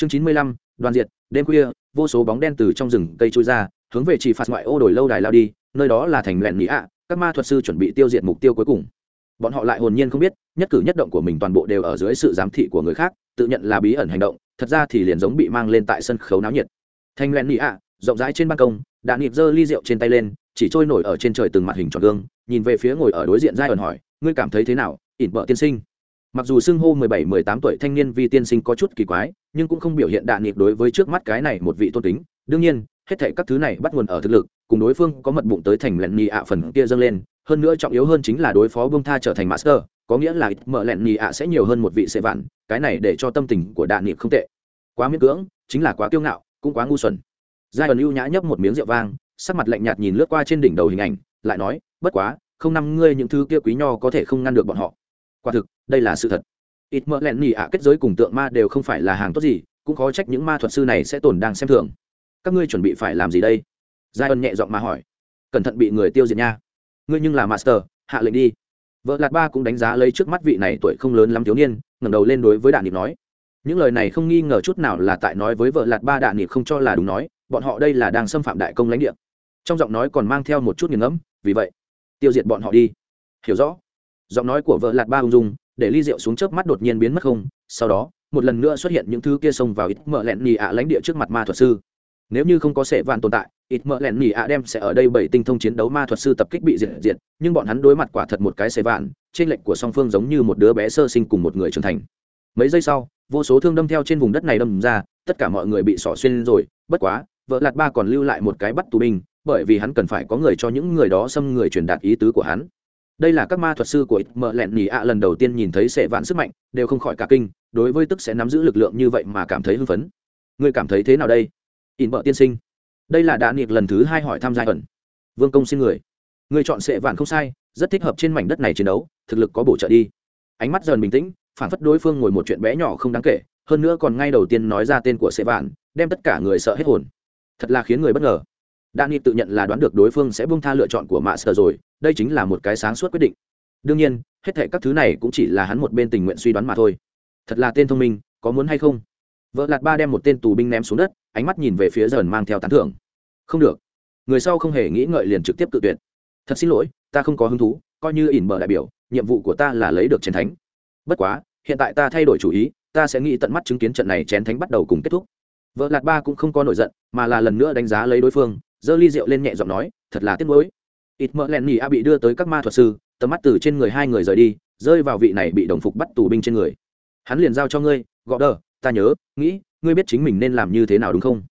chương chín mươi lăm, đoàn diệt, đêm khuya, vô số bóng đen từ trong rừng cây trôi ra, hướng về chỉ phạt ngoại ô đổi lâu đài lao đi, nơi đó là thành lẹn mỹ ạ, các ma thuật sư chuẩn bị tiêu diệt mục tiêu cuối cùng. Bọn họ lại hồn nhiên không biết, nhất cử nhất động của mình toàn bộ đều ở dưới sự giám thị của người khác, tự nhận là bí ẩn hành động, thật ra thì liền giống bị mang lên tại sân khấu náo nhiệt. Thành lẹn mỹ ạ, rộng rãi trên ban công, đã nịp giơ ly rượu trên tay lên, chỉ trôi nổi ở trên trời từng mặt hình tròn gương, nhìn về phía ngồi ở đối diện giai ẩn hỏi, ngươi cảm thấy thế nào, ỉn vợ tiên sinh? Mặc dù xưng hô mười bảy, mười tám tuổi thanh niên vi tiên sinh có chút kỳ quái, nhưng cũng không biểu hiện đạn nhịp đối với trước mắt cái này một vị tôn tính đương nhiên, hết thảy các thứ này bắt nguồn ở thực lực, cùng đối phương có mật bụng tới thành lẹn nhị ạ phần kia dâng lên, hơn nữa trọng yếu hơn chính là đối phó bông tha trở thành master, có nghĩa là ít mở lẹn nhị ạ sẽ nhiều hơn một vị sệ vạn, cái này để cho tâm tình của đạn nhịp không tệ. Quá miễn cưỡng, chính là quá kiêu ngạo, cũng quá ngu xuẩn. Giai ẩn ưu nhã nhấp một miếng rượu vang, sắc mặt lạnh nhạt nhìn lướt qua trên đỉnh đầu hình ảnh, lại nói, bất quá, không năm ngươi những thứ kia quý nho có thể không ngăn được bọn họ quả thực, đây là sự thật. Ít mỡ lẹn nhì ạ, kết giới cùng tượng ma đều không phải là hàng tốt gì, cũng khó trách những ma thuật sư này sẽ tồn đang xem thường. Các ngươi chuẩn bị phải làm gì đây? Giai ân nhẹ giọng mà hỏi. Cẩn thận bị người tiêu diệt nha. Ngươi nhưng là master, hạ lệnh đi. Vợ lạt ba cũng đánh giá lấy trước mắt vị này tuổi không lớn lắm thiếu niên, ngẩng đầu lên đối với đạn nhịp nói. Những lời này không nghi ngờ chút nào là tại nói với vợ lạt ba đạn nhịp không cho là đúng nói, bọn họ đây là đang xâm phạm đại công lãnh địa. Trong giọng nói còn mang theo một chút nghiền ngẫm, vì vậy, tiêu diệt bọn họ đi. Hiểu rõ giọng nói của vợ lạt ba ung dung, để ly rượu xuống chớp mắt đột nhiên biến mất không. Sau đó, một lần nữa xuất hiện những thứ kia xông vào ít mở lẹn nhì ạ lãnh địa trước mặt ma thuật sư. Nếu như không có sệ vạn tồn tại ít mở lẹn nhì ạ đem sẽ ở đây bảy tinh thông chiến đấu ma thuật sư tập kích bị diệt diệt, nhưng bọn hắn đối mặt quả thật một cái sệ vạn trên lệnh của song phương giống như một đứa bé sơ sinh cùng một người trưởng thành. Mấy giây sau, vô số thương đâm theo trên vùng đất này đâm ra, tất cả mọi người bị xỏ xuyên rồi, bất quá, vợ lạt ba còn lưu lại một cái bắt tù binh, bởi vì hắn cần phải có người cho những người đó xâm người truyền đạt ý tứ của hắn đây là các ma thuật sư của ít mợ lẹn nỉ ạ lần đầu tiên nhìn thấy sệ vạn sức mạnh, đều không khỏi cả kinh, đối với tức sẽ nắm giữ lực lượng như vậy mà cảm thấy hưng phấn. Ngươi cảm thấy thế nào đây? In vợ tiên sinh. Đây là đã niệm lần thứ hai hỏi tham gia ẩn. Vương công xin người. Người chọn sệ vạn không sai, rất thích hợp trên mảnh đất này chiến đấu, thực lực có bổ trợ đi. Ánh mắt dần bình tĩnh, phản phất đối phương ngồi một chuyện bé nhỏ không đáng kể, hơn nữa còn ngay đầu tiên nói ra tên của sệ vạn, đem tất cả người sợ hết hồn. Thật là khiến người bất ngờ. Danny tự nhận là đoán được đối phương sẽ buông tha lựa chọn của mạ rồi, đây chính là một cái sáng suốt quyết định. Đương nhiên, hết thảy các thứ này cũng chỉ là hắn một bên tình nguyện suy đoán mà thôi. Thật là tên thông minh, có muốn hay không? Vợ lạt ba đem một tên tù binh ném xuống đất, ánh mắt nhìn về phía dần mang theo tán thưởng. Không được. Người sau không hề nghĩ ngợi liền trực tiếp tự tuyệt. Thật xin lỗi, ta không có hứng thú, coi như ỉn mở đại biểu, nhiệm vụ của ta là lấy được chiến thánh. Bất quá, hiện tại ta thay đổi chủ ý, ta sẽ nghĩ tận mắt chứng kiến trận này chén thánh bắt đầu cùng kết thúc. Vợ lạt ba cũng không có nổi giận, mà là lần nữa đánh giá lấy đối phương giơ ly rượu lên nhẹ giọng nói, thật là tiếc nuối. Ít mỡ len nhì a bị đưa tới các ma thuật sư, tầm mắt từ trên người hai người rời đi, rơi vào vị này bị đồng phục bắt tù binh trên người. Hắn liền giao cho ngươi gõ đờ ta nhớ, nghĩ, ngươi biết chính mình nên làm như thế nào đúng không?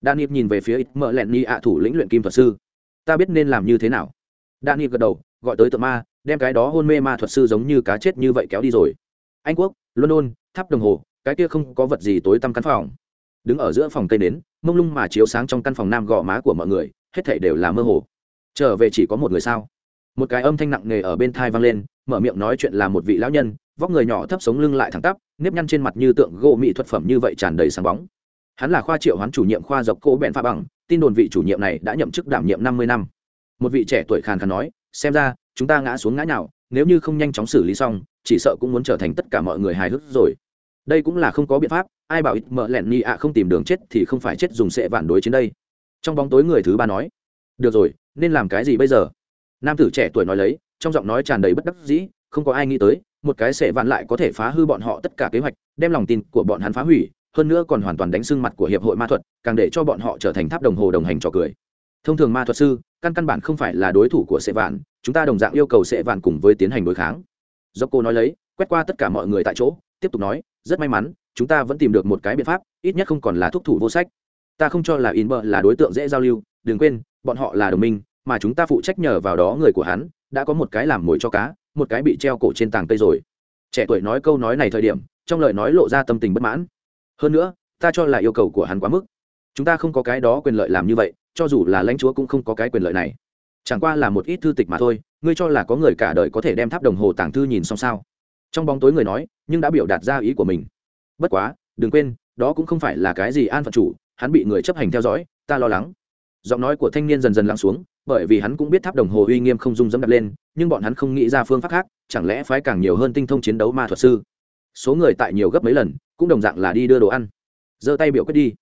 Đan nịp nhìn về phía ít mỡ len nhì a thủ lĩnh luyện kim thuật sư. Ta biết nên làm như thế nào. Đan nịp gật đầu, gọi tới tượng ma, đem cái đó hôn mê ma thuật sư giống như cá chết như vậy kéo đi rồi. Anh quốc, london, tháp đồng hồ, cái kia không có vật gì tối tăm căn phòng đứng ở giữa phòng cây nến, mông lung mà chiếu sáng trong căn phòng nam gò má của mọi người, hết thảy đều là mơ hồ. Trở về chỉ có một người sao? Một cái âm thanh nặng nề ở bên thai vang lên, mở miệng nói chuyện là một vị lão nhân, vóc người nhỏ thấp sống lưng lại thẳng tắp, nếp nhăn trên mặt như tượng gỗ mỹ thuật phẩm như vậy tràn đầy sáng bóng. Hắn là khoa triệu hoán chủ nhiệm khoa dọc cỗ bẹn pha bằng, tin đồn vị chủ nhiệm này đã nhậm chức đảm nhiệm năm mươi năm. Một vị trẻ tuổi khàn khàn nói, xem ra, chúng ta ngã xuống ngã nào nếu như không nhanh chóng xử lý xong, chỉ sợ cũng muốn trở thành tất cả mọi người hài hước rồi đây cũng là không có biện pháp, ai bảo ít mợ lẹn ni ạ không tìm đường chết thì không phải chết dùng sệ vạn đối chiến đây. Trong bóng tối người thứ ba nói, được rồi, nên làm cái gì bây giờ? Nam tử trẻ tuổi nói lấy, trong giọng nói tràn đầy bất đắc dĩ, không có ai nghĩ tới, một cái sệ vạn lại có thể phá hư bọn họ tất cả kế hoạch, đem lòng tin của bọn hắn phá hủy, hơn nữa còn hoàn toàn đánh sưng mặt của hiệp hội ma thuật, càng để cho bọn họ trở thành tháp đồng hồ đồng hành trò cười. Thông thường ma thuật sư, căn căn bản không phải là đối thủ của sệ vạn, chúng ta đồng dạng yêu cầu sệ vạn cùng với tiến hành đối kháng. Do cô nói lấy, quét qua tất cả mọi người tại chỗ tiếp tục nói, rất may mắn, chúng ta vẫn tìm được một cái biện pháp, ít nhất không còn là thúc thủ vô sách. Ta không cho là in bờ là đối tượng dễ giao lưu, đừng quên, bọn họ là đồng minh, mà chúng ta phụ trách nhờ vào đó người của hắn, đã có một cái làm mồi cho cá, một cái bị treo cổ trên tàng cây rồi. Trẻ tuổi nói câu nói này thời điểm, trong lời nói lộ ra tâm tình bất mãn. Hơn nữa, ta cho là yêu cầu của hắn quá mức. Chúng ta không có cái đó quyền lợi làm như vậy, cho dù là lãnh chúa cũng không có cái quyền lợi này. Chẳng qua là một ít thư tịch mà thôi, ngươi cho là có người cả đời có thể đem tháp đồng hồ tàng thư nhìn xong sao? Trong bóng tối người nói, nhưng đã biểu đạt ra ý của mình. Bất quá, đừng quên, đó cũng không phải là cái gì an phận chủ, hắn bị người chấp hành theo dõi, ta lo lắng. Giọng nói của thanh niên dần dần lắng xuống, bởi vì hắn cũng biết tháp đồng hồ uy nghiêm không dung dẫm đặt lên, nhưng bọn hắn không nghĩ ra phương pháp khác, chẳng lẽ phái càng nhiều hơn tinh thông chiến đấu ma thuật sư. Số người tại nhiều gấp mấy lần, cũng đồng dạng là đi đưa đồ ăn. Giơ tay biểu quyết đi.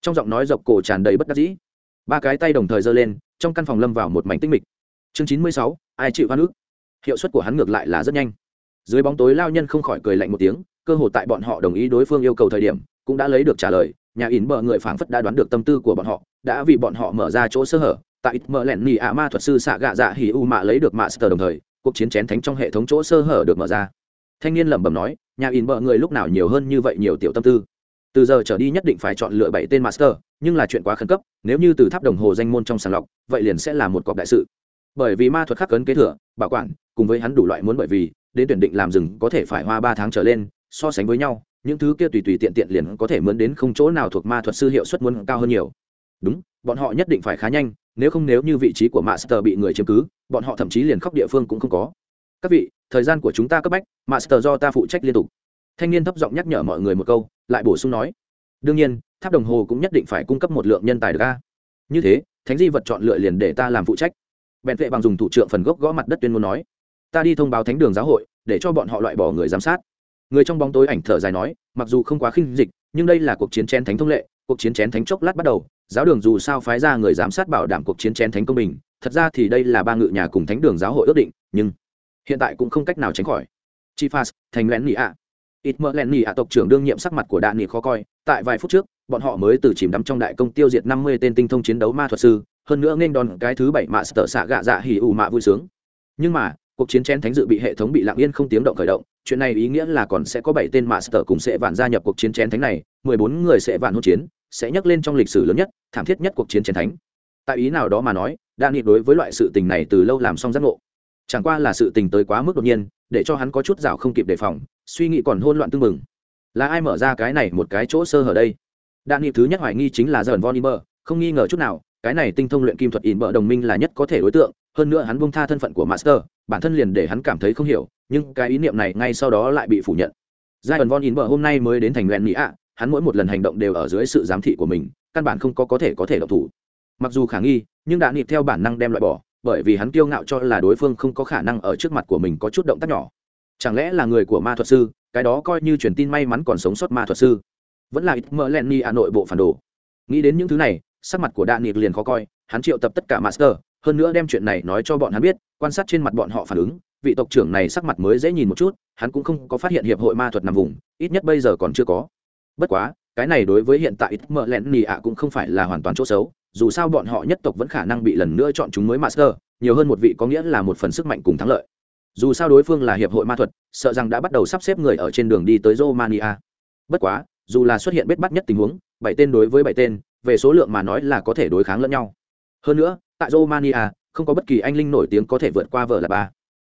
Trong giọng nói dọc cổ tràn đầy bất đắc dĩ. Ba cái tay đồng thời giơ lên, trong căn phòng lâm vào một mảnh tinh mịch. Chương chín mươi sáu, ai chịu hoa nước hiệu suất của hắn ngược lại là rất nhanh dưới bóng tối lao nhân không khỏi cười lạnh một tiếng, cơ hội tại bọn họ đồng ý đối phương yêu cầu thời điểm, cũng đã lấy được trả lời, nhà ỉn bờ người phảng phất đã đoán được tâm tư của bọn họ, đã vì bọn họ mở ra chỗ sơ hở, tại ít mở lẹn nỉ ạ ma thuật sư xạ gạ dạ hỉ u mạ lấy được mạ sơ đồng thời, cuộc chiến chén thánh trong hệ thống chỗ sơ hở được mở ra. Thanh niên lẩm bẩm nói, nhà ỉn bờ người lúc nào nhiều hơn như vậy nhiều tiểu tâm tư. Từ giờ trở đi nhất định phải chọn lựa bảy tên master, nhưng là chuyện quá khẩn cấp, nếu như từ tháp đồng hồ danh môn trong sàng lọc, vậy liền sẽ là một cọc đại sự. Bởi vì ma thuật khắc cấn kế thừa, bảo quản, cùng với hắn đủ loại muốn bởi vì đến tuyển định làm rừng có thể phải hoa ba tháng trở lên, so sánh với nhau, những thứ kia tùy tùy tiện tiện liền có thể mướn đến không chỗ nào thuộc ma thuật sư hiệu suất muốn cao hơn nhiều. Đúng, bọn họ nhất định phải khá nhanh, nếu không nếu như vị trí của master bị người chiếm cứ, bọn họ thậm chí liền khóc địa phương cũng không có. Các vị, thời gian của chúng ta cấp bách, master do ta phụ trách liên tục. Thanh niên thấp giọng nhắc nhở mọi người một câu, lại bổ sung nói. Đương nhiên, tháp đồng hồ cũng nhất định phải cung cấp một lượng nhân tài được ca như thế, thánh di vật chọn lựa liền để ta làm phụ trách. Bèn vệ bằng dùng thủ trưởng phần gốc gõ mặt đất tuyên ngôn nói ta đi thông báo thánh đường giáo hội, để cho bọn họ loại bỏ người giám sát. Người trong bóng tối ảnh thở dài nói, mặc dù không quá khinh dịch, nhưng đây là cuộc chiến chén thánh thông lệ, cuộc chiến chén thánh chốc lát bắt đầu, giáo đường dù sao phái ra người giám sát bảo đảm cuộc chiến chén thánh công bình, thật ra thì đây là ba ngự nhà cùng thánh đường giáo hội ước định, nhưng hiện tại cũng không cách nào tránh khỏi. Chi phas thành lén nị ạ. Ít mỡ lén nị ạ tộc trưởng đương nhiệm sắc mặt của đạn nị khó coi, tại vài phút trước, bọn họ mới từ chìm đắm trong đại công tiêu diệt năm mươi tên tinh thông chiến đấu ma thuật sư, hơn nữa nên đòn cái thứ bảy mạ sợ xạ gạ dạ hỉ ủ mạ vui sướng. Nhưng mà cuộc chiến chén thánh dự bị hệ thống bị lặng yên không tiếng động khởi động, chuyện này ý nghĩa là còn sẽ có bảy tên master cùng sẽ vạn gia nhập cuộc chiến chén thánh này, mười bốn người sẽ vạn hỗn chiến, sẽ nhắc lên trong lịch sử lớn nhất, thảm thiết nhất cuộc chiến chén thánh. Tại ý nào đó mà nói đa nghị đối với loại sự tình này từ lâu làm xong giác ngộ. Chẳng qua là sự tình tới quá mức đột nhiên, để cho hắn có chút rào không kịp đề phòng, suy nghĩ còn hôn loạn tương mừng là ai mở ra cái này một cái chỗ sơ hở đây? Đa nghị thứ nhất hoài nghi chính là dần von imer không nghi ngờ chút nào, cái này tinh thông luyện kim thuật in bợ đồng minh là nhất có thể đối tượng hơn nữa hắn buông tha thân phận của master, bản thân liền để hắn cảm thấy không hiểu, nhưng cái ý niệm này ngay sau đó lại bị phủ nhận. Giai ẩn von in hôm nay mới đến thành luyện mỹ ạ, hắn mỗi một lần hành động đều ở dưới sự giám thị của mình, căn bản không có có thể có thể độc thủ. Mặc dù khả nghi, nhưng đã nịp theo bản năng đem loại bỏ, bởi vì hắn kiêu ngạo cho là đối phương không có khả năng ở trước mặt của mình có chút động tác nhỏ. Chẳng lẽ là người của ma thuật sư, cái đó coi như truyền tin may mắn còn sống sót ma thuật sư. Vẫn là ít mỡ len ni à nội bộ phản đồ. Nghĩ đến những thứ này, sắc mặt của đạn nịp liền khó coi, hắn triệu tập tất cả master hơn nữa đem chuyện này nói cho bọn hắn biết, quan sát trên mặt bọn họ phản ứng, vị tộc trưởng này sắc mặt mới dễ nhìn một chút, hắn cũng không có phát hiện hiệp hội ma thuật nằm vùng, ít nhất bây giờ còn chưa có. Bất quá, cái này đối với hiện tại ít mờ nì ạ cũng không phải là hoàn toàn chỗ xấu, dù sao bọn họ nhất tộc vẫn khả năng bị lần nữa chọn chúng mới master, nhiều hơn một vị có nghĩa là một phần sức mạnh cùng thắng lợi. Dù sao đối phương là hiệp hội ma thuật, sợ rằng đã bắt đầu sắp xếp người ở trên đường đi tới romania. Bất quá, dù là xuất hiện bết bắt nhất tình huống, bảy tên đối với bảy tên, về số lượng mà nói là có thể đối kháng lẫn nhau. Hơn nữa tại romania, không có bất kỳ anh linh nổi tiếng có thể vượt qua vợ là ba.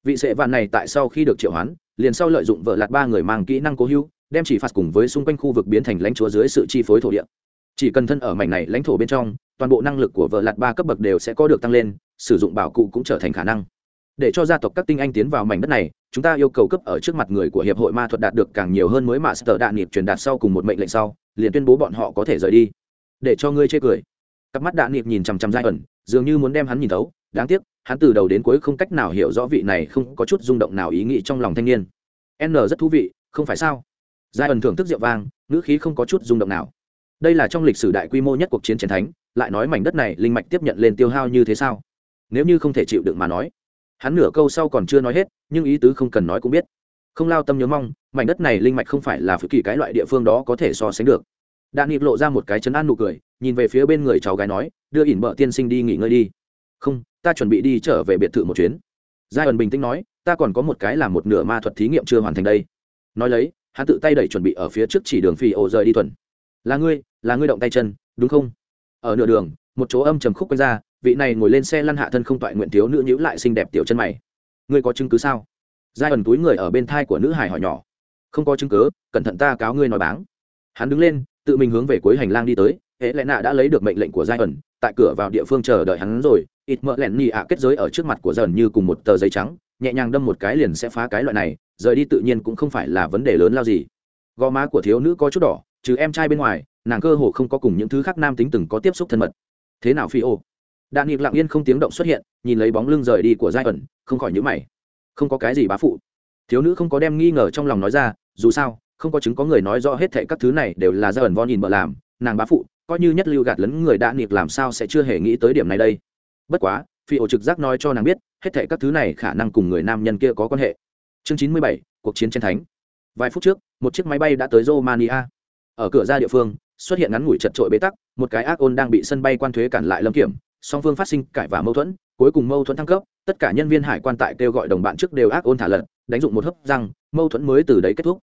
Vị sệ vạn này tại sau khi được triệu hoán, liền sau lợi dụng vợ lạt ba người mang kỹ năng cố hữu, đem chỉ phạt cùng với xung quanh khu vực biến thành lãnh chúa dưới sự chi phối thổ địa. Chỉ cần thân ở mảnh này lãnh thổ bên trong, toàn bộ năng lực của vợ lạt ba cấp bậc đều sẽ có được tăng lên, sử dụng bảo cụ cũng trở thành khả năng. Để cho gia tộc các tinh anh tiến vào mảnh đất này, chúng ta yêu cầu cấp ở trước mặt người của hiệp hội ma thuật đạt được càng nhiều hơn mới mà sở đạn nghiệp truyền đạt sau cùng một mệnh lệnh sau, liền tuyên bố bọn họ có thể rời đi. Để cho ngươi chê cười. Cặp mắt đạn nghiệp nhìn chằm chằm giai ẩn dường như muốn đem hắn nhìn thấu, đáng tiếc, hắn từ đầu đến cuối không cách nào hiểu rõ vị này không có chút rung động nào ý nghĩ trong lòng thanh niên. N rất thú vị, không phải sao? Giai ẩn thưởng thức rượu vang, ngữ khí không có chút rung động nào. Đây là trong lịch sử đại quy mô nhất cuộc chiến chiến thánh, lại nói mảnh đất này linh mạch tiếp nhận lên tiêu hao như thế sao? Nếu như không thể chịu đựng mà nói. Hắn nửa câu sau còn chưa nói hết, nhưng ý tứ không cần nói cũng biết. Không lao tâm nhớ mong, mảnh đất này linh mạch không phải là phự kỳ cái loại địa phương đó có thể so sánh được đạn nhịp lộ ra một cái chấn an nụ cười, nhìn về phía bên người cháu gái nói, đưa ỉn bợ tiên sinh đi nghỉ ngơi đi. Không, ta chuẩn bị đi trở về biệt thự một chuyến. Giai ẩn bình tĩnh nói, ta còn có một cái là một nửa ma thuật thí nghiệm chưa hoàn thành đây. Nói lấy, hắn tự tay đẩy chuẩn bị ở phía trước chỉ đường phi ổ rời đi thuần. Là ngươi là ngươi động tay chân, đúng không? Ở nửa đường, một chỗ âm trầm khúc quanh ra, vị này ngồi lên xe lăn hạ thân không toại nguyện thiếu nữ nhữ lại xinh đẹp tiểu chân mày. Ngươi có chứng cứ sao? Giai ẩn túi người ở bên thai của nữ hải hỏi nhỏ. Không có chứng cứ, cẩn thận ta cáo ngươi nói báng. Hắn đứng lên tự mình hướng về cuối hành lang đi tới, hệ lẽ nạ đã lấy được mệnh lệnh của giai ẩn, tại cửa vào địa phương chờ đợi hắn rồi. Ít mỡ lẹn nhị ạ kết giới ở trước mặt của dần như cùng một tờ giấy trắng, nhẹ nhàng đâm một cái liền sẽ phá cái loại này, rời đi tự nhiên cũng không phải là vấn đề lớn lao gì. Gò má của thiếu nữ có chút đỏ, trừ em trai bên ngoài, nàng cơ hồ không có cùng những thứ khác nam tính từng có tiếp xúc thân mật. Thế nào phi ô? Đạn nhịp lặng yên không tiếng động xuất hiện, nhìn lấy bóng lưng rời đi của giai ẩn, không khỏi nhữ mày. Không có cái gì bá phụ. Thiếu nữ không có đem nghi ngờ trong lòng nói ra, dù sao không có chứng có người nói rõ hết thệ các thứ này đều là do ẩn von nhìn bợ làm, nàng bá phụ, coi như nhất lưu gạt lấn người đã nghiệp làm sao sẽ chưa hề nghĩ tới điểm này đây. Bất quá, phi ổ trực giác nói cho nàng biết, hết thệ các thứ này khả năng cùng người nam nhân kia có quan hệ. Chương chín mươi bảy, cuộc chiến trên thánh. Vài phút trước, một chiếc máy bay đã tới romania. Ở cửa ra địa phương, xuất hiện ngắn ngủi chật trội bế tắc, một cái ác ôn đang bị sân bay quan thuế cản lại lâm kiểm, song phương phát sinh cãi và mâu thuẫn, cuối cùng mâu thuẫn thăng cấp, tất cả nhân viên hải quan tại kêu gọi đồng bạn trước đều ác ôn thả lật đánh dụng một hấp răng, mâu thuẫn mới từ đấy kết thúc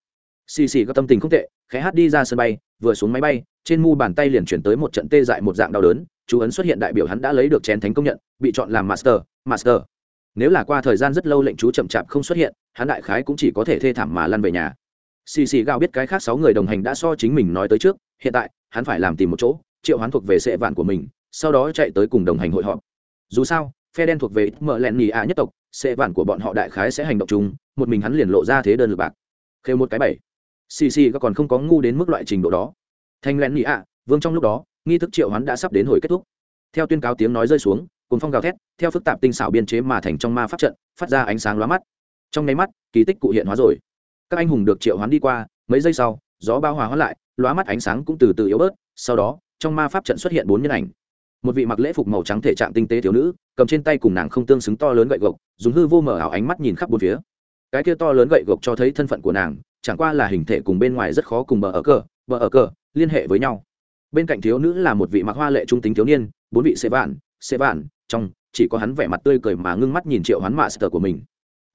xì xì có tâm tình không tệ, khẽ hát đi ra sân bay, vừa xuống máy bay, trên mu bàn tay liền chuyển tới một trận tê dại một dạng đau đớn. Chú ấn xuất hiện đại biểu hắn đã lấy được chén thánh công nhận, bị chọn làm master master. Nếu là qua thời gian rất lâu lệnh chú chậm chạp không xuất hiện, hắn đại khái cũng chỉ có thể thê thảm mà lăn về nhà. Xì xì gạo biết cái khác sáu người đồng hành đã so chính mình nói tới trước, hiện tại, hắn phải làm tìm một chỗ, triệu hoán thuộc về sệ vạn của mình, sau đó chạy tới cùng đồng hành hội họp. Dù sao, phe đen thuộc về mở lẹn nhì a nhất tộc, sệ vạn của bọn họ đại khái sẽ hành động chung, một mình hắn liền lộ ra thế đơn lực bạc. Khêu một cái bảy xì xì còn không có ngu đến mức loại trình độ đó. Thanh lén nhì a vương trong lúc đó, nghi thức triệu hoán đã sắp đến hồi kết thúc. Theo tuyên cáo tiếng nói rơi xuống cùng phong gào thét, theo phức tạp tinh xảo biên chế mà thành trong ma pháp trận, phát ra ánh sáng lóa mắt. Trong nháy mắt, kỳ tích cụ hiện hóa rồi. Các anh hùng được triệu hoán đi qua, mấy giây sau, gió bao hòa hóa lại, lóa mắt ánh sáng cũng từ từ yếu bớt, sau đó, trong ma pháp trận xuất hiện bốn nhân ảnh. Một vị mặc lễ phục màu trắng thể trạng tinh tế thiếu nữ, cầm trên tay cùng nàng không tương xứng to lớn gậy gộc, dùng hư vô mở ảo ánh mắt nhìn khắp bốn phía. Cái kia to lớn gậy gộc cho thấy thân phận của nàng chẳng qua là hình thể cùng bên ngoài rất khó cùng bờ ở cờ, bờ ở cờ, liên hệ với nhau. Bên cạnh thiếu nữ là một vị mặc hoa lệ trung tính thiếu niên, bốn vị xe vạn xe vạn, trong, chỉ có hắn vẻ mặt tươi cười mà ngưng mắt nhìn triệu hắn mạ sờ của mình.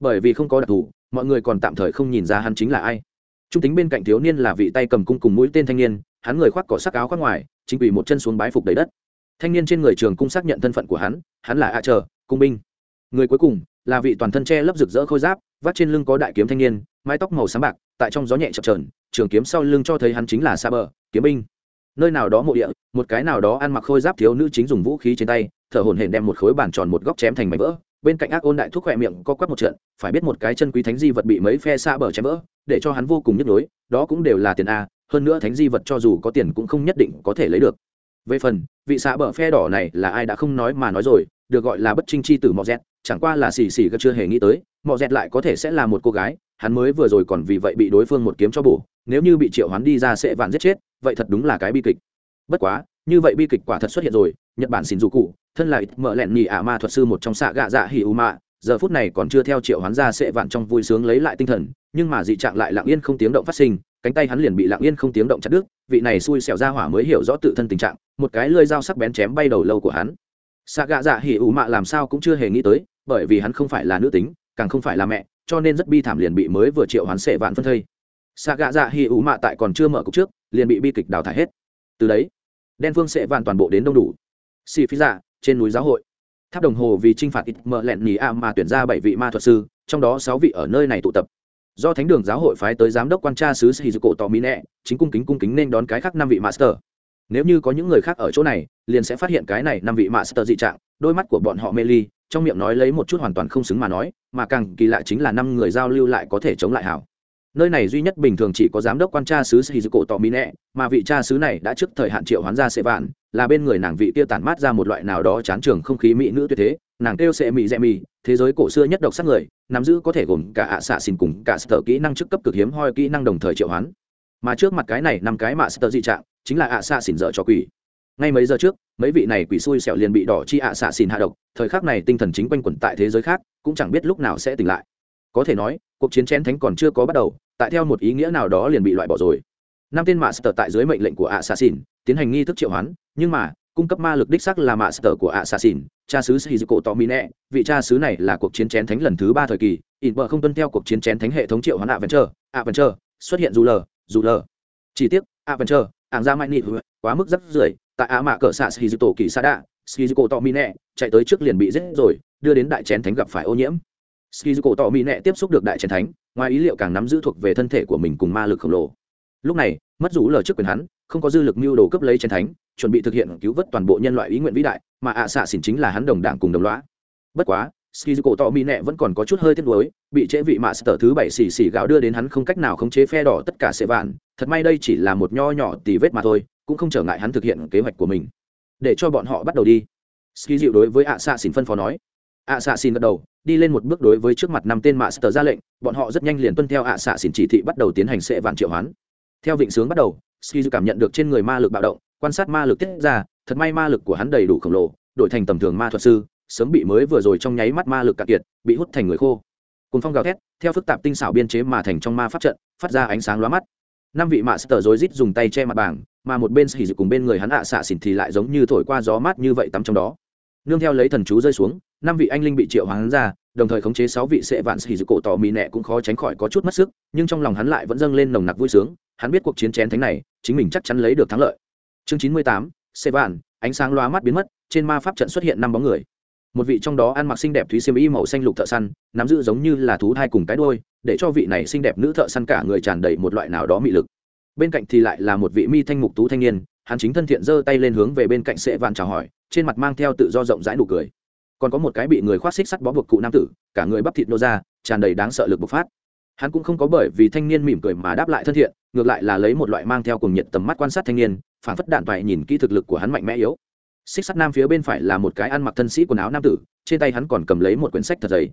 Bởi vì không có đặc thù, mọi người còn tạm thời không nhìn ra hắn chính là ai. Trung tính bên cạnh thiếu niên là vị tay cầm cung cùng mũi tên thanh niên, hắn người khoác cỏ sắc áo khoác ngoài, chính quỳ một chân xuống bái phục đầy đất. Thanh niên trên người trường cung xác nhận thân phận của hắn hắn là a chờ, cung binh. Người cuối cùng là vị toàn thân che lấp rực rỡ khôi giáp, vắt trên lưng có đại kiếm thanh niên, mái tóc màu sáng bạc tại trong gió nhẹ chập trờn trường kiếm sau lưng cho thấy hắn chính là xa bờ, kiếm binh. Nơi nào đó mộ địa, một cái nào đó ăn mặc khôi giáp thiếu nữ chính dùng vũ khí trên tay, thở hổn hển đem một khối bàn tròn một góc chém thành mảnh vỡ. Bên cạnh ác ôn đại thuốc khỏe miệng co quắp một trận, phải biết một cái chân quý thánh di vật bị mấy phe xa bờ chém vỡ, để cho hắn vô cùng nhức nhối, đó cũng đều là tiền a, hơn nữa thánh di vật cho dù có tiền cũng không nhất định có thể lấy được. Về phần, vị xa bờ phe đỏ này là ai đã không nói mà nói rồi, được gọi là bất trinh chi tử mọ dẹt, chẳng qua là xì chưa hề nghĩ tới, mọ dẹt lại có thể sẽ là một cô gái hắn mới vừa rồi còn vì vậy bị đối phương một kiếm cho bổ, nếu như bị triệu hoán đi ra sẽ vạn giết chết, vậy thật đúng là cái bi kịch. Bất quá, như vậy bi kịch quả thật xuất hiện rồi, nhật bản xin dù cụ, thân là ít mở lẹn nhì ả ma thuật sư một trong xạ gạ dạ hỉ u mạ, giờ phút này còn chưa theo triệu hoán ra sẽ vạn trong vui sướng lấy lại tinh thần, nhưng mà dị trạng lại lặng yên không tiếng động phát sinh, cánh tay hắn liền bị lặng yên không tiếng động chặt đứt, vị này xui xẻo ra hỏa mới hiểu rõ tự thân tình trạng, một cái lưỡi dao sắc bén chém bay đầu lâu của hắn. Xạ gạ dạ hỉ u mạ làm sao cũng chưa hề nghĩ tới, bởi vì hắn không phải là nữ tính càng không phải là mẹ, cho nên rất bi thảm liền bị mới vừa triệu hoán sệ vạn phân thây. Xạ gạ dạ hy u mạ tại còn chưa mở cục trước, liền bị bi kịch đào thải hết. Từ đấy, đen phương sệ vạn toàn bộ đến đông đủ. Xì phí dạ trên núi giáo hội. Tháp đồng hồ vì t r i n h phạt ít mở lẹn nhì a mà tuyển ra bảy vị ma thuật sư, trong đó sáu vị ở nơi này tụ tập. Do thánh đường giáo hội phái tới giám đốc quan tra sứ sĩ dư cổ tò mỹ nẹ, chính cung kính cung kính nên đón cái khác năm vị master. Nếu như có những người khác ở chỗ này, liền sẽ phát hiện cái này năm vị master dị trạng, đôi mắt của bọn họ mê ly trong miệng nói lấy một chút hoàn toàn không xứng mà nói, mà càng kỳ lạ chính là năm người giao lưu lại có thể chống lại hảo. Nơi này duy nhất bình thường chỉ có giám đốc quan tra sứ sĩ cổ tỏ mỹ nẹ mà vị cha sứ này đã trước thời hạn triệu hoán ra sệ vạn, là bên người nàng vị kia tản mát ra một loại nào đó chán trường không khí mỹ nữ tuyệt thế, nàng kêu sệ mỹ dẹ mỹ thế giới cổ xưa nhất độc sắc người, nắm giữ có thể gồm cả ạ xạ xin cùng cả sở kỹ năng chức cấp cực hiếm hoi kỹ năng đồng thời triệu hoán. Mà trước mặt cái này năm cái mạ sở dị trạng, chính là ạ xạ xin dở cho quỷ ngay mấy giờ trước, mấy vị này quỷ xui xẻo liền bị đỏ chi ạ xạ xìn hạ độc, thời khắc này tinh thần chính quanh quẩn tại thế giới khác, cũng chẳng biết lúc nào sẽ tỉnh lại có thể nói, cuộc chiến chén thánh còn chưa có bắt đầu, tại theo một ý nghĩa nào đó liền bị loại bỏ rồi năm tên mạ sờ tại dưới mệnh lệnh của ạ xạ xìn, tiến hành nghi thức triệu hoán, nhưng mà, cung cấp ma lực đích sắc là mạ sờ của ạ xạ xìn. cha sứ shizuko nẹ vị cha sứ này là cuộc chiến chén thánh lần thứ ba thời kỳ, ỉn vợ không tuân theo cuộc chiến chén thánh hệ thống triệu hoán ạ venture ạ venture xuất hiện dù lờ dù lờ chỉ tiếc ạ venture ảng ra mạnh nị quá mức rất rưởi tại á mạ cỡ xạ shizuto kỳ sa đạ, shizuko tomine chạy tới trước liền bị giết rồi, đưa đến đại chén thánh gặp phải ô nhiễm. Shizuko tomine tiếp xúc được đại chén thánh, ngoài ý liệu càng nắm giữ thuộc về thân thể của mình cùng ma lực khổng lồ. Lúc này, mất rủ lờ trước quyền hắn, không có dư lực mưu đồ cấp lấy chén thánh, chuẩn bị thực hiện cứu vớt toàn bộ nhân loại ý nguyện vĩ đại, mà ạ xạ xỉn chính là hắn đồng đảng cùng đồng lõa. Bất quá skizuko to mi nẹ vẫn còn có chút hơi tiếc nuối, bị trễ vị mạ sở thứ bảy xì xì gạo đưa đến hắn không cách nào khống chế phe đỏ tất cả sẽ vạn. Thật may đây chỉ là một nho nhỏ tì vết mà thôi cũng không trở ngại hắn thực hiện kế hoạch của mình. Để cho bọn họ bắt đầu đi. Ski dịu đối với ạ xạ xỉn phân phó nói. Ạ xạ xỉn gật đầu, đi lên một bước đối với trước mặt năm tên mạ sờ ra lệnh, bọn họ rất nhanh liền tuân theo ạ xạ xỉn chỉ thị bắt đầu tiến hành sệ vạn triệu hoán. Theo vịnh sướng bắt đầu skizu cảm nhận được trên người ma lực bạo động, quan sát ma lực tiết ra, thật may ma lực của hắn đầy đủ khổng lồ, đổi thành tầm thường ma thuật sư, sớm bị mới vừa rồi trong nháy mắt ma lực cạn kiệt, bị hút thành người khô. Cùng phong gào thét, theo phức tạp tinh xảo biên chế mà thành trong ma pháp trận, phát ra ánh sáng lóa mắt. Năm vị mạ sờ rối rít dùng tay che mặt bảng mà một bên xì dự cùng bên người hắn ạ xạ xỉn thì lại giống như thổi qua gió mát như vậy tắm trong đó. Nương theo lấy thần chú rơi xuống, năm vị anh linh bị triệu hoán ra, đồng thời khống chế sáu vị sệ vạn xì dự cổ tỏ mì nẹ cũng khó tránh khỏi có chút mất sức, nhưng trong lòng hắn lại vẫn dâng lên nồng nặc vui sướng, hắn biết cuộc chiến chén thánh này, chính mình chắc chắn lấy được thắng lợi. Chương chín mươi tám, sệ vạn, ánh sáng loa mắt biến mất, trên ma pháp trận xuất hiện năm bóng người. Một vị trong đó ăn mặc xinh đẹp thúy xiêm y màu xanh lục thợ săn, nắm giữ giống như là thú thai cùng cái đôi để cho vị này xinh đẹp nữ thợ săn cả người tràn đầy một loại nào đó mị lực bên cạnh thì lại là một vị mi thanh mục tú thanh niên, hắn chính thân thiện giơ tay lên hướng về bên cạnh sệ vạn chào hỏi, trên mặt mang theo tự do rộng rãi nụ cười. Còn có một cái bị người khoác xích sắt bó buộc cụ nam tử, cả người bắp thịt nô ra, tràn đầy đáng sợ lực bộc phát. Hắn cũng không có bởi vì thanh niên mỉm cười mà đáp lại thân thiện, ngược lại là lấy một loại mang theo cùng nhiệt tầm mắt quan sát thanh niên phản phất đạn toại nhìn kỹ thực lực của hắn mạnh mẽ yếu. Xích sắt nam phía bên phải là một cái ăn mặc thân sĩ quần áo nam tử, trên tay hắn còn cầm lấy một quyển sách thật giấy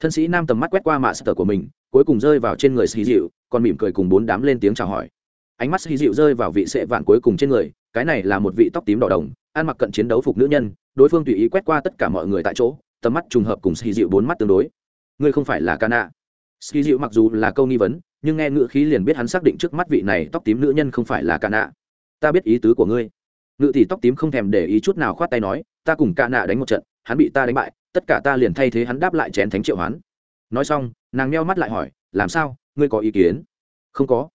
thân sĩ nam tầm mắt quét qua mạ sơ của mình, cuối cùng rơi vào trên người xì dịu, còn mỉm cười cùng bốn đám lên tiếng chào hỏi ánh mắt hy dịu rơi vào vị sệ vạn cuối cùng trên người, cái này là một vị tóc tím đỏ đồng, ăn mặc cận chiến đấu phục nữ nhân, đối phương tùy ý quét qua tất cả mọi người tại chỗ, tầm mắt trùng hợp cùng hy dịu bốn mắt tương đối. Ngươi không phải là ca nạ hy dịu mặc dù là câu nghi vấn, nhưng nghe ngữ khí liền biết hắn xác định trước mắt vị này tóc tím nữ nhân không phải là ca nạ ta biết ý tứ của ngươi. Ngự tỷ tóc tím không thèm để ý chút nào khoát tay nói, ta cùng ca nạ đánh một trận, hắn bị ta đánh bại, tất cả ta liền thay thế hắn đáp lại chén thánh triệu hắn nói xong, nàng meo mắt lại hỏi, làm sao, ngươi có ý kiến? Không có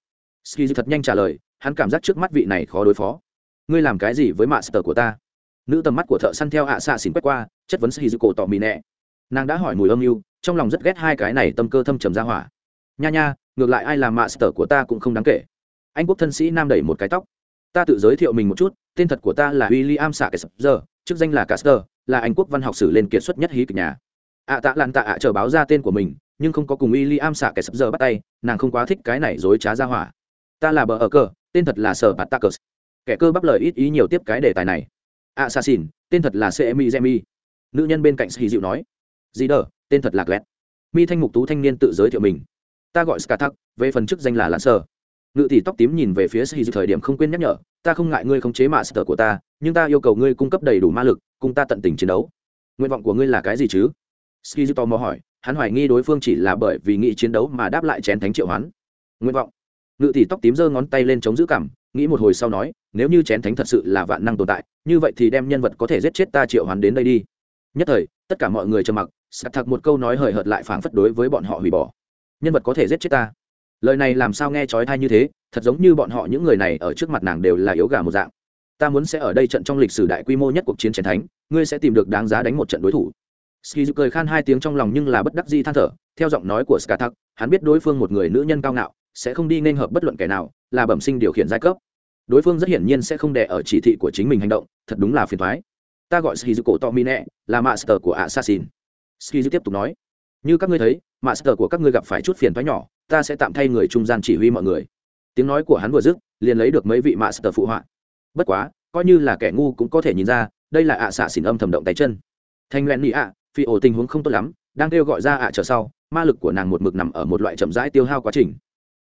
ski thật nhanh trả lời, hắn cảm giác trước mắt vị này khó đối phó. Ngươi làm cái gì với mạ sờ của ta? Nữ tầm mắt của thợ săn theo hạ xạ xỉn quét qua, chất vấn ski cổ tỏ mì nẹ. Nàng đã hỏi mùi âm mưu, trong lòng rất ghét hai cái này tâm cơ thâm trầm ra hỏa. Nha nha, ngược lại ai làm mạ sờ của ta cũng không đáng kể. Anh quốc thân sĩ nam đẩy một cái tóc. Ta tự giới thiệu mình một chút, tên thật của ta là w i l l i am xạ giờ chức danh là caster, là anh quốc văn học sử lên kiệt xuất nhất hí kịch nhà. Ạ tạ lan tạ ạ chờ báo ra tên của mình, nhưng không có cùng w i l l i am xạ giờ bắt tay, nàng không quá thích cái này dối trá ra hỏa ta là bờ ở cờ, tên thật là sở bạt takers kẻ cơ bắp lời ít ý nhiều tiếp cái đề tài này. Assassin, tên thật là cmi gemi nữ nhân bên cạnh sĩ dịu nói. Dì đờ, tên thật là glet. Mi thanh mục tú thanh niên tự giới thiệu mình. Ta gọi skatak, về phần chức danh là lãn sơ. Ngự tỷ tóc tím nhìn về phía sĩ dịu thời điểm không quên nhắc nhở, ta không ngại ngươi khống chế mạ sở của ta, nhưng ta yêu cầu ngươi cung cấp đầy đủ ma lực, cùng ta tận tình chiến đấu. Nguyện vọng của ngươi là cái gì chứ? Sĩ dịu tò mò hỏi, hắn hoài nghi đối phương chỉ là bởi vì nghị chiến đấu mà đáp lại chén thánh triệu hoán. Nguyện vọng ngự tỷ tóc tím giơ ngón tay lên chống giữ cảm, nghĩ một hồi sau nói, nếu như chén thánh thật sự là vạn năng tồn tại, như vậy thì đem nhân vật có thể giết chết ta triệu hoán đến đây đi. Nhất thời, tất cả mọi người trầm mặc sạc thật một câu nói hời hợt lại phảng phất đối với bọn họ hủy bỏ. Nhân vật có thể giết chết ta. Lời này làm sao nghe trói thai như thế, thật giống như bọn họ những người này ở trước mặt nàng đều là yếu gà một dạng. Ta muốn sẽ ở đây trận trong lịch sử đại quy mô nhất cuộc chiến chén thánh, ngươi sẽ tìm được đáng giá đánh một trận đối thủ. Ski cười khan hai tiếng trong lòng nhưng là bất đắc di than thở, theo giọng nói của skathak hắn biết đối phương một người nữ nhân cao ngạo sẽ không đi nên hợp bất luận kẻ nào, là bẩm sinh điều khiển giai cấp. Đối phương rất hiển nhiên sẽ không đè ở chỉ thị của chính mình hành động, thật đúng là phiền thoái ta gọi shizuko tomine, là master của assassin. Shizu tiếp tục nói, như các ngươi thấy, master của các ngươi gặp phải chút phiền thoái nhỏ, ta sẽ tạm thay người trung gian chỉ huy mọi người. Tiếng nói của hắn vừa dứt, liền lấy được mấy vị master phụ họa. Bất quá, coi như là kẻ ngu cũng có thể nhìn ra, đây là ạ xạ xỉn âm thầm động tay chân. Thanh len nị ạ, phi ổ tình huống không tốt lắm, đang kêu gọi ra ạ trở sau, ma lực của nàng một mực nằm ở một loại chậm rãi tiêu hao quá trình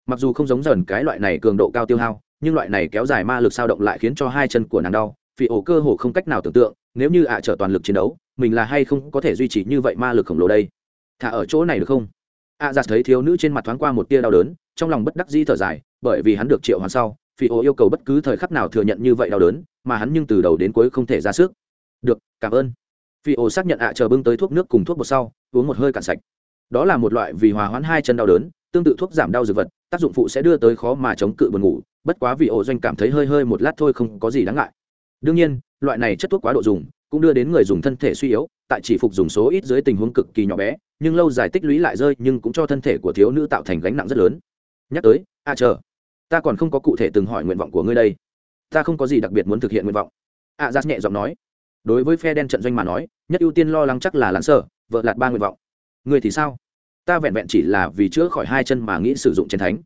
mặc dù không giống dần cái loại này cường độ cao tiêu hao, nhưng loại này kéo dài ma lực sao động lại khiến cho hai chân của nàng đau vì ổ cơ hồ không cách nào tưởng tượng, nếu như ạ trở toàn lực chiến đấu, mình là hay không có thể duy trì như vậy ma lực khổng lồ đây? Thả ở chỗ này được không? Ạ giặt thấy thiếu nữ trên mặt thoáng qua một tia đau đớn, trong lòng bất đắc di thở dài, bởi vì hắn được triệu hoàn sau phi ổ yêu cầu bất cứ thời khắc nào thừa nhận như vậy đau đớn, mà hắn nhưng từ đầu đến cuối không thể ra sức. Được, cảm ơn. Phi ổ xác nhận ạ chờ bưng tới thuốc nước cùng thuốc bột sau, uống một hơi cạn sạch. Đó là một loại vì hòa hoãn hai chân đau đớn tương tự thuốc giảm đau dược vật, tác dụng phụ sẽ đưa tới khó mà chống cự buồn ngủ, bất quá vì ổ doanh cảm thấy hơi hơi một lát thôi không có gì đáng ngại. Đương nhiên, loại này chất thuốc quá độ dùng, cũng đưa đến người dùng thân thể suy yếu, tại chỉ phục dùng số ít dưới tình huống cực kỳ nhỏ bé, nhưng lâu dài tích lũy lại rơi nhưng cũng cho thân thể của thiếu nữ tạo thành gánh nặng rất lớn. Nhắc tới a chờ, ta còn không có cụ thể từng hỏi nguyện vọng của ngươi đây. Ta không có gì đặc biệt muốn thực hiện nguyện vọng. À a giác nhẹ giọng nói. Đối với phe đen trận doanh mà nói, nhất ưu tiên lo lắng chắc là lãn sở vợ lạt ba nguyện vọng. Ngươi thì sao? Ta vẹn vẹn chỉ là vì chữa khỏi hai chân mà nghĩ sử dụng chiến thánh.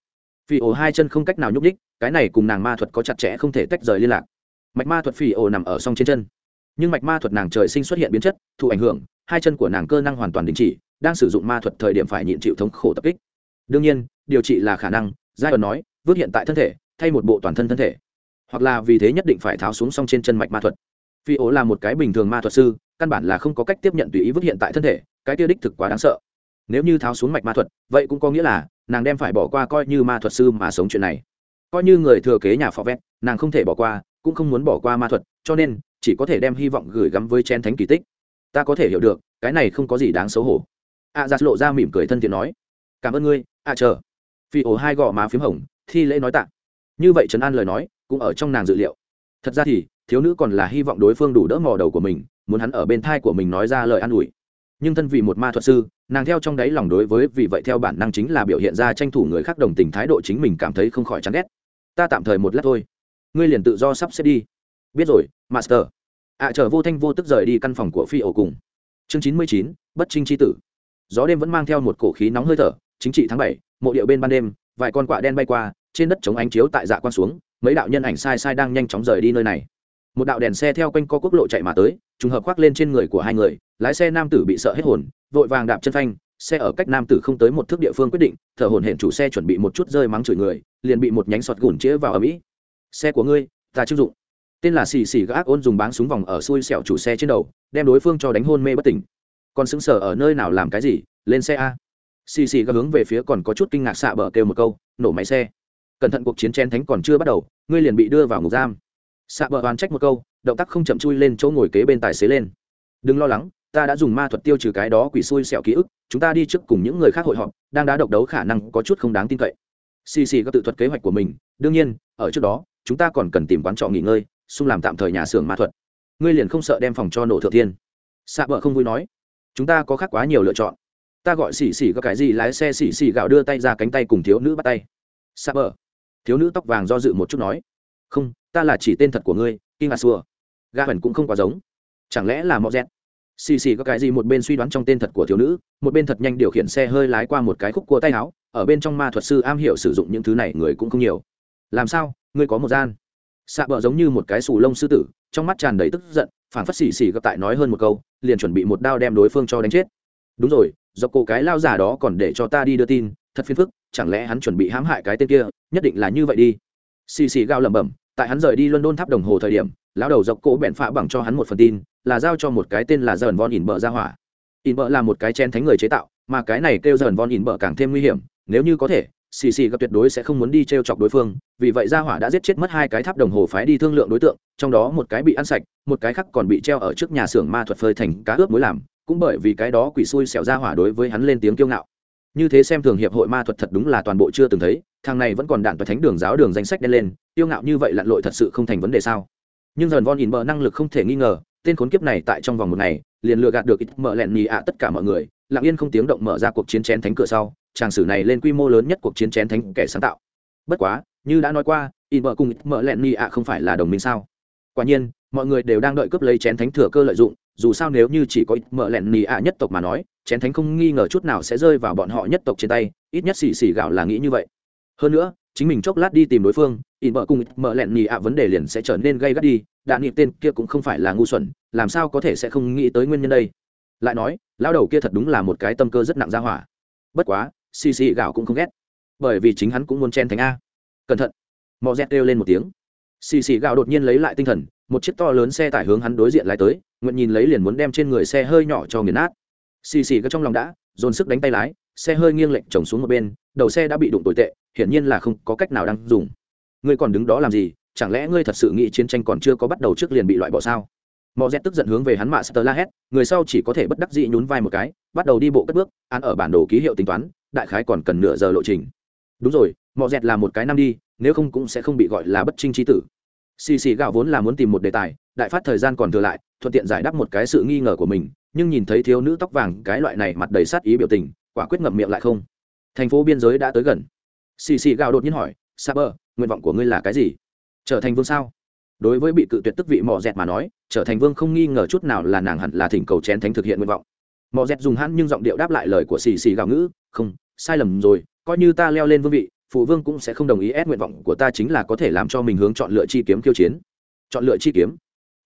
Phi ổ hai chân không cách nào nhúc đích cái này cùng nàng ma thuật có chặt chẽ không thể tách rời liên lạc. Mạch ma thuật phi ổ nằm ở song trên chân. Nhưng mạch ma thuật nàng trời sinh xuất hiện biến chất, thụ ảnh hưởng, hai chân của nàng cơ năng hoàn toàn đình chỉ, đang sử dụng ma thuật thời điểm phải nhịn chịu thống khổ tập kích. Đương nhiên, điều trị là khả năng giai đoạn nói, vứt hiện tại thân thể, thay một bộ toàn thân thân thể. Hoặc là vì thế nhất định phải tháo xuống song trên chân mạch ma thuật. Phi ố là một cái bình thường ma thuật sư, căn bản là không có cách tiếp nhận tùy ý vứt hiện tại thân thể, cái tiêu đích thực quá đáng sợ nếu như tháo xuống mạch ma thuật vậy cũng có nghĩa là nàng đem phải bỏ qua coi như ma thuật sư mà sống chuyện này. Coi như người thừa kế nhà phò vét nàng không thể bỏ qua cũng không muốn bỏ qua ma thuật cho nên chỉ có thể đem hy vọng gửi gắm với chen thánh kỳ tích. Ta có thể hiểu được cái này không có gì đáng xấu hổ. A à, giặt lộ ra mỉm cười thân thiện nói cảm ơn ngươi a chờ. Phi ổ hai gò má p h í m hồng thi lễ nói tạ. Như vậy trấn an lời nói cũng ở trong nàng dự liệu. Thật ra thì thiếu nữ còn là hy vọng đối phương đủ đỡ mò đầu của mình muốn hắn ở bên thai của mình nói ra lời an ủi nhưng thân vì một ma thuật sư nàng theo trong đáy lòng đối với vì vậy theo bản năng chính là biểu hiện ra tranh thủ người khác đồng tình thái độ chính mình cảm thấy không khỏi chán ghét. Ta tạm thời một lát thôi. Ngươi liền tự do sắp xếp đi. Biết rồi master. Ạ à, chờ vô thanh vô tức rời đi căn phòng của phi ổ cùng. Chương chín mươi chín bất trinh tri tử. Gió đêm vẫn mang theo một cổ khí nóng hơi thở chính trị tháng bảy mộ điệu bên ban đêm vài con quạ đen bay qua trên đất chống ánh chiếu tại dạ quan xuống mấy đạo nhân ảnh sai sai đang nhanh chóng rời đi nơi này một đạo đèn xe theo quanh co quốc lộ chạy mà tới, trùng hợp khoác lên trên người của hai người, lái xe nam tử bị sợ hết hồn, vội vàng đạp chân phanh, xe ở cách nam tử không tới một thước địa phương quyết định, thở hồn hển chủ xe chuẩn bị một chút rơi mắng chửi người, liền bị một nhánh sọt gùn chĩa vào ở mỹ xe của ngươi, ta chưng dụng. Tên là xì xì gác ôn dùng báng súng vòng ở xuôi sẹo chủ xe trên đầu, đem đối phương cho đánh hôn mê bất tỉnh. Còn xứng sở ở nơi nào làm cái gì, lên xe a. Xì xì gác hướng về phía còn có chút kinh ngạc xạ bờ kêu một câu, nổ máy xe. Cẩn thận cuộc chiến chen thánh còn chưa bắt đầu, ngươi liền bị đưa vào ngục giam xạ bờ oán trách một câu động tác không chậm chui lên chỗ ngồi kế bên tài xế lên. Đừng lo lắng ta đã dùng ma thuật tiêu trừ cái đó quỷ xui xẻo ký ức chúng ta đi trước cùng những người khác hội họp đang đá độc đấu khả năng có chút không đáng tin cậy. Xì xì có tự thuật kế hoạch của mình đương nhiên ở trước đó chúng ta còn cần tìm quán trọ nghỉ ngơi xung làm tạm thời nhà xưởng ma thuật. Ngươi liền không sợ đem phòng cho nổ thượng thiên. Xạ bờ không vui nói. Chúng ta có khác quá nhiều lựa chọn. Ta gọi xì xì có cái gì lái xe xì xì gạo đưa tay ra cánh tay cùng thiếu nữ bắt tay. Xạ bờ, thiếu nữ tóc vàng do dự một chút nói. Không ta là chỉ tên thật của ngươi kinh ngạc xua. Ga hẳn cũng không quá giống. Chẳng lẽ là mọ dẹt? Xì xì có cái gì một bên suy đoán trong tên thật của thiếu nữ, một bên thật nhanh điều khiển xe hơi lái qua một cái khúc cua tay áo, ở bên trong ma thuật sư am hiểu sử dụng những thứ này người cũng không nhiều. Làm sao? Ngươi có một gian. Xạ bờ giống như một cái sù lông sư tử, trong mắt tràn đầy tức giận phản phất xì xì gặp tại nói hơn một câu, liền chuẩn bị một đao đem đối phương cho đánh chết. Đúng rồi, do cô cái lao giả đó còn để cho ta đi đưa tin, thật phiền phức, chẳng lẽ hắn chuẩn bị hãm hại cái tên kia, nhất định là như vậy đi. Xì xì gao lẩm bẩm tại hắn rời đi london tháp đồng hồ thời điểm, lão đầu dọc cỗ bẹn phạ bằng cho hắn một phần tin, là giao cho một cái tên là dần von ỉn bờ ra hỏa. Ỉn bờ là một cái chen thánh người chế tạo, mà cái này kêu dần von ỉn bờ càng thêm nguy hiểm, nếu như có thể, xì xì gặp tuyệt đối sẽ không muốn đi t r e o chọc đối phương, vì vậy gia hỏa đã giết chết mất hai cái tháp đồng hồ phái đi thương lượng đối tượng, trong đó một cái bị ăn sạch, một cái khác còn bị treo ở trước nhà xưởng ma thuật phơi thành cá ướp mối làm, cũng bởi vì cái đó quỷ xui xẻo gia hỏa đối với hắn lên tiếng kiêu ngạo. Như thế xem thường hiệp hội ma thuật thật đúng là toàn bộ chưa từng thấy thằng này vẫn còn đạn tòa thánh đường giáo đường danh sách đen lên kiêu ngạo như vậy lặn lội thật sự không thành vấn đề sao? Nhưng dần von in bờ năng lực không thể nghi ngờ, tên khốn kiếp này tại trong vòng một ngày, liền lừa gạt được ít mở lẹn nhì ạ tất cả mọi người, lặng yên không tiếng động mở ra cuộc chiến chén thánh cửa sau tràng sử này lên quy mô lớn nhất cuộc chiến chén thánh kẻ sáng tạo. Bất quá, như đã nói qua in bờ cùng ít mở lẹn nhì ạ không phải là đồng minh sao? Quả nhiên, mọi người đều đang đợi cướp lấy chén thánh thừa cơ lợi dụng, dù sao nếu như chỉ có ít mở lẹn nhì ạ nhất tộc mà nói, chén thánh không nghi ngờ chút nào sẽ rơi vào bọn họ nhất tộc trên tay, ít nhất xì xì gạo là nghĩ như vậy hơn nữa, chính mình chốc lát đi tìm đối phương, ỉn bợ cùng mở lẹn nhì ạ vấn đề liền sẽ trở nên gây gắt đi, đạn nhịp tên kia cũng không phải là ngu xuẩn, làm sao có thể sẽ không nghĩ tới nguyên nhân đây? Lại nói lao đầu kia thật đúng là một cái tâm cơ rất nặng ra hỏa. Bất quá, xì xì gạo cũng không ghét. Bởi vì chính hắn cũng muốn chen thành a. Cẩn thận. Mò dẹt kêu lên một tiếng. Xì xì gạo đột nhiên lấy lại tinh thần, một chiếc to lớn xe tải hướng hắn đối diện lái tới, nguyện nhìn lấy liền muốn đem trên người xe hơi nhỏ cho nghiền nát. Xì xì gạo trong lòng đã, dồn sức đánh tay lái xe hơi nghiêng lệch trồng xuống một bên, đầu xe đã bị đụng tồi tệ, hiển nhiên là không có cách nào đang dùng. Ngươi còn đứng đó làm gì? Chẳng lẽ ngươi thật sự nghĩ chiến tranh còn chưa có bắt đầu trước liền bị loại bỏ sao? Mò dẹt tức giận hướng về hắn mạ sơ la hét, người sau chỉ có thể bất đắc dĩ nhún vai một cái, bắt đầu đi bộ cất bước, án ở bản đồ ký hiệu tính toán, đại khái còn cần nửa giờ lộ trình. Đúng rồi mò dẹt là một cái năm đi, nếu không cũng sẽ không bị gọi là bất trinh trí tử. Xì xì gạo vốn là muốn tìm một đề tài, đại phát thời gian còn thừa lại, thuận tiện giải đáp một cái sự nghi ngờ của mình, nhưng nhìn thấy thiếu nữ tóc vàng, cái loại này mặt đầy sát ý biểu tình quả quyết ngậm miệng lại không. Thành phố biên giới đã tới gần. Xì xì gạo đột nhiên hỏi sa bơ nguyện vọng của ngươi là cái gì? Trở thành vương sao? Đối với bị cự tuyệt tức vị mò dẹt mà nói, trở thành vương không nghi ngờ chút nào là nàng hẳn là thỉnh cầu chén thánh thực hiện nguyện vọng. Mò dẹt dùng hắn nhưng giọng điệu đáp lại lời của xì xì gạo ngữ, không, sai lầm rồi, coi như ta leo lên vương vị, phụ vương cũng sẽ không đồng ý ép nguyện vọng của ta chính là có thể làm cho mình hướng chọn lựa chi kiếm kiêu chiến. Chọn lựa chi kiếm?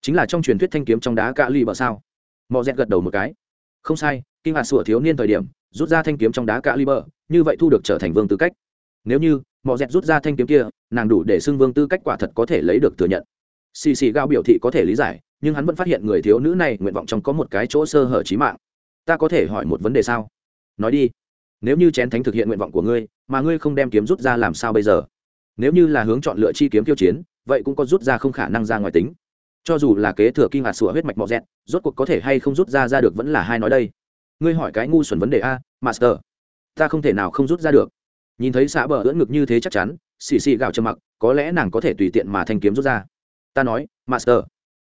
Chính là trong truyền thuyết thanh kiếm trong đá cạ ly bờ sao? Mò dẹt gật đầu một cái. Không sai, kinh hạt sủa thiếu niên thời điểm rút ra thanh kiếm trong đá cả như vậy thu được trở thành vương tư cách. Nếu như mò dẹt rút ra thanh kiếm kia, nàng đủ để xưng vương tư cách quả thật có thể lấy được thừa nhận. Xì xì gao biểu thị có thể lý giải, nhưng hắn vẫn phát hiện người thiếu nữ này nguyện vọng trong có một cái chỗ sơ hở trí mạng. Ta có thể hỏi một vấn đề sao? Nói đi. Nếu như chén thánh thực hiện nguyện vọng của ngươi, mà ngươi không đem kiếm rút ra làm sao bây giờ? Nếu như là hướng chọn lựa chi kiếm tiêu chiến, vậy cũng có rút ra không khả năng ra ngoài tính. Cho dù là kế thừa kinh hạt sủa huyết mạch mọ dẹt, rốt cuộc có thể hay không rút ra ra được vẫn là hai nói đây ngươi hỏi cái ngu xuẩn vấn đề a, master. Ta không thể nào không rút ra được. Nhìn thấy xã bờ ưỡn ngực như thế chắc chắn, xì xì gạo trầm mặc, có lẽ nàng có thể tùy tiện mà thanh kiếm rút ra. Ta nói, master,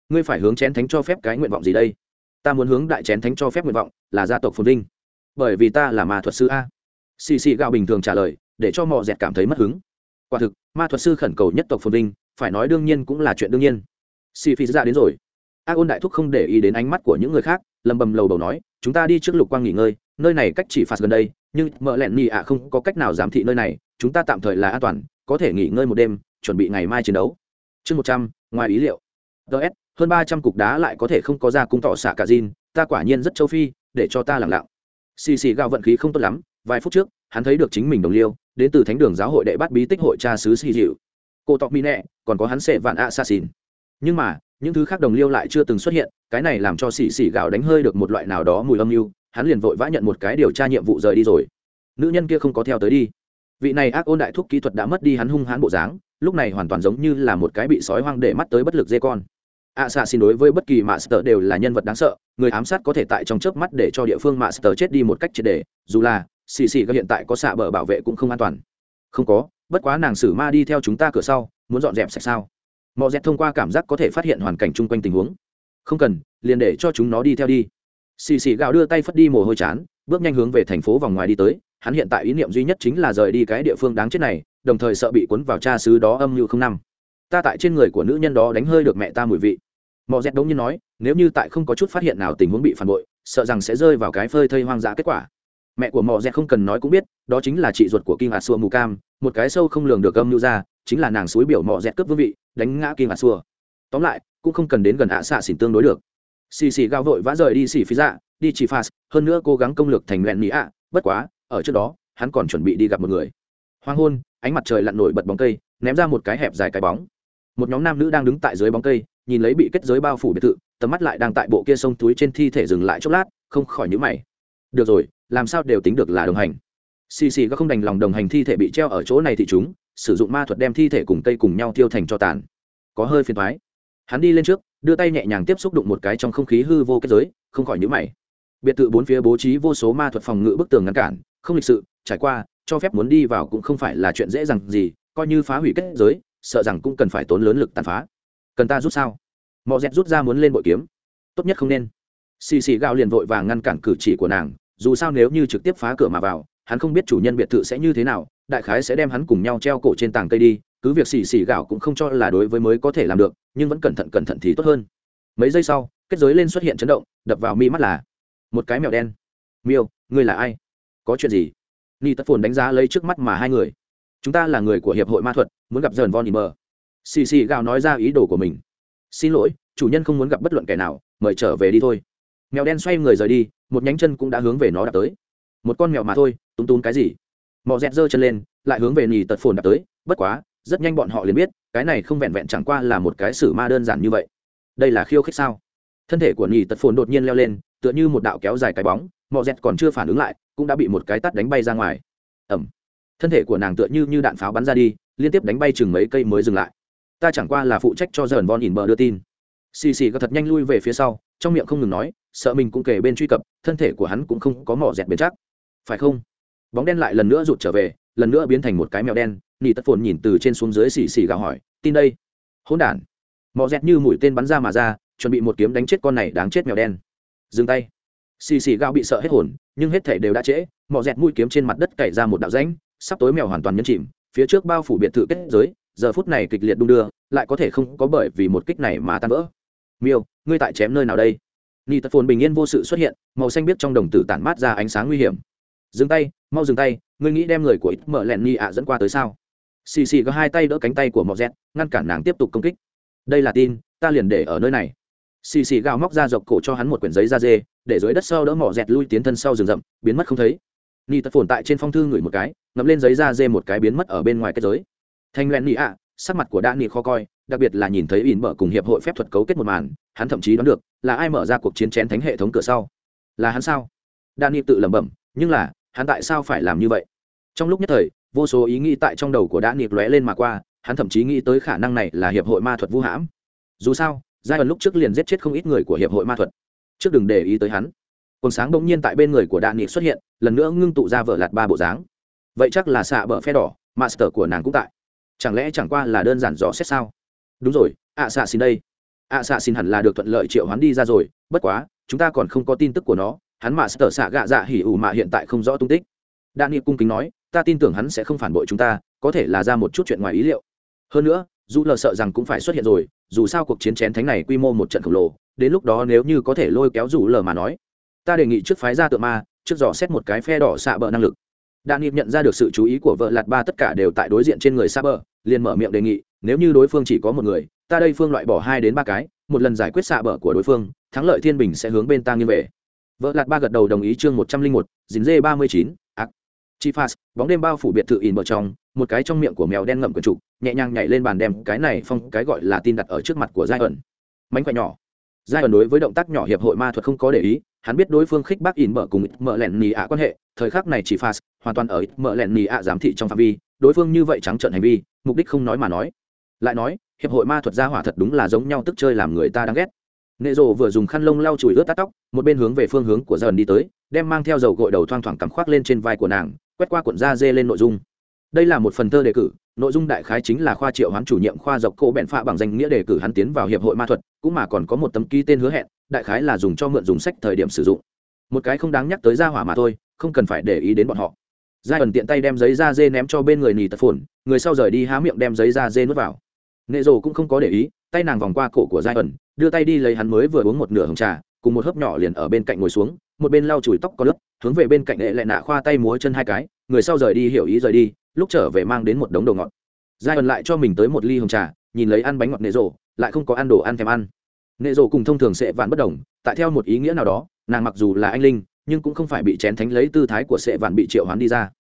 ngươi phải hướng chén thánh cho phép cái nguyện vọng gì đây? Ta muốn hướng đại chén thánh cho phép nguyện vọng là gia tộc phồn vinh. Bởi vì ta là ma thuật sư a. Xì xì gạo bình thường trả lời, để cho mò dẹt cảm thấy mất hứng. Quả thực, ma thuật sư khẩn cầu nhất tộc phồn vinh, phải nói đương nhiên cũng là chuyện đương nhiên. Xì phi ra đến rồi. A ôn đại thúc không để ý đến ánh mắt của những người khác lầm bầm lầu đầu nói, chúng ta đi trước lục quang nghỉ ngơi, nơi này cách chỉ phạt gần đây, nhưng mợ lẹn nhị ạ không có cách nào giám thị nơi này, chúng ta tạm thời là an toàn, có thể nghỉ ngơi một đêm, chuẩn bị ngày mai chiến đấu. Chương một trăm, ngoài ý liệu. Ts hơn ba trăm cục đá lại có thể không có ra cung tỏ xạ cả zin ta quả nhiên rất châu phi, để cho ta lẳng lặng. Xì xì gạo vận khí không tốt lắm, vài phút trước, hắn thấy được chính mình đồng liêu, đến từ thánh đường giáo hội đệ bát bí tích hội cha sứ xì dịu. Cô tọc mi nẹ, còn có hắn sệ vạn ạ xa xìn nhưng mà những thứ khác đồng liêu lại chưa từng xuất hiện, cái này làm cho xì xì gạo đánh hơi được một loại nào đó mùi âm mưu, hắn liền vội vã nhận một cái điều tra nhiệm vụ rời đi rồi. Nữ nhân kia không có theo tới đi. Vị này ác ôn đại thúc kỹ thuật đã mất đi hắn hung hãn bộ dáng, lúc này hoàn toàn giống như là một cái bị sói hoang để mắt tới bất lực dê con. Ạ xạ xin đối với bất kỳ mạ sờ đều là nhân vật đáng sợ, người ám sát có thể tại trong chớp mắt để cho địa phương mạ sờ chết đi một cách triệt để, dù là xì xì các hiện tại có xạ bờ bảo vệ cũng không an toàn. Không có, bất quá nàng sử ma đi theo chúng ta cửa sau, muốn dọn dẹp sạch sao? Mò dẹp thông qua cảm giác có thể phát hiện hoàn cảnh chung quanh tình huống. Không cần, liền để cho chúng nó đi theo đi. Xì xì gạo đưa tay phất đi mồ hôi chán, bước nhanh hướng về thành phố vòng ngoài đi tới. Hắn hiện tại ý niệm duy nhất chính là rời đi cái địa phương đáng chết này, đồng thời sợ bị cuốn vào cha xứ đó âm như không năm. Ta tại trên người của nữ nhân đó đánh hơi được mẹ ta mùi vị. Mò dẹt đống như nói, nếu như tại không có chút phát hiện nào tình huống bị phản bội, sợ rằng sẽ rơi vào cái phơi thây hoang dã kết quả. Mẹ của mò dẹt không cần nói cũng biết, đó chính là chị ruột của kim hạt xua mù cam, một cái sâu không lường được âm mưu ra chính là nàng suối biểu mò dẹt cướp vương vị, đánh ngã kim hạ xua. Tóm lại, cũng không cần đến gần ạ xạ xỉn tương đối được. Xì xì gao vội vã rời đi xì phí dạ đi chỉ phạt, hơn nữa cố gắng công lược thành lẹn mỹ ạ. Bất quá, ở trước đó, hắn còn chuẩn bị đi gặp một người. Hoang hôn, ánh mặt trời lặn nổi bật bóng cây, ném ra một cái hẹp dài cái bóng. Một nhóm nam nữ đang đứng tại dưới bóng cây, nhìn lấy bị kết giới bao phủ biệt thự, tầm mắt lại đang tại bộ kia sông túi trên thi thể dừng lại chốc lát, không khỏi nhữ mày. Được rồi, làm sao đều tính được là đồng hành xì xì có không đành lòng đồng hành thi thể bị treo ở chỗ này thì chúng, sử dụng ma thuật đem thi thể cùng cây cùng nhau tiêu thành cho tàn. Có hơi phiền thoái hắn đi lên trước, đưa tay nhẹ nhàng tiếp xúc đụng một cái trong không khí hư vô kết giới, không khỏi nhữ mày. Biệt thự bốn phía bố trí vô số ma thuật phòng ngự bức tường ngăn cản, không lịch sự, trải qua, cho phép muốn đi vào cũng không phải là chuyện dễ dàng gì, coi như phá hủy kết giới, sợ rằng cũng cần phải tốn lớn lực tàn phá. Cần ta rút sao? Mọ dẹt rút ra muốn lên bội kiếm. Tốt nhất không nên. Xì xì gạo liền vội vàng ngăn cản cử chỉ của nàng, dù sao nếu như trực tiếp phá cửa mà vào hắn không biết chủ nhân biệt thự sẽ như thế nào, đại khái sẽ đem hắn cùng nhau treo cổ trên tảng cây đi, cứ việc xì xì gạo cũng không cho là đối với mới có thể làm được, nhưng vẫn cẩn thận cẩn thận thì tốt hơn. Mấy giây sau, kết giới lên xuất hiện chấn động, đập vào mi mắt là, một cái mèo đen. Miêu, ngươi là ai? Có chuyện gì? Ni tất phồn đánh giá lấy trước mắt mà hai người. Chúng ta là người của hiệp hội ma thuật, muốn gặp dần von im xì xì gạo nói ra ý đồ của mình. Xin lỗi, chủ nhân không muốn gặp bất luận kẻ nào, mời trở về đi thôi. Mèo đen xoay người rời đi, một nhánh chân cũng đã hướng về nó đã tới. Một con mèo mà thôi túng túng cái gì? Mò dẹt giơ chân lên, lại hướng về nhì tật phồn đạp tới, bất quá, rất nhanh bọn họ liền biết, cái này không vẹn vẹn chẳng qua là một cái xử ma đơn giản như vậy. Đây là khiêu khích sao? Thân thể của nhì tật phồn đột nhiên leo lên, tựa như một đạo kéo dài cái bóng mò dẹt còn chưa phản ứng lại, cũng đã bị một cái tắt đánh bay ra ngoài. Ẩm. Thân thể của nàng tựa như như đạn pháo bắn ra đi, liên tiếp đánh bay chừng mấy cây mới dừng lại. Ta chẳng qua là phụ trách cho dởn von ỉn bờ đưa tin. Xì xì có thật nhanh lui về phía sau, trong miệng không ngừng nói, sợ mình cũng kể bên truy cập, thân thể của hắn cũng không có mỏ dẹt bền chắc. Phải không? Bóng đen lại lần nữa rụt trở về, lần nữa biến thành một cái mèo đen nỉ tất phồn nhìn từ trên xuống dưới xì xì gào hỏi, tin đây. Hỗn đản. Mỏ dẹt như mũi tên bắn ra mà ra, chuẩn bị một kiếm đánh chết con này đáng chết mèo đen. Dừng tay. Xì xì gào bị sợ hết hồn, nhưng hết thể đều đã trễ mỏ dẹt mũi kiếm trên mặt đất cày ra một đạo rãnh, sắp tối mèo hoàn toàn nhấn chìm, phía trước bao phủ biệt thự kết giới, giờ phút này kịch liệt đung đưa, lại có thể không có bởi vì một kích này mà tan vỡ. Miêu, ngươi tại chém nơi nào đây? Ni tật phồn bình yên vô sự xuất hiện, màu xanh biết trong đồng tử tản mát ra ánh sáng nguy hiểm dừng tay, mau dừng tay, ngươi nghĩ đem người của ít mở lẹn ni ạ dẫn qua tới sao? Xì xì có hai tay đỡ cánh tay của mọ dẹt ngăn cản nàng tiếp tục công kích. Đây là tin, ta liền để ở nơi này. Xì xì gào móc ra dọc cổ cho hắn một quyển giấy da dê, để dưới đất sau đỡ mỏ dẹt lui tiến thân sau rừng rậm, biến mất không thấy. Ni tật phồn tại trên phong thư ngửi một cái, ngậm lên giấy da dê một cái biến mất ở bên ngoài kết giới. Thanh luyện nị ạ, sắc mặt của đa nị khó coi, đặc biệt là nhìn thấy ỉn mở cùng hiệp hội phép thuật cấu kết một màn, hắn thậm chí đoán được là ai mở ra cuộc chiến chén thánh hệ thống cửa sau. Là hắn sao? Đan nị tự lẩm bẩm, nhưng là hắn tại sao phải làm như vậy? Trong lúc nhất thời, vô số ý nghĩ tại trong đầu của đã nị lóe lên mà qua, hắn thậm chí nghĩ tới khả năng này là hiệp hội ma thuật vũ hãm. Dù sao giai đoạn lúc trước liền giết chết không ít người của hiệp hội ma thuật. Trước đừng để ý tới hắn. Quần sáng bỗng nhiên tại bên người của đạn nghị xuất hiện, lần nữa ngưng tụ ra vợ lạt ba bộ dáng. Vậy chắc là xạ bờ phe đỏ, master của nàng cũng tại. Chẳng lẽ chẳng qua là đơn giản rõ xét sao? Đúng rồi, ạ xạ xin đây. Ạ xạ xin hẳn là được thuận lợi triệu hắn đi ra rồi, bất quá, chúng ta còn không có tin tức của nó hắn master xạ gạ dạ hỉ ủ mạ hiện tại không rõ tung tích. Đạn nghị cung kính nói, ta tin tưởng hắn sẽ không phản bội chúng ta, có thể là ra một chút chuyện ngoài ý liệu. Hơn nữa, dù lờ sợ rằng cũng phải xuất hiện rồi, dù sao cuộc chiến chén thánh này quy mô một trận khổng lồ, đến lúc đó nếu như có thể lôi kéo dù lờ mà nói, ta đề nghị trước phái ra tượng ma, trước dò xét một cái phe đỏ xạ bờ năng lực. Đạn nghiệp nhận ra được sự chú ý của vợ lạt ba tất cả đều tại đối diện trên người xạ bờ, liền mở miệng đề nghị, nếu như đối phương chỉ có một người, ta đây phương loại bỏ hai đến ba cái, một lần giải quyết xạ bờ của đối phương, thắng lợi thiên bình sẽ hướng bên ta nghiêng về vợ lạt ba gật đầu đồng ý chương một trăm linh một, dính dê ba mươi chín, ác. Chi phas bóng đêm bao phủ biệt thự in bờ trong, một cái trong miệng của mèo đen ngậm quần trục, nhẹ nhàng nhảy lên bàn đem cái này phong, cái gọi là tin đặt ở trước mặt của giai ẩn. Mánh khỏe nhỏ. Giai ẩn đối với động tác nhỏ hiệp hội ma thuật không có để ý, hắn biết đối phương khích bác in mở cùng mở lẹn nì ạ quan hệ, thời khắc này chỉ phas hoàn toàn ở mở lẹn nì ạ giám thị trong phạm vi, đối phương như vậy trắng trợn hành vi, mục đích không nói mà nói. Lại nói, hiệp hội ma thuật gia hỏa thật đúng là giống nhau tức chơi làm người ta đáng ghét nệ rộ vừa dùng khăn lông lau chùi ướt tắt tóc, một bên hướng về phương hướng của dần đi tới, đem mang theo dầu gội đầu thoang thoảng cắm khoác lên trên vai của nàng, quét qua cuộn da dê lên nội dung. Đây là một phần thơ đề cử, nội dung đại khái chính là khoa triệu hoán chủ nhiệm khoa dọc cổ bẹn phạ bằng danh nghĩa đề cử hắn tiến vào hiệp hội ma thuật, cũng mà còn có một tấm ký tên hứa hẹn, đại khái là dùng cho mượn dùng sách thời điểm sử dụng. Một cái không đáng nhắc tới ra hỏa mà thôi, không cần phải để ý đến bọn họ. Giai ẩn tiện tay đem giấy da dê ném cho bên người nì tật phồn, người sau rời đi há miệng đem giấy da dê nuốt vào nệ rồ cũng không có để ý, tay nàng vòng qua cổ của giai ẩn, đưa tay đi lấy hắn mới vừa uống một nửa hồng trà, cùng một hớp nhỏ liền ở bên cạnh ngồi xuống, một bên lau chùi tóc có lớp hướng về bên cạnh lệ lại nạ khoa tay múa chân hai cái, người sau rời đi hiểu ý rời đi, lúc trở về mang đến một đống đồ ngọt. Giai ẩn lại cho mình tới một ly hồng trà, nhìn lấy ăn bánh ngọt nệ rồ lại không có ăn đồ ăn thèm ăn. Nệ rồ cùng thông thường sẽ vạn bất đồng, tại theo một ý nghĩa nào đó, nàng mặc dù là anh linh, nhưng cũng không phải bị chén thánh lấy tư thái của sẽ vạn bị triệu hoán đi ra.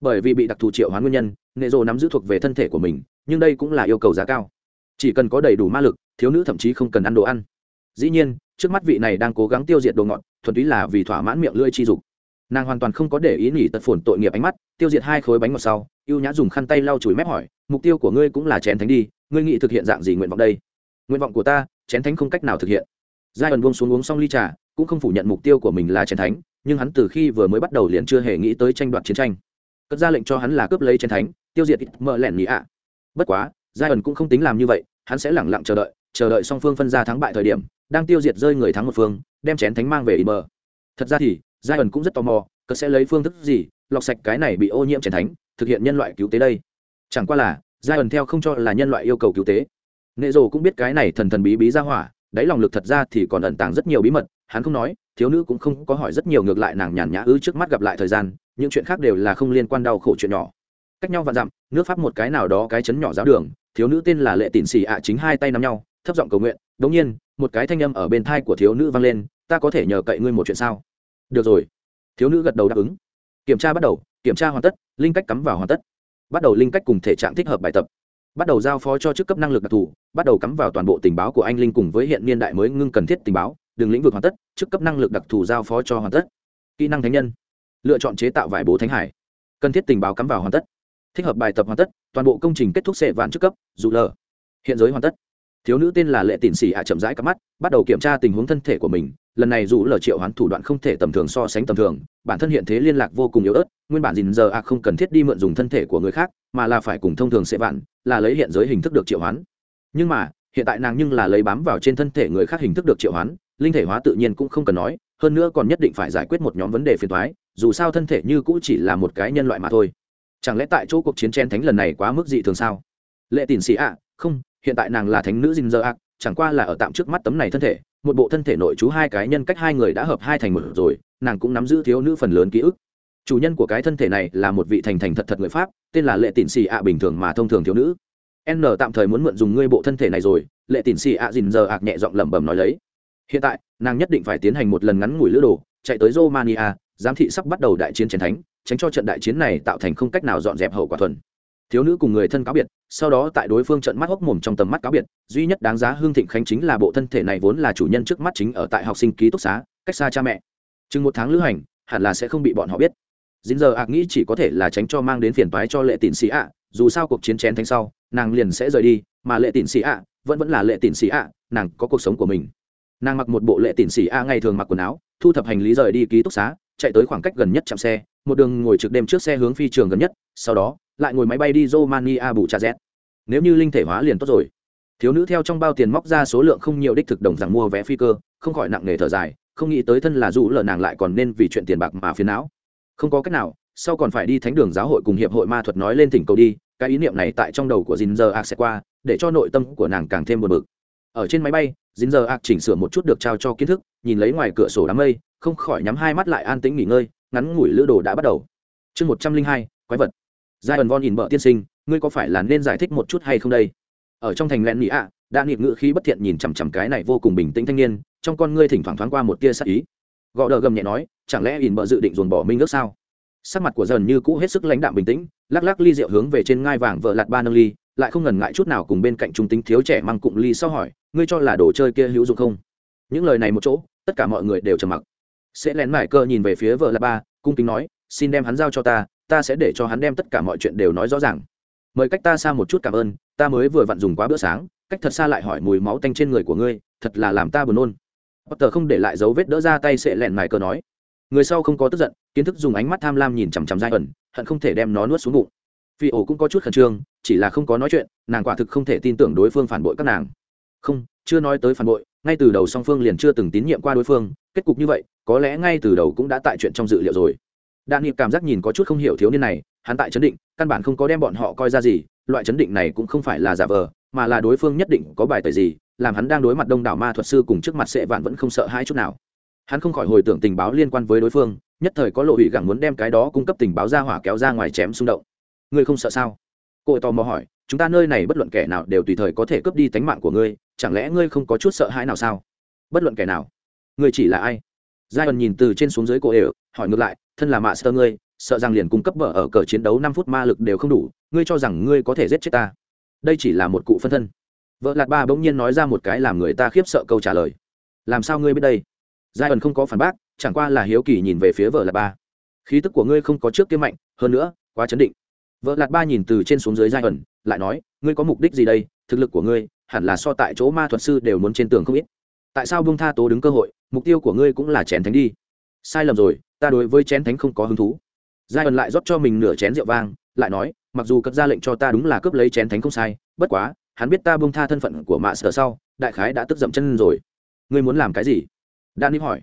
Bởi vì bị đặc thù triệu hoán nguyên nhân, nệ rồ nắm giữ thuộc về thân thể của mình nhưng đây cũng là yêu cầu giá cao. Chỉ cần có đầy đủ ma lực, thiếu nữ thậm chí không cần ăn đồ ăn. Dĩ nhiên, trước mắt vị này đang cố gắng tiêu diệt đồ ngọt, thuần túy là vì thỏa mãn miệng lưỡi chi dục. Nàng hoàn toàn không có để ý nghỉ tật phồn tội nghiệp ánh mắt, tiêu diệt hai khối bánh ngọt sau y ê u nhã dùng khăn tay lau chùi mép hỏi, mục tiêu của ngươi cũng là chén thánh đi, ngươi nghĩ thực hiện dạng gì nguyện vọng đây? Nguyện vọng của ta, chén thánh không cách nào thực hiện. Giai ẩn buông xuống uống xong ly trà, cũng không phủ nhận mục tiêu của mình là chén thánh, nhưng hắn từ khi vừa mới bắt đầu liền chưa hề nghĩ tới tranh đoạt chiến tranh. Cất ra lệnh cho hắn là cướp lấy chén thánh, tiêu diệt ít mỡ lẻn nhị ạ bất quá giai ẩn cũng không tính làm như vậy, hắn sẽ lẳng lặng chờ đợi chờ đợi song phương phân ra thắng bại thời điểm, đang tiêu diệt rơi người thắng một phương, đem chén thánh mang về ít mờ thật ra thì giai ẩn cũng rất tò mò cờ sẽ lấy phương thức gì, lọc sạch cái này bị ô nhiễm chén thánh, thực hiện nhân loại cứu tế đây. Chẳng qua là giai ẩn theo không cho là nhân loại yêu cầu cứu tế. Nệ rồ cũng biết cái này thần thần bí bí ra hỏa, đáy lòng lực thật ra thì còn ẩn tàng rất nhiều bí mật, hắn không nói, thiếu nữ cũng không có hỏi rất nhiều ngược lại nàng nhàn nhã ư trước mắt gặp lại thời gian, những chuyện khác đều là không liên quan đau khổ chuyện nhỏ cách nhau và dặm, nước pháp một cái nào đó cái chấn nhỏ giáo đường, thiếu nữ tên là lệ tịn xì ạ chính hai tay nắm nhau, thấp giọng cầu nguyện, đống nhiên, một cái thanh âm ở bên thai của thiếu nữ vang lên, ta có thể nhờ cậy ngươi một chuyện sao? Được rồi. Thiếu nữ gật đầu đáp ứng. Kiểm tra bắt đầu, kiểm tra hoàn tất, linh cách cắm vào hoàn tất. Bắt đầu linh cách cùng thể trạng thích hợp bài tập. Bắt đầu giao phó cho chức cấp năng lực đặc thù, bắt đầu cắm vào toàn bộ tình báo của anh linh cùng với hiện niên đại mới ngưng cần thiết tình báo, đường lĩnh vực hoàn tất, chức cấp năng lực đặc thù giao phó cho hoàn tất. Kỹ năng thánh nhân. Lựa chọn chế tạo vải bố thánh hải. Cần thiết tình báo cắm vào hoàn tất thích hợp bài tập hoàn tất, toàn bộ công trình kết thúc sệ vạn trước cấp, dù lờ. Hiện giới hoàn tất. Thiếu nữ tên là lệ tịn xỉ ạ chậm rãi cắp mắt, bắt đầu kiểm tra tình huống thân thể của mình. Lần này dù lờ triệu hoán thủ đoạn không thể tầm thường so sánh tầm thường, bản thân hiện thế liên lạc vô cùng yếu ớt, nguyên bản dình giờ ạ không cần thiết đi mượn dùng thân thể của người khác, mà là phải cùng thông thường sệ vạn, là lấy hiện giới hình thức được triệu hoán. Nhưng mà, hiện tại nàng nhưng là lấy bám vào trên thân thể người khác hình thức được triệu hoán, linh thể hóa tự nhiên cũng không cần nói, hơn nữa còn nhất định phải giải quyết một nhóm vấn đề phiền thoái dù sao thân thể như cũ chỉ là một cái nhân loại mà thôi chẳng lẽ tại chỗ cuộc chiến chen thánh lần này quá mức dị thường sao? Lệ tín xì ạ, không, hiện tại nàng là thánh nữ dinh dơ ạ, chẳng qua là ở tạm trước mắt tấm này thân thể, một bộ thân thể nội chú hai cái nhân cách hai người đã hợp hai thành một rồi, nàng cũng nắm giữ thiếu nữ phần lớn ký ức. Chủ nhân của cái thân thể này là một vị thành thành thật thật người pháp, tên là lệ tín xì ạ bình thường mà thông thường thiếu nữ. N tạm thời muốn mượn dùng ngươi bộ thân thể này rồi, lệ tín xì ạ dình dơ ạc nhẹ giọng lẩm bẩm nói lấy. Hiện tại, nàng nhất định phải tiến hành một lần ngắn ngủi lữ đồ, chạy tới romania, giám thị sắp bắt đầu đại chiến chiến thánh tránh cho trận đại chiến này tạo thành không cách nào dọn dẹp hậu quả thuần. Thiếu nữ cùng người thân cáo biệt, sau đó tại đối phương trận mắt hốc mồm trong tầm mắt cáo biệt, duy nhất đáng giá hương thịnh khánh chính là bộ thân thể này vốn là chủ nhân trước mắt chính ở tại học sinh ký túc xá, cách xa cha mẹ. Chừng một tháng lữ hành, hẳn là sẽ không bị bọn họ biết. Dính giờ ạc nghĩ chỉ có thể là tránh cho mang đến phiền toái cho lệ tịn sĩ ạ, dù sao cuộc chiến chén thanh sau, nàng liền sẽ rời đi, mà lệ tịn sĩ ạ, vẫn vẫn là lệ tịn sĩ ạ, nàng có cuộc sống của mình. Nàng mặc một bộ lệ tịn sĩ ạ, ngày thường mặc quần áo, thu thập hành lý rời đi ký túc xá, chạy tới khoảng cách gần nhất chạm xe một đường ngồi trực đêm trước xe hướng phi trường gần nhất, sau đó, lại ngồi máy bay đi romania bù cha z nếu như linh thể hóa liền tốt rồi. Thiếu nữ theo trong bao tiền móc ra số lượng không nhiều đích thực đồng rằng mua vé phi cơ, không khỏi nặng nề thở dài, không nghĩ tới thân là dù lợn nàng lại còn nên vì chuyện tiền bạc mà phiền não. Không có cách nào, sau còn phải đi thánh đường giáo hội cùng hiệp hội ma thuật nói lên thỉnh cầu đi, cái ý niệm này tại trong đầu của dinh giờ ạc sẽ qua, để cho nội tâm của nàng càng thêm buồn bực. Ở trên máy bay dinh giờ ạc chỉnh sửa một chút được trao cho kiến thức, nhìn lấy ngoài cửa sổ đám mây, không khỏi nhắm hai mắt lại an tĩnh nghỉ ngơi ngắn ngủi lữ đồ đã bắt đầu. Chương một trăm linh hai, quái vật. Giai ẩn von nhìn bợ tiên sinh, ngươi có phải là nên giải thích một chút hay không đây? Ở trong thành lẹn mỹ ạ, đã niệm ngữ khí bất thiện nhìn chằm chằm cái này vô cùng bình tĩnh thanh niên, trong con ngươi thỉnh thoảng thoáng qua một tia sắc ý. Gõ đờ gầm nhẹ nói, chẳng lẽ ỉn bợ dự định dồn bỏ minh ước sao? Sắc mặt của dần như cũ hết sức lãnh đạm bình tĩnh, lắc lắc ly rượu hướng về trên ngai vàng vợ lạt ba nâng ly, lại không ngần ngại chút nào cùng bên cạnh trung tính thiếu trẻ mang cụm ly sau hỏi, ngươi cho là đồ chơi kia hữu dụng không? Những lời này một chỗ, tất cả mọi người đều trầm mặc sẽ lén mải cơ nhìn về phía vợ là ba, cung kính nói, xin đem hắn giao cho ta ta sẽ để cho hắn đem tất cả mọi chuyện đều nói rõ ràng. Mời cách ta xa một chút cảm ơn, ta mới vừa vặn dùng quá bữa sáng, cách thật xa lại hỏi mùi máu tanh trên người của ngươi, thật là làm ta buồn nôn. Potter không để lại dấu vết đỡ ra tay sẽ lẹn mài cơ nói. Người sau không có tức giận, kiến thức dùng ánh mắt tham lam nhìn chằm chằm giai ẩn hận không thể đem nó nuốt xuống bụng. Vì ổ cũng có chút khẩn trương, chỉ là không có nói chuyện, nàng quả thực không thể tin tưởng đối phương phản bội các nàng. Không, chưa nói tới phản bội ngay từ đầu song phương liền chưa từng tín nhiệm qua đối phương, kết cục như vậy, có lẽ ngay từ đầu cũng đã tại chuyện trong dự liệu rồi. Đạn nghiệp cảm giác nhìn có chút không hiểu thiếu niên này, hắn tại chấn định, căn bản không có đem bọn họ coi ra gì, loại chấn định này cũng không phải là giả vờ, mà là đối phương nhất định có bài tời gì, làm hắn đang đối mặt đông đảo ma thuật sư cùng trước mặt sệ vạn vẫn không sợ hai chút nào. Hắn không khỏi hồi tưởng tình báo liên quan với đối phương, nhất thời có lộ hủy gẳng muốn đem cái đó cung cấp tình báo ra hỏa kéo ra ngoài chém xung động. Ngươi không sợ sao? Cô tò mò hỏi chúng ta nơi này bất luận kẻ nào đều tùy thời có thể cướp đi tánh mạng của ngươi, chẳng lẽ ngươi không có chút sợ hãi nào sao? Bất luận kẻ nào. Ngươi chỉ là ai? Giai ẩn nhìn từ trên xuống dưới cô đều hỏi ngược lại, thân là mạ sơ ngươi, sợ rằng liền cung cấp vợ ở cờ chiến đấu năm phút ma lực đều không đủ, ngươi cho rằng ngươi có thể giết chết ta? Đây chỉ là một cụ phân thân. Vợ lạt ba bỗng nhiên nói ra một cái làm người ta khiếp sợ câu trả lời. Làm sao ngươi biết đây? Giai ẩn không có phản bác, chẳng qua là hiếu kỳ nhìn về phía vợ lạt ba. Khí tức của ngươi không có trước kia mạnh, hơn nữa, quá chấn định. Vợ lạt ba nhìn từ trên xuống dưới giai ẩn lại nói, ngươi có mục đích gì đây? Thực lực của ngươi hẳn là so tại chỗ ma thuật sư đều muốn trên tường không ít. Tại sao bông tha tố đứng cơ hội? Mục tiêu của ngươi cũng là chén thánh đi. Sai lầm rồi, ta đối với chén thánh không có hứng thú. Giai ẩn lại rót cho mình nửa chén rượu vang, lại nói, mặc dù cất ra lệnh cho ta đúng là cướp lấy chén thánh không sai, bất quá, hắn biết ta bông tha thân phận của mạ sở sau, đại khái đã tức dậm chân rồi. Ngươi muốn làm cái gì? Đan nim hỏi.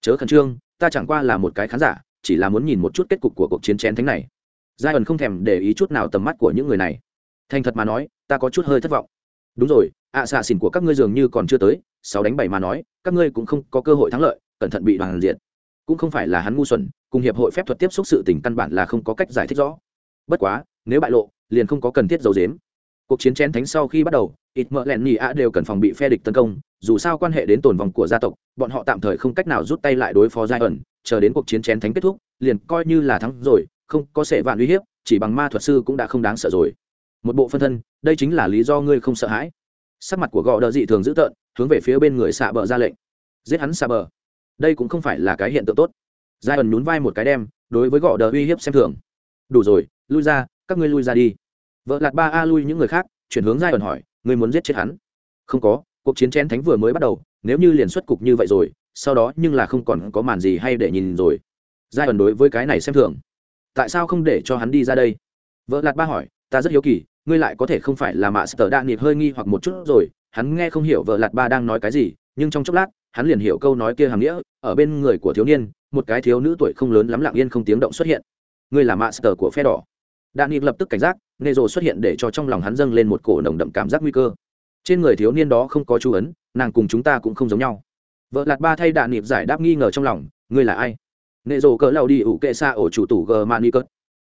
Chớ khẩn trương, ta chẳng qua là một cái khán giả, chỉ là muốn nhìn một chút kết cục của cuộc chiến chén thánh này. Giai ẩn không thèm để ý chút nào tầm mắt của những người này thành thật mà nói, ta có chút hơi thất vọng. Đúng rồi, ạ xạ xỉn của các ngươi dường như còn chưa tới, sáu đánh bảy mà nói, các ngươi cũng không có cơ hội thắng lợi, cẩn thận bị đoàn diện cũng không phải là hắn ngu xuẩn, cùng hiệp hội phép thuật tiếp xúc sự tình căn bản là không có cách giải thích rõ. Bất quá, nếu bại lộ, liền không có cần thiết giấu dếm cuộc chiến chén thánh sau khi bắt đầu, ít mỡ lẹn nhì ạ đều cần phòng bị phe địch tấn công, dù sao quan hệ đến tồn vòng của gia tộc, bọn họ tạm thời không cách nào rút tay lại đối phó giai ẩn chờ đến cuộc chiến chén thánh kết thúc, liền coi như là thắng rồi, không có sẻ vạn uy hiếp, chỉ bằng ma thuật sư cũng đã không đáng sợ rồi một bộ phân thân, đây chính là lý do ngươi không sợ hãi. Sắc mặt của gò đờ dị thường dữ tợn, hướng về phía bên người xạ bờ ra lệnh. Giết hắn xạ bờ. Đây cũng không phải là cái hiện tượng tốt. Giai ẩn nhún vai một cái đem, đối với gò đờ uy hiếp xem thường. Đủ rồi, lui ra, các ngươi lui ra đi. Vợ lạt ba a lui những người khác, chuyển hướng giai ẩn hỏi, ngươi muốn giết chết hắn? Không có, cuộc chiến chén thánh vừa mới bắt đầu, nếu như liền xuất cục như vậy rồi, sau đó nhưng là không còn có màn gì hay để nhìn rồi. Giai ẩn đối với cái này xem thường. Tại sao không để cho hắn đi ra đây? Vợ lạt ba hỏi, ta rất hiếu kỳ ngươi lại có thể không phải là mạ sờ đạn nịp hơi nghi hoặc một chút rồi, hắn nghe không hiểu vợ lạt ba đang nói cái gì, nhưng trong chốc lát, hắn liền hiểu câu nói kia hàm nghĩa, ở bên người của thiếu niên, một cái thiếu nữ tuổi không lớn lắm lặng yên không tiếng động xuất hiện. Ngươi là mạ sờ của phe đỏ. Đạn nịp lập tức cảnh giác nê rồ xuất hiện để cho trong lòng hắn dâng lên một cổ nồng đậm cảm giác nguy cơ. Trên người thiếu niên đó không có chú ấn, nàng cùng chúng ta cũng không giống nhau. Vợ lạt ba thay đạn nịp giải đáp nghi ngờ trong lòng, ngươi là ai? Nệ rồ cỡ lao đi ủ kệ xa ổ chủ tủ g mani cớt.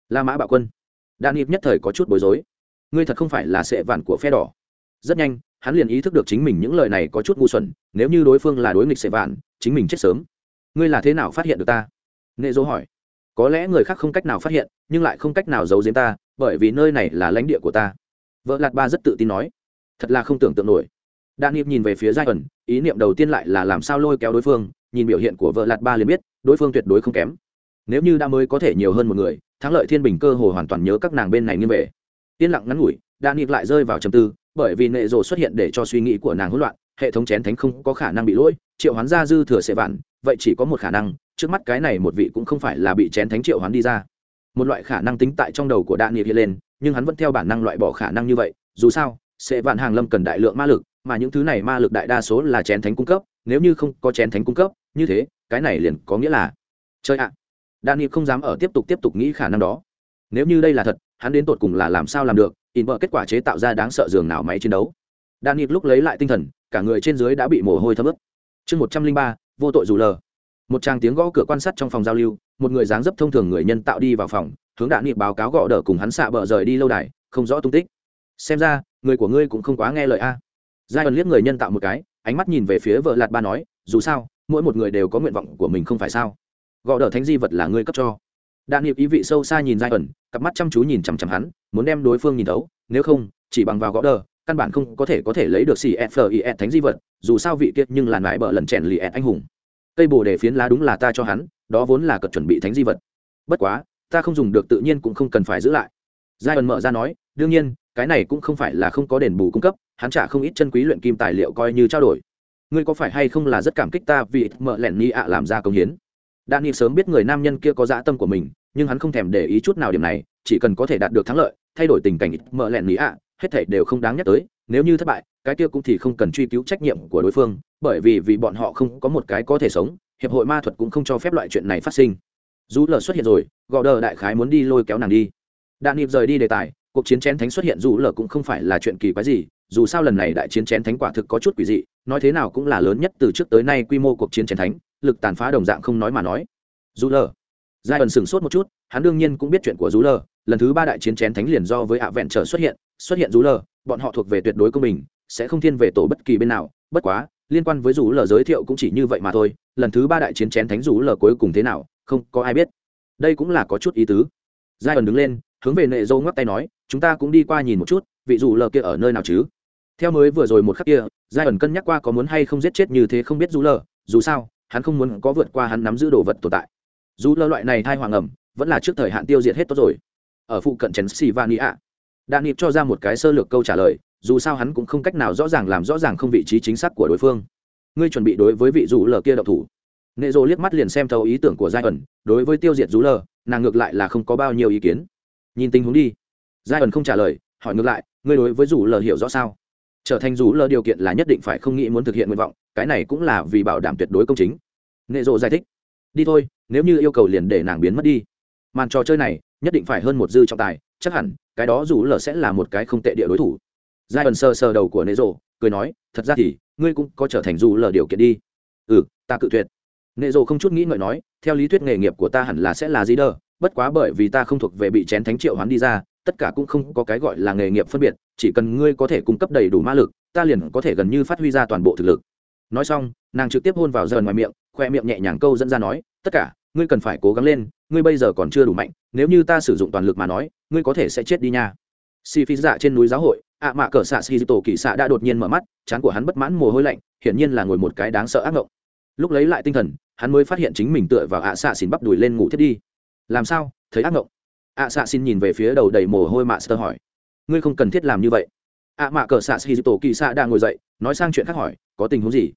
La mã bạo quân. Đạn nịp nhất thời có chút bối rối ngươi thật không phải là sệ vạn của phe đỏ. Rất nhanh, hắn liền ý thức được chính mình những lời này có chút ngu xuẩn, nếu như đối phương là đối nghịch sệ vạn, chính mình chết sớm. Ngươi là thế nào phát hiện được ta? Nệ dỗ hỏi. Có lẽ người khác không cách nào phát hiện, nhưng lại không cách nào giấu giếm ta, bởi vì nơi này là lãnh địa của ta. Vợ lạt ba rất tự tin nói. Thật là không tưởng tượng nổi. Đan nghiệp nhìn về phía giai ẩn, ý niệm đầu tiên lại là làm sao lôi kéo đối phương, nhìn biểu hiện của vợ lạt ba liền biết, đối phương tuyệt đối không kém. Nếu như đã mới có thể nhiều hơn một người, thắng lợi thiên bình cơ hồ hoàn toàn nhớ các nàng bên này như về yên lặng ngắn ngủi, đan nghiệp lại rơi vào trầm tư, bởi vì nệ rồ xuất hiện để cho suy nghĩ của nàng hỗn loạn, hệ thống chén thánh không có khả năng bị lỗi, triệu hoán ra dư thừa sẽ vạn, vậy chỉ có một khả năng, trước mắt cái này một vị cũng không phải là bị chén thánh triệu hoán đi ra một loại khả năng tính tại trong đầu của đạn nghiệp hiện lên, nhưng hắn vẫn theo bản năng loại bỏ khả năng như vậy, dù sao, sẽ vạn hàng lâm cần đại lượng ma lực, mà những thứ này ma lực đại đa số là chén thánh cung cấp, nếu như không có chén thánh cung cấp, như thế, cái này liền có nghĩa là chơi ạ à. đạn không dám ở tiếp tục tiếp tục nghĩ khả năng đó nếu như đây là thật hắn đến tột cùng là làm sao làm được, in vợ kết quả chế tạo ra đáng sợ giường nào máy chiến đấu. Đan nịp lúc lấy lại tinh thần, cả người trên dưới đã bị mồ hôi thấm ướt. Chương một trăm linh ba, vô tội dù lờ. Một tràng tiếng gõ cửa quan sát trong phòng giao lưu, một người dáng dấp thông thường người nhân tạo đi vào phòng, hướng đạn nịp báo cáo gõ đỡ cùng hắn xạ bờ rời đi lâu đài, không rõ tung tích. Xem ra, người của ngươi cũng không quá nghe lời a. Giai ẩn liếc người nhân tạo một cái, ánh mắt nhìn về phía vợ lạt ba nói, dù sao, mỗi một người đều có nguyện vọng của mình không phải sao? Gõ đỡ thánh di vật là ngươi cấp cho đạn nghiệp ý vị sâu xa nhìn giai ẩn cặp mắt chăm chú nhìn chằm chằm hắn muốn đem đối phương nhìn thấu nếu không chỉ bằng vào gõ đờ, căn bản không có thể có thể lấy được cfis thánh di vật dù sao vị kiệt nhưng là nại bờ lần chèn lì anh hùng. Cây bồ đề phiến lá đúng là ta cho hắn đó vốn là cật chuẩn bị thánh di vật. Bất quá ta không dùng được tự nhiên cũng không cần phải giữ lại. Giai ẩn mở ra nói đương nhiên cái này cũng không phải là không có đền bù cung cấp hắn trả không ít chân quý luyện kim tài liệu coi như trao đổi. Ngươi có phải hay không là rất cảm kích ta vì mợ lẻn ni ạ làm ra công hiến? Đan sớm biết người nam nhân kia có dã tâm của mình, nhưng hắn không thèm để ý chút nào điểm này, chỉ cần có thể đạt được thắng lợi, thay đổi tình cảnh mờ lẹn nghĩ ạ, hết thảy đều không đáng nhắc tới, nếu như thất bại, cái kia cũng thì không cần truy cứu trách nhiệm của đối phương, bởi vì vì bọn họ không có một cái có thể sống, hiệp hội ma thuật cũng không cho phép loại chuyện này phát sinh. Dù lờ xuất hiện rồi gò đờ đại khái muốn đi lôi kéo nàng đi. Đạn rời đi đề tài, cuộc chiến chén thánh xuất hiện dù lờ cũng không phải là chuyện kỳ quái gì, dù sao lần này đại chiến chén thánh quả thực có chút quỷ dị, nói thế nào cũng là lớn nhất từ trước tới nay quy mô cuộc chiến chén thánh lực tàn phá đồng dạng không nói mà nói. Dù lờ giai ẩn sửng sốt một chút, hắn đương nhiên cũng biết chuyện của dù lờ lần thứ ba đại chiến chén thánh liền do với ạ vẹn trở xuất hiện xuất hiện dù lờ bọn họ thuộc về tuyệt đối công bình, sẽ không thiên về tổ bất kỳ bên nào. Bất quá, liên quan với dù lờ giới thiệu cũng chỉ như vậy mà thôi. Lần thứ ba đại chiến chén thánh dù lờ cuối cùng thế nào, không có ai biết. Đây cũng là có chút ý tứ. Giai ẩn đứng lên, hướng về nệ dâu ngoắc tay nói, chúng ta cũng đi qua nhìn một chút, vị dù lờ kia ở nơi nào chứ? Theo mới vừa rồi một khắc kia giai ẩn cân nhắc qua có muốn hay không giết chết như thế không biết dù lờ dù sao hắn không muốn có vượt qua hắn nắm giữ đồ vật tồn tại. Dù lơ loại này thai hoàng ẩm, vẫn là trước thời hạn tiêu diệt hết tốt rồi. Ở phụ cận chấn xì van ạ đạn nịp cho ra một cái sơ lược câu trả lời, dù sao hắn cũng không cách nào rõ ràng làm rõ ràng không vị trí chính xác của đối phương. Ngươi chuẩn bị đối với vị dù lờ kia độc thủ. Nệ rồ liếc mắt liền xem thấu ý tưởng của giai ẩn đối với tiêu diệt dù lờ, nàng ngược lại là không có bao nhiêu ý kiến. Nhìn tình huống đi. Giai ẩn không trả lời, hỏi ngược lại, ngươi đối với dù lờ hiểu rõ sao? Trở thành dù lờ điều kiện là nhất định phải không nghĩ muốn thực hiện nguyện vọng, cái này cũng là vì bảo đảm tuyệt đối công chính. Nghệ rộ giải thích, đi thôi, nếu như yêu cầu liền để nàng biến mất đi. Màn trò chơi này, nhất định phải hơn một dư trọng tài, chắc hẳn, cái đó dù lờ sẽ là một cái không tệ địa đối thủ. Giai ẩn sờ sờ đầu của nệ rộ cười nói, thật ra thì, ngươi cũng có trở thành dù lờ điều kiện đi. Ừ ta cự tuyệt. Nệ rộ không chút nghĩ ngợi nói, theo lý thuyết nghề nghiệp của ta hẳn là sẽ là gì đờ bất quá bởi vì ta không thuộc về bị chén thánh triệu hoán đi ra tất cả cũng không có cái gọi là nghề nghiệp phân biệt, chỉ cần ngươi có thể cung cấp đầy đủ ma lực, ta liền có thể gần như phát huy ra toàn bộ thực lực. Nói xong, nàng trực tiếp hôn vào giờ ngoài miệng, khoe miệng nhẹ nhàng câu dẫn ra nói, tất cả, ngươi cần phải cố gắng lên, ngươi bây giờ còn chưa đủ mạnh, nếu như ta sử dụng toàn lực mà nói, ngươi có thể sẽ chết đi nha. Si phi dạ trên núi giáo hội, ạ mạ cờ xạ si tổ kỳ xạ đã đột nhiên mở mắt, chán của hắn bất mãn mồ hôi lạnh, hiển nhiên là ngồi một cái đáng sợ ác mộng lúc lấy lại tinh thần, hắn mới phát hiện chính mình tựa vào ạ xạ xin bắp đùi lên ngủ thiết đi. Làm sao? Thấy ác mộng ạ xạ xin nhìn về phía đầu đầy mồ hôi mạ sơ hỏi, ngươi không cần thiết làm như vậy. Ạ mạ cờ xạ xì tổ kỳ xạ đang ngồi dậy, nói sang chuyện khác hỏi, có tình huống gì?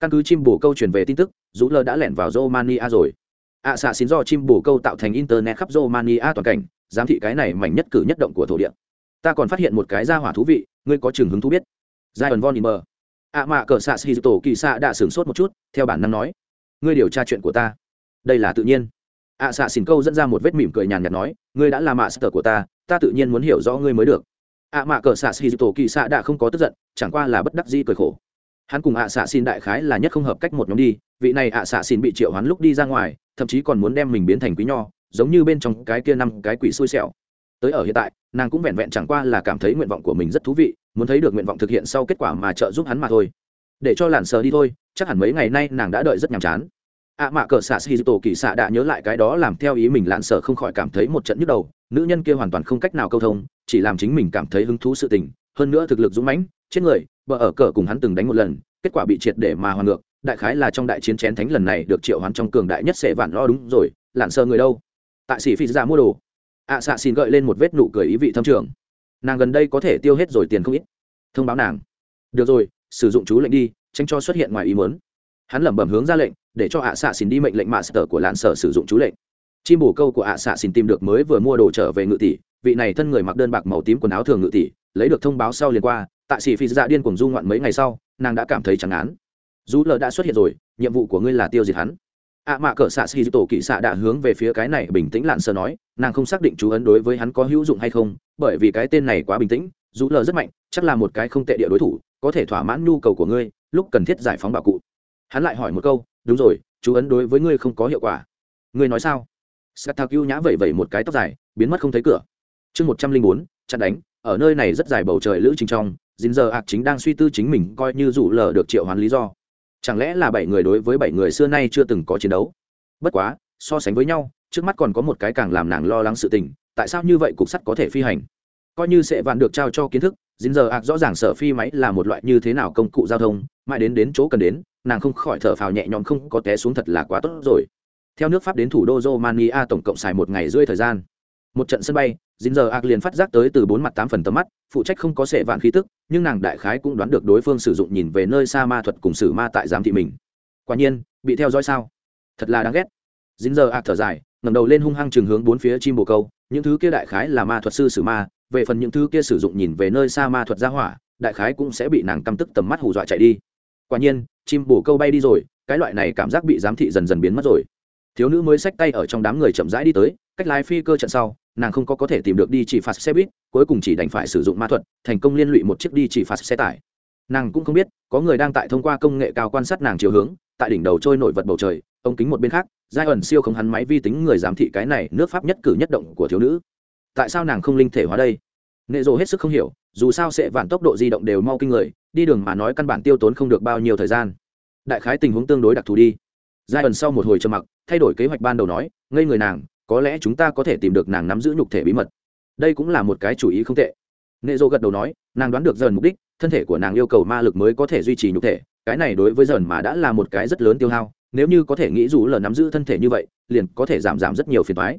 Căn cứ chim bổ câu truyền về tin tức, dũ lơ đã lẻn vào romania rồi. Ạ xạ xin do chim bổ câu tạo thành internet khắp romania toàn cảnh, giám thị cái này mảnh nhất cử nhất động của thổ địa. Ta còn phát hiện một cái gia hỏa thú vị, ngươi có chừng hứng thú biết. Giai ẩn von imer ạ à, mạ cờ xạ xì tổ kỳ xạ đã sửng sốt một chút, theo bản năng nói, ngươi điều tra chuyện của ta. Đây là tự nhiên ạ xạ xỉn câu dẫn ra một vết mỉm cười nhàn nhạt nói, ngươi đã là mạ sơ của ta ta tự nhiên muốn hiểu rõ ngươi mới được. ạ mạ cờ xạ xì tổ kỳ xạ đã không có tức giận, chẳng qua là bất đắc di cười khổ. Hắn cùng ạ xạ xin đại khái là nhất không hợp cách một nhóm đi, vị này ạ xạ xin bị triệu hắn lúc đi ra ngoài, thậm chí còn muốn đem mình biến thành quý nho, giống như bên trong cái kia năm cái quỷ xui xẻo. Tới ở hiện tại, nàng cũng vẹn vẹn chẳng qua là cảm thấy nguyện vọng của mình rất thú vị, muốn thấy được nguyện vọng thực hiện sau kết quả mà trợ giúp hắn mà thôi. Để cho làn sờ đi thôi, chắc hẳn mấy ngày nay nàng đã đợi rất nhàm chán ạ à mạ cờ xạ xì tổ kỳ xạ đã nhớ lại cái đó làm theo ý mình lạn sợ không khỏi cảm thấy một trận nhức đầu. Nữ nhân kia hoàn toàn không cách nào câu thông, chỉ làm chính mình cảm thấy hứng thú sự tình. Hơn nữa thực lực dũng mãnh, chết người vợ ở cờ cùng hắn từng đánh một lần, kết quả bị triệt để mà hoàn ngược. Đại khái là trong đại chiến chén thánh lần này được triệu hoán trong cường đại nhất sẽ vạn lo đúng rồi, lạn sợ người đâu? Tại sĩ phi ra mua đồ. Ạ à xạ xin gợi lên một vết nụ cười ý vị thâm trường. Nàng gần đây có thể tiêu hết rồi tiền không ít. Thông báo nàng. Được rồi, sử dụng chú lệnh đi, tránh cho xuất hiện ngoài ý muốn hắn lẩm bẩm hướng ra lệnh, để cho ạ xạ xin đi mệnh lệnh mạ sở của lạn sở sử dụng chú lệnh. Chim bổ câu của ạ xạ xin tìm được mới vừa mua đồ trở về ngự tỷ, vị này thân người mặc đơn bạc màu tím quần áo thường ngự tỷ, lấy được thông báo sau liền qua, tại sĩ phi dạ điên cuồng du ngoạn mấy ngày sau, nàng đã cảm thấy chẳng án. Dù lờ đã xuất hiện rồi, nhiệm vụ của ngươi là tiêu diệt hắn. Ạ mạ cỡ xạ xì tổ kỵ xạ đã hướng về phía cái này bình tĩnh lạn sơ nói, nàng không xác định chú ấn đối với hắn có hữu dụng hay không, bởi vì cái tên này quá bình tĩnh, dù lờ rất mạnh, chắc là một cái không tệ địa đối thủ, có thể thỏa mãn nhu cầu của ngươi, lúc cần thiết giải phóng bảo cụ hắn lại hỏi một câu, đúng rồi, chú ấn đối với ngươi không có hiệu quả. Ngươi nói sao? Sataku nhã vẩy vẩy một cái tóc dài, biến mất không thấy cửa. Chương một trăm linh bốn, chặn đánh, ở nơi này rất dài bầu trời lữ trình trong dính giờ ạc chính đang suy tư chính mình coi như rủ lờ được triệu hoán lý do. Chẳng lẽ là bảy người đối với bảy người xưa nay chưa từng có chiến đấu? Bất quá, so sánh với nhau, trước mắt còn có một cái càng làm nàng lo lắng sự tình, tại sao như vậy cục sắt có thể phi hành? Coi như sẽ vạn được trao cho kiến thức dính giờ ạc rõ ràng sở phi máy là một loại như thế nào công cụ giao thông, mãi đến đến chỗ cần đến nàng không khỏi thở phào nhẹ nhõm không có té xuống thật là quá tốt rồi. Theo nước pháp đến thủ đô romania tổng cộng xài một ngày rưỡi thời gian. Một trận sân bay dính giờ ạc liền phát giác tới từ bốn mặt tám phần tầm mắt, phụ trách không có sệ vạn khí tức, nhưng nàng đại khái cũng đoán được đối phương sử dụng nhìn về nơi xa ma thuật cùng sử ma tại giám thị mình. Quả nhiên, bị theo dõi sao? Thật là đáng ghét. Dính giờ ạc thở dài, ngẩng đầu lên hung hăng trường hướng bốn phía chim bồ câu, những thứ kia đại khái là ma thuật sư sử ma, về phần những thứ kia sử dụng nhìn về nơi xa ma thuật ra hỏa, đại khái cũng sẽ bị nàng căm tức tầm mắt hù dọa chạy đi. Quả nhiên chim bổ câu bay đi rồi, cái loại này cảm giác bị giám thị dần dần biến mất rồi. Thiếu nữ mới xách tay ở trong đám người chậm rãi đi tới, cách lái phi cơ trận sau, nàng không có có thể tìm được đi chỉ phạt xe buýt, cuối cùng chỉ đành phải sử dụng ma thuật, thành công liên lụy một chiếc đi chỉ phạt xe tải. Nàng cũng không biết, có người đang tại thông qua công nghệ cao quan sát nàng chiều hướng, tại đỉnh đầu trôi nổi vật bầu trời, Ông kính một bên khác, giai ẩn siêu không hắn máy vi tính người giám thị cái này nước pháp nhất cử nhất động của thiếu nữ. Tại sao nàng không linh thể hóa đây? Nệ rộ hết sức không hiểu, dù sao sẽ vạn tốc độ di động đều mau kinh người, đi đường mà nói căn bản tiêu tốn không được bao nhiêu thời gian đại khái tình huống tương đối đặc thù đi. Giai ẩn sau một hồi trầm mặc, thay đổi kế hoạch ban đầu nói, ngây người nàng, có lẽ chúng ta có thể tìm được nàng nắm giữ nhục thể bí mật. Đây cũng là một cái chủ ý không tệ. Nệ dô gật đầu nói, nàng đoán được dần mục đích, thân thể của nàng yêu cầu ma lực mới có thể duy trì nhục thể, cái này đối với dần mà đã là một cái rất lớn tiêu hao, nếu như có thể nghĩ dù là nắm giữ thân thể như vậy, liền có thể giảm giảm rất nhiều phiền thoái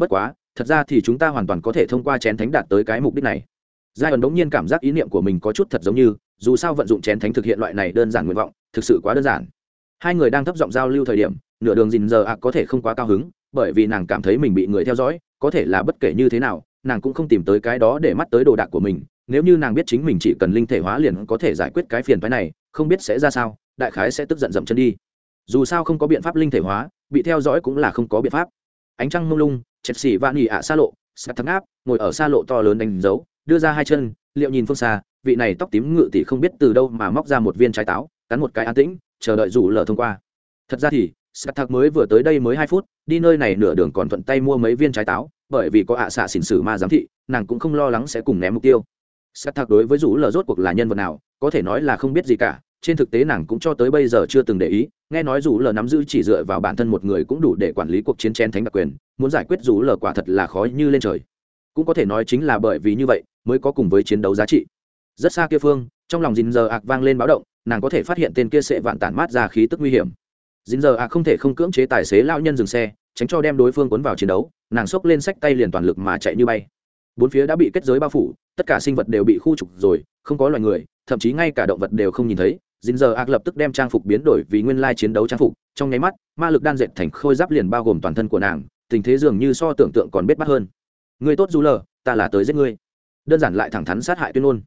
bất quá, thật ra thì chúng ta hoàn toàn có thể thông qua chén thánh đạt tới cái mục đích này. Giai ẩn đống nhiên cảm giác ý niệm của mình có chút thật giống như dù sao vận dụng chén thánh thực hiện loại này đơn giản nguyện vọng, thực sự quá đơn giản. Hai người đang thấp giọng giao lưu thời điểm, nửa đường dình giờ ạ có thể không quá cao hứng, bởi vì nàng cảm thấy mình bị người theo dõi, có thể là bất kể như thế nào, nàng cũng không tìm tới cái đó để mắt tới đồ đạc của mình. Nếu như nàng biết chính mình chỉ cần linh thể hóa liền có thể giải quyết cái phiền phái này, không biết sẽ ra sao, đại khái sẽ tức giận dậm chân đi. Dù sao không có biện pháp linh thể hóa, bị theo dõi cũng là không có biện pháp. Ánh trăng mông lung, chẹt xỉ vạn ỉ ạ xa lộ, sắt thắng áp, ngồi ở xa lộ to lớn đánh dấu, đưa ra hai chân, liệu nhìn phương xa vị này tóc tím ngự tỷ không biết từ đâu mà móc ra một viên trái táo, cắn một cái an tĩnh, chờ đợi rủ lờ thông qua. Thật ra thì, sắt thạc mới vừa tới đây mới hai phút, đi nơi này nửa đường còn thuận tay mua mấy viên trái táo, bởi vì có ạ xạ xỉn sử ma giám thị, nàng cũng không lo lắng sẽ cùng ném mục tiêu. Sắt thạc đối với rủ lờ rốt cuộc là nhân vật nào, có thể nói là không biết gì cả, trên thực tế nàng cũng cho tới bây giờ chưa từng để ý, nghe nói rủ lờ nắm giữ chỉ dựa vào bản thân một người cũng đủ để quản lý cuộc chiến chén thánh đặc quyền, muốn giải quyết rủ lờ quả thật là khó như lên trời. Cũng có thể nói chính là bởi vì như vậy, mới có cùng với chiến đấu giá trị rất xa kia phương, trong lòng dình giờ ạc vang lên báo động, nàng có thể phát hiện tên kia sẽ vạn tản mát ra khí tức nguy hiểm. Dính giờ ạc không thể không cưỡng chế tài xế lao nhân dừng xe, tránh cho đem đối phương cuốn vào chiến đấu, nàng xốc lên sách tay liền toàn lực mà chạy như bay. Bốn phía đã bị kết giới bao phủ, tất cả sinh vật đều bị khu trục rồi, không có loài người, thậm chí ngay cả động vật đều không nhìn thấy. Dính giờ ạc lập tức đem trang phục biến đổi vì nguyên lai chiến đấu trang phục, trong nháy mắt, ma lực đan dệt thành khôi giáp liền bao gồm toàn thân của nàng, tình thế dường như so tưởng tượng còn bết bắt hơn. Người tốt du lờ ta là tới giết ngươi. Đơn giản lại thẳng thắn sát hại tuyên ngôn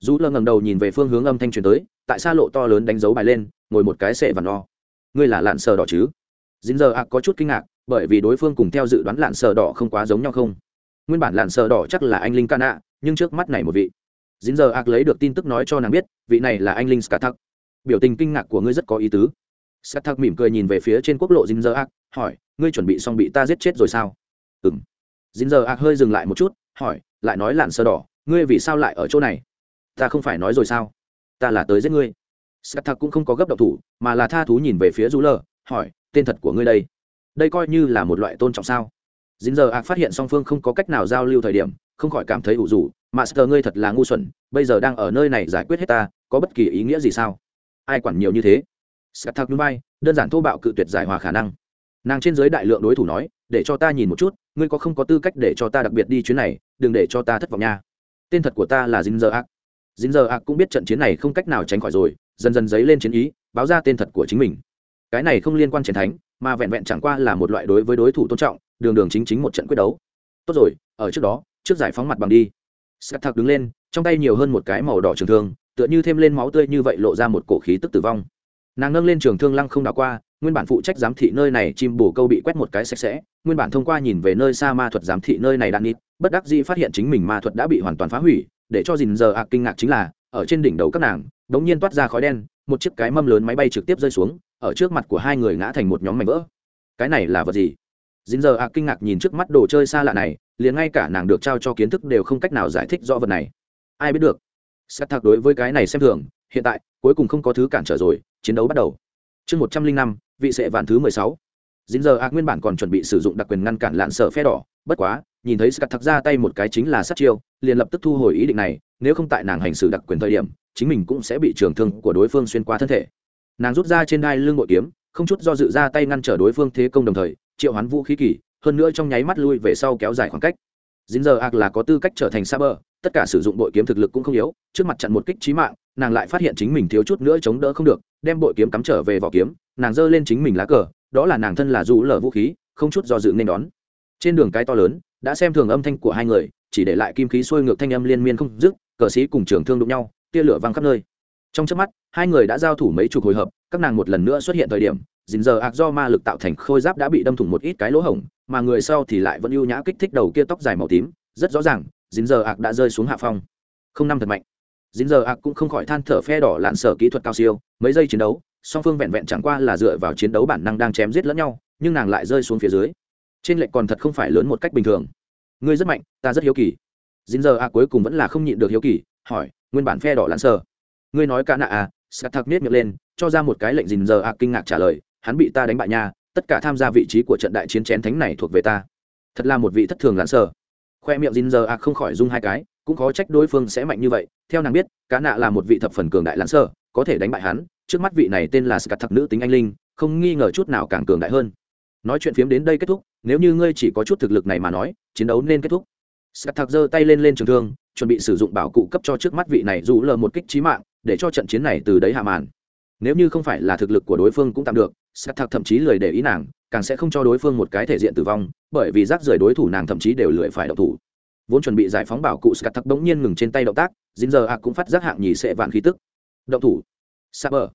dù lờ ngẩng đầu nhìn về phương hướng âm thanh truyền tới, tại xa lộ to lớn đánh dấu bài lên, ngồi một cái sệ và no ngươi là lạn sờ đỏ chứ? Dính giờ ạc có chút kinh ngạc, bởi vì đối phương cùng theo dự đoán lạn sờ đỏ không quá giống nhau không? Nguyên bản lạn sờ đỏ chắc là anh linh ca nạ nhưng trước mắt này một vị. Dính giờ ạc lấy được tin tức nói cho nàng biết, vị này là anh linh skatak. Biểu tình kinh ngạc của ngươi rất có ý tứ. Skatak mỉm cười nhìn về phía trên quốc lộ dính giờ ạc hỏi, ngươi chuẩn bị xong bị ta giết chết rồi sao? Ừ m dính giờ ạc hơi dừng lại một chút, hỏi, lại nói lạn sờ đỏ, ngươi vì sao lại ở chỗ này? Ta không phải nói rồi sao? Ta là tới giết ngươi. Scarthak cũng không có gấp động thủ, mà là tha thú nhìn về phía rú lờ hỏi, tên thật của ngươi đây? Đây coi như là một loại tôn trọng sao? Dính giờ ạc phát hiện song phương không có cách nào giao lưu thời điểm, không khỏi cảm thấy ủ rủ master ngươi thật là ngu xuẩn, bây giờ đang ở nơi này giải quyết hết ta, có bất kỳ ý nghĩa gì sao? Ai quản nhiều như thế? Scarthak núi bay đơn giản thô bạo cự tuyệt giải hòa khả năng. Nàng trên giới đại lượng đối thủ nói, để cho ta nhìn một chút, ngươi có không có tư cách để cho ta đặc biệt đi chuyến này, đừng để cho ta thất vọng nha. Tên thật của ta là dính giờ ạc dính giờ ạc cũng biết trận chiến này không cách nào tránh khỏi rồi, dần dần dấy lên chiến ý, báo ra tên thật của chính mình. Cái này không liên quan chiến thánh, mà vẹn vẹn chẳng qua là một loại đối với đối thủ tôn trọng, đường đường chính chính một trận quyết đấu. Tốt rồi, ở trước đó, trước giải phóng mặt bằng đi. Sắt thạc đứng lên, trong tay nhiều hơn một cái màu đỏ trường thương, tựa như thêm lên máu tươi như vậy lộ ra một cổ khí tức tử vong. Nàng nâng lên trường thương lăng không đảo qua, nguyên bản phụ trách giám thị nơi này chim bồ câu bị quét một cái sạch sẽ, nguyên bản thông qua nhìn về nơi xa ma thuật giám thị nơi này đạn nít, bất đắc dĩ phát hiện chính mình ma thuật đã bị hoàn toàn phá hủy để cho dình giờ ạc kinh ngạc chính là, ở trên đỉnh đầu các nàng đ ố n g nhiên toát ra khói đen, một chiếc cái mâm lớn máy bay trực tiếp rơi xuống, ở trước mặt của hai người ngã thành một nhóm mảnh vỡ. Cái này là vật gì? Dình giờ ạc kinh ngạc nhìn trước mắt đồ chơi xa lạ này, liền ngay cả nàng được trao cho kiến thức đều không cách nào giải thích rõ vật này. Ai biết được? Sắt thạc đối với cái này xem thường, hiện tại, cuối cùng không có thứ cản trở rồi, chiến đấu bắt đầu. Chương một trăm linh năm, vị sệ vạn thứ mười sáu. Dính giờ ác nguyên bản còn chuẩn bị sử dụng đặc quyền ngăn cản lạn sở phe đỏ, bất quá nhìn thấy scat thật ra tay một cái chính là sát chiêu, liền lập tức thu hồi ý định này, nếu không tại nàng hành xử đặc quyền thời điểm, chính mình cũng sẽ bị trường thương của đối phương xuyên qua thân thể. Nàng rút ra trên đai lưng bội kiếm, không chút do dự ra tay ngăn trở đối phương thế công đồng thời, triệu hoán vũ khí kỳ, hơn nữa trong nháy mắt lui về sau kéo dài khoảng cách. Dính giờ ác là có tư cách trở thành sa bờ, tất cả sử dụng bội kiếm thực lực cũng không yếu, trước mặt chặn một kích trí mạng, nàng lại phát hiện chính mình thiếu chút nữa chống đỡ không được, đem bội kiếm cắm trở về vỏ kiếm, nàng giơ lên chính mình lá cờ, đó là nàng thân là dù lở vũ khí, không chút do dự nên đón. Trên đường cái to lớn đã xem thường âm thanh của hai người, chỉ để lại kim khí xuôi ngược thanh âm liên miên không dứt, cờ sĩ cùng trường thương đụng nhau, tia lửa văng khắp nơi. Trong trước mắt, hai người đã giao thủ mấy chục hồi hợp, các nàng một lần nữa xuất hiện thời điểm, dình giờ ạc do ma lực tạo thành khôi giáp đã bị đâm thủng một ít cái lỗ hổng, mà người sau thì lại vẫn ưu nhã kích thích đầu kia tóc dài màu tím, rất rõ ràng, dình giờ ạc đã rơi xuống hạ phong. Không năm thật mạnh. Dính giờ ạc cũng không khỏi than thở phe đỏ lạn sở kỹ thuật cao siêu, mấy giây chiến đấu, song phương vẹn vẹn chẳng qua là dựa vào chiến đấu bản năng đang chém giết lẫn nhau, nhưng nàng lại rơi xuống phía dưới trên lệnh còn thật không phải lớn một cách bình thường. Ngươi rất mạnh, ta rất hiếu kỳ. Dính giờ ạc cuối cùng vẫn là không nhịn được hiếu kỳ, hỏi, nguyên bản phe đỏ lãn sở ngươi nói cả nạ à sắt thạc nết miệng lên, cho ra một cái lệnh dính giờ ạc kinh ngạc trả lời, hắn bị ta đánh bại nha, tất cả tham gia vị trí của trận đại chiến chén thánh này thuộc về ta. Thật là một vị thất thường lãn sở khoe miệng dính giờ a không khỏi rung hai cái, cũng khó trách đối phương sẽ mạnh như vậy, theo nàng biết cá nạ là một vị thập phần cường đại lãn sơ có thể đánh bại hắn, trước mắt vị này tên là scat thật nữ tính anh linh, không nghi ngờ chút nào càng cường đại hơn nói chuyện phiếm đến đây kết thúc, nếu như ngươi chỉ có chút thực lực này mà nói, chiến đấu nên kết thúc. Sắt thạc giơ tay lên lên trường thương, chuẩn bị sử dụng bảo cụ cấp cho trước mắt vị này dù lờ một kích trí mạng, để cho trận chiến này từ đấy hạ màn. Nếu như không phải là thực lực của đối phương cũng tạm được, sắt thạc thậm chí lười để ý nàng, càng sẽ không cho đối phương một cái thể diện tử vong, bởi vì rác rời đối thủ nàng thậm chí đều lười phải độc thủ. Vốn chuẩn bị giải phóng bảo cụ, sắt thạc bỗng nhiên ngừng trên tay động tác dính giờ ạ cũng phát giác hạng nhì sẽ vạn khí tức. Động thủ. Sa bờ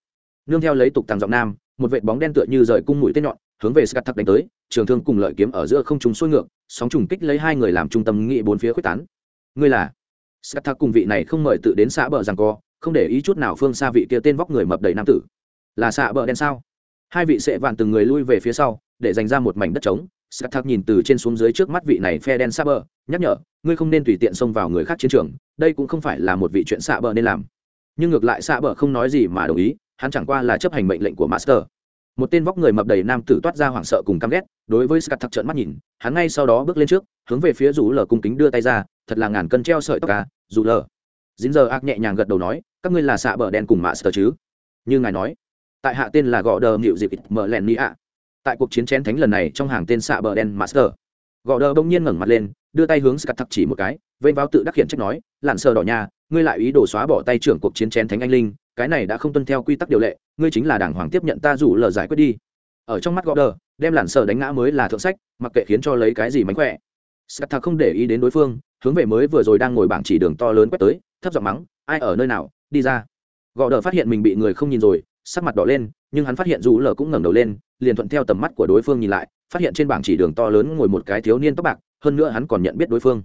nương theo lấy tục tàng giọng nam, một vệt bóng đen tựa như rời cung mũi tên nhọn hướng về scat thắc đánh tới trường thương cùng lợi kiếm ở giữa không trùng xuôi ngược sóng trùng kích lấy hai người làm trung tâm nghị bốn phía quyết tán. Ngươi là? Scat thắc cùng vị này không mời tự đến xã bờ rằng co không để ý chút nào phương xa vị kia tên vóc người mập đầy nam tử. Là xạ bờ đen sao? Hai vị sẽ vạn từng người lui về phía sau để dành ra một mảnh đất trống. Scott nhìn từ trên xuống dưới trước mắt vị này phe đen bờ, nhắc nhở, ngươi không nên tùy tiện xông vào người khác chiến trường, đây cũng không phải là một vị chuyện Saber nên làm. Nhưng ngược lại Saber không nói gì mà đồng ý, hắn chẳng qua là chấp hành mệnh lệnh của Master. Một tên vóc người mập đầy nam tử toát ra hoảng sợ cùng căm ghét, đối với Scott thật trợn mắt nhìn, hắn ngay sau đó bước lên trước, hướng về phía rủ lở cung kính đưa tay ra, thật là ngàn cân treo sợi tóc à, rủ lở. Dính giờ ác nhẹ nhàng gật đầu nói, các ngươi là xạ bờ đen cùng Master chứ? Như ngài nói, tại hạ tên là gọ đờ nghịu dịp mở lẹn ni ạ tại cuộc chiến chén thánh lần này trong hàng tên xạ bờ đen master gò đờ bỗng nhiên ngẩng mặt lên đưa tay hướng scat thặc chỉ một cái vênh vào tự đắc hiện trách nói lặn sờ đỏ nha ngươi lại ý đồ xóa bỏ tay trưởng cuộc chiến chén thánh anh linh, cái này đã không tuân theo quy tắc điều lệ, ngươi chính là đảng hoàng tiếp nhận ta rủ lờ giải quyết đi. Ở trong mắt gò đờ đem lặn sờ đánh ngã mới là thượng sách, mặc kệ khiến cho lấy cái gì mánh khỏe. Sắt thạc không để ý đến đối phương, hướng về mới vừa rồi đang ngồi bảng chỉ đường to lớn quét tới, thấp giọng mắng, ai ở nơi nào? Đi ra. Gò đờ phát hiện mình bị người không nhìn rồi, sắc mặt đỏ lên, nhưng hắn phát hiện rủ lờ cũng ngẩng đầu lên, liền thuận theo tầm mắt của đối phương nhìn lại, phát hiện trên bảng chỉ đường to lớn ngồi một cái thiếu niên tóc bạc, hơn nữa hắn còn nhận biết đối phương.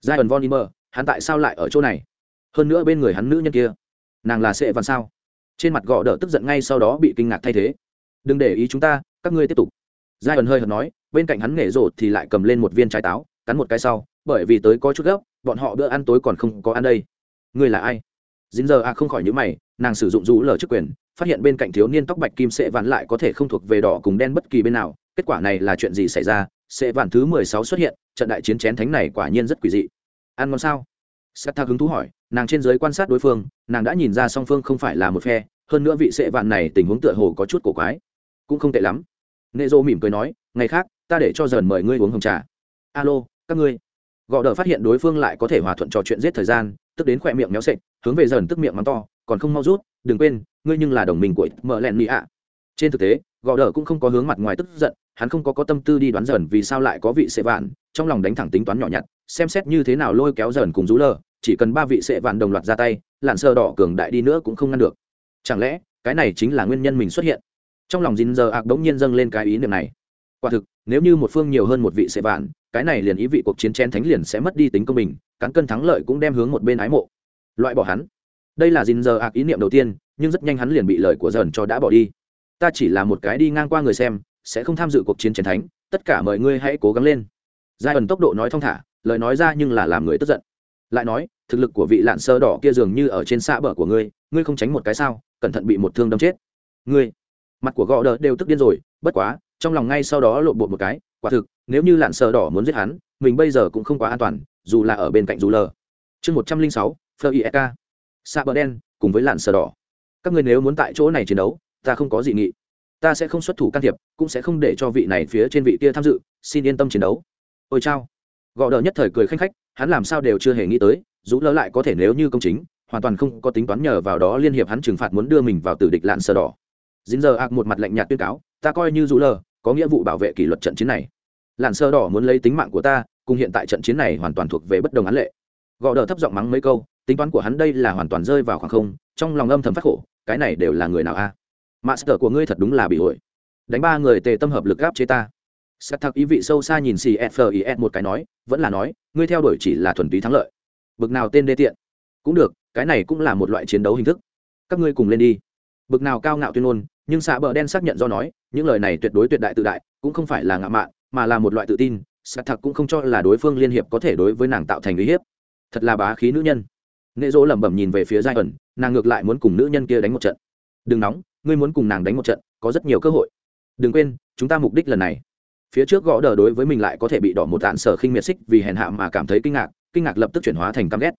Giai ẩn von immer hắn tại sao lại ở chỗ này? Hơn nữa bên người hắn nữ nhân kia nàng là sệ văn sao? Trên mặt gọ đỡ tức giận ngay sau đó bị kinh ngạc thay thế. Đừng để ý chúng ta các ngươi tiếp tục. Giai ẩn hơi hợt nói bên cạnh hắn nghề rột thì lại cầm lên một viên trái táo cắn một cái sau bởi vì tới có chút gấp bọn họ bữa ăn tối còn không có ăn đây. Ngươi là ai? Dính giờ a không khỏi nhữ mày nàng sử dụng rũ lờ chức quyền phát hiện bên cạnh thiếu niên tóc bạch kim sệ vạn lại có thể không thuộc về đỏ cùng đen bất kỳ bên nào kết quả này là chuyện gì xảy ra? Sệ vạn thứ mười sáu xuất hiện trận đại chiến chén thánh này quả nhiên rất quỷ dị. Ăn ngon sao? Sắt hứng thú hỏi, nàng trên dưới quan sát đối phương, nàng đã nhìn ra song phương không phải là một phe, hơn nữa vị sệ vạn này tình huống tựa hồ có chút cổ quái. Cũng không tệ lắm. Nệ Dô mỉm cười nói, ngày khác, ta để cho dần mời ngươi uống hồng trà. Alo, các ngươi. Gọ Đờ phát hiện đối phương lại có thể hòa thuận trò chuyện giết thời gian, tức đến khỏe miệng méo sệch, hướng về dần tức miệng mắng to, còn không mau rút, đừng quên, ngươi nhưng là đồng minh của mở lẹn mỹ ạ. Trên thực tế, Gò Đờ cũng không có hướng mặt ngoài tức giận, hắn không có có tâm tư đi đoán dần vì sao lại có vị sệ vạn, trong lòng đánh thẳng tính toán nhỏ nhặt, xem xét như thế nào lôi kéo dần cùng rú lờ, chỉ cần ba vị sệ vạn đồng loạt ra tay lặn sơ đỏ cường đại đi nữa cũng không ngăn được. Chẳng lẽ, cái này chính là nguyên nhân mình xuất hiện? Trong lòng dính giờ ạc đống nhiên dâng lên cái ý niệm này. Quả thực, nếu như một phương nhiều hơn một vị sệ vạn, cái này liền ý vị cuộc chiến chen thánh liền sẽ mất đi tính công bình, cán cân thắng lợi cũng đem hướng một bên ái mộ. Loại bỏ hắn. Đây là dính giờ ạc ý niệm đầu tiên, nhưng rất nhanh hắn liền bị lời của dần cho đã bỏ đi. Ta chỉ là một cái đi ngang qua người xem, sẽ không tham dự cuộc chiến chiến thánh, tất cả mọi người hãy cố gắng lên. Giai ẩn tốc độ nói thong thả, lời nói ra nhưng là làm người tức giận lại nói, thực lực của vị lạn sơ đỏ kia dường như ở trên xã bờ của ngươi ngươi không tránh một cái sao, cẩn thận bị một thương đâm chết. Ngươi, mặt của gò đờ đều tức điên rồi, bất quá, trong lòng ngay sau đó lộn bột một cái, quả thực, nếu như lạn sơ đỏ muốn giết hắn, mình bây giờ cũng không quá an toàn, dù là ở bên cạnh dù lờ. Chương một trăm linh sáu phơ iek xạ bờ đen, cùng với lạn sơ đỏ. Các ngươi nếu muốn tại chỗ này chiến đấu, ta không có gì nghị. Ta sẽ không xuất thủ can thiệp, cũng sẽ không để cho vị này phía trên vị kia tham dự, xin yên tâm chiến đấu. Ôi chao. Gò đờ nhất thời cười khanh khách hắn làm sao đều chưa hề nghĩ tới rũ lỡ lại có thể nếu như công chính, hoàn toàn không có tính toán nhờ vào đó liên hiệp hắn trừng phạt muốn đưa mình vào tử địch lạn sờ đỏ. Dính giờ ạc một mặt lạnh nhạt tuyên cáo, ta coi như rũ lờ có nghĩa vụ bảo vệ kỷ luật trận chiến này. Lạn sờ đỏ muốn lấy tính mạng của ta, cùng hiện tại trận chiến này hoàn toàn thuộc về bất đồng án lệ. Gò đờ thấp giọng mắng mấy câu, tính toán của hắn đây là hoàn toàn rơi vào khoảng không, trong lòng âm thầm phát khổ, cái này đều là người nào a? À? master của ngươi thật đúng là bị ổi đánh ba người tề tâm hợp lực gáp chế ta sắt thật ý vị sâu xa nhìn cfis một cái nói, vẫn là nói, ngươi theo đuổi chỉ là thuần túy thắng lợi. Bực nào tên đê tiện. Cũng được, cái này cũng là một loại chiến đấu hình thức. Các ngươi cùng lên đi. Bực nào cao ngạo tuyên ngôn, nhưng xạ bờ đen xác nhận do nói, những lời này tuyệt đối tuyệt đại tự đại, cũng không phải là ngạo mạn, mà là một loại tự tin, sắt thật cũng không cho là đối phương liên hiệp có thể đối với nàng tạo thành uy hiếp. Thật là bá khí nữ nhân. Nghệ dỗ lẩm bẩm nhìn về phía giai ẩn, nàng ngược lại muốn cùng nữ nhân kia đánh một trận. Đừng nóng, ngươi muốn cùng nàng đánh một trận, có rất nhiều cơ hội. Đừng quên, chúng ta mục đích lần này phía trước gõ đờ đối với mình lại có thể bị đỏ một tạn sở khinh miệt xích vì hèn hạ mà cảm thấy kinh ngạc kinh ngạc lập tức chuyển hóa thành căm ghét.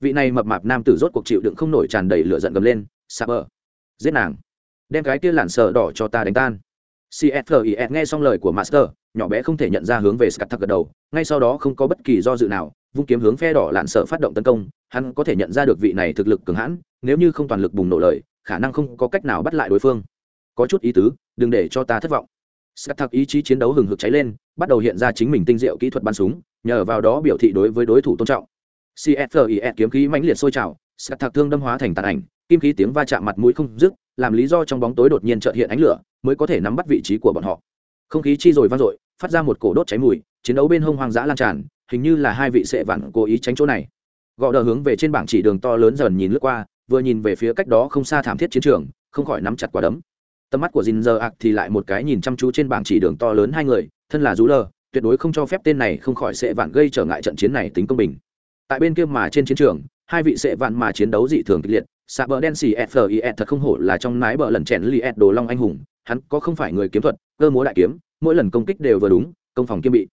Vị này mập mạp nam tử rốt cuộc chịu đựng không nổi tràn đầy lửa giận gầm lên, sạp bờ, giết nàng, đem cái kia lặn sờ đỏ cho ta đánh tan. Cfis nghe xong lời của master, nhỏ bé không thể nhận ra hướng về scat gật đầu, ngay sau đó không có bất kỳ do dự nào, vung kiếm hướng phe đỏ lặn sợ phát động tấn công, hắn có thể nhận ra được vị này thực lực cường hãn, nếu như không toàn lực bùng nổ lời, khả năng không có cách nào bắt lại đối phương. Có chút ý tứ, đừng để cho ta thất vọng. Scat Thạc ý chí chiến đấu hừng hực cháy lên, bắt đầu hiện ra chính mình tinh diệu kỹ thuật bắn súng, nhờ vào đó biểu thị đối với đối thủ tôn trọng. CSFIE kiếm khí mãnh liệt sôi trào, Scat Thạc thương đâm hóa thành tàn ảnh, kim khí tiếng va chạm mặt mũi không dứt, làm lý do trong bóng tối đột nhiên chợt hiện ánh lửa, mới có thể nắm bắt vị trí của bọn họ. Không khí chi rồi vang dội, phát ra một cổ đốt cháy mùi, chiến đấu bên hông hoang dã lan tràn, hình như là hai vị sệ vặn cố ý tránh chỗ này. gọ đờ hướng về trên bảng chỉ đường to lớn dần nhìn lướt qua, vừa nhìn về phía cách đó không xa thảm thiết chiến trường, không khỏi nắm chặt quả đấm tầm mắt của dìn giờ ạc thì lại một cái nhìn chăm chú trên bảng chỉ đường to lớn hai người, thân là rú lờ tuyệt đối không cho phép tên này không khỏi sẽ vạn gây trở ngại trận chiến này tính công bình. Tại bên kia mà trên chiến trường, hai vị sẽ vạn mà chiến đấu dị thường kịch liệt xạ bờ đen xì fis thật không hổ là trong nái bờ lần chèn li e đồ long anh hùng, hắn có không phải người kiếm thuật, cơ múa đại kiếm, mỗi lần công kích đều vừa đúng, công phòng kiêm bị.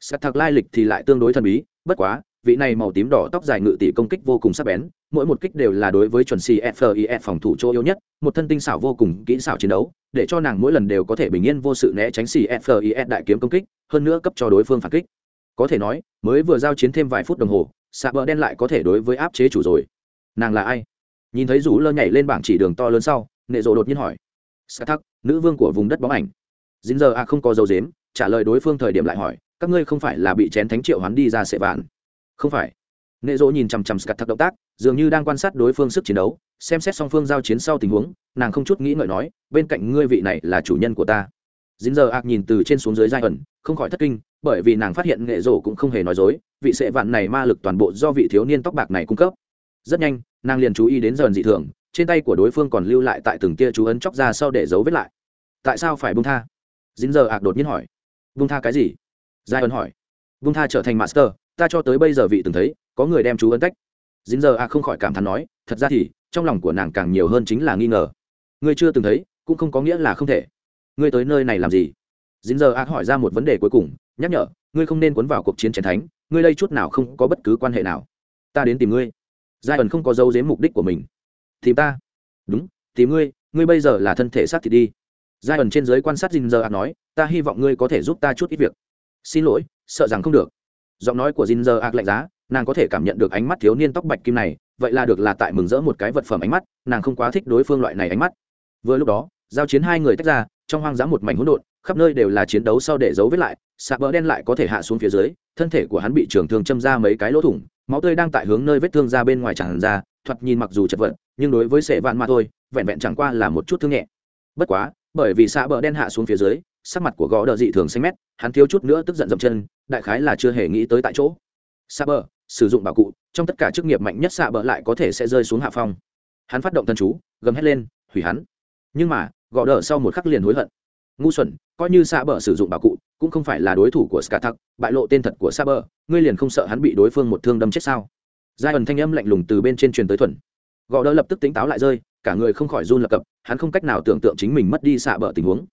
Sắt thật lai lịch thì lại tương đối thần bí, bất quá, vị này màu tím đỏ tóc dài ngự tỷ công kích vô cùng sắc bén mỗi một kích đều là đối với chuẩn CFIF phòng thủ chỗ yếu nhất một thân tinh xảo vô cùng kỹ xảo chiến đấu để cho nàng mỗi lần đều có thể bình yên vô sự né tránh CFIF đại kiếm công kích hơn nữa cấp cho đối phương phản kích. Có thể nói mới vừa giao chiến thêm vài phút đồng hồ Saber đen lại có thể đối với áp chế chủ rồi. Nàng là ai? Nhìn thấy rủ lơ nhảy lên bảng chỉ đường to lớn sau nệ Dụ đột nhiên hỏi. "Sathak, nữ vương của vùng đất bóng ảnh. Dĩnh giờ a không có dấu dếm trả lời đối phương thời điểm lại hỏi các ngươi không phải là bị chén thánh triệu hoán đi ra sệ vạn? Không phải nệ dỗ nhìn chằm chằm scat thắc động tác, dường như đang quan sát đối phương sức chiến đấu, xem xét song phương giao chiến sau tình huống, nàng không chút nghĩ ngợi nói, bên cạnh ngươi vị này là chủ nhân của ta. Dính giờ ạc nhìn từ trên xuống dưới giai ẩn, không khỏi thất kinh, bởi vì nàng phát hiện nghệ rổ cũng không hề nói dối, vị sệ vạn này ma lực toàn bộ do vị thiếu niên tóc bạc này cung cấp. Rất nhanh, nàng liền chú ý đến dần dị thường, trên tay của đối phương còn lưu lại tại từng kia chú ấn chóc ra sau để giấu vết lại. Tại sao phải bung tha? Dính giờ ạc đột nhiên hỏi. Bung tha cái gì? Giai ẩn hỏi. Bung tha trở thành master, ta cho tới bây giờ vị từng thấy có người đem chú ấn tách. dính giờ a không khỏi cảm thán nói, thật ra thì, trong lòng của nàng càng nhiều hơn chính là nghi ngờ. Ngươi chưa từng thấy, cũng không có nghĩa là không thể. Ngươi tới nơi này làm gì? Dính giờ a hỏi ra một vấn đề cuối cùng, nhắc nhở, ngươi không nên cuốn vào cuộc chiến chiến thánh, ngươi đây chút nào không có bất cứ quan hệ nào. Ta đến tìm ngươi. Giai ẩn không có dấu dếm mục đích của mình. Tìm ta? Đúng, tìm ngươi ngươi bây giờ là thân thể xác thì đi. Giai ẩn trên giới quan sát dinh giờ ạt nói, ta hy vọng ngươi có thể giúp ta chút ít việc. Xin lỗi, sợ rằng không được. Giọng nói của dinh giờ ạt lạnh giá nàng có thể cảm nhận được ánh mắt thiếu niên tóc bạch kim này, vậy là được là tại mừng rỡ một cái vật phẩm ánh mắt, nàng không quá thích đối phương loại này ánh mắt. Vừa lúc đó, giao chiến hai người tách ra, trong hoang dã một mảnh hỗn độn, khắp nơi đều là chiến đấu sau để giấu vết lại sạp bỡ đen lại có thể hạ xuống phía dưới, thân thể của hắn bị trường thương châm ra mấy cái lỗ thủng, máu tươi đang tại hướng nơi vết thương ra bên ngoài tràn ra, thoạt nhìn mặc dù chật vật, nhưng đối với sệ vạn mà thôi, vẹn vẹn chẳng qua là một chút thương nhẹ. Bất quá, bởi vì xạ bờ đen hạ xuống phía dưới, sắc mặt của gõ đờ dị thường xanh mét, hắn thiếu chút nữa tức giận dậm chân, đại khái là chưa hề nghĩ tới tại chỗ. Xạ bờ sử dụng bảo cụ, trong tất cả chức nghiệp mạnh nhất xạ bờ lại có thể sẽ rơi xuống hạ phong. Hắn phát động tân chú, gầm hét lên, hủy hắn. Nhưng mà, gõ đỡ sau một khắc liền hối hận. Ngu xuẩn, coi như xạ bờ sử dụng bảo cụ, cũng không phải là đối thủ của skatak bại lộ tên thật của xạ bờ ngươi liền không sợ hắn bị đối phương một thương đâm chết sao? Giai ẩn thanh âm lạnh lùng từ bên trên truyền tới thuần. Gõ đỡ lập tức tỉnh táo lại rơi, cả người không khỏi run lập cập, hắn không cách nào tưởng tượng chính mình mất đi xạ bờ tình huống.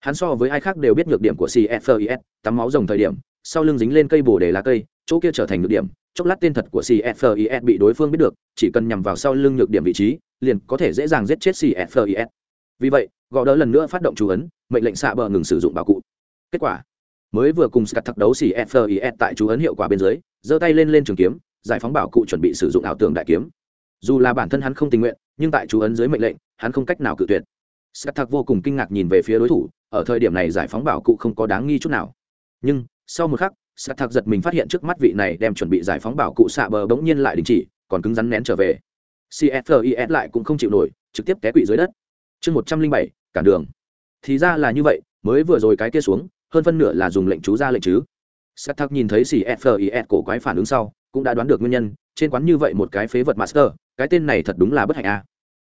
Hắn so với ai khác đều biết nhược điểm của cfis tắm máu rồng thời điểm, sau lưng dính lên cây bồ đề lá cây chỗ kia trở thành nhược điểm, chốc lát tên thật của cfis bị đối phương biết được, chỉ cần nhằm vào sau lưng nhược điểm vị trí, liền có thể dễ dàng giết chết cfis vì vậy, gò đỡ lần nữa phát động chú ấn, mệnh lệnh xạ bờ ngừng sử dụng bảo cụ. Kết quả, mới vừa cùng scat thắc đấu cfis tại chú ấn hiệu quả bên dưới, giơ tay lên lên trường kiếm, giải phóng bảo cụ chuẩn bị sử dụng ảo tưởng đại kiếm. Dù là bản thân hắn không tình nguyện, nhưng tại chú ấn dưới mệnh lệnh, hắn không cách nào cự tuyệt. Scat thắc vô cùng kinh ngạc nhìn về phía đối thủ, ở thời điểm này giải phóng bảo cụ không có đáng nghi chút nào. Nhưng, sau một khắc scat thạc giật mình phát hiện trước mắt vị này đem chuẩn bị giải phóng bảo cụ xạ bờ bỗng nhiên lại đình chỉ, còn cứng rắn nén trở về. Cfis lại cũng không chịu nổi, trực tiếp té quỵ dưới đất. Chương một trăm linh bảy, cản đường. Thì ra là như vậy, mới vừa rồi cái kia xuống, hơn phân nửa là dùng lệnh chú ra lệnh chứ. Scat thạc nhìn thấy cfis cổ quái phản ứng sau, cũng đã đoán được nguyên nhân, trên quán như vậy một cái phế vật master, cái tên này thật đúng là bất hạnh a.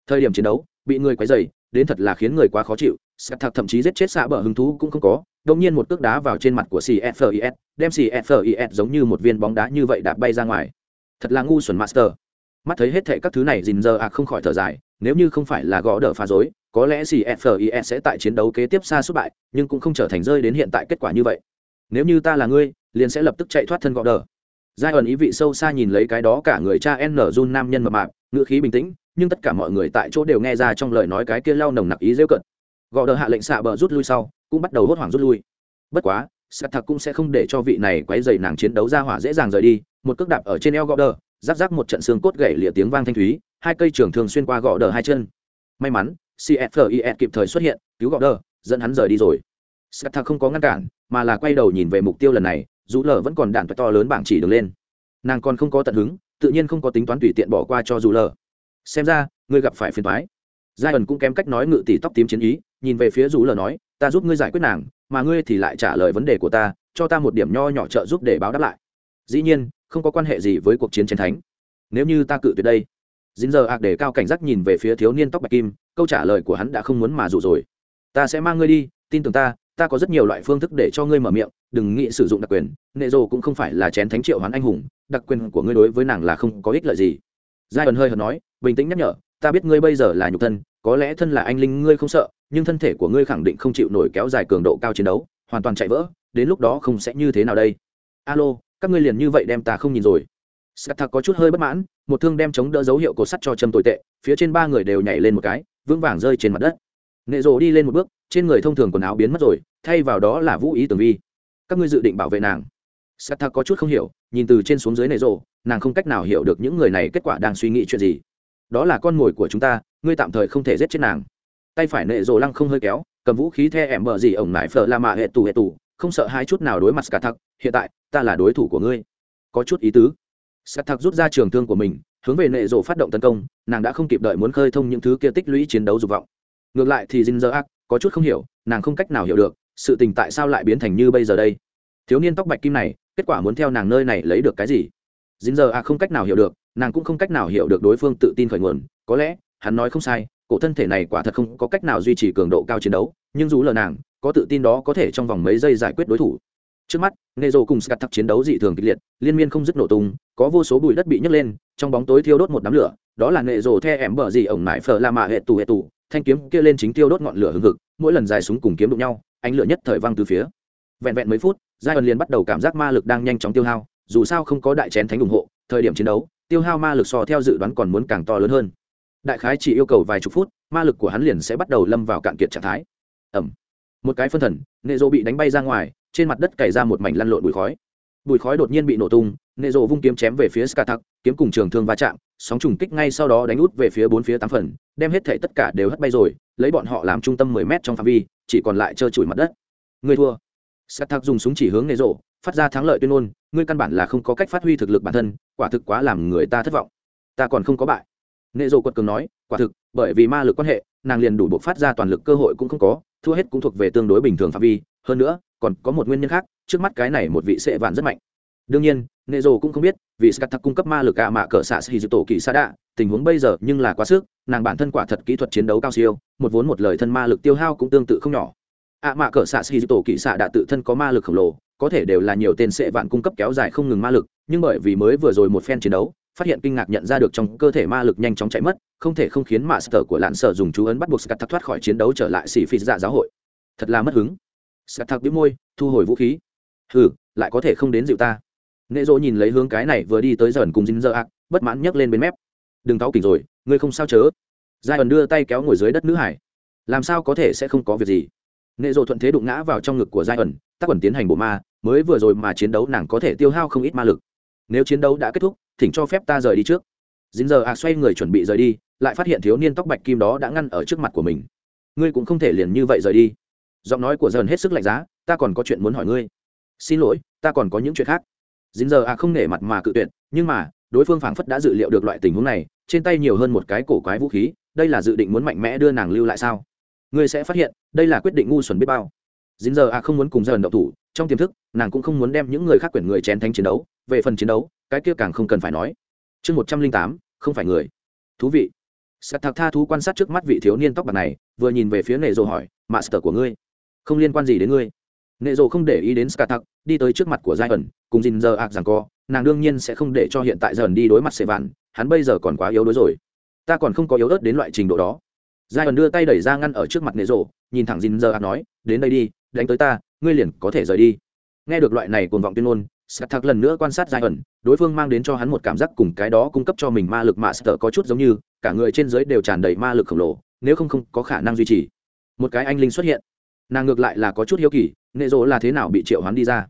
Thời điểm chiến đấu, bị người quấy dày đến thật là khiến người quá khó chịu. Scat thạc thậm chí giết chết xạ bờ hứng thú cũng không có đông nhiên một cước đá vào trên mặt của cfis đem cfis giống như một viên bóng đá như vậy đạp bay ra ngoài. Thật là ngu xuẩn, master. Mắt thấy hết thệ các thứ này dình giờ à không khỏi thở dài, nếu như không phải là gõ đỡ phá dối có lẽ cfis sẽ tại chiến đấu kế tiếp xa xuất bại, nhưng cũng không trở thành rơi đến hiện tại kết quả như vậy. Nếu như ta là ngươi, liền sẽ lập tức chạy thoát thân gõ đỡ. Giai ẩn ý vị sâu xa nhìn lấy cái đó cả người cha n run nam nhân mập mạp ngữ khí bình tĩnh, nhưng tất cả mọi người tại chỗ đều nghe ra trong lời nói cái kia lao nồng nặc ý rêu cận. Gò đờ hạ lệnh xạ bờ rút lui sau, cũng bắt đầu hốt hoảng rút lui. Bất quá, sắt thạc cũng sẽ không để cho vị này quấy dày nàng chiến đấu ra hỏa dễ dàng rời đi, một cước đạp ở trên eo gò đờ giáp giáp một trận xương cốt gãy lịa tiếng vang thanh thúy, hai cây trường thường xuyên qua gò đờ hai chân. May mắn cfis kịp thời xuất hiện, cứu gò đờ, dẫn hắn rời đi rồi. Sắt thạc không có ngăn cản, mà là quay đầu nhìn về mục tiêu lần này, dù lờ vẫn còn đạn to lớn bảng chỉ đường lên. Nàng còn không có tận hứng tự nhiên không có tính toán tùy tiện bỏ qua cho dù lờ. Xem ra, ngươi gặp phải phiền thoái giai ẩn cũng kém cách nói ngự tỷ tóc tím chiến ý, nhìn về phía dù lờ nói, ta giúp ngươi giải quyết nàng, mà ngươi thì lại trả lời vấn đề của ta, cho ta một điểm nho nhỏ trợ giúp để báo đáp lại. Dĩ nhiên, không có quan hệ gì với cuộc chiến chiến thánh. Nếu như ta cự tuyệt đây dính giờ ạc để cao cảnh giác nhìn về phía thiếu niên tóc bạch kim, câu trả lời của hắn đã không muốn mà dù rồi. Ta sẽ mang ngươi đi, tin tưởng ta ta có rất nhiều loại phương thức để cho ngươi mở miệng đừng nghĩ sử dụng đặc quyền nệ rồ cũng không phải là chén thánh triệu hoán anh hùng đặc quyền của ngươi đối với nàng là không có ích lợi gì giai ẩn hơi hợt nói bình tĩnh nhắc nhở ta biết ngươi bây giờ là nhục thân có lẽ thân là anh linh ngươi không sợ nhưng thân thể của ngươi khẳng định không chịu nổi kéo dài cường độ cao chiến đấu hoàn toàn chạy vỡ đến lúc đó không sẽ như thế nào đây alo các ngươi liền như vậy đem ta không nhìn rồi Scatta có chút hơi bất mãn, một thương đem chống đỡ dấu hiệu cổ sắt cho châm tồi tệ, phía trên ba người đều nhảy lên một cái, vững vàng rơi trên mặt đất. Nệ Dụ đi lên một bước, trên người thông thường quần áo biến mất rồi, thay vào đó là Vũ Ý Tường Vi. Các ngươi dự định bảo vệ nàng? Sata có chút không hiểu, nhìn từ trên xuống dưới này rộ nàng không cách nào hiểu được những người này kết quả đang suy nghĩ chuyện gì. Đó là con mồi của chúng ta ngươi tạm thời không thể giết chết nàng. Tay phải nệ rộ lăng không hơi kéo cầm vũ khí the ẻm bờ gì ổng nải phở la mạ hệ tù hệ tù không sợ hai chút nào đối mặt sắt thạc hiện tại ta là đối thủ của ngươi. Có chút ý tứ. Sắt thạc rút ra trường thương của mình hướng về nệ rộ phát động tấn công nàng đã không kịp đợi muốn khơi thông những thứ kia tích lũy chiến đấu dục vọng. Ngược lại thì dinh dơ ác có chút không hiểu nàng không cách nào hiểu được sự tình tại sao lại biến thành như bây giờ đây? Thiếu niên tóc bạch kim này, kết quả muốn theo nàng nơi này lấy được cái gì? Dính giờ à không cách nào hiểu được, nàng cũng không cách nào hiểu được đối phương tự tin khởi nguồn. Có lẽ, hắn nói không sai, cổ thân thể này quả thật không có cách nào duy trì cường độ cao chiến đấu, nhưng dù là nàng, có tự tin đó có thể trong vòng mấy giây giải quyết đối thủ. Trước mắt, nê dô cùng scat thắc chiến đấu dị thường kịch liệt, liên miên không dứt nổ tung, có vô số bụi đất bị nhấc lên, trong bóng tối thiêu đốt một đám lửa, đó là nệ rồ the ẻm bờ gì ổng mải phở la mạ hệ tù hệ tù, thanh kiếm kia lên chính tiêu đốt ngọn lửa hừng hực, mỗi lần dài súng cùng kiếm đụng nhau ánh lửa nhất thời văng từ phía. Vẹn vẹn mấy phút giai ẩn liền bắt đầu cảm giác ma lực đang nhanh chóng tiêu hao, dù sao không có đại chén thánh ủng hộ, thời điểm chiến đấu, tiêu hao ma lực so theo dự đoán còn muốn càng to lớn hơn. Đại khái chỉ yêu cầu vài chục phút, ma lực của hắn liền sẽ bắt đầu lâm vào cạn kiệt trạng thái. Ẩm một cái phân thần nệ rộ bị đánh bay ra ngoài, trên mặt đất cày ra một mảnh lăn lộn bụi khói. Bụi khói đột nhiên bị nổ tung nệ rộ vung kiếm chém về phía skatak, kiếm cùng trường thương va chạm, sóng trùng kích ngay sau đó đánh út về phía bốn phía tám phần, đem hết thể tất cả đều hất bay rồi, lấy bọn họ làm trung tâm mười mét trong phạm vi chỉ còn lại trơ trụi mặt đất. Người thua. Skatak dùng súng chỉ hướng nệ rộ, phát ra thắng lợi tuyên ngôn, ngươi căn bản là không có cách phát huy thực lực bản thân, quả thực quá làm người ta thất vọng. Ta còn không có bại. Nệ rộ quật cường nói, quả thực, bởi vì ma lực quan hệ, nàng liền đủ buộc phát ra toàn lực cơ hội cũng không có, thua hết cũng thuộc về tương đối bình thường phạm vi. Hơn nữa, còn có một nguyên nhân khác, trước mắt cái này một vị sệ vạn rất mạnh. Đương nhiên nệ rồ cũng không biết, vì scat cung cấp ma lực ạ mạ cỡ xạ sĩ tổ kỳ xa đạ, tình huống bây giờ nhưng là quá sức nàng bản thân quả thật kỹ thuật chiến đấu cao siêu, một vốn một lời thân ma lực tiêu hao cũng tương tự không nhỏ. Ạ mạ cỡ xạ xì tổ kỵ xạ đã tự thân có ma lực khổng lồ, có thể đều là nhiều tên sệ vạn cung cấp kéo dài không ngừng ma lực, nhưng bởi vì mới vừa rồi một phen chiến đấu, phát hiện kinh ngạc nhận ra được trong cơ thể ma lực nhanh chóng chạy mất, không thể không khiến mạ sở của lạn sở dùng chú ấn bắt buộc scat thoát khỏi chiến đấu trở lại xỉ phi dạ giáo hội. Thật là mất hứng. Scat thạc bĩu môi, thu hồi vũ khí. Hừ, lại có thể không đến dịu ta. Nệ dỗ nhìn lấy hướng cái này vừa đi tới dần cùng dính dơ ạc bất mãn nhấc lên bên mép. Đừng tháo kỉnh rồi ngươi không sao chớ. Giai ẩn đưa tay kéo ngồi dưới đất nữ hải. Làm sao có thể sẽ không có việc gì? Nệ rộ thuận thế đụng ngã vào trong ngực của giai ẩn tác quẩn tiến hành bộ ma mới vừa rồi mà chiến đấu nàng có thể tiêu hao không ít ma lực. Nếu chiến đấu đã kết thúc thỉnh cho phép ta rời đi trước. Dính giờ à, xoay người chuẩn bị rời đi lại phát hiện thiếu niên tóc bạch kim đó đã ngăn ở trước mặt của mình. Ngươi cũng không thể liền như vậy rời đi. Giọng nói của dần hết sức lạnh giá ta còn có chuyện muốn hỏi ngươi. Xin lỗi ta còn có những chuyện khác. Dính giờ à, không nể mặt mà cự tuyệt nhưng mà đối phương phảng phất đã dự liệu được loại tình huống này trên tay nhiều hơn một cái cổ quái vũ khí, đây là dự định muốn mạnh mẽ đưa nàng lưu lại sao? Ngươi sẽ phát hiện, đây là quyết định ngu xuẩn biết bao. Dính giờ ạc không muốn cùng dần đậu thủ, trong tiềm thức, nàng cũng không muốn đem những người khác quyển người chén thánh chiến đấu, về phần chiến đấu, cái kia càng không cần phải nói. Chương một trăm linh tám, không phải người. Thú vị. Sắt thạc tha thú quan sát trước mắt vị thiếu niên tóc bạc này, vừa nhìn về phía nệ rồ hỏi, master của ngươi, không liên quan gì đến ngươi? Nệ rồ không để ý đến sắt thạc, đi tới trước mặt của giai ẩn, cùng dình giờ à ạc rằng co, nàng đương nhiên sẽ không để cho hiện tại dần đi đối mặt sệ vạn hắn bây giờ còn quá yếu đuối rồi. Ta còn không có yếu ớt đến loại trình độ đó. Giai ẩn đưa tay đẩy ra ngăn ở trước mặt nệ rộ, nhìn thẳng dình giờ ạc nói, đến đây đi, đánh tới ta, ngươi liền có thể rời đi. Nghe được loại này cuồng vọng tuyên ngôn sạt thạc lần nữa quan sát giai ẩn đối phương mang đến cho hắn một cảm giác cùng cái đó cung cấp cho mình ma lực mạ sợ có chút giống như, cả người trên giới đều tràn đầy ma lực khổng lồ, nếu không không có khả năng duy trì. Một cái anh linh xuất hiện. Nàng ngược lại là có chút hiếu kỳ, nệ rộ là thế nào bị triệu hoán đi ra?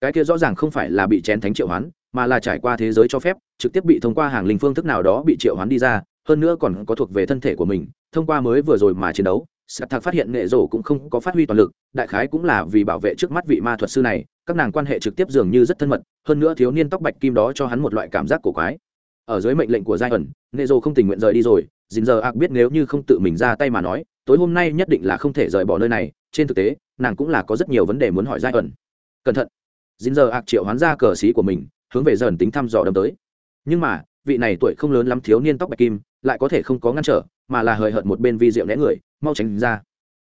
Cái kia rõ ràng không phải là bị chén thánh triệu hoán mà là trải qua thế giới cho phép, trực tiếp bị thông qua hàng linh phương thức nào đó bị triệu hoán đi ra, hơn nữa còn có thuộc về thân thể của mình, thông qua mới vừa rồi mà chiến đấu sạc thạc phát hiện nghệ rổ cũng không có phát huy toàn lực, đại khái cũng là vì bảo vệ trước mắt vị ma thuật sư này, các nàng quan hệ trực tiếp dường như rất thân mật, hơn nữa thiếu niên tóc bạch kim đó cho hắn một loại cảm giác cổ quái. Ở dưới mệnh lệnh của giai ẩn nghệ rổ không tình nguyện rời đi rồi dình giờ ạc biết nếu như không tự mình ra tay mà nói, tối hôm nay nhất định là không thể rời bỏ nơi này, trên thực tế, nàng cũng là có rất nhiều vấn đề muốn hỏi giai ẩn. Cẩn thận! Dình giờ ạc triệu hoán ra cờ xí của mình hướng về dần tính thăm dò đâm tới. Nhưng mà, vị này tuổi không lớn lắm thiếu niên tóc bạch kim, lại có thể không có ngăn trở, mà là hời hợt một bên vi rượu né người, mau tránh ra.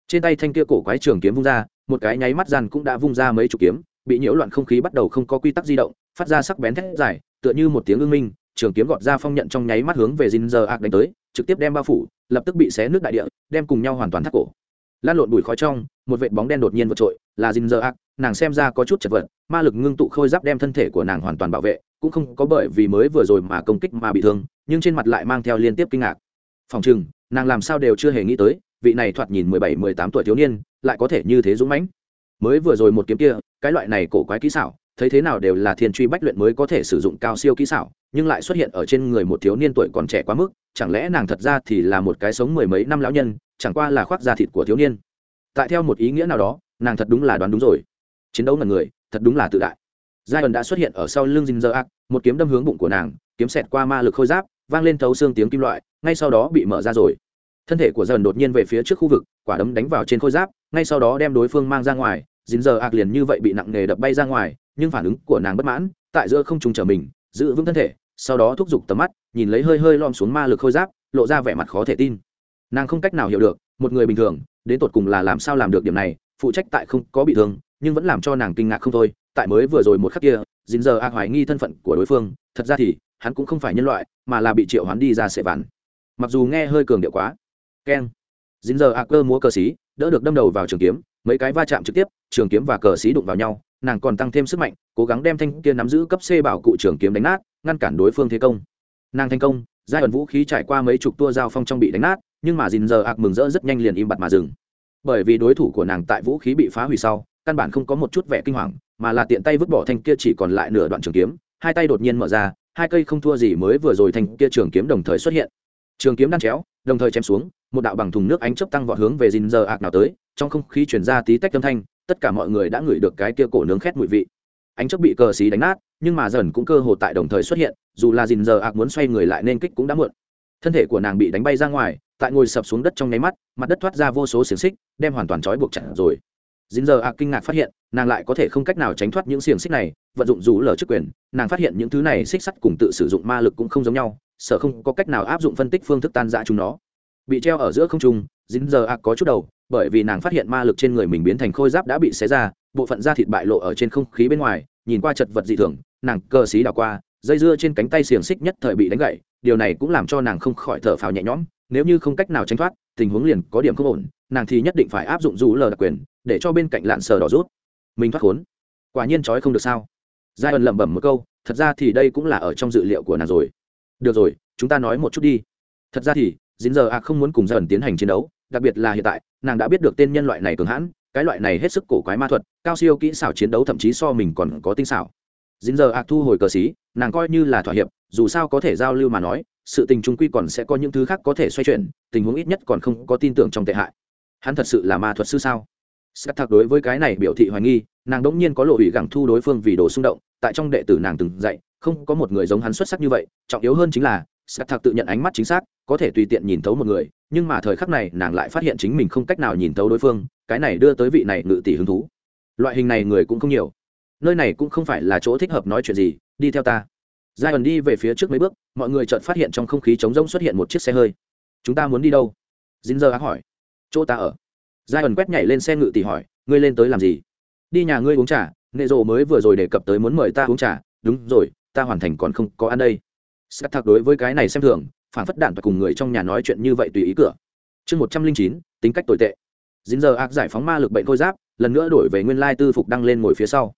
Trên tay thanh kia cổ quái trường kiếm vung ra, một cái nháy mắt dàn cũng đã vung ra mấy chục kiếm, bị nhiễu loạn không khí bắt đầu không có quy tắc di động, phát ra sắc bén thét dài, tựa như một tiếng ưng minh, trường kiếm gọt ra phong nhận trong nháy mắt hướng về dinh giờ ạc đánh tới, trực tiếp đem bao phủ, lập tức bị xé nước đại địa, đem cùng nhau hoàn toàn thắt cổ. Lan lộn bụi khói trong, một vệt bóng đen đột nhiên vượt trội, là dinh giờ ạc nàng xem ra có chút chật vật, ma lực ngưng tụ khôi giáp đem thân thể của nàng hoàn toàn bảo vệ, cũng không có bởi vì mới vừa rồi mà công kích mà bị thương, nhưng trên mặt lại mang theo liên tiếp kinh ngạc. Phòng chừng nàng làm sao đều chưa hề nghĩ tới, vị này thoạt nhìn mười bảy, mười tám tuổi thiếu niên, lại có thể như thế dũng mãnh. Mới vừa rồi một kiếm kia, cái loại này cổ quái kỹ xảo, thấy thế nào đều là thiên truy bách luyện mới có thể sử dụng cao siêu kỹ xảo, nhưng lại xuất hiện ở trên người một thiếu niên tuổi còn trẻ quá mức, chẳng lẽ nàng thật ra thì là một cái sống mười mấy năm lão nhân, chẳng qua là khoác da thịt của thiếu niên. Tại theo một ý nghĩa nào đó, nàng thật đúng là đoán đúng rồi chiến đấu là người, thật đúng là tự đại. Giai ẩn đã xuất hiện ở sau lưng dinh dơ ác một kiếm đâm hướng bụng của nàng, kiếm xẹt qua ma lực khôi giáp, vang lên thấu xương tiếng kim loại, ngay sau đó bị mở ra rồi. Thân thể của dần đột nhiên về phía trước khu vực, quả đấm đánh vào trên khôi giáp, ngay sau đó đem đối phương mang ra ngoài dính giờ ạc liền như vậy bị nặng nề đập bay ra ngoài, nhưng phản ứng của nàng bất mãn, tại giữa không trùng trở mình, giữ vững thân thể, sau đó thúc giục tầm mắt, nhìn lấy hơi hơi lom xuống ma lực khôi giáp, lộ ra vẻ mặt khó thể tin. Nàng không cách nào hiểu được, một người bình thường, đến tột cùng là làm sao làm được điểm này, phụ trách tại không có bị thương nhưng vẫn làm cho nàng kinh ngạc không thôi. Tại mới vừa rồi một khắc kia dính giờ a hoài nghi thân phận của đối phương. Thật ra thì, hắn cũng không phải nhân loại, mà là bị triệu hắn đi ra sệ vạn. Mặc dù nghe hơi cường điệu quá. Keng. Dính giờ a cơ múa cờ xí, đỡ được đâm đầu vào trường kiếm. Mấy cái va chạm trực tiếp, trường kiếm và cờ xí đụng vào nhau. Nàng còn tăng thêm sức mạnh, cố gắng đem thanh kia nắm giữ cấp c bảo cụ trường kiếm đánh nát, ngăn cản đối phương thế công. Nàng thành công, giai đoạn vũ khí trải qua mấy chục tua giao phong trong bị đánh nát, nhưng mà dình giờ ạc mừng rỡ rất nhanh liền im bặt mà dừng. Bởi vì đối thủ của nàng tại vũ khí bị phá hủy sau căn bản không có một chút vẻ kinh hoàng, mà là tiện tay vứt bỏ thanh kia chỉ còn lại nửa đoạn trường kiếm, hai tay đột nhiên mở ra, hai cây không thua gì mới vừa rồi thanh kia trường kiếm đồng thời xuất hiện. Trường kiếm đan chéo, đồng thời chém xuống, một đạo bằng thùng nước ánh chớp tăng vọt hướng về dìn giờ ạc nào tới, trong không khí chuyển ra tí tách âm thanh, tất cả mọi người đã ngửi được cái kia cổ nướng khét mùi vị. Ánh chớp bị cờ xí đánh nát, nhưng mà dần cũng cơ hồ tại đồng thời xuất hiện, dù là dìn giờ ạc muốn xoay người lại nên kích cũng đã muộn. Thân thể của nàng bị đánh bay ra ngoài, tại ngồi sập xuống đất trong nháy mắt, mặt đất thoát ra vô số xiềng xích, đem hoàn toàn trói buộc chặt rồi dính giờ ạc kinh ngạc phát hiện, nàng lại có thể không cách nào tránh thoát những xiềng xích này, vận dụng rủ lờ chức quyền, nàng phát hiện những thứ này xích sắt cùng tự sử dụng ma lực cũng không giống nhau, sợ không có cách nào áp dụng phân tích phương thức tan dã chúng nó. Bị treo ở giữa không trung, dính giờ ạc có chút đầu, bởi vì nàng phát hiện ma lực trên người mình biến thành khôi giáp đã bị xé ra, bộ phận da thịt bại lộ ở trên không khí bên ngoài, nhìn qua chật vật dị thường, nàng cờ xí đào qua, dây dưa trên cánh tay xiềng xích nhất thời bị đánh gãy, điều này cũng làm cho nàng không khỏi thở phào nhẹ nhõm, nếu như không cách nào tránh thoát, tình huống liền có điểm không ổn nàng thì nhất định phải áp dụng dù lờ đặc quyền, để cho bên cạnh lạn sờ đỏ rút. Mình thoát khốn. Quả nhiên trói không được sao. Giai ẩn lẩm bẩm một câu, thật ra thì đây cũng là ở trong dự liệu của nàng rồi. Được rồi, chúng ta nói một chút đi. Thật ra thì dính giờ a không muốn cùng giai ẩn tiến hành chiến đấu, đặc biệt là hiện tại, nàng đã biết được tên nhân loại này cường hãn, cái loại này hết sức cổ quái ma thuật, cao siêu kỹ xảo chiến đấu thậm chí so mình còn có tinh xảo. Dính giờ a thu hồi cờ xí, nàng coi như là thỏa hiệp, dù sao có thể giao lưu mà nói, sự tình trung quy còn sẽ có những thứ khác có thể xoay chuyển, tình huống ít nhất còn không có tin tưởng trong tệ hại hắn thật sự là ma thuật sư sao sắc thạc đối với cái này biểu thị hoài nghi, nàng đỗng nhiên có lộ ủy gẳng thu đối phương vì đồ xung động, tại trong đệ tử nàng từng dạy, không có một người giống hắn xuất sắc như vậy, trọng yếu hơn chính là, sắc thạc tự nhận ánh mắt chính xác, có thể tùy tiện nhìn thấu một người, nhưng mà thời khắc này nàng lại phát hiện chính mình không cách nào nhìn thấu đối phương, cái này đưa tới vị này ngự tỷ hứng thú. Loại hình này người cũng không nhiều. Nơi này cũng không phải là chỗ thích hợp nói chuyện gì, đi theo ta. Giai ẩn đi về phía trước mấy bước, mọi người chợt phát hiện trong không khí trống rỗng xuất hiện một chiếc xe hơi. Chúng ta muốn đi đâu? Jinzer hỏi. Chỗ ta ở. Giai ẩn quét nhảy lên xe ngự tỷ hỏi, ngươi lên tới làm gì? Đi nhà ngươi uống trà nệ rộ mới vừa rồi đề cập tới muốn mời ta uống trà. Đúng rồi, ta hoàn thành còn không có ăn đây. Sắt thạc đối với cái này xem thường, phản phất đạn và cùng người trong nhà nói chuyện như vậy tùy ý cửa. Chương một trăm linh chín, tính cách tồi tệ. Dính giờ ác giải phóng ma lực bệnh khôi giáp, lần nữa đổi về nguyên lai tư phục đăng lên ngồi phía sau.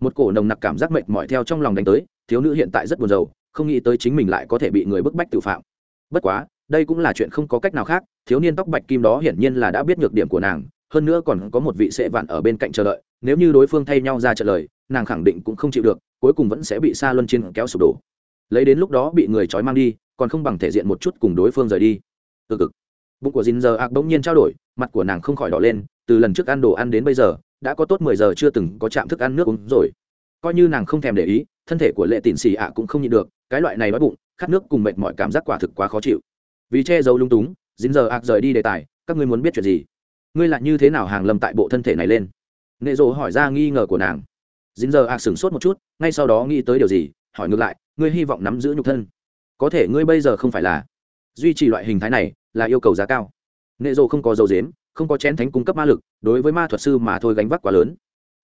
Một cổ nồng nặc cảm giác mệt mỏi theo trong lòng đánh tới, thiếu nữ hiện tại rất buồn rầu, không nghĩ tới chính mình lại có thể bị người bức bách tự phạm. Bất quá đây cũng là chuyện không có cách nào khác, thiếu niên tóc bạch kim đó hiển nhiên là đã biết nhược điểm của nàng, hơn nữa còn có một vị sệ vạn ở bên cạnh chờ đợi, nếu như đối phương thay nhau ra trợ lời, nàng khẳng định cũng không chịu được, cuối cùng vẫn sẽ bị xa luân chiến kéo sụp đổ. Lấy đến lúc đó bị người trói mang đi, còn không bằng thể diện một chút cùng đối phương rời đi. Từ cực. Bụng của dinh giờ ạc bỗng nhiên trao đổi, mặt của nàng không khỏi đỏ lên, từ lần trước ăn đồ ăn đến bây giờ, đã có tốt mười giờ chưa từng có chạm thức ăn nước uống rồi. Coi như nàng không thèm để ý, thân thể của lệ tịn xì ạ cũng không nhịn được, cái loại này đói bụng, khát nước cùng mệt mọi cảm giác quả thực quá khó chịu vì che giấu lung túng, dính giờ ạc rời đi đề tài, các ngươi muốn biết chuyện gì? Ngươi lại như thế nào hàng lâm tại bộ thân thể này lên? Nệ rộ hỏi ra nghi ngờ của nàng. Dính giờ ạc sửng sốt một chút, ngay sau đó nghĩ tới điều gì, hỏi ngược lại, ngươi hy vọng nắm giữ nhục thân. Có thể ngươi bây giờ không phải là. Duy trì loại hình thái này, là yêu cầu giá cao. Nệ rộ không có dầu dếm không có chén thánh cung cấp ma lực, đối với ma thuật sư mà thôi gánh vác quá lớn.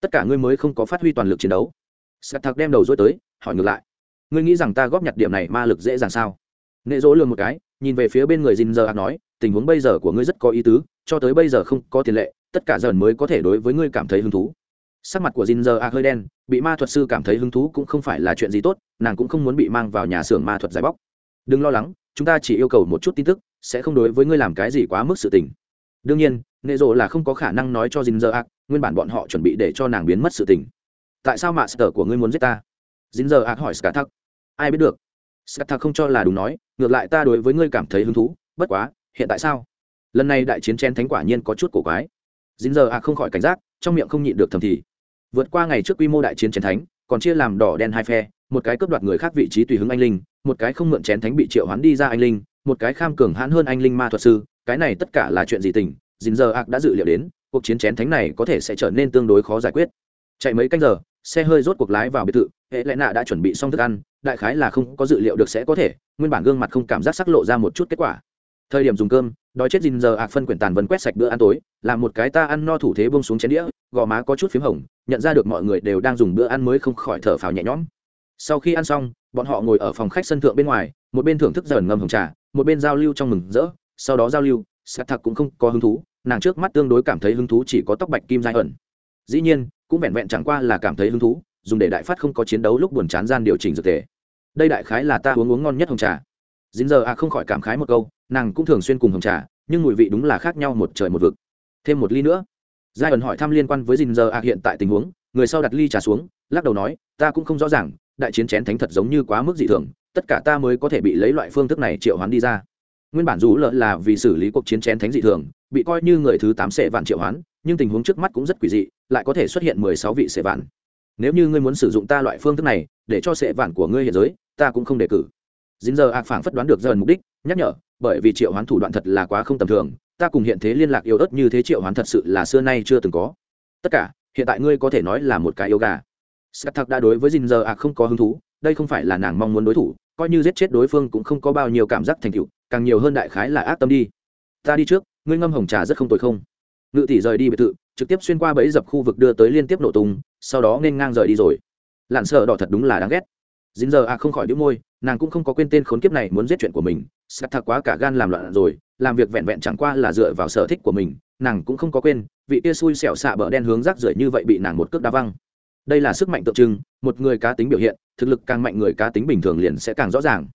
Tất cả ngươi mới không có phát huy toàn lực chiến đấu. Sắt thạc đem đầu dối tới, hỏi ngược lại. Ngươi nghĩ rằng ta góp nhặt điểm này ma lực dễ dàng sao? Nệ rỗ lường một cái nhìn về phía bên người dinh giờ ạc nói, tình huống bây giờ của ngươi rất có ý tứ, cho tới bây giờ không có tiền lệ, tất cả dần mới có thể đối với ngươi cảm thấy hứng thú. Sắc mặt của dinh giờ ạc hơi đen, bị ma thuật sư cảm thấy hứng thú cũng không phải là chuyện gì tốt, nàng cũng không muốn bị mang vào nhà xưởng ma thuật giải bóc. Đừng lo lắng, chúng ta chỉ yêu cầu một chút tin tức, sẽ không đối với ngươi làm cái gì quá mức sự tình. Đương nhiên, nệ rộ là không có khả năng nói cho dinh giờ ạc nguyên bản bọn họ chuẩn bị để cho nàng biến mất sự tình. Tại sao mạ sở của ngươi muốn giết ta? Dinh giờ ạc hỏi scathak ai biết được? Scathak không cho là đúng nói ngược lại ta đối với ngươi cảm thấy hứng thú, bất quá, hiện tại sao? Lần này đại chiến chen thánh quả nhiên có chút cổ quái. Dính giờ ạ không khỏi cảnh giác, trong miệng không nhịn được thầm thì. Vượt qua ngày trước quy mô đại chiến chén thánh, còn chia làm đỏ đen hai phe, một cái cướp đoạt người khác vị trí tùy hứng anh linh, một cái không mượn chén thánh bị triệu hoán đi ra anh linh, một cái kham cường hãn hơn anh linh ma thuật sư, cái này tất cả là chuyện gì tình? Dính giờ ạc đã dự liệu đến, cuộc chiến chén thánh này có thể sẽ trở nên tương đối khó giải quyết. Chạy mấy canh giờ, xe hơi rốt cuộc lái vào biệt thự hệ lẽ nạ đã chuẩn bị xong thức ăn, đại khái là không có dự liệu được sẽ có thể, nguyên bản gương mặt không cảm giác sắc lộ ra một chút kết quả. Thời điểm dùng cơm, đói chết dình giờ ạc phân quyển tàn vấn quét sạch bữa ăn tối, làm một cái ta ăn no thủ thế bông xuống chén đĩa, gò má có chút p h í m hồng, nhận ra được mọi người đều đang dùng bữa ăn mới không khỏi thở phào nhẹ nhõm. Sau khi ăn xong, bọn họ ngồi ở phòng khách sân thượng bên ngoài, một bên thưởng thức dần ngầm hồng trà, một bên giao lưu trong mừng rỡ, sau đó giao lưu sắt thạc cũng không có hứng thú, nàng trước mắt tương đối cảm thấy hứng thú chỉ có tóc bạch kim giai ẩn. Dĩ nhiên, cũng vẹn vẹn chẳng qua là cảm thấy hứng thú dùng để đại phát không có chiến đấu lúc buồn chán gian điều chỉnh dược thể đây đại khái là ta uống uống ngon nhất hồng trà. Dính giờ à không khỏi cảm khái một câu, nàng cũng thường xuyên cùng hồng trà, nhưng mùi vị đúng là khác nhau một trời một vực. Thêm một ly nữa. Giai ẩn hỏi thăm liên quan với dình giờ à hiện tại tình huống, người sau đặt ly trà xuống, lắc đầu nói, ta cũng không rõ ràng, đại chiến chén thánh thật giống như quá mức dị thường, tất cả ta mới có thể bị lấy loại phương thức này triệu hoán đi ra. Nguyên bản dù lợ là vì xử lý cuộc chiến chén thánh dị thường, bị coi như người thứ tám sệ vạn triệu hoán, nhưng tình huống trước mắt cũng rất quỷ dị, lại có thể xuất hiện mười sáu vị sệ vạn nếu như ngươi muốn sử dụng ta loại phương thức này, để cho sệ vạn của ngươi hiện giới, ta cũng không đề cử. Dính giờ ạc phảng phất đoán được dần mục đích, nhắc nhở, bởi vì triệu hoán thủ đoạn thật là quá không tầm thường, ta cùng hiện thế liên lạc yếu ớt như thế triệu hoán thật sự là xưa nay chưa từng có. Tất cả, hiện tại ngươi có thể nói là một cái yêu gà. Sắc thật đã đối với dính giờ ạc không có hứng thú, đây không phải là nàng mong muốn đối thủ, coi như giết chết đối phương cũng không có bao nhiêu cảm giác thành tựu, càng nhiều hơn đại khái là ác tâm đi. Ta đi trước, ngươi ngâm hồng trà rất không tồi không? Ngự tỷ rời đi biệt thự, trực tiếp xuyên qua bẫy dập khu vực đưa tới liên tiếp nổ tung sau đó nên ngang rời đi rồi. Lặn sợ đỏ thật đúng là đáng ghét. Dính giờ à không khỏi đĩu môi, nàng cũng không có quên tên khốn kiếp này muốn giết chuyện của mình. Sắt thật quá cả gan làm loạn rồi, làm việc vẹn vẹn chẳng qua là dựa vào sở thích của mình, nàng cũng không có quên, vị kia xui xẻo xạ bờ đen hướng rác rưởi như vậy bị nàng một cước đá văng. Đây là sức mạnh tượng trưng, một người cá tính biểu hiện, thực lực càng mạnh người cá tính bình thường liền sẽ càng rõ ràng.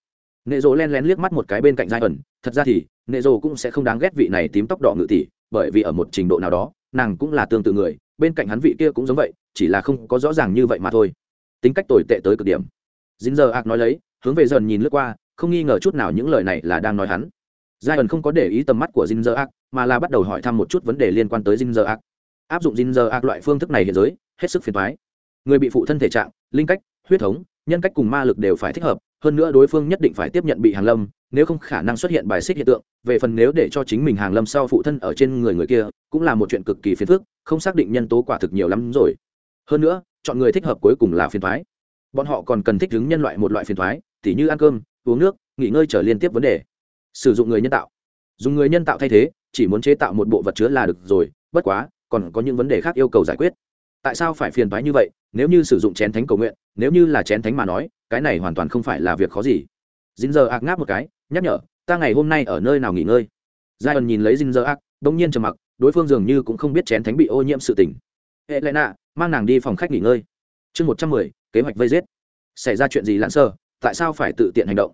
Nệ rộ len lén liếc mắt một cái bên cạnh giai ẩn thật ra thì nệ rộ cũng sẽ không đáng ghét vị này tím tóc đỏ ngự tỷ, bởi vì ở một trình độ nào đó, nàng cũng là tương tự người bên cạnh hắn vị kia cũng giống vậy, chỉ là không có rõ ràng như vậy mà thôi. Tính cách tồi tệ tới cực điểm. Dính giờ ạc nói lấy, hướng về dần nhìn lướt qua, không nghi ngờ chút nào những lời này là đang nói hắn. Giai ẩn không có để ý tầm mắt của dinh dơ ác mà là bắt đầu hỏi thăm một chút vấn đề liên quan tới dinh dơ ác áp dụng dinh dơ ác loại phương thức này hiện giới, hết sức phiền thoái người bị phụ thân thể trạng, linh cách, huyết thống, nhân cách cùng ma lực đều phải thích hợp, hơn nữa đối phương nhất định phải tiếp nhận bị hàng lâm, nếu không khả năng xuất hiện bài xích hiện tượng, về phần nếu để cho chính mình hàng lâm sau phụ thân ở trên người người kia cũng là một chuyện cực kỳ phiền phức, không xác định nhân tố quả thực nhiều lắm rồi. Hơn nữa, chọn người thích hợp cuối cùng là phiền thoái. Bọn họ còn cần thích ứng nhân loại một loại phiền thoái, tỉ như ăn cơm, uống nước, nghỉ ngơi trở liên tiếp vấn đề. Sử dụng người nhân tạo. Dùng người nhân tạo thay thế, chỉ muốn chế tạo một bộ vật chứa là được rồi, bất quá, còn có những vấn đề khác yêu cầu giải quyết. Tại sao phải phiền thoái như vậy? Nếu như sử dụng chén thánh cầu nguyện, nếu như là chén thánh mà nói, cái này hoàn toàn không phải là việc khó gì. Dinh giờ ác ngáp một cái, nhắc nhở, ta ngày hôm nay ở nơi nào nghỉ ngơi? Giai ẩn nhìn lấy dinh giờ ác đông nhiên trầm mặc đối phương dường như cũng không biết chén thánh bị ô nhiễm sự tình. Hệ lệ nạ, mang nàng đi phòng khách nghỉ ngơi. Chương một trăm mười, kế hoạch vây giết. Xảy ra chuyện gì lãn sơ? Tại sao phải tự tiện hành động?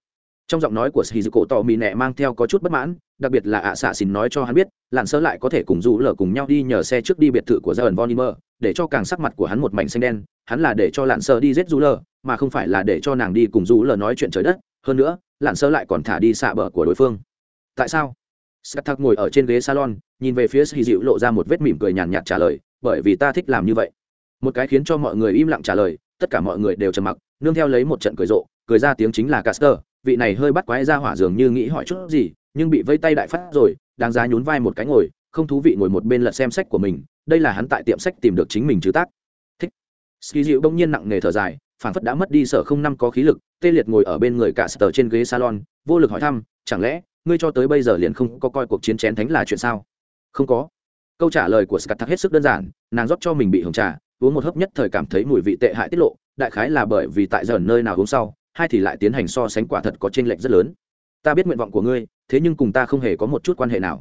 Trong giọng nói của shizuko tò mì nẹ mang theo có chút bất mãn, đặc biệt là ạ xạ xin nói cho hắn biết lặn sơ lại có thể cùng rủ lở cùng nhau đi nhờ xe trước đi biệt thự của gia ẩn von để cho càng sắc mặt của hắn một mảnh xanh đen. Hắn là để cho lặn sơ đi giết rủ lở, mà không phải là để cho nàng đi cùng rủ lở nói chuyện trời đất. Hơn nữa lặn sơ lại còn thả đi xạ bờ của đối phương. Tại sao? Scat ngồi ở trên ghế salon, nhìn về phía Sĩ Dịu lộ ra một vết mỉm cười nhàn nhạt trả lời, bởi vì ta thích làm như vậy. Một cái khiến cho mọi người im lặng trả lời, tất cả mọi người đều trầm mặc, nương theo lấy một trận cười rộ, cười ra tiếng chính là Caster, vị này hơi bắt quái ra hỏa dường như nghĩ hỏi chút gì, nhưng bị vây tay đại phát rồi, đáng giá nhún vai một cái ngồi, không thú vị ngồi một bên lật xem sách của mình, đây là hắn tại tiệm sách tìm được chính mình chứ tác. Thích. Ski Dịu đông nhiên nặng nề thở dài, phản phất đã mất đi sở không năm có khí lực, tê liệt ngồi ở bên người Caster trên ghế salon, vô lực hỏi thăm, chẳng lẽ ngươi cho tới bây giờ liền không có coi cuộc chiến chén thánh là chuyện sao? Không có. Câu trả lời của scat hết sức đơn giản, nàng rót cho mình bị hồng trà, uống một hớp nhất thời cảm thấy mùi vị tệ hại tiết lộ, đại khái là bởi vì tại giờ nơi nào uống sau, hai thì lại tiến hành so sánh quả thật có t r ê n lệch rất lớn. Ta biết nguyện vọng của ngươi, thế nhưng cùng ta không hề có một chút quan hệ nào.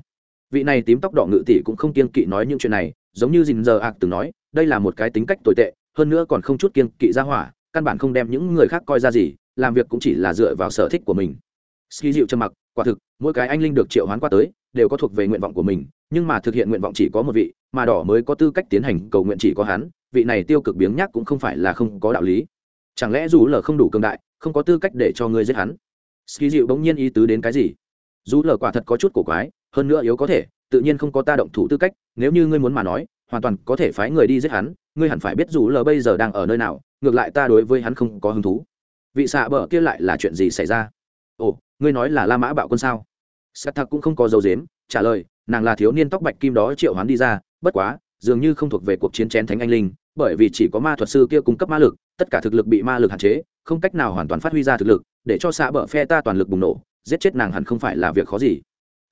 Vị này tím tóc đỏ ngự tỷ cũng không kiên kỵ nói những chuyện này, giống như dình giờ ạc từng nói, đây là một cái tính cách tồi tệ, hơn nữa còn không chút kiên kỵ ra hỏa, căn bản không đem những người khác coi ra gì, làm việc cũng chỉ là dựa vào sở thích của mình. Ski dịu trầm mặc quả thực, mỗi cái anh linh được triệu hoán qua tới, đều có thuộc về nguyện vọng của mình, nhưng mà thực hiện nguyện vọng chỉ có một vị, mà đỏ mới có tư cách tiến hành cầu nguyện chỉ có hắn, vị này tiêu cực biếng nhác cũng không phải là không có đạo lý. Chẳng lẽ dù lờ không đủ cường đại, không có tư cách để cho ngươi giết hắn? Ski dịu bỗng nhiên ý tứ đến cái gì? Dù lờ quả thật có chút cổ quái, hơn nữa yếu có thể, tự nhiên không có ta động thủ tư cách, nếu như ngươi muốn mà nói, hoàn toàn có thể phái người đi giết hắn, ngươi hẳn phải biết dù lờ bây giờ đang ở nơi nào, ngược lại ta đối với hắn không có hứng thú. Vị xạ bờ kia lại là chuyện gì xảy ra? Ồ ngươi nói là la mã bạo quân sao? Sắt thạc cũng không có dấu dếm trả lời nàng là thiếu niên tóc bạch kim đó triệu hoán đi ra bất quá dường như không thuộc về cuộc chiến chén thánh anh linh bởi vì chỉ có ma thuật sư kia cung cấp ma lực tất cả thực lực bị ma lực hạn chế không cách nào hoàn toàn phát huy ra thực lực để cho xã bờ phe ta toàn lực bùng nổ giết chết nàng hẳn không phải là việc khó gì.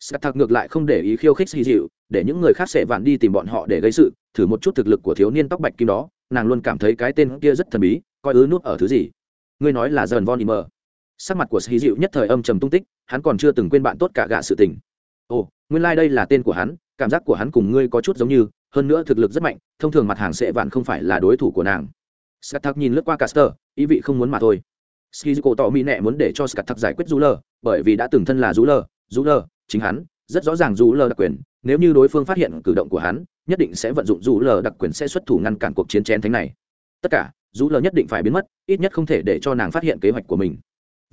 Scat ngược lại không để ý khiêu khích xì dịu, để những người khác sẽ vạn đi tìm bọn họ để gây sự, thử một chút thực lực của thiếu niên tóc bạch kim đó, nàng luôn cảm thấy cái tên kia rất thần bí, coi ứ nút ở thứ gì. ngươi nói là dần von imer sắc mặt của sĩ dịu nhất thời âm trầm tung tích hắn còn chưa từng quên bạn tốt cả gạ sự tình ồ nguyên lai、like、đây là tên của hắn cảm giác của hắn cùng ngươi có chút giống như hơn nữa thực lực rất mạnh thông thường mặt hàng sẽ vạn không phải là đối thủ của nàng scatak nhìn lướt qua Caster, ý vị không muốn mà thôi. Skizuko tỏ mỹ nẹ muốn để cho scatak giải quyết Zuler, bởi vì đã từng thân là Zuler, Zuler, chính hắn, rất rõ ràng Zuler đặc quyền, nếu như đối phương phát hiện cử động của hắn, nhất định sẽ vận dụng Zuler đặc quyền sẽ xuất thủ ngăn cản cuộc chiến chén thánh này. Tất cả, Zuler nhất định phải biến mất, ít nhất không thể để cho nàng phát hiện kế hoạch của mình.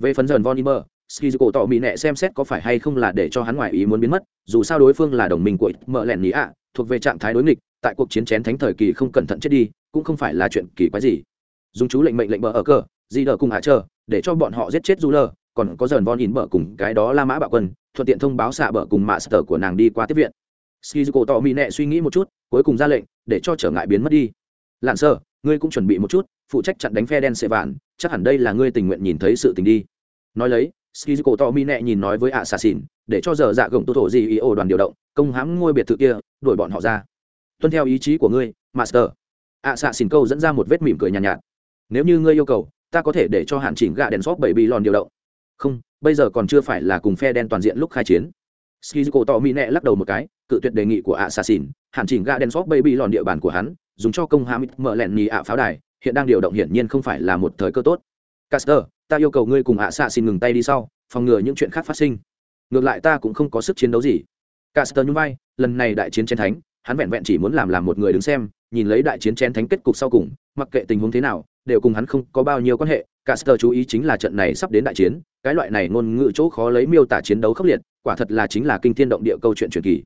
Về phần dần Von Imer, Skizuko tỏ mỹ nẹ xem xét có phải hay không là để cho hắn ngoại ý muốn biến mất, dù sao đối phương là đồng minh của mợ lẹn Nhĩ ạ, thuộc về trạng thái đối nghịch, tại cuộc chiến chén thánh thời kỳ không cẩn thận chết đi, cũng không phải là chuyện kỳ quái gì. Dùng chú lệnh mệnh lệnh bờ ở cờ di đờ cùng hạ chờ để cho bọn họ giết chết du lơ còn có dần von in bờ cùng cái đó la mã bạo quân thuận tiện thông báo xạ bờ cùng mạ sở của nàng đi qua tiếp viện. Skizuko tỏ mỹ nẹ suy nghĩ một chút cuối cùng ra lệnh để cho trở ngại biến mất đi. Lặn sơ ngươi cũng chuẩn bị một chút phụ trách chặn đánh phe đen sệ vạn chắc hẳn đây là ngươi tình nguyện nhìn thấy sự tình đi. Nói lấy skizuko to mi nẹ nhìn nói với ạ xà xỉn để cho giờ dạ gồng tu thổ gì ý ổ đoàn điều động công hãm ngôi biệt thự kia đuổi bọn họ ra. Tuân theo ý chí của ngươi master. Ạ xà xỉn câu dẫn ra một vết mỉm cười nhàn nhạt, nhạt. Nếu như ngươi yêu cầu ta có thể để cho hạn chỉnh gạ đèn xót bảy bị lòn điều động. Không bây giờ còn chưa phải là cùng phe đen toàn diện lúc khai chiến. Skizuko to mi nẹ lắc đầu một cái cự tuyệt đề nghị của ạ xà xỉn hạn chỉnh gạ đèn xót bảy bị lòn địa bàn của hắn dùng cho công hãm mở lẹn nhì ạ pháo đài hiện đang điều động hiển nhiên không phải là một thời cơ tốt. Caster, ta yêu cầu ngươi cùng ạ xạ xin ngừng tay đi sau, phòng ngừa những chuyện khác phát sinh. Ngược lại ta cũng không có sức chiến đấu gì. Caster nhún vai, lần này đại chiến chiến thánh, hắn vẹn vẹn chỉ muốn làm làm một người đứng xem, nhìn lấy đại chiến chén thánh kết cục sau cùng, mặc kệ tình huống thế nào, đều cùng hắn không có bao nhiêu quan hệ. Caster chú ý chính là trận này sắp đến đại chiến, cái loại này ngôn ngữ chỗ khó lấy miêu tả chiến đấu khốc liệt, quả thật là chính là kinh thiên động địa câu chuyện truyền kỳ.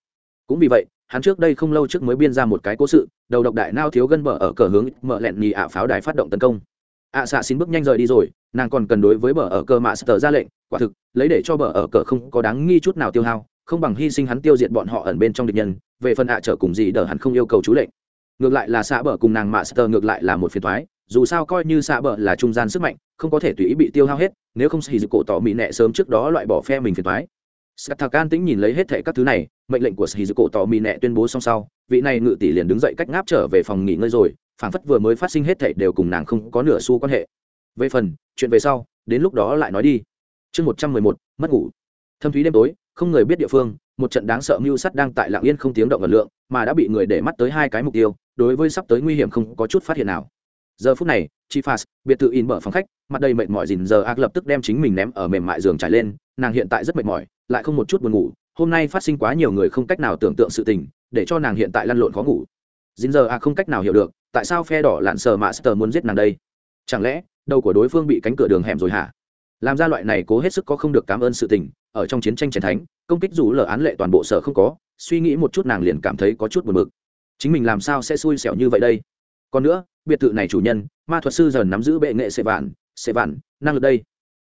Cũng vì vậy hắn trước đây không lâu trước mới biên ra một cái cố sự, đầu độc đại nao thiếu gân mở ở cờ hướng, mở lẹn nhì ạ pháo đài phát động tấn công. ạ xạ xin bước nhanh rời đi rồi, nàng còn cần đối với bờ ở cờ mạ sờ ra lệnh, quả thực, lấy để cho bờ ở cờ không có đáng nghi chút nào tiêu hao, không bằng hy sinh hắn tiêu diệt bọn họ ẩn bên trong địch nhân, về phần ạ trở cùng gì đờ hắn không yêu cầu chú lệnh. Ngược lại là xạ bờ cùng nàng mạ sờ ngược lại là một phiền thoái dù sao coi như xạ bờ là trung gian sức mạnh, không có thể tùy ý bị tiêu hao hết, nếu không xì dự cổ tỏ mỹ nẹ sớm trước đó loại bỏ phe mình phiền thoái Sắt thạc an tĩnh nhìn lấy hết thệ các thứ này, mệnh lệnh của Sĩ dự cổ tỏ mỹ nẹ tuyên bố xong sau, vị này ngự tỷ liền đứng dậy cách ngáp trở về phòng nghỉ ngơi rồi, phảng phất vừa mới phát sinh hết thệ đều cùng nàng không có nửa xu quan hệ. Về phần, chuyện về sau, đến lúc đó lại nói đi. Chương một trăm mười một, mất ngủ. Thâm thúy đêm tối, không người biết địa phương, một trận đáng sợ mưu sắt đang tại lạng yên không tiếng động ở lượng, mà đã bị người để mắt tới hai cái mục tiêu, đối với sắp tới nguy hiểm không có chút phát hiện nào. Giờ phút này, chi phas, biệt thự in mở phòng khách, mặt đầy mệt mỏi dìn giờ ác lập tức đem chính mình ném ở mềm mại giường trải lên, nàng hiện tại rất mệt mỏi lại không một chút buồn ngủ, hôm nay phát sinh quá nhiều người không cách nào tưởng tượng sự tình, để cho nàng hiện tại lăn lộn khó ngủ. Dính giờ à không cách nào hiểu được, tại sao phe đỏ lặn sờ master muốn giết nàng đây? Chẳng lẽ, đầu của đối phương bị cánh cửa đường hẻm rồi hả? Làm ra loại này cố hết sức có không được cảm ơn sự tình, ở trong chiến tranh chiến thánh, công kích dù lờ án lệ toàn bộ sở không có, suy nghĩ một chút nàng liền cảm thấy có chút buồn bực. Chính mình làm sao sẽ xui xẻo như vậy đây? Còn nữa, biệt thự này chủ nhân, ma thuật sư dần nắm giữ bệ nghệ sệ vạn. Sệ vạn, năng lực đây.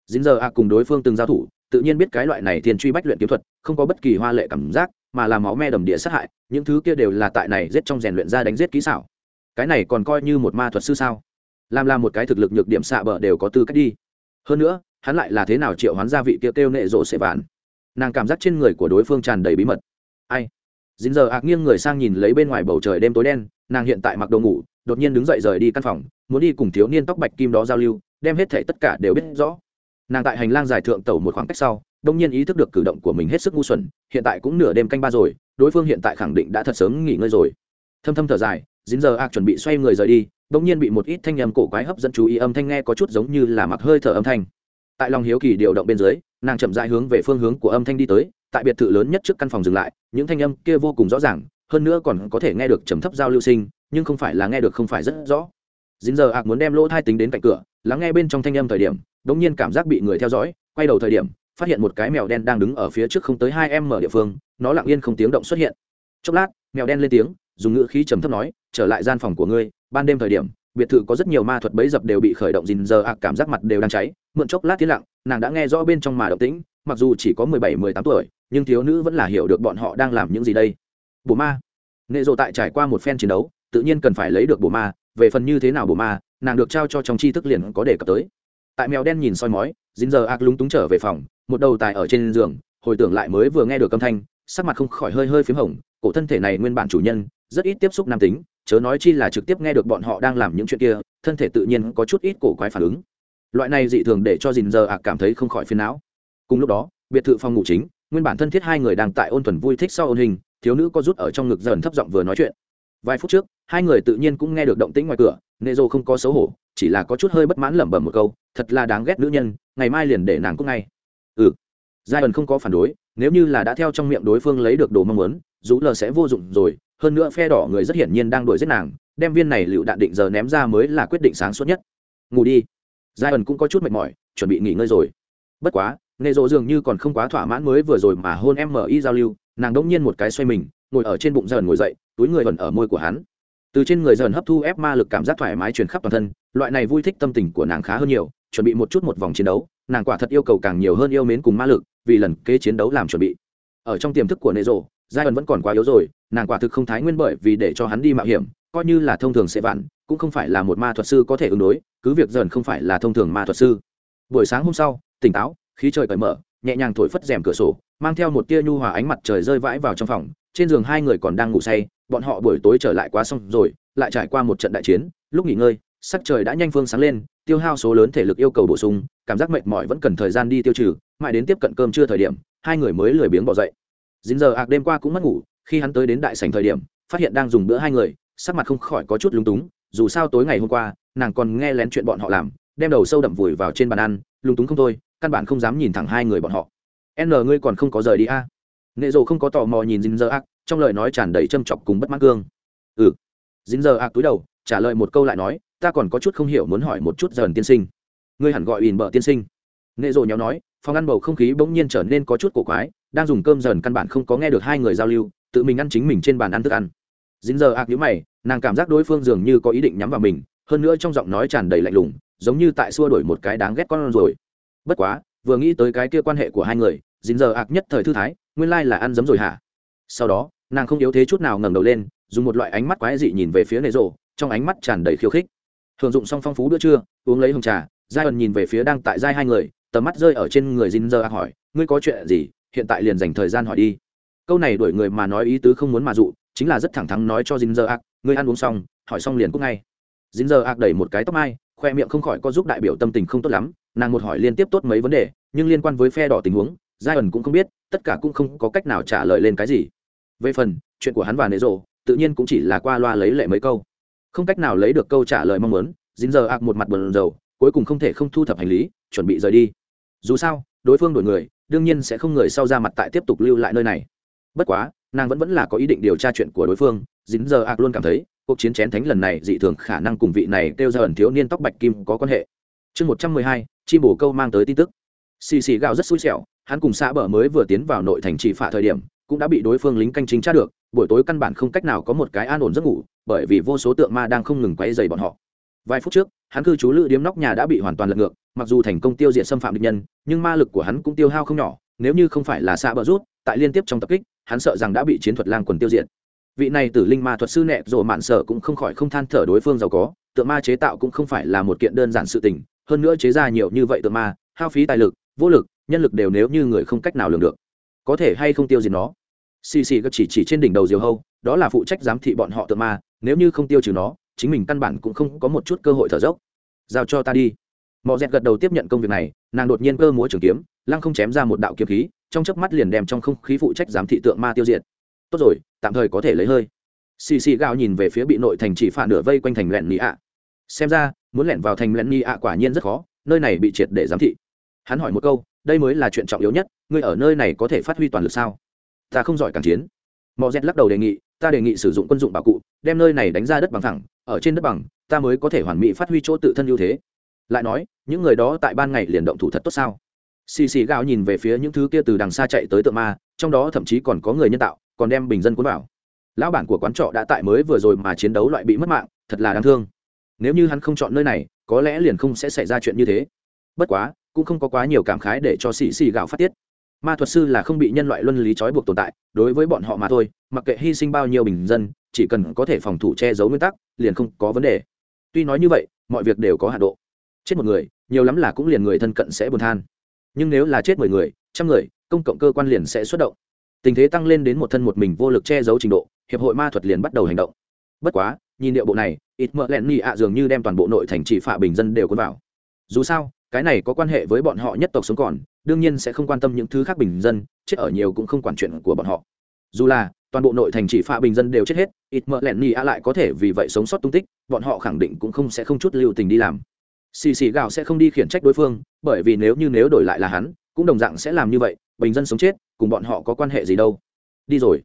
Dính giờ a cùng đối phương từng giao thủ tự nhiên biết cái loại này thiên truy bách luyện kiếm thuật, không có bất kỳ hoa lệ cảm giác, mà là máu me đầm địa sát hại, những thứ kia đều là tại này giết trong rèn luyện ra đánh giết kỹ xảo. Cái này còn coi như một ma thuật sư sao? Làm là một cái thực lực nhược điểm xạ bờ đều có tư cách đi. Hơn nữa, hắn lại là thế nào triệu hoán gia vị kia kêu nệ rộ sẽ vạn? Nàng cảm giác trên người của đối phương tràn đầy bí mật. Ai? Dính giờ ạc nghiêng người sang nhìn lấy bên ngoài bầu trời đêm tối đen, nàng hiện tại mặc đồ ngủ, đột nhiên đứng dậy rời đi căn phòng, muốn đi cùng thiếu niên tóc bạch kim đó giao lưu, đem hết thể tất cả đều biết rõ nàng tại hành lang dài thượng tẩu một khoảng cách sau, đông nhiên ý thức được cử động của mình hết sức ngu xuẩn, hiện tại cũng nửa đêm canh ba rồi, đối phương hiện tại khẳng định đã thật sớm nghỉ ngơi rồi. Thâm thâm thở dài, dính giờ ạc chuẩn bị xoay người rời đi, đông nhiên bị một ít thanh âm cổ quái hấp dẫn chú ý âm thanh nghe có chút giống như là mặc hơi thở âm thanh. Tại lòng hiếu kỳ điều động bên dưới, nàng chậm dại hướng về phương hướng của âm thanh đi tới, tại biệt thự lớn nhất trước căn phòng dừng lại, những thanh âm kia vô cùng rõ ràng, hơn nữa còn có thể nghe được trầm thấp giao lưu sinh, nhưng không phải là nghe được không phải rất rõ. Dính giờ ạc muốn đem lỗ thai tính đến cạnh cửa, lắng nghe bên trong thanh âm thời điểm đ ỗ n g nhiên cảm giác bị người theo dõi, quay đầu thời điểm, phát hiện một cái mèo đen đang đứng ở phía trước không tới hai em mở địa phương, nó lặng yên không tiếng động xuất hiện. Chốc lát, mèo đen lên tiếng, dùng ngữ khí trầm thấp nói, trở lại gian phòng của ngươi, ban đêm thời điểm, biệt thự có rất nhiều ma thuật bấy dập đều bị khởi động dìn giờ ạc cảm giác mặt đều đang cháy. Mượn chốc lát tiến lặng, nàng đã nghe rõ bên trong mà động tĩnh, mặc dù chỉ có mười bảy, mười tám tuổi, nhưng thiếu nữ vẫn là hiểu được bọn họ đang làm những gì đây. Bồ ma. Nghệ rộ tại trải qua một phen chiến đấu, tự nhiên cần phải lấy được bồ ma, về phần như thế nào bồ ma, nàng được trao cho trong tri thức liền có đề cập tới tại mèo đen nhìn soi mói, dính giờ ác lúng túng trở về phòng, một đầu tài ở trên giường, hồi tưởng lại mới vừa nghe được âm thanh, sắc mặt không khỏi hơi hơi p h í m hồng, cổ thân thể này nguyên bản chủ nhân, rất ít tiếp xúc nam tính, chớ nói chi là trực tiếp nghe được bọn họ đang làm những chuyện kia, thân thể tự nhiên có chút ít cổ quái phản ứng. Loại này dị thường để cho dình giờ ạc cảm thấy không khỏi phiền não. Cùng lúc đó, biệt thự phòng ngủ chính, nguyên bản thân thiết hai người đang tại ôn thuần vui thích sau ôn hình, thiếu nữ có rút ở trong ngực dần thấp giọng vừa nói chuyện. Vài phút trước, hai người tự nhiên cũng nghe được động tĩnh ngoài cửa nệ dô không có xấu hổ chỉ là có chút hơi bất mãn lẩm bẩm một câu, thật là đáng ghét nữ nhân, ngày mai liền để nàng cúc ngay. Ừ. Giai ẩn không có phản đối, nếu như là đã theo trong miệng đối phương lấy được đồ mong muốn, dù lờ sẽ vô dụng rồi, hơn nữa phe đỏ người rất hiển nhiên đang đuổi giết nàng, đem viên này lựu đạn định giờ ném ra mới là quyết định sáng suốt nhất. Ngủ đi. Giai ẩn cũng có chút mệt mỏi, chuẩn bị nghỉ ngơi rồi. Bất quá nệ rộ dường như còn không quá thỏa mãn mới vừa rồi mà hôn em mở y giao lưu, nàng đông nhiên một cái xoay mình, ngồi ở trên bụng dần ngồi dậy, túi người ẩn ở môi của hắn từ trên người dần hấp thu ép ma lực cảm giác thoải mái truyền khắp toàn thân, loại này vui thích tâm tình của nàng khá hơn nhiều, chuẩn bị một chút một vòng chiến đấu, nàng quả thật yêu cầu càng nhiều hơn yêu mến cùng ma lực, vì lần kế chiến đấu làm chuẩn bị. Ở trong tiềm thức của nệ rộ giai ẩn vẫn còn quá yếu rồi, nàng quả thực không thái nguyên bởi vì để cho hắn đi mạo hiểm, coi như là thông thường sẽ vạn, cũng không phải là một ma thuật sư có thể ứng đối, cứ việc dần không phải là thông thường ma thuật sư. Buổi sáng hôm sau, tỉnh táo, khí trời cởi mở, nhẹ nhàng thổi phất rèm cửa sổ, mang theo một tia nhu hòa ánh mặt trời rơi vãi vào trong phòng, trên giường hai người còn đang ngủ say bọn họ buổi tối trở lại quá xong rồi, lại trải qua một trận đại chiến, lúc nghỉ ngơi, sắc trời đã nhanh phương sáng lên, tiêu hao số lớn thể lực yêu cầu bổ sung, cảm giác mệt mỏi vẫn cần thời gian đi tiêu trừ, mãi đến tiếp cận cơm trưa thời điểm, hai người mới lười biếng bỏ dậy. Dính giờ ạc đêm qua cũng mất ngủ, khi hắn tới đến đại sảnh thời điểm, phát hiện đang dùng bữa hai người, sắc mặt không khỏi có chút lúng túng, dù sao tối ngày hôm qua, nàng còn nghe lén chuyện bọn họ làm, đem đầu sâu đậm vùi vào trên bàn ăn, lúng túng không thôi, căn bản không dám nhìn thẳng hai người bọn họ. N, ngươi còn không có rời đi a? Nệ rồ không có tò mò nhìn dính giờ ạc trong lời nói tràn đầy châm chọc cùng bất mãn cương. Ừ. Dính giờ ạc túi đầu, trả lời một câu lại nói, ta còn có chút không hiểu muốn hỏi một chút dần tiên sinh. Ngươi hẳn gọi ỉn bợ tiên sinh. Nệ rồ nhéo nói, phòng ăn bầu không khí bỗng nhiên trở nên có chút cổ quái, đang dùng cơm dần căn bản không có nghe được hai người giao lưu, tự mình ăn chính mình trên bàn ăn thức ăn. Dính giờ ạc nhíu mày, nàng cảm giác đối phương dường như có ý định nhắm vào mình, hơn nữa trong giọng nói tràn đầy lạnh lùng, giống như tại xua đổi một cái đáng ghét con rồi. Bất quá, vừa nghĩ tới cái kia quan hệ của hai người, dính giờ ạc nhất thời thư thái, nguyên lai là ăn dấm rồi hả? Sau đó nàng không yếu thế chút nào ngẩng đầu lên, dùng một loại ánh mắt quái dị nhìn về phía nệ rộ trong ánh mắt tràn đầy khiêu khích. Thường dụng xong phong phú bữa trưa, uống lấy hồng trà giai ẩn nhìn về phía đang tại giai hai người, tầm mắt rơi ở trên người dinh dơ hỏi, ngươi có chuyện gì? Hiện tại liền dành thời gian hỏi đi. Câu này đuổi người mà nói ý tứ không muốn mà dụ, chính là rất thẳng thắn nói cho dinh dơ ác ngươi ăn uống xong, hỏi xong liền cúc ngay. Dinh dơ ác đẩy một cái tóc mai, khoe miệng không khỏi có giúp đại biểu tâm tình không tốt lắm, nàng một hỏi liên tiếp tốt mấy vấn đề, nhưng liên quan với phe đỏ tình huống giai ẩn cũng không biết, tất cả cũng không có cách nào trả lời lên cái gì về phần, chuyện của hắn và nệ rộ, tự nhiên cũng chỉ là qua loa lấy lệ mấy câu. Không cách nào lấy được câu trả lời mong muốn dính giờ ạc một mặt bờn dầu cuối cùng không thể không thu thập hành lý, chuẩn bị rời đi. Dù sao, đối phương đổi người, đương nhiên sẽ không người sau ra mặt tại tiếp tục lưu lại nơi này. Bất quá, nàng vẫn vẫn là có ý định điều tra chuyện của đối phương dính giờ ạc luôn cảm thấy, cuộc chiến chén thánh lần này dị thường khả năng cùng vị này kêu ra ẩn thiếu niên tóc bạch kim có quan hệ. Chương một trăm mười hai chi bổ câu mang tới tin tức. Xì xì gạo rất xui xẻo, hắn cùng xã bờ mới vừa tiến vào nội thành trị phạ thời điểm cũng đã bị đối phương lính canh chính tra được, buổi tối căn bản không cách nào có một cái an ổn giấc ngủ, bởi vì vô số tượng ma đang không ngừng quay dày bọn họ. Vài phút trước, hắn cư trú lự điếm nóc nhà đã bị hoàn toàn lật ngược, mặc dù thành công tiêu diệt xâm phạm địch nhân, nhưng ma lực của hắn cũng tiêu hao không nhỏ, nếu như không phải là xa bờ rút, tại liên tiếp trong tập kích, hắn sợ rằng đã bị chiến thuật lang quần tiêu diệt. Vị này tử linh ma thuật sư nẹ rồi mạn sợ cũng không khỏi không than thở đối phương giàu có, tượng ma chế tạo cũng không phải là một kiện đơn giản sự tình, hơn nữa chế ra nhiều như vậy tượng ma, hao phí tài lực, vô lực, nhân lực đều nếu như người không cách nào lường được có thể hay không tiêu diệt nó. Xì xì chỉ chỉ trên đỉnh đầu diều hâu, đó là phụ trách giám thị bọn họ tượng ma, nếu như không tiêu trừ nó, chính mình căn bản cũng không có một chút cơ hội thở dốc. Giao cho ta đi. Mò dẹt gật đầu tiếp nhận công việc này, nàng đột nhiên cơ múa trường kiếm, lăng không chém ra một đạo kiếm khí, trong chớp mắt liền đem trong không khí phụ trách giám thị tượng ma tiêu diệt. Tốt rồi, tạm thời có thể lấy hơi. Xì xì gạo nhìn về phía bị nội thành chỉ phản nửa vây quanh thành lẹn nhị ạ. Xem ra, muốn lẻn vào thành lẹn nhị ạ quả nhiên rất khó, nơi này bị triệt để giám thị. Hắn hỏi một câu đây mới là chuyện trọng yếu nhất, ngươi ở nơi này có thể phát huy toàn lực sao? Ta không giỏi càng chiến. Mò rét lắc đầu đề nghị, ta đề nghị sử dụng quân dụng bảo cụ, đem nơi này đánh ra đất bằng thẳng ở trên đất bằng, ta mới có thể hoàn mỹ phát huy chỗ tự thân ưu thế. Lại nói, những người đó tại ban ngày liền động thủ thật tốt sao? Xì xì gạo nhìn về phía những thứ kia từ đằng xa chạy tới tượng ma, trong đó thậm chí còn có người nhân tạo, còn đem bình dân cuốn vào. Lão bản của quán trọ đã tại mới vừa rồi mà chiến đấu loại bị mất mạng, thật là đáng thương. Nếu như hắn không chọn nơi này, có lẽ liền không sẽ xảy ra chuyện như thế. Bất quá cũng không có quá nhiều cảm khái để cho xì xì gạo phát tiết. Ma thuật sư là không bị nhân loại luân lý trói buộc tồn tại, đối với bọn họ mà thôi, mặc kệ hy sinh bao nhiêu bình dân, chỉ cần có thể phòng thủ che giấu nguyên tắc, liền không có vấn đề. Tuy nói như vậy, mọi việc đều có hạ độ. Chết một người, nhiều lắm là cũng liền người thân cận sẽ buồn than. Nhưng nếu là chết mười người, trăm người, công cộng cơ quan liền sẽ xuất động. Tình thế tăng lên đến một thân một mình vô lực che giấu trình độ, hiệp hội ma thuật liền bắt đầu hành động. Bất quá, nhìn điệu bộ này, ít mỡ lẹn nhị ạ dường như đem toàn bộ nội thành trị phạ bình dân đều cuốn vào. Dù sao cái này có quan hệ với bọn họ nhất tộc sống còn, đương nhiên sẽ không quan tâm những thứ khác bình dân, chết ở nhiều cũng không quản chuyện của bọn họ. Dù là, toàn bộ nội thành chỉ pha bình dân đều chết hết, ít mỡ lẹn nhì a lại có thể vì vậy sống sót tung tích, bọn họ khẳng định cũng không sẽ không chút lưu tình đi làm. Xì xì gạo sẽ không đi khiển trách đối phương, bởi vì nếu như nếu đổi lại là hắn, cũng đồng dạng sẽ làm như vậy, bình dân sống chết, cùng bọn họ có quan hệ gì đâu. Đi rồi.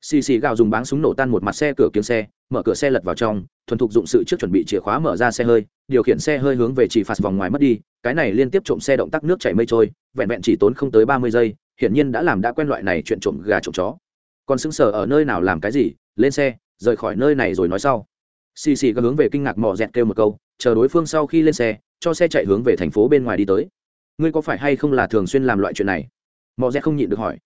Xì xì gạo dùng báng súng nổ tan một mặt xe, cửa kiếm xe, mở cửa xe lật vào trong, thuần thục dụng sự trước chuẩn bị chìa khóa mở ra xe hơi điều khiển xe hơi hướng về chỉ phạt vòng ngoài mất đi, cái này liên tiếp trộm xe động tác nước chảy mây trôi, vẹn vẹn chỉ tốn không tới ba mươi giây, hiển nhiên đã làm đã quen loại này chuyện trộm gà trộm chó. Còn xứng sở ở nơi nào làm cái gì, lên xe, rời khỏi nơi này rồi nói sau. Xì xì có hướng về kinh ngạc mò dẹt kêu một câu, chờ đối phương sau khi lên xe, cho xe chạy hướng về thành phố bên ngoài đi tới. Ngươi có phải hay không là thường xuyên làm loại chuyện này? Mò dẹt không nhịn được hỏi.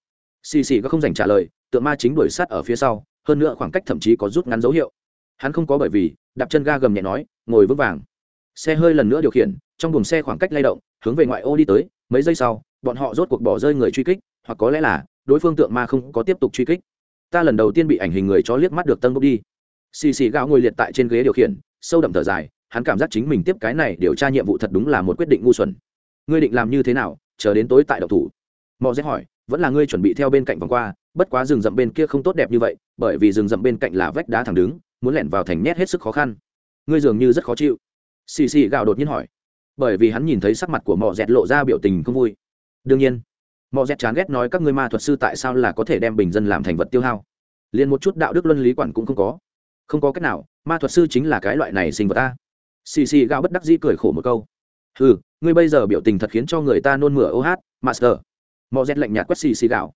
Xì xì có không dành trả lời, tượng ma chính đuổi sát ở phía sau, hơn nữa khoảng cách thậm chí có rút ngắn dấu hiệu. Hắn không có bởi vì, đạp chân ga gầm nhẹ nói, ngồi vững vàng xe hơi lần nữa điều khiển, trong buồng xe khoảng cách lay động, hướng về ngoại ô đi tới, mấy giây sau, bọn họ rốt cuộc bỏ rơi người truy kích, hoặc có lẽ là, đối phương tượng ma không có tiếp tục truy kích. Ta lần đầu tiên bị ảnh hình người cho liếc mắt được tân bốc đi. Xì xì gạo ngồi liệt tại trên ghế điều khiển, sâu đậm thở dài, hắn cảm giác chính mình tiếp cái này điều tra nhiệm vụ thật đúng là một quyết định ngu xuẩn. Ngươi định làm như thế nào, chờ đến tối tại độc thủ? Mò rét hỏi, vẫn là ngươi chuẩn bị theo bên cạnh vòng qua, bất quá rừng rậm bên kia không tốt đẹp như vậy, bởi vì rừng rậm bên cạnh là vách đá thẳng đứng, muốn lẻn vào thành nhét hết sức khó khăn. Ngươi dường như rất khó chịu xì xì gạo đột nhiên hỏi. Bởi vì hắn nhìn thấy sắc mặt của mò dẹt lộ ra biểu tình không vui. Đương nhiên mò dẹt chán ghét nói các ngươi ma thuật sư tại sao là có thể đem bình dân làm thành vật tiêu hao. Liền một chút đạo đức luân lý quản cũng không có. Không có cách nào, ma thuật sư chính là cái loại này sinh vật ta xì xì gạo bất đắc dĩ cười khổ một câu. Ừ ngươi bây giờ biểu tình thật khiến cho người ta nôn mửa ô hát, master. Mò dẹt lạnh nhạt quét xì xì gạo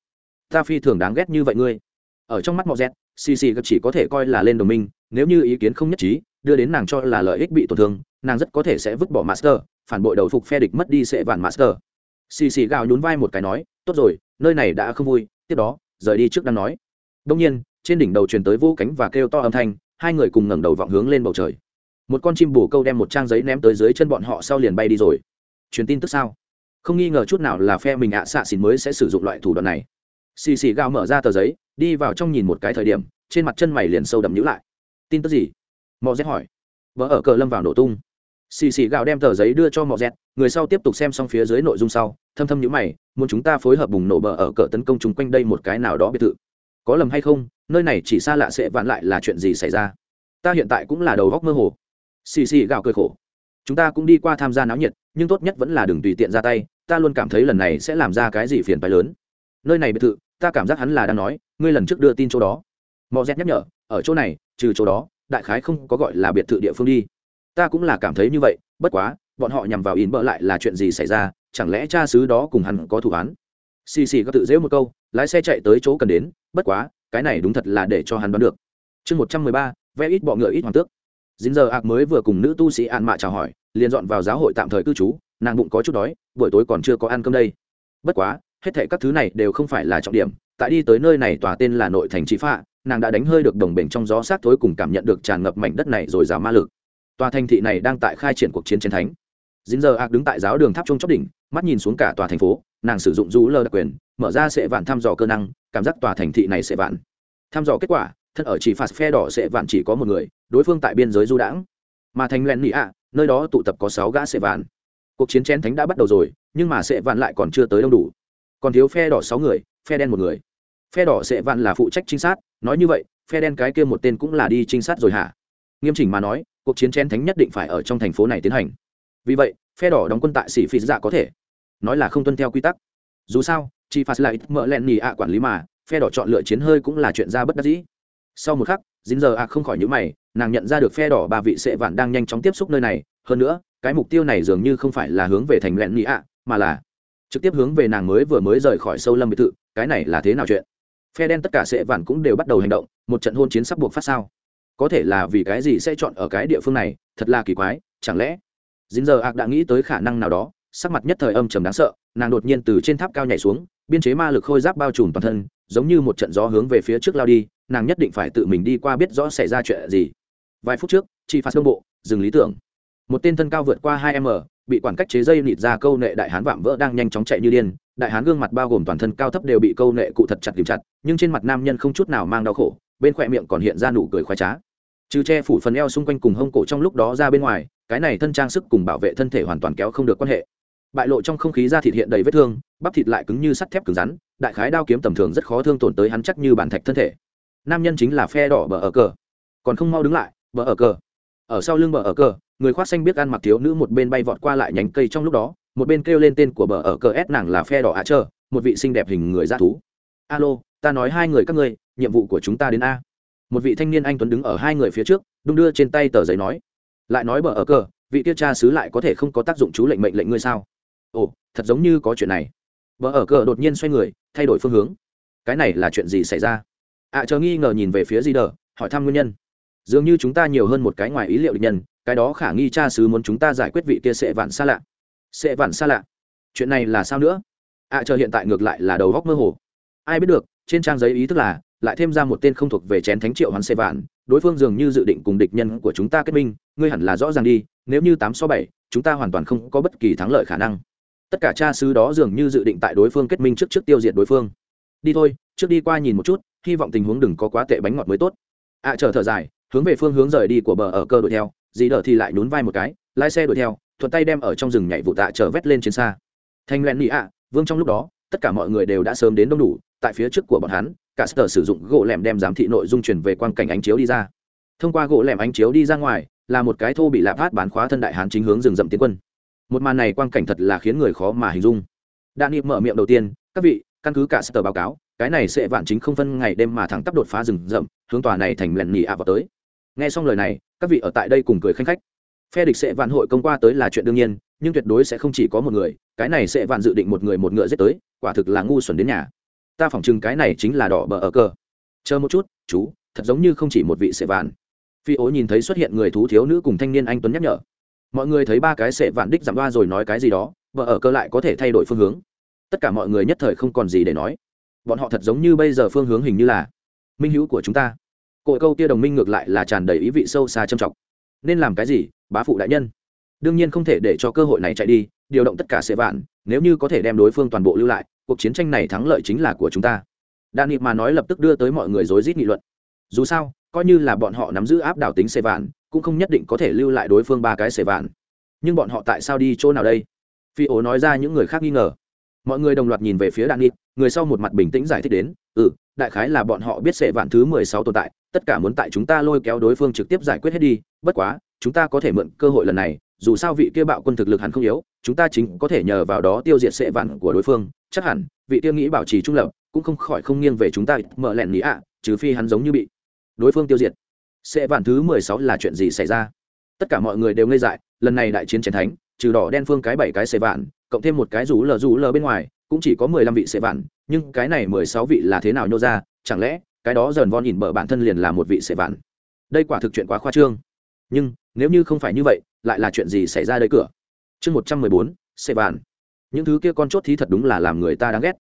ta phi thường đáng ghét như vậy ngươi. Ở trong mắt mò dẹt, xì xì chỉ có thể coi là lên đồng minh, nếu như ý kiến không nhất trí đưa đến nàng cho là lợi ích bị tổn thương, nàng rất có thể sẽ vứt bỏ master, phản bội đầu phục phe địch mất đi sẽ vạn master. Xì xì gào nhún vai một cái nói, tốt rồi, nơi này đã không vui, tiếp đó, rời đi trước đang nói. Đông nhiên, trên đỉnh đầu truyền tới vô cánh và kêu to âm thanh, hai người cùng ngẩng đầu vọng hướng lên bầu trời. Một con chim bồ câu đem một trang giấy ném tới dưới chân bọn họ sau liền bay đi rồi. Truyền tin tức sao? Không nghi ngờ chút nào là phe mình ạ xạ xỉn mới sẽ sử dụng loại thủ đoạn này. Xì xì gào mở ra tờ giấy, đi vào trong nhìn một cái thời điểm, trên mặt chân mày liền sâu đậm nhữ lại. Tin tức gì? Mò rét hỏi. Vợ ở cờ lâm vào nổ tung. Xì xì gạo đem tờ giấy đưa cho mò rét người sau tiếp tục xem xong phía dưới nội dung sau, thâm thâm nhữ mày, muốn chúng ta phối hợp bùng nổ bờ ở cờ tấn công chung quanh đây một cái nào đó biệt thự. Có lầm hay không, nơi này chỉ xa lạ sẽ vạn lại là chuyện gì xảy ra? Ta hiện tại cũng là đầu góc mơ hồ. Xì xì gạo cười khổ. Chúng ta cũng đi qua tham gia náo nhiệt, nhưng tốt nhất vẫn là đừng tùy tiện ra tay, ta luôn cảm thấy lần này sẽ làm ra cái gì phiền phái lớn. Nơi này biệt thự, ta cảm giác hắn là đang nói, ngươi lần trước đưa tin chỗ đó. Mò dẹt nhắc nhở, ở chỗ này, trừ chỗ đó đại khái không có gọi là biệt thự địa phương đi. Ta cũng là cảm thấy như vậy, bất quá, bọn họ nhằm vào in bỡ lại là chuyện gì xảy ra, chẳng lẽ cha xứ đó cùng hắn có thủ án? Xì xì có tự dễ một câu, lái xe chạy tới chỗ cần đến, bất quá, cái này đúng thật là để cho hắn đoán được. Chương một trăm mười ba, vẽ ít bọ ngựa ít hoàng tước. Dính giờ ạc mới vừa cùng nữ tu sĩ an mạ chào hỏi, liền dọn vào giáo hội tạm thời cư trú, nàng bụng có chút đói, buổi tối còn chưa có ăn cơm đây. Bất quá, hết thệ các thứ này đều không phải là trọng điểm tại đi tới nơi này tòa tên là nội thành trí phạ, nàng đã đánh hơi được đồng bình trong gió sát thối cùng cảm nhận được tràn ngập mảnh đất này rồi giả ma lực. Tòa thành thị này đang tại khai triển cuộc chiến chiến thánh. Dính giờ ạc đứng tại giáo đường tháp trung chóp đỉnh, mắt nhìn xuống cả tòa thành phố, nàng sử dụng du lơ đặc quyền, mở ra sệ vạn thăm dò cơ năng, cảm giác tòa thành thị này sẽ vạn. Thăm dò kết quả, thân ở chỉ phạt phe đỏ sệ vạn chỉ có một người, đối phương tại biên giới du đãng. Mà thành len nị ạ, nơi đó tụ tập có sáu gã sệ vạn. Cuộc chiến chén thánh đã bắt đầu rồi, nhưng mà sệ vạn lại còn chưa tới đông đủ còn thiếu phe đỏ sáu người, phe đen một người. Phe đỏ sẽ vạn là phụ trách trinh sát, nói như vậy, phe đen cái kia một tên cũng là đi trinh sát rồi hả? Nghiêm chỉnh mà nói, cuộc chiến chén thánh nhất định phải ở trong thành phố này tiến hành. Vì vậy, phe đỏ đóng quân tại sĩ phi dạ có thể. Nói là không tuân theo quy tắc. Dù sao, chỉ phạt lại mỡ len nhì ạ quản lý mà, phe đỏ chọn lựa chiến hơi cũng là chuyện ra bất đắc dĩ. Sau một khắc dính giờ ạ không khỏi nhữ mày, nàng nhận ra được phe đỏ ba vị sệ vạn đang nhanh chóng tiếp xúc nơi này. Hơn nữa, cái mục tiêu này dường như không phải là hướng về thành lẹn nhì ạ, mà là trực tiếp hướng về nàng mới vừa mới rời khỏi sâu lâm biệt thự, cái này là thế nào chuyện? Phe đen tất cả sệ vạn cũng đều bắt đầu hành động, một trận hôn chiến sắp buộc phát sao? Có thể là vì cái gì sẽ chọn ở cái địa phương này, thật là kỳ quái, chẳng lẽ? Dính giờ ạc đã nghĩ tới khả năng nào đó, sắc mặt nhất thời âm trầm đáng sợ, nàng đột nhiên từ trên tháp cao nhảy xuống, biên chế ma lực khôi giáp bao trùm toàn thân, giống như một trận gió hướng về phía trước lao đi, nàng nhất định phải tự mình đi qua biết rõ xảy ra chuyện gì. Vài phút trước chị phạt đông bộ, dừng lý tưởng. Một tên thân cao vượt qua hai m bị quản cách chế dây nịt ra câu nệ đại hán vạm vỡ đang nhanh chóng chạy như điên, đại hán gương mặt bao gồm toàn thân cao thấp đều bị câu nệ cụ thật chặt kìm chặt, nhưng trên mặt nam nhân không chút nào mang đau khổ, bên khỏe miệng còn hiện ra nụ cười khoái trá. Trừ che phủ phần eo xung quanh cùng hông cổ trong lúc đó ra bên ngoài, cái này thân trang sức cùng bảo vệ thân thể hoàn toàn kéo không được quan hệ. Bại lộ trong không khí da thịt hiện đầy vết thương, bắp thịt lại cứng như sắt thép cứng rắn, đại khái đao kiếm tầm thường rất khó thương tổn tới hắn chắc như bản thạch thân thể. Nam nhân chính là phe đỏ bờ ở cờ. Còn không mau đứng lại, bờ ở cờ. Ở sau lưng bờ ở cờ người khoác xanh biết ăn mặc thiếu nữ một bên bay vọt qua lại nhánh cây trong lúc đó, một bên kêu lên tên của bờ ở cờ s nàng là phe đỏ ạ chờ. một vị xinh đẹp hình người ra thú. Alo, ta nói hai người các ngươi, nhiệm vụ của chúng ta đến a. Một vị thanh niên anh tuấn đứng ở hai người phía trước, đung đưa trên tay tờ giấy nói. Lại nói bờ ở cờ, vị tiêu cha sứ lại có thể không có tác dụng chú lệnh mệnh lệnh ngươi sao? Ồ, thật giống như có chuyện này. Bờ ở cờ đột nhiên xoay người, thay đổi phương hướng. Cái này là chuyện gì xảy ra? Ạ chờ nghi ngờ nhìn về phía di đờ hỏi thăm nguyên nhân. Dường như chúng ta nhiều hơn một cái ngoài ý liệu định nhân cái đó khả nghi cha sứ muốn chúng ta giải quyết vị kia sẽ vạn xa lạ. Sẽ vạn xa lạ? Chuyện này là sao nữa? Ạ chờ hiện tại ngược lại là đầu góc mơ hồ. Ai biết được trên trang giấy ý thức là lại thêm ra một tên không thuộc về chén thánh triệu hắn xê vạn đối phương dường như dự định cùng địch nhân của chúng ta kết minh ngươi hẳn là rõ ràng đi nếu như tám sáu bảy chúng ta hoàn toàn không có bất kỳ thắng lợi khả năng. Tất cả cha sứ đó dường như dự định tại đối phương kết minh trước trước tiêu diệt đối phương. Đi thôi trước đi qua nhìn một chút hy vọng tình huống đừng có quá tệ bánh ngọt mới tốt. Ạ à, chờ thở dài hướng về phương hướng rời đi của bờ ở cơ đuổi theo dì đờ thì lại nhún vai một cái, lái xe đuổi theo, thuận tay đem ở trong rừng nhảy vụ tạ chở vét lên trên xa. Thanh luyện nị ạ, vương trong lúc đó, tất cả mọi người đều đã sớm đến đông đủ, tại phía trước của bọn hắn, cả sở sử dụng gỗ lẻm đem giám thị nội dung truyền về quan cảnh ánh chiếu đi ra. Thông qua gỗ lẻm ánh chiếu đi ra ngoài, là một cái thô bị lạp phát bán khóa thân đại hán chính hướng rừng rậm tiến quân. Một màn này quan cảnh thật là khiến người khó mà hình dung. Đạn niệm mở miệng đầu tiên, các vị, căn cứ cả sở báo cáo, cái này sẽ vạn chính không phân ngày đêm mà thẳng tắp đột phá rừng rậm, hướng tòa này thành lẻn nhị ạ vào tới. Nghe xong lời này các vị ở tại đây cùng cười khanh khách. Phe địch sẽ vạn hội công qua tới là chuyện đương nhiên, nhưng tuyệt đối sẽ không chỉ có một người, cái này sẽ vạn dự định một người một ngựa giết tới, quả thực là ngu xuẩn đến nhà. Ta phỏng chừng cái này chính là đỏ bờ ở cờ. Chờ một chút, chú, thật giống như không chỉ một vị sẽ vạn. Phi ố nhìn thấy xuất hiện người thú thiếu nữ cùng thanh niên anh tuấn nhắc nhở. Mọi người thấy ba cái sẽ vạn đích giảm ba rồi nói cái gì đó vợ ở cơ lại có thể thay đổi phương hướng. Tất cả mọi người nhất thời không còn gì để nói. Bọn họ thật giống như bây giờ phương hướng hình như là minh hữu của chúng ta cội câu kia đồng minh ngược lại là tràn đầy ý vị sâu xa châm trọng. Nên làm cái gì, bá phụ đại nhân? Đương nhiên không thể để cho cơ hội này chạy đi, điều động tất cả sẽ vạn, nếu như có thể đem đối phương toàn bộ lưu lại, cuộc chiến tranh này thắng lợi chính là của chúng ta. Đạn nghị mà nói lập tức đưa tới mọi người rối rít nghị luận. Dù sao, coi như là bọn họ nắm giữ áp đảo tính xê vạn, cũng không nhất định có thể lưu lại đối phương ba cái xê vạn. Nhưng bọn họ tại sao đi chỗ nào đây? Phi ố nói ra những người khác nghi ngờ. Mọi người đồng loạt nhìn về phía đạn nghị người sau một mặt bình tĩnh giải thích đến ừ đại khái là bọn họ biết sệ vạn thứ mười sáu tồn tại, tất cả muốn tại chúng ta lôi kéo đối phương trực tiếp giải quyết hết đi, bất quá, chúng ta có thể mượn cơ hội lần này, dù sao vị kia bạo quân thực lực hẳn không yếu, chúng ta chính có thể nhờ vào đó tiêu diệt sệ vạn của đối phương, chắc hẳn, vị kia nghĩ bảo trì trung lập, cũng không khỏi không nghiêng về chúng ta, mở lẹn nghĩ ạ, trừ phi hắn giống như bị đối phương tiêu diệt. Sệ vạn thứ mười sáu là chuyện gì xảy ra? Tất cả mọi người đều ngây dại, lần này đại chiến chiến thánh, trừ đỏ đen phương cái bảy cái sệ vạn, cộng thêm một cái rú lờ rú lờ bên ngoài cũng chỉ có mười lăm vị sệ vạn, nhưng cái này mười sáu vị là thế nào nhô ra, chẳng lẽ cái đó dần von nhìn bờ bản thân liền là một vị sệ vạn? Đây quả thực chuyện quá khoa trương. Nhưng, nếu như không phải như vậy, lại là chuyện gì xảy ra đây cửa? Chương một trăm mười bốn sệ vạn. Những thứ kia con chốt thí thật đúng là làm người ta đáng ghét.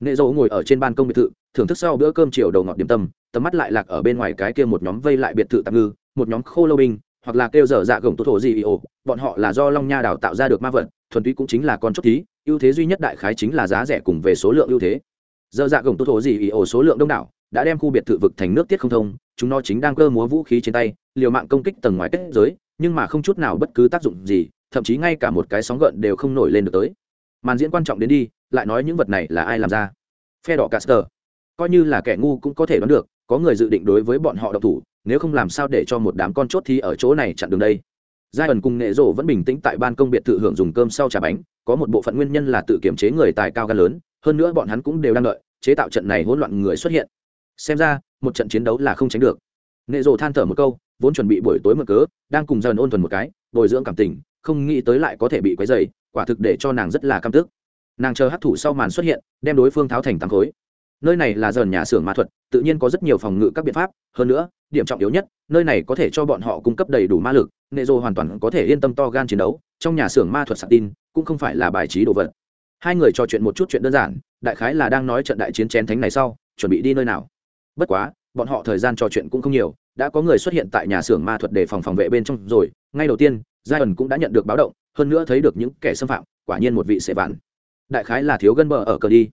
Nệ dỗ ngồi ở trên ban công biệt thự, thưởng thức sau bữa cơm chiều đầu ngọt điểm tâm, tầm mắt lại lạc ở bên ngoài cái kia một nhóm vây lại biệt thự tạm ngư, một nhóm khô lâu binh, hoặc là kêu dở dạ gồng tốt thổ gì ồ, bọn họ là do long nha đào tạo ra được ma vật thuần túy cũng chính là con chốt thí, ưu thế duy nhất đại khái chính là giá rẻ cùng về số lượng ưu thế. Dơ dạ gồng tốt thổ gì ồ số lượng đông đảo, đã đem khu biệt thự vực thành nước tiết không thông, chúng nó chính đang cơ múa vũ khí trên tay, liều mạng công kích tầng ngoài kết giới, nhưng mà không chút nào bất cứ tác dụng gì, thậm chí ngay cả một cái sóng gợn đều không nổi lên được tới. Màn diễn quan trọng đến đi, lại nói những vật này là ai làm ra? Phe đỏ caster. Coi như là kẻ ngu cũng có thể đoán được, có người dự định đối với bọn họ độc thủ, nếu không làm sao để cho một đám con chốt thi ở chỗ này chặn đường đây? Giai ẩn cùng nghệ rộ vẫn bình tĩnh tại ban công biệt thự hưởng dùng cơm sau trà bánh, có một bộ phận nguyên nhân là tự kiểm chế người tài cao gan lớn, hơn nữa bọn hắn cũng đều đang đợi, chế tạo trận này hỗn loạn người xuất hiện. Xem ra, một trận chiến đấu là không tránh được. Nghệ rộ than thở một câu, vốn chuẩn bị buổi tối mở cớ, đang cùng dần ôn thuần một cái, bồi dưỡng cảm tình, không nghĩ tới lại có thể bị quấy dày quả thực để cho nàng rất là căm tức. Nàng chờ hấp thụ sau màn xuất hiện, đem đối phương tháo thành tám khối. Nơi này là dần nhà xưởng ma thuật, tự nhiên có rất nhiều phòng ngự các biện pháp, hơn nữa, điểm trọng yếu nhất, nơi này có thể cho bọn họ cung cấp đầy đủ ma lực nệ rồ hoàn toàn có thể yên tâm to gan chiến đấu, trong nhà xưởng ma thuật sạc tin cũng không phải là bài trí đồ vật. Hai người trò chuyện một chút chuyện đơn giản, đại khái là đang nói trận đại chiến chén thánh này sau, chuẩn bị đi nơi nào. Bất quá, bọn họ thời gian trò chuyện cũng không nhiều, đã có người xuất hiện tại nhà xưởng ma thuật để phòng phòng vệ bên trong rồi, ngay đầu tiên giai ẩn cũng đã nhận được báo động, hơn nữa thấy được những kẻ xâm phạm, quả nhiên một vị sệ vạn. Đại khái là thiếu gân bờ ở cờ đi.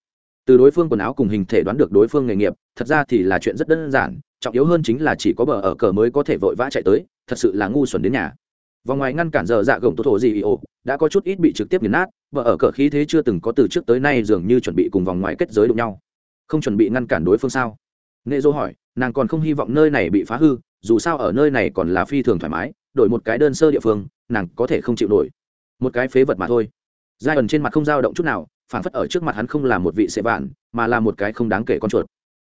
Từ đối phương quần áo cùng hình thể đoán được đối phương nghề nghiệp, thật ra thì là chuyện rất đơn giản, trọng yếu hơn chính là chỉ có bờ ở cờ mới có thể vội vã chạy tới thật sự là ngu xuẩn đến nhà. Vòng ngoài ngăn cản giờ dạ gồng tô thổ gì ồ đã có chút ít bị trực tiếp nghiền nát, và ở cỡ khí thế chưa từng có từ trước tới nay dường như chuẩn bị cùng vòng ngoài kết giới đụng nhau. Không chuẩn bị ngăn cản đối phương sao? Nghệ dô hỏi, nàng còn không hy vọng nơi này bị phá hư, dù sao ở nơi này còn là phi thường thoải mái, đổi một cái đơn sơ địa phương, nàng có thể không chịu nổi. Một cái phế vật mà thôi. Giai ẩn trên mặt không dao động chút nào phản phất ở trước mặt hắn không là một vị sệ vạn, mà là một cái không đáng kể con chuột.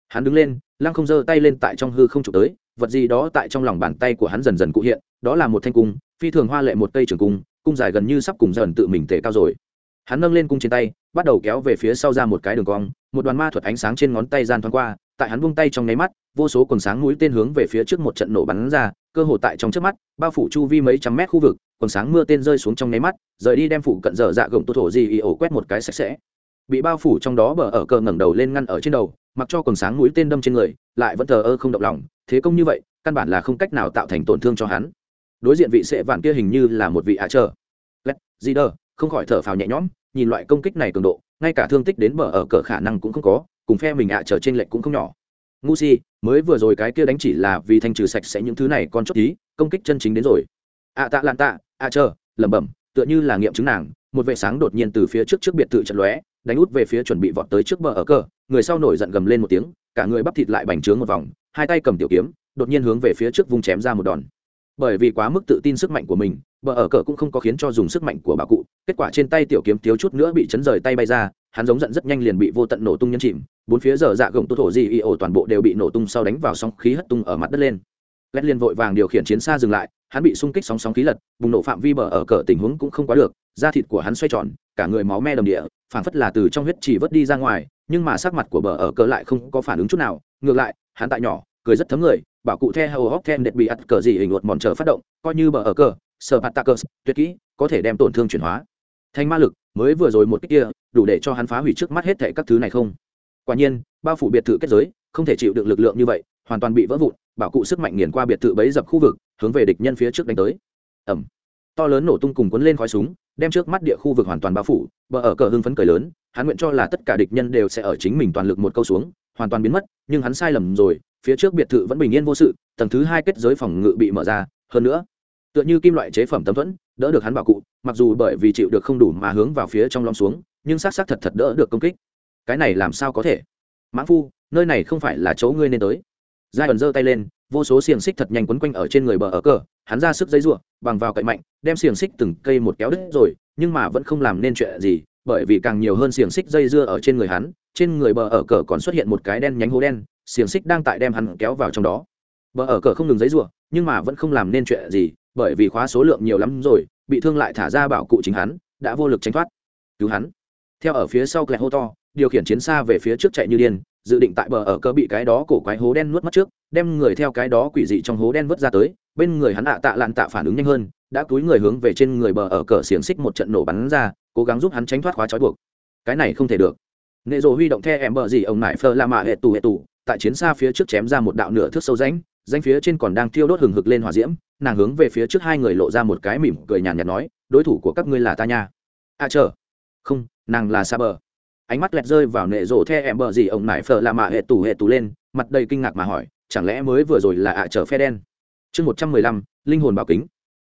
Hắn đứng lên, lăng không giơ tay lên tại trong hư không chụp tới vật gì đó tại trong lòng bàn tay của hắn dần dần cụ hiện, đó là một thanh cung, phi thường hoa lệ một cây trường cung cung dài gần như sắp cùng dần tự mình tể cao rồi. Hắn nâng lên cung trên tay, bắt đầu kéo về phía sau ra một cái đường cong, một đoàn ma thuật ánh sáng trên ngón tay gian thoáng qua, tại hắn buông tay trong nháy mắt, vô số quần sáng mũi tên hướng về phía trước một trận nổ bắn ra, cơ hồ tại trong trước mắt, bao phủ chu vi mấy trăm mét khu vực, quần sáng mưa tên rơi xuống trong nháy mắt, rời đi đem phủ cận dở dạ gồng tô thổ gì y ổ quét một cái sạch sẽ. Bị bao phủ trong đó bờ ở cờ ngẩng đầu lên ngăn ở trên đầu, mặc cho quần sáng mũi tên đâm trên người, lại vẫn thờ ơ không động lòng thế công như vậy, căn bản là không cách nào tạo thành tổn thương cho hắn. Đối diện vị sệ vạn kia hình như là một vị hạ trợ. lét gì đờ không khỏi thở phào nhẹ nhõm, nhìn loại công kích này cường độ, ngay cả thương tích đến bờ ở cờ khả năng cũng không có, cùng phe mình ạ trở trên lệnh cũng không nhỏ. Ngu si, mới vừa rồi cái kia đánh chỉ là vì thanh trừ sạch sẽ những thứ này còn chốt tí công kích chân chính đến rồi. Ạ tạ lạn tạ, ạ chờ lẩm bẩm, tựa như là nghiệm chứng nàng, một vệ sáng đột nhiên từ phía trước trước biệt thự trận lóe, đánh út về phía chuẩn bị vọt tới trước bờ ở cờ, người sau nổi giận gầm lên một tiếng cả người bắp thịt lại bành trướng một vòng, hai tay cầm tiểu kiếm, đột nhiên hướng về phía trước vung chém ra một đòn. Bởi vì quá mức tự tin sức mạnh của mình, bờ ở cờ cũng không có khiến cho dùng sức mạnh của bà cụ, kết quả trên tay tiểu kiếm thiếu chút nữa bị chấn rời tay bay ra, hắn giống giận rất nhanh liền bị vô tận nổ tung nhân chìm, bốn phía giờ dạ gồng tô thổ gì y ổ toàn bộ đều bị nổ tung sau đánh vào sóng khí hất tung ở mặt đất lên. Lét liền vội vàng điều khiển chiến xa dừng lại, hắn bị xung kích sóng sóng khí lật, bùng nổ phạm vi bờ ở cờ tình huống cũng không quá được, da thịt của hắn xoay tròn, cả người máu me đầm địa phản phất là từ trong huyết chỉ vớt đi ra ngoài, nhưng mà sắc mặt của bờ ở cờ lại không có phản ứng chút nào, ngược lại, hắn tại nhỏ, cười rất thấm người, bảo cụ the hầu hóc thêm đệt bị ắt cờ gì hình luật mòn trở phát động, coi như bờ ở cờ sờ bạt cờ, tuyệt kỹ, có thể đem tổn thương chuyển hóa. Thành ma lực, mới vừa rồi một cách kia, đủ để cho hắn phá hủy trước mắt hết thảy các thứ này không? Quả nhiên, bao phủ biệt thự kết giới, không thể chịu được lực lượng như vậy, hoàn toàn bị vỡ vụn, bảo cụ sức mạnh nghiền qua biệt thự bấy dập khu vực, hướng về địch nhân phía trước đánh tới. Ẩm to lớn nổ tung cùng cuốn lên khói súng đem trước mắt địa khu vực hoàn toàn bao phủ, bờ ở cờ hưng phấn cười lớn, hắn nguyện cho là tất cả địch nhân đều sẽ ở chính mình toàn lực một câu xuống, hoàn toàn biến mất, nhưng hắn sai lầm rồi, phía trước biệt thự vẫn bình yên vô sự, tầng thứ hai kết giới phòng ngự bị mở ra, hơn nữa, tựa như kim loại chế phẩm tấm thuẫn, đỡ được hắn bảo cụ, mặc dù bởi vì chịu được không đủ mà hướng vào phía trong lom xuống, nhưng xác xác thật thật đỡ được công kích. Cái này làm sao có thể? Mãn phu, nơi này không phải là chỗ ngươi nên tới. Giai ẩn giơ tay lên vô số xiềng xích thật nhanh quấn quanh ở trên người bờ ở cờ, hắn ra sức dây giụa, bằng vào cậy mạnh, đem xiềng xích từng cây một kéo đứt rồi, nhưng mà vẫn không làm nên chuyện gì, bởi vì càng nhiều hơn xiềng xích dây dưa ở trên người hắn, trên người bờ ở cờ còn xuất hiện một cái đen nhánh hố đen, xiềng xích đang tại đem hắn kéo vào trong đó. Bờ ở cờ không ngừng dây giụa, nhưng mà vẫn không làm nên chuyện gì, bởi vì khóa số lượng nhiều lắm rồi, bị thương lại thả ra bảo cụ chính hắn, đã vô lực tránh thoát. Cứu hắn. Theo ở phía sau kẹt hô to điều khiển chiến xa về phía trước chạy như điên dự định tại bờ ở cơ bị cái đó cổ quái hố đen nuốt mất trước, đem người theo cái đó quỷ dị trong hố đen vớt ra tới, bên người hắn ạ tạ lạn tạ phản ứng nhanh hơn, đã túi người hướng về trên người bờ ở cờ xiềng xích một trận nổ bắn ra, cố gắng giúp hắn tránh thoát khóa trói buộc. Cái này không thể được. Nệ rồ huy động the em bờ gì ông nải phơ la mạ hệ tù hệ tù, tại chiến xa phía trước chém ra một đạo nửa thước sâu rãnh danh phía trên còn đang thiêu đốt hừng hực lên hỏa diễm, nàng hướng về phía trước hai người lộ ra một cái mỉm cười nhàn nhạt nói, đối thủ của các ngươi là ta nha. À chờ. Không, nàng là sa bờ ánh mắt lẹt rơi vào nệ rổ the em bờ gì ông nải phở là mạ hệ tủ hệ tủ lên, mặt đầy kinh ngạc mà hỏi, chẳng lẽ mới vừa rồi là ạ à phe đen? Chương một trăm mười lăm, linh hồn bảo kính.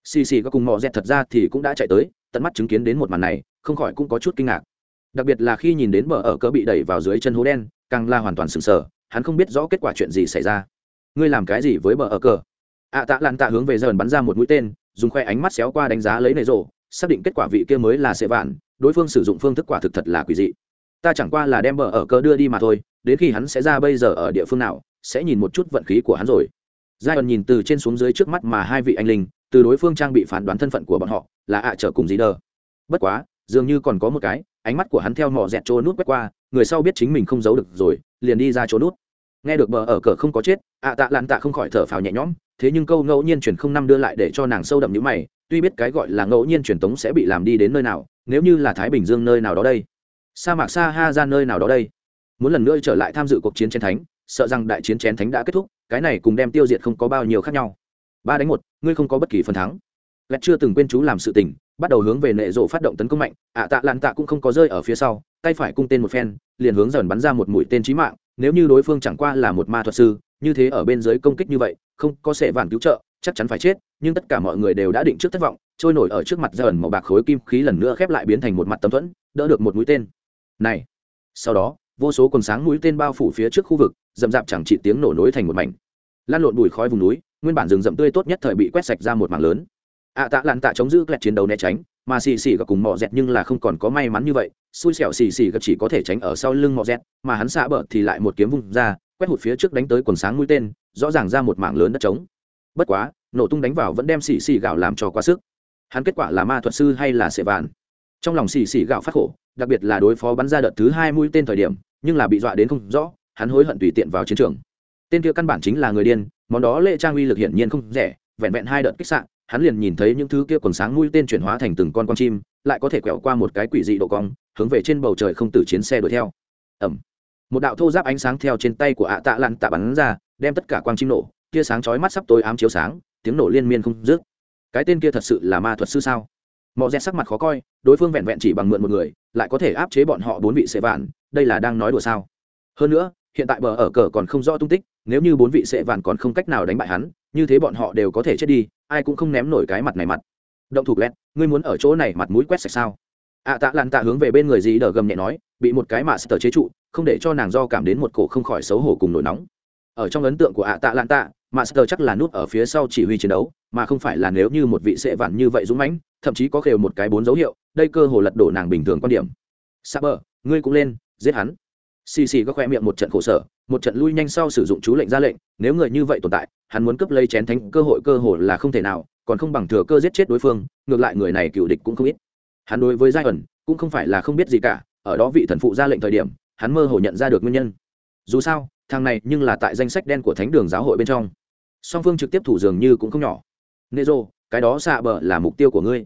Xì xì có cùng mò dẹt thật ra thì cũng đã chạy tới, tận mắt chứng kiến đến một màn này, không khỏi cũng có chút kinh ngạc. Đặc biệt là khi nhìn đến bờ ở cỡ bị đẩy vào dưới chân hố đen, càng là hoàn toàn sừng sờ, hắn không biết rõ kết quả chuyện gì xảy ra. Ngươi làm cái gì với bờ ở cờ ạ tạ lan tạ hướng về dần bắn ra một mũi tên, dùng khoe ánh mắt xéo qua đánh giá lấy nệ rộ xác định kết quả vị kia mới là sệ vạn, đối phương sử dụng phương thức quả thực thật là quỷ dị ta chẳng qua là đem bờ ở cờ đưa đi mà thôi, đến khi hắn sẽ ra bây giờ ở địa phương nào, sẽ nhìn một chút vận khí của hắn rồi. Giai ẩn nhìn từ trên xuống dưới trước mắt mà hai vị anh linh, từ đối phương trang bị phán đoán thân phận của bọn họ, là ạ trở cùng gì đờ bất quá, dường như còn có một cái, ánh mắt của hắn theo mỏ dẹt trô nút quét qua, người sau biết chính mình không giấu được rồi, liền đi ra chỗ nút. Nghe được bờ ở cờ không có chết, ạ tạ lan tạ không khỏi thở phào nhẹ nhõm, thế nhưng câu ngẫu nhiên truyền không năm đưa lại để cho nàng sâu đậm như mày, tuy biết cái gọi là ngẫu nhiên truyền tống sẽ bị làm đi đến nơi nào, nếu như là thái bình dương nơi nào đó đây sa mạc sa ha ra nơi nào đó đây? Muốn lần nữa trở lại tham dự cuộc chiến chén thánh, sợ rằng đại chiến chén thánh đã kết thúc, cái này cùng đem tiêu diệt không có bao nhiêu khác nhau. Ba đánh một, ngươi không có bất kỳ phần thắng. Lẹt chưa từng quên chú làm sự tình, bắt đầu hướng về nệ rộ phát động tấn công mạnh, ạ tạ lan tạ cũng không có rơi ở phía sau, tay phải cung tên một phen, liền hướng dần bắn ra một mũi tên trí mạng, nếu như đối phương chẳng qua là một ma thuật sư, như thế ở bên dưới công kích như vậy, không có sệ vạn cứu trợ, chắc chắn phải chết, nhưng tất cả mọi người đều đã định trước thất vọng, trôi nổi ở trước mặt dần màu bạc khối kim khí lần nữa khép lại biến thành một mặt tấm thuẫn, đỡ được một mũi tên này. Sau đó, vô số quần sáng mũi tên bao phủ phía trước khu vực, rậm rạp chẳng chỉ tiếng nổ nối thành một mảnh. Lan lộn bùi khói vùng núi, nguyên bản rừng rậm tươi tốt nhất thời bị quét sạch ra một mảng lớn. Ạ tạ lặn tạ chống giữ kẹt chiến đấu né tránh, mà xì xì gặp cùng mò dẹt nhưng là không còn có may mắn như vậy, xui xẻo xì xì gặp chỉ có thể tránh ở sau lưng mò dẹt, mà hắn xạ bờ thì lại một kiếm vung ra, quét hụt phía trước đánh tới quần sáng mũi tên, rõ ràng ra một mảng lớn đất trống. Bất quá, nổ tung đánh vào vẫn đem xì xì gạo làm cho quá sức. Hắn kết quả là ma thuật sư hay là sệ vạn? Trong lòng xì xì gạo phát khổ, đặc biệt là đối phó bắn ra đợt thứ hai mũi tên thời điểm, nhưng là bị dọa đến không rõ, hắn hối hận tùy tiện vào chiến trường. Tên kia căn bản chính là người điên, món đó lệ trang uy lực hiển nhiên không rẻ, vẹn vẹn hai đợt kích sạn hắn liền nhìn thấy những thứ kia quần sáng mũi tên chuyển hóa thành từng con con chim, lại có thể quẹo qua một cái quỷ dị độ cong, hướng về trên bầu trời không tử chiến xe đuổi theo. Ẩm một đạo thô giáp ánh sáng theo trên tay của ạ tạ lặn tạ bắn ra, đem tất cả quang chim nổ, tia sáng chói mắt sắp tối ám chiếu sáng, tiếng nổ liên miên không dứt. Cái tên kia thật sự là ma thuật sư sao? Mọi rẽ sắc mặt khó coi, đối phương vẹn vẹn chỉ bằng mượn một người, lại có thể áp chế bọn họ bốn vị sệ vạn, đây là đang nói đùa sao? Hơn nữa, hiện tại bờ ở cờ còn không rõ tung tích, nếu như bốn vị sệ vạn còn không cách nào đánh bại hắn, như thế bọn họ đều có thể chết đi, ai cũng không ném nổi cái mặt này mặt. Động thủ lét ngươi muốn ở chỗ này mặt mũi quét sạch sao? Ạ tạ lan tạ hướng về bên người dì đờ gầm nhẹ nói, bị một cái mạ sờ chế trụ, không để cho nàng do cảm đến một cổ không khỏi xấu hổ cùng nổi nóng. Ở trong ấn tượng của ạ tạ lan tạ Master chắc là nút ở phía sau chỉ huy chiến đấu, mà không phải là nếu như một vị sệ vạn như vậy dũng mãnh, thậm chí có khều một cái bốn dấu hiệu, đây cơ hồ lật đổ nàng bình thường quan điểm. Sa bờ ngươi cũng lên, giết hắn. Xì xì có khoe miệng một trận khổ sở, một trận lui nhanh sau sử dụng chú lệnh ra lệnh, nếu người như vậy tồn tại, hắn muốn cướp lấy chén thánh, cơ hội cơ hội là không thể nào, còn không bằng thừa cơ giết chết đối phương, ngược lại người này cựu địch cũng không ít. Hắn đối với giai ẩn cũng không phải là không biết gì cả, ở đó vị thần phụ ra lệnh thời điểm, hắn mơ hồ nhận ra được nguyên nhân. Dù sao, thằng này nhưng là tại danh sách đen của thánh đường giáo hội bên trong song phương trực tiếp thủ dường như cũng không nhỏ. Nê rô cái đó xạ bờ là mục tiêu của ngươi.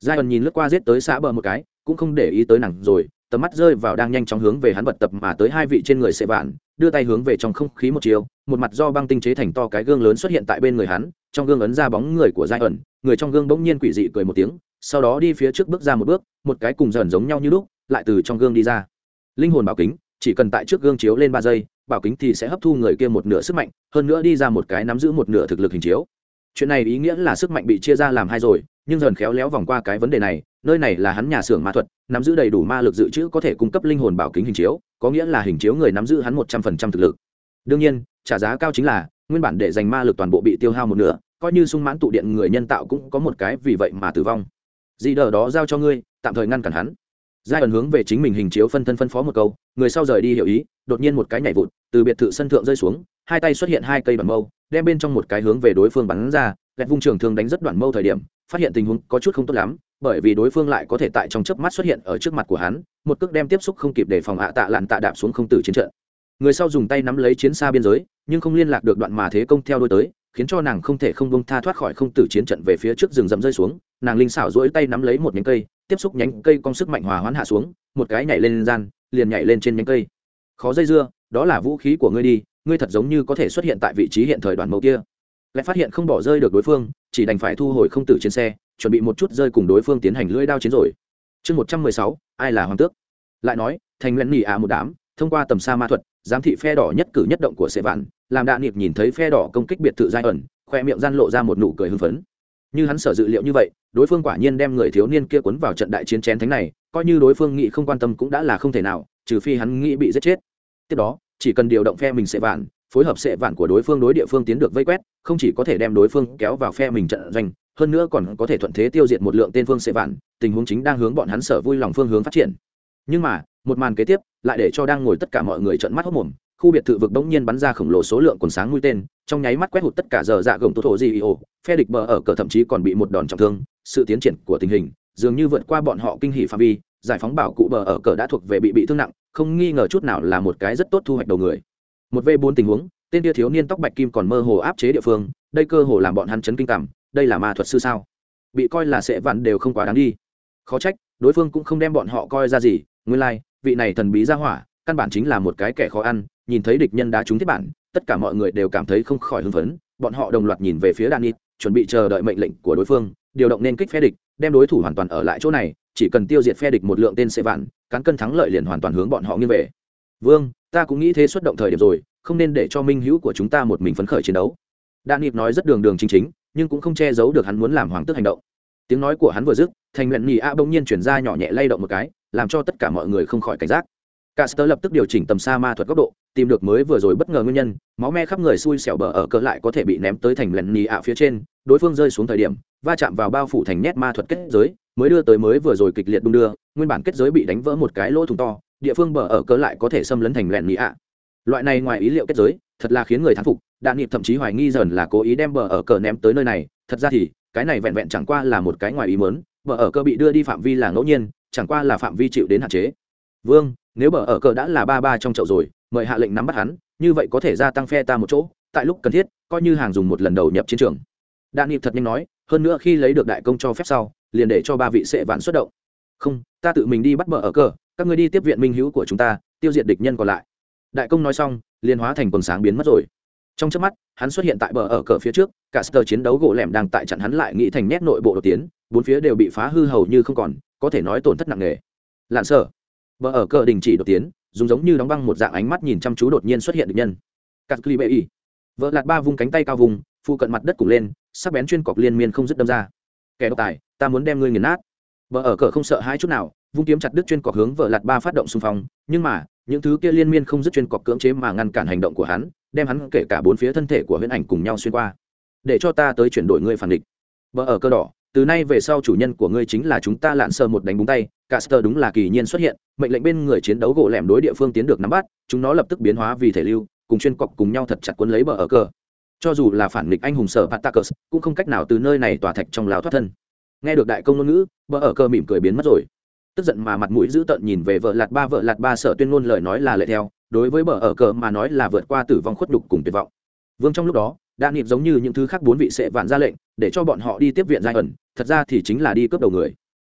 Giai ẩn nhìn lướt qua giết tới xạ bờ một cái, cũng không để ý tới nàng rồi, tầm mắt rơi vào đang nhanh chóng hướng về hắn vật tập mà tới hai vị trên người sệ vạn, đưa tay hướng về trong không khí một chiều, một mặt do băng tinh chế thành to cái gương lớn xuất hiện tại bên người hắn, trong gương ấn ra bóng người của giai ẩn người trong gương bỗng nhiên quỷ dị cười một tiếng, sau đó đi phía trước bước ra một bước, một cái cùng dần giống nhau như lúc, lại từ trong gương đi ra. Linh hồn bảo kính, chỉ cần tại trước gương chiếu lên ba giây bảo kính thì sẽ hấp thu người kia một nửa sức mạnh, hơn nữa đi ra một cái nắm giữ một nửa thực lực hình chiếu. Chuyện này ý nghĩa là sức mạnh bị chia ra làm hai rồi, nhưng dần khéo léo vòng qua cái vấn đề này, nơi này là hắn nhà xưởng ma thuật, nắm giữ đầy đủ ma lực dự trữ có thể cung cấp linh hồn bảo kính hình chiếu, có nghĩa là hình chiếu người nắm giữ hắn một trăm phần trăm thực lực. Đương nhiên, trả giá cao chính là, nguyên bản để dành ma lực toàn bộ bị tiêu hao một nửa, coi như sung mãn tụ điện người nhân tạo cũng có một cái vì vậy mà tử vong. Dị đờ đó giao cho ngươi, tạm thời ngăn cản hắn giai ẩn hướng về chính mình hình chiếu phân thân phân phó một câu, người sau rời đi hiểu ý, đột nhiên một cái nhảy vụt, từ biệt thự sân thượng rơi xuống, hai tay xuất hiện hai cây đoạn mâu, đem bên trong một cái hướng về đối phương bắn ra gẹt vung trường thường đánh rất đoạn mâu thời điểm, phát hiện tình huống có chút không tốt lắm, bởi vì đối phương lại có thể tại trong chớp mắt xuất hiện ở trước mặt của hắn, một cước đem tiếp xúc không kịp để phòng hạ tạ lặn tạ đạp xuống không tử chiến trận. Người sau dùng tay nắm lấy chiến xa biên giới, nhưng không liên lạc được đoạn mà thế công theo đôi tới, khiến cho nàng không thể không bông tha thoát khỏi không tử chiến trận về phía trước rừng rậm rơi xuống, nàng linh xảo rỗi tay nắm lấy một nhánh cây tiếp xúc nhánh cây công sức mạnh hòa hoãn hạ xuống, một cái nhảy lên gian, liền nhảy lên trên nhánh cây. Khó dây dưa, đó là vũ khí của ngươi đi, ngươi thật giống như có thể xuất hiện tại vị trí hiện thời đoàn mẫu kia. Lại phát hiện không bỏ rơi được đối phương, chỉ đành phải thu hồi không tử trên xe, chuẩn bị một chút rơi cùng đối phương tiến hành lưỡi đao chiến rồi. Chương một trăm mười sáu, ai là hoàng tước? Lại nói, thành nguyện nỉ à một đám, thông qua tầm xa ma thuật, giám thị phe đỏ nhất cử nhất động của sệ vạn, làm đạ niệm nhìn thấy phe đỏ công kích biệt thự giai ẩn, khoe miệng gian lộ ra một nụ cười hưng phấn như hắn sở dự liệu như vậy, đối phương quả nhiên đem người thiếu niên kia cuốn vào trận đại chiến chén thánh này, coi như đối phương nghĩ không quan tâm cũng đã là không thể nào, trừ phi hắn nghĩ bị giết chết. Tiếp đó, chỉ cần điều động phe mình sẽ vạn, phối hợp sệ vạn của đối phương đối địa phương tiến được vây quét, không chỉ có thể đem đối phương kéo vào phe mình trận doanh, hơn nữa còn có thể thuận thế tiêu diệt một lượng tên phương sệ vạn, tình huống chính đang hướng bọn hắn sở vui lòng phương hướng phát triển. Nhưng mà, một màn kế tiếp, lại để cho đang ngồi tất cả mọi người trận mắt hốc mồm khu biệt thự vực bỗng nhiên bắn ra khổng lồ số lượng quần sáng mũi tên trong nháy mắt quét hụt tất cả giờ dạ gồng tô thổ di ồ phe địch bờ ở cờ thậm chí còn bị một đòn trọng thương. Sự tiến triển của tình hình dường như vượt qua bọn họ kinh hỉ phạm vi giải phóng bảo cụ bờ ở cờ đã thuộc về bị bị thương nặng không nghi ngờ chút nào là một cái rất tốt thu hoạch đầu người. Một v bốn tình huống tên tia thiếu niên tóc bạch kim còn mơ hồ áp chế địa phương đây cơ hồ làm bọn hắn chấn kinh cảm đây là ma thuật sư sao? Bị coi là sẽ vặn đều không quá đáng đi. Khó trách đối phương cũng không đem bọn họ coi ra gì nguyên lai、like, vị này thần bí ra hỏa căn bản chính là một cái kẻ khó ăn nhìn thấy địch nhân đá trúng thiết bản, tất cả mọi người đều cảm thấy không khỏi hưng phấn. Bọn họ đồng loạt nhìn về phía đan nít chuẩn bị chờ đợi mệnh lệnh của đối phương, điều động nên kích phe địch, đem đối thủ hoàn toàn ở lại chỗ này, chỉ cần tiêu diệt phe địch một lượng tên sẽ vạn, cán cân thắng lợi liền hoàn toàn hướng bọn họ nghiêng về. Vương, ta cũng nghĩ thế xuất động thời điểm rồi, không nên để cho minh hữu của chúng ta một mình phấn khởi chiến đấu. Đan nít nói rất đường đường chính chính, nhưng cũng không che giấu được hắn muốn làm hoàng tước hành động. Tiếng nói của hắn vừa dứt, thành nguyện nhì a bỗng nhiên chuyển ra nhỏ nhẹ lay động một cái, làm cho tất cả mọi người không khỏi cảnh giác. Caster lập tức điều chỉnh tầm xa ma thuật góc độ, tìm được mới vừa rồi bất ngờ nguyên nhân, máu me khắp người xui xẻo bờ ở cỡ lại có thể bị ném tới thành lần nì ạ phía trên, đối phương rơi xuống thời điểm, va chạm vào bao phủ thành nét ma thuật kết giới, mới đưa tới mới vừa rồi kịch liệt đung đưa, nguyên bản kết giới bị đánh vỡ một cái lỗ thủng to, địa phương bờ ở cỡ lại có thể xâm lấn thành lẹn nhì ạ. Loại này ngoài ý liệu kết giới, thật là khiến người thán phục, đạn nghiệp thậm chí hoài nghi dần là cố ý đem bờ ở cỡ ném tới nơi này, thật ra thì, cái này vẹn vẹn chẳng qua là một cái ngoài ý muốn, bờ ở cỡ bị đưa đi phạm vi là ngẫu nhiên, chẳng qua là phạm vi chịu đến hạn chế. Vương, nếu bờ ở cờ đã là ba ba trong chậu rồi, mời hạ lệnh nắm bắt hắn, như vậy có thể gia tăng phe ta một chỗ, tại lúc cần thiết, coi như hàng dùng một lần đầu nhập chiến trường. Đạn nghiệp thật nhanh nói, hơn nữa khi lấy được đại công cho phép sau, liền để cho ba vị sệ vạn xuất động. Không, ta tự mình đi bắt bờ ở cờ, các người đi tiếp viện minh hữu của chúng ta, tiêu diệt địch nhân còn lại. Đại công nói xong, liền hóa thành quần sáng biến mất rồi. Trong trước mắt, hắn xuất hiện tại bờ ở cờ phía trước, cả sờ chiến đấu gỗ lẻm đang tại chặn hắn lại nghĩ thành nét nội bộ đột tiến, bốn phía đều bị phá hư hầu như không còn, có thể nói tổn thất nặng nề. Lạn sở Bờ ở cờ đình chỉ đột tiến, dùng giống như đóng băng một dạng ánh mắt nhìn chăm chú đột nhiên xuất hiện địch nhân. Cắt Cli Bệ Y. Vợ lạt ba vung cánh tay cao vùng, phụ cận mặt đất cùng lên, sắc bén chuyên cọc liên miên không dứt đâm ra. Kẻ độc tài, ta muốn đem ngươi nghiền nát. vợ ở cờ không sợ hãi chút nào, vung kiếm chặt đứt chuyên cọc hướng vợ lạt ba phát động xung phong, nhưng mà, những thứ kia liên miên không dứt chuyên cọc cưỡng chế mà ngăn cản hành động của hắn, đem hắn kể cả bốn phía thân thể của huyễn ảnh cùng nhau xuyên qua. Để cho ta tới chuyển đổi ngươi phản địch. vợ ở cơ đỏ, từ nay về sau chủ nhân của ngươi chính là chúng ta lạn sơ một đánh búng tay, caster đúng là kỳ nhiên xuất hiện, mệnh lệnh bên người chiến đấu gỗ lẻm đối địa phương tiến được nắm bắt, chúng nó lập tức biến hóa vì thể lưu, cùng chuyên cọc cùng nhau thật chặt cuốn lấy bờ ở cờ. Cho dù là phản nghịch anh hùng sở patakus cũng không cách nào từ nơi này tỏa thạch trong lào thoát thân. Nghe được đại công ngôn ngữ, bờ ở cờ mỉm cười biến mất rồi. Tức giận mà mặt mũi dữ tợn nhìn về vợ lạt ba, vợ lạt ba sở tuyên ngôn lời nói là lệ theo, đối với bờ ở cờ mà nói là vượt qua tử vong khuất đục cùng tuyệt vọng. Vương trong lúc đó đã nhịp giống như những thứ khác bốn vị sẽ vạn ra lệnh, để cho bọn họ đi tiếp viện giai ẩn, thật ra thì chính là đi cướp đầu người.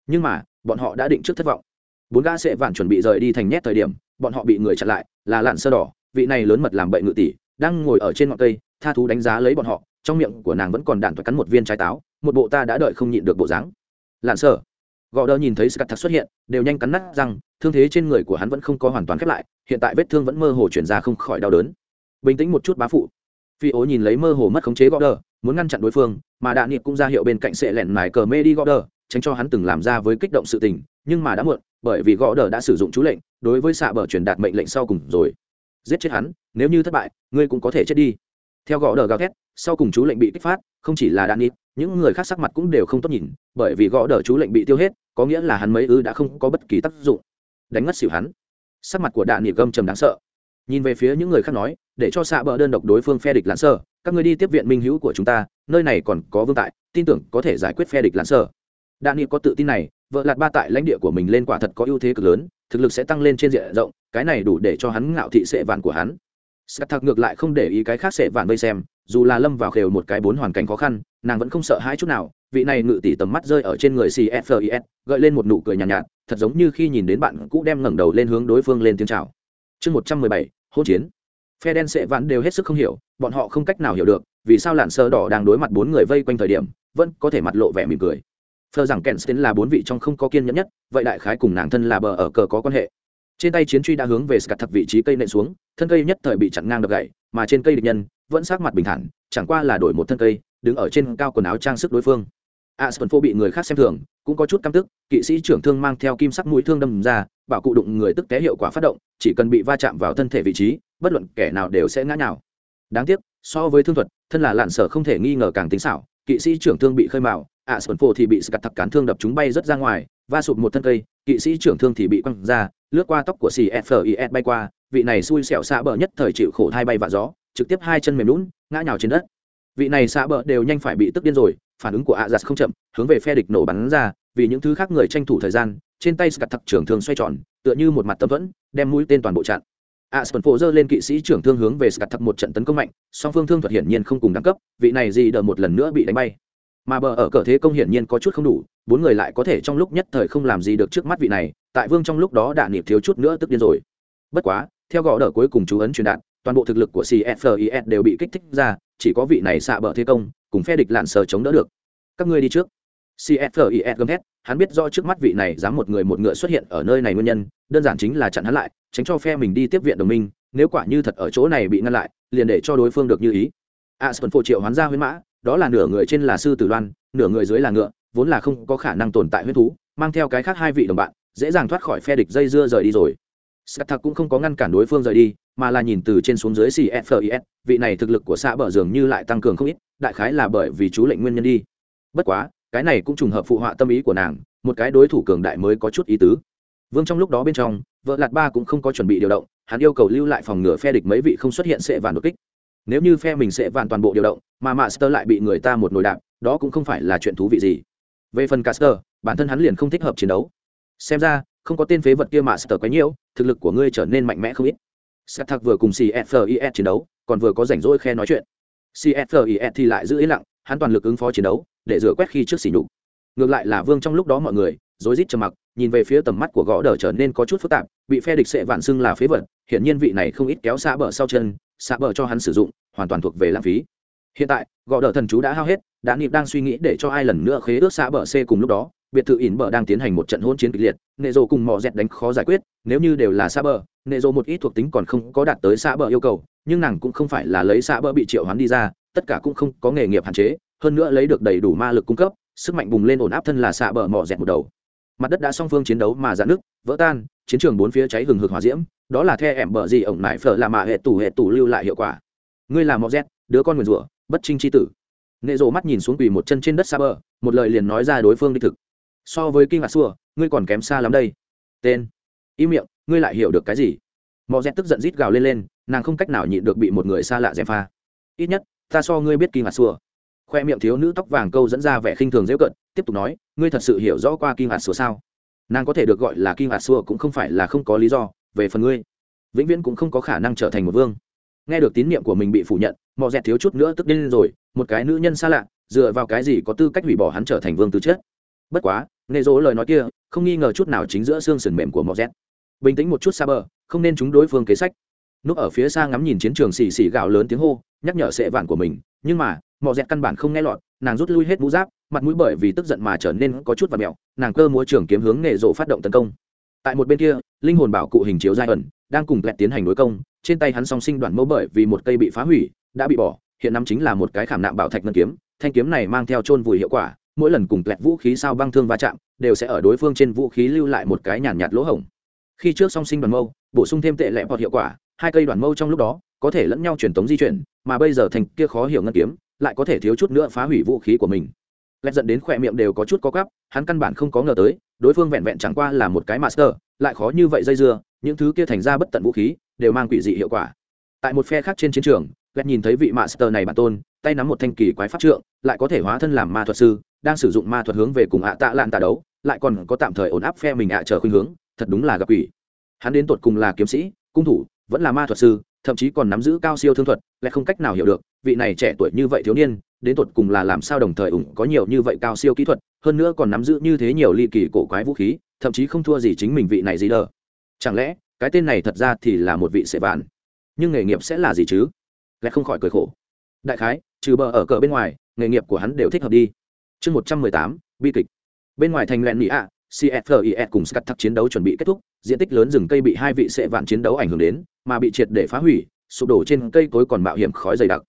Nhưng mà, bọn họ đã định trước thất vọng. Bốn gã sẽ vạn chuẩn bị rời đi thành nhét thời điểm, bọn họ bị người chặn lại, là lạn sơ đỏ, vị này lớn mật làm bậy ngự tỷ, đang ngồi ở trên ngọn cây, tha thú đánh giá lấy bọn họ, trong miệng của nàng vẫn còn đạn thoại cắn một viên trái táo, một bộ ta đã đợi không nhịn được bộ dáng. Lạn sơ. Gò đơ nhìn thấy scat thật xuất hiện, đều nhanh cắn nát rằng thương thế trên người của hắn vẫn không có hoàn toàn khép lại, hiện tại vết thương vẫn mơ hồ chuyển ra không khỏi đau đớn. Bình tĩnh một chút bá phụ phi ố nhìn lấy mơ hồ mất khống chế gõ đờ muốn ngăn chặn đối phương, mà đạn niệm cũng ra hiệu bên cạnh sệ lẹn mài cờ mê đi gõ đờ tránh cho hắn từng làm ra với kích động sự tình, nhưng mà đã muộn, bởi vì gõ đờ đã sử dụng chú lệnh, đối với xạ bờ truyền đạt mệnh lệnh sau cùng rồi. Giết chết hắn, nếu như thất bại, ngươi cũng có thể chết đi. Theo gõ đờ gào thét, sau cùng chú lệnh bị kích phát, không chỉ là đạn nịp những người khác sắc mặt cũng đều không tốt nhìn, bởi vì gõ đờ chú lệnh bị tiêu hết, có nghĩa là hắn mấy ư đã không có bất kỳ tác dụng. Đánh ngất xỉu hắn. Sắc mặt của đạn nịp gâm trầm đáng sợ nhìn về phía những người khác nói để cho xạ bờ đơn độc đối phương phe địch lãn sơ các người đi tiếp viện minh hữu của chúng ta nơi này còn có vương tại tin tưởng có thể giải quyết phe địch lãn sơ. Đạn nghị có tự tin này vợ lạt ba tại lãnh địa của mình lên quả thật có ưu thế cực lớn thực lực sẽ tăng lên trên diện rộng cái này đủ để cho hắn ngạo thị sệ vạn của hắn. Sắt thạc ngược lại không để ý cái khác sệ vạn vây xem dù là lâm vào khều một cái bốn hoàn cảnh khó khăn nàng vẫn không sợ hãi chút nào vị này ngự tỷ tầm mắt rơi ở trên người cfis gợi lên một nụ cười nhàn nhạt, nhạt thật giống như khi nhìn đến bạn cũ đem ngẩng đầu lên hướng đối phương lên tiếng chào. Chương một trăm mười bảy hỗn chiến. Phe đen sệ vạn đều hết sức không hiểu bọn họ không cách nào hiểu được vì sao lạn sơ đỏ đang đối mặt bốn người vây quanh thời điểm vẫn có thể mặt lộ vẻ mỉm cười. Phờ rằng kensten là bốn vị trong không có kiên nhẫn nhất vậy đại khái cùng nàng thân là bờ ở cờ có quan hệ. Trên tay chiến truy đã hướng về scat thật vị trí cây nện xuống thân cây nhất thời bị chặn ngang đập gậy mà trên cây địch nhân vẫn sát mặt bình thản chẳng qua là đổi một thân cây đứng ở trên cao quần áo trang sức đối phương. Aspenfo bị người khác xem thường, cũng có chút căm tức, kỵ sĩ trưởng thương mang theo kim sắc mũi thương đâm ra, bảo cụ đụng người tức té hiệu quả phát động, chỉ cần bị va chạm vào thân thể vị trí, bất luận kẻ nào đều sẽ ngã nhào. Đáng tiếc, so với thương thuật, thân là lạn sở không thể nghi ngờ càng tính xảo, kỵ sĩ trưởng thương bị khơi mào, Aspenfo thì bị scat thật cán thương đập chúng bay rất ra ngoài, va sụp một thân cây, kỵ sĩ trưởng thương thì bị quăng ra, lướt qua tóc của CFIS bay qua, vị này xui xẻo xạ bờ nhất thời chịu khổ thai bay vạ gió, trực tiếp hai chân mềm lún ngã nhào trên đất. Vị này xạ bờ đều nhanh phải bị tức điên rồi, phản ứng của ạ giặt không chậm hướng về phe địch nổ bắn ra vì những thứ khác người tranh thủ thời gian trên tay scat thật trưởng thương xoay tròn, tựa như một mặt tấm vẫn đem mũi tên toàn bộ chặn. A spen dơ lên kỵ sĩ trưởng thương hướng về scat thật một trận tấn công mạnh, song phương thương thuật hiển nhiên không cùng đẳng cấp, vị này gì đờ một lần nữa bị đánh bay. Mà bờ ở cờ thế công hiển nhiên có chút không đủ, bốn người lại có thể trong lúc nhất thời không làm gì được trước mắt vị này, tại vương trong lúc đó đã niệm thiếu chút nữa tức điên rồi. Bất quá, theo gõ đỡ cuối cùng chú ấn truyền đạn, toàn bộ thực lực của cfis đều bị kích thích ra, chỉ có vị này xạ bờ thế công, cùng phe địch lạn sờ chống đỡ được. Các ngươi đi trước. Cfis gầm thét hắn biết do trước mắt vị này dám một người một ngựa xuất hiện ở nơi này nguyên nhân đơn giản chính là chặn hắn lại tránh cho phe mình đi tiếp viện đồng minh nếu quả như thật ở chỗ này bị ngăn lại liền để cho đối phương được như ý aspen phổ triệu hoán ra huyết mã đó là nửa người trên là sư tử loan nửa người dưới là ngựa vốn là không có khả năng tồn tại huyết thú mang theo cái khác hai vị đồng bạn dễ dàng thoát khỏi phe địch dây dưa rời đi rồi Scarthak cũng không có ngăn cản đối phương rời đi, mà là nhìn từ trên xuống dưới CFIS, vị này thực lực của xã bờ dường như lại tăng cường không ít, đại khái là bởi vì chú lệnh nguyên nhân đi. Bất quá, cái này cũng trùng hợp phụ họa tâm ý của nàng, một cái đối thủ cường đại mới có chút ý tứ. Vương trong lúc đó bên trong, vợ Lạt Ba cũng không có chuẩn bị điều động, hắn yêu cầu lưu lại phòng ngừa phe địch mấy vị không xuất hiện sẽ vàn đột kích. Nếu như phe mình sẽ vàn toàn bộ điều động, mà Master lại bị người ta một nồi đạp, đó cũng không phải là chuyện thú vị gì. Về phần Caster, bản thân hắn liền không thích hợp chiến đấu. Xem ra, không có tên phế vật kia master sở quấy nhiễu thực lực của ngươi trở nên mạnh mẽ không ít Sắt thạc vừa cùng cfis chiến đấu còn vừa có rảnh rỗi khe nói chuyện cfis thì lại giữ yên lặng hắn toàn lực ứng phó chiến đấu để rửa quét khi trước xỉ nhục. Ngược lại là vương trong lúc đó mọi người, rối rít trầm mặc, nhìn về phía tầm mắt của gõ đờ trở nên có chút phức tạp, bị phe địch sệ vạn xưng là phế vật hiện nhiên vị này không ít kéo xa bờ sau chân xa bờ cho hắn sử dụng, hoàn toàn thuộc về lãng phí. Hiện tại, gõ đờ thần chú đã hao hết, đã nịp đang suy nghĩ để cho ai lần nữa khế ước xa bờ c cùng lúc đó, biệt thự ỉn bờ đang tiến hành một trận hôn chiến kịch liệt, nệ rộ cùng mò dẹt đánh khó giải quyết, nếu như đều là xa bờ, nệ rộ một ít thuộc tính còn không có đạt tới xa bờ yêu cầu, nhưng nàng cũng không phải là lấy xa bờ bị triệu hoán đi ra, tất cả cũng không có nghề nghiệp hạn chế hơn nữa lấy được đầy đủ ma lực cung cấp, sức mạnh bùng lên ổn áp thân là xạ bờ mỏ dẹt một đầu. Mặt đất đã song phương chiến đấu mà dạn nước vỡ tan, chiến trường bốn phía cháy hừng hực hỏa diễm, đó là the ẻm bờ gì ổng nải phở là mà hệ tủ hệ tủ lưu lại hiệu quả. Ngươi là mỏ dẹt, đứa con nguyền rủa, bất trinh c tử. Nệ rộ mắt nhìn xuống quỳ một chân trên đất xa bờ, một lời liền nói ra đối phương đi thực. So với kinh ngạc xua, ngươi còn kém xa lắm đây. Tên. Im miệng, ngươi lại hiểu được cái gì? Mò dẹt tức giận rít gào lên lên, nàng không cách nào nhịn được bị một người xa lạ dèm pha. Ít nhất, ta so ngươi biết kinh ngạc xua khoe miệng thiếu nữ tóc vàng câu dẫn ra vẻ khinh thường dễ cận, tiếp tục nói, ngươi thật sự hiểu rõ qua kim hạt xua sao? Nàng có thể được gọi là kim hạt xua cũng không phải là không có lý do, về phần ngươi, vĩnh viễn cũng không có khả năng trở thành một vương. Nghe được tín nhiệm của mình bị phủ nhận, mọ dẹt thiếu chút nữa tức điên rồi, một cái nữ nhân xa lạ, dựa vào cái gì có tư cách hủy bỏ hắn trở thành vương tứ chết? Bất quá nệ dỗ lời nói kia, không nghi ngờ chút nào chính giữa xương sườn mềm của mọ dẹt. Bình tĩnh một chút xa bờ, không nên chúng đối phương kế sách. Núp ở phía xa ngắm nhìn chiến trường xì xì gạo lớn tiếng hô, nhắc nhở sệ vạn của mình, nhưng mà mọ dẹt căn bản không nghe lọt nàng rút lui hết mũ giáp mặt mũi bởi vì tức giận mà trở nên có chút và mẹo nàng cơ múa trường kiếm hướng nệ rộ phát động tấn công. Tại một bên kia linh hồn bảo cụ hình chiếu giai ẩn đang cùng lẹt tiến hành đối công trên tay hắn song sinh đoạn mẫu bởi vì một cây bị phá hủy đã bị bỏ hiện nắm chính là một cái khảm nạm bảo thạch ngân kiếm thanh kiếm này mang theo chôn vùi hiệu quả mỗi lần cùng lẹt vũ khí sao băng thương va chạm đều sẽ ở đối phương trên vũ khí lưu lại một cái nhàn nhạt, nhạt lỗ hổng. Khi trước song sinh đoàn mâu bổ sung thêm tệ lẹ hoặc hiệu quả hai cây đoàn mâu trong lúc đó có thể lẫn nhau truyền tống di chuyển mà bây giờ thành kia khó hiểu ngân kiếm lại có thể thiếu chút nữa phá hủy vũ khí của mình. Lẹt dẫn đến khỏe miệng đều có chút có cắp hắn căn bản không có ngờ tới, đối phương vẹn vẹn chẳng qua là một cái master, lại khó như vậy dây dưa, những thứ kia thành ra bất tận vũ khí, đều mang quỷ dị hiệu quả. Tại một phe khác trên chiến trường, lẹt nhìn thấy vị master này bản tôn, tay nắm một thanh kỳ quái pháp trượng, lại có thể hóa thân làm ma thuật sư, đang sử dụng ma thuật hướng về cùng ạ tạ lạn tạ đấu, lại còn có tạm thời ổn áp phe mình ạ chờ khuynh hướng, thật đúng là gặp quỷ. Hắn đến tột cùng là kiếm sĩ, cung thủ, vẫn là ma thuật sư, thậm chí còn nắm giữ cao siêu thương thuật lại không cách nào hiểu được, vị này trẻ tuổi như vậy thiếu niên, đến tột cùng là làm sao đồng thời ủng có nhiều như vậy cao siêu kỹ thuật, hơn nữa còn nắm giữ như thế nhiều ly kỳ cổ quái vũ khí, thậm chí không thua gì chính mình vị này gì đờ. Chẳng lẽ, cái tên này thật ra thì là một vị sệ vạn? Nhưng nghề nghiệp sẽ là gì chứ? Lại không khỏi cười khổ. Đại khái, trừ bờ ở cờ bên ngoài, nghề nghiệp của hắn đều thích hợp đi. Chương một trăm mười tám, bi kịch. Bên ngoài thành lẹn mỹ ạ cfis cùng scat thắc chiến đấu chuẩn bị kết thúc, diện tích lớn rừng cây bị hai vị sệ vạn chiến đấu ảnh hưởng đến, mà bị triệt để phá hủy sụp đổ trên cây cối còn mạo hiểm khói dày đặc.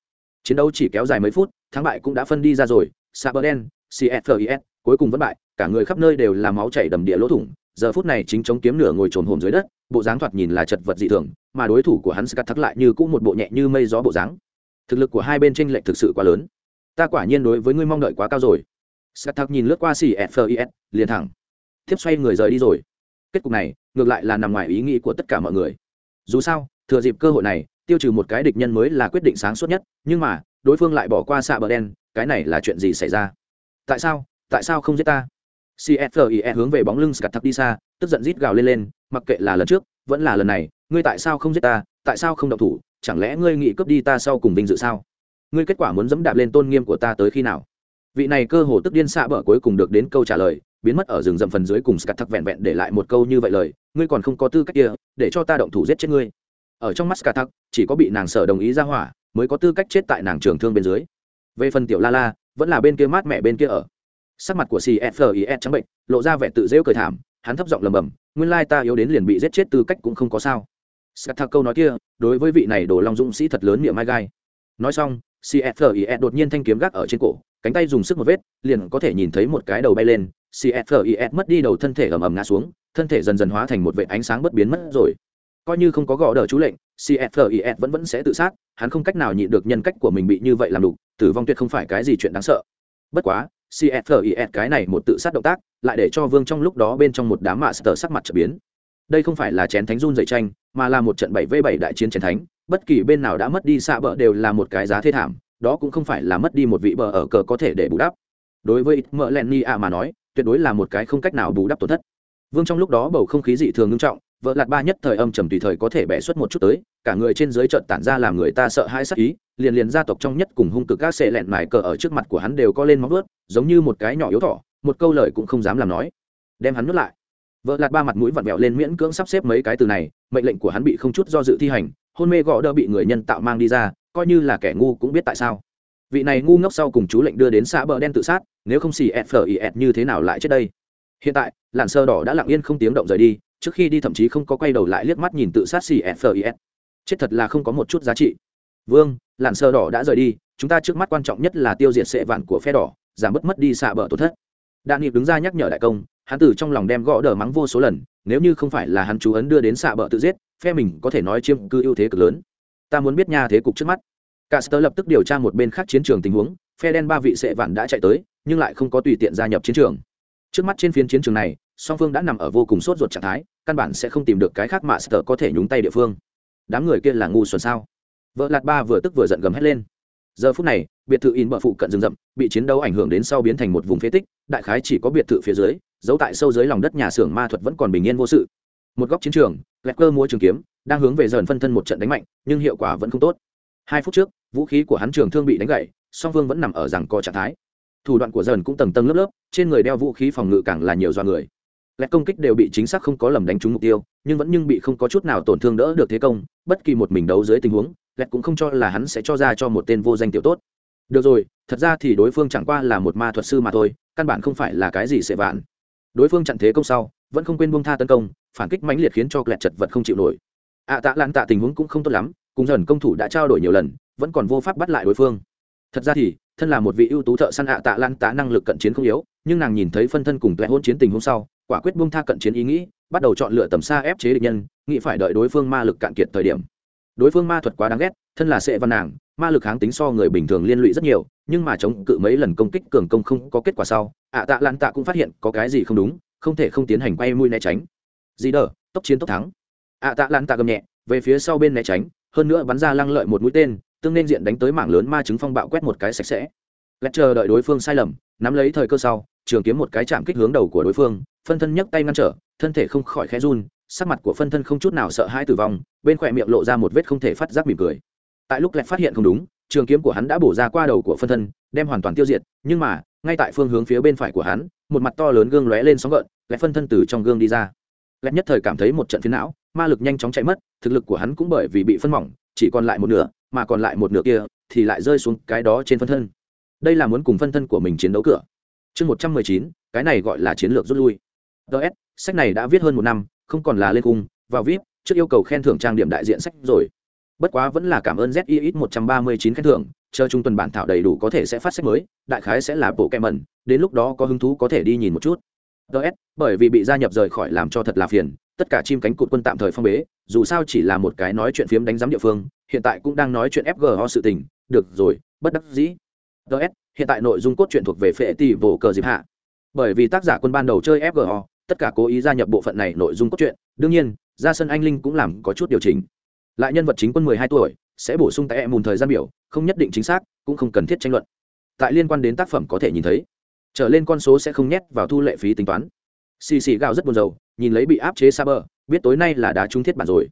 Chiến đấu chỉ kéo dài mấy phút, thắng bại cũng đã phân đi ra rồi. Saberden cfis cuối cùng vẫn bại. Cả người khắp nơi đều là máu chảy đầm địa lỗ thủng. Giờ phút này chính chống kiếm nửa ngồi trồn hồn dưới đất, bộ dáng thoạt nhìn là chật vật dị thường, mà đối thủ của hắn scat thắc lại như cũng một bộ nhẹ như mây gió bộ dáng. Thực lực của hai bên tranh lệch thực sự quá lớn. Ta quả nhiên đối với ngươi mong đợi quá cao rồi. Scat thắc nhìn lướt qua cfis liền thẳng. Tiếp xoay người rời đi rồi. Kết cục này, ngược lại là nằm ngoài ý nghĩ của tất cả mọi người. Dù sao, thừa dịp cơ hội này tiêu trừ một cái địch nhân mới là quyết định sáng suốt nhất, nhưng mà, đối phương lại bỏ qua xạ bờ đen, cái này là chuyện gì xảy ra? Tại sao? Tại sao không giết ta? Cfie hướng về bóng lưng scat thắc đi xa, tức giận rít gào lên lên, mặc kệ là lần trước, vẫn là lần này, ngươi tại sao không giết ta? Tại sao không động thủ? Chẳng lẽ ngươi nghĩ cướp đi ta sau cùng vinh dự sao? Ngươi kết quả muốn dẫm đạp lên tôn nghiêm của ta tới khi nào? Vị này cơ hồ tức điên xạ bờ cuối cùng được đến câu trả lời, biến mất ở rừng rậm phần dưới cùng scat thắc vẹn vẹn để lại một câu như vậy lời, ngươi còn không có tư cách kia, để cho ta động thủ giết chết ngươi ở trong mắt scat thắc chỉ có bị nàng sở đồng ý ra hỏa, mới có tư cách chết tại nàng trường thương bên dưới. Về phần tiểu la la vẫn là bên kia mát mẹ bên kia ở. Sắc mặt của cfis trắng bệnh, lộ ra vẻ tự rêu cười thảm, hắn thấp giọng lầm bầm, nguyên lai ta yếu đến liền bị giết chết tư cách cũng không có sao. Scat câu nói kia, đối với vị này đồ long dũng sĩ thật lớn miệng mai gai. Nói xong cfis đột nhiên thanh kiếm gác ở trên cổ, cánh tay dùng sức một vết, liền có thể nhìn thấy một cái đầu bay lên. Cfis mất đi đầu thân thể ầm ầm ngã xuống, thân thể dần dần hóa thành một vệ ánh sáng bất biến mất rồi coi như không có gõ đờ chú lệnh cfis vẫn vẫn sẽ tự sát, hắn không cách nào nhịn được nhân cách của mình bị như vậy làm đủ tử vong tuyệt không phải cái gì chuyện đáng sợ. Bất quá cfis cái này một tự sát động tác, lại để cho vương trong lúc đó bên trong một đám mạ sờ sắc mặt trở biến. Đây không phải là chén thánh run dày tranh, mà là một trận bảy v bảy đại chiến chén thánh, bất kỳ bên nào đã mất đi xạ bờ đều là một cái giá thê thảm, đó cũng không phải là mất đi một vị bờ ở cờ có thể để bù đắp. Đối với mợ len ni a mà nói, tuyệt đối là một cái không cách nào bù đắp tổn thất. Vương trong lúc đó bầu không khí dị thường nghiêm trọng vợ lạt ba nhất thời âm trầm tùy thời có thể bẻ xuất một chút tới, cả người trên dưới trận tản ra làm người ta sợ hãi sắc ý, liền liền gia tộc trong nhất cùng hung cực các xệ lẹn mải cờ ở trước mặt của hắn đều có lên móng ướt giống như một cái nhỏ yếu thỏ, một câu lời cũng không dám làm nói. Đem hắn nuốt lại. Vợ lạt ba mặt mũi vặn vẹo lên miễn cưỡng sắp xếp mấy cái từ này, mệnh lệnh của hắn bị không chút do dự thi hành, hôn mê gõ đỡ bị người nhân tạo mang đi ra, coi như là kẻ ngu cũng biết tại sao. Vị này ngu ngốc sau cùng chú lệnh đưa đến xã bờ đen tự sát, nếu không xì ẹt phở ì ẹt như thế nào lại chết đây? Hiện tại, làn sơ đỏ đã lặng yên không tiếng động rời đi trước khi đi thậm chí không có quay đầu lại liếc mắt nhìn tự sát cfis chết thật là không có một chút giá trị. Vương làn sơ đỏ đã rời đi chúng ta trước mắt quan trọng nhất là tiêu diệt sệ vạn của phe đỏ giảm bớt mất đi xạ bờ tổn thất. Đạn nghiệp đứng ra nhắc nhở đại công hắn từ trong lòng đem gõ đờ mắng vô số lần nếu như không phải là hắn chú ấn đưa đến xạ bờ tự giết phe mình có thể nói chiếm cư ưu thế cực lớn. Ta muốn biết nha thế cục trước mắt. Caster lập tức điều tra một bên khác chiến trường tình huống, phe đen ba vị sệ vạn đã chạy tới, nhưng lại không có tùy tiện gia nhập chiến trường. Trước mắt trên phiến chiến trường này, song phương đã nằm ở vô cùng sốt ruột trạng thái, căn bản sẽ không tìm được cái khác mà sờ có thể nhúng tay địa phương. Đám người kia là ngu xuẩn sao? Vợ Lạt Ba vừa tức vừa giận gầm hết lên. Giờ phút này, biệt thự in bờ phụ cận rừng rậm, bị chiến đấu ảnh hưởng đến sau biến thành một vùng phế tích, đại khái chỉ có biệt thự phía dưới, giấu tại sâu dưới lòng đất nhà xưởng ma thuật vẫn còn bình yên vô sự. Một góc chiến trường, lẹt cơ mua trường kiếm, đang hướng về dần phân thân một trận đánh mạnh, nhưng hiệu quả vẫn không tốt. Hai phút trước, vũ khí của hắn trường thương bị đánh gãy song vương vẫn nằm ở rằng co trạng thái thủ đoạn của dần cũng tầng tầng lớp lớp trên người đeo vũ khí phòng ngự càng là nhiều do người lẽ công kích đều bị chính xác không có lầm đánh trúng mục tiêu, nhưng vẫn nhưng bị không có chút nào tổn thương đỡ được thế công, bất kỳ một mình đấu dưới tình huống, lẹt cũng không cho là hắn sẽ cho ra cho một tên vô danh tiểu tốt. Được rồi, thật ra thì đối phương chẳng qua là một ma thuật sư mà thôi, căn bản không phải là cái gì sẽ vạn. Đối phương chặn thế công sau, vẫn không quên buông tha tấn công, phản kích mãnh liệt khiến cho lẹt chật vật không chịu nổi. Ạ tạ lan tạ tình huống cũng không tốt lắm, cùng dần công thủ đã trao đổi nhiều lần, vẫn còn vô pháp bắt lại đối phương. Thật ra thì, thân là một vị ưu tú thợ săn ạ tạ lan tá năng lực cận chiến không yếu, nhưng nàng nhìn thấy phân thân cùng lẹt hôn chiến tình hôm sau quả quyết buông tha cận chiến ý nghĩ, bắt đầu chọn lựa tầm xa ép chế địch nhân, nghĩ phải đợi đối phương ma lực cạn kiệt thời điểm. Đối phương ma thuật quá đáng ghét, thân là sệ văn nàng, ma lực kháng tính so người bình thường liên lụy rất nhiều, nhưng mà chống cự mấy lần công kích cường công không có kết quả sau, ạ tạ lan tạ cũng phát hiện có cái gì không đúng, không thể không tiến hành quay mũi né tránh. Gì đờ, tốc chiến tốc thắng. Ạ tạ lan tạ gầm nhẹ, về phía sau bên né tránh, hơn nữa bắn ra lăng lợi một mũi tên, tương nên diện đánh tới mảng lớn ma chứng phong bạo quét một cái sạch sẽ. Lét chờ đợi đối phương sai lầm, nắm lấy thời cơ sau, trường kiếm một cái chạm kích hướng đầu của đối phương phân thân nhấc tay ngăn trở, thân thể không khỏi khẽ run, sắc mặt của phân thân không chút nào sợ hãi tử vong, bên khỏe miệng lộ ra một vết không thể phát giác mỉm cười. Tại lúc lẹt phát hiện không đúng, trường kiếm của hắn đã bổ ra qua đầu của phân thân, đem hoàn toàn tiêu diệt, nhưng mà, ngay tại phương hướng phía bên phải của hắn, một mặt to lớn gương lóe lên sóng gợn, lẹt phân thân từ trong gương đi ra. Lẹt nhất thời cảm thấy một trận phiến não, ma lực nhanh chóng chạy mất, thực lực của hắn cũng bởi vì bị phân mỏng, chỉ còn lại một nửa, mà còn lại một nửa kia, thì lại rơi xuống cái đó trên phân thân. Đây là muốn cùng phân thân của mình chiến đấu cửa. Chương một trăm mười chín, cái này gọi là chiến lược rút lui ts sách này đã viết hơn một năm, không còn là lên cung vào vip, trước yêu cầu khen thưởng trang điểm đại diện sách rồi. Bất quá vẫn là cảm ơn zix một trăm ba mươi chín khen thưởng, chờ trung tuần bản thảo đầy đủ có thể sẽ phát sách mới, đại khái sẽ là bộ kem mẩn, đến lúc đó có hứng thú có thể đi nhìn một chút. Ts bởi vì bị gia nhập rời khỏi làm cho thật là phiền, tất cả chim cánh cụt quân tạm thời phong bế, dù sao chỉ là một cái nói chuyện phiếm đánh giám địa phương, hiện tại cũng đang nói chuyện fgo sự tình, được rồi, bất đắc dĩ. Ts hiện tại nội dung cốt truyện thuộc về phệ tỷ vồ cờ dịp hạ. Bởi vì tác giả quân ban đầu chơi fgo tất cả cố ý gia nhập bộ phận này nội dung cốt truyện. Đương nhiên ra sân anh linh cũng làm có chút điều chỉnh. Lại nhân vật chính quân mười hai tuổi, sẽ bổ sung tại em mùn thời gian biểu, không nhất định chính xác, cũng không cần thiết tranh luận. Tại liên quan đến tác phẩm có thể nhìn thấy, trở lên con số sẽ không nhét vào thu lệ phí tính toán. Xì xì gạo rất buồn rầu, nhìn lấy bị áp chế xa bờ biết tối nay là đá trung thiết bản rồi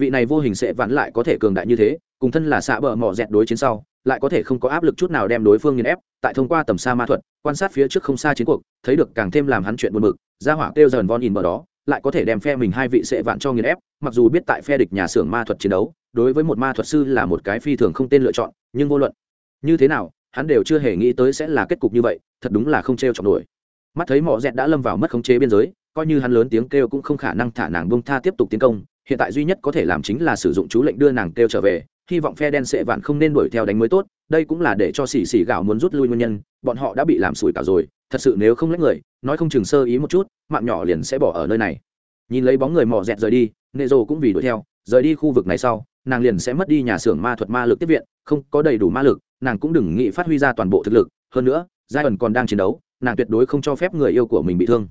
vị này vô hình sẽ vắn lại có thể cường đại như thế, cùng thân là xạ bờ mỏ dẹt đối chiến sau, lại có thể không có áp lực chút nào đem đối phương nghiền ép, tại thông qua tầm xa ma thuật, quan sát phía trước không xa chiến cuộc, thấy được càng thêm làm hắn chuyện buồn mực ra hỏa kêu dần von in bờ đó, lại có thể đem phe mình hai vị sẽ vạn cho nghiền ép, mặc dù biết tại phe địch nhà xưởng ma thuật chiến đấu, đối với một ma thuật sư là một cái phi thường không tên lựa chọn, nhưng vô luận như thế nào, hắn đều chưa hề nghĩ tới sẽ là kết cục như vậy, thật đúng là không t r e o trọng nổi. Mắt thấy mỏ dẹt đã lâm vào mất khống chế biên giới coi như hắn lớn tiếng kêu cũng không khả năng thả nàng bông tha tiếp tục tiến công, hiện tại duy nhất có thể làm chính là sử dụng chú lệnh đưa nàng kêu trở về, hy vọng phe đen sệ vạn không nên đuổi theo đánh mới tốt, đây cũng là để cho xì xì gạo muốn rút lui nguyên nhân, bọn họ đã bị làm sủi cả rồi, thật sự nếu không lấy người, nói không chừng sơ ý một chút, mạng nhỏ liền sẽ bỏ ở nơi này. Nhìn lấy bóng người mò dẹt rời đi, nệ rồ cũng vì đuổi theo, rời đi khu vực này sau, nàng liền sẽ mất đi nhà xưởng ma thuật ma lực tiếp viện, không có đầy đủ ma lực, nàng cũng đừng nghĩ phát huy ra toàn bộ thực lực, hơn nữa giai ẩn còn đang chiến đấu, nàng tuyệt đối không cho phép người yêu của mình bị thương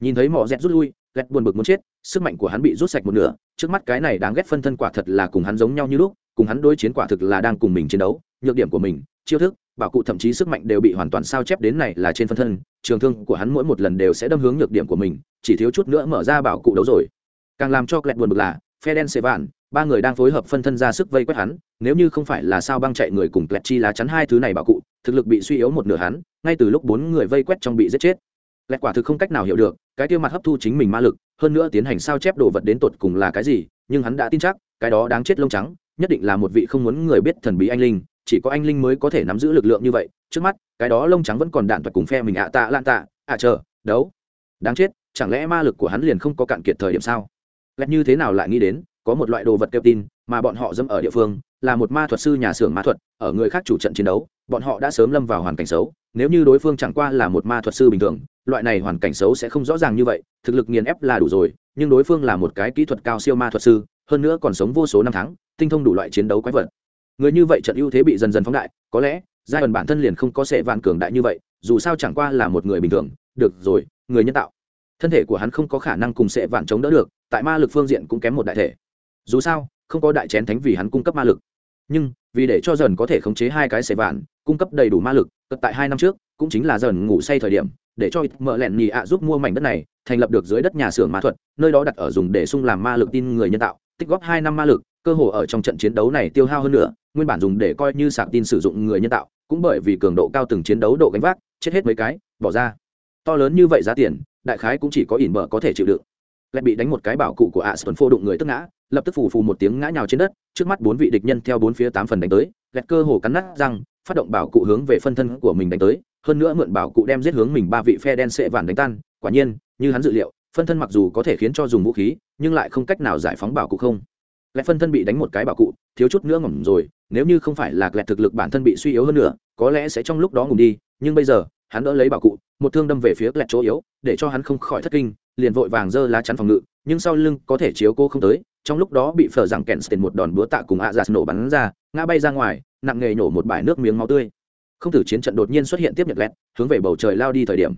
nhìn thấy mỏ dẹt rút lui ghét buồn bực muốn chết, sức mạnh của hắn bị rút sạch một nửa, trước mắt cái này đáng ghét phân thân quả thật là cùng hắn giống nhau như lúc, cùng hắn đối chiến quả thực là đang cùng mình chiến đấu, nhược điểm của mình, chiêu thức, bảo cụ thậm chí sức mạnh đều bị hoàn toàn sao chép đến này là trên phân thân, trường thương của hắn mỗi một lần đều sẽ đâm hướng nhược điểm của mình, chỉ thiếu chút nữa mở ra bảo cụ đấu rồi. Càng làm cho ghét buồn bực là, phe đen xê vạn, ba người đang phối hợp phân thân ra sức vây quét hắn, nếu như không phải là sao băng chạy người cùng klet chi lá chắn hai thứ này bảo cụ, thực lực bị suy yếu một nửa hắn, ngay từ lúc bốn người vây quét trong bị giết chết. Lẹt quả thực không cách nào hiểu được cái tiêu mặt hấp thu chính mình ma lực, hơn nữa tiến hành sao chép đồ vật đến tột cùng là cái gì, nhưng hắn đã tin chắc, cái đó đáng chết lông trắng, nhất định là một vị không muốn người biết thần bí anh linh, chỉ có anh linh mới có thể nắm giữ lực lượng như vậy. Trước mắt, cái đó lông trắng vẫn còn đạn thuật cùng phe mình ạ tạ lan tạ, ạ chờ, đấu. Đáng chết, chẳng lẽ ma lực của hắn liền không có cạn kiệt thời điểm sao? Lẽ như thế nào lại nghĩ đến, có một loại đồ vật kêu tin, mà bọn họ dâm ở địa phương, là một ma thuật sư nhà xưởng ma thuật, ở người khác chủ trận chiến đấu, bọn họ đã sớm lâm vào hoàn cảnh xấu, nếu như đối phương chẳng qua là một ma thuật sư bình thường loại này hoàn cảnh xấu sẽ không rõ ràng như vậy, thực lực nghiền ép là đủ rồi, nhưng đối phương là một cái kỹ thuật cao siêu ma thuật sư, hơn nữa còn sống vô số năm tháng, tinh thông đủ loại chiến đấu quái vật. Người như vậy trận ưu thế bị dần dần phóng đại, có lẽ giai đoạn bản thân liền không có sệ vạn cường đại như vậy, dù sao chẳng qua là một người bình thường, được rồi, người nhân tạo. Thân thể của hắn không có khả năng cùng sệ vạn chống đỡ được, tại ma lực phương diện cũng kém một đại thể. Dù sao, không có đại chén thánh vì hắn cung cấp ma lực. Nhưng, vì để cho dần có thể khống chế hai cái sệ vạn, cung cấp đầy đủ ma lực tại hai năm trước, cũng chính là dần ngủ say thời điểm để cho ít mở lẹn nhì ạ giúp mua mảnh đất này, thành lập được dưới đất nhà xưởng ma thuật, nơi đó đặt ở dùng để sung làm ma lực tin người nhân tạo, tích góp hai năm ma lực, cơ hồ ở trong trận chiến đấu này tiêu hao hơn nữa, nguyên bản dùng để coi như sạc tin sử dụng người nhân tạo, cũng bởi vì cường độ cao từng chiến đấu độ gánh vác, chết hết mấy cái, bỏ ra. To lớn như vậy giá tiền, đại khái cũng chỉ có ỉn bờ có thể chịu đựng. Lại bị đánh một cái bảo cụ của ạ sơn phô đụng người tức ngã, lập tức phù phù một tiếng ngã nhào trên đất, trước mắt bốn vị địch nhân theo bốn phía tám phần đánh tới lẹt cơ hồ cắn nát răng, phát động bảo cụ hướng về phân thân của mình đánh tới hơn nữa mượn bảo cụ đem giết hướng mình ba vị phe đen sệ vạn đánh tan. Quả nhiên, như hắn dự liệu, phân thân mặc dù có thể khiến cho dùng vũ khí, nhưng lại không cách nào giải phóng bảo cụ không. Lẽ phân thân bị đánh một cái bảo cụ, thiếu chút nữa ngỏm rồi, nếu như không phải là lẹt thực lực bản thân bị suy yếu hơn nữa, có lẽ sẽ trong lúc đó ngủ đi, nhưng bây giờ, hắn đỡ lấy bảo cụ, một thương đâm về phía lẹt chỗ yếu, để cho hắn không khỏi thất kinh, liền vội vàng giơ lá chắn phòng ngự, nhưng sau lưng có thể chiếu cô không tới, trong lúc đó bị phở rằng kẹn tiền một đòn búa tạ cùng ạ giạt nổ bắn ra, ngã bay ra ngoài, nặng nghề nổ một bãi nước miếng máu tươi không tử chiến trận đột nhiên xuất hiện tiếp nhật lẹt, hướng về bầu trời lao đi thời điểm.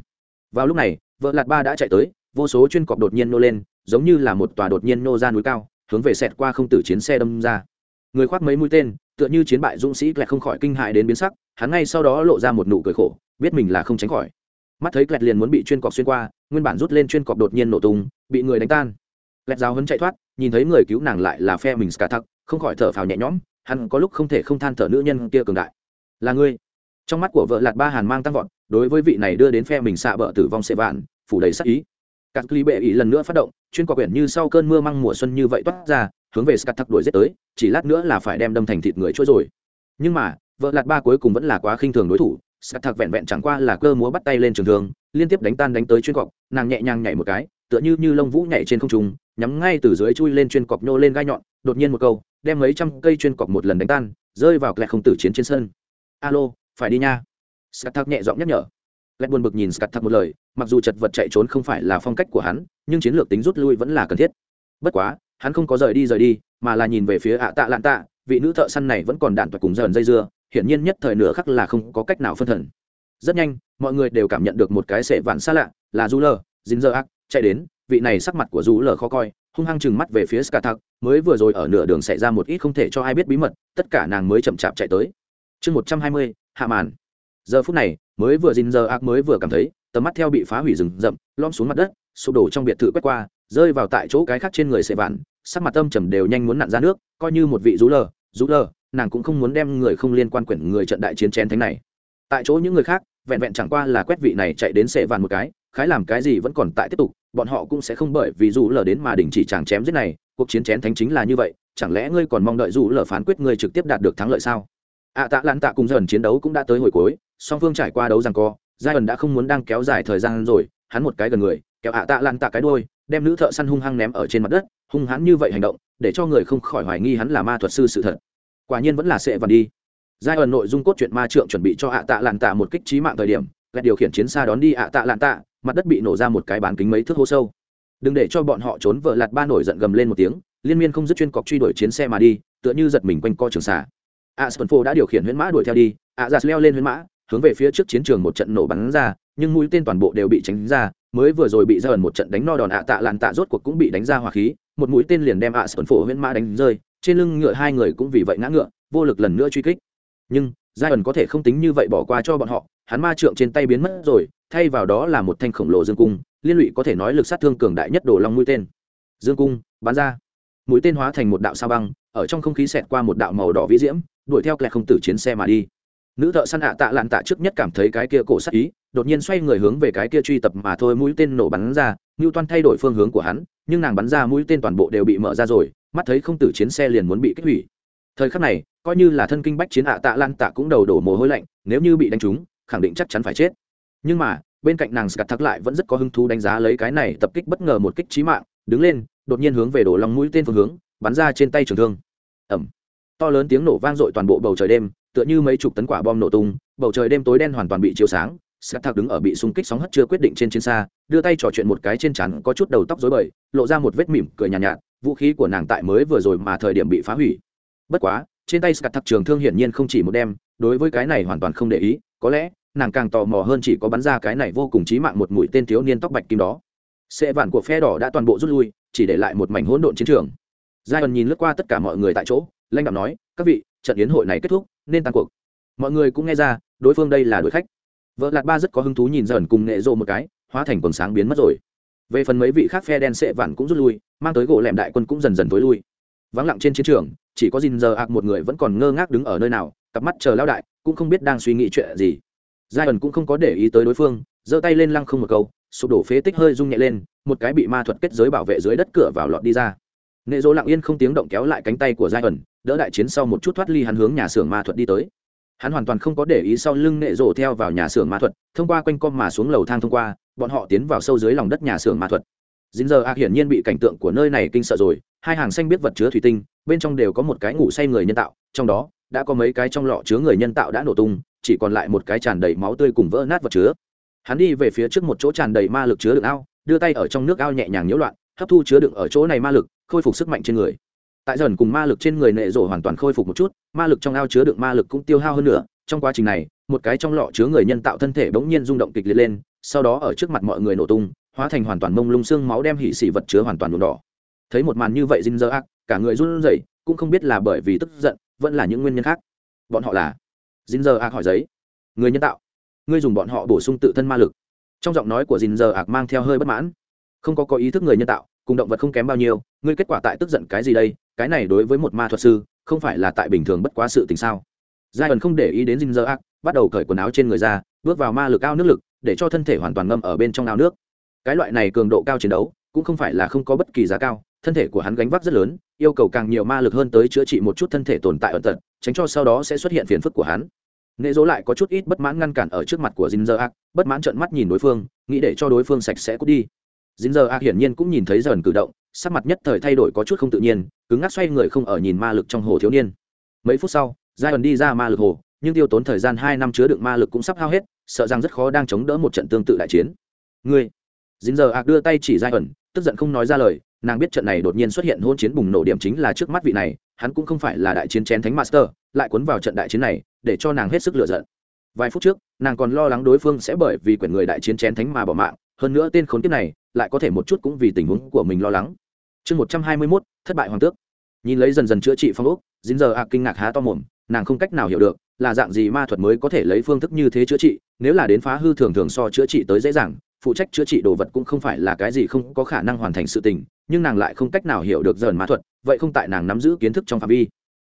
Vào lúc này, vợ lạt ba đã chạy tới, vô số chuyên cọp đột nhiên nô lên, giống như là một tòa đột nhiên nô ra núi cao, hướng về xẹt qua không tử chiến xe đâm ra. Người khoác mấy mũi tên, tựa như chiến bại dũng sĩ lẹt không khỏi kinh hại đến biến sắc, hắn ngay sau đó lộ ra một nụ cười khổ, biết mình là không tránh khỏi. Mắt thấy lẹt liền muốn bị chuyên cọp xuyên qua, nguyên bản rút lên chuyên cọp đột nhiên nổ tung, bị người đánh tan. Lẹt giáo hấn chạy thoát, nhìn thấy người cứu nàng lại là phe mình cả thắc không khỏi thở phào nhẹ nhõm, hắn có lúc không thể không than thở nữ nhân kia cường đại. Là ngươi? Trong mắt của vợ lạt ba hàn mang tăng vọt, đối với vị này đưa đến phe mình xạ bờ tử vong sệ vạn, phủ đầy sắc ý. Các ly bệ ý lần nữa phát động, chuyên quả quyển như sau cơn mưa măng mùa xuân như vậy toát ra, hướng về scat thắc đuổi giết tới, chỉ lát nữa là phải đem đâm thành thịt người chỗ rồi. Nhưng mà, vợ lạt ba cuối cùng vẫn là quá khinh thường đối thủ scat thắc vẹn vẹn chẳng qua là cơ múa bắt tay lên trường thường liên tiếp đánh tan đánh tới chuyên cọc, nàng nhẹ nhàng nhảy một cái, tựa như như lông vũ nhảy trên không trung, nhắm ngay từ dưới chui lên chuyên cọc nhô lên gai nhọn, đột nhiên một câu, đem mấy trăm cây chuyên cọc một lần đánh tan, rơi vào kẹt không tử chiến trên sân. Alo phải đi nha. Scat thắc nhẹ giọng nhắc nhở. Lẹt buồn bực nhìn scat thắc một lời mặc dù chật vật chạy trốn không phải là phong cách của hắn nhưng chiến lược tính rút lui vẫn là cần thiết. Bất quá hắn không có rời đi rời đi mà là nhìn về phía ạ tạ lạn tạ vị nữ thợ săn này vẫn còn đạn và cùng dần dây dưa hiển nhiên nhất thời nửa khắc là không có cách nào phân thần. Rất nhanh mọi người đều cảm nhận được một cái sệ vạn xa lạ là du lờ dính dơ ác chạy đến vị này sắc mặt của du lờ khó coi hung hăng chừng mắt về phía Skathak, mới vừa rồi ở nửa đường xảy ra một ít không thể cho ai biết bí mật, tất cả nàng mới chậm chạp chạy tới. Chương một trăm hai mươi hạ màn. Giờ phút này, mới vừa dình giờ ác mới vừa cảm thấy, tầm mắt theo bị phá hủy rừng rậm, lom xuống mặt đất, sụp đổ trong biệt thự quét qua, rơi vào tại chỗ cái khác trên người Sệ Vạn, sắc mặt âm trầm đều nhanh muốn nặn ra nước, coi như một vị rú lờ, rú lờ, nàng cũng không muốn đem người không liên quan quyển người trận đại chiến chén thánh này. Tại chỗ những người khác, vẹn vẹn chẳng qua là quét vị này chạy đến Sệ Vạn một cái, khái làm cái gì vẫn còn tại tiếp tục, bọn họ cũng sẽ không bởi vì rú lờ đến mà đình chỉ chàng chém giết này cuộc chiến chén thánh chính là như vậy chẳng lẽ ngươi còn mong đợi rú lờ phán quyết ngươi trực tiếp đạt được thắng lợi sao ạ tạ lan tạ cùng dần chiến đấu cũng đã tới hồi cuối, song phương trải qua đấu rằng co giai ẩn đã không muốn đang kéo dài thời gian rồi, hắn một cái gần người, kéo ạ tạ lan tạ cái đôi đem nữ thợ săn hung hăng ném ở trên mặt đất, hung hãn như vậy hành động, để cho người không khỏi hoài nghi hắn là ma thuật sư sự thật. Quả nhiên vẫn là sẽ vằn đi. Giai ẩn nội dung cốt truyện ma trượng chuẩn bị cho ạ tạ lan tạ một kích trí mạng thời điểm lại điều khiển chiến xa đón đi ạ tạ lan tạ, mặt đất bị nổ ra một cái bán kính mấy thước hô sâu. Đừng để cho bọn họ trốn vợ lạt ba nổi giận gầm lên một tiếng, liên miên không dứt chuyên cọc truy đuổi chiến xe mà đi, tựa như giật mình quanh co trường xả a đã điều khiển huyễn mã đuổi theo đi, a leo lên huyễn mã, hướng về phía trước chiến trường một trận nổ bắn ra, nhưng mũi tên toàn bộ đều bị tránh ra, mới vừa rồi bị ra ẩn một trận đánh no đòn ạ tạ làn tạ rốt cuộc cũng bị đánh ra hỏa khí, một mũi tên liền đem ạ spenfo huyễn mã đánh rơi, trên lưng ngựa hai người cũng vì vậy ngã ngựa, vô lực lần nữa truy kích. Nhưng giai ẩn có thể không tính như vậy bỏ qua cho bọn họ, hắn ma trượng trên tay biến mất rồi, thay vào đó là một thanh khổng lồ dương cung, liên lụy có thể nói lực sát thương cường đại nhất đổ long mũi tên. Dương cung, bắn ra. Mũi tên hóa thành một đạo sao băng ở trong không khí xẹt qua một đạo màu đỏ vĩ diễm, đuổi theo kẹt không tử chiến xe mà đi. Nữ thợ săn ạ tạ lạn tạ trước nhất cảm thấy cái kia cổ sắc ý, đột nhiên xoay người hướng về cái kia truy tập mà thôi mũi tên nổ bắn ra ngưu toan thay đổi phương hướng của hắn, nhưng nàng bắn ra mũi tên toàn bộ đều bị mở ra rồi, mắt thấy không tử chiến xe liền muốn bị kích hủy. Thời khắc này, coi như là thân kinh bách chiến ạ tạ lan tạ cũng đầu đổ mồ hôi lạnh, nếu như bị đánh trúng, khẳng định chắc chắn phải chết. Nhưng mà, bên cạnh nàng scat thắc lại vẫn rất có hứng thú đánh giá lấy cái này tập kích bất ngờ một kích trí mạng, đứng lên, đột nhiên hướng về đổ lòng mũi tên phương hướng bắn ra trên tay trường thương. Ẩm to lớn tiếng nổ vang dội toàn bộ bầu trời đêm tựa như mấy chục tấn quả bom nổ tung bầu trời đêm tối đen hoàn toàn bị chiếu sáng sắt thạc đứng ở bị xung kích sóng hất chưa quyết định trên chiến xa đưa tay trò chuyện một cái trên chắn có chút đầu tóc rối bời lộ ra một vết mỉm cười nhàn nhạt, nhạt vũ khí của nàng tại mới vừa rồi mà thời điểm bị phá hủy. Bất quá trên tay sắt thạc trường thương hiển nhiên không chỉ một đem đối với cái này hoàn toàn không để ý có lẽ nàng càng tò mò hơn chỉ có bắn ra cái này vô cùng chí mạng một mũi tên thiếu niên tóc bạch kim đó. Xe vạn của phe đỏ đã toàn bộ rút lui chỉ để lại một mảnh hỗn độn chiến trường giai ẩn nhìn lướt qua tất cả mọi người tại chỗ, lãnh đạo nói, các vị, trận yến hội này kết thúc, nên tan cuộc. Mọi người cũng nghe ra, đối phương đây là đối khách. Vợ lạt ba rất có hứng thú nhìn dần cùng nghệ rộ một cái, hóa thành quần sáng biến mất rồi. Về phần mấy vị khác phe đen sệ vạn cũng rút lui, mang tới gỗ lẹm đại quân cũng dần dần tối lui. Vắng lặng trên chiến trường, chỉ có dìn giờ ạc một người vẫn còn ngơ ngác đứng ở nơi nào, cặp mắt chờ lao đại, cũng không biết đang suy nghĩ chuyện gì. Giai ẩn cũng không có để ý tới đối phương, giơ tay lên lăng không một câu, sụp đổ phế tích hơi rung nhẹ lên, một cái bị ma thuật kết giới bảo vệ dưới đất cửa vào lọt đi ra nệ dỗ lặng yên không tiếng động kéo lại cánh tay của giai ẩn, đỡ đại chiến sau một chút thoát ly hắn hướng nhà xưởng ma thuật đi tới. Hắn hoàn toàn không có để ý sau lưng nệ rổ theo vào nhà xưởng ma thuật, thông qua quanh com mà xuống lầu thang thông qua, bọn họ tiến vào sâu dưới lòng đất nhà xưởng ma thuật. Dính giờ ạc hiển nhiên bị cảnh tượng của nơi này kinh sợ rồi, hai hàng xanh biết vật chứa thủy tinh, bên trong đều có một cái ngủ say người nhân tạo, trong đó đã có mấy cái trong lọ chứa người nhân tạo đã nổ tung, chỉ còn lại một cái tràn đầy máu tươi cùng vỡ nát vật chứa. Hắn đi về phía trước một chỗ tràn đầy ma lực chứa đựng ao, đưa tay ở trong nước ao nhẹ nhàng nhiễu loạn hấp thu chứa đựng ở chỗ này ma lực, khôi phục sức mạnh trên người. Tại dần cùng ma lực trên người nệ rổ hoàn toàn khôi phục một chút, ma lực trong ao chứa đựng ma lực cũng tiêu hao hơn nữa. Trong quá trình này, một cái trong lọ chứa người nhân tạo thân thể bỗng nhiên rung động kịch liệt lên, sau đó ở trước mặt mọi người nổ tung, hóa thành hoàn toàn mông lung xương máu đem hỉ xỉ vật chứa hoàn toàn nhuộm đỏ. Thấy một màn như vậy dinh dơ ác cả người run rẩy, cũng không biết là bởi vì tức giận, vẫn là những nguyên nhân khác. Bọn họ là? Dinh dơ ác hỏi giấy. Người nhân tạo. Ngươi dùng bọn họ bổ sung tự thân ma lực. Trong giọng nói của dinh dơ ác mang theo hơi bất mãn không có có ý thức người nhân tạo, cùng động vật không kém bao nhiêu, ngươi kết quả tại tức giận cái gì đây? Cái này đối với một ma thuật sư, không phải là tại bình thường bất quá sự tình sao? Giai ẩn không để ý đến dinh dơ ác bắt đầu cởi quần áo trên người ra, bước vào ma lực ao nước lực, để cho thân thể hoàn toàn ngâm ở bên trong ao nước. Cái loại này cường độ cao chiến đấu, cũng không phải là không có bất kỳ giá cao, thân thể của hắn gánh vác rất lớn, yêu cầu càng nhiều ma lực hơn tới chữa trị một chút thân thể tồn tại ẩn tật, tránh cho sau đó sẽ xuất hiện phiền phức của hắn. Nệ dỗ lại có chút ít bất mãn ngăn cản ở trước mặt của dinh dơ ác bất mãn trợn mắt nhìn đối phương, nghĩ để cho đối phương sạch sẽ cút đi dính dơ ác hiển nhiên cũng nhìn thấy dần cử động, sắc mặt nhất thời thay đổi có chút không tự nhiên, cứng ngắc xoay người không ở nhìn ma lực trong hồ thiếu niên. Mấy phút sau giai ẩn đi ra ma lực hồ, nhưng tiêu tốn thời gian hai năm chứa đựng ma lực cũng sắp hao hết, sợ rằng rất khó đang chống đỡ một trận tương tự đại chiến. Ngươi! Dính giờ ạc đưa tay chỉ giai ẩn tức giận không nói ra lời, nàng biết trận này đột nhiên xuất hiện hôn chiến bùng nổ điểm chính là trước mắt vị này, hắn cũng không phải là đại chiến chén thánh master, lại cuốn vào trận đại chiến này, để cho nàng hết sức lựa giận. Vài phút trước, nàng còn lo lắng đối phương sẽ bởi vì quyển người đại chiến chén thánh mà bỏ mạng, hơn nữa tên khốn kiếp này lại có thể một chút cũng vì tình huống của mình lo lắng. Chương một trăm hai mươi mốt, thất bại hoàng tước. Nhìn lấy dần dần chữa trị phong ốc, dính giờ ạc kinh ngạc há to mồm, nàng không cách nào hiểu được là dạng gì ma thuật mới có thể lấy phương thức như thế chữa trị, nếu là đến phá hư thường thường so chữa trị tới dễ dàng, phụ trách chữa trị đồ vật cũng không phải là cái gì không có khả năng hoàn thành sự tình, nhưng nàng lại không cách nào hiểu được dần ma thuật, vậy không tại nàng nắm giữ kiến thức trong phạm vi.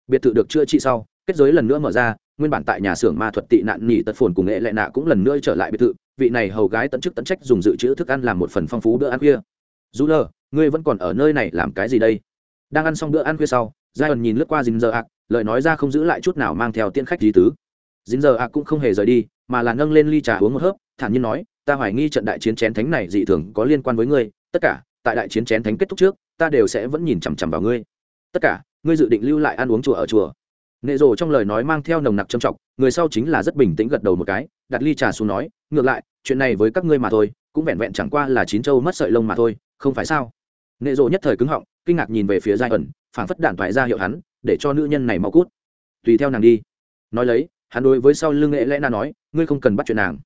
Biệt thự được chữa trị sau, kết giới lần nữa mở ra, nguyên bản tại nhà xưởng ma thuật tị nạn nhị tật phồn cùng nghệ lệ nạ cũng lần nữa trở lại biệt thự vị này hầu gái tận chức tận trách dùng dự trữ thức ăn làm một phần phong phú bữa ăn khuya. Dù lờ, ngươi vẫn còn ở nơi này làm cái gì đây? Đang ăn xong bữa ăn khuya sau giai ẩn nhìn lướt qua dình giờ ạc lời nói ra không giữ lại chút nào mang theo tiễn khách gì tứ. Dính giờ Ạc cũng không hề rời đi, mà là nâng lên ly trà uống một hớp, thản nhiên nói, ta hoài nghi trận đại chiến chén thánh này dị thường có liên quan với ngươi, tất cả, tại đại chiến chén thánh kết thúc trước, ta đều sẽ vẫn nhìn chằm chằm vào ngươi. Tất cả, ngươi dự định lưu lại ăn uống chùa ở chùa nệ rồ trong lời nói mang theo nồng nặc trầm trọng, người sau chính là rất bình tĩnh gật đầu một cái, đặt ly trà xuống nói, ngược lại, chuyện này với các ngươi mà thôi, cũng vẹn vẹn chẳng qua là chín châu mất sợi lông mà thôi, không phải sao? Nệ rồ nhất thời cứng họng, kinh ngạc nhìn về phía giai ẩn, phảng phất đạn thoại ra hiệu hắn, để cho nữ nhân này mau cút. Tùy theo nàng đi. Nói lấy, hắn đối với sau lưng nghệ lẽ na nói, ngươi không cần bắt chuyện nàng.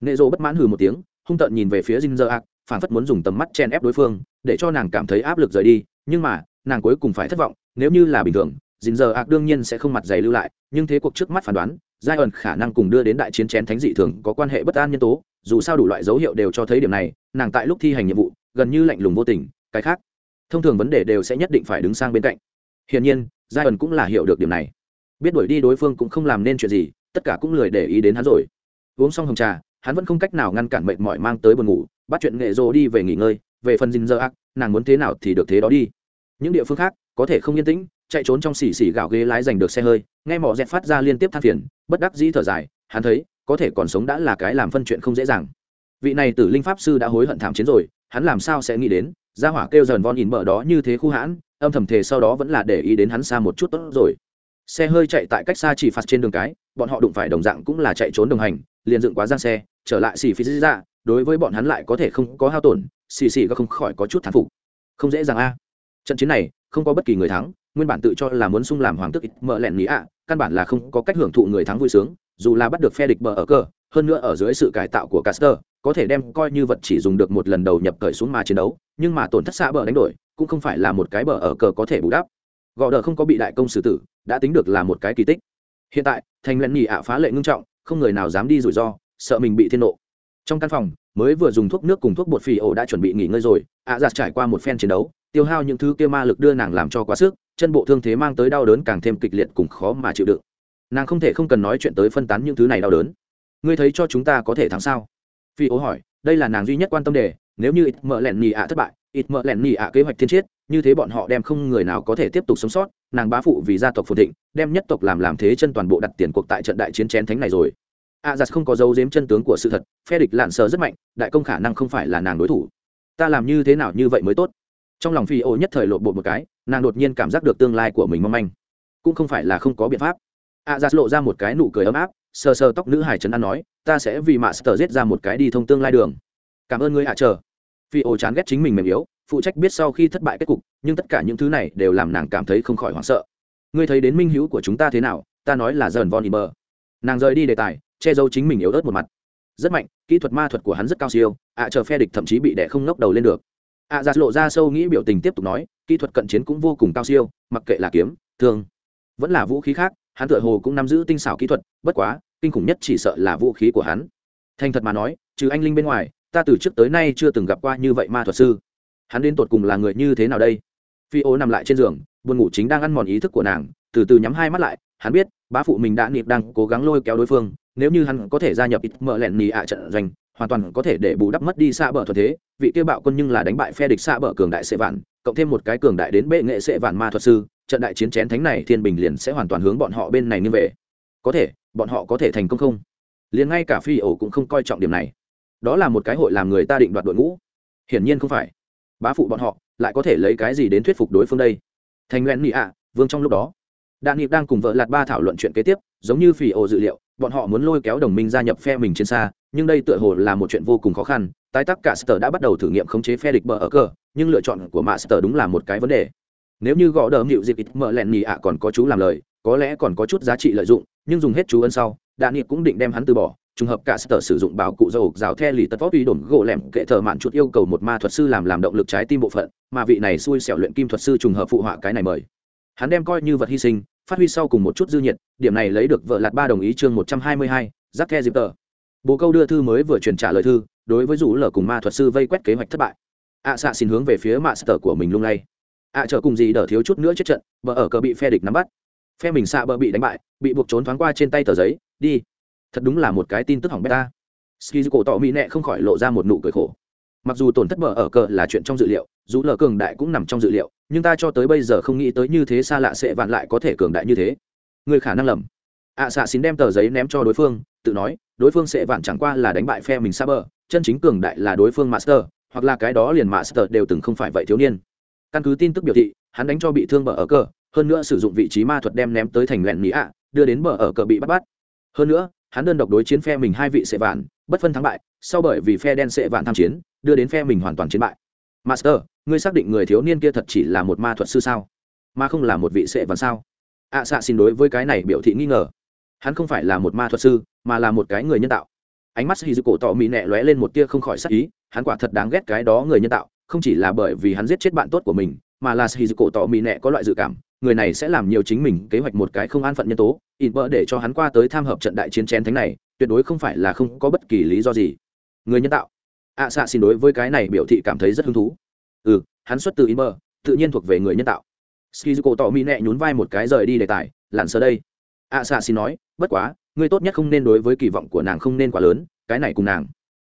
Nệ rồ bất mãn hừ một tiếng, hung tợn nhìn về phía dinh dơ ạc phảng phất muốn dùng tầm mắt chen ép đối phương, để cho nàng cảm thấy áp lực rời đi, nhưng mà, nàng cuối cùng phải thất vọng, nếu như là bình thường dình giờ ạc đương nhiên sẽ không mặt dày lưu lại, nhưng thế cuộc trước mắt phán đoán, giai ẩn khả năng cùng đưa đến đại chiến chén thánh dị thường có quan hệ bất an nhân tố, dù sao đủ loại dấu hiệu đều cho thấy điểm này, nàng tại lúc thi hành nhiệm vụ, gần như lạnh lùng vô tình, cái khác, thông thường vấn đề đều sẽ nhất định phải đứng sang bên cạnh. Hiển nhiên, giai ẩn cũng là hiểu được điểm này. Biết đuổi đi đối phương cũng không làm nên chuyện gì, tất cả cũng lười để ý đến hắn rồi. Uống xong hồng trà, hắn vẫn không cách nào ngăn cản mệt mỏi mang tới buồn ngủ, bắt chuyện nghệ rô đi về nghỉ ngơi, về phần dinh dơ ác nàng muốn thế nào thì được thế đó đi. Những địa phương khác, có thể không yên tĩnh chạy trốn trong xì xì gạo ghế lái giành được xe hơi, nghe mỏ dẹt phát ra liên tiếp than phiền, bất đắc dĩ thở dài, hắn thấy, có thể còn sống đã là cái làm phân chuyện không dễ dàng. Vị này tử linh pháp sư đã hối hận thảm chiến rồi, hắn làm sao sẽ nghĩ đến ra hỏa kêu dần von nhìn mở đó như thế khu hãn, âm thầm thề sau đó vẫn là để ý đến hắn xa một chút tốt rồi. Xe hơi chạy tại cách xa chỉ phạt trên đường cái, bọn họ đụng phải đồng dạng cũng là chạy trốn đồng hành, liền dựng quá giang xe, trở lại xì phí ra dạ, đối với bọn hắn lại có thể không có hao tổn, xì xì có không khỏi có chút thán phục. Không dễ dàng a. Trận chiến này, không có bất kỳ người thắng nguyên bản tự cho là muốn sung làm hoàng tức ít mợ lẹn nghĩ ạ căn bản là không có cách hưởng thụ người thắng vui sướng dù là bắt được phe địch bờ ở cờ, hơn nữa ở dưới sự cải tạo của caster có thể đem coi như vật chỉ dùng được một lần đầu nhập cởi xuống mà chiến đấu nhưng mà tổn thất xa bờ đánh đổi cũng không phải là một cái bờ ở cờ có thể bù đắp. Gò đờ không có bị đại công xử tử đã tính được là một cái kỳ tích. Hiện tại thành lẹn nhì ạ phá lệ ngưng trọng không người nào dám đi rủi ro sợ mình bị thiên nộ. Trong căn phòng mới vừa dùng thuốc nước cùng thuốc bột phì ổ đã chuẩn bị nghỉ ngơi rồi, ạ giặt trải qua một phen chiến đấu, tiêu hao những thứ kia ma lực đưa nàng làm cho quá sức, chân bộ thương thế mang tới đau đớn càng thêm kịch liệt cùng khó mà chịu đựng. Nàng không thể không cần nói chuyện tới phân tán những thứ này đau đớn. Ngươi thấy cho chúng ta có thể thắng sao? Phi ố hỏi, đây là nàng duy nhất quan tâm đề, nếu như ít mợ lẹn nhì ạ thất bại, ít mợ lẹn nhì ạ kế hoạch thiên chiết, như thế bọn họ đem không người nào có thể tiếp tục sống sót, nàng bá phụ vì gia tộc phồn thịnh, đem nhất tộc làm làm thế chân toàn bộ đặt tiền cuộc tại trận đại chiến chén thánh này rồi a giặt không có dấu giếm chân tướng của sự thật, phe địch lạn sờ rất mạnh, đại công khả năng không phải là nàng đối thủ. Ta làm như thế nào như vậy mới tốt? Trong lòng phi ô nhất thời lộn bột một cái, nàng đột nhiên cảm giác được tương lai của mình mong manh. Cũng không phải là không có biện pháp. A giặt lộ ra một cái nụ cười ấm áp, sờ sờ tóc nữ hải trấn an nói, ta sẽ vì mạ sờ giết ra một cái đi thông tương lai đường. Cảm ơn ngươi ạ, chờ. Phi ô chán ghét chính mình mềm yếu, phụ trách biết sau khi thất bại kết cục, nhưng tất cả những thứ này đều làm nàng cảm thấy không khỏi hoảng sợ. Ngươi thấy đến minh hữu của chúng ta thế nào? Ta nói là dần von iber nàng rời đi đề tài che giấu chính mình yếu ớt một mặt. Rất mạnh, kỹ thuật ma thuật của hắn rất cao siêu, ạ chờ phe địch thậm chí bị đẻ không ngóc đầu lên được. Ạ giặt lộ ra sâu nghĩ biểu tình tiếp tục nói, kỹ thuật cận chiến cũng vô cùng cao siêu, mặc kệ là kiếm, thương, vẫn là vũ khí khác, hắn tựa hồ cũng nắm giữ tinh xảo kỹ thuật, bất quá, kinh khủng nhất chỉ sợ là vũ khí của hắn. Thành thật mà nói, trừ anh linh bên ngoài, ta từ trước tới nay chưa từng gặp qua như vậy ma thuật sư. Hắn đến tột cùng là người như thế nào đây? Phi ố nằm lại trên giường, buồn ngủ chính đang ăn mòn ý thức của nàng, từ từ nhắm hai mắt lại, hắn biết, bá phụ mình đã nịp đang cố gắng lôi kéo đối phương nếu như hắn có thể gia nhập ít mở lẹn nì ạ trận doanh, hoàn toàn có thể để bù đắp mất đi xa bờ thuận thế. Vị tiêu bạo quân nhưng là đánh bại phe địch xa bờ cường đại sệ vạn, cộng thêm một cái cường đại đến bệ nghệ sệ vạn ma thuật sư, trận đại chiến chén thánh này thiên bình liền sẽ hoàn toàn hướng bọn họ bên này như về. Có thể, bọn họ có thể thành công không? Liền ngay cả phi ổ cũng không coi trọng điểm này. Đó là một cái hội làm người ta định đoạt đội ngũ. Hiển nhiên không phải. Bá phụ bọn họ lại có thể lấy cái gì đến thuyết phục đối phương đây? Thành nguyện nị ạ, vương trong lúc đó. Đạn nghiệp đang cùng vợ lạt ba thảo luận chuyện kế tiếp, giống như phi ổ dự liệu bọn họ muốn lôi kéo đồng minh gia nhập phe mình trên xa, nhưng đây tựa hồ là một chuyện vô cùng khó khăn, tái tắc cả sở đã bắt đầu thử nghiệm khống chế phe địch bờ ở cờ, nhưng lựa chọn của mạ sở đúng là một cái vấn đề. Nếu như gõ đờ hiệu dịp ít mợ lẹn nhì ạ còn có chú làm lời, có lẽ còn có chút giá trị lợi dụng, nhưng dùng hết chú ân sau đạn nghiệp cũng định đem hắn từ bỏ, trùng hợp cả sở sử dụng bảo cụ dầu rào the lì tật vót uy đồn gỗ lẻm kệ thờ mạn chút yêu cầu một ma thuật sư làm làm động lực trái tim bộ phận, mà vị này xui xẻo luyện kim thuật sư trùng hợp phụ họa cái này mời. Hắn đem coi như vật hy sinh phát huy sau cùng một chút dư nhiệt, điểm này lấy được vợ lạt ba đồng ý chương một trăm hai mươi hai giáp the dịp tờ bồ câu đưa thư mới vừa truyền trả lời thư, đối với rủ lở cùng ma thuật sư vây quét kế hoạch thất bại. Ạ xạ xin hướng về phía mạ sở của mình lung lay. Ạ chờ cùng gì đỡ thiếu chút nữa chết trận vợ ở cờ bị phe địch nắm bắt. Phe mình xạ bờ bị đánh bại, bị buộc trốn thoáng qua trên tay tờ giấy, đi. Thật đúng là một cái tin tức hỏng beta ski cổ tỏ mỹ nẹ không khỏi lộ ra một nụ cười khổ. Mặc dù tổn thất bờ ở cờ là chuyện trong dự liệu dù lờ cường đại cũng nằm trong dự liệu nhưng ta cho tới bây giờ không nghĩ tới như thế xa lạ sẽ vạn lại có thể cường đại như thế. Người khả năng lầm. Ạ à, xạ xin đem tờ giấy ném cho đối phương tự nói đối phương sẽ vạn chẳng qua là đánh bại phe mình xa bờ chân chính cường đại là đối phương master hoặc là cái đó liền master đều từng không phải vậy thiếu niên. Căn cứ tin tức biểu thị hắn đánh cho bị thương bờ ở cờ hơn nữa sử dụng vị trí ma thuật đem ném tới thành lẹn mỹ ạ đưa đến bờ ở cờ bị bắt bắt. Hơn nữa hắn đơn độc đối chiến phe mình hai vị sệ vạn bất phân thắng bại sau bởi vì phe đen sệ vạn tham chiến đưa đến phe mình hoàn toàn chiến bại. Master ngươi xác định người thiếu niên kia thật chỉ là một ma thuật sư sao? Mà không là một vị sệ vạn sao? Ạ à, xạ xin đối với cái này biểu thị nghi ngờ. Hắn không phải là một ma thuật sư mà là một cái người nhân tạo. Ánh mắt hì dư cổ tỏ mỹ nẹ lóe lên một tia không khỏi sắc ý hắn quả thật đáng ghét cái đó người nhân tạo không chỉ là bởi vì hắn giết chết bạn tốt của mình mà là hì dư cổ tỏ mỹ nẹ có loại dự cảm người này sẽ làm nhiều chính mình kế hoạch một cái không an phận nhân tố ịn bỡ để cho hắn qua tới tham hợp trận đại chiến chén thánh này tuyệt đối không phải là không có bất kỳ lý do gì. Người nhân tạo. Ạ à, xạ xin đối với cái này biểu thị cảm thấy rất hứng thú ừ hắn xuất từ Imber, tự nhiên thuộc về người nhân tạo. Skizuko tỏ mỹ nẹ nhún vai một cái rời đi đề tài lặn sơ đây. Ạ à, xạ xin nói bất quá ngươi tốt nhất không nên đối với kỳ vọng của nàng không nên quá lớn cái này cùng nàng.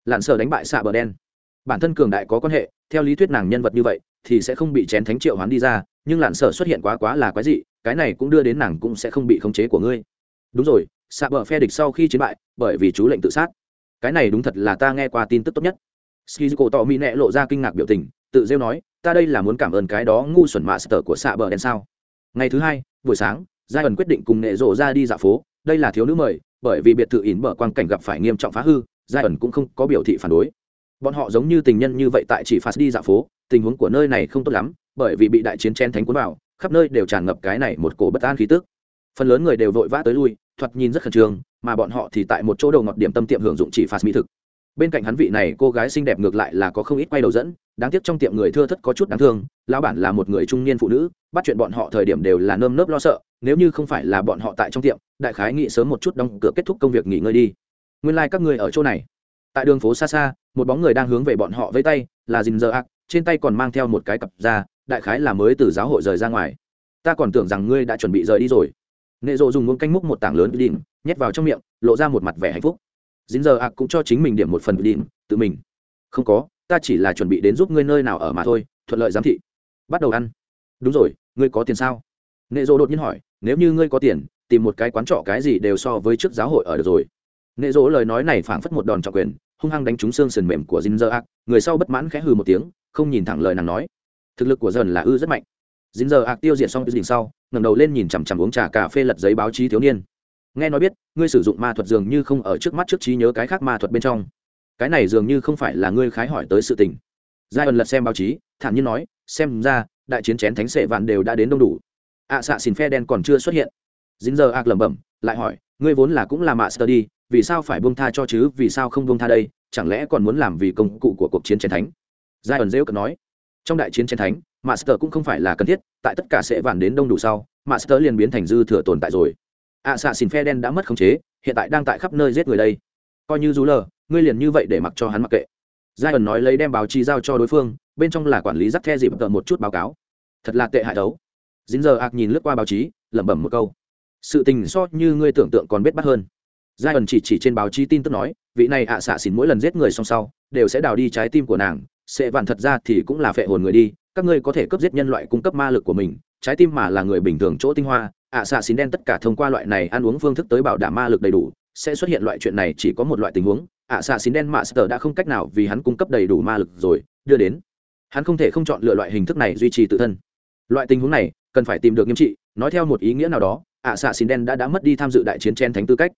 Lặn sơ đánh bại xạ bờ đen. Bản thân cường đại có quan hệ theo lý thuyết nàng nhân vật như vậy thì sẽ không bị chén thánh triệu hoán đi ra nhưng lặn sở xuất hiện quá quá là quái dị cái này cũng đưa đến nàng cũng sẽ không bị khống chế của ngươi. Đúng rồi xạ bờ phe địch sau khi chiến bại bởi vì chú lệnh tự sát. Cái này đúng thật là ta nghe qua tin tức tốt nhất. Skizuko tỏ mỹ nẹ lộ ra kinh ngạc biểu tình tự rêu nói, ta đây là muốn cảm ơn cái đó ngu xuẩn mạ sở của xạ bờ đen sao. Ngày thứ hai, buổi sáng giai ẩn quyết định cùng nệ rộ ra đi dạo phố. Đây là thiếu nữ mời, bởi vì biệt thự ỉn bờ quang cảnh gặp phải nghiêm trọng phá hư giai ẩn cũng không có biểu thị phản đối. Bọn họ giống như tình nhân như vậy tại chỉ phạt đi dạo phố, tình huống của nơi này không tốt lắm, bởi vì bị đại chiến chen thánh cuốn vào, khắp nơi đều tràn ngập cái này một cổ bất an khí tức. Phần lớn người đều vội vã tới lui, thoạt nhìn rất khẩn trương, mà bọn họ thì tại một chỗ đầu ngọt điểm tâm tiệm hưởng dụng chỉ phạt mỹ thực. Bên cạnh hắn vị này cô gái xinh đẹp ngược lại là có không ít quay đầu dẫn đáng tiếc trong tiệm người thưa thất có chút đáng thương, lão bản là một người trung niên phụ nữ, bắt chuyện bọn họ thời điểm đều là nơm nớp lo sợ, nếu như không phải là bọn họ tại trong tiệm, đại khái nghĩ sớm một chút đóng cửa kết thúc công việc nghỉ ngơi đi. Nguyên lai、like、các người ở chỗ này. Tại đường phố xa xa, một bóng người đang hướng về bọn họ với tay, là dình dơ ác trên tay còn mang theo một cái cặp da, đại khái là mới từ giáo hội rời ra ngoài. Ta còn tưởng rằng ngươi đã chuẩn bị rời đi rồi. Nệ rộ dùng muỗng canh múc một tảng lớn đỉnh nhét vào trong miệng, lộ ra một mặt vẻ hạnh phúc. Dính giờ ạc cũng cho chính mình điểm một phần đỉnh tự mình. Không có ta chỉ là chuẩn bị đến giúp ngươi nơi nào ở mà thôi, thuận lợi giám thị. Bắt đầu ăn. Đúng rồi, ngươi có tiền sao? Nệ dỗ đột nhiên hỏi, nếu như ngươi có tiền, tìm một cái quán trọ cái gì đều so với trước giáo hội ở được rồi. Nệ dỗ lời nói này phảng phất một đòn trọng quyền, hung hăng đánh trúng xương sườn mềm của dinh dơ ạc người sau bất mãn khẽ hừ một tiếng, không nhìn thẳng lời nàng nói. Thực lực của dần là ư rất mạnh. Dính giờ ạc tiêu diệt xong đỉnh sau, ngẩng đầu lên nhìn chằm chằm uống trà cà phê lật giấy báo chí thiếu niên. Nghe nói biết, ngươi sử dụng ma thuật dường như không ở trước mắt trước trí nhớ cái khác ma thuật bên trong cái này dường như không phải là ngươi khái hỏi tới sự tình. Giai ẩn lật xem báo chí thản nhiên nói xem ra đại chiến chén thánh sệ vạn đều đã đến đông đủ. Ạ à, xạ xin phe đen còn chưa xuất hiện. Dính giờ ạc lẩm bẩm lại hỏi ngươi vốn là cũng là mạ sơ đi vì sao phải buông tha cho chứ vì sao không buông tha đây chẳng lẽ còn muốn làm vì công cụ của cuộc chiến chén thánh? Giai ẩn dễu cận nói trong đại chiến chén thánh master cũng không phải là cần thiết tại tất cả sẽ vạn đến đông đủ sau master liền biến thành dư thừa tồn tại rồi. Ạ à, xạ xin phe đen đã mất khống chế hiện tại đang tại khắp nơi giết người đây. Coi như dù lờ ngươi liền như vậy để mặc cho hắn mặc kệ. Giai ẩn nói lấy đem báo chí giao cho đối phương, bên trong là quản lý dắt the dịp tợ một chút báo cáo. Thật là tệ hại đấu dính giờ ạc nhìn lướt qua báo chí, lẩm bẩm một câu. Sự tình so như ngươi tưởng tượng còn biết bắt hơn. Giai ẩn chỉ chỉ trên báo chí tin tức nói, vị này ạ à xạ xỉn mỗi lần giết người song sau, đều sẽ đào đi trái tim của nàng, sẽ vạn thật ra thì cũng là phệ hồn người đi, các ngươi có thể cấp giết nhân loại cung cấp ma lực của mình, trái tim mà là người bình thường chỗ tinh hoa, ạ xạ xỉn đen tất cả thông qua loại này ăn uống phương thức tới bảo đảm ma lực đầy đủ, sẽ xuất hiện loại chuyện này chỉ có một loại tình huống ạ xạ Xín đen mạ sờ đã không cách nào vì hắn cung cấp đầy đủ ma lực rồi, đưa đến. Hắn không thể không chọn lựa loại hình thức này duy trì tự thân. Loại tình huống này, cần phải tìm được nghiêm trị, nói theo một ý nghĩa nào đó, ạ xạ Xín đen đã đã mất đi tham dự đại chiến chen thánh tư cách.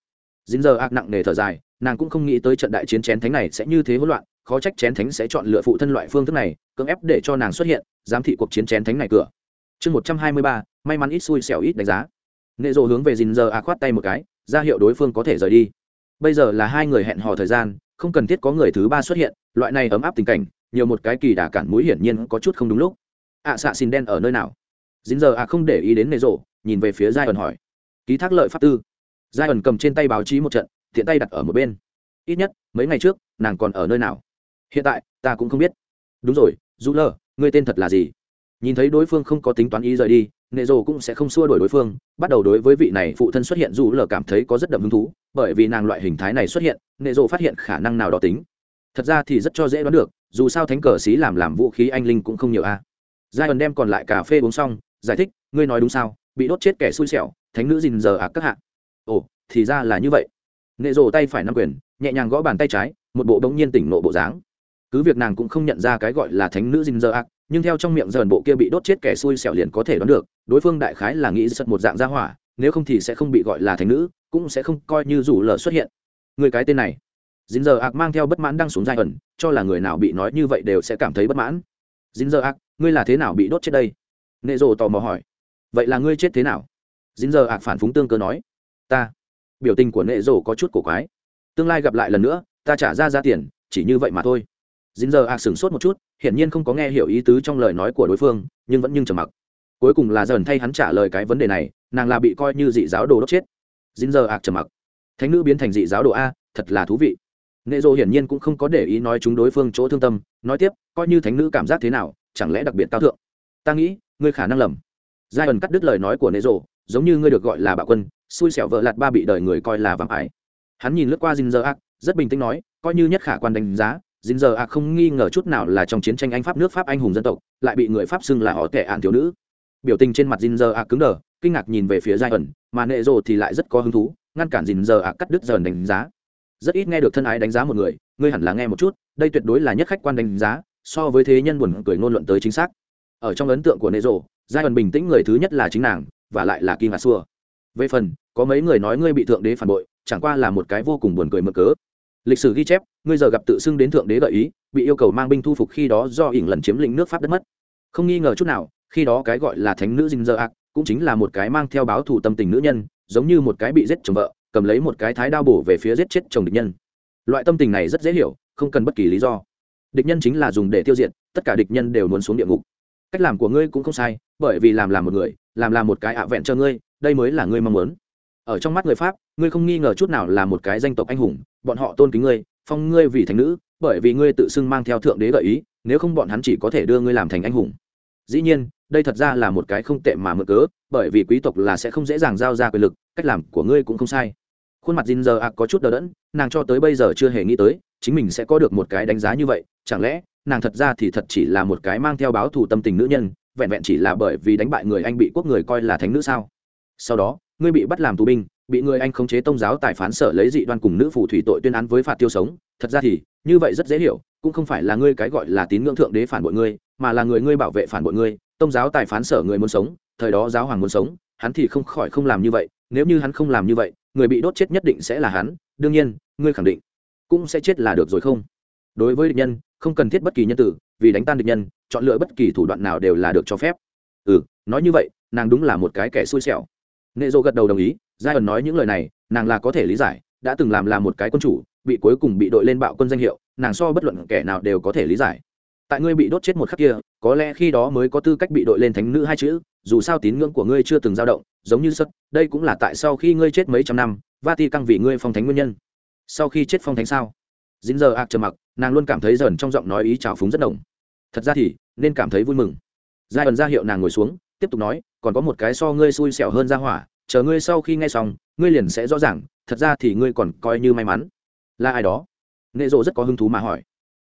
Dính giờ ác nặng nề thở dài, nàng cũng không nghĩ tới trận đại chiến chén thánh này sẽ như thế hỗn loạn, khó trách chén thánh sẽ chọn lựa phụ thân loại phương thức này, cưỡng ép để cho nàng xuất hiện, giám thị cuộc chiến chén thánh này cửa. Chương một trăm hai mươi ba, may mắn ít xui xẻo ít đánh giá. Nệ rộ hướng về dình giờ a khoát tay một cái, ra hiệu đối phương có thể rời đi bây giờ là hai người hẹn hò thời gian không cần thiết có người thứ ba xuất hiện loại này ấm áp tình cảnh nhiều một cái kỳ đà cản mũi hiển nhiên có chút không đúng lúc. Ạ à, xạ xin đen ở nơi nào? Dính giờ à không để ý đến nề rộ nhìn về phía giai ẩn hỏi. Ký thác lợi pháp tư. Giai ẩn cầm trên tay báo chí một trận thiện tay đặt ở một bên. Ít nhất mấy ngày trước nàng còn ở nơi nào? Hiện tại ta cũng không biết. Đúng rồi du lơ, ngươi tên thật là gì? Nhìn thấy đối phương không có tính toán ý rời đi, nệ rồ cũng sẽ không xua đổi đối phương. Bắt đầu đối với vị này phụ thân xuất hiện dù lờ cảm thấy có rất đậm hứng thú, bởi vì nàng loại hình thái này xuất hiện, nệ rồ phát hiện khả năng nào đó tính. Thật ra thì rất cho dễ đoán được, dù sao thánh cờ xí làm làm vũ khí anh linh cũng không nhiều a. Giai ẩn đem còn lại cà phê uống xong, giải thích, ngươi nói đúng sao, bị đốt chết kẻ xui xẻo, thánh nữ dình giờ ạc các hạ. Ồ, thì ra là như vậy. Nệ rồ tay phải nắm quyền, nhẹ nhàng gõ bàn tay trái, một bộ bỗng nhiên tỉnh nộ bộ dáng. Cứ việc nàng cũng không nhận ra cái gọi là thánh nữ dinh dơ ác nhưng theo trong miệng dần bộ kia bị đốt chết kẻ xui xẻo liền có thể đoán được, đối phương đại khái là nghĩ sật một dạng gia hỏa, nếu không thì sẽ không bị gọi là thánh nữ, cũng sẽ không coi như rủ lờ xuất hiện. Người cái tên này dính giờ ạc mang theo bất mãn đang xuống giai ẩn, cho là người nào bị nói như vậy đều sẽ cảm thấy bất mãn. Dính giờ ạc ngươi là thế nào bị đốt chết đây? Nệ rồ tò mò hỏi. Vậy là ngươi chết thế nào? Dính giờ ạc phản phúng tương cơ nói. Ta. Biểu tình của nệ rồ có chút cổ quái. Tương lai gặp lại lần nữa, ta trả ra ra tiền, chỉ như vậy mà thôi. Dính giờ ạc sửng sốt một chút hiển nhiên không có nghe hiểu ý tứ trong lời nói của đối phương, nhưng vẫn nhưng trầm mặc. Cuối cùng là dần thay hắn trả lời cái vấn đề này, nàng là bị coi như dị giáo đồ đốt chết. Dính giờ ạc trầm mặc. Thánh nữ biến thành dị giáo đồ a, thật là thú vị. Nệ dô hiển nhiên cũng không có để ý nói chúng đối phương chỗ thương tâm, nói tiếp, coi như thánh nữ cảm giác thế nào, chẳng lẽ đặc biệt cao thượng? Ta nghĩ, ngươi khả năng lầm. Giai ẩn cắt đứt lời nói của nệ dô giống như ngươi được gọi là bạo quân, xui xẻo vợ lạt ba bị đời người coi là vàng ải hắn nhìn lướt qua dinh giờ ác rất bình tĩnh nói, coi như nhất khả quan đánh giá dinh giờ à ác không nghi ngờ chút nào là trong chiến tranh anh pháp nước pháp anh hùng dân tộc, lại bị người pháp xưng là họ tệ ạn thiếu nữ. Biểu tình trên mặt dinh giờ à ác cứng đờ, kinh ngạc nhìn về phía giai ẩn, mà nệ rồ thì lại rất có hứng thú, ngăn cản dinh giờ à ác cắt đứt dần đánh giá. Rất ít nghe được thân ái đánh giá một người, ngươi hẳn là nghe một chút, đây tuyệt đối là nhất khách quan đánh giá, so với thế nhân buồn cười ngôn luận tới chính xác. Ở trong ấn tượng của nệ rồ, giai ẩn bình tĩnh người thứ nhất là chính nàng, và lại là kim hà xua. Về phần, có mấy người nói ngươi bị thượng đế phản bội, chẳng qua là một cái vô cùng buồn cười mơ cớ lịch sử ghi chép, ngươi giờ gặp tự xưng đến thượng đế gợi ý, bị yêu cầu mang binh thu phục khi đó do ỉn lần chiếm lĩnh nước pháp đất mất. Không nghi ngờ chút nào, khi đó cái gọi là thánh nữ dinh dơ ạc cũng chính là một cái mang theo báo thù tâm tình nữ nhân, giống như một cái bị giết chồng vợ, cầm lấy một cái thái đao bổ về phía giết chết chồng địch nhân. Loại tâm tình này rất dễ hiểu, không cần bất kỳ lý do. Địch nhân chính là dùng để tiêu diệt, tất cả địch nhân đều muốn xuống địa ngục. Cách làm của ngươi cũng không sai, bởi vì làm làm một người, làm làm một cái ạ vẹn cho ngươi, đây mới là ngươi mong muốn. Ở trong mắt người pháp, ngươi không nghi ngờ chút nào là một cái danh tộc anh hùng bọn họ tôn kính ngươi, phong ngươi vì thành nữ, bởi vì ngươi tự xưng mang theo thượng đế gợi ý, nếu không bọn hắn chỉ có thể đưa ngươi làm thành anh hùng. Dĩ nhiên, đây thật ra là một cái không tệ mà mượn cớ, bởi vì quý tộc là sẽ không dễ dàng giao ra quyền lực, cách làm của ngươi cũng không sai. Khuôn mặt dinh giờ ạc có chút đờ đẫn, nàng cho tới bây giờ chưa hề nghĩ tới, chính mình sẽ có được một cái đánh giá như vậy, chẳng lẽ, nàng thật ra thì thật chỉ là một cái mang theo báo thù tâm tình nữ nhân, vẹn vẹn chỉ là bởi vì đánh bại người anh bị quốc người coi là thánh nữ sao? Sau đó, ngươi bị bắt làm tù binh bị người anh khống chế tôn giáo tài phán sở lấy dị đoan cùng nữ phù thủy tội tuyên án với phạt tiêu sống. Thật ra thì, như vậy rất dễ hiểu, cũng không phải là ngươi cái gọi là tín ngưỡng thượng đế phản bội ngươi, mà là người ngươi bảo vệ phản bội ngươi. Tôn giáo tài phán sở người muốn sống, thời đó giáo hoàng muốn sống, hắn thì không khỏi không làm như vậy. Nếu như hắn không làm như vậy, người bị đốt chết nhất định sẽ là hắn. Đương nhiên, ngươi khẳng định cũng sẽ chết là được rồi không? Đối với địch nhân, không cần thiết bất kỳ nhân tử, vì đánh tan địch nhân, chọn lựa bất kỳ thủ đoạn nào đều là được cho phép. Ừ nói như vậy, nàng đúng là một cái kẻ xui xẻo. Nệ dô gật đầu đồng ý giai ẩn nói những lời này, nàng là có thể lý giải, đã từng làm là một cái quân chủ, bị cuối cùng bị đội lên bạo quân danh hiệu, nàng so bất luận kẻ nào đều có thể lý giải. Tại ngươi bị đốt chết một khắc kia, có lẽ khi đó mới có tư cách bị đội lên thánh nữ hai chữ, dù sao tín ngưỡng của ngươi chưa từng dao động, giống như sất đây cũng là tại sau khi ngươi chết mấy trăm năm vati căng vì ngươi phong thánh nguyên nhân. Sau khi chết phong thánh sao? Dính giờ ạc trầm mặc, nàng luôn cảm thấy dần trong giọng nói ý trào phúng rất đồng thật ra thì, nên cảm thấy vui mừng. Giai ẩn ra hiệu nàng ngồi xuống, tiếp tục nói, còn có một cái so ngươi xui xẻo hơn ra hỏa chờ ngươi sau khi nghe xong, ngươi liền sẽ rõ ràng, thật ra thì ngươi còn coi như may mắn. Là ai đó? Nệ rộ rất có hứng thú mà hỏi.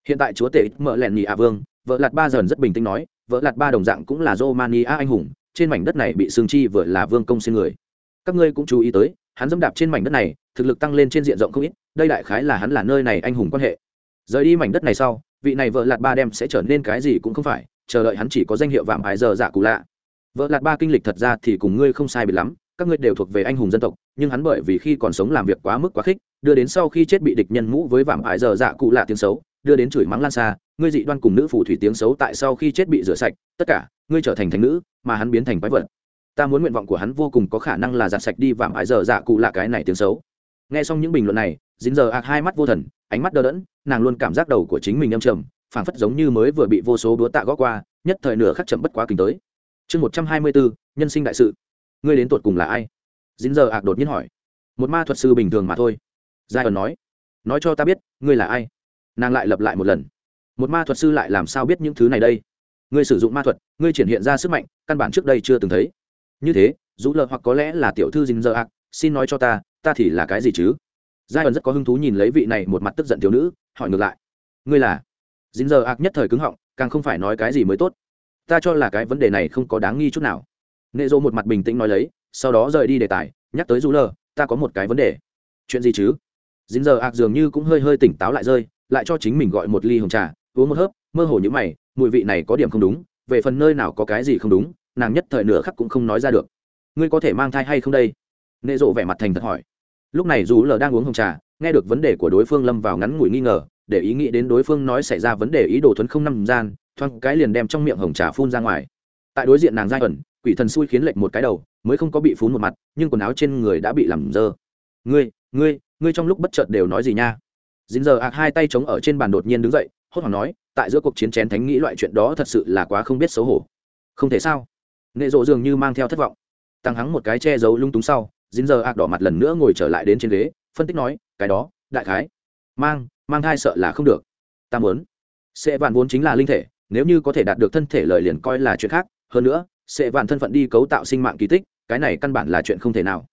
Hiện tại chúa tể mở lẹn nhị à vương, vợ lạt ba dần rất bình tĩnh nói, vợ lạt ba đồng dạng cũng là romania anh hùng, trên mảnh đất này bị sương chi vừa là vương công xin người. Các ngươi cũng chú ý tới, hắn dẫm đạp trên mảnh đất này, thực lực tăng lên trên diện rộng không ít, đây đại khái là hắn là nơi này anh hùng quan hệ. Rời đi mảnh đất này sau, vị này vợ lạt ba đem sẽ trở nên cái gì cũng không phải, chờ đợi hắn chỉ có danh hiệu vạm ái giờ dạ cụ lạ. Vợ lạt ba kinh lịch thật ra thì cùng ngươi không sai biệt lắm các ngươi đều thuộc về anh hùng dân tộc, nhưng hắn bởi vì khi còn sống làm việc quá mức quá khích, đưa đến sau khi chết bị địch nhân mũ với vạm ải giờ dạ cụ lạ tiếng xấu, đưa đến chửi mắng lan xa, ngươi dị đoan cùng nữ phù thủy tiếng xấu tại sau khi chết bị rửa sạch, tất cả, ngươi trở thành thành nữ, mà hắn biến thành quái vật. Ta muốn nguyện vọng của hắn vô cùng có khả năng là giặt sạch đi vạm ải giờ dạ cụ lạ cái này tiếng xấu. Nghe xong những bình luận này, dính giờ ạc hai mắt vô thần, ánh mắt đờ đẫn, nàng luôn cảm giác đầu của chính mình âm trầm, phảng phất giống như mới vừa bị vô số đúa tạ gõ qua, nhất thời nửa khắc chậm bất quá kinh tới. Chương một trăm hai mươi bốn nhân sinh đại sự ngươi đến tột cùng là ai? Dính giờ ạc đột nhiên hỏi. Một ma thuật sư bình thường mà thôi. Giai ẩn nói. Nói cho ta biết, ngươi là ai? Nàng lại lặp lại một lần. Một ma thuật sư lại làm sao biết những thứ này đây? Ngươi sử dụng ma thuật, ngươi triển hiện ra sức mạnh, căn bản trước đây chưa từng thấy. Như thế dù lợ hoặc có lẽ là tiểu thư dính giờ ạc, xin nói cho ta ta thì là cái gì chứ? Giai ẩn rất có hứng thú nhìn lấy vị này một mặt tức giận thiếu nữ, hỏi ngược lại. Ngươi là? Dính giờ ạc nhất thời cứng họng, càng không phải nói cái gì mới tốt. Ta cho là cái vấn đề này không có đáng nghi chút nào nệ dô một mặt bình tĩnh nói lấy, sau đó rời đi đề tài, nhắc tới du lờ ta có một cái vấn đề. Chuyện gì chứ? Dính giờ ạc dường như cũng hơi hơi tỉnh táo lại rơi, lại cho chính mình gọi một ly hồng trà, uống một hớp, mơ hồ như mày, mùi vị này có điểm không đúng, về phần nơi nào có cái gì không đúng, nàng nhất thời nửa khắc cũng không nói ra được. Ngươi có thể mang thai hay không đây? Nệ rộ vẻ mặt thành thật hỏi. Lúc này dù lờ đang uống hồng trà, nghe được vấn đề của đối phương lâm vào ngắn ngủi nghi ngờ, để ý nghĩ đến đối phương nói xảy ra vấn đề ý đồ thuấn không năm gian, thoáng cái liền đem trong miệng hồng trà phun ra ngoài. Tại đối diện nàng giai ẩn quỷ thần xui khiến lệnh một cái đầu, mới không có bị phún một mặt, nhưng quần áo trên người đã bị làm dơ. Ngươi ngươi ngươi trong lúc bất chợt đều nói gì nha? Dính giờ ạc hai tay chống ở trên bàn đột nhiên đứng dậy, hốt hoảng nói, tại giữa cuộc chiến chén thánh nghĩ loại chuyện đó thật sự là quá không biết xấu hổ. Không thể sao? Nệ rộ dường như mang theo thất vọng. Tăng hắng một cái che giấu lung túng sau, dính giờ ạc đỏ mặt lần nữa ngồi trở lại đến trên ghế, phân tích nói, cái đó, đại khái. Mang mang thai sợ là không được. Ta muốn. Sẽ vạn vốn chính là linh thể, nếu như có thể đạt được thân thể lợi liền coi là chuyện khác. Hơn nữa sẽ vạn thân phận đi cấu tạo sinh mạng kỳ tích, cái này căn bản là chuyện không thể nào.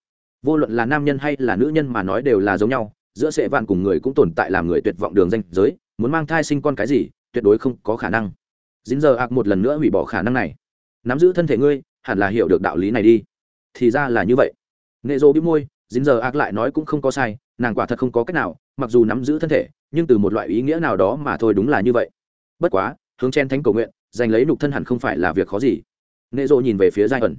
Vô luận là nam nhân hay là nữ nhân mà nói đều là giống nhau, giữa sẽ vạn cùng người cũng tồn tại làm người tuyệt vọng đường danh giới, muốn mang thai sinh con cái gì, tuyệt đối không có khả năng. Dính giờ ạc một lần nữa hủy bỏ khả năng này. Nắm giữ thân thể ngươi, hẳn là hiểu được đạo lý này đi. Thì ra là như vậy. Nệ dỗ bị môi, dính giờ ác lại nói cũng không có sai, nàng quả thật không có cách nào, mặc dù nắm giữ thân thể, nhưng từ một loại ý nghĩa nào đó mà thôi đúng là như vậy. Bất quá, hướng chen thánh cầu nguyện, giành lấy nục thân hẳn không phải là việc khó gì nệ rộ nhìn về phía giai ẩn.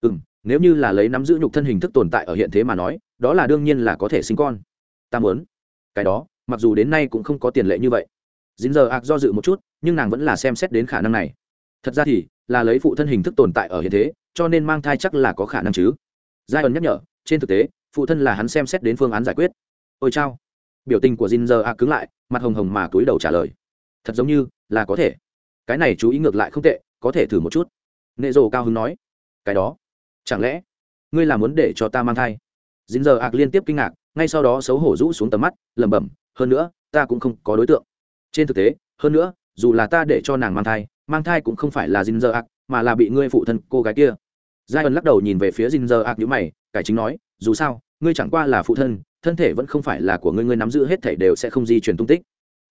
Ừ m nếu như là lấy nắm giữ nhục thân hình thức tồn tại ở hiện thế mà nói, đó là đương nhiên là có thể sinh con. Ta muốn. Cái đó, mặc dù đến nay cũng không có tiền lệ như vậy. Dính giờ ạc do dự một chút, nhưng nàng vẫn là xem xét đến khả năng này. Thật ra thì, là lấy phụ thân hình thức tồn tại ở hiện thế, cho nên mang thai chắc là có khả năng chứ. Giai ẩn nhắc nhở, trên thực tế, phụ thân là hắn xem xét đến phương án giải quyết. Ôi chao. Biểu tình của Jin giờ a cứng lại, mặt hồng hồng mà túi đầu trả lời. Thật giống như là có thể. Cái này chú ý ngược lại không tệ, có thể thử một chút nệ rồ cao hứng nói. Cái đó? Chẳng lẽ ngươi là muốn để cho ta mang thai? Jin giờ ạc liên tiếp kinh ngạc, ngay sau đó xấu hổ rũ xuống tầm mắt, lẩm bẩm, hơn nữa, ta cũng không có đối tượng. Trên thực tế, hơn nữa, dù là ta để cho nàng mang thai mang thai cũng không phải là Jin giờ ạc, mà là bị ngươi phụ thân, cô gái kia. Giai ân lắc đầu nhìn về phía Jin giờ ạc nhữ mày, cải chính nói, dù sao, ngươi chẳng qua là phụ thân thân thể vẫn không phải là của ngươi ngươi nắm giữ hết thể đều sẽ không di chuyển tung tích.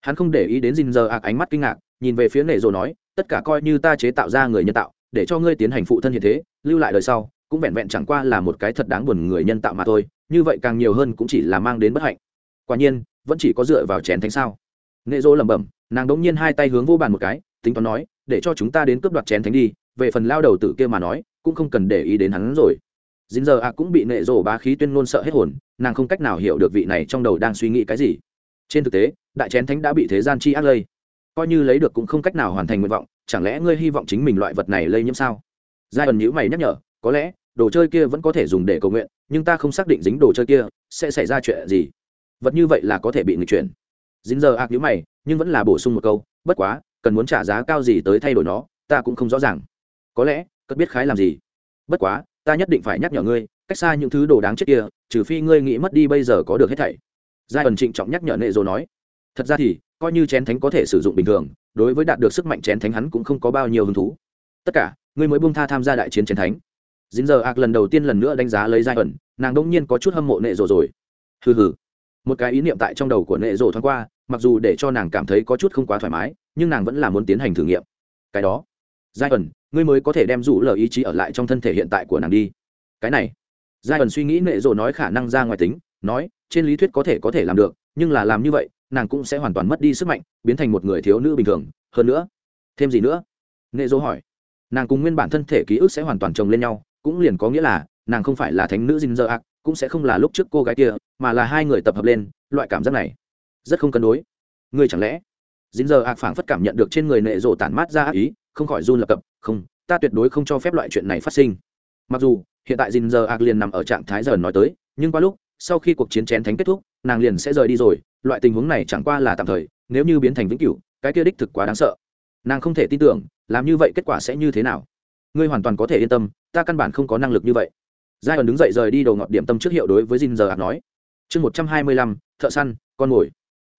Hắn không để ý đến dính giờ ạc ánh mắt kinh ngạc, nhìn về phía nệ rồ nói, tất cả coi như ta chế tạo ra người nhân tạo để cho ngươi tiến hành phụ thân hiện thế, lưu lại đời sau, cũng vẹn vẹn chẳng qua là một cái thật đáng buồn người nhân tạo mà thôi, như vậy càng nhiều hơn cũng chỉ là mang đến bất hạnh. Quả nhiên, vẫn chỉ có dựa vào chén thánh sao. Nệ dỗ lẩm bẩm, nàng đống nhiên hai tay hướng vô bàn một cái, tính toán nói, để cho chúng ta đến cướp đoạt chén thánh đi, về phần lao đầu tử kia mà nói, cũng không cần để ý đến hắn rồi. Dính giờ ạ cũng bị nệ rổ bá khí tuyên ngôn sợ hết hồn, nàng không cách nào hiểu được vị này trong đầu đang suy nghĩ cái gì. Trên thực tế, đại chén thánh đã bị thế gian chi ác lây. Coi như lấy được cũng không cách nào hoàn thành nguyện vọng chẳng lẽ ngươi hy vọng chính mình loại vật này lây nhiễm sao? Giai ẩn nhữ mày nhắc nhở, có lẽ, đồ chơi kia vẫn có thể dùng để cầu nguyện, nhưng ta không xác định dính đồ chơi kia sẽ xảy ra chuyện gì. Vật như vậy là có thể bị người chuyển. Dính giờ ác nhữ mày, nhưng vẫn là bổ sung một câu, bất quá, cần muốn trả giá cao gì tới thay đổi nó, ta cũng không rõ ràng. Có lẽ, cất biết khái làm gì? Bất quá, ta nhất định phải nhắc nhở ngươi, cách xa những thứ đồ đáng chết kia, trừ phi ngươi nghĩ mất đi bây giờ có được hết thảy. Giai ẩn trịnh trọng nhắc nhở nệ rồi nói, thật ra thì, coi như chén thánh có thể sử dụng bình thường đối với đạt được sức mạnh chén thánh hắn cũng không có bao nhiêu hứng thú. Tất cả, ngươi mới buông tha tham gia đại chiến chén thánh. Dính giờ ạc lần đầu tiên lần nữa đánh giá lấy giai ẩn, nàng đông nhiên có chút hâm mộ nệ rồ rồi. Hừ hừ. Một cái ý niệm tại trong đầu của nệ rồ thoáng qua, mặc dù để cho nàng cảm thấy có chút không quá thoải mái, nhưng nàng vẫn là muốn tiến hành thử nghiệm. Cái đó. Giai ẩn, ngươi mới có thể đem rủ lờ ý chí ở lại trong thân thể hiện tại của nàng đi. Cái này. Giai ẩn suy nghĩ nệ rồ nói khả năng ra ngoài tính, nói, trên lý thuyết có thể có thể làm được, nhưng là làm như vậy nàng cũng sẽ hoàn toàn mất đi sức mạnh, biến thành một người thiếu nữ bình thường. Hơn nữa, thêm gì nữa? Nệ Dỗ hỏi. Nàng cùng nguyên bản thân thể ký ức sẽ hoàn toàn chồng lên nhau, cũng liền có nghĩa là, nàng không phải là thánh nữ dinh dơ ạc cũng sẽ không là lúc trước cô gái kia, mà là hai người tập hợp lên, loại cảm giác này rất không cân đối. Ngươi chẳng lẽ? Dính giờ ạc phảng phất cảm nhận được trên người nệ rộ tản mát ra ác ý, không khỏi run lập cập. Không, ta tuyệt đối không cho phép loại chuyện này phát sinh. Mặc dù, hiện tại dìn giờ ạc liền nằm ở trạng thái giờ nói tới, nhưng qua lúc, sau khi cuộc chiến chén thánh kết thúc, nàng liền sẽ rời đi rồi loại tình huống này chẳng qua là tạm thời, nếu như biến thành vĩnh cửu, cái kia đích thực quá đáng sợ. Nàng không thể tin tưởng, làm như vậy kết quả sẽ như thế nào? Ngươi hoàn toàn có thể yên tâm, ta căn bản không có năng lực như vậy. Giai ẩn đứng dậy rời đi đầu ngọt điểm tâm trước hiệu đối với dinh giờ ạc nói. Chương một trăm hai mươi lăm, thợ săn, con mồi.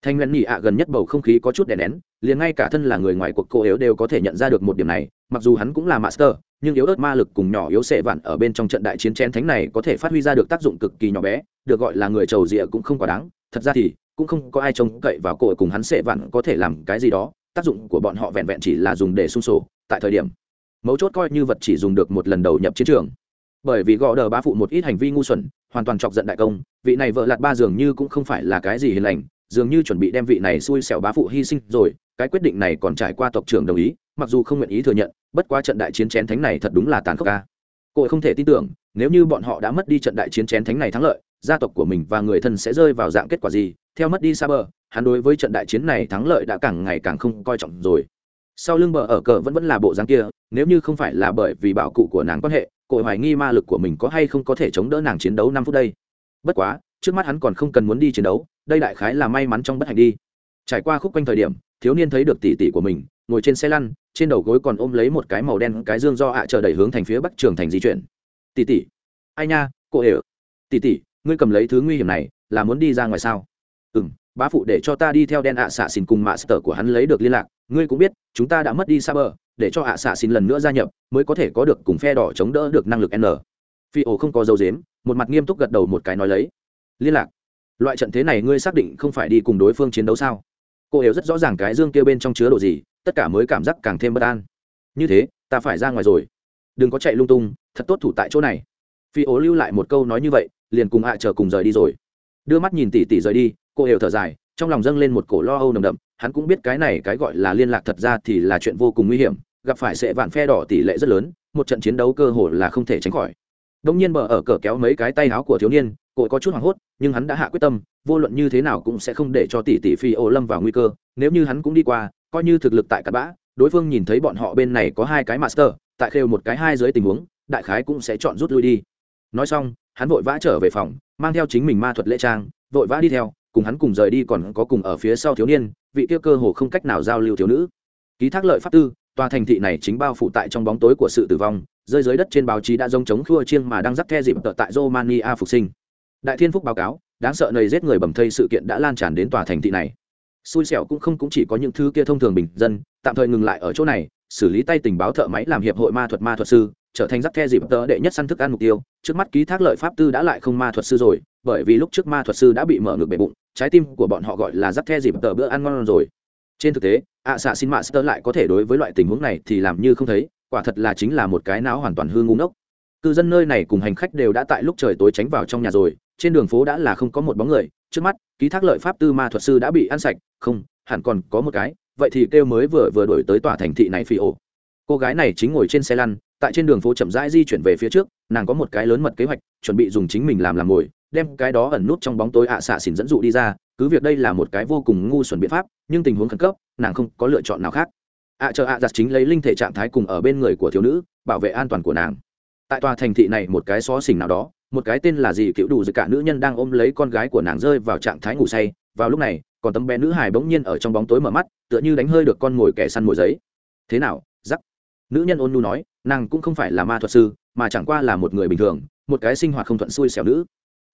Thanh nguyên nhị ạ gần nhất bầu không khí có chút đè nén, liền ngay cả thân là người ngoài cuộc cô yếu đều có thể nhận ra được một điểm này, mặc dù hắn cũng là master, nhưng yếu ớt ma lực cùng nhỏ yếu sệ vạn ở bên trong trận đại chiến chén thánh này có thể phát huy ra được tác dụng cực kỳ nhỏ bé, được gọi là người trầu rịa cũng không quá đáng. Thật ra thì cũng không có ai trông cậy vào cô cùng hắn sệ vặn có thể làm cái gì đó. Tác dụng của bọn họ vẹn vẹn chỉ là dùng để sung sổ. Tại thời điểm, mấu chốt coi như vật chỉ dùng được một lần đầu nhập chiến trường. Bởi vì gõ đờ ba phụ một ít hành vi ngu xuẩn, hoàn toàn chọc giận đại công, vị này vợ lạt ba dường như cũng không phải là cái gì hiền lành, dường như chuẩn bị đem vị này xui xẻo bá phụ hy sinh rồi, cái quyết định này còn trải qua tộc trưởng đồng ý, mặc dù không nguyện ý thừa nhận, bất quá trận đại chiến chén thánh này thật đúng là tàn khốc ca cô không thể tin tưởng, nếu như bọn họ đã mất đi trận đại chiến chén thánh này thắng lợi, gia tộc của mình và người thân sẽ rơi vào dạng kết quả gì theo mất đi xa bờ hắn đối với trận đại chiến này thắng lợi đã càng ngày càng không coi trọng rồi. Sau lưng bờ ở cờ vẫn vẫn là bộ dáng kia, nếu như không phải là bởi vì bảo cụ của nàng quan hệ Cổ hoài nghi ma lực của mình có hay không có thể chống đỡ nàng chiến đấu năm phút đây. Bất quá, trước mắt hắn còn không cần muốn đi chiến đấu, đây đại khái là may mắn trong bất hạnh đi. Trải qua khúc quanh thời điểm, thiếu niên thấy được tỷ tỷ của mình, ngồi trên xe lăn, trên đầu gối còn ôm lấy một cái màu đen, cái dương do ạ chờ đẩy hướng thành phía bắc trường thành di chuyển. Tỷ tỷ. Ai nha, cô ể. Tỷ tỷ, ngươi cầm lấy thứ nguy hiểm này, là muốn đi ra ngoài sao? Ừ m bá phụ để cho ta đi theo đen ạ xạ xin cùng mạ sở của hắn lấy được liên lạc. Ngươi cũng biết, chúng ta đã mất đi xa bờ để cho ạ xạ xin lần nữa gia nhập, mới có thể có được cùng phe đỏ chống đỡ được năng lực n. Phi ổ không có dấu dếm một mặt nghiêm túc gật đầu một cái nói lấy. Liên lạc. Loại trận thế này ngươi xác định không phải đi cùng đối phương chiến đấu sao? Cô hiểu rất rõ ràng cái dương kia bên trong chứa đồ gì, tất cả mới cảm giác càng thêm bất an. Như thế, ta phải ra ngoài rồi. Đừng có chạy lung tung, thật tốt thủ tại chỗ này. Phi ố lưu lại một câu nói như vậy, liền cùng ạ chờ cùng rời đi rồi. Đưa mắt nhìn tỉ tỉ rời đi cô hiểu thở dài, trong lòng dâng lên một cổ lo âu nồng đậm, hắn cũng biết cái này cái gọi là liên lạc thật ra thì là chuyện vô cùng nguy hiểm, gặp phải sệ vạn phe đỏ tỷ lệ rất lớn, một trận chiến đấu cơ hồ là không thể tránh khỏi. Đông nhiên bờ ở cờ kéo mấy cái tay áo của thiếu niên, cô có chút hoảng hốt, nhưng hắn đã hạ quyết tâm, vô luận như thế nào cũng sẽ không để cho tỷ tỷ phi ô lâm vào nguy cơ, nếu như hắn cũng đi qua, coi như thực lực tại cặp bã, đối phương nhìn thấy bọn họ bên này có hai cái master, tại khêu một cái hai dưới tình huống, đại khái cũng sẽ chọn rút lui đi. Nói xong, hắn vội vã trở về phòng, mang theo chính mình ma thuật lễ trang, vội vã đi theo cùng hắn cùng rời đi còn có cùng ở phía sau thiếu niên, vị kia cơ hồ không cách nào giao lưu thiếu nữ. Ký thác lợi pháp tư, tòa thành thị này chính bao phủ tại trong bóng tối của sự tử vong, rơi dưới đất trên báo chí đã giống chống khua chiêng mà đang dắt the dịp tợ tại romania phục sinh. Đại thiên phúc báo cáo, đáng sợ nầy giết người bầm thây sự kiện đã lan tràn đến tòa thành thị này. Xui xẻo cũng không cũng chỉ có những thứ kia thông thường bình dân, tạm thời ngừng lại ở chỗ này, xử lý tay tình báo thợ máy làm hiệp hội ma thuật ma thuật sư, trở thành rắc the dịp tợ đệ nhất săn thức ăn mục tiêu. Trước mắt ký thác lợi pháp tư đã lại không ma thuật sư rồi, bởi vì lúc trước ma thuật sư đã bị mở ngược bể bụng trái tim của bọn họ gọi là dắt the dịp tờ bữa ăn ngon rồi. Trên thực tế, ạ xạ xin mạ sơ lại có thể đối với loại tình huống này thì làm như không thấy, quả thật là chính là một cái não hoàn toàn hư ngu ngốc. Cư dân nơi này cùng hành khách đều đã tại lúc trời tối tránh vào trong nhà rồi, trên đường phố đã là không có một bóng người, trước mắt, ký thác lợi pháp tư ma thuật sư đã bị ăn sạch, không, hẳn còn có một cái, vậy thì kêu mới vừa vừa đổi tới tòa thành thị này phi ổ. Cô gái này chính ngồi trên xe lăn, tại trên đường phố chậm rãi di chuyển về phía trước, nàng có một cái lớn mật kế hoạch, chuẩn bị dùng chính mình làm làm ngồi đem cái đó ẩn nút trong bóng tối ạ à xạ xỉn dẫn dụ đi ra, cứ việc đây là một cái vô cùng ngu xuẩn biện pháp, nhưng tình huống khẩn cấp, nàng không có lựa chọn nào khác. Ạ chờ ạ giặt chính lấy linh thể trạng thái cùng ở bên người của thiếu nữ, bảo vệ an toàn của nàng. Tại tòa thành thị này một cái xó xỉnh nào đó, một cái tên là gì cựu đủ giữa cả nữ nhân đang ôm lấy con gái của nàng rơi vào trạng thái ngủ say, vào lúc này, còn tấm bé nữ hài bỗng nhiên ở trong bóng tối mở mắt, tựa như đánh hơi được con mồi kẻ săn mồi giấy. Thế nào giắc nữ nhân ôn nu nói, nàng cũng không phải là ma thuật sư, mà chẳng qua là một người bình thường, một cái sinh hoạt không thuận xui xẻo nữ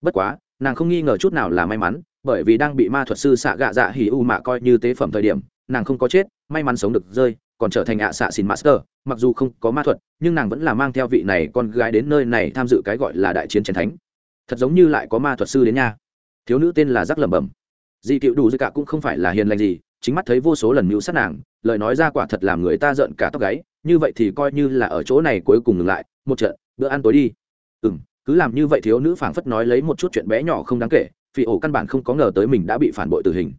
bất quá, nàng không nghi ngờ chút nào là may mắn, bởi vì đang bị ma thuật sư xạ gạ dạ hỉ u mạ coi như tế phẩm thời điểm, nàng không có chết, may mắn sống được rơi, còn trở thành ạ xạ xin master. Mặc dù không có ma thuật, nhưng nàng vẫn là mang theo vị này con gái đến nơi này tham dự cái gọi là đại chiến chiến thánh. Thật giống như lại có ma thuật sư đến nha. Thiếu nữ tên là giác lẩm bẩm. Dị tiệu đủ dư cả cũng không phải là hiền lành gì, chính mắt thấy vô số lần mưu sát nàng, lời nói ra quả thật làm người ta giận cả tóc gáy, như vậy thì coi như là ở chỗ này cuối cùng ngừng lại, một trận, bữa ăn tối đi. Ừ m cứ làm như vậy thiếu nữ phảng phất nói lấy một chút chuyện bé nhỏ không đáng kể phi ổ căn bản không có ngờ tới mình đã bị phản bội tử hình.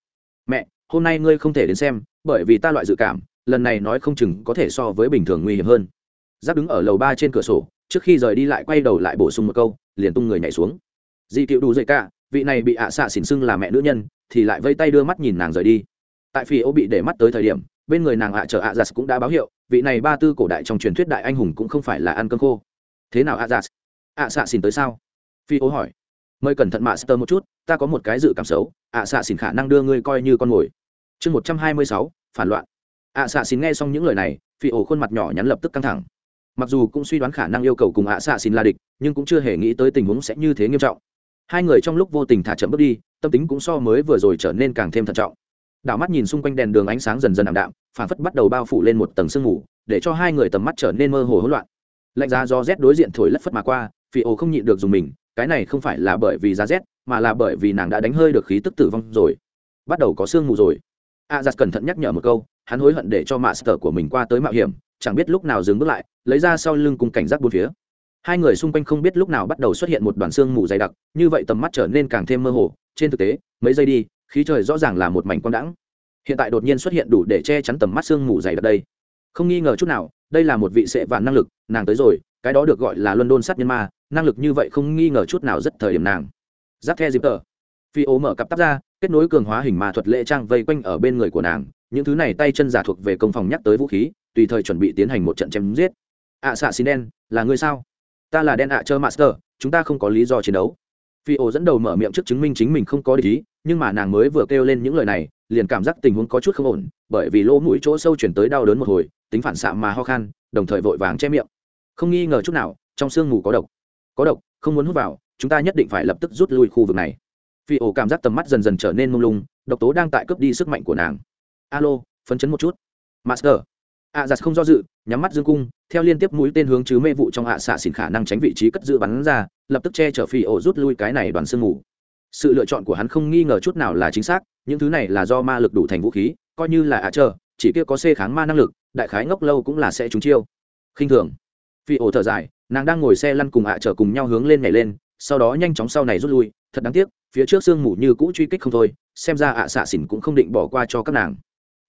Mẹ, hôm nay ngươi không thể đến xem, bởi vì ta loại dự cảm, lần này nói không chừng có thể so với bình thường nguy hiểm hơn. Giáp đứng ở lầu ba trên cửa sổ, trước khi rời đi lại quay đầu lại bổ sung một câu, liền tung người nhảy xuống. Dị cựu đủ dậy cả, vị này bị ạ xạ xỉn xưng là mẹ nữ nhân, thì lại vây tay đưa mắt nhìn nàng rời đi. Tại phi ô bị để mắt tới thời điểm, bên người nàng ạ chở ạ giặt cũng đã báo hiệu, vị này ba tư cổ đại trong truyền thuyết đại anh hùng cũng không phải là ăn cơm khô. Thế nào ạ giặt? Ạ xạ xỉn tới sao? Phi ố hỏi. Mời cẩn thận mạ sơ một chút, ta có một cái dự cảm xấu, ạ xạ xỉn khả năng đưa ngươi coi như con mồi. Chương một trăm hai mươi sáu, phản loạn. Ạ xạ xỉn nghe xong những lời này, phi ố khuôn mặt nhỏ nhắn lập tức căng thẳng. Mặc dù cũng suy đoán khả năng yêu cầu cùng ạ xạ xỉn là địch, nhưng cũng chưa hề nghĩ tới tình huống sẽ như thế nghiêm trọng. Hai người trong lúc vô tình thả chậm bước đi, tâm tính cũng so mới vừa rồi trở nên càng thêm thận trọng. Đảo mắt nhìn xung quanh đèn đường ánh sáng dần dần ảm đạm phản phất bắt đầu bao phủ lên một tầng sương mù, để cho hai người tầm mắt trở nên mơ hồ hỗn loạn. Lạnh giá do rét đối diện thổi lất phất mà qua phi ổ không nhịn được dùng mình, cái này không phải là bởi vì giá rét mà là bởi vì nàng đã đánh hơi được khí tức tử vong rồi. Bắt đầu có sương mù rồi. A giặt cẩn thận nhắc nhở một câu, hắn hối hận để cho mạ sở của mình qua tới mạo hiểm, chẳng biết lúc nào dừng bước lại, lấy ra sau lưng cùng cảnh giác bốn phía. Hai người xung quanh không biết lúc nào bắt đầu xuất hiện một đoàn xương mù dày đặc, như vậy tầm mắt trở nên càng thêm mơ hồ. Trên thực tế, mấy giây đi, khí trời rõ ràng là một mảnh quang đãng. Hiện tại đột nhiên xuất hiện đủ để che chắn tầm mắt sương mù dày đặc đây. Không nghi ngờ chút nào, đây là một vị sệ vạn năng lực, nàng tới rồi, cái đó được gọi là luân đôn sát nhân ma năng lực như vậy không nghi ngờ chút nào rất thời điểm nàng. Giáp the dịp tờ. Phi ố mở cặp tắp ra, kết nối cường hóa hình ma thuật lễ trang vây quanh ở bên người của nàng. Những thứ này tay chân giả thuộc về công phòng nhắc tới vũ khí, tùy thời chuẩn bị tiến hành một trận chém giết. Ạ xạ xin đen, là người sao? Ta là đen ạ à chơ master, chúng ta không có lý do chiến đấu. Phi ố dẫn đầu mở miệng trước chứng minh chính mình không có lý nhưng mà nàng mới vừa kêu lên những lời này, liền cảm giác tình huống có chút không ổn, bởi vì lỗ mũi chỗ sâu chuyển tới đau đớn một hồi, tính phản xạ mà ho khan, đồng thời vội vàng che miệng. Không nghi ngờ chút nào, trong sương mù có độc có độc, không muốn hút vào, chúng ta nhất định phải lập tức rút lui khu vực này. Phi ổ cảm giác tầm mắt dần dần trở nên mông lung, độc tố đang tại cướp đi sức mạnh của nàng. Alo, phấn chấn một chút. Master. A giặt không do dự, nhắm mắt dương cung, theo liên tiếp mũi tên hướng chứ mê vụ trong hạ xạ xỉn khả năng tránh vị trí cất giữ bắn ra, lập tức che chở phi ổ rút lui cái này đoàn sương mù. Sự lựa chọn của hắn không nghi ngờ chút nào là chính xác, những thứ này là do ma lực đủ thành vũ khí, coi như là ạ à chỉ kia có xê kháng ma năng lực, đại khái ngốc lâu cũng là sẽ trúng chiêu. Khinh thường. Phi ổ thở dài nàng đang ngồi xe lăn cùng ạ à cùng nhau hướng lên nhảy lên, sau đó nhanh chóng sau này rút lui, thật đáng tiếc, phía trước sương mù như cũ truy kích không thôi, xem ra ạ xạ xỉn cũng không định bỏ qua cho các nàng.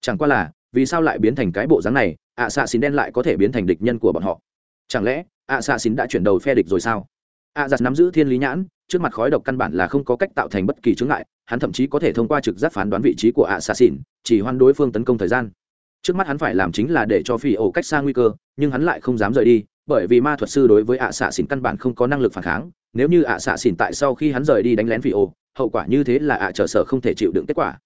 Chẳng qua là, vì sao lại biến thành cái bộ dáng này, ạ xạ xỉn đen lại có thể biến thành địch nhân của bọn họ? Chẳng lẽ, ạ xạ xỉn đã chuyển đầu phe địch rồi sao? Ạ giặt nắm giữ thiên lý nhãn, trước mặt khói độc căn bản là không có cách tạo thành bất kỳ chướng ngại, hắn thậm chí có thể thông qua trực giác phán đoán vị trí của ạ xạ xỉn, chỉ hoan đối phương tấn công thời gian. Trước mắt hắn phải làm chính là để cho phi ổ cách xa nguy cơ, nhưng hắn lại không dám rời đi bởi vì ma thuật sư đối với ạ xạ xỉn căn bản không có năng lực phản kháng, nếu như ạ xạ xỉn tại sau khi hắn rời đi đánh lén phi ô, hậu quả như thế là ạ trở sở không thể chịu đựng kết quả.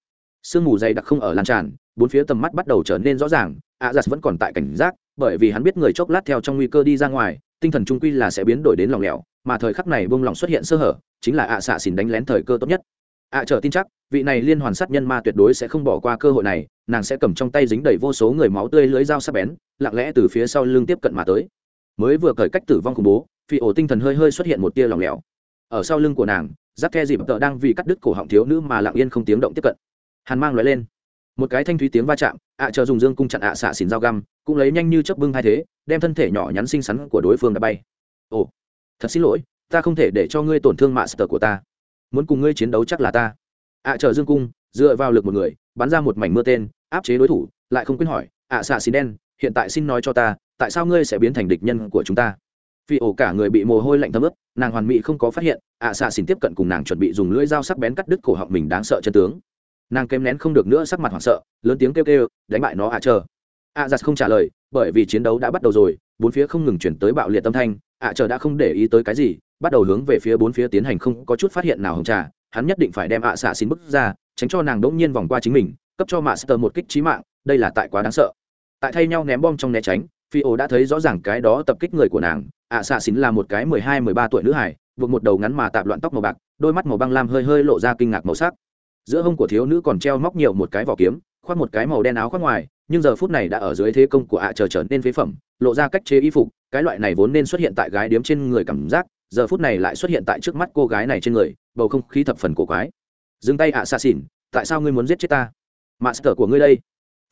Sương mù dày đặc không ở lan tràn, bốn phía tầm mắt bắt đầu trở nên rõ ràng, ạ giặt vẫn còn tại cảnh giác, bởi vì hắn biết người chốc lát theo trong nguy cơ đi ra ngoài, tinh thần trung quy là sẽ biến đổi đến lòng lẻo, mà thời khắc này bông lòng xuất hiện sơ hở, chính là ạ xạ xỉn đánh lén thời cơ tốt nhất. Ạ trở tin chắc, vị này liên hoàn sát nhân ma tuyệt đối sẽ không bỏ qua cơ hội này, nàng sẽ cầm trong tay dính đầy vô số người máu tươi lưới dao sắc bén, lặng lẽ từ phía sau lưng tiếp cận mà tới mới vừa cởi cách tử vong khủng bố, phi ổ tinh thần hơi hơi xuất hiện một tia lỏng lẻo. Ở sau lưng của nàng giáp the dịp tợ đang vì cắt đứt cổ họng thiếu nữ mà lặng yên không tiếng động tiếp cận. Hàn mang loại lên. Một cái thanh thúy tiếng va chạm, ạ chờ dùng dương cung chặn ạ xạ xỉn dao găm, cũng lấy nhanh như chớp bưng hai thế, đem thân thể nhỏ nhắn xinh xắn của đối phương đã bay. Ồ, thật xin lỗi, ta không thể để cho ngươi tổn thương mạ sờ của ta. Muốn cùng ngươi chiến đấu chắc là ta. Ạ chờ dương cung, dựa vào lực một người, bắn ra một mảnh mưa tên, áp chế đối thủ, lại không quên hỏi, ạ xạ xỉn đen, hiện tại xin nói cho ta tại sao ngươi sẽ biến thành địch nhân của chúng ta? Phi ổ cả người bị mồ hôi lạnh thấm ướt, nàng hoàn mỹ không có phát hiện, ạ xạ xin tiếp cận cùng nàng chuẩn bị dùng lưỡi dao sắc bén cắt đứt cổ họng mình đáng sợ chân tướng. Nàng kém nén không được nữa sắc mặt hoảng sợ, lớn tiếng kêu kêu, đánh bại nó ạ, chờ. Ạ giặt không trả lời, bởi vì chiến đấu đã bắt đầu rồi, bốn phía không ngừng chuyển tới bạo liệt tâm thanh, ạ chờ đã không để ý tới cái gì, bắt đầu hướng về phía bốn phía tiến hành không có chút phát hiện nào hồng trà, hắn nhất định phải đem ạ xạ xin bức ra, tránh cho nàng đỗng nhiên vòng qua chính mình, cấp cho mạ sơ một kích trí mạng, đây là tại quá đáng sợ. Tại thay nhau ném bom trong né tránh phi ổ đã thấy rõ ràng cái đó tập kích người của nàng. Ạ xạ xín là một cái mười hai, mười ba tuổi nữ hải buộc một đầu ngắn mà tạp loạn tóc màu bạc, đôi mắt màu băng lam hơi hơi lộ ra kinh ngạc màu sắc. Giữa hông của thiếu nữ còn treo móc nhiều một cái vỏ kiếm, khoác một cái màu đen áo khoác ngoài, nhưng giờ phút này đã ở dưới thế công của ạ chờ trở nên phế phẩm, lộ ra cách chế y phục, cái loại này vốn nên xuất hiện tại gái điếm trên người cảm giác, giờ phút này lại xuất hiện tại trước mắt cô gái này trên người, bầu không khí thập phần cổ quái. Dừng tay ạ xạ xỉn tại sao ngươi muốn giết chết ta? Master của ngươi đây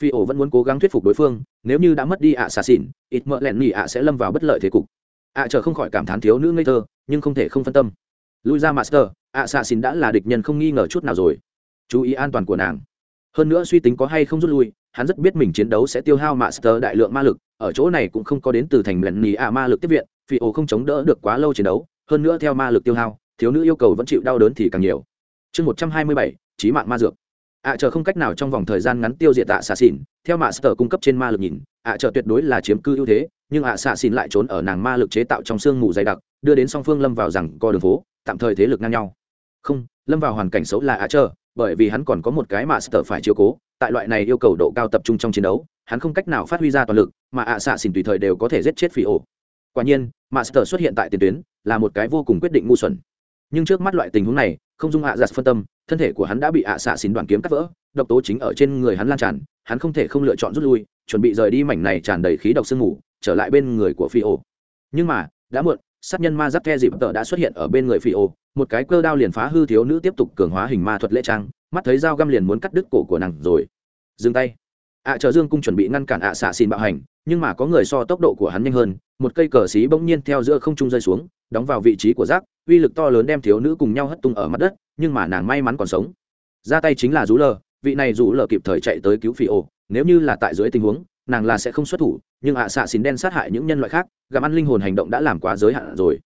phi ổ vẫn muốn cố gắng thuyết phục đối phương, nếu như đã mất đi ạ xà xỉn, ít mỡ lẹn nhì ạ sẽ lâm vào bất lợi thế cục. Ạ chờ không khỏi cảm thán thiếu nữ ngây thơ, nhưng không thể không phân tâm. Lui ra master, ạ xà xỉn đã là địch nhân không nghi ngờ chút nào rồi. Chú ý an toàn của nàng. Hơn nữa suy tính có hay không rút lui, hắn rất biết mình chiến đấu sẽ tiêu hao master đại lượng ma lực, ở chỗ này cũng không có đến từ thành lẹn nhì ạ ma lực tiếp viện, phi ổ không chống đỡ được quá lâu chiến đấu, hơn nữa theo ma lực tiêu hao, thiếu nữ yêu cầu vẫn chịu đau đớn thì càng nhiều. Chương một trăm hai mươi bảy trí mạng ma dược ạ à, chờ không cách nào trong vòng thời gian ngắn tiêu diệt ạ xạ xỉn theo mạ sở cung cấp trên ma lực nhìn ạ à, chờ tuyệt đối là chiếm cư ưu thế nhưng ạ xạ xỉn lại trốn ở nàng ma lực chế tạo trong sương mù dày đặc đưa đến song phương lâm vào rằng co đường phố tạm thời thế lực ngang nhau. Không lâm vào hoàn cảnh xấu là ạ chờ bởi vì hắn còn có một cái mạ sở phải chiếu cố tại loại này yêu cầu độ cao tập trung trong chiến đấu hắn không cách nào phát huy ra toàn lực mà ạ xạ xỉn tùy thời đều có thể giết chết phi ổ. Quả nhiên master xuất hiện tại tiền tuyến là một cái vô cùng quyết định ngu xuẩn. Nhưng trước mắt loại tình huống này không dung ạ giặt phân tâm, thân thể của hắn đã bị ạ xạ xín đoàn kiếm cắt vỡ, độc tố chính ở trên người hắn lan tràn, hắn không thể không lựa chọn rút lui, chuẩn bị rời đi mảnh này tràn đầy khí độc sương mù, trở lại bên người của phi ô. Nhưng mà, đã muộn, sát nhân ma giáp the dịp tợ đã xuất hiện ở bên người phi ô, một cái cơ đao liền phá hư thiếu nữ tiếp tục cường hóa hình ma thuật lễ trang, mắt thấy dao găm liền muốn cắt đứt cổ của nàng rồi. Dừng tay. Ạ chờ dương cung chuẩn bị ngăn cản ạ xạ xin bạo hành, nhưng mà có người so tốc độ của hắn nhanh hơn, một cây cờ xí bỗng nhiên theo giữa không trung rơi xuống đóng vào vị trí của rác uy lực to lớn đem thiếu nữ cùng nhau hất tung ở mặt đất, nhưng mà nàng may mắn còn sống. Ra tay chính là rú lờ, vị này rú lờ kịp thời chạy tới cứu phi ổ nếu như là tại dưới tình huống, nàng là sẽ không xuất thủ, nhưng ạ xạ xín đen sát hại những nhân loại khác, gặm ăn linh hồn hành động đã làm quá giới hạn rồi.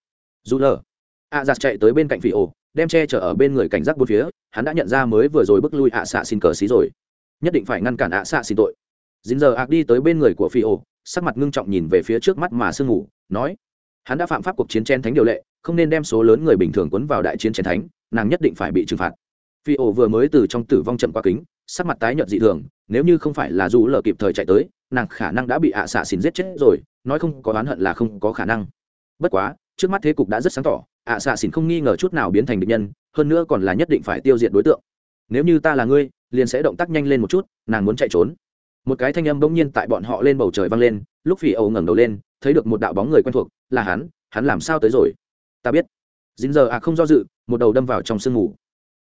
Rú lờ. Ạ giặt chạy tới bên cạnh phi ổ đem che chở ở bên người cảnh giác bốn phía, hắn đã nhận ra mới vừa rồi bước lui ạ xạ xin cờ xí rồi. Nhất định phải ngăn cản ạ xạ xin tội. Dính giờ ạc đi tới bên người của phi ổ sắc mặt ngưng trọng nhìn về phía trước mắt mà sương ngủ, nói hắn đã phạm pháp cuộc chiến chen thánh điều lệ, không nên đem số lớn người bình thường quấn vào đại chiến chen thánh, nàng nhất định phải bị trừng phạt. Phi ổ vừa mới từ trong tử vong chậm qua kính, sắc mặt tái nhợt dị thường, nếu như không phải là dù lờ kịp thời chạy tới, nàng khả năng đã bị ạ xạ xin giết chết rồi, nói không có oán hận là không có khả năng. Bất quá, trước mắt thế cục đã rất sáng tỏ, ạ xạ xỉn không nghi ngờ chút nào biến thành địch nhân, hơn nữa còn là nhất định phải tiêu diệt đối tượng. Nếu như ta là ngươi, liền sẽ động tác nhanh lên một chút, nàng muốn chạy trốn. Một cái thanh âm bỗng nhiên tại bọn họ lên bầu trời vang lên lúc phỉ ấu ngẩng đầu lên, thấy được một đạo bóng người quen thuộc, là hắn hắn làm sao tới rồi? Ta biết. Dính giờ ạ không do dự, một đầu đâm vào trong sương mù.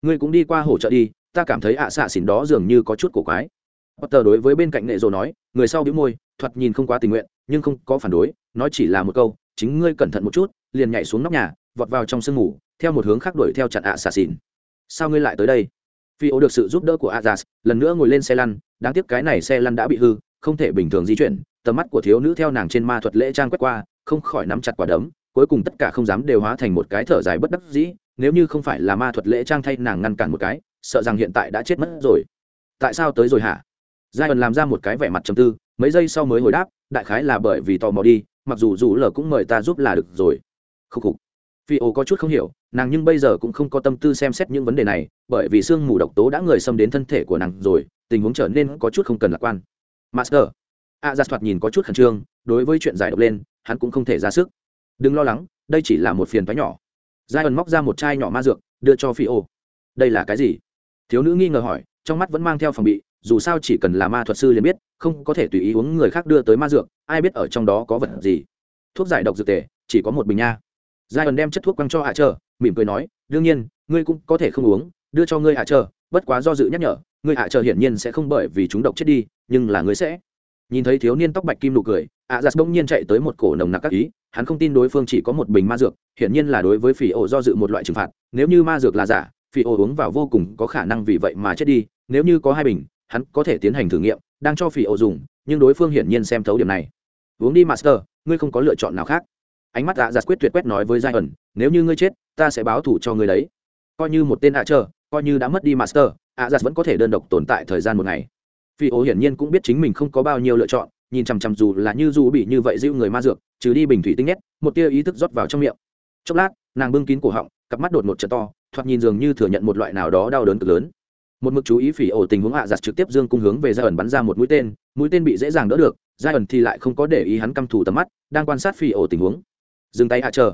Ngươi cũng đi qua hỗ trợ đi, ta cảm thấy ạ xạ xỉn đó dường như có chút cổ quái. Potter đối với bên cạnh nghệ rồ nói, người sau bĩu môi, thoạt nhìn không quá tình nguyện, nhưng không có phản đối, nói chỉ là một câu, chính ngươi cẩn thận một chút, liền nhảy xuống nóc nhà, vọt vào trong sương mù, theo một hướng khác đuổi theo chặn ạ xạ xỉn. Sao ngươi lại tới đây? Phi ô được sự giúp đỡ của azaz lần nữa ngồi lên xe lăn, đáng tiếc cái này xe lăn đã bị hư, không thể bình thường di chuyển tầm mắt của thiếu nữ theo nàng trên ma thuật lễ trang quét qua, không khỏi nắm chặt quả đấm, cuối cùng tất cả không dám đều hóa thành một cái thở dài bất đắc dĩ, nếu như không phải là ma thuật lễ trang thay nàng ngăn cản một cái, sợ rằng hiện tại đã chết mất rồi. Tại sao tới rồi hả? Giai ẩn làm ra một cái vẻ mặt trầm tư, mấy giây sau mới hồi đáp, đại khái là bởi vì tò mò đi, mặc dù dù lờ cũng mời ta giúp là được rồi. Khúc khục. Phi ô có chút không hiểu, nàng nhưng bây giờ cũng không có tâm tư xem xét những vấn đề này, bởi vì sương mù độc tố đã người xâm đến thân thể của nàng rồi, tình huống trở nên có chút không cần lạc quan. Master a ra thoạt nhìn có chút khẩn trương, đối với chuyện giải độc lên, hắn cũng không thể ra sức. Đừng lo lắng, đây chỉ là một phiền toái nhỏ. Giai ẩn móc ra một chai nhỏ ma dược, đưa cho phi ô. Đây là cái gì? Thiếu nữ nghi ngờ hỏi, trong mắt vẫn mang theo phòng bị, dù sao chỉ cần là ma thuật sư liền biết, không có thể tùy ý uống người khác đưa tới ma dược, ai biết ở trong đó có vật gì. Thuốc giải độc dược tề, chỉ có một bình nha. Giai ẩn đem chất thuốc quăng cho hạ trờ mỉm cười nói, đương nhiên, ngươi cũng có thể không uống, đưa cho ngươi hạ trờ bất quá do dự nhắc nhở, ngươi hạ trờ hiển nhiên sẽ không bởi vì chúng độc chết đi, nhưng là ngươi sẽ nhìn thấy thiếu niên tóc bạch kim nụ cười ạ giặt bỗng nhiên chạy tới một cổ nồng nặc các ý, hắn không tin đối phương chỉ có một bình ma dược, hiển nhiên là đối với phỉ ổ do dự một loại trừng phạt, nếu như ma dược là giả phỉ ổ uống vào vô cùng có khả năng vì vậy mà chết đi, nếu như có hai bình, hắn có thể tiến hành thử nghiệm, đang cho phỉ ổ dùng, nhưng đối phương hiển nhiên xem thấu điểm này. Uống đi master, ngươi không có lựa chọn nào khác. Ánh mắt ạ giặt quyết tuyệt quét nói với giai ẩn nếu như ngươi chết, ta sẽ báo thủ cho ngươi đấy. Coi như một tên ạ chờ coi như đã mất đi master ạ giặt vẫn có thể đơn độc tồn tại thời gian một ngày phi ô hiển nhiên cũng biết chính mình không có bao nhiêu lựa chọn, nhìn chằm chằm dù là như dù bị như vậy dịu người ma dược, trừ đi bình thủy tinh nhét một tia ý thức rót vào trong miệng. Chốc lát, nàng bưng kín cổ họng, cặp mắt đột một trận to, thoạt nhìn dường như thừa nhận một loại nào đó đau đớn cực lớn. Một mực chú ý phỉ ổ tình huống hạ giặt trực tiếp dương cung hướng về giai ẩn bắn ra một mũi tên mũi tên bị dễ dàng đỡ được giai ẩn thì lại không có để ý hắn căm thủ tầm mắt, đang quan sát phỉ ổ tình huống. Dừng tay hạ chờ.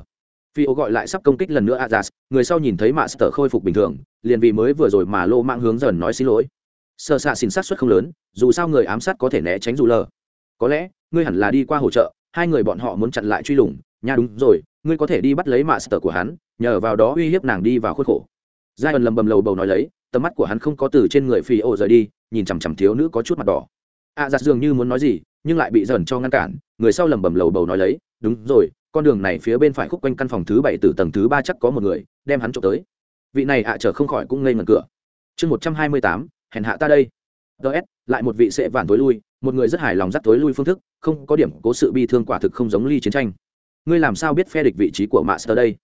Phi ô gọi lại sắp công kích lần nữa azas người sau nhìn thấy mạ khôi phục bình thường, liền vì mới vừa rồi mà lô mạng hướng dần nói xin lỗi sợ xạ xin sát xuất không lớn, dù sao người ám sát có thể né tránh dù lờ. Có lẽ, ngươi hẳn là đi qua hỗ trợ hai người bọn họ muốn chặn lại truy lùng. Nha đúng rồi, ngươi có thể đi bắt lấy mạ sở của hắn, nhờ vào đó uy hiếp nàng đi vào khuất khổ. Giai ẩn lầm bầm lầu bầu nói lấy, tầm mắt của hắn không có từ trên người phi ô rời đi, nhìn chằm chằm thiếu nữ có chút mặt đỏ. A giặt dường như muốn nói gì, nhưng lại bị dần cho ngăn cản, người sau lầm bầm lầu bầu nói lấy, đúng rồi, con đường này phía bên phải khúc quanh căn phòng thứ bảy từ tầng thứ ba chắc có một người, đem hắn trộm tới. Vị này ạ à, trở không khỏi cũng ngây ngần cửa. Chương một trăm hai mươi tám hèn hạ ta đây. Ts lại một vị sẽ vản tối lui, một người rất hài lòng dắt tối lui phương thức, không có điểm cố sự bi thương quả thực không giống ly chiến tranh. Ngươi làm sao biết phe địch vị trí của master đây?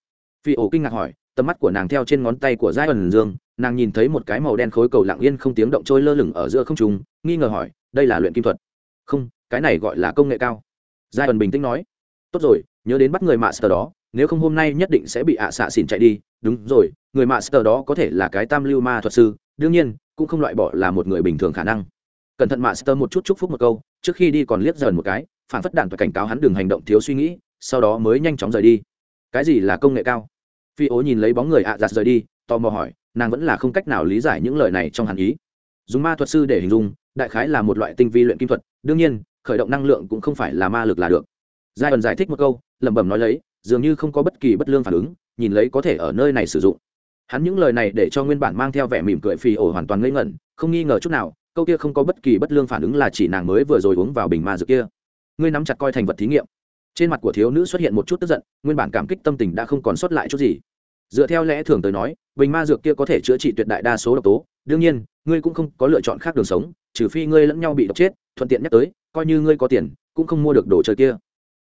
Phi ổ kinh ngạc hỏi, tầm mắt của nàng theo trên ngón tay của giai ẩn dương, nàng nhìn thấy một cái màu đen khối cầu lặng yên không tiếng động trôi lơ lửng ở giữa không trung, nghi ngờ hỏi, đây là luyện kim thuật. Không, cái này gọi là công nghệ cao. Giai ẩn bình tĩnh nói, tốt rồi, nhớ đến bắt người mạ đó, nếu không hôm nay nhất định sẽ bị ạ xạ xỉn chạy đi. Đúng rồi, người mạ đó có thể là cái tam lưu ma thuật sư, đương nhiên cũng không loại bỏ là một người bình thường khả năng. Cẩn thận master một chút chúc phúc một câu, trước khi đi còn liếc dần một cái, phản phất đạn và cảnh cáo hắn đừng hành động thiếu suy nghĩ, sau đó mới nhanh chóng rời đi. Cái gì là công nghệ cao? Phi ố nhìn lấy bóng người ạ giặt rời đi, tò mò hỏi, nàng vẫn là không cách nào lý giải những lời này trong hàn ý. Dùng ma thuật sư để hình dung, đại khái là một loại tinh vi luyện kim thuật, đương nhiên, khởi động năng lượng cũng không phải là ma lực là được. Giai ẩn giải thích một câu, lẩm bẩm nói lấy, dường như không có bất kỳ bất lương phản ứng, nhìn lấy có thể ở nơi này sử dụng hắn những lời này để cho nguyên bản mang theo vẻ mỉm cười phì ổ hoàn toàn ngây ngẩn, không nghi ngờ chút nào, câu kia không có bất kỳ bất lương phản ứng là chỉ nàng mới vừa rồi uống vào bình ma dược kia. Ngươi nắm chặt coi thành vật thí nghiệm. Trên mặt của thiếu nữ xuất hiện một chút tức giận, nguyên bản cảm kích tâm tình đã không còn sót lại chút gì. Dựa theo lẽ thường tới nói, bình ma dược kia có thể chữa trị tuyệt đại đa số độc tố, đương nhiên, ngươi cũng không có lựa chọn khác đường sống, trừ phi ngươi lẫn nhau bị độc chết, thuận tiện nhắc tới, coi như ngươi có tiền, cũng không mua được đồ chơi kia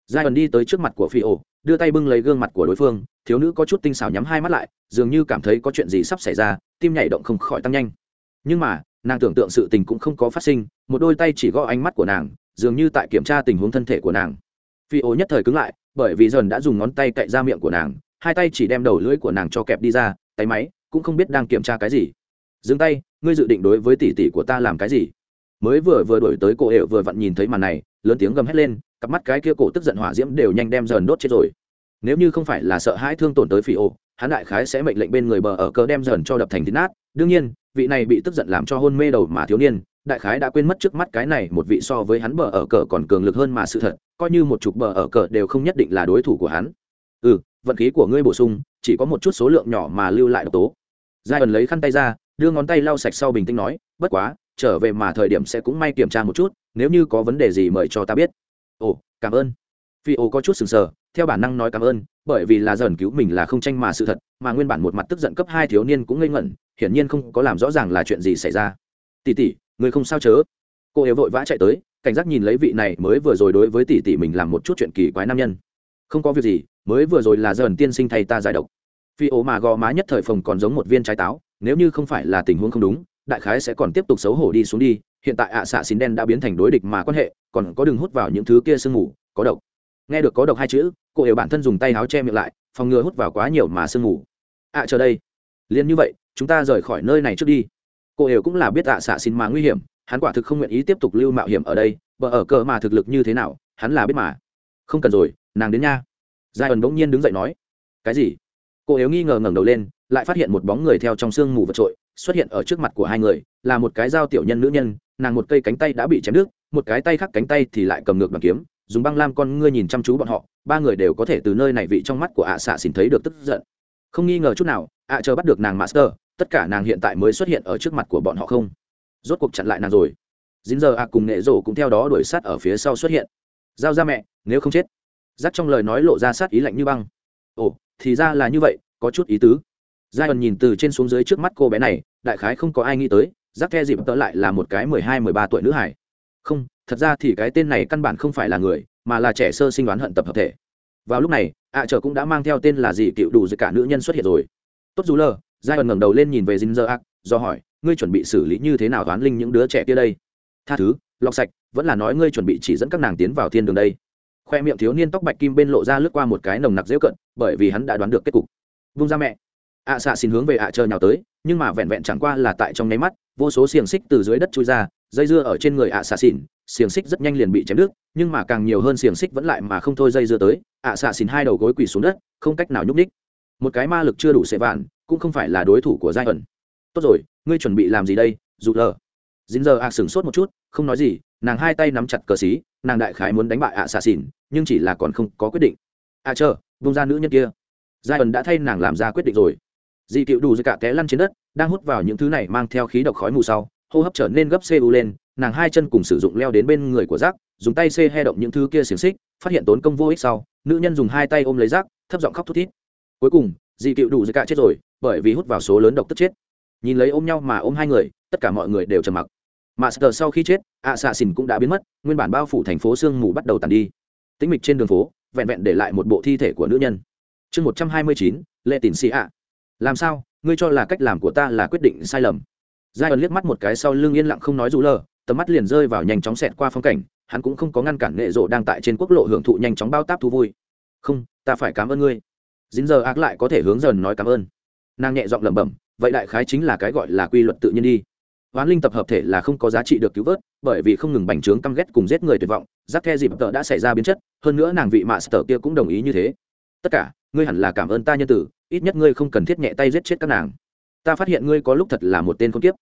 giai ẩn đi tới trước mặt của phi ổ đưa tay bưng lấy gương mặt của đối phương, thiếu nữ có chút tinh xảo nhắm hai mắt lại, dường như cảm thấy có chuyện gì sắp xảy ra, tim nhảy động không khỏi tăng nhanh. Nhưng mà, nàng tưởng tượng sự tình cũng không có phát sinh, một đôi tay chỉ gõ ánh mắt của nàng, dường như tại kiểm tra tình huống thân thể của nàng. Phi ổ nhất thời cứng lại, bởi vì dần đã dùng ngón tay cậy ra miệng của nàng, hai tay chỉ đem đầu lưỡi của nàng cho kẹp đi ra, tay máy cũng không biết đang kiểm tra cái gì. Dừng tay, ngươi dự định đối với tỷ tỷ của ta làm cái gì? Mới vừa vừa đổi tới cổ hệ vừa vặn nhìn thấy màn này, lớn tiếng gầm hét lên cặp mắt cái kia cổ tức giận hỏa diễm đều nhanh đem dần đốt chết rồi. Nếu như không phải là sợ hãi thương tổn tới phi ô, hắn đại khái sẽ mệnh lệnh bên người bờ ở cờ đem dần cho đập thành thịt nát. Đương nhiên, vị này bị tức giận làm cho hôn mê đầu mà thiếu niên, đại khái đã quên mất trước mắt cái này một vị so với hắn bờ ở cờ còn cường lực hơn mà sự thật, coi như một chục bờ ở cờ đều không nhất định là đối thủ của hắn. Ừ vận khí của ngươi bổ sung, chỉ có một chút số lượng nhỏ mà lưu lại độc tố. Giai ẩn lấy khăn tay ra, đưa ngón tay lau sạch sau bình tĩnh nói, bất quá, trở về mà thời điểm sẽ cũng may kiểm tra một chút, nếu như có vấn đề gì mời cho ta biết ồ, cảm ơn. Phi ô có chút sừng sờ, theo bản năng nói cảm ơn, bởi vì là dần cứu mình là không tranh mà sự thật, mà nguyên bản một mặt tức giận cấp hai thiếu niên cũng ngây ngẩn, hiển nhiên không có làm rõ ràng là chuyện gì xảy ra. Tỷ tỷ, người không sao chớ. Cô ấy vội vã chạy tới, cảnh giác nhìn lấy vị này mới vừa rồi đối với tỷ tỷ mình làm một chút chuyện kỳ quái nam nhân. Không có việc gì, mới vừa rồi là dần tiên sinh thay ta giải độc. Phi ố mà gò má nhất thời phòng còn giống một viên trái táo, nếu như không phải là tình huống không đúng, đại khái sẽ còn tiếp tục xấu hổ đi xuống đi hiện tại ạ xạ xín đen đã biến thành đối địch mà quan hệ, còn có đường hút vào những thứ kia sương mù, có độc. Nghe được có độc hai chữ, cô hiểu bản thân dùng tay áo che miệng lại, phòng ngừa hút vào quá nhiều mà sương mù. Ạ, chờ đây. Liền như vậy, chúng ta rời khỏi nơi này trước đi. Cô hiểu cũng là biết ạ xạ xín mà nguy hiểm, hắn quả thực không nguyện ý tiếp tục lưu mạo hiểm ở đây vợ ở cờ mà thực lực như thế nào, hắn là biết mà. Không cần rồi, nàng đến nha. Giai ẩn bỗng nhiên đứng dậy nói. Cái gì? Cô yếu nghi ngờ ngẩng đầu lên, lại phát hiện một bóng người theo trong sương mù vượt trội xuất hiện ở trước mặt của hai người, là một cái dao tiểu nhân nữ nhân, nàng một cây cánh tay đã bị chém đứt, một cái tay khác cánh tay thì lại cầm ngược bằng kiếm, dùng băng lam con ngươi nhìn chăm chú bọn họ, ba người đều có thể từ nơi này vị trong mắt của ạ xạ xỉn thấy được tức giận. Không nghi ngờ chút nào, ạ chờ bắt được nàng master, tất cả nàng hiện tại mới xuất hiện ở trước mặt của bọn họ không? Rốt cuộc chặn lại nàng rồi. Dính giờ ạ cùng nghệ rổ cũng theo đó đuổi sát ở phía sau xuất hiện. Giao ra mẹ, nếu không chết. Rắc trong lời nói lộ ra sát ý lạnh như băng. Ồ, thì ra là như vậy, có chút ý tứ giai ẩn nhìn từ trên xuống dưới trước mắt cô bé này, đại khái không có ai nghĩ tới giáp the dịp tớ lại là một cái mười hai, mười ba tuổi nữ hải không, thật ra thì cái tên này căn bản không phải là người, mà là trẻ sơ sinh đoán hận tập hợp thể. Vào lúc này, ạ à trở cũng đã mang theo tên là gì cựu đủ giữa cả nữ nhân xuất hiện rồi. Tốt dù lờ giai ẩn ngẩng đầu lên nhìn về dinh dơ ác do hỏi, ngươi chuẩn bị xử lý như thế nào toán linh những đứa trẻ kia đây? Tha thứ, lọc sạch, vẫn là nói ngươi chuẩn bị chỉ dẫn các nàng tiến vào thiên đường đây. Khoe miệng thiếu niên tóc bạch kim bên lộ ra lướt qua một cái nồng nặc dễu cận, bởi vì hắn đã đoán được kết cục. Vung ra mẹ ạ xạ xin hướng về ạ chờ nhào tới, nhưng mà vẹn vẹn chẳng qua là tại trong nháy mắt, vô số xiềng xích từ dưới đất chui ra, dây dưa ở trên người ạ xạ xỉn xiềng xích rất nhanh liền bị chém đứt, nhưng mà càng nhiều hơn xiềng xích vẫn lại mà không thôi dây dưa tới, ạ xạ xỉn hai đầu gối quỳ xuống đất, không cách nào nhúc ních một cái ma lực chưa đủ xệ vạn, cũng không phải là đối thủ của giai ẩn tốt rồi, ngươi chuẩn bị làm gì đây? Dù lờ. Dính giờ ạ sửng sốt một chút, không nói gì, nàng hai tay nắm chặt cờ xí, nàng đại khái muốn đánh bại ạ xạ xỉn nhưng chỉ là còn không có quyết định. Ạ chờ vung ra nữ nhân kia. Giai ẩn đã thay nàng làm ra quyết định rồi dị cựu đủ dưới cả té lăn trên đất, đang hút vào những thứ này mang theo khí độc khói mù sau, hô hấp trở nên gấp cu lên, nàng hai chân cùng sử dụng leo đến bên người của rác dùng tay xê he động những thứ kia xiềng xích, phát hiện tốn công vô ích sau, nữ nhân dùng hai tay ôm lấy rác thấp giọng khóc thút thít. Cuối cùng, dị cựu đủ dưới cả chết rồi, bởi vì hút vào số lớn độc tức chết. Nhìn lấy ôm nhau mà ôm hai người, tất cả mọi người đều trầm mặc. Mà sờ sau khi chết, ạ xạ xỉn cũng đã biến mất, nguyên bản bao phủ thành phố sương mù bắt đầu tàn đi. Tĩnh mịch trên đường phố, vẹn vẹn để lại một bộ thi thể của nữ nhân. Chương một trăm hai mươi chín, lệ tín xì ạ làm sao? Ngươi cho là cách làm của ta là quyết định sai lầm. Giai ẩn liếc mắt một cái sau lưng yên lặng không nói dù lờ, tầm mắt liền rơi vào nhanh chóng xẹt qua phong cảnh, hắn cũng không có ngăn cản nghệ rộ đang tại trên quốc lộ hưởng thụ nhanh chóng bao táp thú vui. Không, ta phải cảm ơn ngươi. Dính giờ ác lại có thể hướng dần nói cảm ơn. Nàng nhẹ giọng lẩm bẩm, vậy đại khái chính là cái gọi là quy luật tự nhiên đi. Hoán linh tập hợp thể là không có giá trị được cứu vớt, bởi vì không ngừng bành trướng căm ghét cùng giết người tuyệt vọng giác the dịp tợ đã xảy ra biến chất, hơn nữa nàng vị mạ sở kia cũng đồng ý như thế. Tất cả, ngươi hẳn là cảm ơn ta nhân tử ít nhất ngươi không cần thiết nhẹ tay giết chết các nàng. Ta phát hiện ngươi có lúc thật là một tên con kiếp.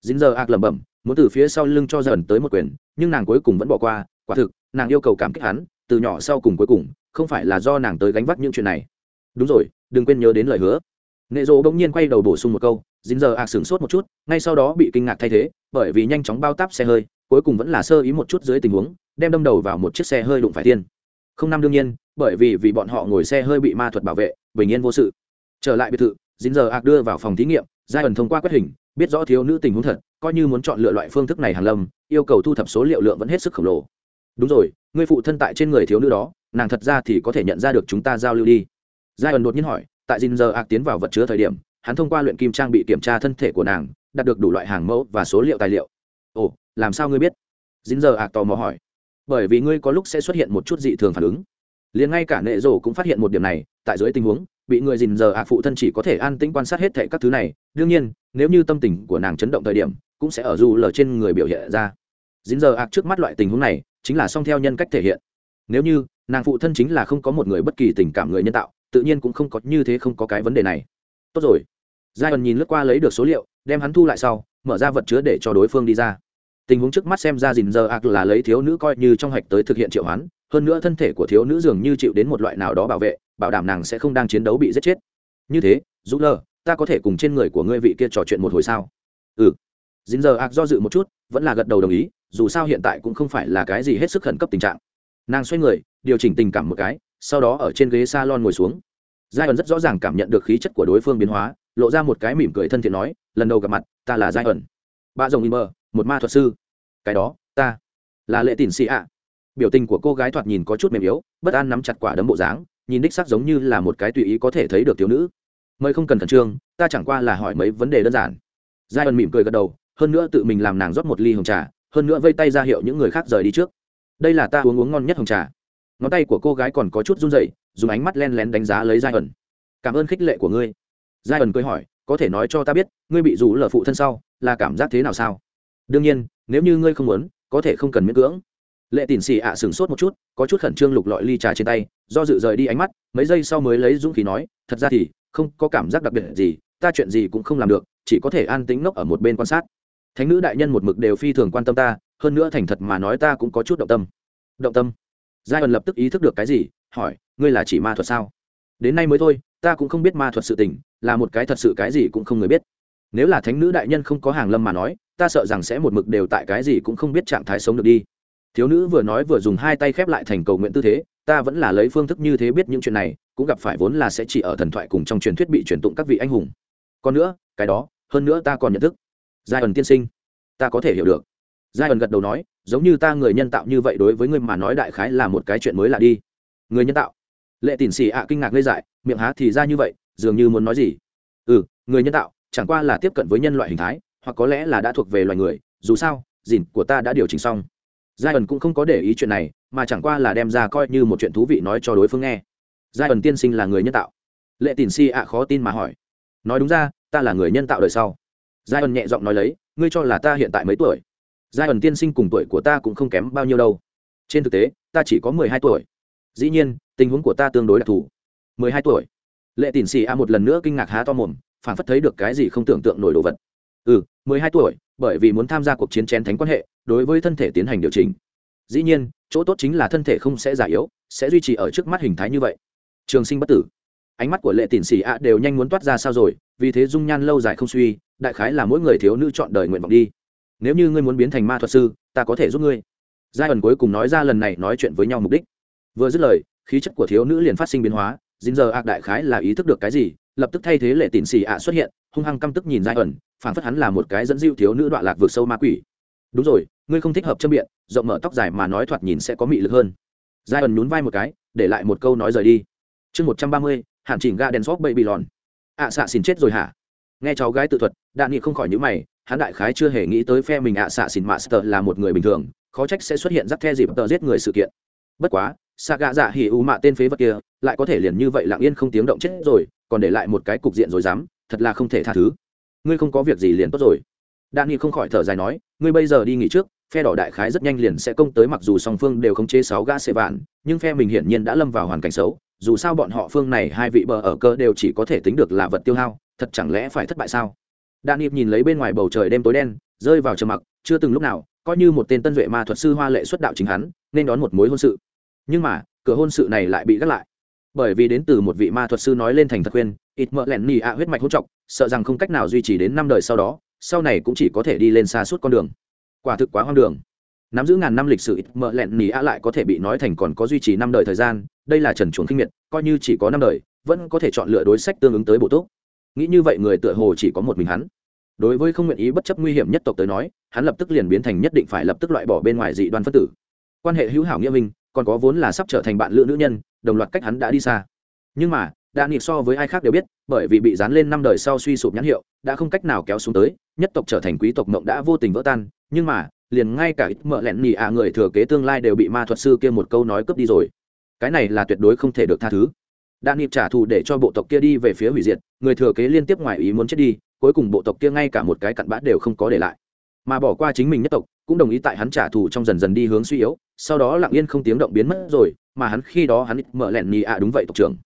Dính giờ ác lẩm bẩm, muốn từ phía sau lưng cho dần tới một quyền, nhưng nàng cuối cùng vẫn bỏ qua, quả thực, nàng yêu cầu cảm kích hắn, từ nhỏ sau cùng cuối cùng, không phải là do nàng tới gánh vác những chuyện này. Đúng rồi, đừng quên nhớ đến lời hứa. Nệ rộ bỗng nhiên quay đầu bổ sung một câu, dính giờ ạc sửng sốt một chút, ngay sau đó bị kinh ngạc thay thế, bởi vì nhanh chóng bao táp xe hơi, cuối cùng vẫn là sơ ý một chút dưới tình huống, đem đâm đầu vào một chiếc xe hơi đụng phải tiên không năm đương nhiên, bởi vì vì bọn họ ngồi xe hơi bị ma thuật bảo vệ, bình yên vô sự trở lại biệt thự, dính giờ ạc đưa vào phòng thí nghiệm, giai ẩn thông qua quét hình, biết rõ thiếu nữ tình huống thật, coi như muốn chọn lựa loại phương thức này hàn lâm, yêu cầu thu thập số liệu lượng vẫn hết sức khổng lồ. Đúng rồi, ngươi phụ thân tại trên người thiếu nữ đó, nàng thật ra thì có thể nhận ra được chúng ta giao lưu đi. Giai ẩn đột nhiên hỏi, tại dính giờ ạc tiến vào vật chứa thời điểm, hắn thông qua luyện kim trang bị kiểm tra thân thể của nàng, đạt được đủ loại hàng mẫu và số liệu tài liệu. Ồ, làm sao ngươi biết? Dính giờ ạc tò mò hỏi. Bởi vì ngươi có lúc sẽ xuất hiện một chút dị thường phản ứng. Liền ngay cả nệ rổ cũng phát hiện một điểm này, tại dưới tình huống bị người dình giờ ạc phụ thân chỉ có thể an tĩnh quan sát hết thệ các thứ này. Đương nhiên, nếu như tâm tình của nàng chấn động thời điểm, cũng sẽ ở dù lờ trên người biểu hiện ra. Dính giờ ạc trước mắt loại tình huống này, chính là song theo nhân cách thể hiện. Nếu như, nàng phụ thân chính là không có một người bất kỳ tình cảm người nhân tạo, tự nhiên cũng không có, như thế không có cái vấn đề này. Tốt rồi. Giai ẩn nhìn lướt qua lấy được số liệu, đem hắn thu lại sau, mở ra vật chứa để cho đối phương đi ra. Tình huống trước mắt xem ra dình giờ ạc là lấy thiếu nữ coi như trong hạch tới thực hiện triệu hoán, hơn nữa thân thể của thiếu nữ dường như chịu đến một loại nào đó bảo vệ bảo đảm nàng sẽ không đang chiến đấu bị giết chết. Như thế dù lờ ta có thể cùng trên người của ngươi vị kia trò chuyện một hồi sao? Ừ. Dính giờ ạc do dự một chút, vẫn là gật đầu đồng ý, dù sao hiện tại cũng không phải là cái gì hết sức khẩn cấp tình trạng. Nàng xoay người, điều chỉnh tình cảm một cái, sau đó ở trên ghế s a lon ngồi xuống. Giai ẩn rất rõ ràng cảm nhận được khí chất của đối phương biến hóa, lộ ra một cái mỉm cười thân thiện nói, lần đầu gặp mặt, ta là giai ẩn bà rồng in mơ một ma thuật sư. Cái đó, ta là lệ tỉn sĩ ạ. Biểu tình của cô gái thoạt nhìn có chút mềm yếu, bất an nắm chặt quả đấm bộ dáng nhìn đích sắc giống như là một cái tùy ý có thể thấy được thiếu nữ. Mời không cần khẩn trương, ta chẳng qua là hỏi mấy vấn đề đơn giản. Giai ẩn mỉm cười gật đầu, hơn nữa tự mình làm nàng rót một ly hồng trà, hơn nữa vây tay ra hiệu những người khác rời đi trước. Đây là ta uống uống ngon nhất hồng trà. Ngón tay của cô gái còn có chút run rẩy, dùng ánh mắt len lén đánh giá lấy giai ẩn cảm ơn khích lệ của ngươi. Giai ẩn cười hỏi, có thể nói cho ta biết, ngươi bị rủ lở phụ thân sau, là cảm giác thế nào sao? Đương nhiên, nếu như ngươi không muốn, có thể không cần miễn cưỡng lệ tỉn xì ạ sửng sốt một chút, có chút khẩn trương lục lọi ly trà trên tay, do dự rời đi ánh mắt, mấy giây sau mới lấy dũng khí nói, thật ra thì, không có cảm giác đặc biệt gì, ta chuyện gì cũng không làm được, chỉ có thể an tính ngốc ở một bên quan sát. Thánh nữ đại nhân một mực đều phi thường quan tâm ta, hơn nữa thành thật mà nói ta cũng có chút động tâm. Động tâm? Giai ẩn lập tức ý thức được cái gì, hỏi, ngươi là chỉ ma thuật sao? Đến nay mới thôi, ta cũng không biết ma thuật sự tình, là một cái thật sự cái gì cũng không người biết. Nếu là thánh nữ đại nhân không có hàng lâm mà nói, ta sợ rằng sẽ một mực đều tại cái gì cũng không biết trạng thái sống được đi thiếu nữ vừa nói vừa dùng hai tay khép lại thành cầu nguyện tư thế, ta vẫn là lấy phương thức như thế biết những chuyện này, cũng gặp phải vốn là sẽ chỉ ở thần thoại cùng trong truyền thuyết bị truyền tụng các vị anh hùng. Còn nữa, cái đó, hơn nữa ta còn nhận thức. Giai ẩn tiên sinh, ta có thể hiểu được. Giai ẩn gật đầu nói, giống như ta người nhân tạo như vậy đối với ngươi mà nói đại khái là một cái chuyện mới lạ đi. Người nhân tạo. Lệ tỉn xì ạ kinh ngạc ngây dại, miệng há thì ra như vậy, dường như muốn nói gì? Ừ người nhân tạo, chẳng qua là tiếp cận với nhân loại hình thái, hoặc có lẽ là đã thuộc về loài người, dù sao dìn của ta đã điều chỉnh xong giai ẩn cũng không có để ý chuyện này, mà chẳng qua là đem ra coi như một chuyện thú vị nói cho đối phương nghe. Giai ẩn tiên sinh là người nhân tạo. Lệ tín si ạ khó tin mà hỏi. Nói đúng ra, ta là người nhân tạo đời sau. Giai ẩn nhẹ giọng nói lấy, ngươi cho là ta hiện tại mấy tuổi? Giai ẩn tiên sinh cùng tuổi của ta cũng không kém bao nhiêu đâu. Trên thực tế, ta chỉ có mười hai tuổi. Dĩ nhiên, tình huống của ta tương đối đặc thù. mười hai tuổi. Lệ tỉn xì a một lần nữa kinh ngạc há to mồm, phản phất thấy được cái gì không tưởng tượng nổi đồ vật. Ừ mười hai tuổi, bởi vì muốn tham gia cuộc chiến chén thánh quan hệ đối với thân thể tiến hành điều chỉnh. Dĩ nhiên, chỗ tốt chính là thân thể không sẽ già yếu, sẽ duy trì ở trước mắt hình thái như vậy. Trường sinh bất tử. Ánh mắt của lệ tỉn xì ạ đều nhanh muốn toát ra sao rồi, vì thế dung nhan lâu dài không suy, đại khái là mỗi người thiếu nữ chọn đời nguyện vọng đi. Nếu như ngươi muốn biến thành ma thuật sư, ta có thể giúp ngươi. Giai ẩn cuối cùng nói ra lần này nói chuyện với nhau mục đích. Vừa dứt lời, khí chất của thiếu nữ liền phát sinh biến hóa dính giờ ạc đại khái là ý thức được cái gì, lập tức thay thế lệ tỉn xì ạ xuất hiện, hung hăng căm tức nhìn giai ẩn phản phất hắn là một cái dẫn dịu thiếu nữ đoạn lạc vượt sâu ma quỷ. Đúng rồi ngươi không thích hợp châm biện, rộng mở tóc dài mà nói thoạt nhìn sẽ có mị lực hơn. Giai ẩn nhún vai một cái, để lại một câu nói rời đi. Chương một trăm ba mươi hạn chỉnh ga đèn xóp bậy bị lòn ạ à, xạ xin chết rồi hả? Nghe cháu gái tự thuật đạn nghị không khỏi nhữ mày, hắn đại khái chưa hề nghĩ tới phe mình ạ xạ xin master là một người bình thường, khó trách sẽ xuất hiện rắc the dịp tờ giết người sự kiện. Bất quá, xạ gạ dạ hỉ u mạ tên phế vật kia, lại có thể liền như vậy lặng yên không tiếng động chết rồi, còn để lại một cái cục diện rồi dám thật là không thể tha thứ. Ngươi không có việc gì liền tốt rồi. Đạn nghị không khỏi thở dài nói, ngươi bây giờ đi nghỉ trước phe đỏ đại khái rất nhanh liền sẽ công tới mặc dù song phương đều không chế sáu gã xệ vạn, nhưng phe mình hiển nhiên đã lâm vào hoàn cảnh xấu, dù sao bọn họ phương này hai vị bờ ở cơ đều chỉ có thể tính được là vật tiêu hao, thật chẳng lẽ phải thất bại sao? Đạn Nhịp nhìn lấy bên ngoài bầu trời đêm tối đen, rơi vào trầm mặc, chưa từng lúc nào, coi như một tên tân duệ ma thuật sư hoa lệ xuất đạo chính hắn, nên đón một mối hôn sự. Nhưng mà, cửa hôn sự này lại bị gác lại. Bởi vì đến từ một vị ma thuật sư nói lên thành thật khuyên, ít mỡ lẹn nỉ ạ huyết mạch hỗn trọng sợ rằng không cách nào duy trì đến năm đời sau đó, sau này cũng chỉ có thể đi lên xa suốt con đường quả thực quá hoang đường. Nắm giữ ngàn năm lịch sử ít mợ lẹn nỉ a lại có thể bị nói thành còn có duy trì năm đời thời gian, đây là trần chuồng kinh miệt, coi như chỉ có năm đời, vẫn có thể chọn lựa đối sách tương ứng tới bộ tốt nghĩ như vậy người tựa hồ chỉ có một mình hắn. Đối với không nguyện ý bất chấp nguy hiểm nhất tộc tới nói, hắn lập tức liền biến thành nhất định phải lập tức loại bỏ bên ngoài dị đoan phân tử. Quan hệ hữu hảo nghĩa minh, còn có vốn là sắp trở thành bạn lữ nữ nhân, đồng loạt cách hắn đã đi xa. Nhưng mà, đã nghiệp so với ai khác đều biết, bởi vì bị dán lên năm đời sau suy sụp nhãn hiệu, đã không cách nào kéo xuống tới, nhất tộc trở thành quý tộc mộng đã vô tình vỡ tan nhưng mà, liền ngay cả ít mợ lẹn nhì à người thừa kế tương lai đều bị ma thuật sư kia một câu nói cướp đi rồi. Cái này là tuyệt đối không thể được tha thứ. Đạn nghiệp trả thù để cho bộ tộc kia đi về phía hủy diệt, người thừa kế liên tiếp ngoài ý muốn chết đi, cuối cùng bộ tộc kia ngay cả một cái cặn bã đều không có để lại. Mà bỏ qua chính mình nhất tộc, cũng đồng ý tại hắn trả thù trong dần dần đi hướng suy yếu, sau đó lặng yên không tiếng động biến mất rồi, mà hắn khi đó hắn ít mợ lẹn nhì ạ đúng vậy tộc trưởng.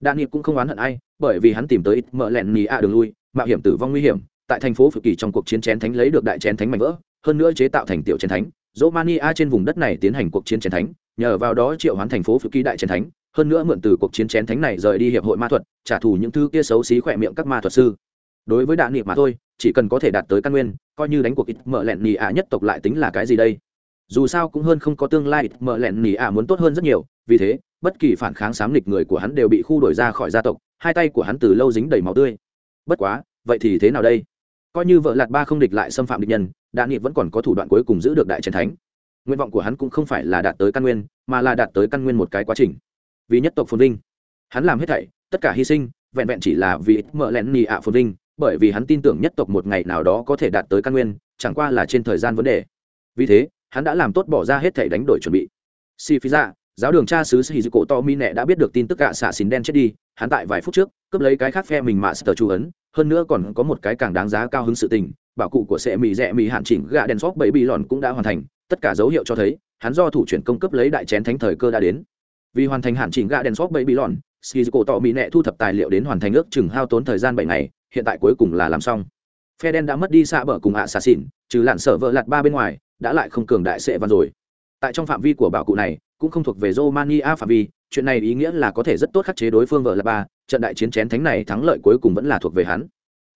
Đạn nghiệp cũng không oán hận ai, bởi vì hắn tìm tới ít mợ lẹn nhì ạ đường lui, mạo hiểm tử vong nguy hiểm, tại thành phố phự kỳ trong cuộc chiến chén thánh lấy được đại chén thánh mạnh vỡ hơn nữa chế tạo thành tiểu chiến thánh, Romania trên vùng đất này tiến hành cuộc chiến chiến thánh, nhờ vào đó triệu hoán thành phố phự kỳ đại chiến thánh, hơn nữa mượn từ cuộc chiến chén thánh này rời đi hiệp hội ma thuật, trả thù những thứ kia xấu xí khỏe miệng các ma thuật sư. Đối với đạn niệm mà thôi, chỉ cần có thể đạt tới căn nguyên, coi như đánh cuộc ít mở lẹn nỉ ạ nhất tộc lại tính là cái gì đây? Dù sao cũng hơn không có tương lai ít mở lẹn nỉ ạ muốn tốt hơn rất nhiều, vì thế, bất kỳ phản kháng sám nghịch người của hắn đều bị khu đổi ra khỏi gia tộc, hai tay của hắn từ lâu dính đầy máu tươi. Bất quá, vậy thì thế nào đây? Coi như vợ lạt ba không địch lại xâm phạm địch nhân đạn nghị vẫn còn có thủ đoạn cuối cùng giữ được đại trần thánh. Nguyện vọng của hắn cũng không phải là đạt tới căn nguyên, mà là đạt tới căn nguyên một cái quá trình. Vì nhất tộc phồn vinh. Hắn làm hết thảy, tất cả hy sinh, vẹn vẹn chỉ là vì ít mợ lẹn nhị ạ phồn vinh, bởi vì hắn tin tưởng nhất tộc một ngày nào đó có thể đạt tới căn nguyên, chẳng qua là trên thời gian vấn đề. Vì thế, hắn đã làm tốt bỏ ra hết thảy đánh đổi chuẩn bị. Si phi ra giáo đường cha sứ sĩ cổ to mi nẹ đã biết được tin tức gạ xạ xín đen chết đi, hắn tại vài phút trước, cướp lấy cái khác phe mình mà sờ chu ấn, hơn nữa còn có một cái càng đáng giá cao hứng sự tình bảo cụ của sệ mì rẽ mì hạn chỉnh gạ đèn sóc bảy bị lòn cũng đã hoàn thành tất cả dấu hiệu cho thấy hắn do thủ chuyển công cấp lấy đại chén thánh thời cơ đã đến. Vì hoàn thành hạn chỉnh gạ đèn sóc bảy bị lòn shizuko tỏ tọ mỹ nẹ thu thập tài liệu đến hoàn thành ước chừng hao tốn thời gian bảy ngày hiện tại cuối cùng là làm xong. Phe đen đã mất đi xạ bờ cùng ạ xà xỉn trừ lặn sợ vợ lặt ba bên ngoài đã lại không cường đại sệ văn rồi. Tại trong phạm vi của bảo cụ này cũng không thuộc về Romania phạm vi, chuyện này ý nghĩa là có thể rất tốt khắc chế đối phương vợ là ba, trận đại chiến chén thánh này thắng lợi cuối cùng vẫn là thuộc về hắn.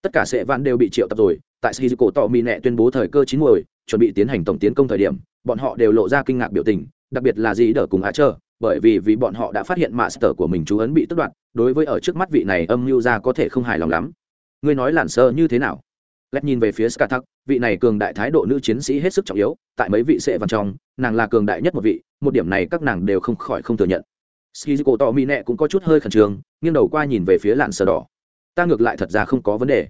Tất cả sệ văn đều bị triệu tập rồi, tại Shizuko tỏ Mi nẹ tuyên bố thời cơ chín muồi, chuẩn bị tiến hành tổng tiến công thời điểm, bọn họ đều lộ ra kinh ngạc biểu tình, đặc biệt là gì đỡ cùng Á Trơ, bởi vì vì bọn họ đã phát hiện master của mình chú ấn bị tước đoạt, đối với ở trước mắt vị này âm mưu ra có thể không hài lòng lắm. Ngươi nói lản sơ như thế nào? lét nhìn về phía skathak vị này cường đại thái độ nữ chiến sĩ hết sức trọng yếu, tại mấy vị sẽ văn trong, nàng là cường đại nhất một vị, một điểm này các nàng đều không khỏi không thừa nhận. Skizuko to mi nẹ cũng có chút hơi khẩn trương, nghiêng đầu qua nhìn về phía lạn sơ đỏ. Ta ngược lại thật ra không có vấn đề.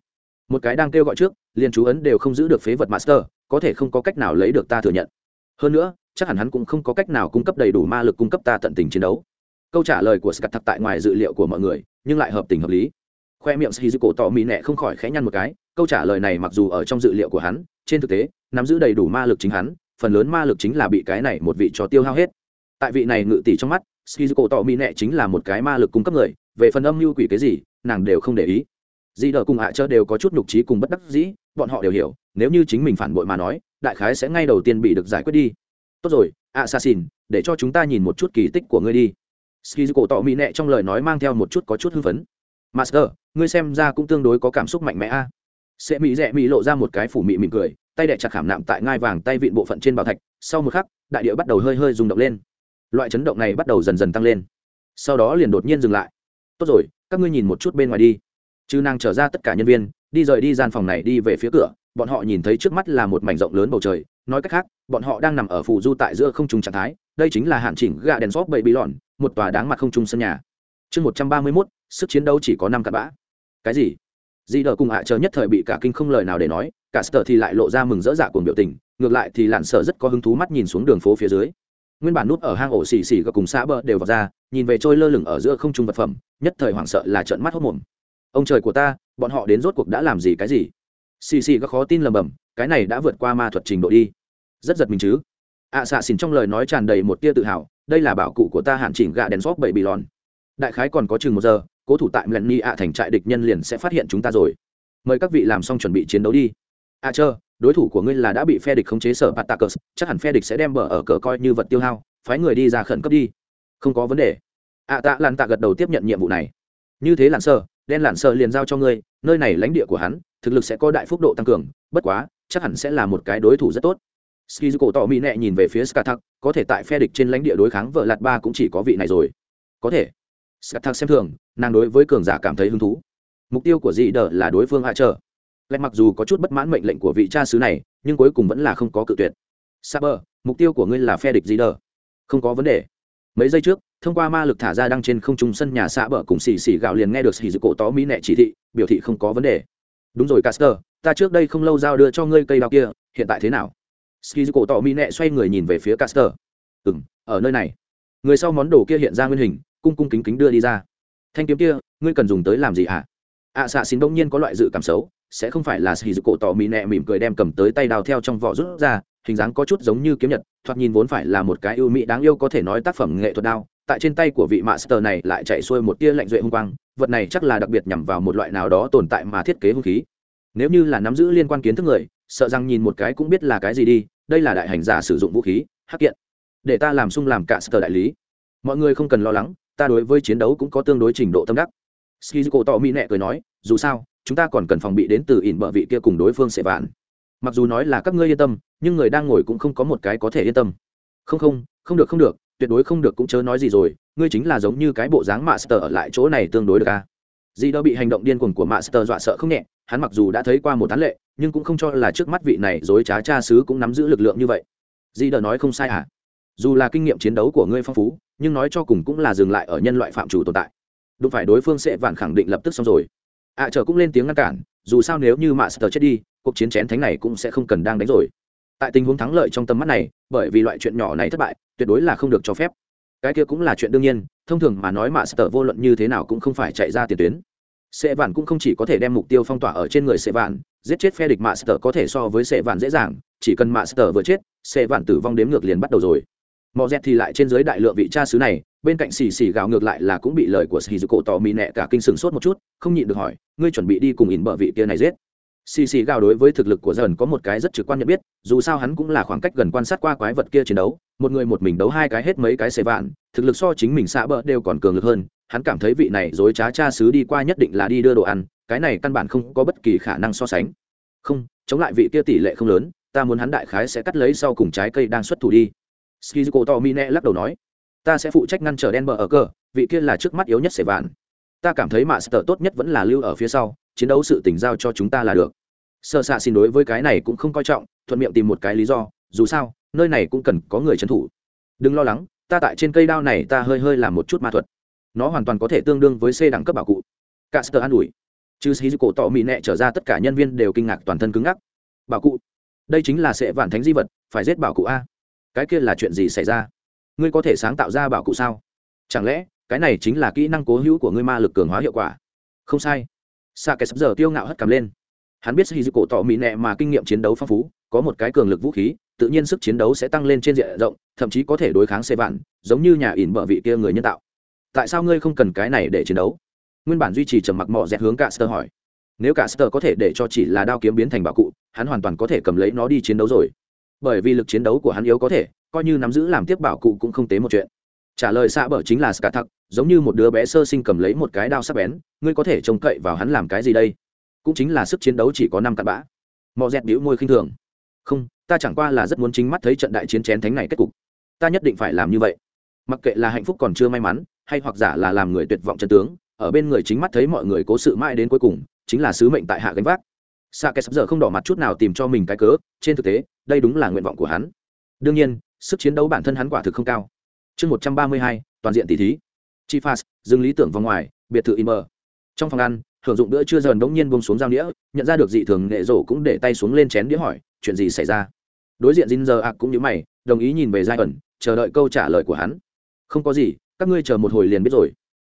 Một cái đang kêu gọi trước, liền chú ấn đều không giữ được phế vật master, có thể không có cách nào lấy được ta thừa nhận. Hơn nữa, chắc hẳn hắn cũng không có cách nào cung cấp đầy đủ ma lực cung cấp ta tận tình chiến đấu. Câu trả lời của Skatak tại ngoài dự liệu của mọi người, nhưng lại hợp tình hợp lý khoe miệng shizuko tỏ mỹ nẹ không khỏi khẽ nhăn một cái câu trả lời này mặc dù ở trong dự liệu của hắn trên thực tế nắm giữ đầy đủ ma lực chính hắn phần lớn ma lực chính là bị cái này một vị cho tiêu hao hết tại vị này ngự tỷ trong mắt shizuko tỏ mỹ nẹ chính là một cái ma lực cung cấp người về phần âm mưu quỷ cái gì nàng đều không để ý di đờ cùng hạ chớ đều có chút nhục trí cùng bất đắc dĩ, bọn họ đều hiểu, nếu như chính mình phản bội mà nói, đại khái sẽ ngay đầu tiên bị được giải quyết đi. Tốt rồi, assassin, để cho chúng ta nhìn một chút kỳ tích của ngươi đi. Skizuko tỏ mỹ nẹ trong lời nói mang theo một chút có chút hưng phấn. Master, ngươi xem ra cũng tương đối có cảm xúc mạnh mẽ a. À. sẽ mỹ rẽ mỹ lộ ra một cái phủ mị mỉm cười, tay đẻ chặt khảm nạm tại ngai vàng tay vịn bộ phận trên bảo thạch, sau một khắc, đại địa bắt đầu hơi hơi rung động lên. Loại chấn động này bắt đầu dần dần tăng lên. Sau đó liền đột nhiên dừng lại. Tốt rồi, các ngươi nhìn một chút bên ngoài đi chứ nàng trở ra tất cả nhân viên, đi rời đi gian phòng này đi về phía cửa, bọn họ nhìn thấy trước mắt là một mảnh rộng lớn bầu trời, nói cách khác, bọn họ đang nằm ở phủ du tại giữa không trung trạng thái, đây chính là hạn chỉnh gà đèn xóp bậy bí lòn một tòa đáng mặt không trung sân nhà. Chương một trăm ba mươi mốt, sức chiến đấu chỉ có năm cặp bã. Cái gì? Di đờ cùng hạ chờ nhất thời bị cả kinh không lời nào để nói, cả sờ thì lại lộ ra mừng rỡ dạ cùng biểu tình, ngược lại thì lặn sợ rất có hứng thú mắt nhìn xuống đường phố phía dưới. Nguyên bản nút ở hang ổ xì xì gập cùng xã bờ đều vào ra, nhìn về trôi lơ lửng ở giữa không trung vật phẩm, nhất thời hoảng sợ là trợn mắt hốt mồm ông trời của ta bọn họ đến rốt cuộc đã làm gì cái gì xì xì có khó tin lầm bầm cái này đã vượt qua ma thuật trình độ đi rất giật mình chứ ạ à, xạ xỉn trong lời nói tràn đầy một tia tự hào đây là bảo cụ của ta hạn chỉnh gạ đèn xóp bảy bị lòn đại khái còn có chừng một giờ cố thủ tại mlen ni ạ thành trại địch nhân liền sẽ phát hiện chúng ta rồi mời các vị làm xong chuẩn bị chiến đấu đi à, chơ đối thủ của ngươi là đã bị phe địch khống chế sở Patacus, chắc hẳn phe địch sẽ đem bờ ở cờ coi như vật tiêu hao, phái người đi ra khẩn cấp đi. Không có vấn đề. À Tạ Lan Tạ gật đầu tiếp nhận nhiệm vụ này. Như thế lạn sơ, đen lạn sợ liền giao cho ngươi, nơi này lãnh địa của hắn, thực lực sẽ có đại phúc độ tăng cường, bất quá, chắc hẳn sẽ là một cái đối thủ rất tốt. Skizuko tỏ mỹ nệ nhìn về phía skathak có thể tại phe địch trên lãnh địa đối kháng vợ lạt ba cũng chỉ có vị này rồi. Có thể. Skathak xem thường nàng đối với cường giả cảm thấy hứng thú. Mục tiêu của dị đờ là đối phương hạ trở Lẽ mặc dù có chút bất mãn mệnh lệnh của vị cha xứ này nhưng cuối cùng vẫn là không có cự tuyệt. Saber mục tiêu của ngươi là phe địch gì đờ. Không có vấn đề. Mấy giây trước thông qua ma lực thả ra đăng trên không trung sân nhà xã bờ cùng xì xì gạo liền nghe được xì dự cổ tó mỹ nệ chỉ thị biểu thị không có vấn đề. Đúng rồi caster ta trước đây không lâu giao đưa cho ngươi cây đao kia hiện tại thế nào? Ski cổ tó mỹ nệ xoay người nhìn về phía caster ừ m ở nơi này. Người sau món đồ kia hiện ra nguyên hình cung cung kính kính đưa đi ra. Thanh kiếm kia ngươi cần dùng tới làm gì hả? Ạ à, xạ xin bỗng nhiên có loại dự cảm xấu sẽ không phải là ski cổ tỏ mỹ nẹ mỉm cười đem cầm tới tay đào theo trong vỏ rút ra hình dáng có chút giống như kiếm nhật thoạt nhìn vốn phải là một cái ưu mỹ đáng yêu có thể nói tác phẩm nghệ thuật đao tại trên tay của vị master này lại chạy xuôi một tia lạnh duệ hung quang, vật này chắc là đặc biệt nhằm vào một loại nào đó tồn tại mà thiết kế hung khí. Nếu như là nắm giữ liên quan kiến thức người, sợ rằng nhìn một cái cũng biết là cái gì đi, đây là đại hành giả sử dụng vũ khí, hắc kiện. Để ta làm sung làm cả sở đại lý. Mọi người không cần lo lắng, ta đối với chiến đấu cũng có tương đối trình độ tâm đắc. Skizuko tỏ mỹ nẹ cười nói, dù sao, chúng ta còn cần phòng bị đến từ ỉn bợ vị kia cùng đối phương sẽ vạn. Mặc dù nói là các ngươi yên tâm, nhưng người đang ngồi cũng không có một cái có thể yên tâm. Không không không được không được tuyệt đối không được cũng chớ nói gì rồi ngươi chính là giống như cái bộ dáng master ở lại chỗ này tương đối được à? Dì đỡ bị hành động điên cuồng của master dọa sợ không nhẹ hắn mặc dù đã thấy qua một tán lệ nhưng cũng không cho là trước mắt vị này dối trá cha xứ cũng nắm giữ lực lượng như vậy. Dì đỡ nói không sai à? Dù là kinh nghiệm chiến đấu của ngươi phong phú nhưng nói cho cùng cũng là dừng lại ở nhân loại phạm chủ tồn tại. Đụng phải đối phương sẽ vạn khẳng định lập tức xong rồi. Ạ à, chờ cũng lên tiếng ngăn cản dù sao nếu như master chết đi cuộc chiến chén thánh này cũng sẽ không cần đang đánh rồi. Tại tình huống thắng lợi trong tầm mắt này bởi vì loại chuyện nhỏ này thất bại tuyệt đối là không được cho phép. Cái kia cũng là chuyện đương nhiên, thông thường mà nói mạ sở vô luận như thế nào cũng không phải chạy ra tiền tuyến. Sệ vạn cũng không chỉ có thể đem mục tiêu phong tỏa ở trên người sệ vạn, giết chết phe địch mạ sở có thể so với sệ vạn dễ dàng, chỉ cần mạ sở vừa chết, sệ vạn tử vong đếm ngược liền bắt đầu rồi. Mò dẹt thì lại trên dưới đại lượng vị cha xứ này, bên cạnh xì xì gào ngược lại là cũng bị lời của xì dư cổ tỏ mì nẹ cả kinh sừng sốt một chút, không nhịn được hỏi, ngươi chuẩn bị đi cùng ỉn bờ vị kia này giết? Xì xì gào đối với thực lực của dần có một cái rất trực quan nhận biết, dù sao hắn cũng là khoảng cách gần quan sát qua quái vật kia chiến đấu, một người một mình đấu hai cái hết mấy cái xề vạn, thực lực so chính mình xạ bỡ đều còn cường lực hơn, hắn cảm thấy vị này dối trá cha xứ đi qua nhất định là đi đưa đồ ăn, cái này căn bản không có bất kỳ khả năng so sánh. Không, chống lại vị kia tỷ lệ không lớn, ta muốn hắn đại khái sẽ cắt lấy sau cùng trái cây đang xuất thủ đi. Skizuko to mine lắc đầu nói, ta sẽ phụ trách ngăn trở đen bờ ở cờ, vị kia là trước mắt yếu nhất xề vạn. Ta cảm thấy mạ sở tốt nhất vẫn là lưu ở phía sau chiến đấu sự tình giao cho chúng ta là được. Sơ xạ xin đối với cái này cũng không coi trọng, thuận miệng tìm một cái lý do, dù sao, nơi này cũng cần có người trấn thủ. Đừng lo lắng, ta tại trên cây đao này ta hơi hơi làm một chút ma thuật. Nó hoàn toàn có thể tương đương với c đẳng cấp bảo cụ. Caster an ủi. Chứ sĩ cổ tọ mị nẹ trở ra tất cả nhân viên đều kinh ngạc toàn thân cứng ngắc. Bảo cụ. Đây chính là sẽ vạn thánh di vật, phải giết bảo cụ a. Cái kia là chuyện gì xảy ra? Ngươi có thể sáng tạo ra bảo cụ sao? Chẳng lẽ, cái này chính là kỹ năng cố hữu của ngươi ma lực cường hóa hiệu quả? Không sai sa cái sắp giờ tiêu ngạo hất cầm lên. Hắn biết hì cổ tỏ mỹ nẹ mà kinh nghiệm chiến đấu phong phú, có một cái cường lực vũ khí, tự nhiên sức chiến đấu sẽ tăng lên trên diện rộng, thậm chí có thể đối kháng xe vạn, giống như nhà ỉn bợ vị kia người nhân tạo. Tại sao ngươi không cần cái này để chiến đấu? Nguyên bản duy trì trầm mặc mọ dẹt hướng cả sơ hỏi. Nếu cả sơ có thể để cho chỉ là đao kiếm biến thành bảo cụ, hắn hoàn toàn có thể cầm lấy nó đi chiến đấu rồi. Bởi vì lực chiến đấu của hắn yếu có thể, coi như nắm giữ làm tiếp bảo cụ cũng không tế một chuyện trả lời xạ bở chính là ska thắc giống như một đứa bé sơ sinh cầm lấy một cái đao sắc bén, ngươi có thể trông cậy vào hắn làm cái gì đây? Cũng chính là sức chiến đấu chỉ có năm cặn bã. Mò dẹt đĩu môi khinh thường. Không, ta chẳng qua là rất muốn chính mắt thấy trận đại chiến chén thánh này kết cục. Ta nhất định phải làm như vậy. Mặc kệ là hạnh phúc còn chưa may mắn, hay hoặc giả là làm người tuyệt vọng chân tướng, ở bên người chính mắt thấy mọi người cố sự mãi đến cuối cùng, chính là sứ mệnh tại hạ gánh vác. Sa kẻ sắp giờ không đỏ mặt chút nào tìm cho mình cái cớ, trên thực tế, đây đúng là nguyện vọng của hắn. Đương nhiên, sức chiến đấu bản thân hắn quả thực không cao chương một trăm ba mươi hai, toàn diện tỷ thí. Chi phas dừng lý tưởng vào ngoài, biệt thự im mờ. Trong phòng ăn hưởng dụng bữa trưa dần đống nhiên buông xuống dao đĩa nhận ra được dị thường nghệ rổ cũng để tay xuống lên chén đĩa hỏi, chuyện gì xảy ra? Đối diện dinh giờ ạc cũng như mày, đồng ý nhìn về giai ẩn chờ đợi câu trả lời của hắn. Không có gì, các ngươi chờ một hồi liền biết rồi.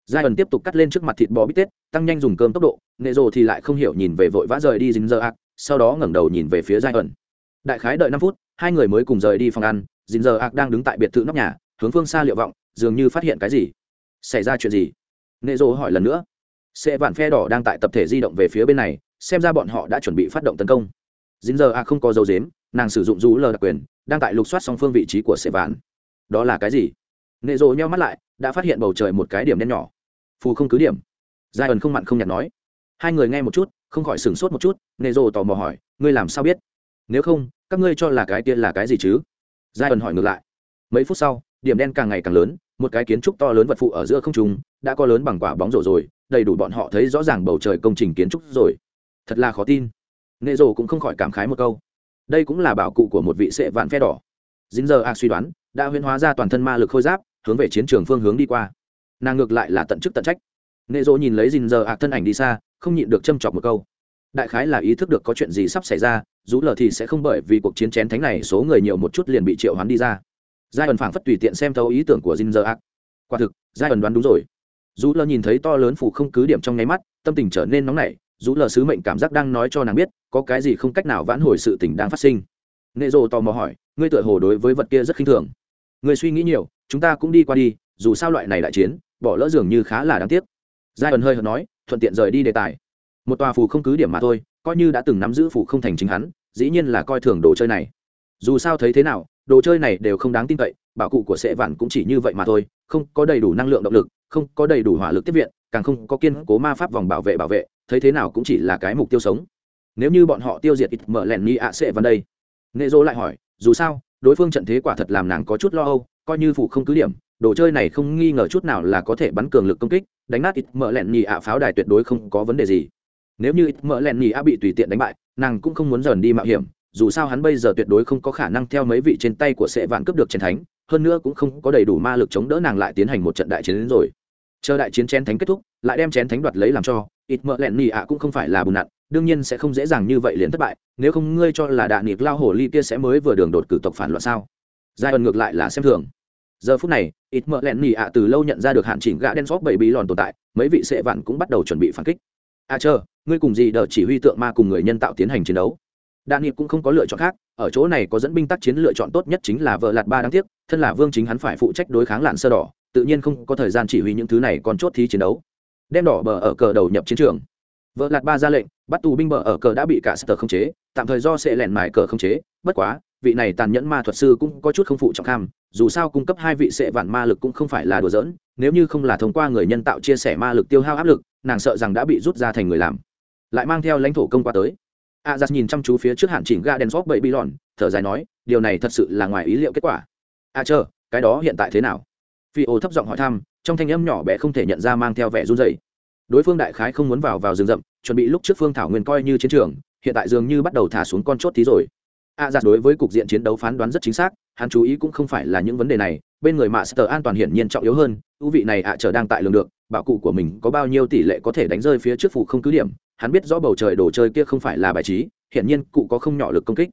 Giai ẩn tiếp tục cắt lên trước mặt thịt bò bít tết, tăng nhanh dùng cơm tốc độ, nghệ rổ thì lại không hiểu nhìn về vội vã rời đi dinh giờ ạc sau đó ngẩng đầu nhìn về phía giai ẩn đại khái đợi năm phút, hai người mới cùng rời đi phòng ăn dinh giờ ạc đang đứng tại biệt thự nóc nhà hướng phương xa liệu vọng, dường như phát hiện cái gì? Xảy ra chuyện gì? Nệ rổ hỏi lần nữa. Xe vạn phe đỏ đang tại tập thể di động về phía bên này, xem ra bọn họ đã chuẩn bị phát động tấn công. Dính giờ a không có dấu dếm nàng sử dụng rú lờ đặc quyền, đang tại lục soát song phương vị trí của xe vạn. Đó là cái gì? Nệ rộ nheo mắt lại, đã phát hiện bầu trời một cái điểm đen nhỏ. Phù không cứ điểm. Giai ẩn không mặn không nhạt nói. Hai người nghe một chút, không khỏi sửng sốt một chút, nệ rộ tò mò hỏi, ngươi làm sao biết? Nếu không, các ngươi cho là cái kia là cái gì chứ? Giai ẩn hỏi ngược lại. Mấy phút sau điểm đen càng ngày càng lớn, một cái kiến trúc to lớn vật phụ ở giữa không trung, đã có lớn bằng quả bóng rổ rồi, đầy đủ bọn họ thấy rõ ràng bầu trời công trình kiến trúc rồi. Thật là khó tin. Nghệ rồ cũng không khỏi cảm khái một câu. Đây cũng là bảo cụ của một vị sệ vạn phe đỏ. Dính giờ a suy đoán, đã huyễn hóa ra toàn thân ma lực khôi giáp, hướng về chiến trường phương hướng đi qua. Nàng ngược lại là tận chức tận trách. Nghệ rồ nhìn lấy dình giờ a thân ảnh đi xa, không nhịn được châm chọc một câu. Đại khái là ý thức được có chuyện gì sắp xảy ra, dù lờ thì sẽ không bởi vì cuộc chiến chén thánh này số người nhiều một chút liền bị triệu hoán đi ra giai ẩn phảng phất tùy tiện xem thấu ý tưởng của Jin ác Quả thực, giai ẩn đoán đúng rồi. Dù lờ nhìn thấy to lớn phủ không cứ điểm trong nháy mắt, tâm tình trở nên nóng nảy, dù lờ sứ mệnh cảm giác đang nói cho nàng biết, có cái gì không cách nào vãn hồi sự tình đang phát sinh. Nệ Dụ tò mò hỏi, ngươi tựa hồ đối với vật kia rất khinh thường. Người suy nghĩ nhiều, chúng ta cũng đi qua đi, dù sao loại này đại chiến, bỏ lỡ dường như khá là đáng tiếc. Giai ẩn hơi hợt nói, thuận tiện rời đi đề tài. Một tòa phủ không cứ điểm mà thôi, coi như đã từng nắm giữ phủ không thành chính hắn, dĩ nhiên là coi thường đồ chơi này. Dù sao thấy thế nào, đồ chơi này đều không đáng tin cậy, bảo cụ của sệ vạn cũng chỉ như vậy mà thôi, không có đầy đủ năng lượng động lực, không có đầy đủ hỏa lực tiếp viện, càng không có kiên cố ma pháp vòng bảo vệ bảo vệ, thấy thế nào cũng chỉ là cái mục tiêu sống. Nếu như bọn họ tiêu diệt ít mở lẻn ni ạ sệ Vạn đây. Nệ dỗ lại hỏi, dù sao, đối phương trận thế quả thật làm nàng có chút lo âu, coi như phụ không cứ điểm, đồ chơi này không nghi ngờ chút nào là có thể bắn cường lực công kích, đánh nát ít mở lẹn nhì ạ pháo đài tuyệt đối không có vấn đề gì. Nếu như ít mở lẹn nhì ạ bị tùy tiện đánh bại, nàng cũng không muốn dần đi mạo hiểm dù sao hắn bây giờ tuyệt đối không có khả năng theo mấy vị trên tay của sệ vạn cướp được chiến thánh, hơn nữa cũng không có đầy đủ ma lực chống đỡ nàng lại tiến hành một trận đại chiến đến rồi. Chờ đại chiến chén thánh kết thúc, lại đem chén thánh đoạt lấy làm cho, ít mỡ lẹn nỉ ạ cũng không phải là bùn nặn, đương nhiên sẽ không dễ dàng như vậy liền thất bại, nếu không ngươi cho là đạ nịp lao hổ ly kia sẽ mới vừa đường đột cử tộc phản loạn sao? Giai ẩn ngược lại là xem thường. Giờ phút này, ít mỡ lẹn nỉ ạ từ lâu nhận ra được hạn chỉnh gã đen xóp bảy bí lòn tồn tại, mấy vị sệ vạn cũng bắt đầu chuẩn bị phản kích. A chờ, ngươi cùng gì đờ chỉ huy tượng ma cùng người nhân tạo tiến hành chiến đấu? Đạn nghiệp cũng không có lựa chọn khác, ở chỗ này có dẫn binh tác chiến lựa chọn tốt nhất chính là vợ lạt ba đáng tiếc, thân là vương chính hắn phải phụ trách đối kháng lạn sơ đỏ, tự nhiên không có thời gian chỉ huy những thứ này còn chốt thi chiến đấu. Đem đỏ bờ ở cờ đầu nhập chiến trường. Vợ lạt ba ra lệnh, bắt tù binh bờ ở cờ đã bị cả sơ khống chế, tạm thời do sẽ lẻn mải cờ khống chế, bất quá, vị này tàn nhẫn ma thuật sư cũng có chút không phụ trọng kham, dù sao cung cấp hai vị sệ vạn ma lực cũng không phải là đùa giỡn, nếu như không là thông qua người nhân tạo chia sẻ ma lực tiêu hao áp lực, nàng sợ rằng đã bị rút ra thành người làm. Lại mang theo lãnh thổ công qua tới a giặt nhìn chăm chú phía trước hạn chỉnh ga đen xóp bậy bi lòn thở dài nói, điều này thật sự là ngoài ý liệu kết quả. A chờ cái đó hiện tại thế nào? Phi ô thấp giọng hỏi thăm, trong thanh âm nhỏ bé không thể nhận ra mang theo vẻ run dày đối phương đại khái không muốn vào vào rừng rậm, chuẩn bị lúc trước phương thảo nguyên coi như chiến trường, hiện tại dường như bắt đầu thả xuống con chốt tí rồi. A giặt đối với cục diện chiến đấu phán đoán rất chính xác, hắn chú ý cũng không phải là những vấn đề này, bên người mạ sờ an toàn hiển nhiên trọng yếu hơn ưu vị này ạ chờ đang tại lường được, bảo cụ của mình có bao nhiêu tỷ lệ có thể đánh rơi phía trước phụ không cứ điểm hắn biết rõ bầu trời đồ chơi kia không phải là bài trí, hiển nhiên cụ có không nhỏ lực công kích.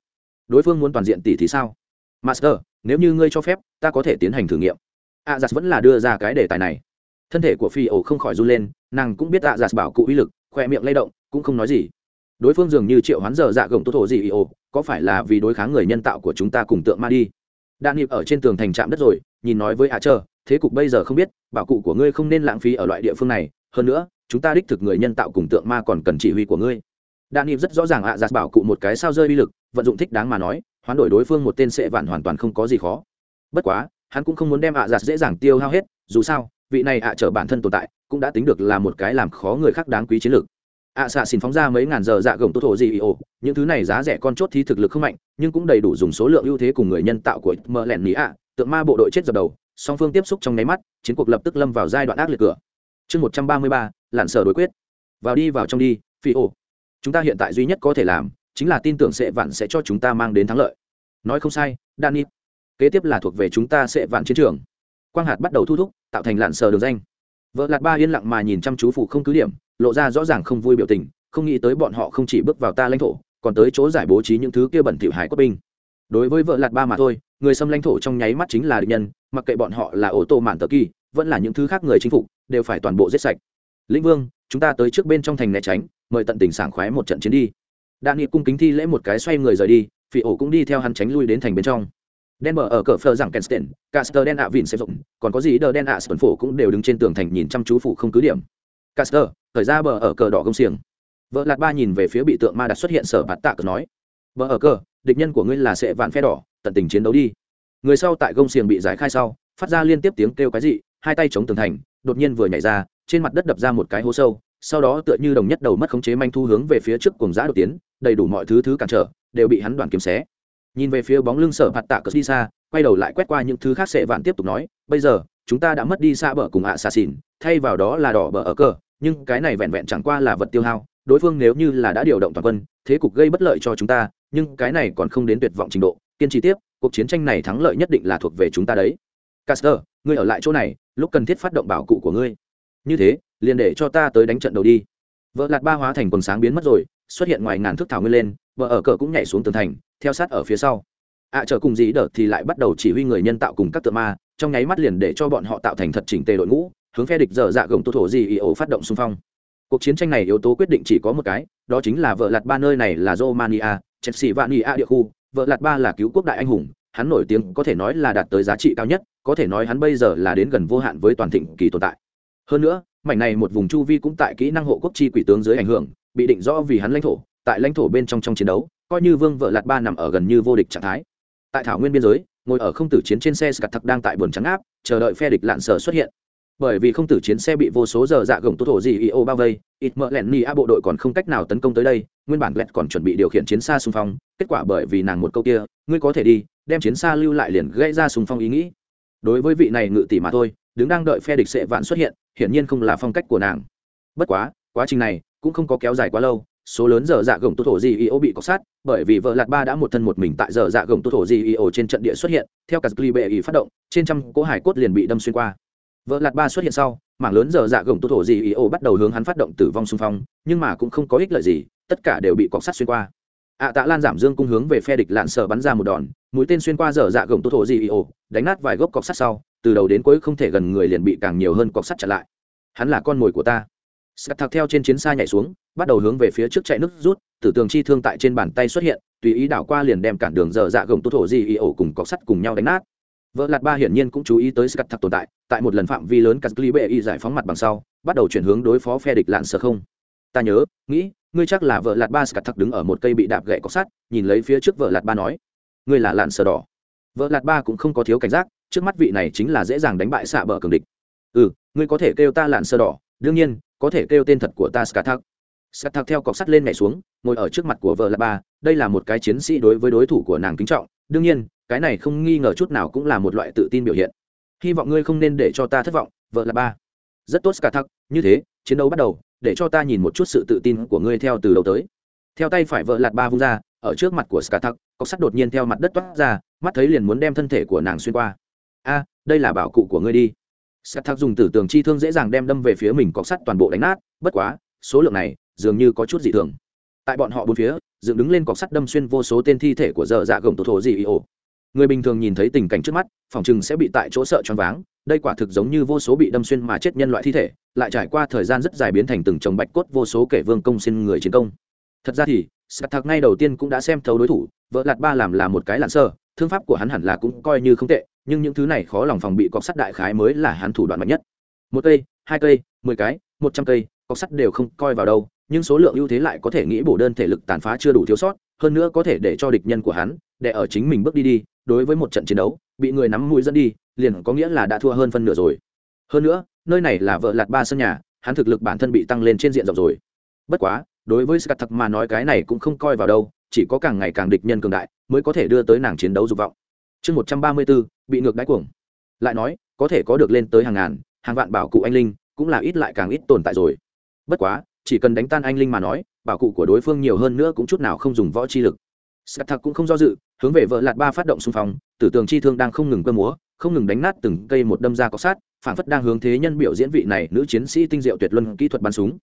Đối phương muốn toàn diện tỷ thì sao? Master, nếu như ngươi cho phép, ta có thể tiến hành thử nghiệm. A giặt vẫn là đưa ra cái đề tài này. Thân thể của phi ổ không khỏi run lên, nàng cũng biết a giặt bảo cụ uy lực, khoe miệng lay động, cũng không nói gì. Đối phương dường như triệu hoán giờ dạ gồng tốt thổ gì ồ có phải là vì đối kháng người nhân tạo của chúng ta cùng tượng ma đi? Đạn nhịp ở trên tường thành trạm đất rồi, nhìn nói với a trơ thế cục bây giờ không biết, bảo cụ của ngươi không nên lãng phí ở loại địa phương này, hơn nữa chúng ta đích thực người nhân tạo cùng tượng ma còn cần chỉ huy của ngươi. Đan nhịp rất rõ ràng ạ giặt bảo cụ một cái sao rơi uy lực, vận dụng thích đáng mà nói, hoán đổi đối phương một tên sệ vạn hoàn toàn không có gì khó. Bất quá, hắn cũng không muốn đem ạ giặt dễ dàng tiêu hao hết, dù sao, vị này ạ trở bản thân tồn tại, cũng đã tính được là một cái làm khó người khác đáng quý chiến lược. Ạ xạ xin phóng ra mấy ngàn giờ dạ gồng tốt thổ gì ồ những thứ này giá rẻ con chốt thì thực lực không mạnh, nhưng cũng đầy đủ dùng số lượng ưu thế cùng người nhân tạo của mờ lẻn mỹ ạ, tượng ma bộ đội chết dập đầu, song phương tiếp xúc trong nháy mắt, chiến cuộc lập tức lâm vào giai đoạn ác liệt cửa chương một trăm ba mươi ba lặn sở đối quyết. Vào đi, vào trong đi, phi ô chúng ta hiện tại duy nhất có thể làm, chính là tin tưởng sẽ vạn sẽ cho chúng ta mang đến thắng lợi. Nói không sai dani kế tiếp là thuộc về chúng ta sẽ vạn chiến trường. Quang hạt bắt đầu thu thúc, tạo thành lặn sờ đường danh. Vợ lạt ba yên lặng mà nhìn chăm chú phủ không cứ điểm, lộ ra rõ ràng không vui biểu tình, không nghĩ tới bọn họ không chỉ bước vào ta lãnh thổ, còn tới chỗ giải bố trí những thứ kia bẩn thỉu hải quốc binh. Đối với vợ lạt ba mà thôi, người xâm lãnh thổ trong nháy mắt chính là địch nhân, mặc kệ bọn họ là ô tô mạn tờ kỳ vẫn là những thứ khác người chinh phục đều phải toàn bộ giết sạch. Lĩnh vương, chúng ta tới trước bên trong thành né tránh, mời tận tình sảng khoái một trận chiến đi. Đạn nghị cung kính thi lễ một cái xoay người rời đi phi ổ cũng đi theo hắn tránh lui đến thành bên trong. Đen mở ở cờ phờ rằng kenstein caster đen ạ vịn sẽ rộng còn có gì đờ đen ạ sân phổ cũng đều đứng trên tường thành nhìn chăm chú phụ không cứ điểm. Caster, thời ra bờ ở cờ đỏ gông xiềng. Vợ lạt ba nhìn về phía bị tượng ma đặt xuất hiện sở bạt tạ cờ nói, bờ ở cờ, địch nhân của ngươi là sẽ vạn phe đỏ, tận tình chiến đấu đi. Người sau tại gông xiềng bị giải khai sau, phát ra liên tiếp tiếng kêu cái gì hai tay chống tường thành, đột nhiên vừa nhảy ra, trên mặt đất đập ra một cái hố sâu, sau đó tựa như đồng nhất đầu mất khống chế manh thu hướng về phía trước cùng giã đột tiến, đầy đủ mọi thứ thứ cản trở, đều bị hắn đoàn kiếm xé. Nhìn về phía bóng lưng sở hạt tạ cờ đi xa, quay đầu lại quét qua những thứ khác sệ vạn tiếp tục nói, bây giờ, chúng ta đã mất đi xa bờ cùng ạ xà xỉn, thay vào đó là đỏ bờ ở cờ, nhưng cái này vẹn vẹn chẳng qua là vật tiêu hao, đối phương nếu như là đã điều động toàn quân, thế cục gây bất lợi cho chúng ta, nhưng cái này còn không đến tuyệt vọng trình độ, kiên trì tiếp, cuộc chiến tranh này thắng lợi nhất định là thuộc về chúng ta đấy. Caster ngươi ở lại chỗ này lúc cần thiết phát động bảo cụ của ngươi. Như thế liền để cho ta tới đánh trận đầu đi. Vợ lạt ba hóa thành quần sáng biến mất rồi xuất hiện ngoài ngàn thước thảo nguyên lên vợ ở cờ cũng nhảy xuống tường thành theo sát ở phía sau. Ạ à, chờ cùng dĩ đợt thì lại bắt đầu chỉ huy người nhân tạo cùng các tượng ma trong nháy mắt liền để cho bọn họ tạo thành thật chỉnh tề đội ngũ hướng phe địch dở dạ gồng tô thổ gì ý ổ phát động xung phong. Cuộc chiến tranh này yếu tố quyết định chỉ có một cái đó chính là vợ lạt ba nơi này là romania chelsea và nia địa khu. Vợ lạt ba là cứu quốc đại anh hùng hắn nổi tiếng có thể nói là đạt tới giá trị cao nhất, có thể nói hắn bây giờ là đến gần vô hạn với toàn thịnh kỳ tồn tại. Hơn nữa, mảnh này một vùng chu vi cũng tại kỹ năng hộ quốc chi quỷ tướng dưới ảnh hưởng, bị định rõ vì hắn lãnh thổ, tại lãnh thổ bên trong trong chiến đấu, coi như vương vợ lạt ba nằm ở gần như vô địch trạng thái. Tại thảo nguyên biên giới, ngồi ở không tử chiến trên xe scat thật đang tại buồn trắng áp, chờ đợi phe địch lạn sở xuất hiện. Bởi vì không tử chiến xe bị vô số giờ dạ gồng tốt thổ gì ô bao vây, ít mỡ lẹn ni a bộ đội còn không cách nào tấn công tới đây, nguyên bản lẹt còn chuẩn bị điều khiển chiến xa xung phong, kết quả bởi vì nàng một câu kia, ngươi có thể đi đem chiến xa lưu lại liền gây ra sùng phong ý nghĩ. Đối với vị này ngự tỷ mà thôi, đứng đang đợi phe địch sẽ vạn xuất hiện, hiển nhiên không là phong cách của nàng. Bất quá quá trình này cũng không có kéo dài quá lâu, số lớn giờ dạ gồng tu thổ gì ô bị cọc sát, bởi vì vợ lạt ba đã một thân một mình tại giờ dạ gồng tu thổ gì ô trên trận địa xuất hiện, theo cả skli bệ ý phát động, trên trăm cỗ hải cốt liền bị đâm xuyên qua. Vợ lạt ba xuất hiện sau, mảng lớn giờ dạ gồng tu thổ gì ô bắt đầu hướng hắn phát động tử vong xung phong, nhưng mà cũng không có ích lợi gì, tất cả đều bị cọc sát xuyên qua ạ tạ lan giảm dương cung hướng về phe địch lạn sở bắn ra một đòn, mũi tên xuyên qua dở dạ gồng tô thổ gì ồ đánh nát vài gốc cọc sắt sau, từ đầu đến cuối không thể gần người liền bị càng nhiều hơn cọc sắt chặn lại. Hắn là con mồi của ta. Sắt thạc theo trên chiến xa nhảy xuống, bắt đầu hướng về phía trước chạy nước rút, tử tường chi thương tại trên bàn tay xuất hiện, tùy ý đảo qua liền đem cản đường dở dạ gồng tô thổ gì ồ cùng cọc sắt cùng nhau đánh nát. Vợ lạt ba hiển nhiên cũng chú ý tới sắt thạc tồn tại tại một lần phạm vi lớn cắt cli bệ y giải phóng mặt bằng sau, bắt đầu chuyển hướng đối phó phe địch lạn sở không ta nhớ, nghĩ, ngươi chắc là vợ lạt ba scat thặc đứng ở một cây bị đạp gậy cọc sắt nhìn lấy phía trước vợ lạt ba nói. Ngươi là lạn sờ đỏ. Vợ lạt ba cũng không có thiếu cảnh giác, trước mắt vị này chính là dễ dàng đánh bại xạ bờ cường địch. Ừ ngươi có thể kêu ta lạn sờ đỏ, đương nhiên, có thể kêu tên thật của ta scat thặc scat thặc theo cọc sắt lên nhảy xuống, ngồi ở trước mặt của vợ lạt ba, đây là một cái chiến sĩ đối với đối thủ của nàng kính trọng, đương nhiên, cái này không nghi ngờ chút nào cũng là một loại tự tin biểu hiện. Hy vọng ngươi không nên để cho ta thất vọng, vợ là ba. Rất tốt scat thặc như thế, chiến đấu bắt đầu để cho ta nhìn một chút sự tự tin của ngươi theo từ đầu tới. Theo tay phải vợ lạt ba vung ra, ở trước mặt của skathak cọc sắt đột nhiên theo mặt đất toát ra, mắt thấy liền muốn đem thân thể của nàng xuyên qua. A, đây là bảo cụ của ngươi đi. Skathak dùng tử tường chi thương dễ dàng đem đâm về phía mình, cọc sắt toàn bộ đánh nát, bất quá, số lượng này dường như có chút dị thường. Tại bọn họ bốn phía, dựng đứng lên cọc sắt đâm xuyên vô số tên thi thể của dở dạ gồng tổ thổ dị ổ người bình thường nhìn thấy tình cảnh trước mắt, phòng chừng sẽ bị tại chỗ sợ choáng váng. Đây quả thực giống như vô số bị đâm xuyên mà chết nhân loại thi thể, lại trải qua thời gian rất dài biến thành từng chồng bạch cốt vô số kể vương công xin người chiến công. Thật ra thì sạc thạc ngay đầu tiên cũng đã xem thấu đối thủ vợ lạt ba làm là một cái lặn sơ, thương pháp của hắn hẳn là cũng coi như không tệ, nhưng những thứ này khó lòng phòng bị cọc sắt đại khái mới là hắn thủ đoạn mạnh nhất. Một cây, hai cây, mười cái, một trăm cây, cọc sắt đều không coi vào đâu, nhưng số lượng ưu thế lại có thể nghĩ bổ đơn thể lực tàn phá chưa đủ thiếu sót, hơn nữa có thể để cho địch nhân của hắn để ở chính mình bước đi đi đối với một trận chiến đấu, bị người nắm mũi dẫn đi, liền có nghĩa là đã thua hơn phân nửa rồi. Hơn nữa, nơi này là vợ lạt ba sân nhà, hắn thực lực bản thân bị tăng lên trên diện rộng rồi. Bất quá, đối với scat thật mà nói cái này cũng không coi vào đâu, chỉ có càng ngày càng địch nhân cường đại mới có thể đưa tới nàng chiến đấu dục vọng. Chương một trăm ba mươi bốn, bị ngược đáy cuồng. Lại nói, có thể có được lên tới hàng ngàn, hàng vạn bảo cụ anh linh cũng là ít lại càng ít tồn tại rồi. Bất quá, chỉ cần đánh tan anh linh mà nói, bảo cụ của đối phương nhiều hơn nữa cũng chút nào không dùng võ chi lực. Scat thật cũng không do dự hướng về vợ lạt ba phát động xung phong, tử tường chi thương đang không ngừng cơ múa, không ngừng đánh nát từng cây một đâm ra có sát phản phất đang hướng thế nhân biểu diễn vị này nữ chiến sĩ tinh diệu tuyệt luân kỹ thuật bắn súng.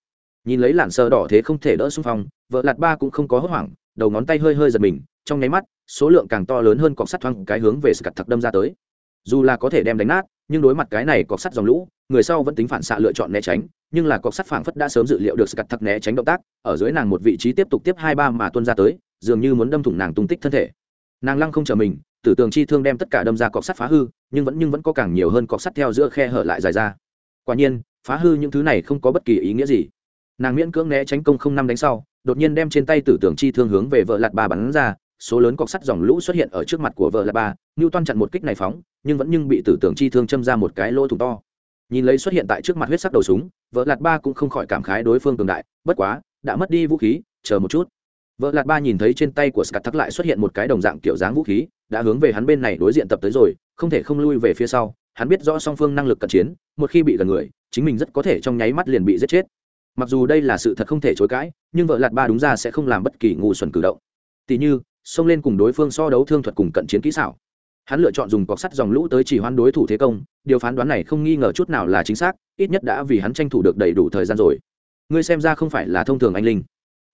Nhìn lấy làn sơ đỏ thế không thể đỡ xung phong, vợ lạt ba cũng không có hốt hoảng, đầu ngón tay hơi hơi giật mình, trong nháy mắt, số lượng càng to lớn hơn cọc sắt thoáng cái hướng về scat thật đâm ra tới. Dù là có thể đem đánh nát, nhưng đối mặt cái này cọc sắt dòng lũ, người sau vẫn tính phản xạ lựa chọn né tránh, nhưng là cọc sắt phảng phất đã sớm dự liệu được scat thật né tránh động tác, ở dưới nàng một vị trí tiếp tục tiếp hai ba mà tuôn ra tới, dường như muốn đâm thủng nàng tung tích thân thể nàng lăng không chờ mình, tử tường chi thương đem tất cả đâm ra cọc sắt phá hư, nhưng vẫn nhưng vẫn có càng nhiều hơn cọc sắt theo giữa khe hở lại dài ra. Quả nhiên, phá hư những thứ này không có bất kỳ ý nghĩa gì. Nàng miễn cưỡng né tránh công không năm đánh sau, đột nhiên đem trên tay tử tường chi thương hướng về vợ lạt ba bắn ra, số lớn cọc sắt dòng lũ xuất hiện ở trước mặt của vợ lạt ba ngưu toan chặn một kích này phóng, nhưng vẫn nhưng bị tử tường chi thương châm ra một cái lỗ thủng to. Nhìn lấy xuất hiện tại trước mặt huyết sắc đầu súng, vợ lạt ba cũng không khỏi cảm khái đối phương cường đại, bất quá, đã mất đi vũ khí, chờ một chút vợ lạt ba nhìn thấy trên tay của scat thắc lại xuất hiện một cái đồng dạng kiểu dáng vũ khí, đã hướng về hắn bên này đối diện tập tới rồi, không thể không lui về phía sau. Hắn biết rõ song phương năng lực cận chiến, một khi bị gần người, chính mình rất có thể trong nháy mắt liền bị giết chết. Mặc dù đây là sự thật không thể chối cãi, nhưng vợ lạt ba đúng ra sẽ không làm bất kỳ ngu xuẩn cử động. Tỉ như, xông lên cùng đối phương so đấu thương thuật cùng cận chiến kỹ xảo. Hắn lựa chọn dùng cọc sắt dòng lũ tới chỉ hoán đối thủ thế công, điều phán đoán này không nghi ngờ chút nào là chính xác, ít nhất đã vì hắn tranh thủ được đầy đủ thời gian rồi. Ngươi xem ra không phải là thông thường anh linh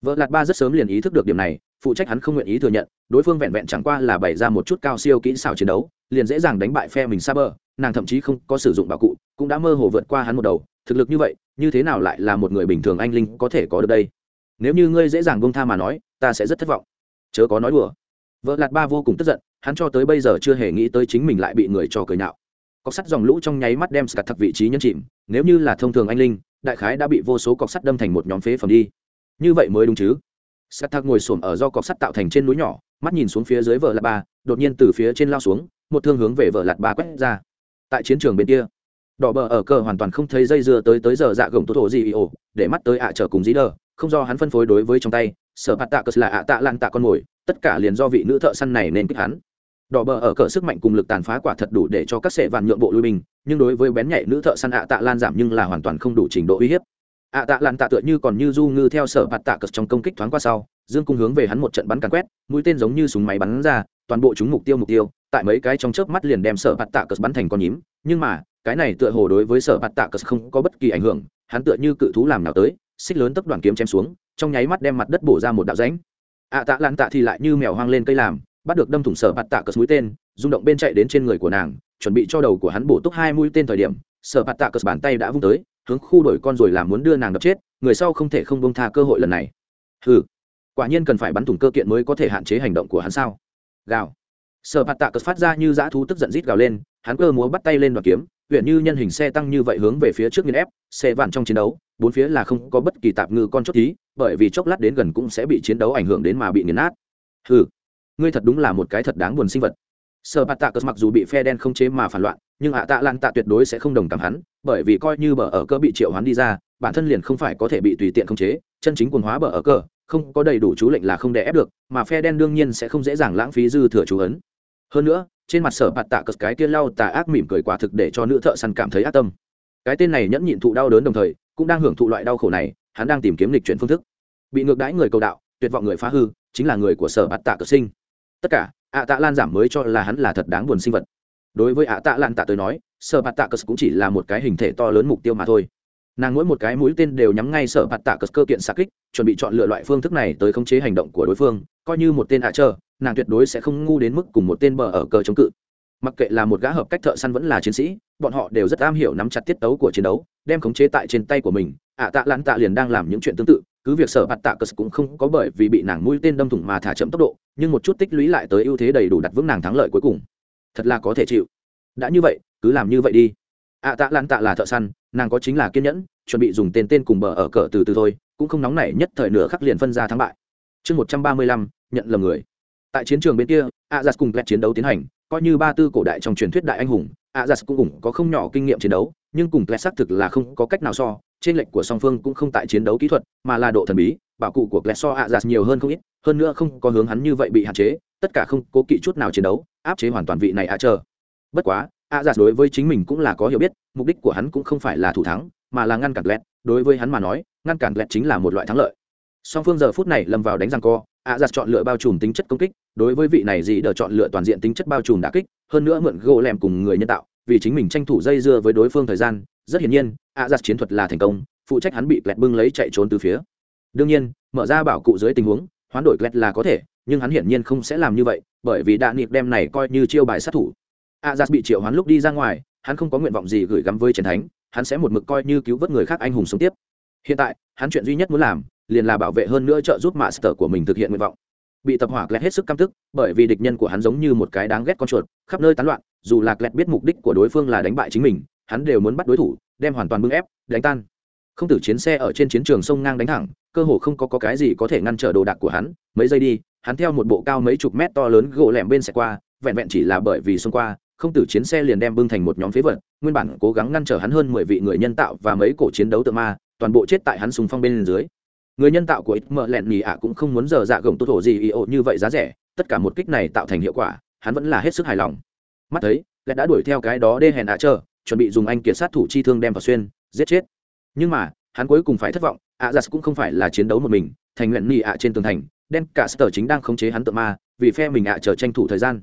vợ lạt ba rất sớm liền ý thức được điểm này, phụ trách hắn không nguyện ý thừa nhận, đối phương vẹn vẹn chẳng qua là bày ra một chút cao siêu kỹ xảo chiến đấu, liền dễ dàng đánh bại phe mình xa bờ, nàng thậm chí không có sử dụng bảo cụ, cũng đã mơ hồ vượt qua hắn một đầu. Thực lực như vậy, như thế nào lại là một người bình thường anh linh có thể có được đây? Nếu như ngươi dễ dàng bông tha mà nói, ta sẽ rất thất vọng. Chớ có nói đùa. Vợ lạt ba vô cùng tức giận, hắn cho tới bây giờ chưa hề nghĩ tới chính mình lại bị người cho cười nhạo. Cọc sắt dòng lũ trong nháy mắt đem sạt thật vị trí nhân chìm, nếu như là thông thường anh linh, đại khái đã bị vô số cọc sắt đâm thành một nhóm phế phẩm đi như vậy mới đúng chứ? Sắt thác ngồi xổm ở do cọc sắt tạo thành trên núi nhỏ mắt nhìn xuống phía dưới vợ lạt ba đột nhiên từ phía trên lao xuống một thương hướng về vợ lạt ba quét ra. Tại chiến trường bên kia đỏ bờ ở cờ hoàn toàn không thấy dây dưa tới tới giờ dạ gồng tốt thổ gì ồ để mắt tới ạ trở cùng dí đờ không do hắn phân phối đối với trong tay sở hạt tạ cờ là ạ tạ lan tạ con mồi tất cả liền do vị nữ thợ săn này nên kích hắn. Đỏ bờ ở cờ sức mạnh cùng lực tàn phá quả thật đủ để cho các sệ vạn nhượng bộ lui mình, nhưng đối với bén nhạy nữ thợ săn ạ tạ lan giảm nhưng là hoàn toàn không đủ trình độ uy hiếp ạ tạ lan tạ tựa như còn như du ngư theo sở bạt tạ cờ trong công kích thoáng qua sau, dương cung hướng về hắn một trận bắn càn quét, mũi tên giống như súng máy bắn ra, toàn bộ chúng mục tiêu mục tiêu, tại mấy cái trong chớp mắt liền đem sở bạt tạ cờ bắn thành con nhím, nhưng mà, cái này tựa hồ đối với sở bạt tạ cờ không có bất kỳ ảnh hưởng, hắn tựa như cự thú làm nào tới, xích lớn tốc đoàn kiếm chém xuống, trong nháy mắt đem mặt đất bổ ra một đạo rãnh. ạ tạ lan tạ thì lại như mèo hoang lên cây làm, bắt được đâm thủng sở bạt tạ cờ mũi tên, rung động bên chạy đến trên người của nàng, chuẩn bị cho đầu của hắn bổ túc hai mũi tên thời điểm, sở bạt tạ cờ bàn tay đã vung tới hướng khu đổi con rồi làm muốn đưa nàng đập chết, người sau không thể không bông tha cơ hội lần này. Ừ quả nhiên cần phải bắn thủng cơ kiện mới có thể hạn chế hành động của hắn sao? Gào. Sở bạt tạ cất phát ra như dã thú tức giận rít gào lên, hắn cơ múa bắt tay lên đoàn kiếm, huyện như nhân hình xe tăng như vậy hướng về phía trước nghiên ép, xe vạn trong chiến đấu, bốn phía là không có bất kỳ tạp ngư con chốt thí, bởi vì chốc lát đến gần cũng sẽ bị chiến đấu ảnh hưởng đến mà bị nghiền nát. Ừ ngươi thật đúng là một cái thật đáng buồn sinh vật. Sở bạt tạ cất mặc dù bị phe đen không chế mà phản loạn, nhưng ạ tạ lan tạ tuyệt đối sẽ không đồng cảm hắn bởi vì coi như bờ ở cơ bị triệu hoán đi ra, bản thân liền không phải có thể bị tùy tiện khống chế, chân chính quần hóa bờ ở cơ, không có đầy đủ chú lệnh là không đè ép được, mà phe đen đương nhiên sẽ không dễ dàng lãng phí dư thừa chú ấn. Hơn nữa, trên mặt sở bạt tạ cất cái kia lau tà ác mỉm cười quả thực để cho nữ thợ săn cảm thấy ác tâm. Cái tên này nhẫn nhịn thụ đau đớn đồng thời, cũng đang hưởng thụ loại đau khổ này, hắn đang tìm kiếm lịch chuyển phương thức. Bị ngược đãi người cầu đạo, tuyệt vọng người phá hư, chính là người của sở bạt tạ cất sinh. Tất cả, ạ tạ lan giảm mới cho là hắn là thật đáng buồn sinh vật đối với ạ tạ lan tạ tới nói, sở bạt tạ cờ cũng chỉ là một cái hình thể to lớn mục tiêu mà thôi. Nàng mỗi một cái mũi tên đều nhắm ngay sở bạt tạ cờ cơ kiện xa kích, chuẩn bị chọn lựa loại phương thức này tới khống chế hành động của đối phương, coi như một tên ạ chờ nàng tuyệt đối sẽ không ngu đến mức cùng một tên bờ ở cờ chống cự. Mặc kệ là một gã hợp cách thợ săn vẫn là chiến sĩ, bọn họ đều rất am hiểu nắm chặt tiết tấu của chiến đấu, đem khống chế tại trên tay của mình. Ạ tạ lan tạ liền đang làm những chuyện tương tự, cứ việc sở bạt tạ cờ cũng không có bởi vì bị nàng mũi tên đâm thủng mà thả chậm tốc độ, nhưng một chút tích lũy lại tới ưu thế đầy đủ đặt vững nàng thắng lợi cuối cùng thật là có thể chịu. Đã như vậy, cứ làm như vậy đi. Ạ tạ lan tạ là thợ săn, nàng có chính là kiên nhẫn, chuẩn bị dùng tên tên cùng bờ ở cờ từ từ thôi, cũng không nóng nảy nhất thời nửa khắc liền phân ra thắng bại. Chương một trăm ba mươi lăm, nhận lầm người. Tại chiến trường bên kia a j cùng pet chiến đấu tiến hành, coi như ba tư cổ đại trong truyền thuyết đại anh hùng a j cũng ủng có không nhỏ kinh nghiệm chiến đấu, nhưng cùng pet xác thực là không có cách nào so trên lệnh của song phương cũng không tại chiến đấu kỹ thuật, mà là độ thần bí, bảo cụ của glesso so a nhiều hơn không ít, hơn nữa không có hướng hắn như vậy bị hạn chế, tất cả không cố kỵ chút nào chiến đấu, áp chế hoàn toàn vị này a chờ. Bất quá a j đối với chính mình cũng là có hiểu biết, mục đích của hắn cũng không phải là thủ thắng, mà là ngăn cản lẹt đối với hắn mà nói, ngăn cản lẹt chính là một loại thắng lợi. Song phương giờ phút này lâm vào đánh răng co a giặt chọn lựa bao trùm tính chất công kích, đối với vị này gì đờ chọn lựa toàn diện tính chất bao trùm đả kích, hơn nữa mượn gỗ lèm cùng người nhân tạo, vì chính mình tranh thủ dây dưa với đối phương thời gian rất hiển nhiên a giặt chiến thuật là thành công, phụ trách hắn bị lẹt bưng lấy chạy trốn từ phía. Đương nhiên, mở ra bảo cụ dưới tình huống, hoán đổi lẹt là có thể, nhưng hắn hiển nhiên không sẽ làm như vậy, bởi vì đạn nịp đem này coi như chiêu bài sát thủ. A giặt bị triệu hoán lúc đi ra ngoài, hắn không có nguyện vọng gì gửi gắm với chiến thánh, hắn sẽ một mực coi như cứu vớt người khác anh hùng sống tiếp. Hiện tại, hắn chuyện duy nhất muốn làm, liền là bảo vệ hơn nữa trợ giúp mạ sở của mình thực hiện nguyện vọng. Bị tập hỏa klet hết sức căm tức, bởi vì địch nhân của hắn giống như một cái đáng ghét con chuột, khắp nơi tán loạn, dù là klet biết mục đích của đối phương là đánh bại chính mình hắn đều muốn bắt đối thủ đem hoàn toàn bưng ép đánh tan. Không tử chiến xe ở trên chiến trường sông ngang đánh thẳng cơ hồ không có, có cái gì có thể ngăn trở đồ đạc của hắn. Mấy giây đi hắn theo một bộ cao mấy chục mét to lớn gỗ lẻm bên xe qua vẹn vẹn chỉ là bởi vì xông qua không tử chiến xe liền đem bưng thành một nhóm phế vật nguyên bản cố gắng ngăn trở hắn hơn mười vị người nhân tạo và mấy cổ chiến đấu tự ma toàn bộ chết tại hắn súng phong bên dưới. Người nhân tạo của ít mợ lẹn nhì ạ cũng không muốn giờ dạ gồng tốt thổ gì ý ộ như vậy giá rẻ tất cả một kích này tạo thành hiệu quả hắn vẫn là hết sức hài lòng. Mắt thấy lẽ đã đuổi theo cái đó đê hèn ạ chờ chuẩn bị dùng anh kiệt sát thủ chi thương đem vào xuyên, giết chết. Nhưng mà, hắn cuối cùng phải thất vọng ạ giặt cũng không phải là chiến đấu một mình, thành nguyện nị ạ trên tường thành, đen cả sở chính đang khống chế hắn tượng ma, vì phe mình ạ chờ tranh thủ thời gian.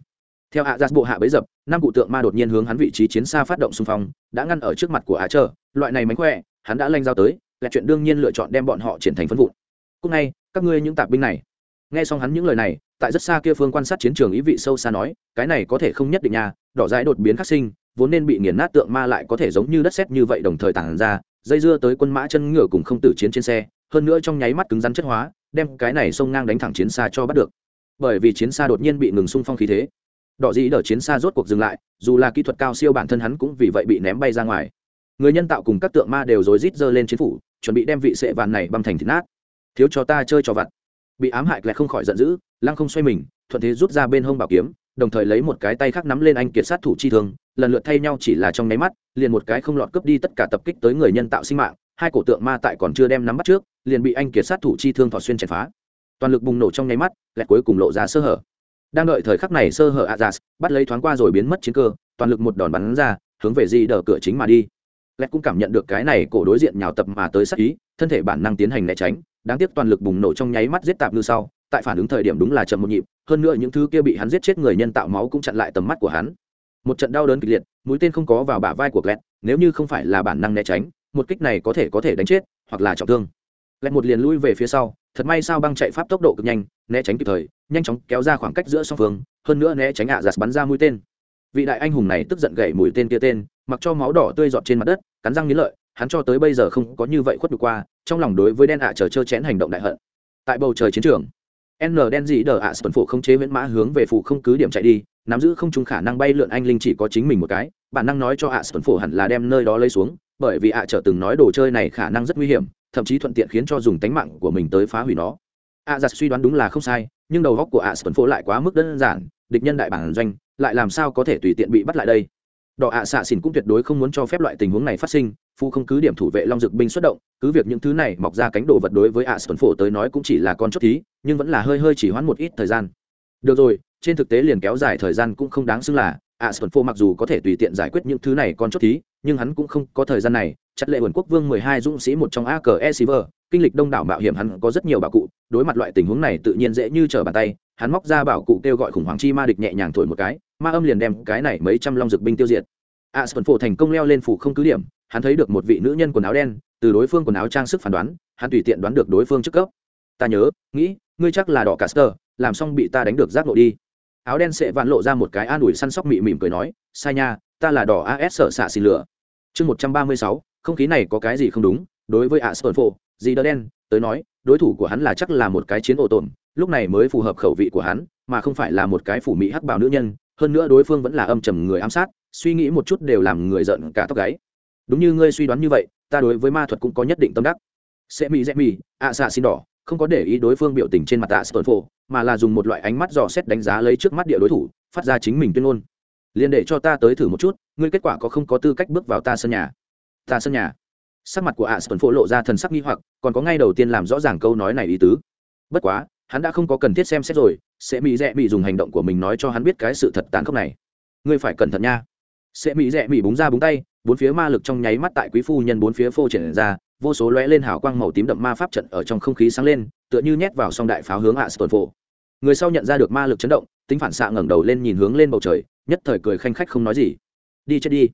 Theo ạ giặt bộ hạ bấy dập, năm cụ tượng ma đột nhiên hướng hắn vị trí chiến xa phát động xung phong, đã ngăn ở trước mặt của ạ chờ, loại này mánh khỏe, hắn đã lanh giao tới, là chuyện đương nhiên lựa chọn đem bọn họ triển thành phân vụn. Cúc ngay, các ngươi những tạp binh này. Nghe xong hắn những lời này, tại rất xa kia phương quan sát chiến trường ý vị sâu xa nói, cái này có thể không nhất định nhà đỏ dãi đột biến khắc sinh vốn nên bị nghiền nát tượng ma lại có thể giống như đất sét như vậy đồng thời tản ra, dây dưa tới quân mã chân ngựa cùng không tử chiến trên xe, hơn nữa trong nháy mắt cứng rắn chất hóa, đem cái này sông ngang đánh thẳng chiến xa cho bắt được. Bởi vì chiến xa đột nhiên bị ngừng xung phong khí thế. Đỏ dĩ đỡ chiến xa rốt cuộc dừng lại, dù là kỹ thuật cao siêu bản thân hắn cũng vì vậy bị ném bay ra ngoài. Người nhân tạo cùng các tượng ma đều rối rít giơ lên chiến phủ, chuẩn bị đem vị sệ vạn này băm thành thịt nát. Thiếu cho ta chơi cho vặt. Bị ám hại lại không khỏi giận dữ, lăng không xoay mình, thuận thế rút ra bên hông bảo kiếm đồng thời lấy một cái tay khác nắm lên anh kiệt sát thủ chi thương, lần lượt thay nhau chỉ là trong nháy mắt, liền một cái không lọt cướp đi tất cả tập kích tới người nhân tạo sinh mạng, hai cổ tượng ma tại còn chưa đem nắm bắt trước, liền bị anh kiệt sát thủ chi thương thọ xuyên chèn phá. Toàn lực bùng nổ trong nháy mắt, lẹt cuối cùng lộ ra sơ hở. Đang đợi thời khắc này sơ hở adas bắt lấy thoáng qua rồi biến mất chiến cơ, toàn lực một đòn bắn ra, hướng về di đờ cửa chính mà đi. Lẹt cũng cảm nhận được cái này cổ đối diện nhào tập mà tới sát ý, thân thể bản năng tiến hành né tránh, đáng tiếc toàn lực bùng nổ trong nháy mắt giết tạp ngư sau tại phản ứng thời điểm đúng là chậm một nhịp, hơn nữa những thứ kia bị hắn giết chết người nhân tạo máu cũng chặn lại tầm mắt của hắn. Một trận đau đớn kịch liệt, mũi tên không có vào bả vai của Glenn. nếu như không phải là bản năng né tránh, một kích này có thể có thể đánh chết, hoặc là trọng thương. Glenn một liền lui về phía sau, thật may sao băng chạy pháp tốc độ cực nhanh, né tránh kịp thời, nhanh chóng kéo ra khoảng cách giữa song phương, hơn nữa né tránh ạ giạt bắn ra mũi tên. Vị đại anh hùng này tức giận gậy mũi tên kia tên, mặc cho máu đỏ tươi giọt trên mặt đất, cắn răng nghiến lợi, hắn cho tới bây giờ không có như vậy khuất được qua, trong lòng đối với đen ạ chờ trơ chén hành động đại hận. Tại bầu trời chiến trường n đen dị đờ ạ, sơn phụ không chế viễn mã hướng về phụ không cứ điểm chạy đi, nắm giữ không chung khả năng bay lượn anh linh chỉ có chính mình một cái. Bản năng nói cho ạ, sơn phụ hẳn là đem nơi đó lấy xuống, bởi vì ạ trở từng nói đồ chơi này khả năng rất nguy hiểm, thậm chí thuận tiện khiến cho dùng tánh mạng của mình tới phá hủy nó. Ạ giặt suy đoán đúng là không sai, nhưng đầu góc của ạ sơn phụ lại quá mức đơn giản, địch nhân đại bản doanh, lại làm sao có thể tùy tiện bị bắt lại đây? Đỏ ạ xạ xỉn cũng tuyệt đối không muốn cho phép loại tình huống này phát sinh, phu không cứ điểm thủ vệ long dực binh xuất động, cứ việc những thứ này mọc ra cánh đồ vật đối với ạ xuân phổ tới nói cũng chỉ là con chốt thí, nhưng vẫn là hơi hơi chỉ hoãn một ít thời gian. Được rồi, trên thực tế liền kéo dài thời gian cũng không đáng xưng là, ạ xuân phổ mặc dù có thể tùy tiện giải quyết những thứ này con chốt thí, nhưng hắn cũng không có thời gian này. Chặt lệ vườn quốc vương mười hai dũng sĩ một trong a cờ e siver kinh lịch đông đảo mạo hiểm hắn có rất nhiều bảo cụ, đối mặt loại tình huống này tự nhiên dễ như trở bàn tay, hắn móc ra bảo cụ kêu gọi khủng hoảng chi ma địch nhẹ nhàng thổi một cái ma âm liền đem cái này mấy trăm long dược binh tiêu diệt. A sơn phổ thành công leo lên phủ không cứ điểm, hắn thấy được một vị nữ nhân quần áo đen, từ đối phương quần áo trang sức phán đoán, hắn tùy tiện đoán được đối phương chức cấp. Ta nhớ, nghĩ, ngươi chắc là đỏ caster làm xong bị ta đánh được giác nộ đi. Áo đen sẽ vạn lộ ra một cái an ủi săn sóc mị mỉm cười nói, sai nha, ta là đỏ as sợ xạ xì lửa. Chương một trăm ba mươi sáu, không khí này có cái gì không đúng, đối với a sơn phổ, gì đỡ đen, tới nói, đối thủ của hắn là chắc là một cái chiến ổ tồn lúc này mới phù hợp khẩu vị của hắn, mà không phải là một cái phủ mỹ hắc bào nữ nhân hơn nữa đối phương vẫn là âm trầm người ám sát, suy nghĩ một chút đều làm người giận cả tóc gáy. Đúng như ngươi suy đoán như vậy, ta đối với ma thuật cũng có nhất định tâm đắc. Sẽ mỹ rẽ mỹ ạ xạ xin đỏ, không có để ý đối phương biểu tình trên mặt tạ sơn phổ, mà là dùng một loại ánh mắt dò xét đánh giá lấy trước mắt địa đối thủ, phát ra chính mình tuyên ngôn. Liền để cho ta tới thử một chút, ngươi kết quả có không có tư cách bước vào ta sân nhà? Ta sân nhà. Sắc mặt của ạ sơn phổ lộ ra thần sắc nghi hoặc, còn có ngay đầu tiên làm rõ ràng câu nói này ý tứ. Bất quá, hắn đã không có cần thiết xem xét rồi sẽ mỹ rẽ mỹ dùng hành động của mình nói cho hắn biết cái sự thật tàn khốc này. Ngươi phải cẩn thận nha. Sẽ mỹ rẽ mỹ búng ra búng tay, bốn phía ma lực trong nháy mắt tại quý phu nhân bốn phía phô triển ra, vô số lóe lên hào quang màu tím đậm ma pháp trận ở trong không khí sáng lên, tựa như nhét vào song đại pháo hướng hạ sơn phổ. Người sau nhận ra được ma lực chấn động, tính phản xạ ngẩng đầu lên nhìn hướng lên bầu trời, nhất thời cười khanh khách không nói gì. Đi chết đi.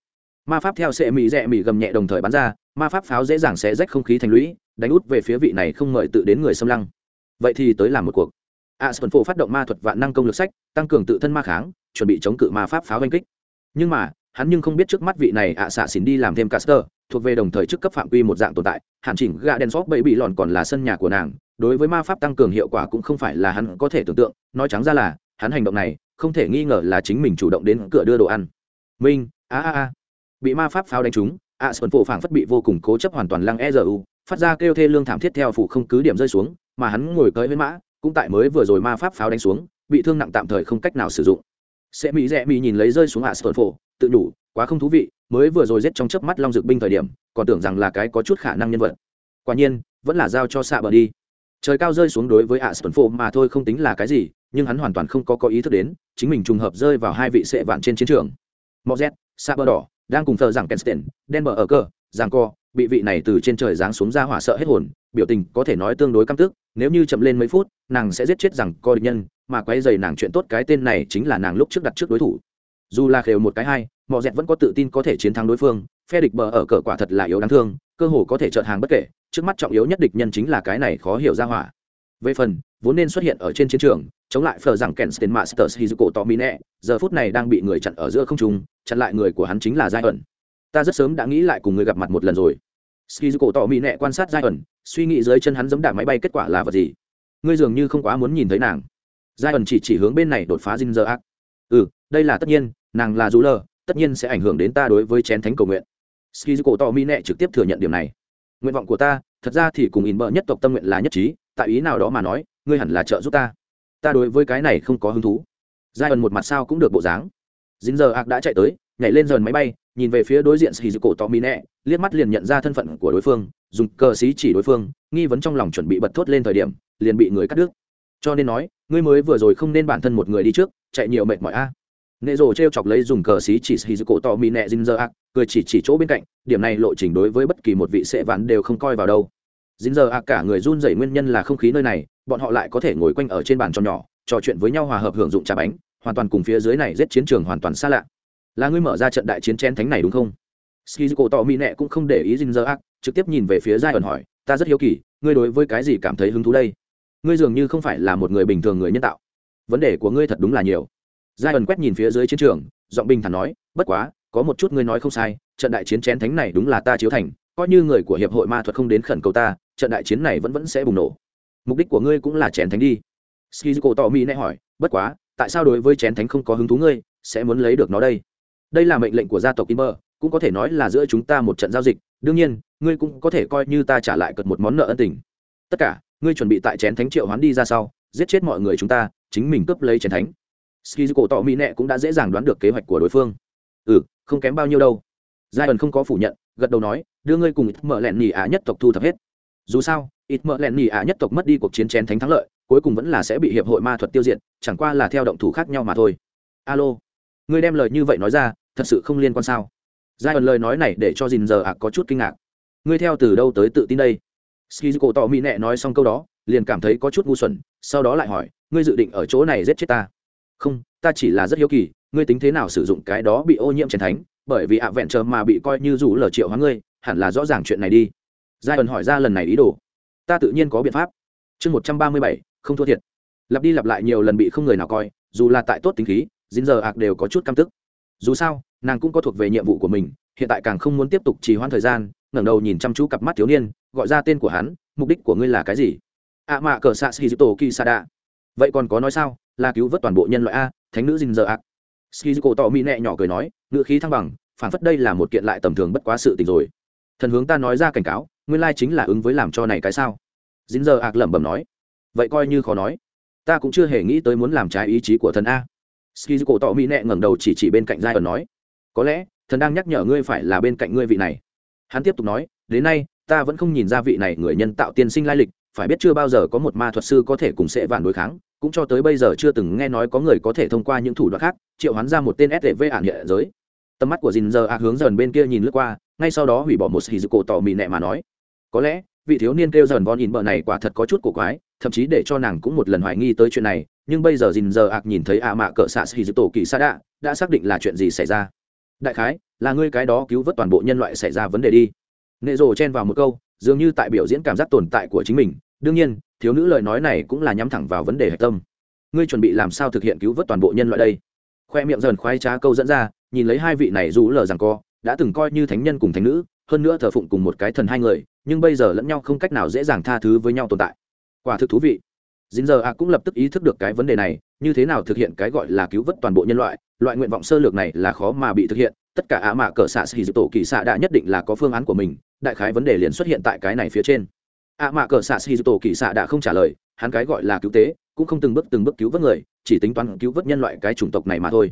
Ma pháp theo sệ mỹ rẽ mỹ gầm nhẹ đồng thời bắn ra, ma pháp pháo dễ dàng sẽ rách không khí thành lũy, đánh út về phía vị này không mời tự đến người xâm lăng. Vậy thì tới làm một cuộc a sơn phổ phát động ma thuật vạn năng công lực sách, tăng cường tự thân ma kháng, chuẩn bị chống cự ma pháp pháo oanh kích. Nhưng mà, hắn nhưng không biết trước mắt vị này ạ xạ xỉn đi làm thêm caster, thuộc về đồng thời chức cấp phạm quy một dạng tồn tại, hạn chỉnh gà đen xóp bậy bị lòn còn là sân nhà của nàng, đối với ma pháp tăng cường hiệu quả cũng không phải là hắn có thể tưởng tượng, nói trắng ra là, hắn hành động này, không thể nghi ngờ là chính mình chủ động đến cửa đưa đồ ăn. Minh, a a a. Bị ma pháp pháo đánh trúng, ạ sơn phổ phảng phất bị vô cùng cố chấp hoàn toàn lăng e u, phát ra kêu thê lương thảm thiết theo phủ không cứ điểm rơi xuống, mà hắn ngồi tới với mã cũng tại mới vừa rồi ma pháp pháo đánh xuống, bị thương nặng tạm thời không cách nào sử dụng. Sẽ mỹ rẽ mỹ nhìn lấy rơi xuống hạ sơn phổ tự đủ, quá không thú vị, mới vừa rồi giết trong chớp mắt long dược binh thời điểm, còn tưởng rằng là cái có chút khả năng nhân vật. Quả nhiên, vẫn là giao cho xạ bờ đi. Trời cao rơi xuống đối với hạ sơn phổ mà thôi không tính là cái gì, nhưng hắn hoàn toàn không có có ý thức đến, chính mình trùng hợp rơi vào hai vị sệ vạn trên chiến trường. Mọc z, xạ bờ đỏ, đang cùng thờ rằng kensten, đen bờ ở cơ giang co, bị vị này từ trên trời giáng xuống ra hỏa sợ hết hồn, biểu tình có thể nói tương đối căm tức nếu như chậm lên mấy phút nàng sẽ giết chết rằng co địch nhân mà quay dày nàng chuyện tốt cái tên này chính là nàng lúc trước đặt trước đối thủ. Dù là khều một cái hai mọ dẹt vẫn có tự tin có thể chiến thắng đối phương phe địch bờ ở cờ quả thật là yếu đáng thương cơ hồ có thể trợt hàng bất kể trước mắt trọng yếu nhất địch nhân chính là cái này khó hiểu ra hỏa. Về phần vốn nên xuất hiện ở trên chiến trường chống lại phờ rằng kensten masters hizuko nẹ, giờ phút này đang bị người chặn ở giữa không trung chặn lại người của hắn chính là giai ẩn ta rất sớm đã nghĩ lại cùng người gặp mặt một lần rồi skizuko tomine quan sát giai ẩn suy nghĩ dưới chân hắn giống đạp máy bay kết quả là vật gì? Ngươi dường như không quá muốn nhìn thấy nàng. Giai ẩn chỉ chỉ hướng bên này đột phá Jin dơ ác ừ đây là tất nhiên nàng là Dụ Lở, tất nhiên sẽ ảnh hưởng đến ta đối với chén thánh cầu nguyện. Skizuko tomine trực tiếp thừa nhận điểm này. Nguyện vọng của ta thật ra thì cùng Inber nhất tộc tâm nguyện là nhất trí tại ý nào đó mà nói ngươi hẳn là trợ giúp ta. Ta đối với cái này không có hứng thú. Giai ẩn một mặt sao cũng được bộ dáng. Jin giờ ác đã chạy tới nhảy lên dần máy bay nhìn về phía đối diện sĩ cổ mỹ nẹ liếc mắt liền nhận ra thân phận của đối phương, dùng cờ xí chỉ đối phương, nghi vấn trong lòng chuẩn bị bật thốt lên thời điểm, liền bị người cắt đứt. Cho nên nói, ngươi mới vừa rồi không nên bản thân một người đi trước, chạy nhiều mệt mỏi a. À. nệ rồ t r e o chọc lấy dùng cờ xí chỉ sĩ cổ tò mỹ nẹ dính cười chỉ chỉ chỗ bên cạnh, điểm này lộ trình đối với bất kỳ một vị sệ vạn đều không coi vào đâu. Jinzer giờ cả người run rẩy nguyên nhân là không khí nơi này, bọn họ lại có thể ngồi quanh ở trên bàn tròn nhỏ, trò chuyện với nhau hòa hợp hưởng dụng trà bánh, hoàn toàn cùng phía dưới này giết chiến trường hoàn toàn xa lạ là ngươi mở ra trận đại chiến chén thánh này đúng không? Skizuko tỏ mỹ nẹ cũng không để ý dinh dơ ác trực tiếp nhìn về phía giai ẩn hỏi, ta rất hiếu kỳ, ngươi đối với cái gì cảm thấy hứng thú đây? Ngươi dường như không phải là một người bình thường người nhân tạo. Vấn đề của ngươi thật đúng là nhiều. Giai ẩn quét nhìn phía dưới chiến trường, giọng bình thản nói, bất quá, có một chút ngươi nói không sai, trận đại chiến chén thánh này đúng là ta chiếu thành, coi như người của hiệp hội ma thuật không đến khẩn cầu ta, trận đại chiến này vẫn vẫn sẽ bùng nổ. Mục đích của ngươi cũng là chén thánh đi. Skizuko tỏ mỹ nẹ hỏi, bất quá, tại sao đối với chén thánh không có hứng thú ngươi, sẽ muốn lấy được nó đây? Đây là mệnh lệnh của gia tộc Kimber, cũng có thể nói là giữa chúng ta một trận giao dịch, đương nhiên, ngươi cũng có thể coi như ta trả lại cật một món nợ ân tình. Tất cả, ngươi chuẩn bị tại chén thánh triệu hoán đi ra sau, giết chết mọi người chúng ta, chính mình cướp lấy chén thánh. Skizuko tỏ mỹ nệ cũng đã dễ dàng đoán được kế hoạch của đối phương. Ừ, không kém bao nhiêu đâu. Giai không có phủ nhận, gật đầu nói, đưa ngươi cùng ít mở lẹn nhỉ á nhất tộc thu thập hết. Dù sao, ít mở lẹn nhỉ á nhất tộc mất đi cuộc chiến chén thánh thắng lợi, cuối cùng vẫn là sẽ bị hiệp hội ma thuật tiêu diệt, chẳng qua là theo động thủ khác nhau mà thôi. Alo, ngươi đem lời như vậy nói ra, thật sự không liên quan sao? Giai ẩn lời nói này để cho dìn giờ ạ có chút kinh ngạc. Ngươi theo từ đâu tới tự tin đây? Skizuko tỏ mỹ nẹ nói xong câu đó, liền cảm thấy có chút ngu xuẩn, sau đó lại hỏi, ngươi dự định ở chỗ này giết chết ta? Không, ta chỉ là rất hiếu kỳ, ngươi tính thế nào sử dụng cái đó bị ô nhiễm trần thánh? Bởi vì ạ vẹn chờ mà bị coi như rủ lờ triệu hóa ngươi, hẳn là rõ ràng chuyện này đi. Giai ẩn hỏi ra lần này ý đồ. Ta tự nhiên có biện pháp. Chương một trăm ba mươi bảy, không thua thiệt. Lặp đi lặp lại nhiều lần bị không người nào coi, dù là tại tốt tính khí dính giờ ạc đều có chút căm tức dù sao, nàng cũng có thuộc về nhiệm vụ của mình, hiện tại càng không muốn tiếp tục trì hoãn thời gian, ngẩng đầu nhìn chăm chú cặp mắt thiếu niên, gọi ra tên của hắn, mục đích của ngươi là cái gì? Ạ mạ cờ xạ shizuto kisada vậy còn có nói sao? Là cứu vớt toàn bộ nhân loại a, thánh nữ dình giờ ạc shizuko tỏ mỹ nẹ nhỏ cười nói, ngữ khí thăng bằng, phản phất đây là một kiện lại tầm thường bất quá sự tình rồi. Thần hướng ta nói ra cảnh cáo, nguyên lai chính là ứng với làm cho này cái sao? Dính giờ ạc lẩm bẩm nói. Vậy coi như khó nói. Ta cũng chưa hề nghĩ tới muốn làm trái ý chí của thần a ski cổ tỏ mỹ nẹ ngẩng đầu chỉ chỉ bên cạnh giai ẩn nói, có lẽ, thần đang nhắc nhở ngươi phải là bên cạnh ngươi vị này. Hắn tiếp tục nói, đến nay, ta vẫn không nhìn ra vị này người nhân tạo tiên sinh lai lịch, phải biết chưa bao giờ có một ma thuật sư có thể cùng sẽ vạn đối kháng, cũng cho tới bây giờ chưa từng nghe nói có người có thể thông qua những thủ đoạn khác, triệu hắn ra một tên sv ản nhẹ giới. Tầm mắt của dìn giờ a hướng dần bên kia nhìn lướt qua, ngay sau đó hủy bỏ một xì cổ tỏ mì nẹ mà nói, có lẽ, vị thiếu niên kêu dần von in bờ này quả thật có chút cổ quái, thậm chí để cho nàng cũng một lần hoài nghi tới chuyện này nhưng bây giờ dìn giờ ạc nhìn thấy ạ mạ cỡ xạ xì tổ kỳ sa đạ, đã xác định là chuyện gì xảy ra. Đại khái, là ngươi cái đó cứu vớt toàn bộ nhân loại xảy ra vấn đề đi. Nệ rồ chen vào một câu, dường như tại biểu diễn cảm giác tồn tại của chính mình. Đương nhiên, thiếu nữ lời nói này cũng là nhắm thẳng vào vấn đề hạch tâm. Ngươi chuẩn bị làm sao thực hiện cứu vớt toàn bộ nhân loại đây? Khoe miệng dần khoái trá câu dẫn ra, nhìn lấy hai vị này rú lờ rằng co, đã từng coi như thánh nhân cùng thánh nữ, hơn nữa thờ phụng cùng một cái thần hai người, nhưng bây giờ lẫn nhau không cách nào dễ dàng tha thứ với nhau tồn tại. Quả thực thú vị dính giờ ạ cũng lập tức ý thức được cái vấn đề này, như thế nào thực hiện cái gọi là cứu vớt toàn bộ nhân loại loại nguyện vọng sơ lược này là khó mà bị thực hiện, tất cả ạ mạ cờ xạ xì tổ kỳ xạ đã nhất định là có phương án của mình, đại khái vấn đề liền xuất hiện tại cái này phía trên. Ạ mạ cờ xạ xì tổ kỳ xạ đã không trả lời, hắn cái gọi là cứu tế, cũng không từng bước từng bước cứu vớt người, chỉ tính toán cứu vớt nhân loại cái chủng tộc này mà thôi.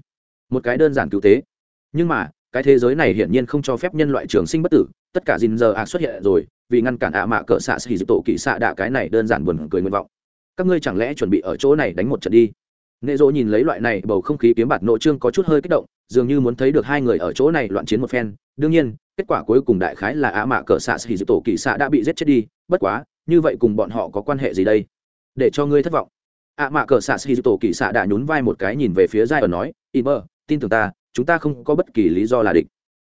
Một cái đơn giản cứu tế. Nhưng mà, cái thế giới này hiển nhiên không cho phép nhân loại trường sinh bất tử, tất cả dìn giờ ạ xuất hiện rồi, vì ngăn cản ạ mạ cờ xạ xì tổ kỳ xạ đạ cái này đơn giản buồn cười nguyện vọng các ngươi chẳng lẽ chuẩn bị ở chỗ này đánh một trận đi? Nệ dỗ nhìn lấy loại này bầu không khí kiếm bạt nội trương có chút hơi kích động, dường như muốn thấy được hai người ở chỗ này loạn chiến một phen. Đương nhiên, kết quả cuối cùng đại khái là á mạ cờ xạ xì tổ kỳ xạ đã bị giết chết đi. Bất quá, như vậy cùng bọn họ có quan hệ gì đây? Để cho ngươi thất vọng. Ạ mạ cờ xạ xì tổ kỳ xạ đã nhún vai một cái nhìn về phía giai ở nói in mơ tin tưởng ta, chúng ta không có bất kỳ lý do là địch.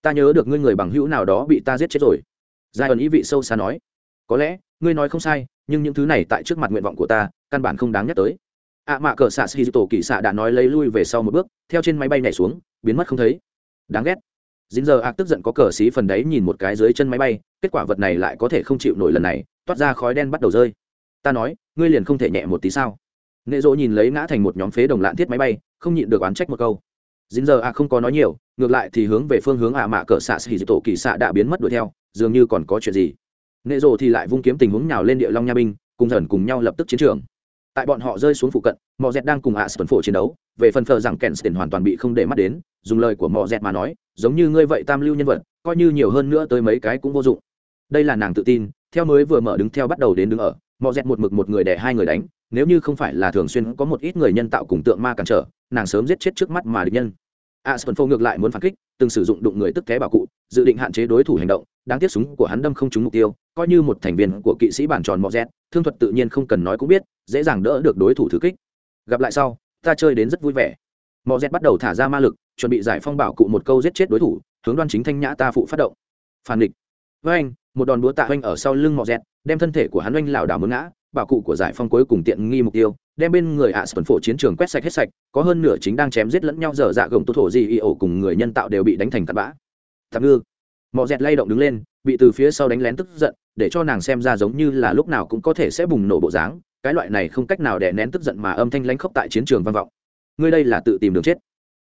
Ta nhớ được ngươi người bằng hữu nào đó bị ta giết chết rồi. Giai ẩn ý vị sâu xa nói, có lẽ ngươi nói không sai, nhưng những thứ này tại trước mặt nguyện vọng của ta, căn bản không đáng nhắc tới. Ạ mạ cờ xạ xì tổ kỳ xạ đã nói lấy lui về sau một bước, theo trên máy bay nhảy xuống, biến mất không thấy. Đáng ghét. Dính giờ ạc tức giận có cờ xí phần đấy nhìn một cái dưới chân máy bay, kết quả vật này lại có thể không chịu nổi lần này, toát ra khói đen bắt đầu rơi. Ta nói, ngươi liền không thể nhẹ một tí sao? Nệ dỗ nhìn lấy ngã thành một nhóm phế đồng lạn thiết máy bay, không nhịn được oán trách một câu. Dính giờ ạc không có nói nhiều, ngược lại thì hướng về phương hướng ạ mạ cờ xạ xì tổ kỳ xạ đã biến mất đuổi theo, dường như còn có chuyện gì nệ rồ thì lại vung kiếm tình huống nhào lên địa long nha binh, cùng dần cùng nhau lập tức chiến trường. Tại bọn họ rơi xuống phụ cận mò dẹt đang cùng ạ sơn phổ chiến đấu, về phần phờ rằng kèn hoàn toàn bị không để mắt đến, dùng lời của mò dẹt mà nói, giống như ngươi vậy tam lưu nhân vật, coi như nhiều hơn nữa tới mấy cái cũng vô dụng. Đây là nàng tự tin, theo mới vừa mở đứng theo bắt đầu đến đứng ở mò dẹt một mực một người để hai người đánh, nếu như không phải là thường xuyên có một ít người nhân tạo cùng tượng ma cản trở, nàng sớm giết chết trước mắt mà địch nhân. A sơn phô ngược lại muốn phản kích, từng sử dụng đụng người tức té bảo cụ, dự định hạn chế đối thủ hành động, đáng tiếc súng của hắn đâm không trúng mục tiêu coi như một thành viên của kỵ sĩ bản tròn mọ rẹt thương thuật tự nhiên không cần nói cũng biết, dễ dàng đỡ được đối thủ thử kích. Gặp lại sau, ta chơi đến rất vui vẻ. Mọ rẹt bắt đầu thả ra ma lực, chuẩn bị giải phong bảo cụ một câu giết chết đối thủ, hướng đoan chính thanh nhã ta phụ phát động. Phản địch với anh, một đòn búa tạ oanh ở sau lưng mọ rẹt đem thân thể của hắn oanh lảo đảo muốn ngã, bảo cụ của giải phong cuối cùng tiện nghi mục tiêu, đem bên người ạ sườn phổ chiến trường quét sạch hết sạch, có hơn nửa chính đang chém giết lẫn nhau dở dạ gồng tô thổ gì y ổ cùng người nhân tạo đều bị đánh thành tạt bã. Tạm ngư mọ dẹt lay động đứng lên, bị từ phía sau đánh lén tức giận, để cho nàng xem ra giống như là lúc nào cũng có thể sẽ bùng nổ bộ dáng. Cái loại này không cách nào đè nén tức giận mà âm thanh lánh khóc tại chiến trường vang vọng. Ngươi đây là tự tìm đường chết.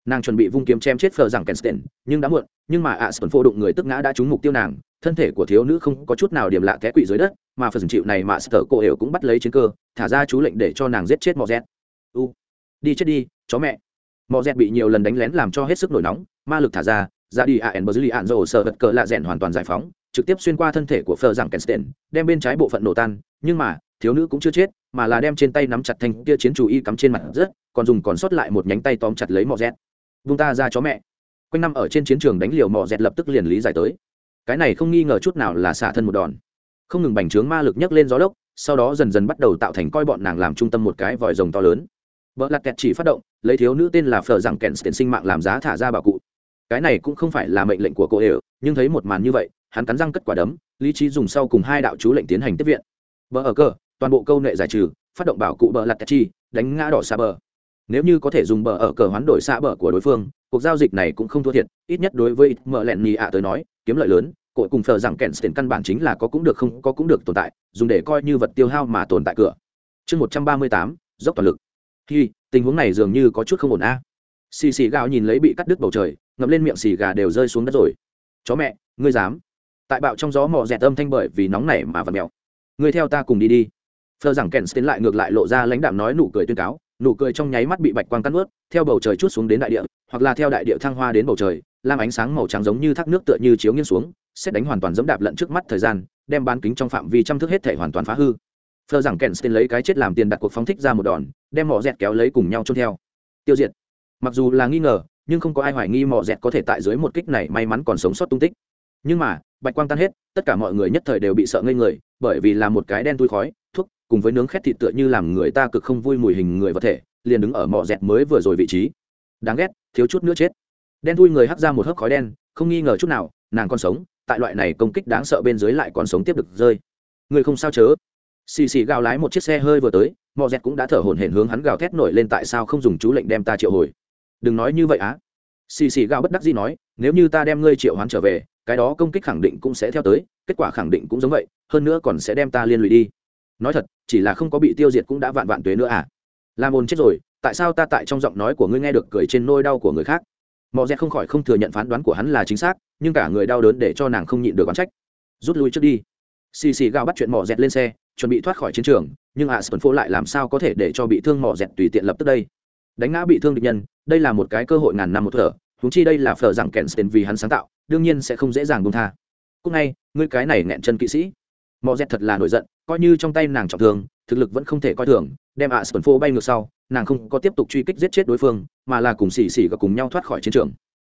Nàng chuẩn bị vung kiếm chém chết phờ rằng kensten nhưng đã muộn, nhưng mà ạ, sơn phô đụng người tức ngã đã trúng mục tiêu nàng. Thân thể của thiếu nữ không có chút nào điểm lạ té quỵ dưới đất, mà phần chịu này mà sở cổ hiểu cũng bắt lấy chiến cơ, thả ra chú lệnh để cho nàng giết chết mọ dẹt. U, đi chết đi, chó mẹ. Mọ dẹt bị nhiều lần đánh lén làm cho hết sức nổi nóng, ma lực thả ra ra đi à, ạn bờ dưới ạn dầu sợ vật cờ lạ rèn hoàn toàn giải phóng, trực tiếp xuyên qua thân thể của phờ rằng kensten đem bên trái bộ phận nổ tan, nhưng mà, thiếu nữ cũng chưa chết, mà là đem trên tay nắm chặt thanh kia chiến chủ y cắm trên mặt rất còn dùng còn sót lại một nhánh tay tóm chặt lấy mỏ rét vung ta ra chó mẹ. Quanh năm ở trên chiến trường đánh liều mỏ rét lập tức liền lý giải tới. Cái này không nghi ngờ chút nào là xả thân một đòn. Không ngừng bành trướng ma lực nhấc lên gió lốc, sau đó dần dần bắt đầu tạo thành coi bọn nàng làm trung tâm một cái vòi rồng to lớn. Vợ lặt kẹt chỉ phát động, lấy thiếu nữ tên là phờ rằng kẹn tiền sinh mạng làm giá thả ra bà cụ cái này cũng không phải là mệnh lệnh của cô ấy, nhưng thấy một màn như vậy hắn cắn răng cất quả đấm lý trí dùng sau cùng hai đạo chú lệnh tiến hành tiếp viện. Vợ ở cơ toàn bộ câu nệ giải trừ phát động bảo cụ bờ lặt chi đánh ngã đỏ xa bờ. Nếu như có thể dùng bờ ở cờ hoán đổi xa bờ của đối phương cuộc giao dịch này cũng không thua thiệt ít nhất đối với mợ lẹn nhì ạ tới nói kiếm lợi lớn cội cùng phờ rằng kèn tiền căn bản chính là có cũng được không có cũng được tồn tại dùng để coi như vật tiêu hao mà tồn tại cửa. Chương một trăm ba mươi tám dốc toàn lực. Khi tình huống này dường như có chút không ổn a. Xì xì gạo nhìn lấy bị cắt đứt bầu trời ngậm lên miệng xì gà đều rơi xuống đất rồi. Chó mẹ, ngươi dám? Tại bạo trong gió mò dẹt âm thanh bởi vì nóng nảy mà vật mèo. Ngươi theo ta cùng đi đi. Phờ rằng kèn tiến lại ngược lại lộ ra lãnh đạm nói nụ cười tuyên cáo, nụ cười trong nháy mắt bị bạch quang cắt ướt theo bầu trời chút xuống đến đại địa, hoặc là theo đại địa thăng hoa đến bầu trời làm ánh sáng màu trắng giống như thác nước tựa như chiếu nghiêng xuống, xét đánh hoàn toàn dẫm đạp lận trước mắt thời gian, đem bán kính trong phạm vi trăm thước hết thể hoàn toàn phá hư. Phờ rằng kèn lấy cái chết làm tiền đặt cuộc phóng thích ra một đòn, đem mỏ dẹt kéo lấy cùng nhau trôn theo. Tiêu diệt. Mặc dù là nghi ngờ nhưng không có ai hoài nghi mỏ dẹt có thể tại dưới một kích này may mắn còn sống sót tung tích. Nhưng mà, bạch quang tan hết, tất cả mọi người nhất thời đều bị sợ ngây người, bởi vì là một cái đen tui khói, thuốc, cùng với nướng khét thịt tựa như làm người ta cực không vui mùi hình người vật thể, liền đứng ở mỏ dẹt mới vừa rồi vị trí. Đáng ghét, thiếu chút nữa chết. Đen thui người hắt ra một hớp khói đen, không nghi ngờ chút nào, nàng còn sống, tại loại này công kích đáng sợ bên dưới lại còn sống tiếp được rơi. Người không sao chớ. Xì xì gào lái một chiếc xe hơi vừa tới mò dẹt cũng đã thở hổn hển hướng hắn gào thét nổi lên tại sao không dùng chú lệnh đem ta triệu hồi đừng nói như vậy á. Xì xì gạo bất đắc dĩ nói, nếu như ta đem ngươi triệu hoán trở về, cái đó công kích khẳng định cũng sẽ theo tới, kết quả khẳng định cũng giống vậy, hơn nữa còn sẽ đem ta liên lụy đi. Nói thật, chỉ là không có bị tiêu diệt cũng đã vạn vạn tuế nữa à. Làm ồn chết rồi, tại sao ta tại trong giọng nói của ngươi nghe được cười trên nôi đau của người khác? Mọi rẽ không khỏi không thừa nhận phán đoán của hắn là chính xác, nhưng cả người đau đớn để cho nàng không nhịn được oán trách. Rút lui trước đi. Xì xì gạo bắt chuyện mỏ dẹt lên xe, chuẩn bị thoát khỏi chiến trường, nhưng ạ sơn phô lại làm sao có thể để cho bị thương mỏ dẹt tùy tiện lập tức đây? Đánh ngã bị thương địch nhân, đây là một cái cơ hội ngàn năm một thở húng chi đây là phở rằng kèn tiền vì hắn sáng tạo, đương nhiên sẽ không dễ dàng buông tha. Cúc ngay ngươi cái này nghẹn chân kỵ sĩ. Mỏ dẹt thật là nổi giận, coi như trong tay nàng trọng thương, thực lực vẫn không thể coi thường, đem a sơn phô bay ngược sau, nàng không có tiếp tục truy kích giết chết đối phương, mà là cùng xì xì và cùng nhau thoát khỏi chiến trường.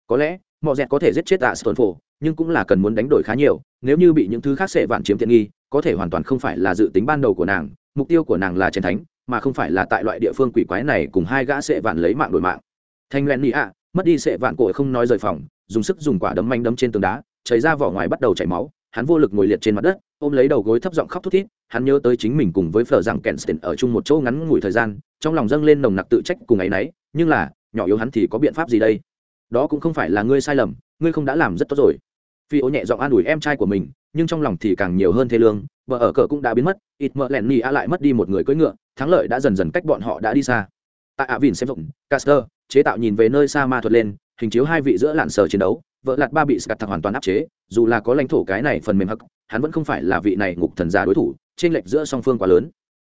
Có lẽ mỏ dẹt có thể giết chết a sơn phô, nhưng cũng là cần muốn đánh đổi khá nhiều, nếu như bị những thứ khác sẽ vạn chiếm tiện nghi, có thể hoàn toàn không phải là dự tính ban đầu của nàng, mục tiêu của nàng là chiến thánh mà không phải là tại loại địa phương quỷ quái này cùng hai gã sệ vạn lấy mạng đổi mạng. Thanh len nị ạ, mất đi sệ vạn cổ không nói rời phòng, dùng sức dùng quả đấm manh đấm trên tường đá, chảy ra vỏ ngoài bắt đầu chảy máu, hắn vô lực ngồi liệt trên mặt đất, ôm lấy đầu gối thấp giọng khóc thút thít, hắn nhớ tới chính mình cùng với phở rằng kensten ở chung một chỗ ngắn ngủi thời gian, trong lòng dâng lên nồng nặc tự trách cùng ngày nấy nhưng là, nhỏ yếu hắn thì có biện pháp gì đây? Đó cũng không phải là ngươi sai lầm, ngươi không đã làm rất tốt rồi. Phi ô nhẹ giọng an ủi em trai của mình, nhưng trong lòng thì càng nhiều hơn thê lương, vợ ở cờ cũng đã biến mất ít mỡ lẹn nhì a lại mất đi một người cưỡi ngựa thắng lợi đã dần dần cách bọn họ đã đi xa. Tại ạ vìn xem rộng, caster chế tạo nhìn về nơi xa ma thuật lên, hình chiếu hai vị giữa lạn sở chiến đấu, vợ lạt ba bị scat hoàn toàn áp chế, dù là có lãnh thổ cái này phần mềm hắc, hắn vẫn không phải là vị này ngục thần giả đối thủ trên lệch giữa song phương quá lớn.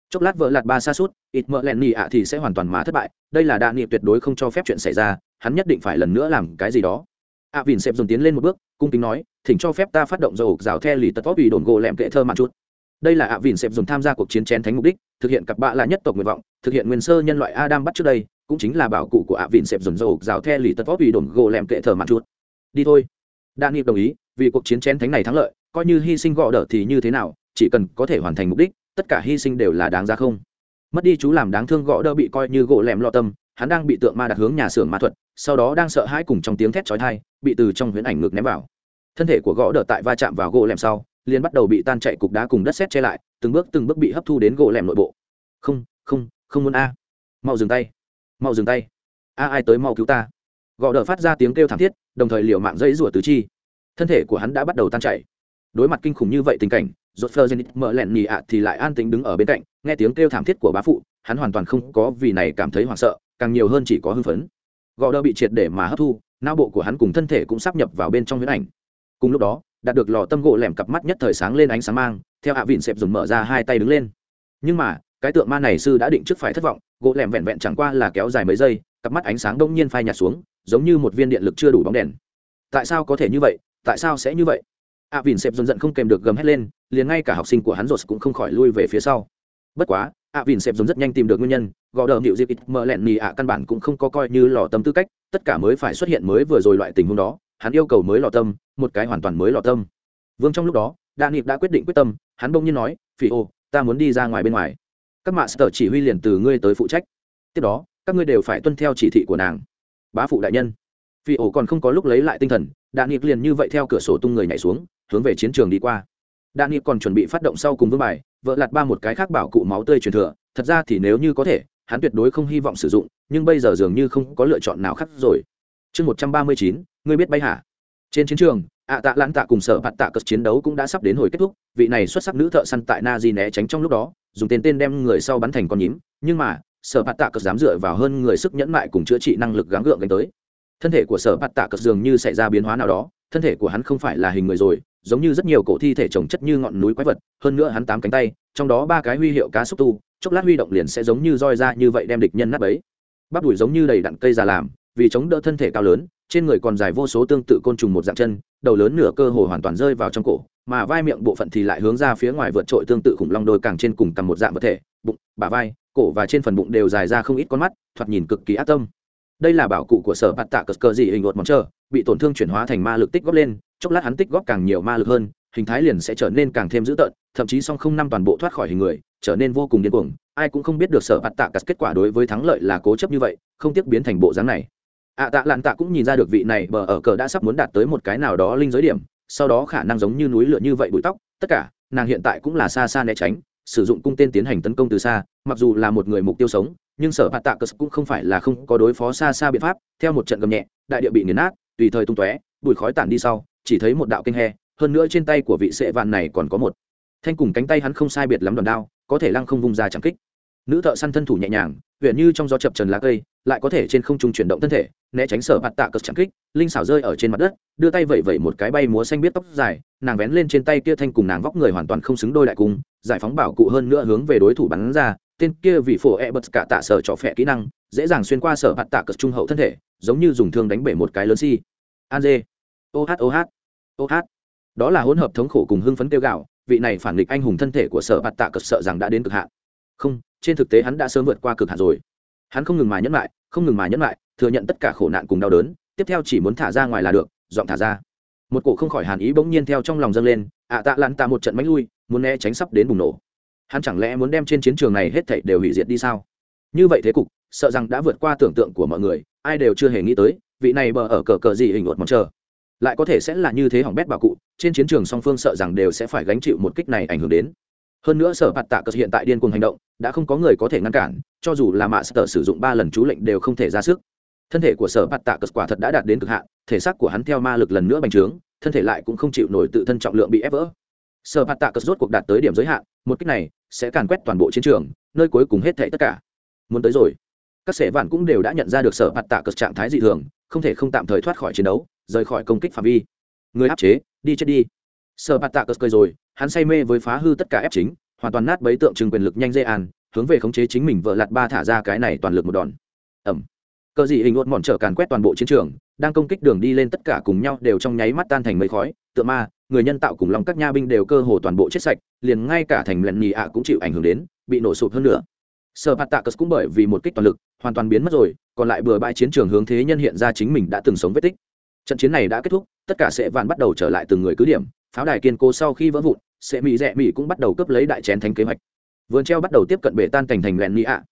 Chốc lát vợ lạt ba xa suốt ít mỡ lẹn nhì ạ thì sẽ hoàn toàn mà thất bại, đây là đại nghị tuyệt đối không cho phép chuyện xảy ra, hắn nhất định phải lần nữa làm cái gì đó. ạ vìn xếp dùng tiến lên một bước, cung kính nói, thỉnh cho phép ta phát động dầu rào the lì tật vóc ủy đồn gỗ lẹm kệ thơ mạn chút đây là ạ vìn xếp dùng tham gia cuộc chiến chén thánh mục đích, thực hiện cặp bạ là nhất tộc nguyện vọng, thực hiện nguyên sơ nhân loại adam bắt trước đây, cũng chính là bảo cụ của ạ vìn xếp dùng dầu rào the lì tật vót vì đồn gỗ lẹm kệ thờ mạn chút đi thôi. Đa nghiệp đồng ý, vì cuộc chiến chén thánh này thắng lợi, coi như hy sinh gõ đỡ thì như thế nào, chỉ cần có thể hoàn thành mục đích, tất cả hy sinh đều là đáng giá không. Mất đi chú làm đáng thương gõ đỡ bị coi như gỗ lẹm lo tâm, hắn đang bị tượng ma đặt hướng nhà xưởng ma thuật, sau đó đang sợ hãi cùng trong tiếng thét chói tai, bị từ trong huyễn ảnh ngực ném vào. Thân thể của gõ đỡ tại va chạm vào gỗ lẹm sau liền bắt đầu bị tan chạy cục đá cùng đất sét che lại, từng bước từng bước bị hấp thu đến gỗ lẻm nội bộ. Không không không muốn a. Mau dừng tay. Mau dừng tay. A ai tới mau cứu ta. Gõ đờ phát ra tiếng kêu thảm thiết, đồng thời liều mạng dây rủa tứ chi. Thân thể của hắn đã bắt đầu tan chảy. Đối mặt kinh khủng như vậy tình cảnh rốt phơ genit mở lẹn nhì ạ thì lại an tĩnh đứng ở bên cạnh, nghe tiếng kêu thảm thiết của bá phụ, hắn hoàn toàn không có vì này cảm thấy hoảng sợ, càng nhiều hơn chỉ có hưng phấn. Gò đờ bị triệt để mà hấp thu, não bộ của hắn cùng thân thể cũng sắp nhập vào bên trong huyễn ảnh. Cùng lúc đó đạt được lò tâm gỗ lẻm cặp mắt nhất thời sáng lên ánh sáng mang, theo hạ vịn xẹp dùng mở ra hai tay đứng lên. Nhưng mà, cái tượng ma này sư đã định trước phải thất vọng, gỗ lẻm vẹn vẹn chẳng qua là kéo dài mấy giây, cặp mắt ánh sáng đông nhiên phai nhạt xuống, giống như một viên điện lực chưa đủ bóng đèn. Tại sao có thể như vậy? Tại sao sẽ như vậy? hạ vịn xẹp dần giận không kèm được gầm hét lên, liền ngay cả học sinh của hắn rột cũng không khỏi lui về phía sau. Bất quá, ạ vìn xẹp giống rất nhanh tìm được nguyên nhân gò đờ nịu dịp ít mờ lẹn nì ạ căn bản cũng không có coi như lò tâm tư cách, tất cả mới phải xuất hiện mới vừa rồi loại tình huống đó hắn yêu cầu mới lò tâm, một cái hoàn toàn mới lò tâm. Vương trong lúc đó đa nịp đã quyết định quyết tâm, hắn bỗng nhiên nói, phi ô, ta muốn đi ra ngoài bên ngoài. Các mạng sở chỉ huy liền từ ngươi tới phụ trách. Tiếp đó, các ngươi đều phải tuân theo chỉ thị của nàng. Bá phụ đại nhân. Phi ô còn không có lúc lấy lại tinh thần đạn nịp liền như vậy theo cửa sổ tung người nhảy xuống, hướng về chiến trường đi qua. Đạn nịp còn chuẩn bị phát động sau cùng vương bài vợ lạt ba một cái khác bảo cụ máu tươi truyền thừa. Thật ra thì nếu như có thể, hắn tuyệt đối không hy vọng sử dụng, nhưng bây giờ dường như không có lựa chọn nào khác rồi. Chương một trăm ba mươi chín ngươi biết bay hả? Trên chiến trường, ạ tạ lãn tạ cùng sở bạt tạ cất chiến đấu cũng đã sắp đến hồi kết thúc, vị này xuất sắc nữ thợ săn tại na di né tránh trong lúc đó, dùng tên tên đem người sau bắn thành con nhím, nhưng mà, sở bạt tạ cất dám dựa vào hơn người sức nhẫn mại cùng chữa trị năng lực gắng gượng đánh tới. Thân thể của sở bạt tạ cất dường như xảy ra biến hóa nào đó, thân thể của hắn không phải là hình người rồi, giống như rất nhiều cổ thi thể trồng chất như ngọn núi quái vật, hơn nữa hắn tám cánh tay, trong đó ba cái huy hiệu cá xúc tu, chốc lát huy động liền sẽ giống như roi ra như vậy đem địch nhân nát bấy. Bắp đùi giống như đầy đặn cây già làm, vì chống đỡ thân thể cao lớn trên người còn dài vô số tương tự côn trùng một dạng chân, đầu lớn nửa cơ hồ hoàn toàn rơi vào trong cổ, mà vai miệng bộ phận thì lại hướng ra phía ngoài vượt trội tương tự khủng long đôi càng trên cùng cầm một dạng vật thể, bụng, bả vai, cổ và trên phần bụng đều dài ra không ít con mắt, thoạt nhìn cực kỳ ác tâm. Đây là bảo cụ của sở bạt tạ cờ cờ dị hình ột mòn trơ bị tổn thương chuyển hóa thành ma lực tích góp lên, chốc lát hắn tích góp càng nhiều ma lực hơn, hình thái liền sẽ trở nên càng thêm dữ tợn, thậm chí song không năm toàn bộ thoát khỏi hình người, trở nên vô cùng điên cuồng, ai cũng không biết được sở bạt tạ cắt kết quả đối với thắng lợi là cố chấp như vậy, không tiếc biến thành bộ dáng này ạ tạ lạn tạ cũng nhìn ra được vị này bờ ở cờ đã sắp muốn đạt tới một cái nào đó linh giới điểm, sau đó khả năng giống như núi lửa như vậy bụi tóc, tất cả, nàng hiện tại cũng là xa xa né tránh, sử dụng cung tên tiến hành tấn công từ xa, mặc dù là một người mục tiêu sống, nhưng sở hạ tạ cờ cũng không phải là không có đối phó xa xa biện pháp, theo một trận gầm nhẹ, đại địa bị nghiền nát, tùy thời tung tóe, bụi khói tản đi sau, chỉ thấy một đạo kinh he, hơn nữa trên tay của vị sệ vạn này còn có một thanh cùng cánh tay hắn không sai biệt lắm đòn đao, có thể lăng không vung ra chẳng kích nữ thợ săn thân thủ nhẹ nhàng huyện như trong gió chập trần lá cây, lại có thể trên không trung chuyển động thân thể, né tránh sở bạt tạ cực chẳng kích, linh xảo rơi ở trên mặt đất, đưa tay vẩy vẩy một cái bay múa xanh biết tóc dài, nàng vén lên trên tay kia thanh cùng nàng vóc người hoàn toàn không xứng đôi đại cung, giải phóng bảo cụ hơn nữa hướng về đối thủ bắn ra, tên kia vì phổ e bật cả tạ sở trọ phẹ kỹ năng, dễ dàng xuyên qua sở bạt tạ cực trung hậu thân thể, giống như dùng thương đánh bể một cái lớn si. An dê. Oh oh oh đó là hỗn hợp thống khổ cùng hưng phấn tiêu gạo vị này phản nghịch anh hùng thân thể của sở bạt tạ cực sợ rằng đã đến cực hạn không, trên thực tế hắn đã sớm vượt qua cực hạn rồi. Hắn không ngừng mà nhẫn lại, không ngừng mà nhẫn lại, thừa nhận tất cả khổ nạn cùng đau đớn, tiếp theo chỉ muốn thả ra ngoài là được dọn thả ra. Một cổ không khỏi hàn ý bỗng nhiên theo trong lòng dâng lên, ạ tạ lặn tạ một trận mánh lui, muốn né tránh sắp đến bùng nổ. Hắn chẳng lẽ muốn đem trên chiến trường này hết thảy đều hủy diệt đi sao? Như vậy thế cục, sợ rằng đã vượt qua tưởng tượng của mọi người, ai đều chưa hề nghĩ tới, vị này bờ ở cờ cờ gì hình ột mong chờ. Lại có thể sẽ là như thế hỏng bét bảo cụ, trên chiến trường song phương sợ rằng đều sẽ phải gánh chịu một kích này ảnh hưởng đến hơn nữa sở bạt tạ cờ hiện tại điên cuồng hành động, đã không có người có thể ngăn cản, cho dù là mạ sở sử dụng ba lần chú lệnh đều không thể ra sức. Thân thể của sở bạt tạ cờ quả thật đã đạt đến cực hạn, thể xác của hắn theo ma lực lần nữa bành trướng, thân thể lại cũng không chịu nổi tự thân trọng lượng bị ép vỡ. Sở bạt tạ cờ rốt cuộc đạt tới điểm giới hạn, một cách này sẽ càn quét toàn bộ chiến trường, nơi cuối cùng hết thảy tất cả. Muốn tới rồi. Các sẻ vạn cũng đều đã nhận ra được sở bạt tạ cờ trạng thái dị thường, không thể không tạm thời thoát khỏi chiến đấu, rời khỏi công kích phạm vi. Người áp chế, đi chết đi. Sở bạt tạ cờ cười rồi hắn say mê với phá hư tất cả ép chính, hoàn toàn nát bấy tượng trưng quyền lực nhanh dây an hướng về khống chế chính mình vợ lạt ba thả ra cái này toàn lực một đòn. Ẩm. Cờ dị hình ốt mòn trở càn quét toàn bộ chiến trường, đang công kích đường đi lên tất cả cùng nhau đều trong nháy mắt tan thành mây khói, tựa ma, người nhân tạo cùng lòng các nha binh đều cơ hồ toàn bộ chết sạch, liền ngay cả thành lần nhì ạ cũng chịu ảnh hưởng đến, bị nổ sụp hơn nữa sở bạt tạ cờ cũng bởi vì một kích toàn lực, hoàn toàn biến mất rồi, còn lại bừa bãi chiến trường hướng thế nhân hiện ra chính mình đã từng sống vết tích. Trận chiến này đã kết thúc, tất cả sẽ vạn bắt đầu trở lại từng người cứ điểm pháo đài kiên cố sau khi vỡ vụn, sẽ mỹ rẽ mỹ cũng bắt đầu cướp lấy đại chén thánh kế hoạch. Vườn treo bắt đầu tiếp cận bể tan thành thành lẹn mỹ ạ.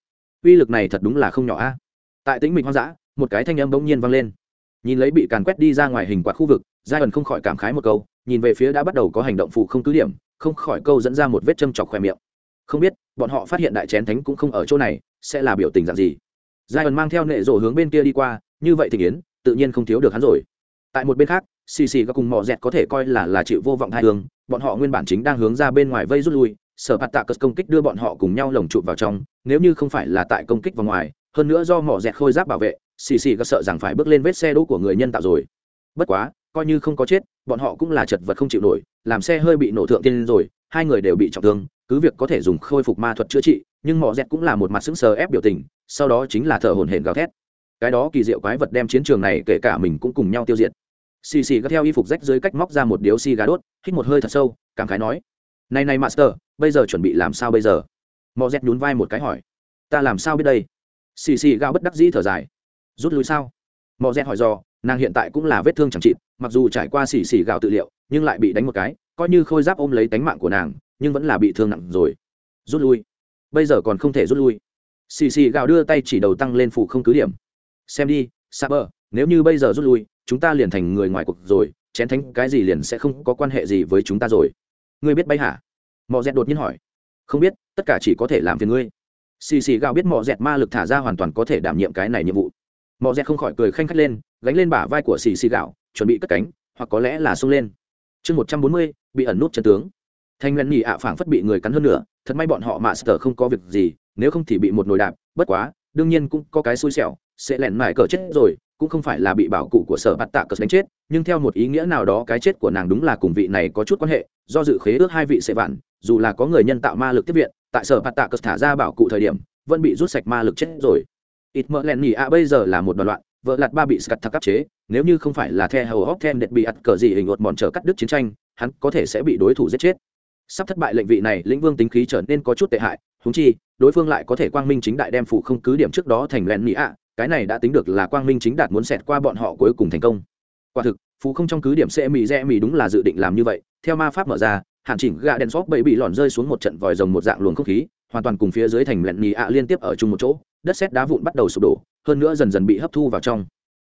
Uy lực này thật đúng là không nhỏ a. Tại tĩnh mình hoang dã, một cái thanh âm bỗng nhiên vang lên. Nhìn lấy bị càn quét đi ra ngoài hình quạt khu vực giai ẩn không khỏi cảm khái một câu, nhìn về phía đã bắt đầu có hành động phụ không cứ điểm, không khỏi câu dẫn ra một vết châm chọc khoe miệng. Không biết, bọn họ phát hiện đại chén thánh cũng không ở chỗ này, sẽ là biểu tình dạng gì? Giai ẩn mang theo nệ rổ hướng bên kia đi qua, như vậy thì yến tự nhiên không thiếu được hắn rồi. Tại một bên khác xì xì các cùng mò dẹt có thể coi là là chịu vô vọng hai hướng. Bọn họ nguyên bản chính đang hướng ra bên ngoài vây rút lui. Sở bạt tạ cất công kích đưa bọn họ cùng nhau lồng chụp vào trong. Nếu như không phải là tại công kích vào ngoài, hơn nữa do mỏ dẹt khôi giáp bảo vệ, xì xì các sợ rằng phải bước lên vết xe đỗ của người nhân tạo rồi. Bất quá, coi như không có chết, bọn họ cũng là chật vật không chịu nổi, làm xe hơi bị nổ thượng tiên rồi, hai người đều bị trọng thương, cứ việc có thể dùng khôi phục ma thuật chữa trị, nhưng mỏ dẹt cũng là một mặt sững sờ ép biểu tình, sau đó chính là thở hổn hển gào thét. Cái đó kỳ diệu quái vật đem chiến trường này kể cả mình cũng cùng nhau tiêu diệt xì xì gắt theo y phục rách dưới cách móc ra một điếu xì gà đốt hít một hơi thật sâu cảm khái nói này này master bây giờ chuẩn bị làm sao bây giờ? Mò dẹt nhún vai một cái hỏi ta làm sao biết đây? Xì xì gao bất đắc dĩ thở dài rút lui sao? Mò dẹt hỏi dò, nàng hiện tại cũng là vết thương chẳng trị mặc dù trải qua xì xì gạo tự liệu nhưng lại bị đánh một cái coi như khôi giáp ôm lấy tánh mạng của nàng nhưng vẫn là bị thương nặng rồi. Rút lui? Bây giờ còn không thể rút lui. Xì xì gạo đưa tay chỉ đầu tăng lên phủ không cứ điểm. Xem đi Saber, nếu như bây giờ rút lui chúng ta liền thành người ngoài cuộc rồi, chén thánh cái gì liền sẽ không có quan hệ gì với chúng ta rồi. Ngươi biết bay hả? Mò dẹt đột nhiên hỏi. Không biết, tất cả chỉ có thể làm phiền ngươi. Xì xì gạo biết mò dẹt ma lực thả ra hoàn toàn có thể đảm nhiệm cái này nhiệm vụ. Mò dẹt không khỏi cười khanh khách lên, gánh lên bả vai của xì xì gạo chuẩn bị cất cánh, hoặc có lẽ là xông lên. Chương một trăm bốn mươi, bị ẩn nút chân tướng. Thanh nguyên nhị ạ phảng phất bị người cắn hơn nữa thật may bọn họ mạ sờ không có việc gì, nếu không thì bị một nồi đạp, bất quá đương nhiên cũng có cái xui xẻo, sẽ lẻn mải cờ chết rồi, cũng không phải là bị bảo cụ của sở bạt tạ cờ đánh chết, nhưng theo một ý nghĩa nào đó cái chết của nàng đúng là cùng vị này có chút quan hệ, do dự khế ước hai vị sẽ vạn, dù là có người nhân tạo ma lực tiếp viện, tại sở bạt tạ cờ thả ra bảo cụ thời điểm, vẫn bị rút sạch ma lực chết rồi. Ít mỡ lẹn nhỉ ạ bây giờ là một đoàn loạn, vợ lạt ba bị scat thắc áp chế, nếu như không phải là the hầu hóc then đệt bị ắt cờ gì hình ột mòn trở cắt đứt chiến tranh, hắn có thể sẽ bị đối thủ giết chết. Sắp thất bại lệnh vị này, lĩnh vương tính khí trở nên có chút tệ hại húng chi, đối phương lại có thể quang minh chính đại đem phụ không cứ điểm trước đó thành len mỹ ạ, cái này đã tính được là quang minh chính đạt muốn xẹt qua bọn họ cuối cùng thành công. Quả thực phụ không trong cứ điểm sẽ mỹ rẽ mỹ đúng là dự định làm như vậy, theo ma pháp mở ra, hạn chỉnh gà đèn xóp bậy bị lòn rơi xuống một trận vòi rồng một dạng luồng không khí, hoàn toàn cùng phía dưới thành lẹn mỹ ạ liên tiếp ở chung một chỗ, đất xét đá vụn bắt đầu sụp đổ, hơn nữa dần dần bị hấp thu vào trong.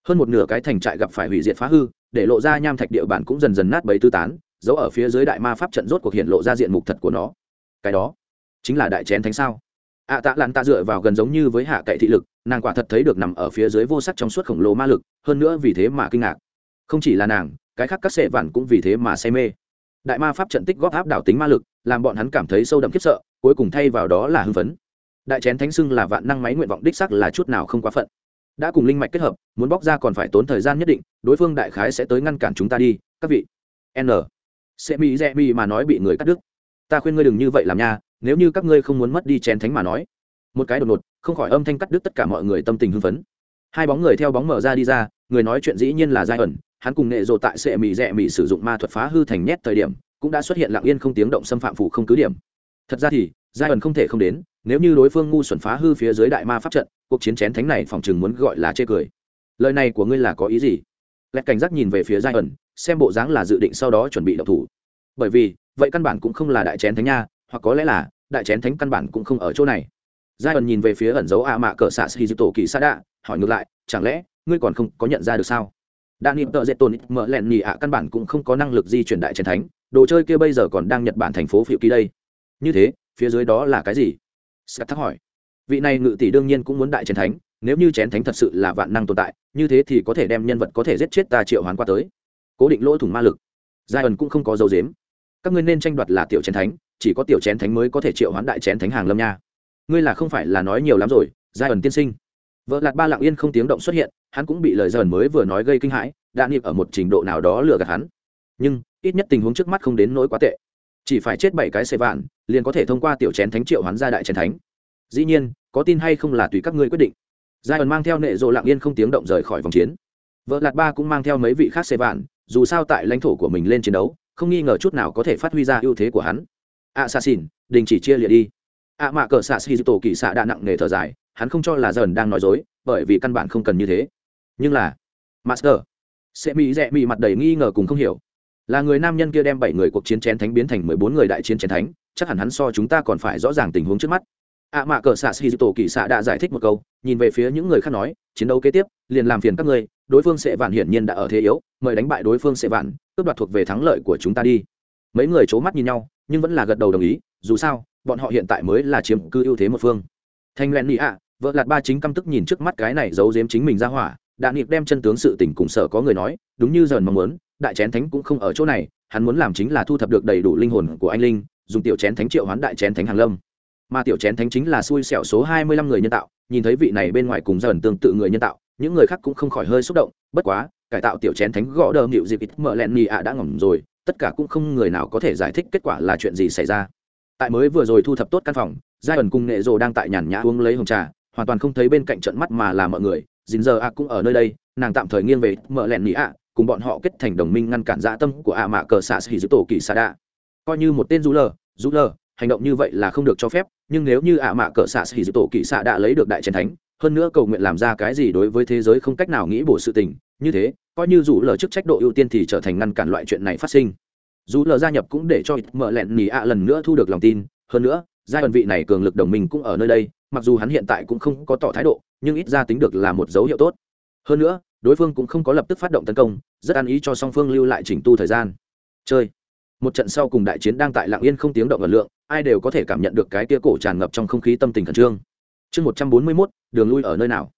Hơn một nửa cái thành trại gặp phải hủy diệt phá hư, để lộ ra nham thạch địa bản cũng dần dần nát bấy tư tán giấu ở phía dưới đại ma pháp trận rốt cuộc hiện lộ ra diện mục thật của nó. Cái đó chính là đại chén thánh sao? Ạ tạ lặn tạ dựa vào gần giống như với hạ cậy thị lực, nàng quả thật thấy được nằm ở phía dưới vô sắc trong suốt khổng lồ ma lực, hơn nữa vì thế mà kinh ngạc. Không chỉ là nàng, cái khác các sệ vản cũng vì thế mà say mê. Đại ma pháp trận tích góp áp đảo tính ma lực, làm bọn hắn cảm thấy sâu đậm khiếp sợ, cuối cùng thay vào đó là hưng phấn. Đại chén thánh xưng là vạn năng máy nguyện vọng đích sắc là chút nào không quá phận. Đã cùng linh mạch kết hợp, muốn bóc ra còn phải tốn thời gian nhất định, đối phương đại khái sẽ tới ngăn cản chúng ta đi, các vị. N. Sẽ mỹ rẽ mỹ mà nói bị người cắt đứt. Ta khuyên ngươi đừng như vậy làm nha nếu như các ngươi không muốn mất đi chén thánh mà nói, một cái đột ngột, không khỏi âm thanh cắt đứt tất cả mọi người tâm tình hưng phấn. Hai bóng người theo bóng mở ra đi ra, người nói chuyện dĩ nhiên là giai ẩn hắn cùng nệ rộ tại sệ mì rẽ mì sử dụng ma thuật phá hư thành nhét thời điểm, cũng đã xuất hiện lặng yên không tiếng động xâm phạm phủ không cứ điểm. Thật ra thì giai ẩn không thể không đến, nếu như đối phương ngu xuẩn phá hư phía dưới đại ma pháp trận, cuộc chiến chén thánh này phòng chừng muốn gọi là chê cười. Lời này của ngươi là có ý gì? Lẹt cảnh giác nhìn về phía giai ẩn xem bộ dáng là dự định sau đó chuẩn bị đậu thủ. Bởi vì, vậy căn bản cũng không là đại chén thánh nha hoặc có lẽ là, đại chén thánh căn bản cũng không ở chỗ này. Giai ẩn nhìn về phía ẩn dấu a mạ cỡ xạ sĩ tổ kỳ sa đạ, hỏi ngược lại, chẳng lẽ, ngươi còn không có nhận ra được sao? Đạn niệm tợ dệt tồn mở lẹn nhì ạ, căn bản cũng không có năng lực di chuyển đại chén thánh, đồ chơi kia bây giờ còn đang nhật bản thành phố phiệu ký đây. Như thế, phía dưới đó là cái gì? Sắt thắc hỏi. Vị này ngự tỷ đương nhiên cũng muốn đại chén thánh, nếu như chén thánh thật sự là vạn năng tồn tại, như thế thì có thể đem nhân vật có thể giết chết ta triệu hoán qua tới. Cố định lỗ thủng ma lực. Giai ẩn cũng không có dấu dếm các ngươi nên tranh đoạt là tiểu chén thánh chỉ có tiểu chén thánh mới có thể triệu hoán đại chén thánh hàng lâm nha. Ngươi là không phải là nói nhiều lắm rồi, giai ẩn tiên sinh. Vợ lạt ba lặng yên không tiếng động xuất hiện, hắn cũng bị lời dần mới vừa nói gây kinh hãi, đã niệm ở một trình độ nào đó lừa gạt hắn. Nhưng, ít nhất tình huống trước mắt không đến nỗi quá tệ. Chỉ phải chết bảy cái xe vạn, liền có thể thông qua tiểu chén thánh triệu hoán ra đại chén thánh. Dĩ nhiên, có tin hay không là tùy các ngươi quyết định. Giai ẩn mang theo nệ rộ lặng yên không tiếng động rời khỏi vòng chiến. Vợ lạt ba cũng mang theo mấy vị khác xe vạn, dù sao tại lãnh thổ của mình lên chiến đấu, không nghi ngờ chút nào có thể phát huy ra ưu thế của hắn ạ sa xỉn đình chỉ chia liệt đi. Ạ mạ cờ xạ xì tổ kỳ xạ đã nặng nề thở dài, hắn không cho là dần đang nói dối, bởi vì căn bản không cần như thế. Nhưng là, master, sẽ mỹ rẽ mỹ mặt đầy nghi ngờ cùng không hiểu. Là người nam nhân kia đem bảy người cuộc chiến chén thánh biến thành mười bốn người đại chiến chén thánh, chắc hẳn hắn so chúng ta còn phải rõ ràng tình huống trước mắt. Ạ mạ cờ xạ xì tổ kỳ xạ đã giải thích một câu, nhìn về phía những người khác nói, chiến đấu kế tiếp, liền làm phiền các ngươi, đối phương sẽ vạn hiển nhiên đã ở thế yếu, mời đánh bại đối phương sẽ vạn, cướp đoạt thuộc về thắng lợi của chúng ta đi. Mấy người c h ố mắt nhìn nhau nhưng vẫn là gật đầu đồng ý, dù sao, bọn họ hiện tại mới là chiếm cư ưu thế một phương. Thanh len nị ạ, vợ lạt ba chính căm tức nhìn trước mắt cái này giấu giếm chính mình ra hỏa, đạn nghiệp đem chân tướng sự tình cùng sở có người nói, đúng như dần mong muốn, đại chén thánh cũng không ở chỗ này, hắn muốn làm chính là thu thập được đầy đủ linh hồn của anh linh, dùng tiểu chén thánh triệu hoán đại chén thánh hàng lâm. Mà tiểu chén thánh chính là xui xẻo số hai mươi lăm người nhân tạo, nhìn thấy vị này bên ngoài cùng dần tương tự người nhân tạo, những người khác cũng không khỏi hơi xúc động, bất quá, cải tạo tiểu chén thánh gõ đờ nịu dịp ít mở lẹn nhì ạ đã ngỏm rồi tất cả cũng không người nào có thể giải thích kết quả là chuyện gì xảy ra tại mới vừa rồi thu thập tốt căn phòng giai ẩn cùng nghệ rồ đang tại nhàn nhã uống lấy hồng trà, hoàn toàn không thấy bên cạnh trận mắt mà là mọi người dính giờ ạ cũng ở nơi đây, nàng tạm thời nghiêng về mở lẹn nỉ ạ, cùng bọn họ kết thành đồng minh ngăn cản dã tâm của ạ mạ cờ xạ xì giữ tổ kỳ xạ đạ. coi như một tên rú lờ rú lờ, hành động như vậy là không được cho phép, nhưng nếu như ạ mạ cờ xạ xỉ dự tổ kỵ xạ đã lấy được đại chiến thánh, hơn nữa cầu nguyện làm ra cái gì đối với thế giới không cách nào nghĩ bổ sự tình, như thế coi như dù lờ chức trách độ ưu tiên thì trở thành ngăn cản loại chuyện này phát sinh. Dù lờ gia nhập cũng để cho mở lẹn nỉ ạ lần nữa thu được lòng tin. Hơn nữa, giai đoạn vị này cường lực đồng minh cũng ở nơi đây, mặc dù hắn hiện tại cũng không có tỏ thái độ, nhưng ít ra tính được là một dấu hiệu tốt. Hơn nữa, đối phương cũng không có lập tức phát động tấn công, rất ăn ý cho song phương lưu lại chỉnh tu thời gian. Chơi. Một trận sau cùng đại chiến đang tại lạng yên không tiếng động ở lượng, ai đều có thể cảm nhận được cái tia cổ tràn ngập trong không khí tâm tình khẩn trương. Chương một trăm bốn mươi mốt, đường lui ở nơi nào?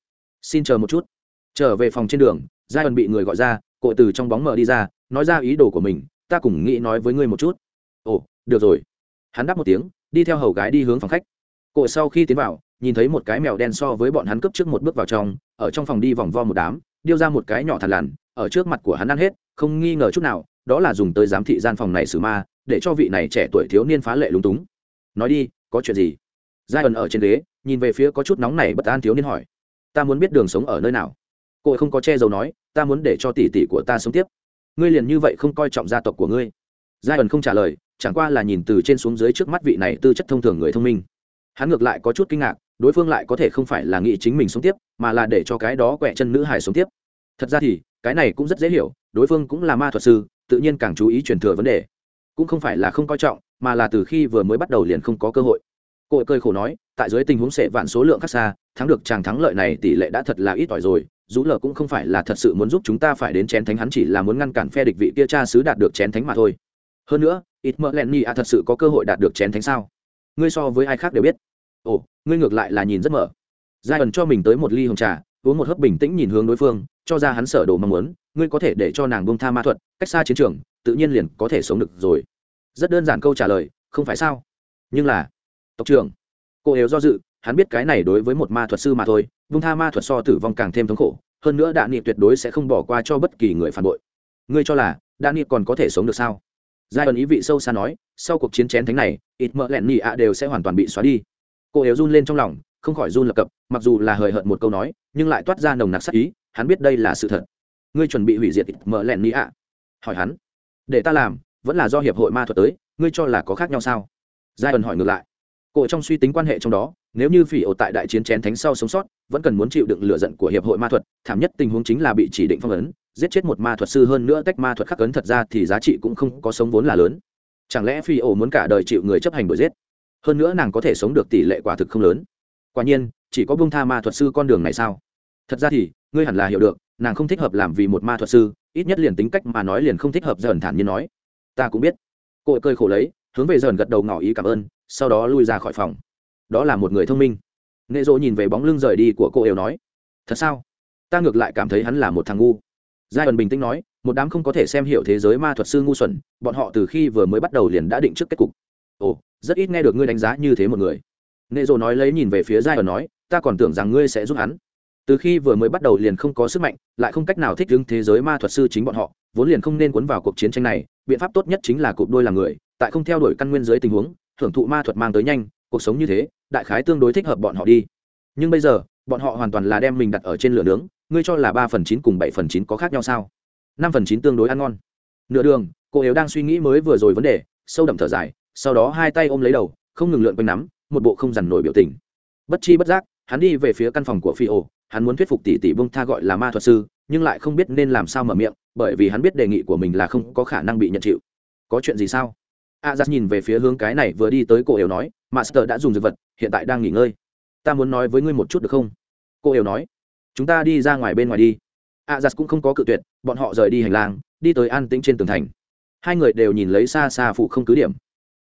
Xin chờ một chút. Trở về phòng trên đường giai ẩn bị người gọi ra cội từ trong bóng mờ đi ra, nói ra ý đồ của mình, ta cùng nghĩ nói với ngươi một chút. Ồ, được rồi. Hắn đáp một tiếng, đi theo hầu gái đi hướng phòng khách. Cội sau khi tiến vào, nhìn thấy một cái mèo đen so với bọn hắn cướp trước một bước vào trong, ở trong phòng đi vòng vo một đám, điêu ra một cái nhỏ thằn lằn, ở trước mặt của hắn ăn hết, không nghi ngờ chút nào, đó là dùng tới giám thị gian phòng này xử ma, để cho vị này trẻ tuổi thiếu niên phá lệ lúng túng. Nói đi, có chuyện gì? Giai ẩn ở trên ghế, nhìn về phía có chút nóng này bất an thiếu niên hỏi. Ta muốn biết đường sống ở nơi nào? Cô không có che giấu nói ta muốn để cho tỷ tỷ của ta sống tiếp. Ngươi liền như vậy không coi trọng gia tộc của ngươi. Giai ẩn không trả lời, chẳng qua là nhìn từ trên xuống dưới trước mắt vị này tư chất thông thường người thông minh. Hắn ngược lại có chút kinh ngạc, đối phương lại có thể không phải là nghĩ chính mình sống tiếp, mà là để cho cái đó quẹ chân nữ hải sống tiếp. Thật ra thì, cái này cũng rất dễ hiểu, đối phương cũng là ma thuật sư, tự nhiên càng chú ý truyền thừa vấn đề. Cũng không phải là không coi trọng, mà là từ khi vừa mới bắt đầu liền không có cơ hội. Cô cơi khổ nói, tại dưới tình huống sệ vạn số lượng khác xa, thắng được chàng thắng lợi này tỷ lệ đã thật là ít ỏi rồi dù lờ cũng không phải là thật sự muốn giúp chúng ta phải đến chén thánh hắn chỉ là muốn ngăn cản phe địch vị kia cha sứ đạt được chén thánh mà thôi. Hơn nữa, ít mỡ len ni a thật sự có cơ hội đạt được chén thánh sao? Ngươi so với ai khác đều biết. Ồ, ngươi ngược lại là nhìn rất mở. Giai ẩn cho mình tới một ly hồng trà, uống một hớp bình tĩnh nhìn hướng đối phương, cho ra hắn sở đồ mong muốn, ngươi có thể để cho nàng bông tha ma thuật, cách xa chiến trường, tự nhiên liền có thể sống được rồi. Rất đơn giản câu trả lời, không phải sao? Nhưng là, tộc trưởng, cô yếu do dự hắn biết cái này đối với một ma thuật sư mà thôi, vung tha ma thuật so tử vong càng thêm thống khổ, hơn nữa đạn niệm tuyệt đối sẽ không bỏ qua cho bất kỳ người phản bội. Ngươi cho là đạn niệm còn có thể sống được sao? Giai ẩn ý vị sâu xa nói, sau cuộc chiến chén thánh này, ít mỡ lẹn nhị ạ đều sẽ hoàn toàn bị xóa đi. Cô yếu run lên trong lòng, không khỏi run lập cập, mặc dù là hời hợt một câu nói, nhưng lại toát ra nồng nặc sắc ý, hắn biết đây là sự thật. Ngươi chuẩn bị hủy diệt ít mỡ lẹn nhị ạ? Hỏi hắn. Để ta làm, vẫn là do hiệp hội ma thuật tới, ngươi cho là có khác nhau sao? Giai ẩn hỏi ngược lại cổ trong suy tính quan hệ trong đó, nếu như phỉ ổ tại đại chiến chén thánh sau sống sót, vẫn cần muốn chịu đựng lựa giận của hiệp hội ma thuật, thảm nhất tình huống chính là bị chỉ định phong ấn, giết chết một ma thuật sư hơn nữa tách ma thuật khắc ấn thật ra thì giá trị cũng không có sống vốn là lớn. Chẳng lẽ phi ổ muốn cả đời chịu người chấp hành đuổi giết? Hơn nữa nàng có thể sống được tỷ lệ quả thực không lớn. Quả nhiên, chỉ có bông tha ma thuật sư con đường này sao? Thật ra thì, ngươi hẳn là hiểu được, nàng không thích hợp làm vì một ma thuật sư, ít nhất liền tính cách mà nói liền không thích hợp dần thản như nói. Ta cũng biết. Cô cơi khổ lấy hướng về dần gật đầu ngỏ ý cảm ơn, sau đó lui ra khỏi phòng. Đó là một người thông minh. Nghệ dỗ nhìn về bóng lưng rời đi của cô đều nói, thật sao? Ta ngược lại cảm thấy hắn là một thằng ngu. Giai ẩn bình tĩnh nói, một đám không có thể xem hiểu thế giới ma thuật sư ngu xuẩn, bọn họ từ khi vừa mới bắt đầu liền đã định trước kết cục. Ồ, rất ít nghe được ngươi đánh giá như thế một người. Nghệ dỗ nói lấy nhìn về phía giai ẩn nói, ta còn tưởng rằng ngươi sẽ giúp hắn từ khi vừa mới bắt đầu liền không có sức mạnh, lại không cách nào thích ứng thế giới ma thuật sư chính bọn họ, vốn liền không nên cuốn vào cuộc chiến tranh này, biện pháp tốt nhất chính là cụp đôi làm người, tại không theo đuổi căn nguyên dưới tình huống, thưởng thụ ma thuật mang tới nhanh, cuộc sống như thế, đại khái tương đối thích hợp bọn họ đi. Nhưng bây giờ, bọn họ hoàn toàn là đem mình đặt ở trên lửa nướng, ngươi cho là ba phần chín cùng bảy phần chín có khác nhau sao? Năm phần chín tương đối ăn ngon. Nửa đường, cô yếu đang suy nghĩ mới vừa rồi vấn đề, sâu đậm thở dài, sau đó hai tay ôm lấy đầu, không ngừng lượn quanh nắm, một bộ không dằn nổi biểu tình. Bất chi bất giác, hắn đi về phía căn phòng của phi ổ hắn muốn thuyết phục tỷ tỷ bông tha gọi là ma thuật sư, nhưng lại không biết nên làm sao mở miệng, bởi vì hắn biết đề nghị của mình là không có khả năng bị nhận chịu. Có chuyện gì sao? A giắt nhìn về phía hướng cái này vừa đi tới cô yêu nói master đã dùng dược vật, hiện tại đang nghỉ ngơi. Ta muốn nói với ngươi một chút được không? Cô yêu nói, chúng ta đi ra ngoài bên ngoài đi. A giắt cũng không có cự tuyệt, bọn họ rời đi hành lang, đi tới an tĩnh trên tường thành. Hai người đều nhìn lấy xa xa phụ không cứ điểm.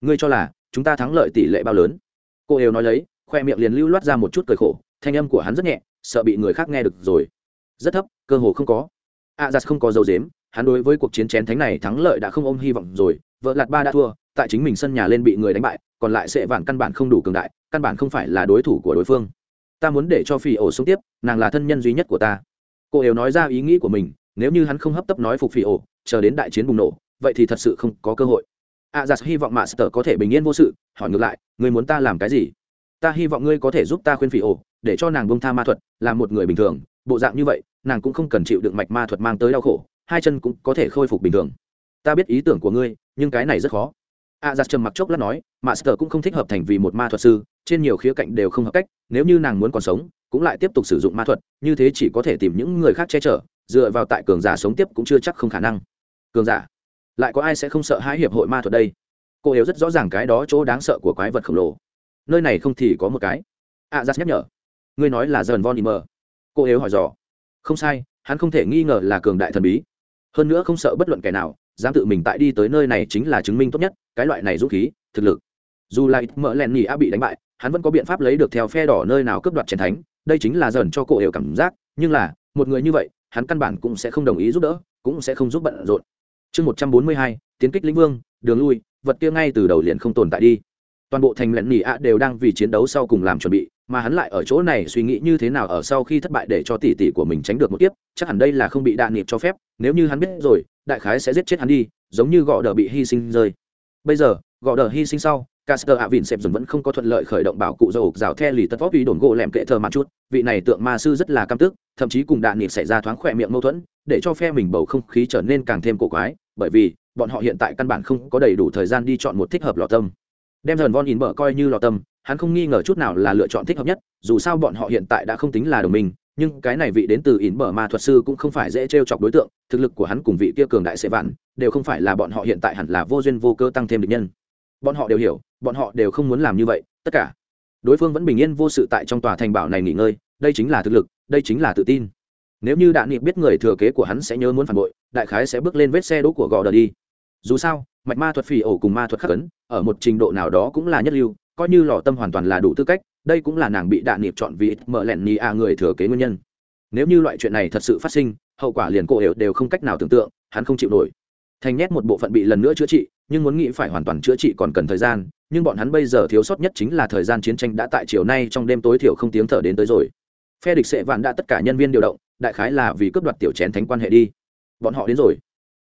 Ngươi cho là chúng ta thắng lợi tỷ lệ bao lớn? Cô yêu nói lấy, khoe miệng liền lưu loát ra một chút cười khổ, thanh âm của hắn rất nhẹ sợ bị người khác nghe được rồi. Rất thấp, cơ hồ không có. A giặt không có dấu dếm hắn đối với cuộc chiến chén thánh này thắng lợi đã không ôm hy vọng rồi. Vợ lạt ba đã thua, tại chính mình sân nhà lên bị người đánh bại, còn lại sẽ vạn căn bản không đủ cường đại, căn bản không phải là đối thủ của đối phương. Ta muốn để cho phi ổ sống tiếp, nàng là thân nhân duy nhất của ta. Cô đều nói ra ý nghĩ của mình, nếu như hắn không hấp tấp nói phục phi ổ, chờ đến đại chiến bùng nổ, vậy thì thật sự không có cơ hội. A giặt hy vọng mạ sơ có thể bình yên vô sự, hỏi ngược lại người muốn ta làm cái gì? Ta hy vọng ngươi có thể giúp ta khuyên phi ổ để cho nàng bông tha ma thuật là một người bình thường, bộ dạng như vậy, nàng cũng không cần chịu đựng mạch ma thuật mang tới đau khổ, hai chân cũng có thể khôi phục bình thường. Ta biết ý tưởng của ngươi, nhưng cái này rất khó. A giặt trầm mặc chốc lát nói, master cũng không thích hợp thành vì một ma thuật sư, trên nhiều khía cạnh đều không hợp cách, nếu như nàng muốn còn sống, cũng lại tiếp tục sử dụng ma thuật, như thế chỉ có thể tìm những người khác che chở, dựa vào tại cường giả sống tiếp cũng chưa chắc không khả năng. Cường giả, lại có ai sẽ không sợ hãi hiệp hội ma thuật đây? Cô yếu rất rõ ràng cái đó chỗ đáng sợ của quái vật khổng lồ. Nơi này không thì có một cái. A giặt nhắc nhở ngươi nói là dần von immer cô yếu hỏi dò. Không sai, hắn không thể nghi ngờ là cường đại thần bí. Hơn nữa không sợ bất luận kẻ nào, dám tự mình tại đi tới nơi này chính là chứng minh tốt nhất, cái loại này dũng khí, thực lực. Dù lại mỡ len nhì a bị đánh bại, hắn vẫn có biện pháp lấy được theo phe đỏ nơi nào cướp đoạt chiến thánh, đây chính là dần cho cô hiểu cảm giác, nhưng là, một người như vậy, hắn căn bản cũng sẽ không đồng ý giúp đỡ, cũng sẽ không giúp bận rộn. Chương một trăm bốn mươi hai, tiến kích lĩnh vương, đường lui, vật kia ngay từ đầu liền không tồn tại đi. Toàn bộ thành lẹn nhì a đều đang vì chiến đấu sau cùng làm chuẩn bị mà hắn lại ở chỗ này suy nghĩ như thế nào ở sau khi thất bại để cho tỷ tỷ của mình tránh được một kiếp, chắc hẳn đây là không bị đạn nghiệp cho phép, nếu như hắn biết rồi, đại khái sẽ giết chết hắn đi, giống như gọ đờ bị hy sinh rơi. Bây giờ, gọ đờ hy sinh sau Caster ạ vịn sẹp dần vẫn không có thuận lợi khởi động bảo cụ dầu rào the lì tất vóc vì đồn gỗ lẻm kệ thờ mặt chút, vị này tượng ma sư rất là cam tức, thậm chí cùng đạn nịp xảy ra thoáng khỏe miệng mâu thuẫn, để cho phe mình bầu không khí trở nên càng thêm cổ quái, bởi vì, bọn họ hiện tại căn bản không có đầy đủ thời gian đi chọn một thích hợp lọ tâm. Đem dần von in bở coi như lọ tâm hắn không nghi ngờ chút nào là lựa chọn thích hợp nhất, dù sao bọn họ hiện tại đã không tính là đồng minh, nhưng cái này vị đến từ ỉn bờ ma thuật sư cũng không phải dễ t r e o chọc đối tượng, thực lực của hắn cùng vị kia cường đại sẽ vạn, đều không phải là bọn họ hiện tại hẳn là vô duyên vô cơ tăng thêm được nhân. Bọn họ đều hiểu, bọn họ đều không muốn làm như vậy, tất cả. Đối phương vẫn bình yên vô sự tại trong tòa thành bảo này nghỉ ngơi, đây chính là thực lực, đây chính là tự tin. Nếu như đạn nghị biết người thừa kế của hắn sẽ nhớ muốn phản bội, đại khái sẽ bước lên vết xe đỗ của gò đờ đi. Dù sao, mạch ma thuật phỉ ổ cùng ma thuật khắc ấn, ở một trình độ nào đó cũng là nhất lưu coi như lò tâm hoàn toàn là đủ tư cách, đây cũng là nàng bị đạn nịp chọn vì mở lẹn ni a người thừa kế nguyên nhân. Nếu như loại chuyện này thật sự phát sinh, hậu quả liền cô đều đều không cách nào tưởng tượng, hắn không chịu nổi. Thành nhét một bộ phận bị lần nữa chữa trị, nhưng muốn nghĩ phải hoàn toàn chữa trị còn cần thời gian, nhưng bọn hắn bây giờ thiếu sót nhất chính là thời gian chiến tranh đã tại chiều nay trong đêm tối thiểu không tiếng thở đến tới rồi. Phe địch sệ vạn đã tất cả nhân viên điều động, đại khái là vì cướp đoạt tiểu chén thánh quan hệ đi. Bọn họ đến rồi.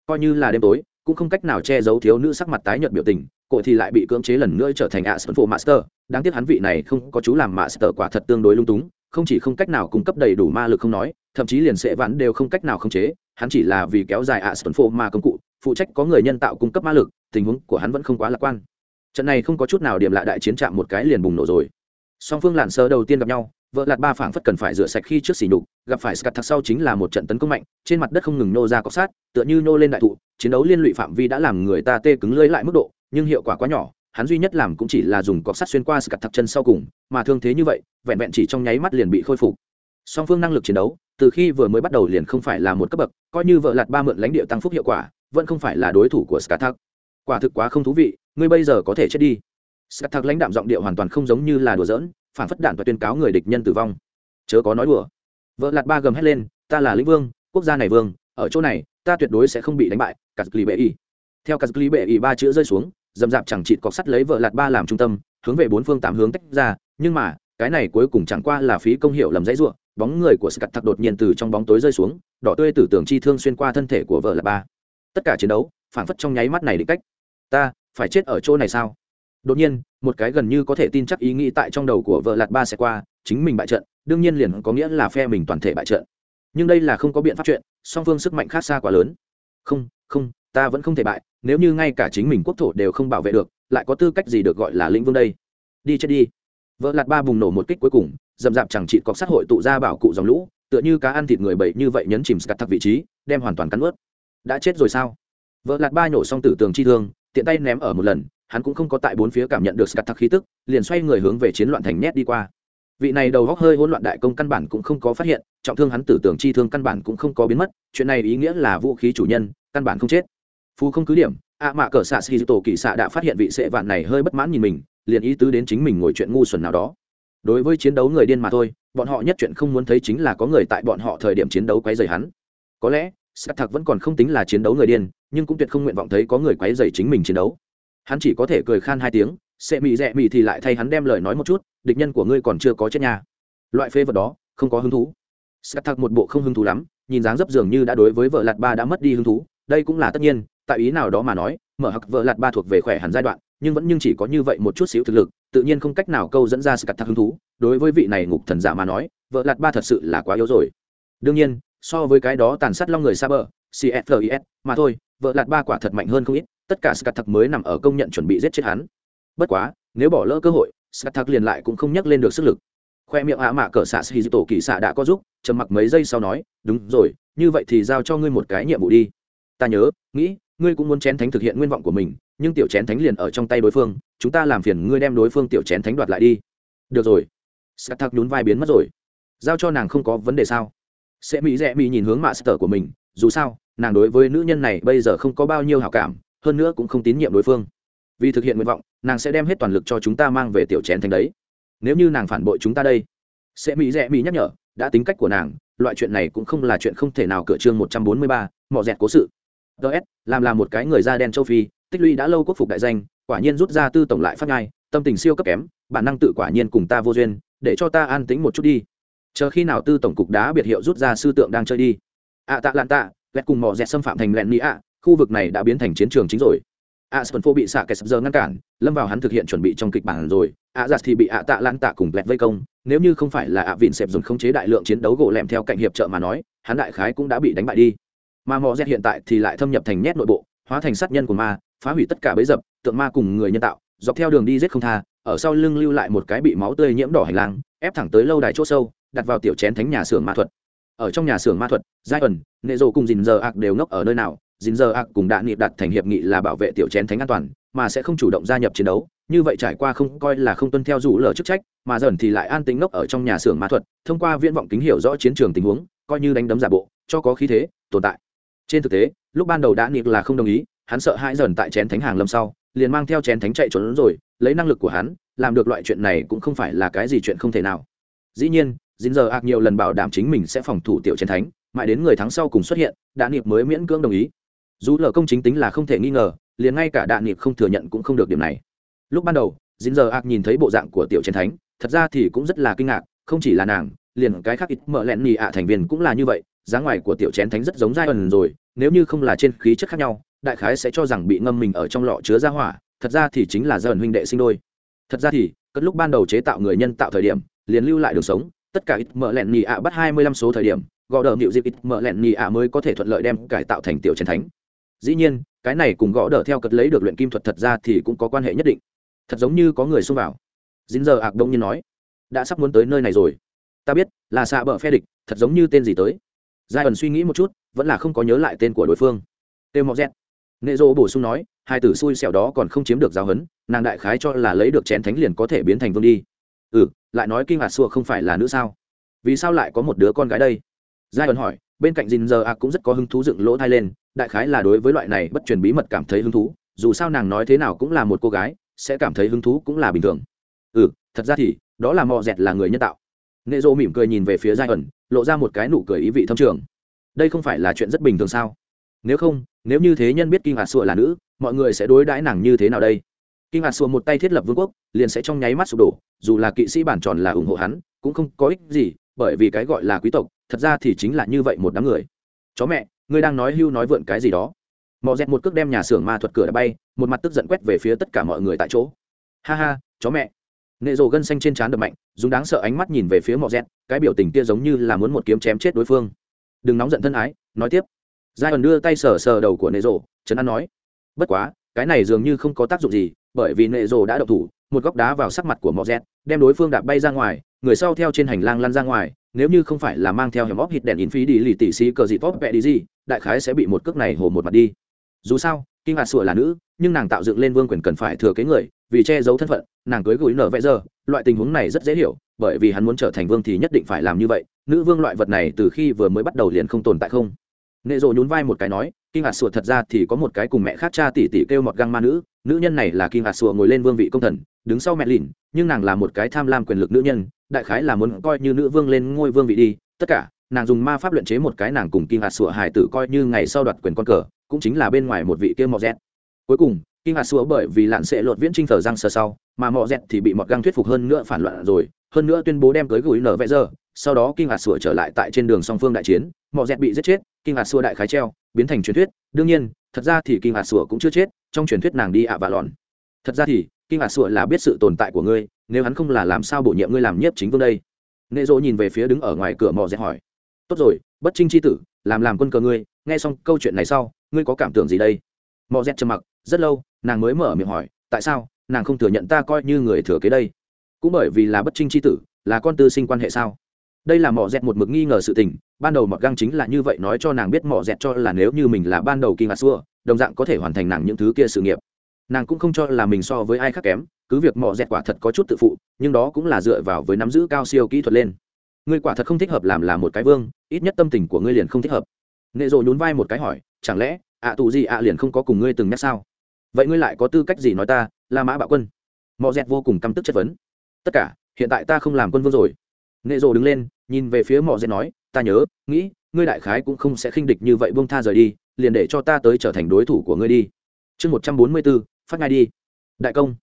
Coi như là đêm tối, cũng không cách nào che giấu thiếu nữ sắc mặt tái nhợt biểu tình cổ thì lại bị cưỡng chế lần nữa trở thành ạ sơn phụ master. Đáng tiếc hắn vị này không có chú làm master quả thật tương đối lung túng, không chỉ không cách nào cung cấp đầy đủ ma lực không nói, thậm chí liền sệ vắn đều không cách nào khống chế. Hắn chỉ là vì kéo dài ạ sơn phụ ma công cụ, phụ trách có người nhân tạo cung cấp ma lực, tình huống của hắn vẫn không quá lạc quan. Trận này không có chút nào điểm lại đại chiến trạm một cái liền bùng nổ rồi. Song phương lạn sơ đầu tiên gặp nhau, vợ lạt ba phảng phất cần phải rửa sạch khi trước xỉ nhục, gặp phải scat thặc sau chính là một trận tấn công mạnh, trên mặt đất không ngừng nô ra có sát, tựa như nô lên đại thụ, chiến đấu liên lụy phạm vi đã làm người ta tê cứng lưỡi lại mức độ nhưng hiệu quả quá nhỏ, hắn duy nhất làm cũng chỉ là dùng cọc sắt xuyên qua scat thật chân sau cùng, mà thương thế như vậy, vẹn vẹn chỉ trong nháy mắt liền bị khôi phục. Song phương năng lực chiến đấu, từ khi vừa mới bắt đầu liền không phải là một cấp bậc, coi như vợ lạt ba mượn lãnh địa tăng phúc hiệu quả, vẫn không phải là đối thủ của scat quả thực quá không thú vị, ngươi bây giờ có thể chết đi. Scat lãnh đạm giọng điệu hoàn toàn không giống như là đùa giỡn, phản phất đạn và tuyên cáo người địch nhân tử vong. Chớ có nói đùa. Vợ lạt ba gầm hét lên, ta là lĩnh vương, quốc gia này vương, ở chỗ này, ta tuyệt đối sẽ không bị đánh bại. Cắt lì bệ y theo cắt lì bệ y ba chữ rơi xuống dầm dạp chẳng chịt cọc sắt lấy vợ lạt ba làm trung tâm, hướng về bốn phương tám hướng tách ra, nhưng mà, cái này cuối cùng chẳng qua là phí công hiệu lầm dãy ruộng, bóng người của scat thật đột nhiên từ trong bóng tối rơi xuống, đỏ tươi tử tưởng chi thương xuyên qua thân thể của vợ lạt ba. Tất cả chiến đấu phản phất trong nháy mắt này định cách. Ta, phải chết ở chỗ này sao? Đột nhiên, một cái gần như có thể tin chắc ý nghĩ tại trong đầu của vợ lạt ba sẽ qua, chính mình bại trận, đương nhiên liền có nghĩa là phe mình toàn thể bại trận. Nhưng đây là không có biện pháp chuyện, song phương sức mạnh khác xa quá lớn. Không không ta vẫn không thể bại, nếu như ngay cả chính mình quốc thổ đều không bảo vệ được, lại có tư cách gì được gọi là lĩnh vương đây? Đi chết đi. Vợ lạt ba bùng nổ một kích cuối cùng, dầm dạp chẳng trị cọc sát hội tụ ra bảo cụ dòng lũ, tựa như cá ăn thịt người bậy như vậy nhấn chìm scat thắc vị trí, đem hoàn toàn cắn ướt. Đã chết rồi sao? Vợ lạt ba nhổ xong tử tường chi thương, tiện tay ném ở một lần, hắn cũng không có tại bốn phía cảm nhận được scat thắc khí tức, liền xoay người hướng về chiến loạn thành nhét đi qua. Vị này đầu góc hơi hỗn loạn đại công căn bản cũng không có phát hiện, trọng thương hắn tử tưởng chi thương căn bản cũng không có biến mất, chuyện này ý nghĩa là vũ khí chủ nhân, căn bản không chết phú không cứ điểm, ạ mạ cờ xạ xì tổ kỳ xạ đã phát hiện vị sệ vạn này hơi bất mãn nhìn mình, liền ý tứ đến chính mình ngồi chuyện ngu xuẩn nào đó. Đối với chiến đấu người điên mà thôi, bọn họ nhất chuyện không muốn thấy chính là có người tại bọn họ thời điểm chiến đấu quấy rầy hắn. Có lẽ, sát thạc vẫn còn không tính là chiến đấu người điên, nhưng cũng tuyệt không nguyện vọng thấy có người quấy rầy chính mình chiến đấu. Hắn chỉ có thể cười khan hai tiếng, sệ mị rẽ mị thì lại thay hắn đem lời nói một chút, địch nhân của ngươi còn chưa có chết nhà loại phê vật đó, không có hứng thú. Sát thạc một bộ không hứng thú lắm, nhìn dáng dấp dường như đã đối với vợ lạt ba đã mất đi hứng thú, đây cũng là tất nhiên tại ý nào đó mà nói, mở hặc vợ lạt ba thuộc về khỏe hẳn giai đoạn, nhưng vẫn nhưng chỉ có như vậy một chút xíu thực lực, tự nhiên không cách nào câu dẫn ra sự cắt thắc hứng thú. Đối với vị này ngục thần giả mà nói, vợ lạt ba thật sự là quá yếu rồi. Đương nhiên, so với cái đó tàn sát long người xa bờ cslis mà thôi, vợ lạt ba quả thật mạnh hơn không ít, tất cả sự cắt thắc mới nằm ở công nhận chuẩn bị giết chết hắn. Bất quá, nếu bỏ lỡ cơ hội, sự cắt thắc liền lại cũng không nhắc lên được sức lực. Khoe miệng ạ mạ cỡ xạ xì tổ kỳ xạ đã có giúp, trầm mặc mấy giây sau nói, đúng rồi, như vậy thì giao cho ngươi một cái nhiệm vụ đi. Ta nhớ, nghĩ ngươi cũng muốn chén thánh thực hiện nguyên vọng của mình, nhưng tiểu chén thánh liền ở trong tay đối phương, chúng ta làm phiền ngươi đem đối phương tiểu chén thánh đoạt lại đi. Được rồi. Sắt thắc nhún vai biến mất rồi. Giao cho nàng không có vấn đề sao? Sẽ mỹ rẽ mỹ nhìn hướng mạ sở của mình, dù sao, nàng đối với nữ nhân này bây giờ không có bao nhiêu hảo cảm, hơn nữa cũng không tín nhiệm đối phương. Vì thực hiện nguyện vọng, nàng sẽ đem hết toàn lực cho chúng ta mang về tiểu chén thánh đấy. Nếu như nàng phản bội chúng ta đây. Sẽ mỹ rẽ mỹ nhắc nhở, đã tính cách của nàng, loại chuyện này cũng không là chuyện không thể nào cửa chương một trăm bốn mươi ba, mọ dẹt cố sự ts làm là một cái người da đen châu phi, tích lũy đã lâu quốc phục đại danh, quả nhiên rút ra tư tổng lại phát ngai tâm tình siêu cấp kém, bản năng tự quả nhiên cùng ta vô duyên, để cho ta an tính một chút đi. Chờ khi nào tư tổng cục đá biệt hiệu rút ra sư tượng đang chơi đi. Ạ tạ lạn tạ, lẹt cùng mò dẹt xâm phạm thành lẹn mỹ ạ, khu vực này đã biến thành chiến trường chính rồi. Ạ sơn phô bị xạ kẻ sập giờ ngăn cản, lâm vào hắn thực hiện chuẩn bị trong kịch bản rồi. Ạ giặt thì bị ạ tạ lan tạ cùng lẹt vây công, nếu như không phải là ạ vịn xẹp dùng khống chế đại lượng chiến đấu gỗ lẹm theo cạnh hiệp trợ mà nói, hắn đại khái cũng đã bị đánh bại đi mà mò dẹt hiện tại thì lại thâm nhập thành nhét nội bộ, hóa thành sát nhân của ma, phá hủy tất cả bấy dập, tượng ma cùng người nhân tạo, dọc theo đường đi giết không tha, ở sau lưng lưu lại một cái bị máu tươi nhiễm đỏ hành lang, ép thẳng tới lâu đài chỗ sâu, đặt vào tiểu chén thánh nhà xưởng ma thuật. Ở trong nhà xưởng ma thuật, giai ẩn, nệ rồ cùng dìn giờ ạc đều ngốc ở nơi nào, dìn giờ ạc cùng đã nghị đặt thành hiệp nghị là bảo vệ tiểu chén thánh an toàn, mà sẽ không chủ động gia nhập chiến đấu. Như vậy trải qua không, coi là không tuân theo rủ lờ chức trách, mà dần thì lại an tính ngốc ở trong nhà xưởng ma thuật, thông qua viễn vọng kính hiểu rõ chiến trường tình huống, coi như đánh đấm giả bộ, cho có khí thế, tồn tại trên thực tế, lúc ban đầu đã Niệm là không đồng ý, hắn sợ hãi dần tại chén thánh hàng lâm sau, liền mang theo chén thánh chạy trốn rồi, lấy năng lực của hắn, làm được loại chuyện này cũng không phải là cái gì chuyện không thể nào. Dĩ nhiên dính giờ ạc nhiều lần bảo đảm chính mình sẽ phòng thủ tiểu chén thánh, mãi đến người thắng sau cùng xuất hiện, đã niệm mới miễn cưỡng đồng ý. Dù lờ công chính tính là không thể nghi ngờ, liền ngay cả đạn niệm không thừa nhận cũng không được điểm này. Lúc ban đầu dính giờ ạc nhìn thấy bộ dạng của tiểu chén thánh, thật ra thì cũng rất là kinh ngạc, không chỉ là nàng, liền cái khác ít mở lẹn nhì ạ thành viên cũng là như vậy dáng ngoài của tiểu chén thánh rất giống giai ẩn rồi, nếu như không là trên khí chất khác nhau, đại khái sẽ cho rằng bị ngâm mình ở trong lọ chứa ra hỏa, thật ra thì chính là giai ẩn huynh đệ sinh đôi. Thật ra thì, cất lúc ban đầu chế tạo người nhân tạo thời điểm, liền lưu lại đường sống, tất cả ít mở lẹn nhì ạ bắt hai mươi lăm số thời điểm gõ đờ nịu dịp ít mở lẹn nhì ạ mới có thể thuận lợi đem cải tạo thành tiểu chén thánh. Dĩ nhiên, cái này cùng gõ đờ theo cất lấy được luyện kim thuật thật ra thì cũng có quan hệ nhất định. Thật giống như có người xông vào. Dính giờ ạc đông như nói, đã sắp muốn tới nơi này rồi. Ta biết, là xạ bờ phe địch, thật giống như tên gì tới giai ẩn suy nghĩ một chút vẫn là không có nhớ lại tên của đối phương. Têu mọc rét nệ dỗ bổ sung nói hai tử xui xẻo đó còn không chiếm được giáo hấn, nàng đại khái cho là lấy được chén thánh liền có thể biến thành vương đi. Ừ lại nói kinh ngạc xua không phải là nữ sao? Vì sao lại có một đứa con gái đây? Giai ẩn hỏi bên cạnh dình giờ ạ cũng rất có hứng thú dựng lỗ thai lên đại khái là đối với loại này bất truyền bí mật cảm thấy hứng thú dù sao nàng nói thế nào cũng là một cô gái sẽ cảm thấy hứng thú cũng là bình thường. Ừ thật ra thì đó là mò dẹt là người nhân tạo. Nệ dỗ mỉm cười nhìn về phía giai ẩn lộ ra một cái nụ cười ý vị thâm trường. Đây không phải là chuyện rất bình thường sao? Nếu không, nếu như thế nhân biết kinh hạt sụa là nữ, mọi người sẽ đối đãi nàng như thế nào đây? Kinh hạt sụa một tay thiết lập vương quốc, liền sẽ trong nháy mắt sụp đổ, dù là kỵ sĩ bản tròn là ủng hộ hắn, cũng không có ích gì, bởi vì cái gọi là quý tộc, thật ra thì chính là như vậy một đám người. Chó mẹ, ngươi đang nói hưu nói vượn cái gì đó? Mò dẹt một cước đem nhà xưởng ma thuật cửa đã bay, một mặt tức giận quét về phía tất cả mọi người tại chỗ. Ha ha, chó mẹ nệ rồ gân xanh trên trán đập mạnh, dùng đáng sợ ánh mắt nhìn về phía mọ rẹt cái biểu tình kia giống như là muốn một kiếm chém chết đối phương. Đừng nóng giận thân ái, nói tiếp. Giai ẩn đưa tay sờ sờ đầu của nệ rồ trấn an nói. Bất quá, cái này dường như không có tác dụng gì, bởi vì nệ rồ đã đậu thủ, một góc đá vào sắc mặt của mọ rẹt đem đối phương đạp bay ra ngoài, người sau theo trên hành lang lăn ra ngoài, nếu như không phải là mang theo hiểm óc hít đèn in phí đi lì tỉ xí cờ dị tốt vẹ đi gì, đại khái sẽ bị một cước này hồ một mặt đi. Dù sao kinh hạt sủa là nữ, nhưng nàng tạo dựng lên vương quyền cần phải thừa kế người vì che giấu thân phận, nàng cưới gửi nở vẽ giờ. Loại tình huống này rất dễ hiểu, bởi vì hắn muốn trở thành vương thì nhất định phải làm như vậy. Nữ vương loại vật này từ khi vừa mới bắt đầu liền không tồn tại không. Nệ rộ nhún vai một cái nói, kinh ngạc sùa thật ra thì có một cái cùng mẹ khác cha tỷ tỷ kêu một găng ma nữ. Nữ nhân này là kinh ngạc sùa ngồi lên vương vị công thần, đứng sau mẹ lìn, nhưng nàng là một cái tham lam quyền lực nữ nhân. Đại khái là muốn coi như nữ vương lên ngôi vương vị đi. Tất cả, nàng dùng ma pháp luyện chế một cái nàng cùng kinh ngạc sùa hải tử coi như ngày sau đoạt quyền con cờ, cũng chính là bên ngoài một vị kia mọt rét cuối cùng kinh hạt sủa bởi vì lạn sẽ lột viễn trinh thờ răng sờ sau, mà mọ dẹt thì bị mọt găng thuyết phục hơn nữa phản loạn rồi, hơn nữa tuyên bố đem cưới gửi nở vẽ giờ. Sau đó kinh hạt sủa trở lại tại trên đường song phương đại chiến, mọ dẹt bị giết chết kinh hạt sủa đại khái treo, biến thành truyền thuyết. Đương nhiên, thật ra thì kinh hạt sủa cũng chưa chết, trong truyền thuyết nàng đi ạ à lòn thật ra thì kinh hạt sủa là biết sự tồn tại của ngươi, nếu hắn không là làm sao bổ nhiệm ngươi làm nhiếp chính vương đây? Nệ dỗ nhìn về phía đứng ở ngoài cửa mọ dẹt hỏi. Tốt rồi, bất trinh chi tử, làm làm quân cờ ngươi, nghe xong câu chuyện này sau, ngươi có cảm tưởng gì đây? Mọ dẹt trầm mặc rất lâu, nàng mới mở miệng hỏi, tại sao? Nàng không thừa nhận ta coi như người thừa kế đây. Cũng bởi vì là bất trinh c h i tử, là con tư sinh quan hệ sao? Đây là mỏ dẹt một mực nghi ngờ sự tình, ban đầu mọt găng chính là như vậy nói cho nàng biết mỏ dẹt cho là nếu như mình là ban đầu kỳ ngạc xua, đồng dạng có thể hoàn thành nàng những thứ kia sự nghiệp. Nàng cũng không cho là mình so với ai khác kém, cứ việc mỏ dẹt quả thật có chút tự phụ, nhưng đó cũng là dựa vào với nắm giữ cao siêu kỹ thuật lên. Ngươi quả thật không thích hợp làm là một cái vương, ít nhất tâm tình của ngươi liền không thích hợp. Nệ rộ nhún vai một cái hỏi, chẳng lẽ, ạ tù gì ạ liền không có cùng ngươi từng nhắc sao? Vậy ngươi lại có tư cách gì nói ta là mã bạo quân? Mò dẹt vô cùng căm tức chất vấn. Tất cả, hiện tại ta không làm quân vương rồi. Nệ rồ đứng lên, nhìn về phía mò dẹt nói, ta nhớ, nghĩ, ngươi đại khái cũng không sẽ khinh địch như vậy buông tha rời đi, liền để cho ta tới trở thành đối thủ của ngươi đi. Chương một trăm bốn mươi bốn phát ngay đi. Đại công.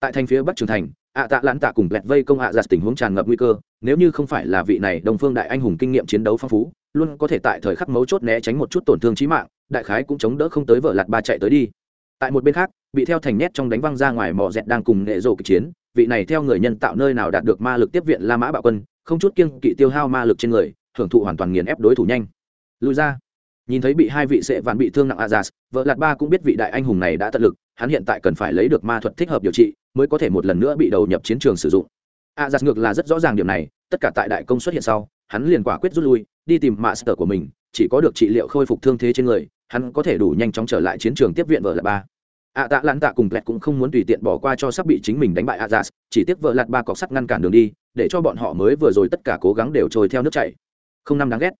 Tại thành phía bắc trường thành, ạ tạ lãn tạ cùng lẹt vây công ạ giặt tình huống tràn ngập nguy cơ, nếu như không phải là vị này đồng phương đại anh hùng kinh nghiệm chiến đấu phong phú, luôn có thể tại thời khắc mấu chốt né tránh một chút tổn thương trí mạng, đại khái cũng chống đỡ không tới vợ lạt ba chạy tới đi tại một bên khác, bị theo thành nét trong đánh văng ra ngoài mỏ dẹt đang cùng nghệ rổ kịch chiến, vị này theo người nhân tạo nơi nào đạt được ma lực tiếp viện la mã bạo quân, không chút kiêng kỵ tiêu hao ma lực trên người, hưởng thụ hoàn toàn nghiền ép đối thủ nhanh. Lùi ra. Nhìn thấy bị hai vị sệ vạn bị thương nặng azas vợ lạt ba cũng biết vị đại anh hùng này đã tận lực, hắn hiện tại cần phải lấy được ma thuật thích hợp điều trị, mới có thể một lần nữa bị đầu nhập chiến trường sử dụng. Azas ngược là rất rõ ràng điểm này, tất cả tại đại công xuất hiện sau, hắn liền quả quyết rút lui, đi tìm master của mình, chỉ có được trị liệu khôi phục thương thế trên người hắn có thể đủ nhanh chóng trở lại chiến trường tiếp viện vợ lạt ba. Ạ tạ lãn tạ cùng lẹt cũng không muốn tùy tiện bỏ qua cho sắp bị chính mình đánh bại ajas, chỉ tiếc vợ lạt ba cọc sắt ngăn cản đường đi để cho bọn họ mới vừa rồi tất cả cố gắng đều trôi theo nước chảy. Không năm đáng ghét.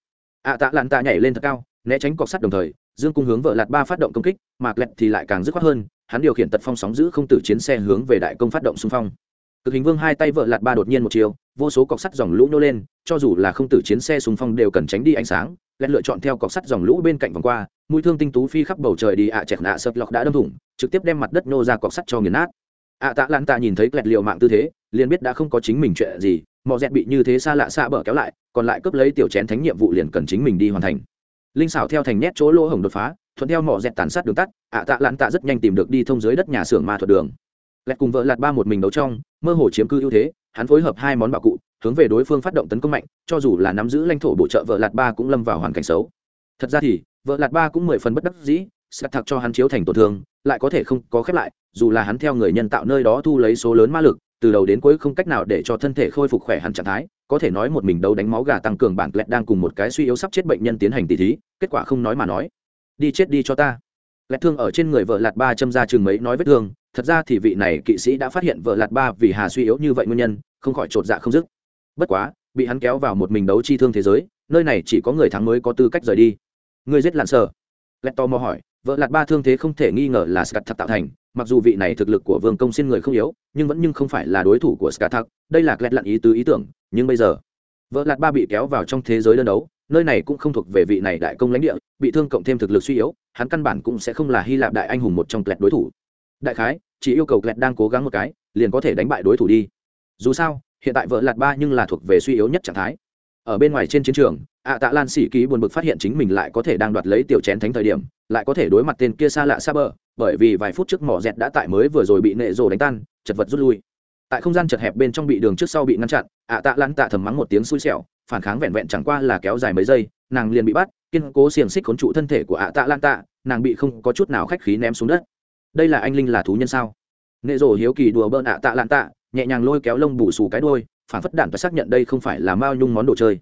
Ạ tạ lãn tạ nhảy lên thật cao né tránh cọc sắt đồng thời dương cung hướng vợ lạt ba phát động công kích mà lẹt thì lại càng dứt khoát hơn hắn điều khiển tật phong sóng giữ không tử chiến xe hướng về đại công phát động xung phong cực hình vương hai tay vợ lạt ba đột nhiên một chiều, vô số cọc sắt dòng lũ nô lên, cho dù là không tử chiến xe xung phong đều cần tránh đi ánh sáng. Lẹt lựa chọn theo cọc sắt dòng lũ bên cạnh vòng qua, mũi thương tinh tú phi khắp bầu trời đi ạ chẹt nạ sập lọc đã đâm thủng, trực tiếp đem mặt đất nô ra cọc sắt cho nghiền nát. Ạ tạ lan tạ nhìn thấy lẹt liều mạng tư thế, liền biết đã không có chính mình chuyện gì mò dẹt bị như thế xa lạ xa bờ kéo lại, còn lại cướp lấy tiểu chén thánh nhiệm vụ liền cần chính mình đi hoàn thành. Linh xảo theo thành nét chỗ lỗ hổng đột phá, thuận theo mỏ dẹt tàn sát đường tắt, ạ tạ lạn tạ rất nhanh tìm được đi thông dưới đất nhà xưởng ma thuật đường lẹt cùng vợ lạt ba một mình đấu trong, mơ hồ chiếm cư ưu thế, hắn phối hợp hai món bạo cụ, hướng về đối phương phát động tấn công mạnh, cho dù là nắm giữ lãnh thổ bổ trợ vợ lạt ba cũng lâm vào hoàn cảnh xấu. Thật ra thì, vợ lạt ba cũng mười phần bất đắc dĩ, sắt thật cho hắn chiếu thành tổn thương, lại có thể không có khép lại, dù là hắn theo người nhân tạo nơi đó thu lấy số lớn ma lực, từ đầu đến cuối không cách nào để cho thân thể khôi phục khỏe hẳn trạng thái, có thể nói một mình đấu đánh máu gà tăng cường bản lẹt đang cùng một cái suy yếu sắp chết bệnh nhân tiến hành tỷ thí, kết quả không nói mà nói. Đi chết đi cho ta. Lẹt thương ở trên người vợ lạt ba châm ra chừng mấy nói vết thương thật ra thì vị này kỵ sĩ đã phát hiện vợ lạt ba vì hà suy yếu như vậy nguyên nhân, không khỏi chột dạ không dứt. Bất quá, bị hắn kéo vào một mình đấu chi thương thế giới, nơi này chỉ có người thắng mới có tư cách rời đi. Người giết lặn sờ lẹt to mò hỏi. Vợ lạt ba thương thế không thể nghi ngờ là scat thật tạo thành, mặc dù vị này thực lực của vương công xin người không yếu, nhưng vẫn nhưng không phải là đối thủ của scat thật đây là lẹt lặn ý tứ ý tưởng, nhưng bây giờ, vợ lạt ba bị kéo vào trong thế giới đơn đấu, nơi này cũng không thuộc về vị này đại công lãnh địa, bị thương cộng thêm thực lực suy yếu, hắn căn bản cũng sẽ không là hy lạp đại anh hùng một trong lẹt đối thủ đại khái, chỉ yêu cầu kẹt đang cố gắng một cái, liền có thể đánh bại đối thủ đi. Dù sao, hiện tại vợ lạt ba nhưng là thuộc về suy yếu nhất trạng thái. Ở bên ngoài trên chiến trường, ạ tạ lan sĩ ký buồn bực phát hiện chính mình lại có thể đang đoạt lấy tiểu chén thánh thời điểm, lại có thể đối mặt tên kia xa lạ xa bờ bởi vì vài phút trước mỏ dẹt đã tại mới vừa rồi bị nệ rồ đánh tan, chật vật rút lui. Tại không gian chật hẹp bên trong bị đường trước sau bị ngăn chặn, ạ tạ lan tạ thầm mắng một tiếng xui xẻo, phản kháng vẹn vẹn chẳng qua là kéo dài mấy giây, nàng liền bị bắt, kiên cố xiềng xích khốn trụ thân thể của ạ tạ lan tạ, nàng bị không có chút nào khách khí ném xuống đất đây là anh linh là thú nhân sao? Nệ rổ hiếu kỳ đùa bơn ạ tạ lạn tạ, nhẹ nhàng lôi kéo lông bù xù cái đôi phản phất đản và xác nhận đây không phải là mao nhung món đồ chơi.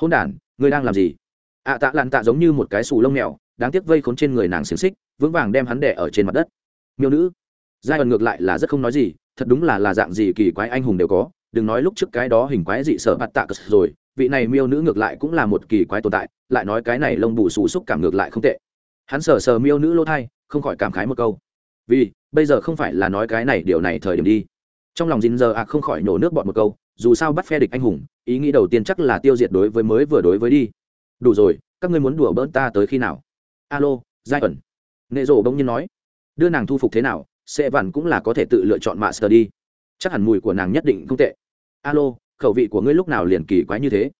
Hôn đản, ngươi đang làm gì? Ạ tạ lạn tạ giống như một cái xù lông mèo, đáng tiếc vây khốn trên người nàng xiềng xích, vững vàng đem hắn đẻ ở trên mặt đất. Miêu nữ, giai ẩn ngược lại là rất không nói gì, thật đúng là là dạng gì kỳ quái anh hùng đều có, đừng nói lúc trước cái đó hình quái dị sợ mặt tạ cờ rồi, vị này miêu nữ ngược lại cũng là một kỳ quái tồn tại, lại nói cái này lông bù xù xúc cảm ngược lại không tệ. Hắn sờ sờ miêu nữ lỗ thai, không khỏi cảm khái một câu vì, bây giờ không phải là nói cái này điều này thời điểm đi. Trong lòng dính giờ à không khỏi nổ nước bọn một câu, dù sao bắt phe địch anh hùng, ý nghĩ đầu tiên chắc là tiêu diệt đối với mới vừa đối với đi. Đủ rồi, các ngươi muốn đùa bỡn ta tới khi nào? Alo, giai ẩn. Nệ rộ bỗng nhiên nói. Đưa nàng thu phục thế nào, sẽ vằn cũng là có thể tự lựa chọn master đi. Chắc hẳn mùi của nàng nhất định không tệ. Alo, khẩu vị của ngươi lúc nào liền kỳ quái như thế?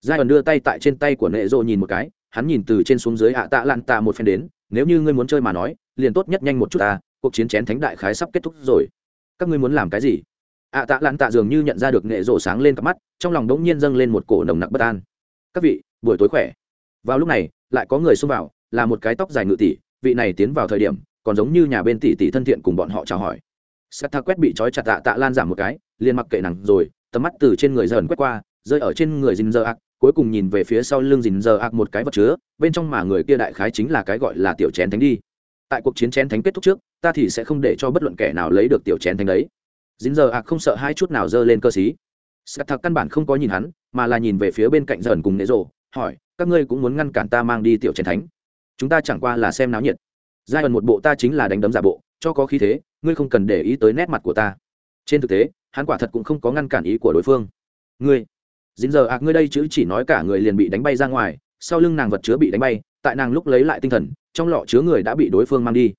Giai ẩn đưa tay tại trên tay của nệ rộ nhìn một cái, hắn nhìn từ trên xuống dưới ạ tạ lặn tạ một phen đến, nếu như ngươi muốn chơi mà nói, liền tốt nhất nhanh một chút ta cuộc chiến chén thánh đại khái sắp kết thúc rồi. Các ngươi muốn làm cái gì? Ạ tạ Lan tạ dường như nhận ra được nghệ rộ sáng lên cặp mắt, trong lòng đống nhiên dâng lên một cổ nồng nặc bất an. Các vị, buổi tối khỏe. Vào lúc này, lại có người xông vào, là một cái tóc dài ngự tỷ, vị này tiến vào thời điểm, còn giống như nhà bên tỷ tỷ thân thiện cùng bọn họ chào hỏi. Sắt quét bị trói chặt tạ tạ lan giảm một cái, liền mặc kệ nặng rồi, tầm mắt từ trên người dần quét qua, rơi ở trên người dình dơ ạc cuối cùng nhìn về phía sau lưng dình dơ ạc một cái vật chứa, bên trong mà người kia đại khái chính là cái gọi là tiểu chén thánh đi tại cuộc chiến chén thánh kết thúc trước, ta thì sẽ không để cho bất luận kẻ nào lấy được tiểu chén thánh đấy. Dính giờ ạc không sợ hai chút nào giơ lên cơ sĩ sắt thạc căn bản không có nhìn hắn, mà là nhìn về phía bên cạnh dần cùng nệ rộ hỏi, các ngươi cũng muốn ngăn cản ta mang đi tiểu chén thánh? Chúng ta chẳng qua là xem náo nhiệt. Giai ẩn một bộ ta chính là đánh đấm giả bộ, cho có khí thế, ngươi không cần để ý tới nét mặt của ta. Trên thực tế, hắn quả thật cũng không có ngăn cản ý của đối phương. Ngươi, dính giờ ạc ngươi đây chứ chỉ nói cả người liền bị đánh bay ra ngoài, sau lưng nàng vật chứa bị đánh bay tại nàng lúc lấy lại tinh thần, trong lọ chứa người đã bị đối phương mang đi.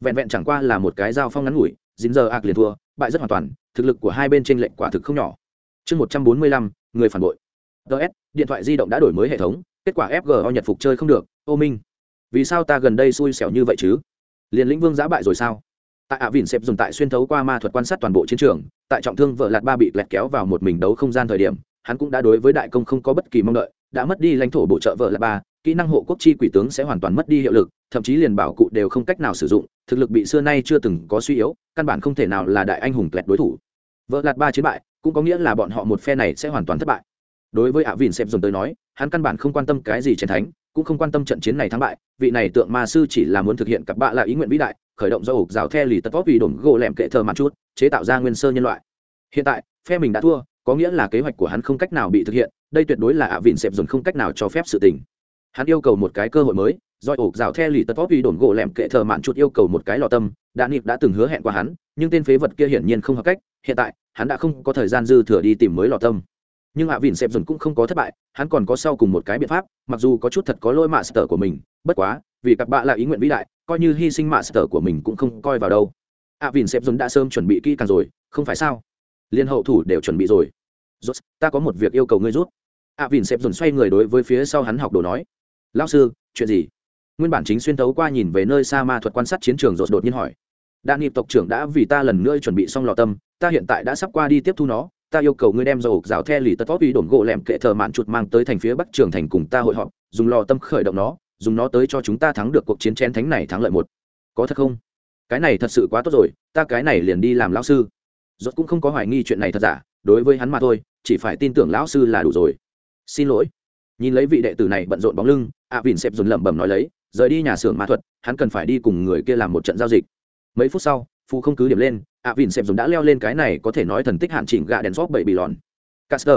Vẹn vẹn chẳng qua là một cái dao phong ngắn ngủi, dính giờ ạc liền thua, bại rất hoàn toàn, thực lực của hai bên trên lệnh quả thực không nhỏ. Chương một trăm bốn mươi lăm, người phản bội. Ts điện thoại di động đã đổi mới hệ thống, kết quả fgo nhật phục chơi không được, ô minh. Vì sao ta gần đây xui xẻo như vậy chứ? Liền lĩnh vương giã bại rồi sao? Tại ạ vìn xếp dùng tại xuyên thấu qua ma thuật quan sát toàn bộ chiến trường, tại trọng thương vợ lạt ba bị lẹt kéo vào một mình đấu không gian thời điểm, hắn cũng đã đối với đại công không có bất kỳ mong đợi đã mất đi lãnh thổ bổ trợ vợ lạt ba kỹ năng hộ quốc chi quỷ tướng sẽ hoàn toàn mất đi hiệu lực, thậm chí liền bảo cụ đều không cách nào sử dụng, thực lực bị xưa nay chưa từng có suy yếu, căn bản không thể nào là đại anh hùng kẹt đối thủ. Vợ lạt ba chiến bại, cũng có nghĩa là bọn họ một phe này sẽ hoàn toàn thất bại. Đối với ạ vìn xem dùng tới nói, hắn căn bản không quan tâm cái gì chiến thánh, cũng không quan tâm trận chiến này thắng bại, vị này tượng ma sư chỉ là muốn thực hiện cặp bạ là ý nguyện vĩ đại, khởi động do ổ rào the lì tật vóc vì đổm gỗ lẻm kệ thờ mặt chút, chế tạo ra nguyên sơ nhân loại. Hiện tại, phe mình đã thua, có nghĩa là kế hoạch của hắn không cách nào bị thực hiện đây tuyệt đối là ạ vịn xẹp dồn không cách nào cho phép sự tình. Hắn yêu cầu một cái cơ hội mới do ổ rào the lì tật vót vì đồn gỗ lẻm kệ thờ mạn chút yêu cầu một cái lò tâm đã nịp đã từng hứa hẹn qua hắn nhưng tên phế vật kia hiển nhiên không hợp cách hiện tại hắn đã không có thời gian dư thừa đi tìm mới lò tâm. Nhưng hạ vịn xẹp dồn cũng không có thất bại hắn còn có sau cùng một cái biện pháp mặc dù có chút thật có lỗi mạ sở của mình bất quá vì các bạn là ý nguyện vĩ đại coi như hy sinh mạ sở của mình cũng không coi vào đâu. Hạ vịn xẹp dồn đã sớm chuẩn bị kỹ càng rồi không phải sao? Liên hậu thủ đều chuẩn bị rồi. Rốt, ta có một việc yêu cầu ngươi rút ạ vìn xẹp dồn xoay người đối với phía sau hắn học đồ nói lao sư, chuyện gì? Nguyên bản chính xuyên thấu qua nhìn về nơi xa ma thuật quan sát chiến trường rột đột nhiên hỏi đạn nghiệp tộc trưởng đã vì ta lần nữa chuẩn bị xong lò tâm, ta hiện tại đã sắp qua đi tiếp thu nó, ta yêu cầu ngươi đem dầu rào the lì tật vót vì đồn gỗ lẻm kệ thờ mạn chuột mang tới thành phía bắc trường thành cùng ta hội họp, dùng lò tâm khởi động nó, dùng nó tới cho chúng ta thắng được cuộc chiến chén thánh này thắng lợi một. Có thật không? Cái này thật sự quá tốt rồi, ta cái này liền đi làm lão sư. Rốt cũng không có hoài nghi chuyện này thật giả, đối với hắn mà thôi, chỉ phải tin tưởng lão sư là đủ rồi xin lỗi. Nhìn lấy vị đệ tử này bận rộn bóng lưng ạ à, vìn xẹp dồn lẩm bẩm nói lấy rời đi nhà xưởng ma thuật hắn cần phải đi cùng người kia làm một trận giao dịch. Mấy phút sau phụ không cứ điểm lên ạ vìn xẹp dồn đã leo lên cái này có thể nói thần tích hạn chỉnh gạ đèn xóp bảy bị lòn caster.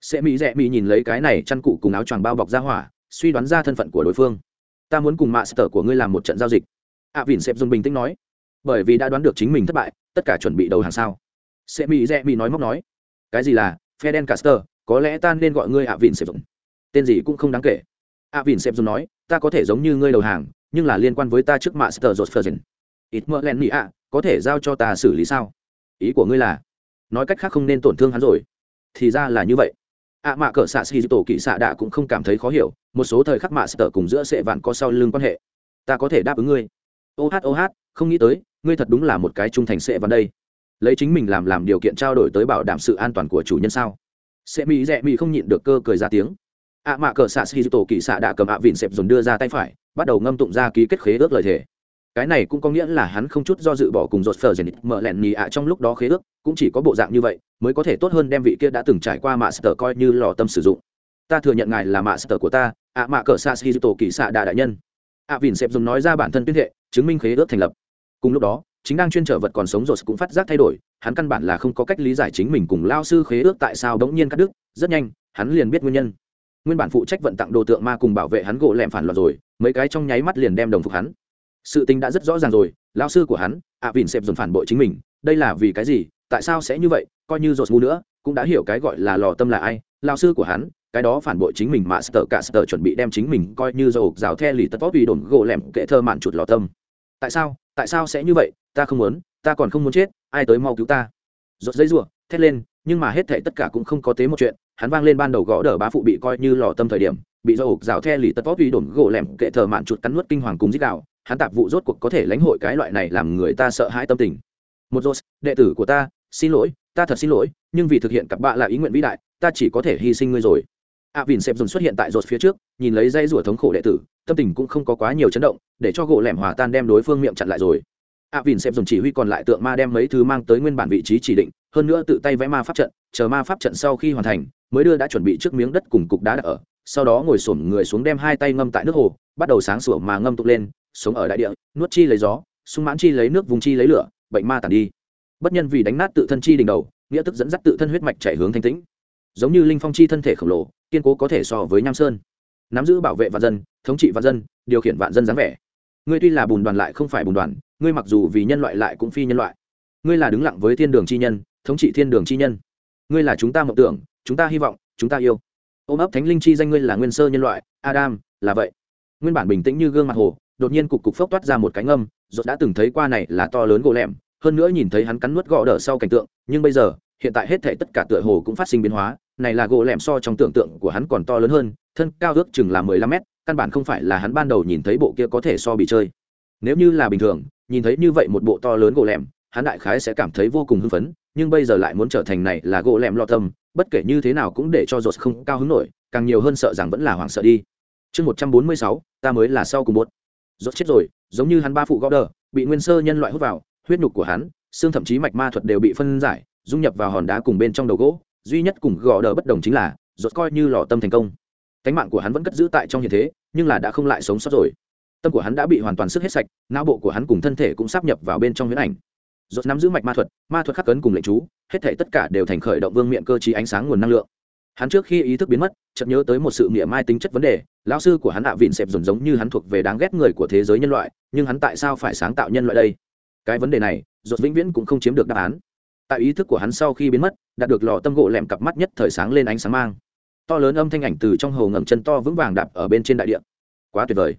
Sẽ mỹ rẽ mỹ nhìn lấy cái này chăn cụ cùng áo choàng bao bọc ra hỏa suy đoán ra thân phận của đối phương. Ta muốn cùng mạ sở của ngươi làm một trận giao dịch. Ạ vìn xẹp dồn bình tĩnh nói. Bởi vì đã đoán được chính mình thất bại tất cả chuẩn bị đầu hàng sao. Sẽ mỹ rẽ mỹ nói móc nói. Cái gì là? Phe đen caster có lẽ ta nên gọi ngươi ạ vịn sẹp dùng. Tên gì cũng không đáng kể. ạ vịn sẹp dùng nói, ta có thể giống như ngươi đầu hàng, nhưng là liên quan với ta trước Master sở dột ít mơ len mỹ ạ, có thể giao cho ta xử lý sao? Ý của ngươi là, nói cách khác không nên tổn thương hắn rồi. Thì ra là như vậy. ạ mạ cỡ xạ xì tổ kỵ xạ đạ cũng không cảm thấy khó hiểu, một số thời khắc mạ sở cùng giữa sệ vạn có sau lưng quan hệ. Ta có thể đáp ứng ngươi. Ô hát ô hát, không nghĩ tới, ngươi thật đúng là một cái trung thành sệ vạn đây. Lấy chính mình làm làm điều kiện trao đổi tới bảo đảm sự an toàn của chủ nhân sao? Sẽ mỹ rẽ mỹ không nhịn được cơ cười ra tiếng. À ạ mạ cờ xạ xì tổ kỵ xạ đã cầm ạ vịn xẹp dồn đưa ra tay phải, bắt đầu ngâm tụng ra ký kết khế ước lời thề. Cái này cũng có nghĩa là hắn không chút do dự bỏ cùng rột phờ dần mở lẹn nhì ạ trong lúc đó khế ước, cũng chỉ có bộ dạng như vậy, mới có thể tốt hơn đem vị kia đã từng trải qua mạ sở coi như lò tâm sử dụng. Ta thừa nhận ngài là mạ sở của ta, ạ mạ cờ xạ xì tổ kỳ xạ đà đại nhân. Ạ vịn xẹp dồn nói ra bản thân tuyên thệ, chứng minh khế ước thành lập. Cùng lúc đó chính đang chuyên trở vật còn sống rồi cũng phát giác thay đổi, hắn căn bản là không có cách lý giải chính mình cùng lao sư khế ước tại sao đống nhiên cắt đứt, rất nhanh, hắn liền biết nguyên nhân. Nguyên bản phụ trách vận tặng đồ tượng ma cùng bảo vệ hắn gỗ lẹm phản loạn rồi, mấy cái trong nháy mắt liền đem đồng phục hắn. Sự tình đã rất rõ ràng rồi, lao sư của hắn, ạ vìn xẹp dồn phản bội chính mình, đây là vì cái gì, tại sao sẽ như vậy, coi như dột ngu nữa, cũng đã hiểu cái gọi là lò tâm là ai, lao sư của hắn, cái đó phản bội chính mình mà sờ cả sờ chuẩn bị đem chính mình coi như dầu rào the lì tất tốt vì đồn gỗ lẻm kệ thơ mạn chuột lò tâm. Tại sao tại sao sẽ như vậy ta không muốn, ta còn không muốn chết, ai tới mau cứu ta. Rột dây rủa, thét lên, nhưng mà hết thảy tất cả cũng không có tế một chuyện, hắn vang lên ban đầu gõ đỡ bá phụ bị coi như lò tâm thời điểm, bị do ục rào the lì tất vót uy đồn gỗ lẻm kệ thờ mạn chuột cắn nuốt kinh hoàng cùng dích đạo, hắn tạp vụ rốt cuộc có thể lãnh hội cái loại này làm người ta sợ hãi tâm tình. Một rốt, đệ tử của ta, xin lỗi, ta thật xin lỗi, nhưng vì thực hiện cặp bạ là ý nguyện vĩ đại, ta chỉ có thể hy sinh ngươi rồi. A vìn sẹp dồn xuất hiện tại rột phía trước, nhìn lấy dây rủa thống khổ đệ tử, tâm tình cũng không có quá nhiều chấn động, để cho gỗ lẻm hòa tan đem đối phương miệng chặn lại rồi a vìn xem dùng chỉ huy còn lại tượng ma đem mấy thứ mang tới nguyên bản vị trí chỉ định, hơn nữa tự tay vẽ ma pháp trận, chờ ma pháp trận sau khi hoàn thành, mới đưa đã chuẩn bị trước miếng đất cùng cục đá đặt ở, sau đó ngồi xổm người xuống đem hai tay ngâm tại nước hồ, bắt đầu sáng sủa mà ngâm tục lên, sống ở đại địa, nuốt chi lấy gió, sung mãn chi lấy nước, vùng chi lấy lửa, bệnh ma tàn đi. Bất nhân vì đánh nát tự thân chi đỉnh đầu, nghĩa tức dẫn dắt tự thân huyết mạch chạy hướng thanh tĩnh. Giống như linh phong chi thân thể khổng lồ, kiên cố có thể so với nham sơn. Nắm giữ bảo vệ vạn dân, thống trị vạn dân, điều khiển vạn dân dáng vẻ. Ngươi tuy là bùn đoàn lại không phải bùn đoàn ngươi mặc dù vì nhân loại lại cũng phi nhân loại. Ngươi là đứng lặng với thiên đường chi nhân, thống trị thiên đường chi nhân. Ngươi là chúng ta mộng tưởng, chúng ta hy vọng, chúng ta yêu. Ôm ấp thánh linh chi danh ngươi là nguyên sơ nhân loại, adam, là vậy. Nguyên bản bình tĩnh như gương mặt hồ, đột nhiên cục cục phốc toát ra một cánh âm dốt đã từng thấy qua này là to lớn gỗ lẻm hơn nữa nhìn thấy hắn cắn nuốt gõ đỡ sau cảnh tượng, nhưng bây giờ, hiện tại hết thể tất cả tựa hồ cũng phát sinh biến hóa, này là gỗ lẻm so trong tưởng tượng của hắn còn to lớn hơn, thân cao ước chừng là mười lăm mét, căn bản không phải là hắn ban đầu nhìn thấy bộ kia có thể so bị chơi. Nếu như là bình thường nhìn thấy như vậy một bộ to lớn gỗ lẻm hắn đại khái sẽ cảm thấy vô cùng hưng phấn, nhưng bây giờ lại muốn trở thành này là gỗ lẻm lo tâm, bất kể như thế nào cũng để cho dột không cao hứng nổi, càng nhiều hơn sợ rằng vẫn là hoảng sợ đi. Chương một trăm bốn mươi sáu, ta mới là sau cùng một rốt chết rồi, giống như hắn ba phụ gõ đờ bị nguyên sơ nhân loại hút vào, huyết nhục của hắn, xương thậm chí mạch ma thuật đều bị phân giải, dung nhập vào hòn đá cùng bên trong đầu gỗ, duy nhất cùng gò đờ bất đồng chính là rốt coi như lò tâm thành công. Cánh mạng của hắn vẫn cất giữ tại trong hiện thế, nhưng là đã không lại sống sót rồi tâm của hắn đã bị hoàn toàn sức hết sạch, não bộ của hắn cùng thân thể cũng sắp nhập vào bên trong huyễn ảnh. Rốt nắm giữ mạch ma thuật ma thuật khắc cấn cùng lệnh chú, hết thể tất cả đều thành khởi động vương miệng cơ trí ánh sáng nguồn năng lượng. Hắn trước khi ý thức biến mất, chợt nhớ tới một sự nghĩa mai tính chất vấn đề, lão sư của hắn ạ à vịn xẹp dồn giống như hắn thuộc về đáng ghét người của thế giới nhân loại, nhưng hắn tại sao phải sáng tạo nhân loại đây? Cái vấn đề này, rốt vĩnh viễn cũng không chiếm được đáp án. Tại ý thức của hắn sau khi biến mất, đạt được lò tâm gỗ lẹm cặp mắt nhất thời sáng lên ánh sáng mang. To lớn âm thanh ảnh từ trong hồ ngẩng chân to vững vàng đạp ở bên trên đại địa. Quá tuyệt vời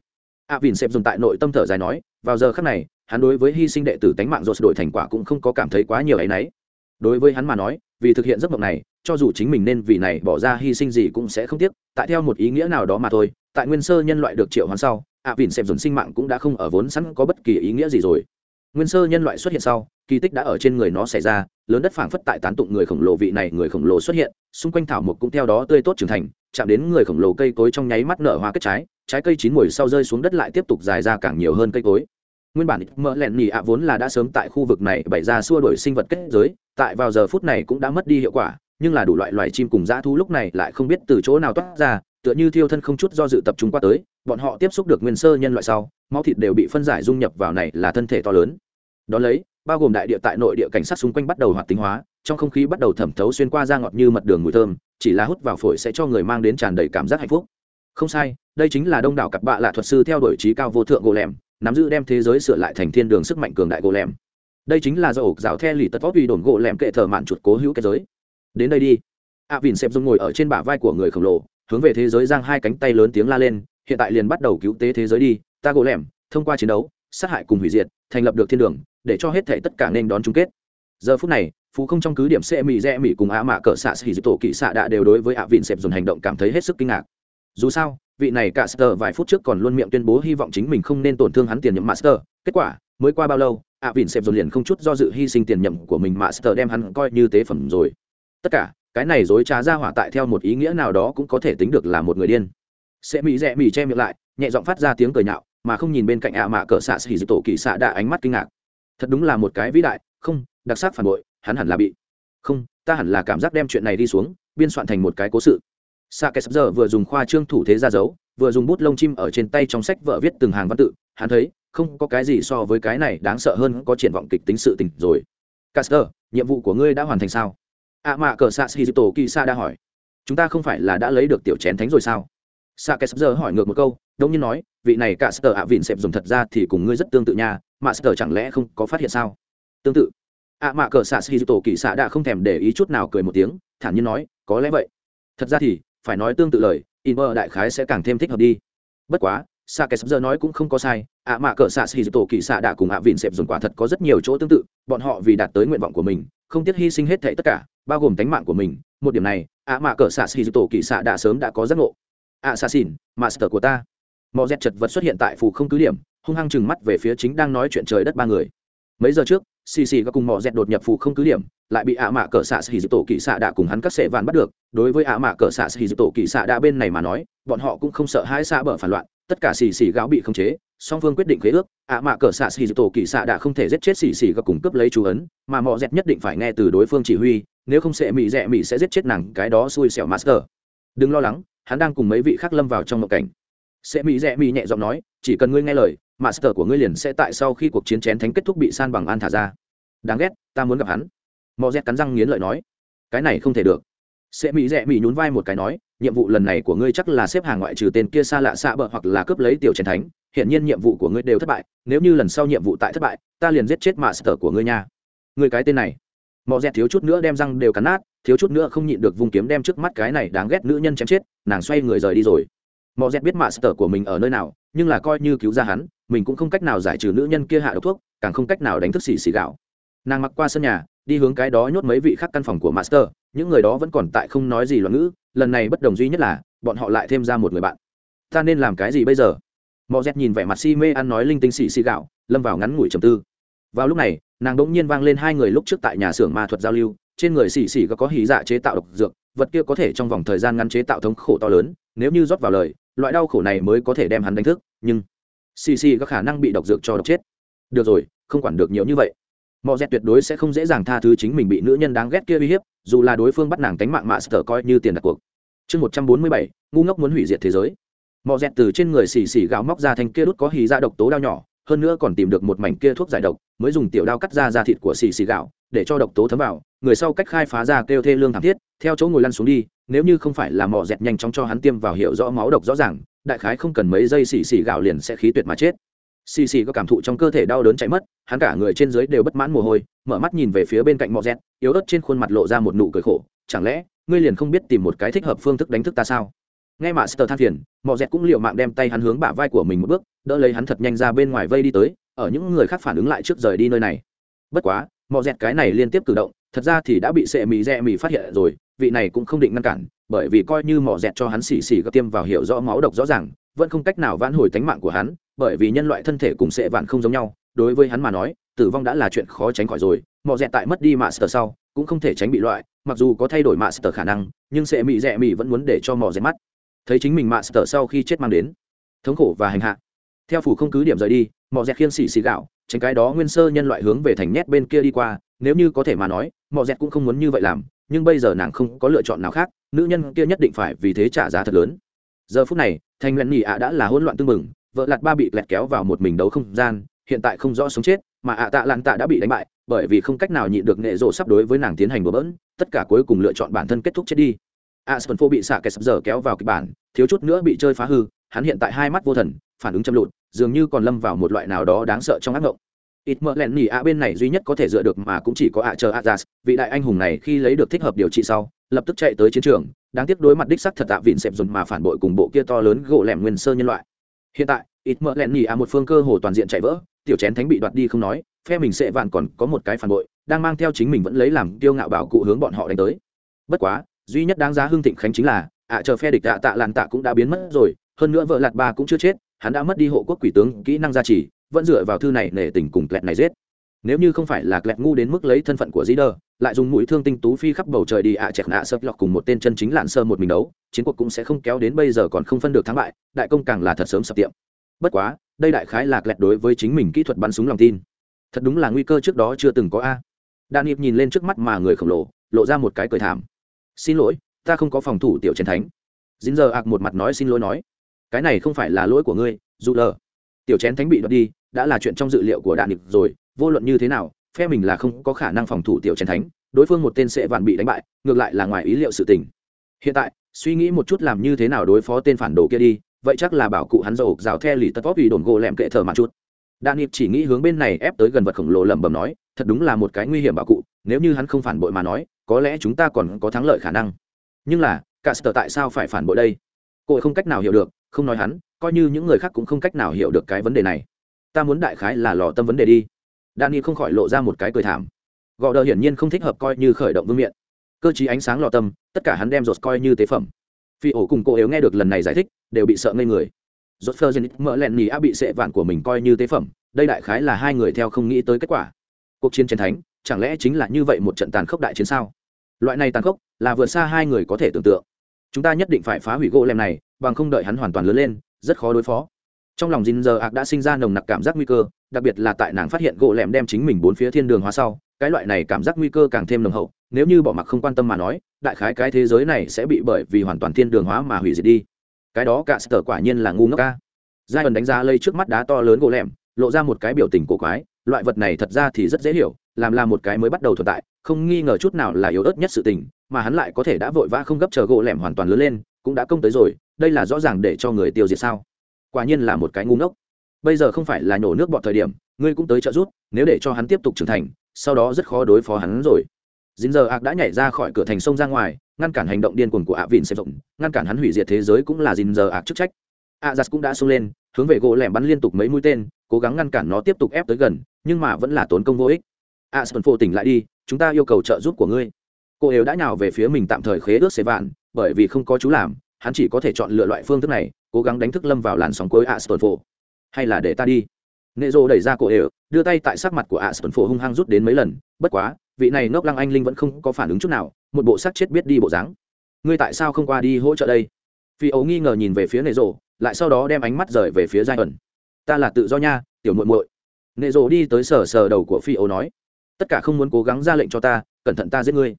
ạ à vịn xẹp dùng tại nội tâm thở dài nói, vào giờ khắc này, hắn đối với hy sinh đệ tử tánh mạng rột đổi thành quả cũng không có cảm thấy quá nhiều áy náy. Đối với hắn mà nói, vì thực hiện giấc mộng này, cho dù chính mình nên vì này bỏ ra hy sinh gì cũng sẽ không tiếc, tại theo một ý nghĩa nào đó mà thôi, tại nguyên sơ nhân loại được triệu hoán sau ạ vìn xẹp dồn sinh mạng cũng đã không ở vốn sẵn có bất kỳ ý nghĩa gì rồi. Nguyên sơ nhân loại xuất hiện sau, kỳ tích đã ở trên người nó xảy ra, lớn đất phảng phất tại tán tụng người khổng lồ vị này người khổng lồ xuất hiện, xung quanh thảo mộc cũng theo đó tươi tốt trưởng thành, chạm đến người khổng lồ cây cối trong nháy mắt nở hoa kết trái trái cây chín mùi sau rơi xuống đất lại tiếp tục dài ra càng nhiều hơn cây cối. Nguyên bản mỡ lẹn nhì ạ vốn là đã sớm tại khu vực này bày ra xua đổi sinh vật kết giới, tại vào giờ phút này cũng đã mất đi hiệu quả, nhưng là đủ loại loài chim cùng dã thú lúc này lại không biết từ chỗ nào toát ra, tựa như thiêu thân không chút do dự tập trung qua tới, bọn họ tiếp xúc được nguyên sơ nhân loại sau, máu thịt đều bị phân giải dung nhập vào này là thân thể to lớn. Đón lấy, bao gồm đại địa tại nội địa cảnh sát xung quanh bắt đầu hoạt tính hóa, trong không khí bắt đầu thẩm thấu xuyên qua da ngọt như mật đường mùi thơm, chỉ là hút vào phổi sẽ cho người mang đến tràn đầy cảm giác hạnh phúc không sai, đây chính là đông đảo cặp bạ là thuật sư theo đuổi trí cao vô thượng gỗ lẻm nắm giữ đem thế giới sửa lại thành thiên đường sức mạnh cường đại gỗ lẻm đây chính là do ổ giáo the lì tật vót vì đồn gỗ lẻm kệ thờ mạn chuột cố hữu cái giới. Đến đây đi. A vìn xẹp dung ngồi ở trên bả vai của người khổng lồ, hướng về thế giới giang hai cánh tay lớn tiếng la lên, hiện tại liền bắt đầu cứu tế thế giới đi, ta gỗ lẻm thông qua chiến đấu, sát hại cùng hủy diệt, thành lập được thiên đường, để cho hết thể tất cả nên đón chung kết. Giờ phút này, phú không trong cứ điểm xe mì rẽ mì cùng á mạ cỡ xạ xì tổ kỵ xạ đã đều đối với ạ vịn xẹp dồn hành động cảm thấy hết sức kinh ngạc dù sao, vị này cả sờ vài phút trước còn luôn miệng tuyên bố hy vọng chính mình không nên tổn thương hắn tiền nhậm master. Kết quả, mới qua bao lâu, ạ vịn xẹp dồn liền không chút do dự hy sinh tiền nhậm của mình master đem hắn coi như tế phẩm rồi. Tất cả, cái này dối trá ra hỏa tại theo một ý nghĩa nào đó cũng có thể tính được là một người điên. Sẽ mỹ rẽ mỹ che miệng lại, nhẹ giọng phát ra tiếng cười nhạo, mà không nhìn bên cạnh ạ mạ cỡ xạ xỉ tổ kỳ xạ đã ánh mắt kinh ngạc. Thật đúng là một cái vĩ đại, không, đặc sắc phản bội, hắn hẳn là bị. Không, ta hẳn là cảm giác đem chuyện này đi xuống, biên soạn thành một cái cố sự sa kẻ giờ vừa dùng khoa trương thủ thế ra dấu, vừa dùng bút lông chim ở trên tay trong sách vợ viết từng hàng văn tự, hắn thấy, không có cái gì so với cái này đáng sợ hơn có triển vọng kịch tính sự tình rồi. Caster, nhiệm vụ của ngươi đã hoàn thành sao? À ạ mạ cờ xạ sĩ tổ kỳ sa đã hỏi. Chúng ta không phải là đã lấy được tiểu chén thánh rồi sao? Sa kẻ giờ hỏi ngược một câu đông nhiên nói, vị này cả sờ ạ, vịn xẹp dùng thật ra thì cùng ngươi rất tương tự nha, mà sờ chẳng lẽ không có phát hiện sao? Tương tự. À ạ mạ cờ xạ sĩ tổ kỳ xạ đã không thèm để ý chút nào cười một tiếng, thản nhiên nói, có lẽ vậy. Thật ra thì phải nói tương tự lời, in mơ đại khái sẽ càng thêm thích hợp đi. Bất quá sa kẻ sắp giờ nói cũng không có sai, ạ mạ cờ xạ xì tổ kỳ xạ đã cùng ạ vịn xẹp dùng quả thật có rất nhiều chỗ tương tự, bọn họ vì đạt tới nguyện vọng của mình, không tiếc hy sinh hết thệ tất cả, bao gồm tánh mạng của mình. Một điểm này, ạ mạ cờ xạ xì tổ kỳ xạ đã sớm đã có giác ngộ. Ạ xạ xỉn master của ta. Mọi dẹt chật vật xuất hiện tại phù không cứ điểm, hung hăng chừng mắt về phía chính đang nói chuyện trời đất ba người. Mấy giờ trước xì xì có cùng mỏ dẹt đột nhập phụ không cứ điểm, lại bị ạ mạ cờ xạ xì tổ kỳ xạ đã cùng hắn các sệ vạn bắt được. Đối với ạ mạ cờ xạ xì tổ kỳ xạ đã bên này mà nói, bọn họ cũng không sợ hai xạ bở phản loạn, tất cả xì xì gáo bị khống chế, song phương quyết định khế ước, ạ mạ cờ xạ xì tổ kỳ xạ đã không thể giết chết xì xì gặp cùng cướp lấy chú ấn, mà mỏ dẹt nhất định phải nghe từ đối phương chỉ huy, nếu không sẽ mỹ rẻ mỹ sẽ giết chết nàng, cái đó xui xẻo master. Đừng lo lắng, hắn đang cùng mấy vị khác lâm vào trong mộng cảnh. Sẽ mỹ rẽ mỹ nhẹ giọng nói, chỉ cần ngươi nghe lời master của ngươi liền sẽ tại sau khi cuộc chiến chén thánh kết thúc bị san bằng an thả ra. Đáng ghét, ta muốn gặp hắn. Mò rét cắn răng nghiến lợi nói. Cái này không thể được. Sẽ mỹ rẽ mỹ nhún vai một cái nói, nhiệm vụ lần này của ngươi chắc là xếp hàng ngoại trừ tên kia xa lạ xạ bợ hoặc là cướp lấy tiểu chén thánh. Hiện nhiên nhiệm vụ của ngươi đều thất bại, nếu như lần sau nhiệm vụ tại thất bại, ta liền giết chết master của ngươi nha. Ngươi cái tên này. Mò rẽ thiếu chút nữa đem răng đều cắn nát, thiếu chút nữa không nhịn được vùng kiếm đem trước mắt cái này đáng ghét nữ nhân chém chết, nàng xoay người rời đi rồi mọi dẹt biết master của mình ở nơi nào, nhưng là coi như cứu ra hắn, mình cũng không cách nào giải trừ nữ nhân kia hạ độc thuốc, càng không cách nào đánh thức xì xì gạo. Nàng mặc qua sân nhà, đi hướng cái đó nhốt mấy vị khác căn phòng của master, những người đó vẫn còn tại không nói gì loạn ngữ, lần này bất đồng duy nhất là, bọn họ lại thêm ra một người bạn. Ta nên làm cái gì bây giờ? Mò dẹt nhìn vẻ mặt si mê ăn nói linh tinh xì xì gạo, lâm vào ngắn ngủi trầm tư. Vào lúc này, nàng đỗng nhiên vang lên hai người lúc trước tại nhà xưởng ma thuật giao lưu, trên người xì xì có có hí dạ chế tạo độc dược, vật kia có thể trong vòng thời gian ngăn chế tạo thống khổ to lớn, nếu như rót vào lời loại đau khổ này mới có thể đem hắn đánh thức, nhưng xì xì có khả năng bị độc dược cho độc chết. Được rồi, không quản được nhiều như vậy. Mọi dẹt tuyệt đối sẽ không dễ dàng tha thứ chính mình bị nữ nhân đáng ghét kia uy hiếp, dù là đối phương bắt nàng tánh mạng mạ sờ coi như tiền đặt cuộc. Chương một trăm bốn mươi bảy, ngu ngốc muốn hủy diệt thế giới. Mọi dẹt từ trên người xì xì gạo móc ra thanh kia đút có hì ra độc tố đau nhỏ, hơn nữa còn tìm được một mảnh kia thuốc giải độc, mới dùng tiểu đao cắt ra da thịt của xì xì gạo để cho độc tố thấm vào người sau cách khai phá ra kêu thê lương thảm thiết, theo chỗ ngồi lăn xuống đi, nếu như không phải là mỏ dẹt nhanh chóng cho hắn tiêm vào hiệu rõ máu độc rõ ràng, đại khái không cần mấy giây xì xì gạo liền sẽ khí tuyệt mà chết. Xì xì có cảm thụ trong cơ thể đau đớn chạy mất, hắn cả người trên dưới đều bất mãn mồ hôi, mở mắt nhìn về phía bên cạnh mỏ dẹt, yếu ớt trên khuôn mặt lộ ra một nụ cười khổ, chẳng lẽ, ngươi liền không biết tìm một cái thích hợp phương thức đánh thức ta sao? Nghe mà sờ than phiền, mỏ dẹt cũng liều mạng đem tay hắn hướng bả vai của mình một bước, đỡ lấy hắn thật nhanh ra bên ngoài vây đi tới, ở những người khác phản ứng lại trước rời đi nơi này. Bất quá, mỏ dẹt cái này liên tiếp cử động thật ra thì đã bị sệ mì rẽ mì phát hiện rồi, vị này cũng không định ngăn cản, bởi vì coi như mỏ dẹt cho hắn xì xì gấp tiêm vào hiểu rõ máu độc rõ ràng, vẫn không cách nào vãn hồi tánh mạng của hắn, bởi vì nhân loại thân thể cùng sệ vạn không giống nhau, đối với hắn mà nói, tử vong đã là chuyện khó tránh khỏi rồi, mỏ dẹt tại mất đi mạ sờ sau, cũng không thể tránh bị loại, mặc dù có thay đổi mạ sờ khả năng, nhưng sệ mì rẽ mì vẫn muốn để cho mỏ dẹt mắt. Thấy chính mình mạ sờ sau khi chết mang đến, thống khổ và hành hạ. Theo phủ không cứ điểm rời đi mò dẹt khiên xì xì gạo, tránh cái đó nguyên sơ nhân loại hướng về thành nhét bên kia đi qua. Nếu như có thể mà nói mò dẹt cũng không muốn như vậy làm, nhưng bây giờ nàng không có lựa chọn nào khác, nữ nhân kia nhất định phải vì thế trả giá thật lớn. Giờ phút này, thành lẹn nhị ạ đã là hỗn loạn tương mừng vợ lạt ba bị lẹt kéo vào một mình đấu không gian, hiện tại không rõ sống chết, mà ạ tạ lặn tạ đã bị đánh bại, bởi vì không cách nào nhịn được nệ rộ sắp đối với nàng tiến hành bừa bỡn, tất cả cuối cùng lựa chọn bản thân kết thúc chết đi. A sơn phô bị xạ kẻ sắp giờ kéo vào kịch bản, thiếu chút nữa bị chơi phá hư, hắn hiện tại hai mắt vô thần, phản ứng châm lụt dường như còn lâm vào một loại nào đó đáng sợ trong ác mộng ít mỡ lẹn nỉ ạ bên này duy nhất có thể dựa được mà cũng chỉ có ạ chờ Azaz, vị đại anh hùng này khi lấy được thích hợp điều trị sau lập tức chạy tới chiến trường đáng tiếc đối mặt đích sắc thật tạ vịn xẹp dồn mà phản bội cùng bộ kia to lớn gỗ lẻm nguyên sơ nhân loại. Hiện tại ít mỡ lẹn nỉ ạ một phương cơ hồ toàn diện chạy vỡ tiểu chén thánh bị đoạt đi không nói phe mình sẽ vạn còn có một cái phản bội đang mang theo chính mình vẫn lấy làm tiêu ngạo bảo cụ hướng bọn họ đánh tới. Bất quá duy nhất đáng giá hưng thịnh khánh chính là ạ chờ phe địch tạ tạ làn tạ cũng đã biến mất rồi hơn nữa vợ lạt ba cũng chưa chết hắn đã mất đi hộ quốc quỷ tướng kỹ năng gia trì, vẫn dựa vào thư này nể tình cùng kẹt này giết. Nếu như không phải là kẹt ngu đến mức lấy thân phận của dĩ đờ lại dùng mũi thương tinh tú phi khắp bầu trời đi ạ à chẹt nạ sập lọc cùng một tên chân chính lạn sơ một mình đấu, chiến cuộc cũng sẽ không kéo đến bây giờ còn không phân được thắng bại, đại công càng là thật sớm sập tiệm. Bất quá, đây đại khái là kẹt đối với chính mình kỹ thuật bắn súng lòng tin. Thật đúng là nguy cơ trước đó chưa từng có a. Đan hiệp nhìn lên trước mắt mà người khổng lồ, lộ ra một cái cười thảm. Xin lỗi, ta không có phòng thủ tiểu chiến thánh. Dính giờ ạc một mặt nói xin lỗi nói cái này không phải là lỗi của ngươi, dù lờ. Tiểu chén thánh bị đoạt đi, đã là chuyện trong dự liệu của đạn địch rồi, vô luận như thế nào, phe mình là không có khả năng phòng thủ tiểu chén thánh, đối phương một tên sẽ vạn bị đánh bại, ngược lại là ngoài ý liệu sự tình. Hiện tại, suy nghĩ một chút làm như thế nào đối phó tên phản đồ kia đi, vậy chắc là bảo cụ hắn dầu rào the lì tất vóp vì đồn gỗ lẹm kệ thờ mặt chút. Đạn hiệp chỉ nghĩ hướng bên này ép tới gần vật khổng lồ lẩm bẩm nói, thật đúng là một cái nguy hiểm bảo cụ, nếu như hắn không phản bội mà nói, có lẽ chúng ta còn có thắng lợi khả năng. Nhưng là cả sở tại sao phải phản bội đây? Cô không cách nào hiểu được, không nói hắn, coi như những người khác cũng không cách nào hiểu được cái vấn đề này. Ta muốn đại khái là lò tâm vấn đề đi. Đan không khỏi lộ ra một cái cười thảm. Gò đờ hiển nhiên không thích hợp coi như khởi động vương miện. Cơ chí ánh sáng lò tâm, tất cả hắn đem rột coi như tế phẩm. Phi ổ cùng cô yếu nghe được lần này giải thích, đều bị sợ ngây người. Rột phơ gen mỡ lẹn nhì a bị sệ vạn của mình coi như tế phẩm, đây đại khái là hai người theo không nghĩ tới kết quả. Cuộc chiến chiến thánh, chẳng lẽ chính là như vậy một trận tàn khốc đại chiến sao? Loại này tàn khốc là vượt xa hai người có thể tưởng tượng chúng ta nhất định phải phá hủy gỗ lem này, bằng không đợi hắn hoàn toàn lớn lên, rất khó đối phó. Trong lòng dinh giờ ạc đã sinh ra nồng nặc cảm giác nguy cơ, đặc biệt là tại nàng phát hiện gỗ lem đem chính mình bốn phía thiên đường hóa sau, cái loại này cảm giác nguy cơ càng thêm nồng hậu, nếu như bỏ mặc không quan tâm mà nói, đại khái cái thế giới này sẽ bị bởi vì hoàn toàn thiên đường hóa mà hủy diệt đi. Cái đó cả sở quả nhiên là ngu ngốc ca giai ẩn đánh giá lây trước mắt đá to lớn gỗ lẻm lộ ra một cái biểu tình cổ quái, loại vật này thật ra thì rất dễ hiểu, làm là một cái mới bắt đầu tồn tại, không nghi ngờ chút nào là yếu ớt nhất sự tình mà hắn lại có thể đã vội vã không gấp chờ gỗ lẻm hoàn toàn lớn lên, cũng đã công tới rồi, đây là rõ ràng để cho người tiêu diệt sao? Quả nhiên là một cái ngu ngốc. Bây giờ không phải là nhổ nước bọt thời điểm, ngươi cũng tới trợ giúp, nếu để cho hắn tiếp tục trưởng thành, sau đó rất khó đối phó hắn rồi. Dính giờ ạc đã nhảy ra khỏi cửa thành sông ra ngoài, ngăn cản hành động điên cuồng của ạ vịn xếp rộng ngăn cản hắn hủy diệt thế giới cũng là dính giờ ạc chức trách. Ạ giặt cũng đã xông lên, hướng về gỗ lẻm bắn liên tục mấy mũi tên, cố gắng ngăn cản nó tiếp tục ép tới gần, nhưng mà vẫn là tốn công vô ích. Ạ sơn phô tỉnh lại đi, chúng ta yêu cầu trợ giúp của ngươi cô đều đã nhào về phía mình tạm thời khế ước xế vạn, bởi vì không có chú làm, hắn chỉ có thể chọn lựa loại phương thức này, cố gắng đánh thức lâm vào làn sóng cuối ạ sơn phổ hay là để ta đi? Nệ rô đẩy ra cô đều đưa tay tại sắc mặt của ạ sơn phổ hung hăng rút đến mấy lần, bất quá, vị này ngốc lăng anh linh vẫn không có phản ứng chút nào, một bộ xác chết biết đi bộ dáng. Ngươi tại sao không qua đi hỗ trợ đây? Phi ấu nghi ngờ nhìn về phía nệ rộ lại sau đó đem ánh mắt rời về phía giai ẩn ta là tự do nha, tiểu muội muội. Nệ rộ đi tới sờ sờ đầu của phi ấu nói, tất cả không muốn cố gắng ra lệnh cho ta, cẩn thận ta giết ngươi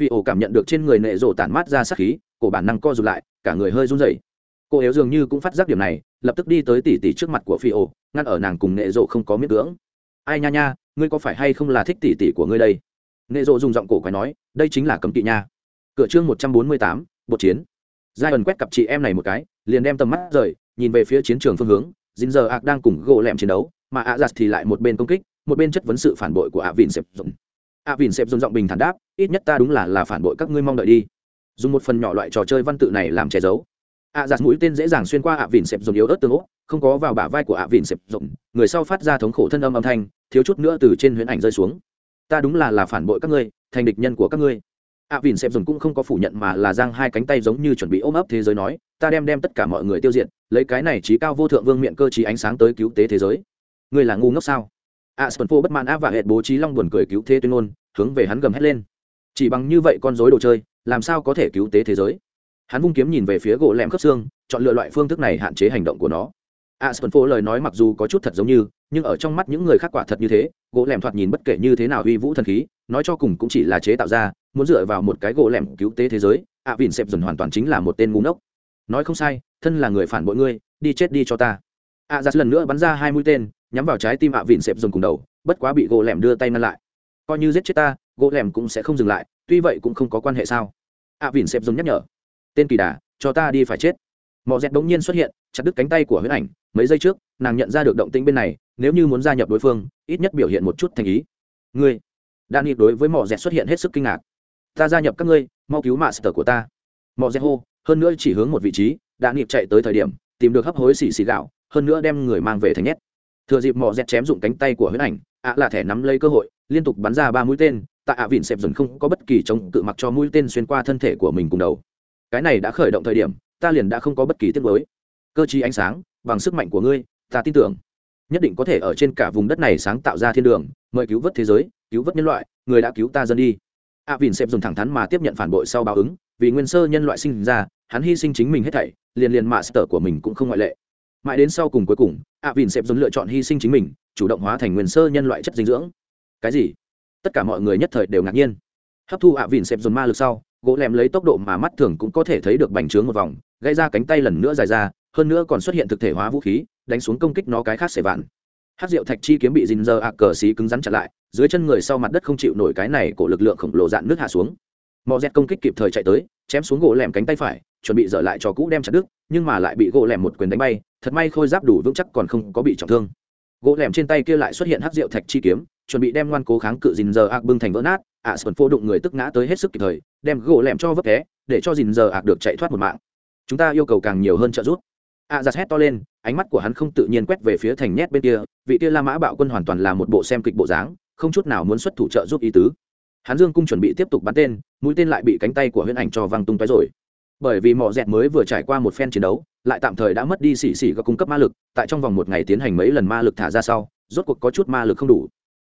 phi ổ cảm nhận được trên người nệ rộ tản mát ra sắc khí, cổ bản năng co rụt lại, cả người hơi run rẩy. Cô yếu dường như cũng phát giác điểm này, lập tức đi tới tỉ tỉ trước mặt của phi ổ, ngăn ở nàng cùng nệ rộ không có miết cưỡng. Ai nha nha, ngươi có phải hay không là thích tỉ tỉ của ngươi đây? Nệ rộ dùng giọng cổ quái nói, đây chính là cấm kỵ nha. Cửa chương một trăm bốn mươi tám, bột chiến. Giai ẩn quét cặp chị em này một cái, liền đem tầm mắt rời, nhìn về phía chiến trường phương hướng dính giờ ạc đang cùng gỗ lẹm chiến đấu, mà ạ giặt thì lại một bên công kích, một bên chất vấn sự phản bội của ạ vìn xẹp dùng ạ vìn xẹp dùng giọng bình thản đáp, ít nhất ta đúng là là phản bội các ngươi mong đợi đi. Dùng một phần nhỏ loại trò chơi văn tự này làm che giấu. ạ giặt mũi tên dễ dàng xuyên qua ạ vìn xẹp dùng yếu ớt tương ố, không có vào bả vai của ạ vìn xẹp dùng, người sau phát ra thống khổ thân âm âm thanh, thiếu chút nữa từ trên huyễn ảnh rơi xuống. Ta đúng là là phản bội các ngươi, thành địch nhân của các ngươi. a vìn xẹp dùng cũng không có phủ nhận mà là giang hai cánh tay giống như chuẩn bị ôm ấp thế giới nói, ta đem đem tất cả mọi người tiêu diệt, lấy cái này trí cao vô thượng vương miệng cơ trí ánh sáng tới cứu tế thế giới. Ngươi là ngu ngốc sao? A phô bất mãn a và hệt bố trí long buồn cười cứu thế tuyên ngôn, hướng về hắn gầm hét lên. Chỉ bằng như vậy con dối đồ chơi, làm sao có thể cứu tế thế giới? Hắn vung kiếm nhìn về phía gỗ lẹm khớp xương, chọn lựa loại phương thức này hạn chế hành động của nó. A phô lời nói mặc dù có chút thật giống như, nhưng ở trong mắt những người khác quả thật như thế, gỗ lẹm thoạt nhìn bất kể như thế nào uy vũ thần khí, nói cho cùng cũng chỉ là chế tạo ra, muốn dựa vào một cái gỗ lẻm cứu tế thế giới ạ vìn xẹp dần hoàn toàn chính là một tên ngu ngốc. Nói không sai, thân là người phản bội ngươi, đi chết đi cho ta. A giặt lần nữa bắn ra hai mũi tên nhắm vào trái tim ạ vịn xẹp dồn cùng đầu, bất quá bị gỗ lẻm đưa tay ngăn lại. Coi như giết chết ta, gỗ lẻm cũng sẽ không dừng lại, tuy vậy cũng không có quan hệ sao? ạ vịn xẹp dồn nhắc nhở. Tên kỳ đà, cho ta đi phải chết. Mọi dẹt bỗng nhiên xuất hiện, chặt đứt cánh tay của huyết ảnh, mấy giây trước, nàng nhận ra được động tĩnh bên này, nếu như muốn gia nhập đối phương, ít nhất biểu hiện một chút thành ý. Ngươi đan nghiệp đối với mọi dẹt xuất hiện hết sức kinh ngạc. Ta gia nhập các ngươi, mau cứu mạ sở của ta. Mọi dẹt hô, hơn nữa chỉ hướng một vị trí đan nghiệp chạy tới thời điểm, tìm được hấp hối xì xì gạo, hơn nữa đem người mang về thành nhét thừa dịp mò dẹt chém dụng cánh tay của huyết ảnh, ạ là thẻ nắm lấy cơ hội, liên tục bắn ra ba mũi tên, tại ạ vịn xẹp dần không có bất kỳ chống cự mặc cho mũi tên xuyên qua thân thể của mình cùng đầu. Cái này đã khởi động thời điểm, ta liền đã không có bất kỳ tiết mới cơ chí ánh sáng, bằng sức mạnh của ngươi, ta tin tưởng. Nhất định có thể ở trên cả vùng đất này sáng tạo ra thiên đường, mời cứu vớt thế giới, cứu vớt nhân loại, người đã cứu ta dân đi. Ạ vìn xẹp dùng thẳng thắn mà tiếp nhận phản bội sau báo ứng, vì nguyên sơ nhân loại sinh ra, hắn hy sinh chính mình hết thảy, liền liền mạ sở của mình cũng không ngoại lệ mãi đến sau cùng cuối cùng ạ vìn xẹp dùng lựa chọn hy sinh chính mình, chủ động hóa thành nguyên sơ nhân loại chất dinh dưỡng. Cái gì? Tất cả mọi người nhất thời đều ngạc nhiên. Hấp thu ạ vìn xẹp dùng ma lực sau, gỗ lem lấy tốc độ mà mắt thường cũng có thể thấy được bành trướng một vòng gây ra cánh tay lần nữa dài ra, hơn nữa còn xuất hiện thực thể hóa vũ khí, đánh xuống công kích nó cái khác xẻ vạn. Hát rượu thạch chi kiếm bị dình giờ ạ cờ xí cứng rắn chặt lại, dưới chân người sau mặt đất không chịu nổi cái này của lực lượng khổng lồ dạn nước hạ xuống mò dẹt công kích kịp thời chạy tới, chém xuống gỗ lẻm cánh tay phải, chuẩn bị dở lại cho cũ đem chặt đứt, nhưng mà lại bị gỗ lẻm một quyền đánh bay, thật may khôi giáp đủ vững chắc còn không có bị trọng thương. Gỗ lẻm trên tay kia lại xuất hiện hát rượu thạch chi kiếm, chuẩn bị đem ngoan cố kháng cự dình giờ ạc bưng thành vỡ nát, ạ, sơn phô đụng người tức ngã tới hết sức kịp thời, đem gỗ lẻm cho vấp té, để cho dình giờ ạc được chạy thoát một mạng. Chúng ta yêu cầu càng nhiều hơn trợ giúp. ạ giặt hét to lên, ánh mắt của hắn không tự nhiên quét về phía thành nhét bên kia, vị kia la mã bạo quân hoàn toàn là một bộ xem kịch bộ dáng, không chút nào muốn xuất thủ trợ giúp ý tứ hắn dương cung chuẩn bị tiếp tục bắn tên, mũi tên lại bị cánh tay của huyễn ảnh cho văng tung tói rồi. Bởi vì mỏ dẹt mới vừa trải qua một phen chiến đấu, lại tạm thời đã mất đi xỉ xỉ các cung cấp ma lực, tại trong vòng một ngày tiến hành mấy lần ma lực thả ra sau, rốt cuộc có chút ma lực không đủ.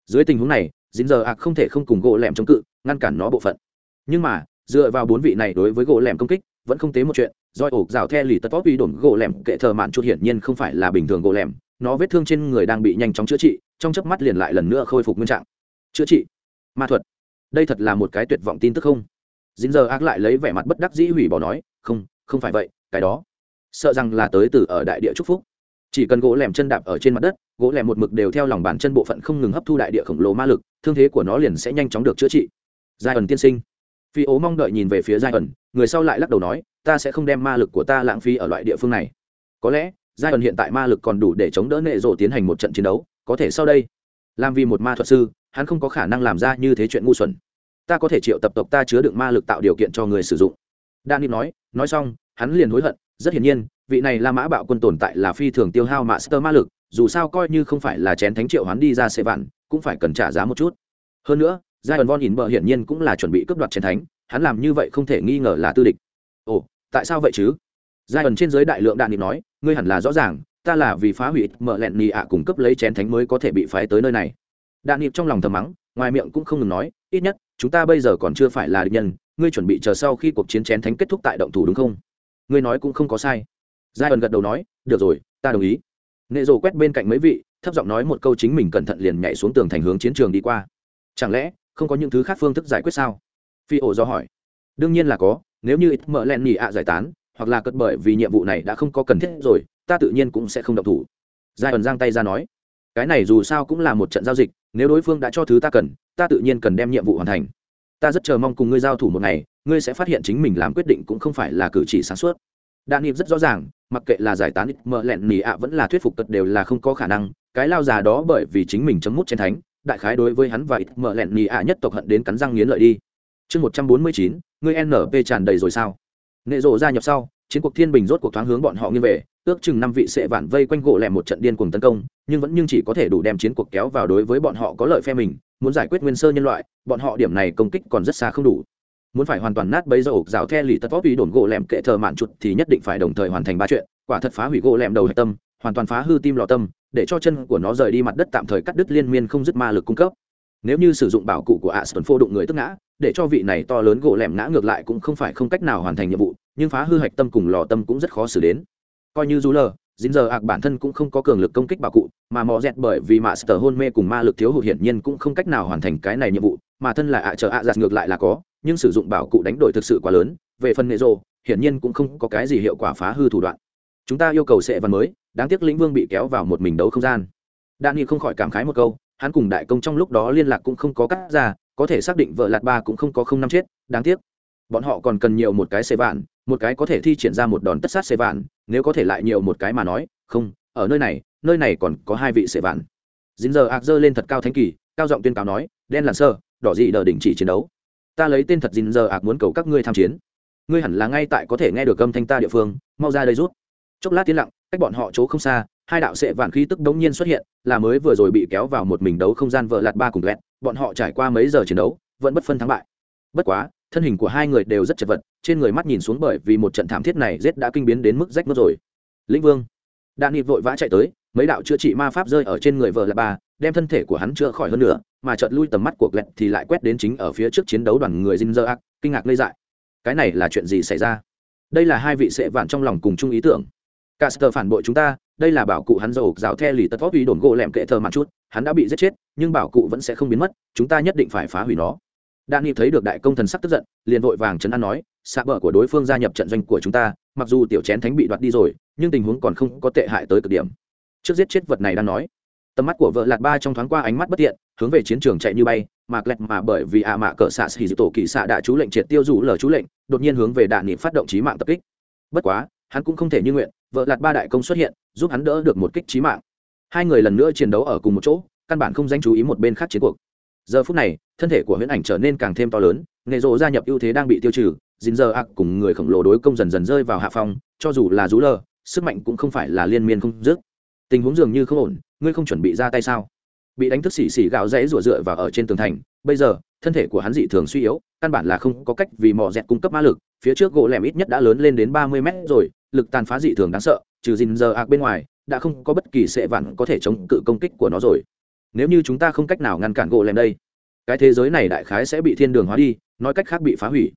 Dưới tình huống này, dính giờ ạc không thể không cùng gỗ lẻm chống cự, ngăn cản nó bộ phận. Nhưng mà, dựa vào bốn vị này đối với gỗ lẻm công kích, vẫn không tế một chuyện, roi ổ rào the lì tất tốt uy đồn gỗ lẻm kệ thờ mạn chút hiển nhiên không phải là bình thường gỗ lẻm, nó vết thương trên người đang bị nhanh chóng chữa trị, trong chớp mắt liền lại lần nữa khôi phục nguyên trạng. Chữa trị. Ma thuật đây thật là một cái tuyệt vọng tin tức không? Dính giờ ác lại lấy vẻ mặt bất đắc dĩ hủy bỏ nói, không không phải vậy, cái đó, sợ rằng là tới từ ở đại địa trúc phúc. Chỉ cần gỗ lẻm chân đạp ở trên mặt đất, gỗ lẻm một mực đều theo lòng bàn chân bộ phận không ngừng hấp thu đại địa khổng lồ ma lực, thương thế của nó liền sẽ nhanh chóng được chữa trị. Giai ẩn tiên sinh. Phi ố mong đợi nhìn về phía giai ẩn người sau lại lắc đầu nói, ta sẽ không đem ma lực của ta lãng phí ở loại địa phương này. Có lẽ giai ẩn hiện tại ma lực còn đủ để chống đỡ nệ rộ tiến hành một trận chiến đấu, có thể sau đây làm vì một ma thuật sư, hắn không có khả năng làm ra như thế chuyện ngu xuẩn. Ta có thể triệu tập tộc ta chứa đựng ma lực tạo điều kiện cho người sử dụng. Đan nói nói xong, hắn liền hối hận. Rất hiển nhiên, vị này la mã bạo quân tồn tại là phi thường tiêu hao master ma lực, dù sao coi như không phải là chén thánh triệu hắn đi ra xe vạn, cũng phải cần trả giá một chút. Hơn nữa giai đoạn von nhìn bờ hiển nhiên cũng là chuẩn bị cướp đoạt chén thánh, hắn làm như vậy không thể nghi ngờ là tư địch. Ồ, tại sao vậy chứ? Giai đoạn trên giới đại lượng đạn định nói, ngươi hẳn là rõ ràng ta là vì phá hủy mở lẹn nhì ạ cung cấp lấy chén thánh mới có thể bị phái tới nơi này. Đạn nhịp trong lòng thầm mắng, ngoài miệng cũng không ngừng nói, ít nhất, chúng ta bây giờ còn chưa phải là địch nhân, ngươi chuẩn bị chờ sau khi cuộc chiến chén thánh kết thúc tại động thủ đúng không? Ngươi nói cũng không có sai. Giai ẩn gật đầu nói, được rồi, ta đồng ý. Nệ rồ quét bên cạnh mấy vị, thấp giọng nói một câu chính mình cẩn thận liền nhảy xuống tường thành hướng chiến trường đi qua. Chẳng lẽ, không có những thứ khác phương thức giải quyết sao? Phi ổ do hỏi. Đương nhiên là có, nếu như ít mở len nhì ạ giải tán, hoặc là cất bởi vì nhiệm vụ này đã không có cần thiết rồi ta tự nhiên cũng sẽ không động thủ. Giai ẩn giang tay ra nói, cái này dù sao cũng là một trận giao dịch, nếu đối phương đã cho thứ ta cần, ta tự nhiên cần đem nhiệm vụ hoàn thành. Ta rất chờ mong cùng ngươi giao thủ một ngày, ngươi sẽ phát hiện chính mình làm quyết định cũng không phải là cử chỉ sáng suốt. Đạn nghiệp rất rõ ràng, mặc kệ là giải tán ít mợ lẹn nỉ ạ vẫn là thuyết phục tật đều là không có khả năng, cái lao già đó bởi vì chính mình chấm mút trên thánh, đại khái đối với hắn và ít mợ lẹn nỉ ạ nhất tộc hận đến cắn răng nghiến lợi đi. Chương một trăm bốn mươi chín, ngươi np tràn đầy rồi sao? Nệ rộ gia nhập sau, chiến cuộc thiên bình rốt cuộc thoáng hướng bọn họ nghiêng về ước chừng năm vị sệ vạn vây quanh gỗ lẻm một trận điên cuồng tấn công, nhưng vẫn nhưng chỉ có thể đủ đem chiến cuộc kéo vào đối với bọn họ có lợi phe mình, muốn giải quyết nguyên sơ nhân loại, bọn họ điểm này công kích còn rất xa không đủ. Muốn phải hoàn toàn nát bấy dầu, rào the lì tất vót uy đồn gỗ lẻm kệ thờ mạn chuột thì nhất định phải đồng thời hoàn thành ba chuyện, quả thật phá hủy gỗ lẻm đầu hệ tâm, hoàn toàn phá hư tim lò tâm, để cho chân của nó rời đi mặt đất tạm thời cắt đứt liên miên không dứt ma lực cung cấp. Nếu như sử dụng bảo cụ của ạ sơn phô đụng người tức ngã, để cho vị này to lớn gỗ lẻm ngã ngược lại cũng không phải không cách nào hoàn thành nhiệm vụ, nhưng phá hư hạch tâm cùng lò tâm cũng rất khó xử đến coi như dù lờ dính giờ ạc bản thân cũng không có cường lực công kích bảo cụ, mà mò dẹt bởi vì mạ sở hôn mê cùng ma lực thiếu hụt hiển nhiên cũng không cách nào hoàn thành cái này nhiệm vụ, mà thân là ạ chờ ạ giặt ngược lại là có, nhưng sử dụng bảo cụ đánh đổi thực sự quá lớn, về phần nệ rộ hiển nhiên cũng không có cái gì hiệu quả phá hư thủ đoạn. Chúng ta yêu cầu sệ văn mới, đáng tiếc lĩnh vương bị kéo vào một mình đấu không gian. Đan nghị không khỏi cảm khái một câu, hắn cùng đại công trong lúc đó liên lạc cũng không có cắt ra, có thể xác định vợ lạt ba cũng không có không năm chết, đáng tiếc. Bọn họ còn cần nhiều một cái xê vạn, một cái có thể thi triển ra một đòn tất sát xê vạn nếu có thể lại nhiều một cái mà nói, không, ở nơi này nơi này còn có hai vị sệ vạn. Dính giờ ạc dơ lên thật cao thánh kỳ, cao giọng tuyên cáo nói, đen làn sơ, đỏ dị đờ đình chỉ chiến đấu. Ta lấy tên thật dính giờ ạc muốn cầu các ngươi tham chiến. Ngươi hẳn là ngay tại có thể nghe được âm thanh ta địa phương, mau ra đây rút. Chốc lát tiến lặng, cách bọn họ chỗ không xa, hai đạo sệ vạn khí tức đống nhiên xuất hiện, là mới vừa rồi bị kéo vào một mình đấu không gian vợ lạt ba cùng ghẹt bọn họ trải qua mấy giờ chiến đấu, vẫn bất phân thắng bại. Bất quá thân hình của hai người đều rất chật vật trên người mắt nhìn xuống bởi vì một trận thảm thiết này rết đã kinh biến đến mức rách mất rồi. Lĩnh vương. Đạn nghị vội vã chạy tới mấy đạo chữa trị ma pháp rơi ở trên người vợ là bà đem thân thể của hắn chữa khỏi hơn nữa mà chợt lui tầm mắt của lẹt thì lại quét đến chính ở phía trước chiến đấu đoàn người dinh dơ ác kinh ngạc lây dại. Cái này là chuyện gì xảy ra? Đây là hai vị sệ vạn trong lòng cùng chung ý tưởng. Caster phản bội chúng ta, đây là bảo cụ hắn dầu giáo theo lì tật vót uy đồn gỗ lẹm kệ thờ mặt chút, hắn đã bị giết chết, nhưng bảo cụ vẫn sẽ không biến mất, chúng ta nhất định phải phá hủy nó. Đan Nghị thấy được đại công thần sắc tức giận, liền vội vàng chấn an nói, xạ bờ của đối phương gia nhập trận doanh của chúng ta, mặc dù tiểu chén thánh bị đoạt đi rồi, nhưng tình huống còn không có tệ hại tới cực điểm. Trước giết chết vật này đang nói, tầm mắt của vợ lạt ba trong thoáng qua ánh mắt bất tiện, hướng về chiến trường chạy như bay, mà lẹt mà bởi vì ạ mạ cỡ xạ xì tổ kỳ xạ đã chú lệnh triệt tiêu rủ lờ chú lệnh, đột nhiên hướng về đạn nghị phát động trí mạng tập kích. Bất quá, hắn cũng không thể như nguyện, vợ lạt ba đại công xuất hiện giúp hắn đỡ được một kích trí mạng hai người lần nữa chiến đấu ở cùng một chỗ căn bản không danh chú ý một bên khác chiến cuộc giờ phút này, thân thể của huyễn ảnh trở nên càng thêm to lớn, nghề rộ gia nhập ưu thế đang bị tiêu trừ dính giờ ạc cùng người khổng lồ đối công dần dần rơi vào hạ phong, cho dù là rú lơ, sức mạnh cũng không phải là liên miên không dứt. Tình huống dường như không ổn, ngươi không chuẩn bị ra tay sao? Bị đánh thức xỉ xỉ gạo rẽ rủa rựa vào ở trên tường thành, bây giờ, thân thể của hắn dị thường suy yếu, căn bản là không có cách vì mỏ dẹt cung cấp ma lực, phía trước gỗ lẻm ít nhất đã lớn lên đến ba mươi mét rồi, lực tàn phá dị thường đáng sợ, trừ dình giờ ạc bên ngoài, đã không có bất kỳ sệ vạn có thể chống cự công kích của nó rồi nếu như chúng ta không cách nào ngăn cản gỗ lem đây, cái thế giới này đại khái sẽ bị thiên đường hóa đi, nói cách khác bị phá hủy.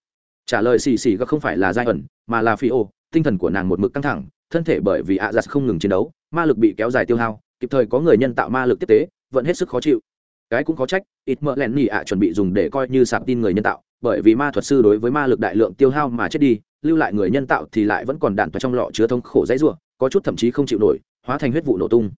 Trả lời xì xì ga không phải là giai ẩn, mà là phi ô, tinh thần của nàng một mực căng thẳng, thân thể bởi vì ạ giặt không ngừng chiến đấu, ma lực bị kéo dài tiêu hao, kịp thời có người nhân tạo ma lực tiếp tế, vẫn hết sức khó chịu. Cái cũng có trách, ít mỡ len nhị ạ chuẩn bị dùng để coi như sạc tin người nhân tạo, bởi vì ma thuật sư đối với ma lực đại lượng tiêu hao mà chết đi, lưu lại người nhân tạo thì lại vẫn còn đạn trong lọ chứa thông khổ dãy ruộng có chút thậm chí không chịu nổi, hóa thành huyết vụ nổ tung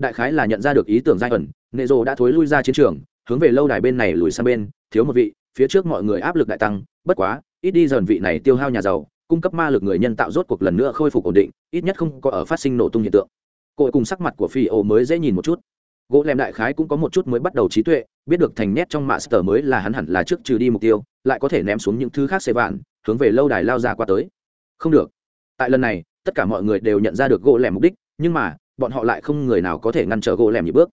đại khái là nhận ra được ý tưởng giai ẩn, nệ rồ đã thối lui ra chiến trường, hướng về lâu đài bên này lùi sang bên, thiếu một vị, phía trước mọi người áp lực đại tăng, bất quá, ít đi dần vị này tiêu hao nhà giàu, cung cấp ma lực người nhân tạo rốt cuộc lần nữa khôi phục ổn định, ít nhất không có ở phát sinh nổ tung hiện tượng. Cội cùng sắc mặt của phi ô mới dễ nhìn một chút. Gỗ lem đại khái cũng có một chút mới bắt đầu trí tuệ, biết được thành nét trong master mới là hắn hẳn là trước trừ đi mục tiêu, lại có thể ném xuống những thứ khác xê vạn, hướng về lâu đài lao ra qua tới. Không được. Tại lần này, tất cả mọi người đều nhận ra được gỗ lẻm mục đích, nhưng mà bọn họ lại không người nào có thể ngăn trở gỗ lẻm nhịp bước.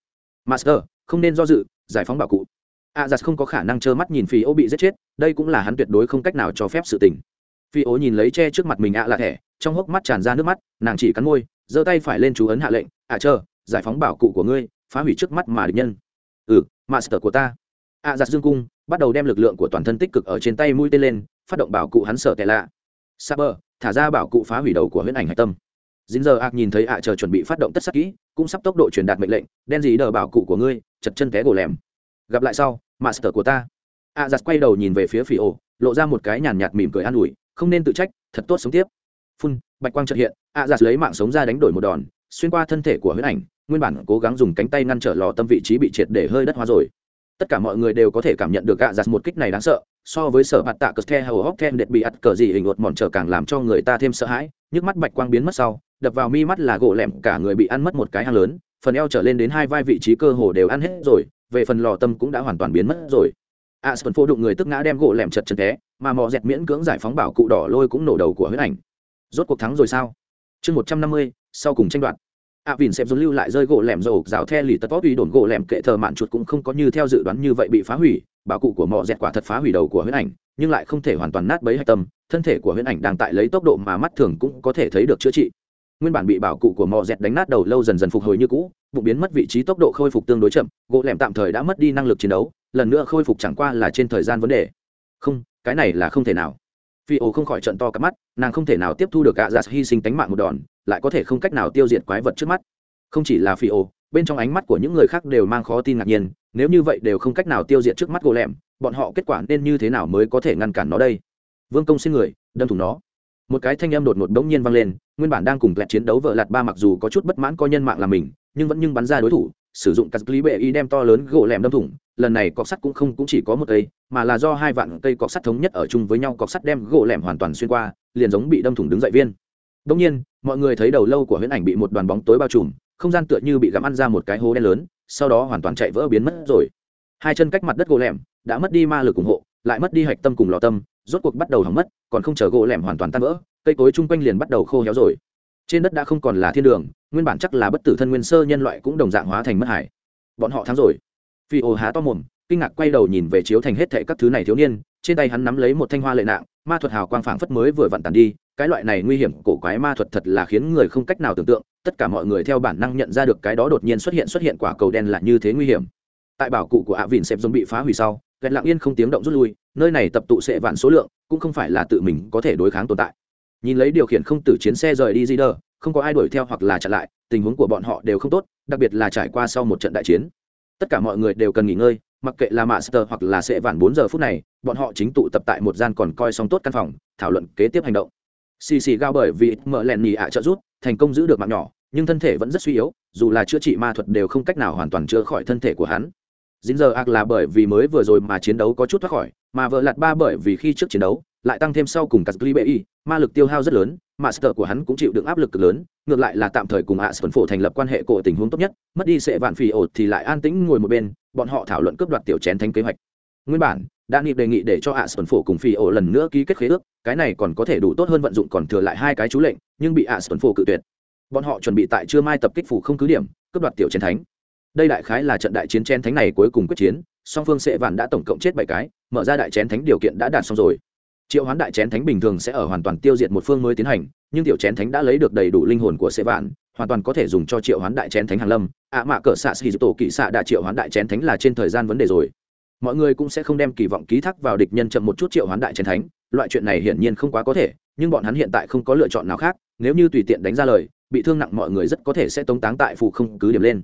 Master, không nên do dự, giải phóng bảo cụ. A giặt không có khả năng trơ mắt nhìn phi ô bị giết chết, đây cũng là hắn tuyệt đối không cách nào cho phép sự tình. Phi ô nhìn lấy che trước mặt mình ạ à là thẻ trong hốc mắt tràn ra nước mắt, nàng chỉ cắn môi, giơ tay phải lên chú ấn hạ lệnh ạ à chờ, giải phóng bảo cụ của ngươi, phá hủy trước mắt mà địch nhân. Ừ master của ta. Ạ giặt dương cung, bắt đầu đem lực lượng của toàn thân tích cực ở trên tay mũi tên lên, phát động bảo cụ hắn sợ tệ lạ. Saber, thả ra bảo cụ phá hủy đầu của huyễn ảnh hạch tâm dính giờ ạc nhìn thấy ạ chờ chuẩn bị phát động tất sắc kỹ, cũng sắp tốc độ truyền đạt mệnh lệnh, đen gì đờ bảo cụ của ngươi, chật chân té gỗ lèm gặp lại sau, master của ta. ạ giặt quay đầu nhìn về phía phi ổ, lộ ra một cái nhàn nhạt mỉm cười an ủi, không nên tự trách, thật tốt sống tiếp. Phun, bạch quang trợt hiện, ạ giặt lấy mạng sống ra đánh đổi một đòn, xuyên qua thân thể của huyễn ảnh, nguyên bản cố gắng dùng cánh tay ngăn trở lò tâm vị trí bị triệt để hơi đất hóa rồi tất cả mọi người đều có thể cảm nhận được gạ giặt một kích này đáng sợ, so với sở mặt tạ cờ the hầu hóc then đệt bị ắt cờ gì hình ột mòn trở càng làm cho người ta thêm sợ hãi, nhức mắt bạch quang biến mất sau, đập vào mi mắt là gỗ lẹm, cả người bị ăn mất một cái hang lớn, phần eo trở lên đến hai vai vị trí cơ hồ đều ăn hết rồi, về phần lò tâm cũng đã hoàn toàn biến mất rồi. A sơn phô đụng người tức ngã đem gỗ lẹm chật chật té, mà mò dẹt miễn cưỡng giải phóng bảo cụ đỏ lôi cũng nổ đầu của huyết ảnh. Rốt cuộc thắng rồi sao? Chương một trăm năm mươi, sau cùng tranh đoạt a vin xếp dồn lưu lại rơi gỗ lẻm dầu, rào the lì tật vót uy đồn gỗ lẻm kệ thờ mạn chuột cũng không có như theo dự đoán như vậy bị phá hủy. Bảo cụ của mọ dẹt quả thật phá hủy đầu của huyễn ảnh, nhưng lại không thể hoàn toàn nát bấy hạch tâm. Thân thể của huyễn ảnh đang tại lấy tốc độ mà mắt thường cũng có thể thấy được chữa trị. Nguyên bản bị bảo cụ của mò dẹt đánh nát đầu lâu dần dần phục hồi như cũ, bụng biến mất vị trí tốc độ khôi phục tương đối chậm, gỗ lẻm tạm thời đã mất đi năng lực chiến đấu, lần nữa khôi phục chẳng qua là trên thời gian vấn đề. Không, cái này là không thể nào. Phi ổ không khỏi trận to cả mắt, nàng không thể nào tiếp thu được gạ giả dạ hy sinh tánh mạng một đòn lại có thể không cách nào tiêu diệt quái vật trước mắt. Không chỉ là phi ô bên trong ánh mắt của những người khác đều mang khó tin ngạc nhiên, nếu như vậy đều không cách nào tiêu diệt trước mắt gỗ lẻm bọn họ kết quả nên như thế nào mới có thể ngăn cản nó đây? Vương công xin người, đâm thủng nó. Một cái thanh âm đột ngột bỗng nhiên vang lên, nguyên bản đang cùng kẹt chiến đấu vợ lạt ba mặc dù có chút bất mãn coi nhân mạng là mình, nhưng vẫn nhưng bắn ra đối thủ, sử dụng cắt lý bệ y đem to lớn gỗ lẻm đâm thủng, lần này cọc sắt cũng không cũng chỉ có một cây, mà là do hai vạn cây cọc sắt thống nhất ở chung với nhau, cọc sắt đem gỗ lẻm hoàn toàn xuyên qua, liền giống bị đâm thủng đứng dậy viên đông nhiên mọi người thấy đầu lâu của huyễn ảnh bị một đoàn bóng tối bao trùm không gian tựa như bị gặm ăn ra một cái hố đen lớn sau đó hoàn toàn chạy vỡ biến mất rồi. Hai chân cách mặt đất gỗ lẻm đã mất đi ma lực ủng hộ lại mất đi hạch tâm cùng lò tâm rốt cuộc bắt đầu hỏng mất còn không chờ gỗ lẻm hoàn toàn tan vỡ cây cối chung quanh liền bắt đầu khô héo rồi. Trên đất đã không còn là thiên đường nguyên bản chắc là bất tử thân nguyên sơ nhân loại cũng đồng dạng hóa thành mất hải. Bọn họ thắng rồi. Phi ô há to mồm kinh ngạc quay đầu nhìn về chiếu thành hết thệ các thứ này thiếu niên trên tay hắn nắm lấy một thanh hoa lệ nạng, ma thuật hào quang phảng phất mới vừa vặn tàn đi, cái loại này nguy hiểm cổ quái ma thuật thật là khiến người không cách nào tưởng tượng, tất cả mọi người theo bản năng nhận ra được cái đó đột nhiên xuất hiện xuất hiện quả cầu đen là như thế nguy hiểm. Tại bảo cụ của ạ vìn xếp giống bị phá hủy sau ghét lặng yên không tiếng động rút lui, nơi này tập tụ sệ vạn số lượng, cũng không phải là tự mình có thể đối kháng tồn tại. Nhìn lấy điều khiển không tử chiến xe rời đi di đờ không có ai đuổi theo hoặc là chặn lại, tình huống của bọn họ đều không tốt, đặc biệt là trải qua sau một trận đại chiến. Tất cả mọi người đều cần nghỉ ngơi, mặc kệ là master hoặc là sệ vạn bốn giờ phút này bọn họ chính tụ tập tại một gian còn coi xong tốt căn phòng, thảo luận kế tiếp hành động. Xì xì gao bởi vì mở lẹn nhì ạ trợ rút thành công giữ được mạng nhỏ, nhưng thân thể vẫn rất suy yếu, dù là chữa trị ma thuật đều không cách nào hoàn toàn chữa khỏi thân thể của hắn. Dính giờ ác là bởi vì mới vừa rồi mà chiến đấu có chút thoát khỏi, mà vợ lạt ba bởi vì khi trước chiến đấu, lại tăng thêm sau cùng cắt gli bệ y, ma lực tiêu hao rất lớn, mà sở của hắn cũng chịu được áp lực cực lớn, ngược lại là tạm thời cùng ạ sơn phổ thành lập quan hệ cổ tình huống tốt nhất, mất đi sẽ vạn phì ột thì lại an tĩnh ngồi một bên, bọn họ thảo luận cướp đoạt tiểu chén thánh kế hoạch nguyên bản đã nghị đề nghị để cho ạ sơn phổ cùng phi ổ lần nữa ký kết khế ước, cái này còn có thể đủ tốt hơn vận dụng còn thừa lại hai cái chú lệnh, nhưng bị ạ sơn phổ cự tuyệt. Bọn họ chuẩn bị tại trưa mai tập kích phủ không cứ điểm, cướp đoạt tiểu chén thánh. Đây đại khái là trận đại chiến chén thánh này cuối cùng quyết chiến, song phương sẽ vạn đã tổng cộng chết bảy cái, mở ra đại chén thánh điều kiện đã đạt xong rồi. Triệu hoán đại chén thánh bình thường sẽ ở hoàn toàn tiêu diệt một phương mới tiến hành, nhưng tiểu chén thánh đã lấy được đầy đủ linh hồn của sẽ vạn, hoàn toàn có thể dùng cho triệu hoán đại chén thánh hàng lâm. Ạ mạ cỡ xạ xì tổ kỵ xạ đã triệu hoán đại chén thánh là trên thời gian vấn đề rồi mọi người cũng sẽ không đem kỳ vọng ký thác vào địch nhân chậm một chút triệu hoán đại chiến thánh, loại chuyện này hiển nhiên không quá có thể, nhưng bọn hắn hiện tại không có lựa chọn nào khác, nếu như tùy tiện đánh ra lời, bị thương nặng mọi người rất có thể sẽ tống táng tại phủ không cứ điểm lên.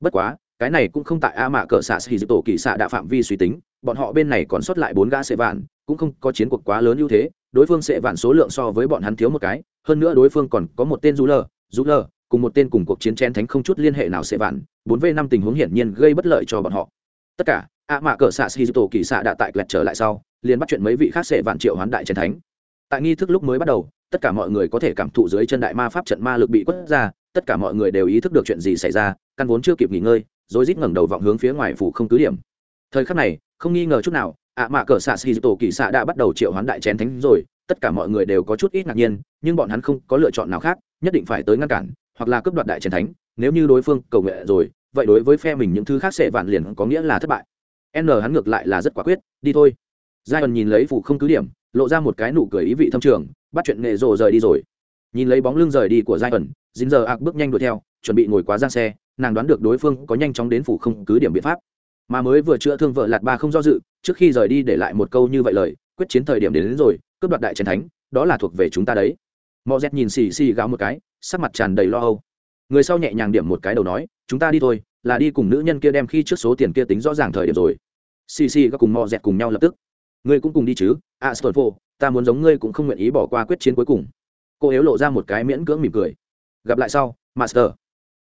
Bất quá, cái này cũng không tại a mạ cỡ xạ xì tổ kỳ xạ đạ phạm vi suy tính, bọn họ bên này còn sót lại bốn gã sệ vạn, cũng không có chiến cuộc quá lớn ưu thế, đối phương sệ vạn số lượng so với bọn hắn thiếu một cái, hơn nữa đối phương còn có một tên du lờ du lờ cùng một tên cùng cuộc chiến chen thánh không chút liên hệ nào sệ vạn, bốn v năm tình huống hiển nhiên gây bất lợi cho bọn họ. Tất cả a mạ Cờ xạ xì tổ kỳ xạ đã tại lẹt trở lại sau, liền bắt chuyện mấy vị khác sệ vạn triệu hoán đại trần thánh. Tại nghi thức lúc mới bắt đầu, tất cả mọi người có thể cảm thụ dưới chân đại ma pháp trận ma lực bị quất ra, tất cả mọi người đều ý thức được chuyện gì xảy ra, căn vốn chưa kịp nghỉ ngơi rồi rít ngẩng đầu vọng hướng phía ngoài phủ không cứ điểm. Thời khắc này, không nghi ngờ chút nào, ạ mạ cờ xạ xì tổ kỳ xạ đã bắt đầu triệu hoán đại chén thánh rồi, tất cả mọi người đều có chút ít ngạc nhiên, nhưng bọn hắn không có lựa chọn nào khác, nhất định phải tới ngăn cản, hoặc là cướp đoạt đại chén thánh, nếu như đối phương cầu nguyện rồi, vậy đối với phe mình những thứ khác sẽ vạn liền có nghĩa là thất bại n hắn ngược lại là rất quả quyết đi thôi. Giai ẩn nhìn lấy phủ không cứ điểm lộ ra một cái nụ cười ý vị thâm trường bắt chuyện nghệ rộ rời đi rồi. Nhìn lấy bóng lưng rời đi của giai ẩn dính giờ ạc bước nhanh đuổi theo chuẩn bị ngồi quá giang xe nàng đoán được đối phương có nhanh chóng đến phủ không cứ điểm biện pháp. Mà mới vừa chữa thương vợ lạt ba không do dự trước khi rời đi để lại một câu như vậy lời quyết chiến thời điểm đến, đến rồi cướp đoạt đại chiến thánh đó là thuộc về chúng ta đấy. Mò dẹt nhìn xì xì gáo một cái sắc mặt tràn đầy lo âu. Người sau nhẹ nhàng điểm một cái đầu nói chúng ta đi thôi là đi cùng nữ nhân kia đem khi trước số tiền kia tính rõ ràng thời điểm rồi. Xì xì các cùng mò dẹt cùng nhau lập tức. Ngươi cũng cùng đi chứ a à, vô ta muốn giống ngươi cũng không nguyện ý bỏ qua quyết chiến cuối cùng. Cô yếu lộ ra một cái miễn cưỡng mỉm cười. Gặp lại sau master.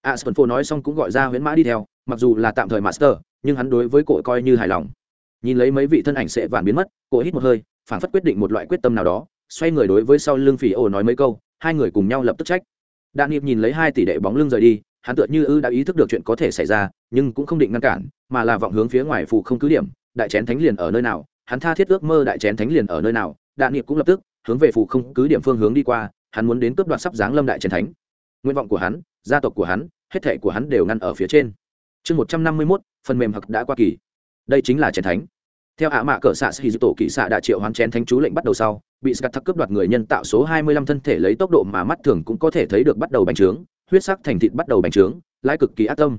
A sơn phô nói xong cũng gọi ra huyễn mã đi theo mặc dù là tạm thời master nhưng hắn đối với cổ coi như hài lòng. Nhìn lấy mấy vị thân ảnh sẽ vạn biến mất cổ hít một hơi phản phất quyết định một loại quyết tâm nào đó xoay người đối với sau lưng phỉ ồ nói mấy câu hai người cùng nhau lập tức trách. Đạn nghiệp nhìn lấy hai tỷ đệ bóng lưng rời đi hắn tựa như ư đã ý thức được chuyện có thể xảy ra, nhưng cũng không định ngăn cản, mà là vọng hướng phía ngoài phủ không cứ điểm, đại chén thánh liền ở nơi nào, hắn tha thiết ước mơ đại chén thánh liền ở nơi nào đạn nghiệp cũng lập tức hướng về phủ không cứ điểm phương hướng đi qua, hắn muốn đến cướp đoạt sắp giáng lâm đại chén thánh. Nguyện vọng của hắn, gia tộc của hắn, hết thệ của hắn đều ngăn ở phía trên. Chương một trăm năm mươi mốt, phần mềm hặc đã qua kỳ. Đây chính là chén thánh. Theo ạ mạ cỡ xạ sĩ tổ kỹ xạ đã triệu hoán chén thánh chú lệnh bắt đầu sau, bị scat thắc cướp đoạt người nhân tạo số hai mươi lăm thân thể lấy tốc độ mà mắt thường cũng có thể thấy được bắt đầu bành trướng huyết sắc thành thịt bắt đầu bành trướng lãi cực kỳ ác tâm.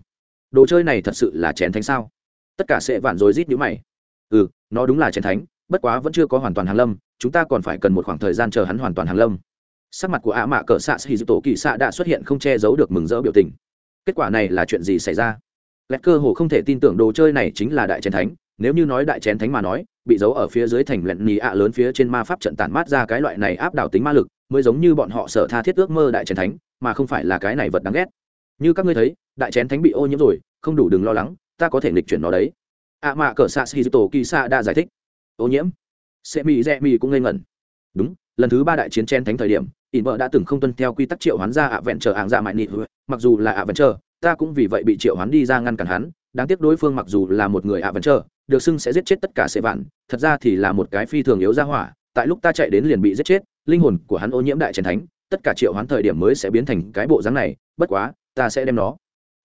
Đồ chơi này thật sự là chén thánh sao? Tất cả sẽ vạn rối rít nhũ mày. Ừ nó đúng là chén thánh, bất quá vẫn chưa có hoàn toàn hàng lâm, chúng ta còn phải cần một khoảng thời gian chờ hắn hoàn toàn hàng lâm. Sắc mặt của ạ mạ cỡ xạ xì tổ kỳ xạ đã xuất hiện không che giấu được mừng rỡ biểu tình. Kết quả này là chuyện gì xảy ra? Lẹt cơ hồ không thể tin tưởng đồ chơi này chính là đại chén thánh, nếu như nói đại chén thánh mà nói, bị giấu ở phía dưới thành lẹn nì ạ lớn phía trên ma pháp trận tản mát ra cái loại này áp đảo tính ma lực, mới giống như bọn họ sở tha thiết ước mơ đại chén thánh mà không phải là cái này vật đáng ghét. Như các ngươi thấy, đại chén thánh bị ô nhiễm rồi, không đủ đừng lo lắng, ta có thể nghịch chuyển nó đấy. Ạ mạ cỡ xạ xì tổ kỳ xạ đã giải thích. Ô nhiễm. Sẽ mì rẽ mì cũng ngây ngẩn. Đúng, lần thứ ba đại chiến chén thánh thời điểm, ỉn vợ đã từng không tuân theo quy tắc triệu hoán ra ạ vẹn chờ ạng dạ mại nị mặc dù là ạ vẹn chờ ta cũng vì vậy bị triệu hoán đi ra ngăn cản hắn. Đáng tiếc đối phương mặc dù là một người ạ vẹn chờ được xưng sẽ giết chết tất cả sệ vạn, thật ra thì là một cái phi thường yếu ra hỏa, tại lúc ta chạy đến liền bị giết chết, linh hồn của hắn ô nhiễm đại chén thánh tất cả triệu hoán thời điểm mới sẽ biến thành cái bộ dáng này, bất quá, ta sẽ đem nó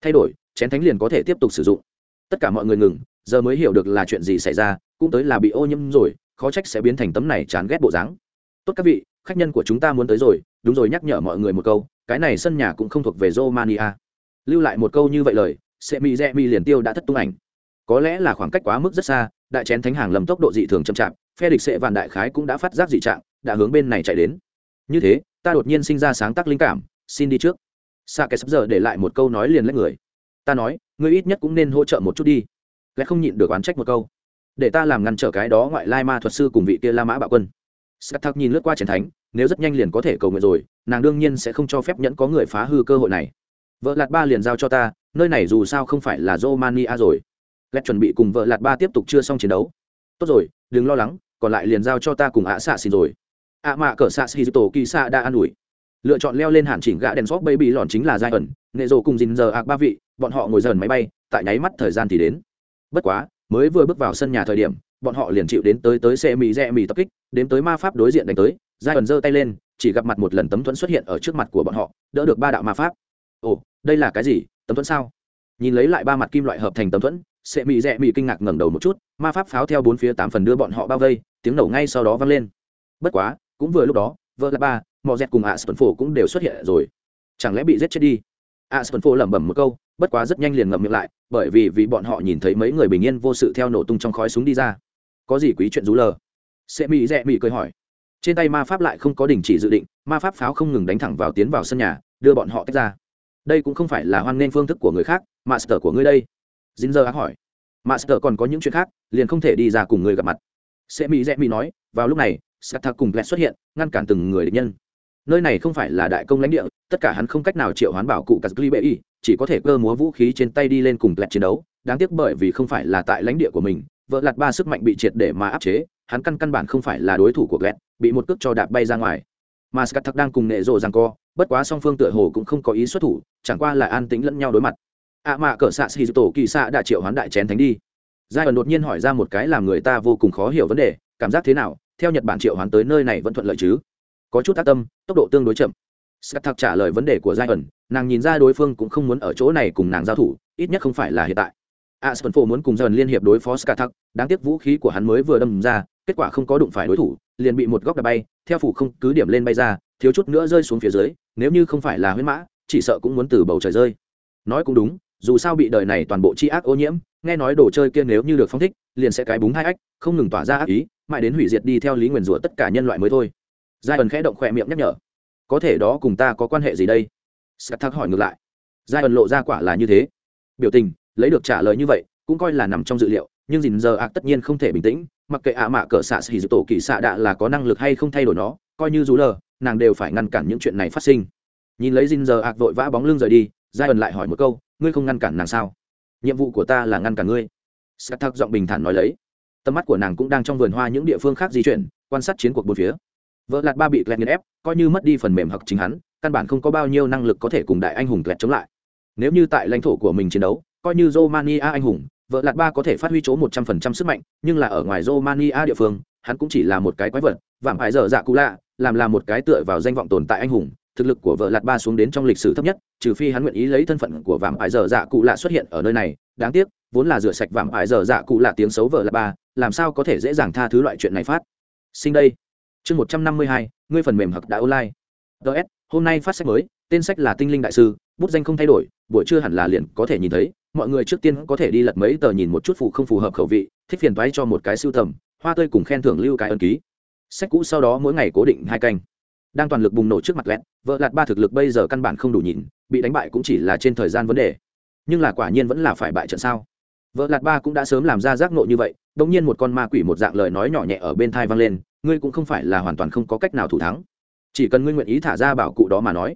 thay đổi, chén thánh liền có thể tiếp tục sử dụng. Tất cả mọi người ngừng, giờ mới hiểu được là chuyện gì xảy ra, cũng tới là bị ô nhiễm rồi, khó trách sẽ biến thành tấm này chán ghét bộ dáng. Tốt các vị, khách nhân của chúng ta muốn tới rồi, đúng rồi nhắc nhở mọi người một câu, cái này sân nhà cũng không thuộc về romania. Lưu lại một câu như vậy lời sẽ mi rẽ mi liền tiêu đã thất tung ảnh. Có lẽ là khoảng cách quá mức rất xa, đại chén thánh hàng lầm tốc độ dị thường chậm chạp phe địch sẽ vạn đại khái cũng đã phát giác dị trạng, đã hướng bên này chạy đến như thế, ta đột nhiên sinh ra sáng tác linh cảm, xin đi trước. Xa Kẻ sắp giờ để lại một câu nói liền lấy người. Ta nói, ngươi ít nhất cũng nên hỗ trợ một chút đi. Lẽ không nhịn được oán trách một câu. Để ta làm ngăn trở cái đó ngoại lai ma thuật sư cùng vị kia la mã bạo quân. Sắc thắc nhìn lướt qua chiến thánh, nếu rất nhanh liền có thể cầu nguyện rồi, nàng đương nhiên sẽ không cho phép nhẫn có người phá hư cơ hội này. Vợ lạt ba liền giao cho ta, nơi này dù sao không phải là romania rồi. Lẽ chuẩn bị cùng vợ lạt ba tiếp tục chưa xong chiến đấu. Tốt rồi, đừng lo lắng, còn lại liền giao cho ta cùng ạ xạ xin rồi ạ mạ cỡ xạ xì tổ kỳ xạ đã an ủi. Lựa chọn leo lên hàn chỉnh gã đèn xóp baby lòn chính là giai ẩn nệ rồ cùng dình giờ ạc ba vị, bọn họ ngồi dần máy bay, tại nháy mắt thời gian thì đến. Bất quá, mới vừa bước vào sân nhà thời điểm, bọn họ liền chịu đến tới tới xe mì rẽ mì tập kích, đến tới ma pháp đối diện đánh tới giai ẩn giơ tay lên, chỉ gặp mặt một lần tấm thuẫn xuất hiện ở trước mặt của bọn họ, đỡ được ba đạo ma pháp. Ồ, đây là cái gì? Tấm thuẫn sao? Nhìn lấy lại ba mặt kim loại hợp thành tấm thuẫn, xe mì rẽ mì kinh ngạc ngẩng đầu một chút, ma pháp pháo theo bốn phía tám phần đưa bọn họ bao vây, tiếng nổ ngay sau đó vang lên. Bất quá cũng vừa lúc đó, vợ là ba mò dẹt cùng ạ sân phổ cũng đều xuất hiện rồi. Chẳng lẽ bị giết chết đi? Ạ sân phổ lẩm bẩm một câu, bất quá rất nhanh liền ngậm miệng lại, bởi vì vì bọn họ nhìn thấy mấy người bình yên vô sự theo nổ tung trong khói súng đi ra. Có gì quý chuyện rú lờ? Sẽ mỹ rẽ mỹ cười hỏi. Trên tay ma pháp lại không có đình chỉ dự định, ma pháp pháo không ngừng đánh thẳng vào tiến vào sân nhà, đưa bọn họ tách ra. Đây cũng không phải là hoan nghênh phương thức của người khác, master của ngươi đây. Dính giờ ác hỏi. Master còn có những chuyện khác, liền không thể đi ra cùng người gặp mặt. Sẽ mỹ rẽ mỹ nói, vào lúc này sata cùng lẹt xuất hiện, ngăn cản từng người địch nhân. Nơi này không phải là đại công lãnh địa, tất cả hắn không cách nào triệu hoán bảo cụ cắt chỉ có thể cơ múa vũ khí trên tay đi lên cùng lẹt chiến đấu. Đáng tiếc bởi vì không phải là tại lãnh địa của mình, vợ lạt ba sức mạnh bị triệt để mà áp chế, hắn căn căn bản không phải là đối thủ của lẹt bị một cước cho đạp bay ra ngoài. Mà scat đang cùng nệ rồ giằng co, bất quá song phương tựa hồ cũng không có ý xuất thủ, chẳng qua là an tĩnh lẫn nhau đối mặt. Ạ à mạ cỡ xạ xì tổ kỳ xạ đã triệu hoán đại chén thánh đi. Giai ẩn đột nhiên hỏi ra một cái làm người ta vô cùng khó hiểu vấn đề, cảm giác thế nào? Theo nhật bản triệu hoán tới nơi này vẫn thuận lợi chứ? Có chút tác tâm, tốc độ tương đối chậm. Scat thạc trả lời vấn đề của giai ẩn nàng nhìn ra đối phương cũng không muốn ở chỗ này cùng nàng giao thủ, ít nhất không phải là hiện tại. À, A s muốn cùng dần liên hiệp đối phó scat thắc đáng tiếc vũ khí của hắn mới vừa đâm ra, kết quả không có đụng phải đối thủ, liền bị một góc đập bay, theo phủ không cứ điểm lên bay ra, thiếu chút nữa rơi xuống phía dưới, nếu như không phải là huyết mã, chỉ sợ cũng muốn từ bầu trời rơi. Nói cũng đúng, dù sao bị đời này toàn bộ chi ác ô nhiễm, nghe nói đồ chơi kia nếu như được phong thích, liền sẽ cái búng hai ách, không ngừng tỏa ra ác ý mãi đến hủy diệt đi theo lý nguyền rủa tất cả nhân loại mới thôi. Giai ẩn khẽ động khỏe miệng nhắc nhở. Có thể đó cùng ta có quan hệ gì đây? Sắt thắc hỏi ngược lại. Giai ẩn lộ ra quả là như thế. Biểu tình, lấy được trả lời như vậy, cũng coi là nằm trong dự liệu, nhưng dình giờ ác tất nhiên không thể bình tĩnh, mặc kệ ạ mạ cỡ xạ xì dự tổ kỳ xạ đạ là có năng lực hay không thay đổi nó, coi như dù lờ, nàng đều phải ngăn cản những chuyện này phát sinh. Nhìn lấy dình giờ ác vội vã bóng lưng rời đi, giai ẩn lại hỏi một câu, ngươi không ngăn cản nàng sao? Nhiệm vụ của ta là ngăn cản ngươi. Sắt thắc giọng bình thản nói lấy tầm mắt của nàng cũng đang trong vườn hoa những địa phương khác di chuyển, quan sát chiến cuộc bốn phía. Vợ lạt ba bị klet nghiền ép, coi như mất đi phần mềm hoặc chính hắn, căn bản không có bao nhiêu năng lực có thể cùng đại anh hùng klet chống lại. Nếu như tại lãnh thổ của mình chiến đấu, coi như romania anh hùng, vợ lạt ba có thể phát huy chỗ một trăm phần trăm sức mạnh, nhưng là ở ngoài romania địa phương, hắn cũng chỉ là một cái quái vật, vạm hại dở dạ cụ lạ, làm là một cái tựa vào danh vọng tồn tại anh hùng, thực lực của vợ lạt ba xuống đến trong lịch sử thấp nhất, trừ phi hắn nguyện ý lấy thân phận của vạm hại dở dạ cụ lạ xuất hiện ở nơi này, đáng tiếc vốn là rửa sạch vạm ải dở dạ cụ là tiếng xấu vợ lạt ba, làm sao có thể dễ dàng tha thứ loại chuyện này phát? Sinh đây. Chương một trăm năm mươi hai, ngươi phần mềm hặc đã online. Ts hôm nay phát sách mới, tên sách là tinh linh đại sư, bút danh không thay đổi, buổi trưa hẳn là liền có thể nhìn thấy. Mọi người trước tiên có thể đi lật mấy tờ nhìn một chút phụ không phù hợp khẩu vị, thích phiền toái cho một cái sưu tầm, hoa tươi cùng khen thưởng lưu cái ân ký. Sách cũ sau đó mỗi ngày cố định hai canh. Đang toàn lực bùng nổ trước mặt lẹt, vợ lạt ba thực lực bây giờ căn bản không đủ nhìn, bị đánh bại cũng chỉ là trên thời gian vấn đề. Nhưng là quả nhiên vẫn là phải bại trận sao? Vợ lạt ba cũng đã sớm làm ra giác nộ như vậy đ ỗ n g nhiên một con ma quỷ một dạng lời nói nhỏ nhẹ ở bên thai vang lên, ngươi cũng không phải là hoàn toàn không có cách nào thủ thắng. Chỉ cần ngươi nguyện ý thả ra bảo cụ đó mà nói.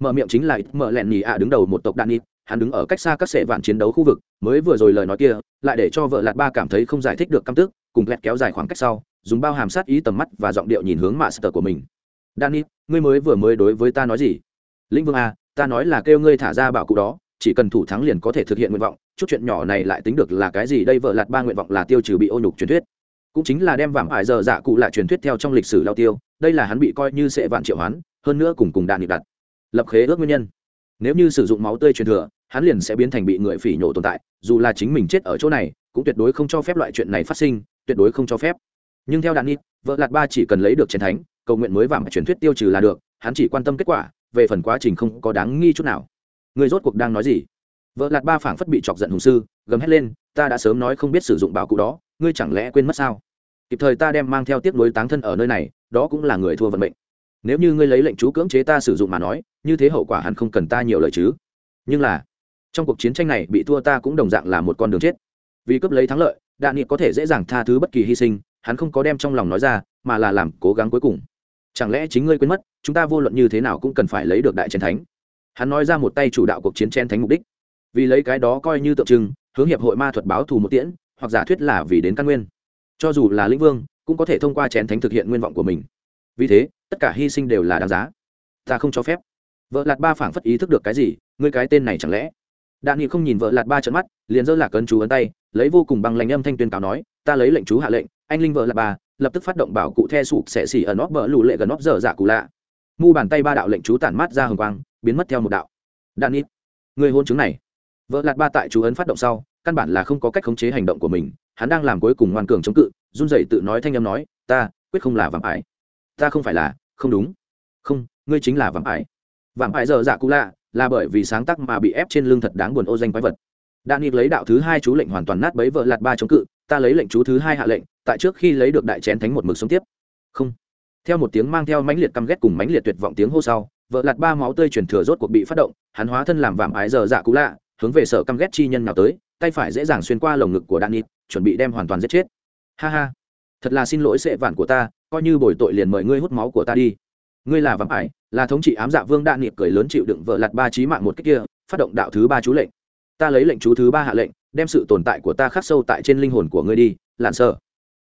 Mở miệng chính là ít mở lẹn nhì ạ đứng đầu một tộc đạn ít hắn đứng ở cách xa các sệ vạn chiến đấu khu vực, mới vừa rồi lời nói kia, lại để cho vợ lạt ba cảm thấy không giải thích được căm tức, cùng lẹt kéo dài khoảng cách sau, dùng bao hàm sát ý tầm mắt và giọng điệu nhìn hướng mạ sờ của mình. Đan ngươi mới vừa mới đối với ta nói gì? Lĩnh vương a, ta nói là kêu ngươi thả ra bảo cụ đó, chỉ cần thủ thắng liền có thể thực hiện nguyện vọng chút chuyện nhỏ này lại tính được là cái gì đây vợ lạt ba nguyện vọng là tiêu trừ bị ô nhục truyền thuyết. Cũng chính là đem vảm ải giờ dạ cụ lại truyền thuyết theo trong lịch sử lao tiêu, đây là hắn bị coi như sẽ vạn triệu hoán, hơn nữa cùng cùng đạn nhịp đặt. Lập khế ước nguyên nhân. Nếu như sử dụng máu tươi truyền thừa, hắn liền sẽ biến thành bị người phỉ nhổ tồn tại, dù là chính mình chết ở chỗ này, cũng tuyệt đối không cho phép loại chuyện này phát sinh, tuyệt đối không cho phép. Nhưng theo đạn nhịp vợ lạt ba chỉ cần lấy được chiến thánh, cầu nguyện mới vàng truyền thuyết tiêu trừ là được, hắn chỉ quan tâm kết quả, về phần quá trình không có đáng nghi chút nào. Người rốt cuộc đang nói gì? Vợ lạt ba phảng phất bị chọc giận hùng sư, gầm hét lên, ta đã sớm nói không biết sử dụng bảo cụ đó, ngươi chẳng lẽ quên mất sao? Kịp thời ta đem mang theo tiếp nối táng thân ở nơi này, đó cũng là người thua vận mệnh. Nếu như ngươi lấy lệnh chú cưỡng chế ta sử dụng mà nói, như thế hậu quả hẳn không cần ta nhiều lời chứ. Nhưng là, trong cuộc chiến tranh này bị thua ta cũng đồng dạng là một con đường chết. Vì cướp lấy thắng lợi, đạn nghị có thể dễ dàng tha thứ bất kỳ hy sinh, hắn không có đem trong lòng nói ra, mà là làm cố gắng cuối cùng. Chẳng lẽ chính ngươi quên mất, chúng ta vô luận như thế nào cũng cần phải lấy được đại chiến thánh? Hắn nói ra một tay chủ đạo cuộc chiến chen thánh mục đích vì lấy cái đó coi như tượng trưng, hướng hiệp hội ma thuật báo thù một tiễn, hoặc giả thuyết là vì đến căn nguyên. Cho dù là lĩnh vương, cũng có thể thông qua chén thánh thực hiện nguyên vọng của mình. Vì thế, tất cả hy sinh đều là đáng giá. Ta không cho phép. Vợ lạt ba phảng phất ý thức được cái gì, ngươi cái tên này chẳng lẽ? Đạn nghị không nhìn vợ lạt ba trận mắt, liền dơ lạc cân chú ấn tay, lấy vô cùng bằng lành âm thanh tuyên cáo nói, ta lấy lệnh chú hạ lệnh, anh linh vợ lạt ba, lập tức phát động bảo cụ the sụp sẽ xỉ ở nóp bờ lù lệ gần nóp dở dạ cụ lạ. Mu bàn tay ba đạo lệnh chú tản mát ra hồng quang, biến mất theo một đạo. Đạn nghị người hôn chứng này vợ lạt ba tại chú ấn phát động sau, căn bản là không có cách khống chế hành động của mình, hắn đang làm cuối cùng ngoan cường chống cự, run rẩy tự nói thanh âm nói, ta, quyết không là vạm ải. Ta không phải là, không đúng. Không, ngươi chính là vạm ải. Vạm ải giờ dạ cụ lạ, là bởi vì sáng tác mà bị ép trên lưng thật đáng buồn ô danh quái vật. Đạn nghiệp lấy đạo thứ hai chú lệnh hoàn toàn nát bấy vợ lạt ba chống cự, ta lấy lệnh chú thứ hai hạ lệnh, tại trước khi lấy được đại chén thánh một mực sống tiếp. Không. Theo một tiếng mang theo mãnh liệt căm ghét cùng mãnh liệt tuyệt vọng tiếng hô sau, vợ lạt ba máu tươi chuyển thừa rốt cuộc bị phát động, hắn hóa thân làm vạm ái giờ dạ cũ lạ hướng về sở căm ghét chi nhân nào tới, tay phải dễ dàng xuyên qua lồng ngực của đạn nịt chuẩn bị đem hoàn toàn giết chết. Ha ha, thật là xin lỗi sệ vạn của ta, coi như bồi tội liền mời ngươi hút máu của ta đi. Ngươi là vắng ải, là thống trị ám dạ vương đạn nịt cười lớn chịu đựng vợ lạt ba trí mạng một cách kia, phát động đạo thứ ba chú lệnh. Ta lấy lệnh chú thứ ba hạ lệnh, đem sự tồn tại của ta khắc sâu tại trên linh hồn của ngươi đi, lạn sợ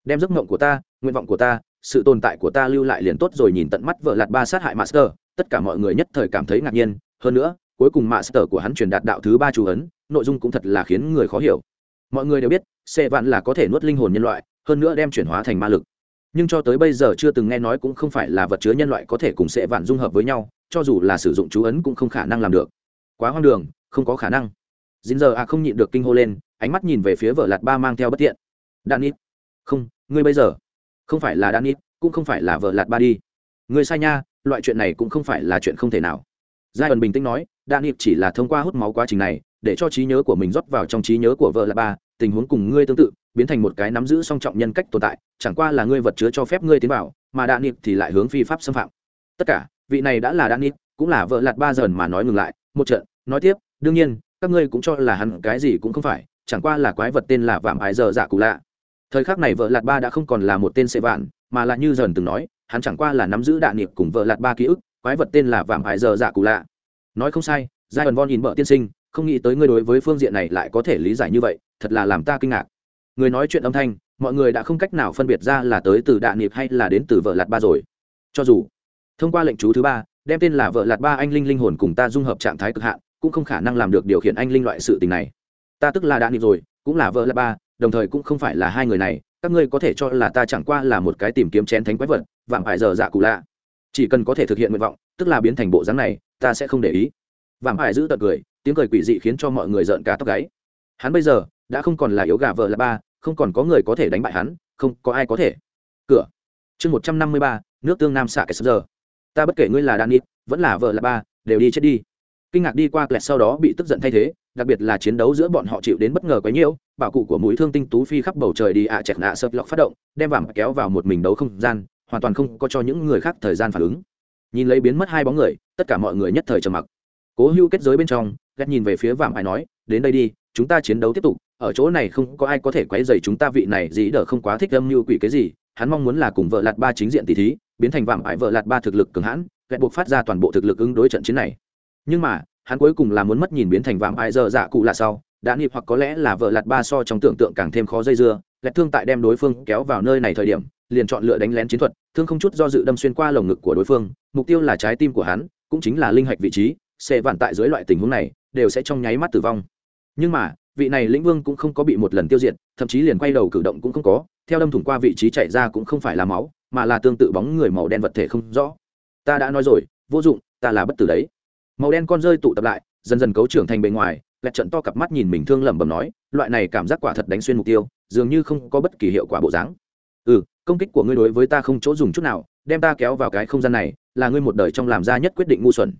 đem giấc mộng của ta, nguyện vọng của ta, sự tồn tại của ta lưu lại liền tốt rồi nhìn tận mắt vợ lạt ba sát hại master, tất cả mọi người nhất thời cảm thấy ngạc nhiên. Hơn nữa cuối cùng master của hắn truyền đạt đạo thứ ba chú ấn, nội dung cũng thật là khiến người khó hiểu. Mọi người đều biết xe vạn là có thể nuốt linh hồn nhân loại, hơn nữa đem chuyển hóa thành ma lực. Nhưng cho tới bây giờ chưa từng nghe nói cũng không phải là vật chứa nhân loại có thể cùng xe vạn dung hợp với nhau, cho dù là sử dụng chú ấn cũng không khả năng làm được. Quá hoang đường, không có khả năng. Dính giờ à không nhịn được kinh hô lên, ánh mắt nhìn về phía vợ lạt ba mang theo bất tiện. Đan ít không, ngươi bây giờ, không phải là đan ít cũng không phải là vợ lạt ba đi. Ngươi sai nha, loại chuyện này cũng không phải là chuyện không thể nào giai ẩn bình tĩnh nói đan hiệp chỉ là thông qua hút máu quá trình này, để cho trí nhớ của mình rót vào trong trí nhớ của vợ là ba, tình huống cùng ngươi tương tự, biến thành một cái nắm giữ song trọng nhân cách tồn tại, chẳng qua là ngươi vật chứa cho phép ngươi tiến vào, mà đan hiệp thì lại hướng phi pháp xâm phạm. Tất cả, vị này đã là đan hiệp cũng là vợ lạt ba dần mà nói ngừng lại, một trận, nói tiếp, đương nhiên, các ngươi cũng cho là hắn cái gì cũng không phải, chẳng qua là quái vật tên là vạm ái giờ giả dạ cụ lạ. Thời khắc này vợ lạt ba đã không còn là một tên sệ vạn, mà là như dần từng nói, hắn chẳng qua là nắm giữ đạn niệm cùng vợ lạt ba ký ức quái vật tên là vạm Hại giờ dạ cụ lạ. Nói không sai, giai ẩn von nhìn vợ tiên sinh, không nghĩ tới ngươi đối với phương diện này lại có thể lý giải như vậy, thật là làm ta kinh ngạc. Người nói chuyện âm thanh, mọi người đã không cách nào phân biệt ra là tới từ đạ niệm hay là đến từ vợ lạt ba rồi. Cho dù, thông qua lệnh chú thứ ba, đem tên là vợ lạt ba anh linh linh hồn cùng ta dung hợp trạng thái cực hạn, cũng không khả năng làm được điều khiển anh linh loại sự tình này. Ta tức là đạ nghịch rồi, cũng là vợ lạt ba, đồng thời cũng không phải là hai người này, các ngươi có thể cho là ta chẳng qua là một cái tìm kiếm chén thánh quái vật, vạm phải giờ dạ cụ lạ chỉ cần có thể thực hiện nguyện vọng, tức là biến thành bộ dáng này, ta sẽ không để ý. Vạm ải giữ tật cười, tiếng cười quỷ dị khiến cho mọi người rợn cả tóc gáy. Hắn bây giờ đã không còn là yếu gà vợ là ba, không còn có người có thể đánh bại hắn, không có ai có thể. Cửa. Chương một trăm năm mươi ba, nước tương nam xạ cái giờ. Ta bất kể ngươi là đan nít vẫn là vợ là ba, đều đi chết đi. Kinh ngạc đi qua kẹt sau đó bị tức giận thay thế, đặc biệt là chiến đấu giữa bọn họ chịu đến bất ngờ quấy nhiễu bảo cụ của mũi thương tinh tú phi khắp bầu trời đi ạ à chẹt nạ sợp lọc phát động, đem vàng kéo vào một mình đấu không gian hoàn toàn không có cho những người khác thời gian phản ứng. Nhìn lấy biến mất hai bóng người, tất cả mọi người nhất thời trầm mặc. Cố hưu kết giới bên trong ghét nhìn về phía vàng ai nói, đến đây đi, chúng ta chiến đấu tiếp tục, ở chỗ này không có ai có thể quấy dày chúng ta vị này, dĩ đỡ không quá thích âm như quỷ cái gì, hắn mong muốn là cùng vợ lạt ba chính diện tỷ thí, biến thành vạm ải vợ lạt ba thực lực cường hãn ghét buộc phát ra toàn bộ thực lực ứng đối trận chiến này. Nhưng mà, hắn cuối cùng là muốn mất nhìn biến thành vạm ải giờ dạ cụ là sau, đã nhịp hoặc có lẽ là vợ lạt ba so trong tưởng tượng càng thêm khó dây dưa ghét thương tại đem đối phương kéo vào nơi này thời điểm liền chọn lựa đánh lén chiến thuật, thương không chút do dự đâm xuyên qua lồng ngực của đối phương, mục tiêu là trái tim của hắn, cũng chính là linh hạch vị trí, sẽ vạn tại dưới loại tình huống này, đều sẽ trong nháy mắt tử vong. Nhưng mà, vị này lĩnh vương cũng không có bị một lần tiêu diệt, thậm chí liền quay đầu cử động cũng không có, theo đâm thủng qua vị trí chạy ra cũng không phải là máu, mà là tương tự bóng người màu đen vật thể không rõ. Ta đã nói rồi, vô dụng, ta là bất tử đấy. Màu đen con rơi tụ tập lại, dần dần cấu trưởng thành bề ngoài, lẹt trận to cặp mắt nhìn mình thương lẩm bẩm nói, loại này cảm giác quả thật đánh xuyên mục tiêu, dường như không có bất kỳ hiệu quả bộ dáng. Ừ công kích của ngươi đối với ta không chỗ dùng chút nào, đem ta kéo vào cái không gian này, là ngươi một đời trong làm ra nhất quyết định ngu xuẩn.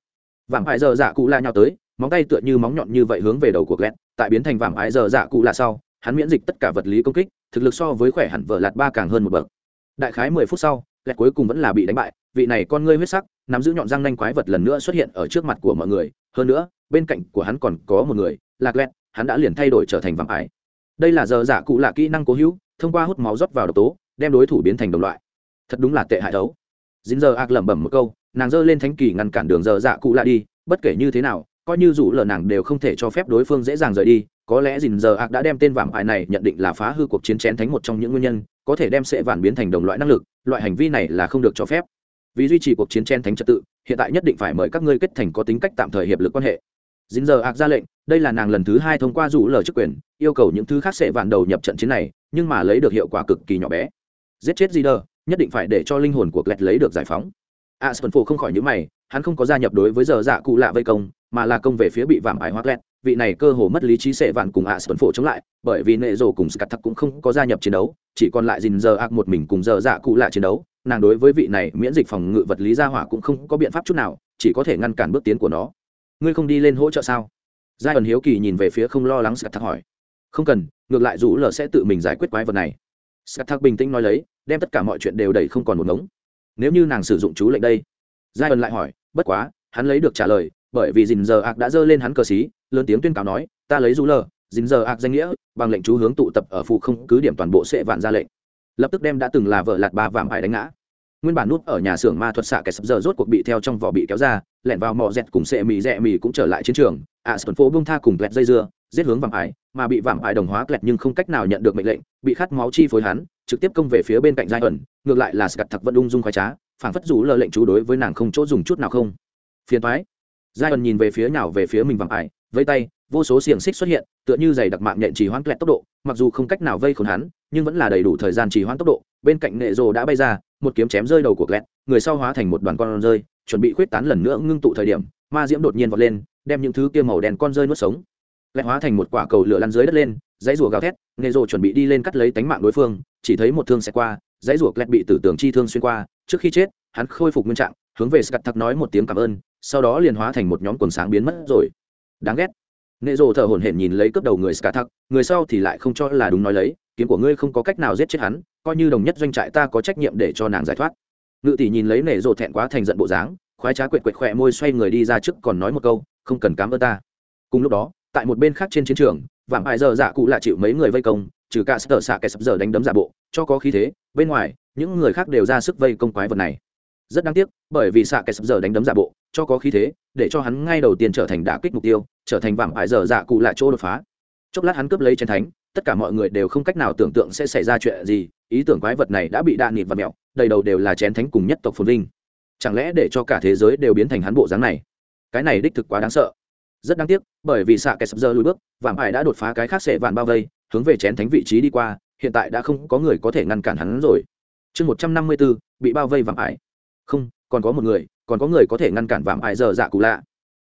Vàng hại giờ dạ cụ la nhau tới, móng tay tựa như móng nhọn như vậy hướng về đầu của lẹt tại biến thành vàng hại giờ dạ cụ la sau, hắn miễn dịch tất cả vật lý công kích, thực lực so với khỏe hẳn vợ lạt ba càng hơn một bậc. Đại khái mười phút sau lẹt cuối cùng vẫn là bị đánh bại, vị này con ngươi huyết sắc, nắm giữ nhọn răng nanh quái vật lần nữa xuất hiện ở trước mặt của mọi người, hơn nữa, bên cạnh của hắn còn có một người lạc lẹt hắn đã liền thay đổi trở thành vàng ải đây là giờ dạ cụ là kỹ năng cố hữu, thông qua hút máu rót vào độc tố đem đối thủ biến thành đồng loại. Thật đúng là tệ hại thấu. dính giờ ác lẩm bẩm một câu, nàng giơ lên thánh kỳ ngăn cản đường giờ dạ cụ lại đi, bất kể như thế nào, coi như dù lờ nàng đều không thể cho phép đối phương dễ dàng rời đi, có lẽ dình giờ ác đã đem tên vàng ải này nhận định là phá hư cuộc chiến chén thánh một trong những nguyên nhân, có thể đem sệ vạn biến thành đồng loại năng lực, loại hành vi này là không được cho phép. Vì duy trì cuộc chiến chén thánh trật tự, hiện tại nhất định phải mời các ngươi kết thành có tính cách tạm thời hiệp lực quan hệ. Dính giờ ác ra lệnh, đây là nàng lần thứ hai thông qua rủ lờ chức quyền, yêu cầu những thứ khác sệ vạn đầu nhập trận chiến này, nhưng mà lấy được hiệu quả cực kỳ nhỏ bé giết chết gì đờ nhất định phải để cho linh hồn của Klet lấy được giải phóng. A sơn phổ không khỏi những mày, hắn không có gia nhập đối với giờ dạ cụ lạ vây công, mà là công về phía bị vạm ải hoác Klet vị này cơ hồ mất lý trí sẽ vạn cùng a sơn phổ chống lại, bởi vì nệ rồ cùng scat thắc cũng không có gia nhập chiến đấu, chỉ còn lại dình giờ ác một mình cùng giờ dạ cụ lạ chiến đấu. Nàng đối với vị này miễn dịch phòng ngự vật lý gia hỏa cũng không có biện pháp chút nào, chỉ có thể ngăn cản bước tiến của nó. Ngươi không đi lên hỗ trợ sao? Giai ẩn hiếu kỳ nhìn về phía không lo lắng scat thắc hỏi. Không cần, ngược lại rủ lờ sẽ tự mình giải quyết quái vật này scat thác bình tĩnh nói lấy, đem tất cả mọi chuyện đều đẩy không còn một ngống. Nếu như nàng sử dụng chú lệnh đây? Giai ẩn lại hỏi, bất quá, hắn lấy được trả lời, bởi vì dình giờ ạc đã dơ lên hắn cờ xí, lớn tiếng tuyên cáo nói, ta lấy rủ lờ dình giờ ạc danh nghĩa, bằng lệnh chú hướng tụ tập ở phụ không cứ điểm toàn bộ sẽ vạn ra lệnh. Lập tức đem đã từng là vợ lạt bà vạm hải đánh ngã. Nguyên bản nút ở nhà xưởng ma thuật xạ kẻ sập giờ rốt cuộc bị theo trong vỏ bị kéo ra, lẻn vào mỏ dẹt cùng sệ mì rẽ mì cũng trở lại chiến trường. Ạ sơn phố bông tha cùng lẹt dây dưa giết hướng vạm ải, mà bị vạm ải đồng hóa kẹt nhưng không cách nào nhận được mệnh lệnh, bị khát máu chi phối hắn, trực tiếp công về phía bên cạnh giai ẩn, ngược lại là scat thật vẫn ung dung khoái trá phảng phất rủ lờ lệnh chú đối với nàng không chỗ dùng chút nào không. Phiền thoái giai ẩn nhìn về phía nào về phía mình vạm ải, vây tay, vô số xiềng xích xuất hiện, tựa như giày đặc mạng nhện chỉ hoãn lẹt tốc độ, mặc dù không cách nào vây khốn hắn, nhưng vẫn là đầy đủ thời gian chỉ hoãn tốc độ, bên cạnh nệ rồ đã bay ra, một kiếm chém rơi đầu của kẹt, người sau hóa thành một đoàn con rơi, chuẩn bị khuyết tán lần nữa ngưng tụ thời điểm, ma diễm đột nhiên vọt lên, đem những thứ kia màu đen con rơi nuốt sống lại hóa thành một quả cầu lửa lăn dưới đất lên, dãy rùa gào thét nệ rồ chuẩn bị đi lên cắt lấy tánh mạng đối phương, chỉ thấy một thương xẹt qua, dãy rùa klet bị tử tường chi thương xuyên qua, trước khi chết, hắn khôi phục nguyên trạng, hướng về scat thắc nói một tiếng cảm ơn, sau đó liền hóa thành một nhóm quần sáng biến mất rồi. Đáng ghét. Nệ rồ thở hổn hển nhìn lấy cướp đầu người scat thắc người sau thì lại không cho là đúng nói lấy, kiếm của ngươi không có cách nào giết chết hắn, coi như đồng nhất doanh trại ta có trách nhiệm để cho nàng giải thoát. Ngự tỷ nhìn lấy nệ rồ thẹn quá thành giận bộ dáng, khoái trá quệt quệt khỏe môi xoay người đi ra trước còn nói một câu, không cần cám ơn ta. Cùng lúc đó tại một bên khác trên chiến trường, vạm hại giờ dạ cụ lại chịu mấy người vây công, trừ cả sờ xạ kẻ sập giờ đánh đấm giả bộ, cho có khí thế, bên ngoài, những người khác đều ra sức vây công quái vật này. Rất đáng tiếc, bởi vì xạ kẻ sập giờ đánh đấm giả bộ, cho có khí thế, để cho hắn ngay đầu tiên trở thành đả kích mục tiêu, trở thành vạm hại giờ dạ cụ lại chỗ đột phá. Chốc lát hắn cướp lấy chiến thánh, tất cả mọi người đều không cách nào tưởng tượng sẽ xảy ra chuyện gì, ý tưởng quái vật này đã bị đạn nịt và mẹo, đầy đầu đều là chén thánh cùng nhất tộc phồn vinh. Chẳng lẽ để cho cả thế giới đều biến thành hắn bộ dáng này? Cái này đích thực quá đáng sợ rất đáng tiếc, bởi vì xạ kẻ sập giờ lùi bước, vạm ải đã đột phá cái khác sệ vạn bao vây, hướng về chén thánh vị trí đi qua, hiện tại đã không có người có thể ngăn cản hắn rồi. Chương một trăm năm mươi bốn bị bao vây vạm ải. Không, còn có một người, còn có người có thể ngăn cản vạm ải giờ dạ cụ lạ.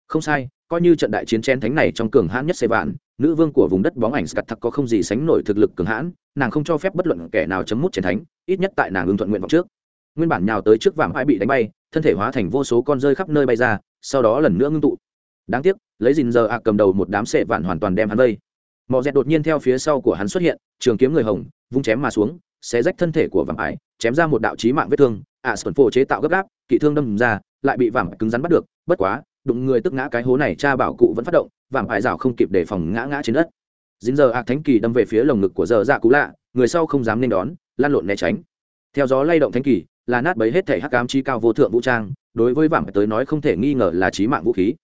Không sai, coi như trận đại chiến chén thánh này trong cường hãn nhất sệ vạn, nữ vương của vùng đất bóng ảnh scat thật có không gì sánh nổi thực lực cường hãn, nàng không cho phép bất luận kẻ nào chấm mút chén thánh, ít nhất tại nàng ưng thuận nguyện vọng trước. Nguyên bản nhào tới trước vạm ải bị đánh bay, thân thể hóa thành vô số con rơi khắp nơi bay ra, sau đó lần nữa ngưng tụ đáng tiếc lấy dình giờ ạ cầm đầu một đám sệ vạn hoàn toàn đem hắn vây. Mò dẹt đột nhiên theo phía sau của hắn xuất hiện trường kiếm người hồng vung chém mà xuống xé rách thân thể của vàng ải chém ra một đạo chí mạng vết thương ạ à, sơn phổ chế tạo gấp gáp kỵ thương đâm ra lại bị vàng cứng rắn bắt được bất quá đụng người tức ngã cái hố này cha bảo cụ vẫn phát động vàng ải rào không kịp để phòng ngã ngã trên đất. Dính giờ ạ thánh kỳ đâm về phía lồng ngực của giờ dạ cú lạ người sau không dám nên đón lan lộn né tránh. Theo gió lay động thánh kỳ là nát bấy hết thể hắc ám chi cao vô thượng vũ trang đối với vàng tới nói không thể nghi ngờ là trí mạng vũ khí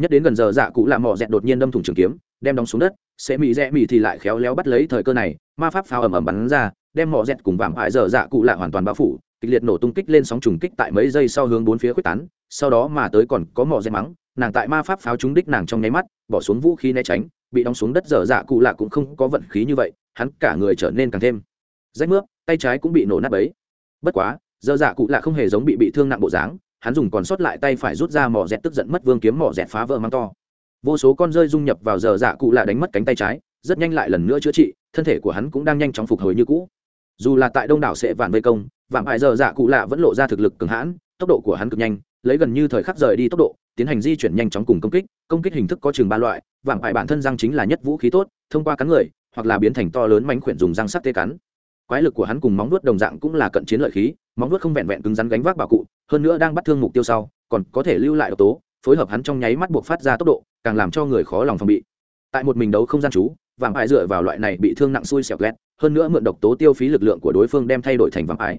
nhất đến gần giờ dạ cụ làm mỏ dẹt đột nhiên đâm thủng trường kiếm, đem đóng xuống đất, sẽ mỹ rẽ mỹ thì lại khéo léo bắt lấy thời cơ này, ma pháp pháo ầm ầm bắn ra, đem mỏ dẹt cùng vạm hại giờ dạ cụ lạ hoàn toàn bao phủ, kịch liệt nổ tung kích lên sóng trùng kích tại mấy giây sau hướng bốn phía quyết tán, sau đó mà tới còn có mỏ dẹt mắng, nàng tại ma pháp pháo trúng đích nàng trong nháy mắt, bỏ xuống vũ khí né tránh, bị đóng xuống đất dở dạ cụ lạ cũng không có vận khí như vậy, hắn cả người trở nên càng thêm rách mướp, tay trái cũng bị nổ nát bấy. Bất quá dở dạ cụ lạ không hề giống bị bị thương nặng bộ dáng hắn dùng còn sót lại tay phải rút ra mỏ dẹt tức giận mất vương kiếm mỏ dẹt phá vỡ mang to. Vô số con rơi dung nhập vào giờ dạ cụ lạ đánh mất cánh tay trái, rất nhanh lại lần nữa chữa trị, thân thể của hắn cũng đang nhanh chóng phục hồi như cũ. Dù là tại đông đảo sẽ vạn vây công vạm hại giờ dạ cụ lạ vẫn lộ ra thực lực cường hãn, tốc độ của hắn cực nhanh, lấy gần như thời khắc rời đi tốc độ, tiến hành di chuyển nhanh chóng cùng công kích công kích hình thức có chừng ba loại vạm hại bản thân răng chính là nhất vũ khí tốt, thông qua cắn người, hoặc là biến thành to lớn mánh khuyển dùng răng sắt tê cắn. Quái lực của hắn cùng móng vuốt đồng dạng cũng là cận chiến lợi khí, móng vuốt không vẹn vẹn cứng rắn gánh vác bảo cụ hơn nữa đang bắt thương mục tiêu sau, còn có thể lưu lại độc tố, phối hợp hắn trong nháy mắt buộc phát ra tốc độ, càng làm cho người khó lòng phòng bị. Tại một mình đấu không gian chú vàng ải dựa vào loại này bị thương nặng xui xẹo ghét, hơn nữa mượn độc tố tiêu phí lực lượng của đối phương đem thay đổi thành vàng ải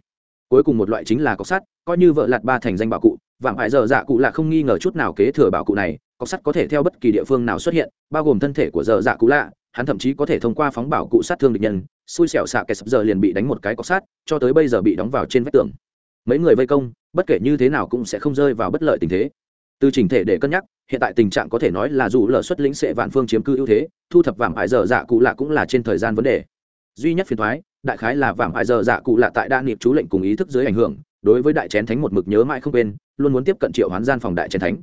cuối cùng một loại chính là cọc sắt, coi như vợ lạt ba thành danh bảo cụ vàng ải dở dạ cụ là không nghi ngờ chút nào kế thừa bảo cụ này, cọc sắt có thể theo bất kỳ địa phương nào xuất hiện, bao gồm thân thể của dở dạ cụ lạ, hắn thậm chí có thể thông qua phóng bảo cụ sát thương địch nhân, xui xẻo xạ kẻ sập giờ liền bị đánh một cái cọc sắt, cho tới bây giờ bị đóng vào trên vách tường mấy người vây công, bất kể như thế nào cũng sẽ không rơi vào bất lợi tình thế. Từ chỉnh thể để cân nhắc, hiện tại tình trạng có thể nói là dù lờ xuất lĩnh sẽ vạn phương chiếm cư ưu thế, thu thập vàng ải dở dạ cụ lạ cũng là trên thời gian vấn đề. Duy nhất phiền thoái đại khái là vàng ải dở dạ cụ lạ tại đa niệm chú lệnh cùng ý thức dưới ảnh hưởng, đối với đại chén thánh một mực nhớ mãi không quên, luôn muốn tiếp cận triệu hoán gian phòng đại chén thánh.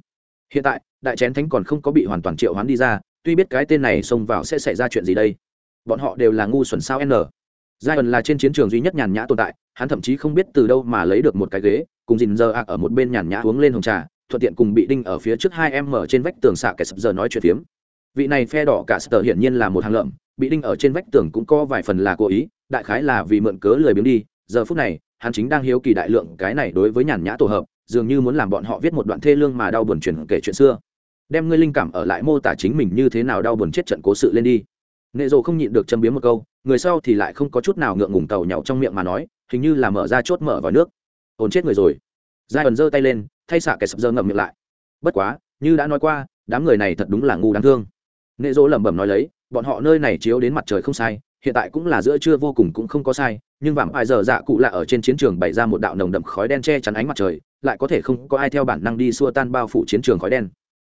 Hiện tại, đại chén thánh còn không có bị hoàn toàn triệu hoán đi ra, tuy biết cái tên này xông vào sẽ xảy ra chuyện gì đây. Bọn họ đều là ngu xuẩn sao n giai ẩn là trên chiến trường duy nhất nhàn nhã tồn tại, hắn thậm chí không biết từ đâu mà lấy được một cái ghế, cùng dìn giờ ạc ở một bên nhàn nhã uống lên hồng trà, thuận tiện cùng bị đinh ở phía trước hai em mở trên vách tường xạ kẻ sập giờ nói chuyện phiếm. Vị này phe đỏ cả sờ hiển nhiên là một hàng lợm, bị đinh ở trên vách tường cũng có vài phần là cố ý, đại khái là vì mượn cớ lười biếng đi, giờ phút này, hắn chính đang hiếu kỳ đại lượng cái này đối với nhàn nhã tổ hợp, dường như muốn làm bọn họ viết một đoạn thê lương mà đau buồn chuyển kể chuyện xưa. Đem ngươi linh cảm ở lại mô tả chính mình như thế nào đau buồn chết trận cố sự lên đi nệ rồ không nhịn được châm biếm một câu, người sau thì lại không có chút nào ngượng ngùng tàu nhậu trong miệng mà nói, hình như là mở ra chốt mở vào nước. Ồn chết người rồi. Giai ẩn giơ tay lên, thay xạ kẻ sập dơ ngậm miệng lại. Bất quá, như đã nói qua, đám người này thật đúng là ngu đáng thương. Nệ rồ lẩm bẩm nói lấy, bọn họ nơi này chiếu đến mặt trời không sai, hiện tại cũng là giữa trưa vô cùng cũng không có sai, nhưng vảm ai giờ dạ cụ lạ ở trên chiến trường bày ra một đạo nồng đậm khói đen che chắn ánh mặt trời, lại có thể không có ai theo bản năng đi xua tan bao phủ chiến trường khói đen.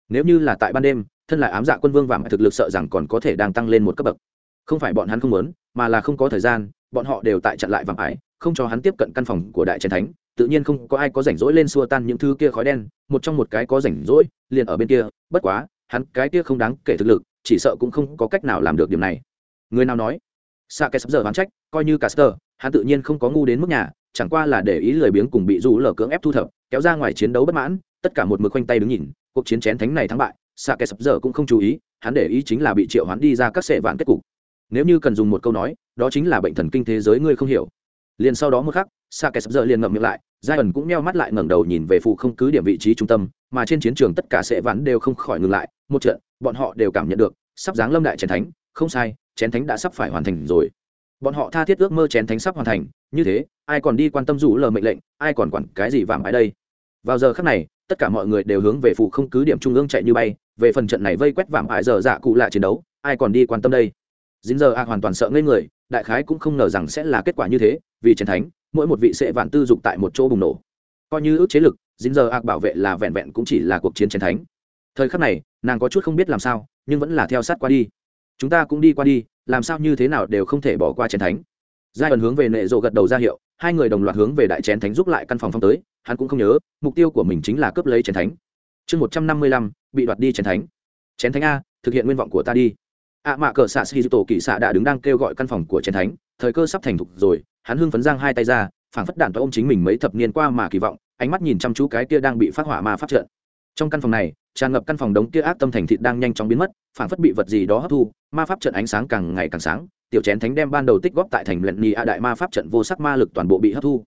Nếu như là tại ban đêm thân là ám dạ quân vương vàng thực lực sợ rằng còn có thể đang tăng lên một cấp bậc. Không phải bọn hắn không muốn, mà là không có thời gian, bọn họ đều tại chặn lại vàng ải, không cho hắn tiếp cận căn phòng của đại trần thánh. Tự nhiên không có ai có rảnh rỗi lên xua tan những thứ kia khói đen, một trong một cái có rảnh rỗi, liền ở bên kia, bất quá, hắn cái kia không đáng kể thực lực, chỉ sợ cũng không có cách nào làm được điểm này. Người nào nói? Xa cái sắp giờ hắn trách, coi như caster, hắn tự nhiên không có ngu đến mức nhà, chẳng qua là để ý lười biếng cùng bị rủ lở cưỡng ép thu thập, kéo ra ngoài chiến đấu bất mãn, tất cả một mực quanh tay đứng nhìn, cuộc chiến chén thánh này thắng bại xạ kẻ sập giờ cũng không chú ý, hắn để ý chính là bị triệu hắn đi ra các sệ vạn kết cục. Nếu như cần dùng một câu nói, đó chính là bệnh thần kinh thế giới ngươi không hiểu. Liền sau đó một khắc xạ kẻ sập giờ liền ngậm miệng lại giai ẩn cũng meo mắt lại ngẩng đầu nhìn về phụ không cứ điểm vị trí trung tâm, mà trên chiến trường tất cả sệ vạn đều không khỏi ngừng lại, một trận, bọn họ đều cảm nhận được, sắp giáng lâm đại chén thánh, không sai, chén thánh đã sắp phải hoàn thành rồi. Bọn họ tha thiết ước mơ chén thánh sắp hoàn thành, như thế, ai còn đi quan tâm rủ lờ mệnh lệnh, ai còn quản cái gì vàng ái đây? Vào giờ khắc này, tất cả mọi người đều hướng về phụ không cứ điểm trung ương chạy như bay về phần trận này vây quét vạm ải giờ dạ cụ lạ chiến đấu, ai còn đi quan tâm đây? Dính giờ a hoàn toàn sợ ngây người, đại khái cũng không ngờ rằng sẽ là kết quả như thế, vì chiến thánh, mỗi một vị sẽ vạn tư dục tại một chỗ bùng nổ. Coi như ước chế lực, dính giờ a bảo vệ là vẹn vẹn cũng chỉ là cuộc chiến chiến thánh. Thời khắc này, nàng có chút không biết làm sao, nhưng vẫn là theo sát qua đi. Chúng ta cũng đi qua đi, làm sao như thế nào đều không thể bỏ qua chiến thánh. Giai ẩn hướng về nệ rộ gật đầu ra hiệu, hai người đồng loạt hướng về đại chén thánh giúp lại căn phòng phong tới, hắn cũng không nhớ, mục tiêu của mình chính là cướp lấy chén thánh. Chương một trăm năm mươi lăm bị đoạt đi chén thánh. Chén thánh a, thực hiện nguyện vọng của ta đi. Ạ mạ cờ xạ sĩ tổ kỵ xạ đã đứng đang kêu gọi căn phòng của chén thánh, thời cơ sắp thành thục rồi, hắn hưng phấn giang hai tay ra, phảng phất đạn toa ôm chính mình mấy thập niên qua mà kỳ vọng, ánh mắt nhìn chăm chú cái kia đang bị phát hỏa ma phát trận. Trong căn phòng này, tràn ngập căn phòng đống kia ác tâm thành thịt đang nhanh chóng biến mất, phảng phất bị vật gì đó hấp thu, ma pháp trận ánh sáng càng ngày càng sáng, tiểu chén thánh đem ban đầu tích góp tại thành luyện nhì a đại ma pháp trận vô sắc ma lực toàn bộ bị hấp thu.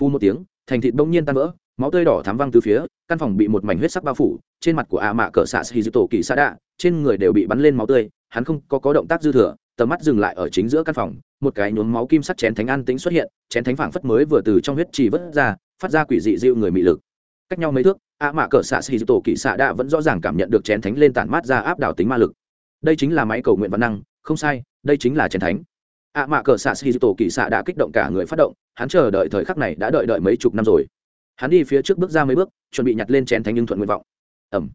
Phu một tiếng, thành thịt bỗng nhiên tan vỡ máu tươi đỏ thám văng từ phía căn phòng bị một mảnh huyết sắc bao phủ trên mặt của a mạ cỡ xạ xì dư tổ kỳ xạ đạ trên người đều bị bắn lên máu tươi hắn không có, có động tác dư thừa tầm mắt dừng lại ở chính giữa căn phòng một cái nhuốm máu kim sắc chén thánh an Tính xuất hiện chén thánh phảng phất mới vừa từ trong huyết trì vớt ra phát ra quỷ dị dịu người mị lực. Cách nhau mấy thước ạ mạ cỡ xạ xì tổ kỳ xạ đạ vẫn rõ ràng cảm nhận được chén thánh lên tản mát ra áp đảo tính ma lực. Đây chính là máy cầu nguyện văn năng không sai đây chính là chén thánh. Ạ mạ cỡ xạ xì tổ kỳ xạ đã kích động cả người phát động hắn chờ đợi thời khắc này đã đợi đợi mấy chục năm rồi hắn đi phía trước bước ra mấy bước, chuẩn bị nhặt lên chén thánh nhưng thuận nguyện vọng. Ẩm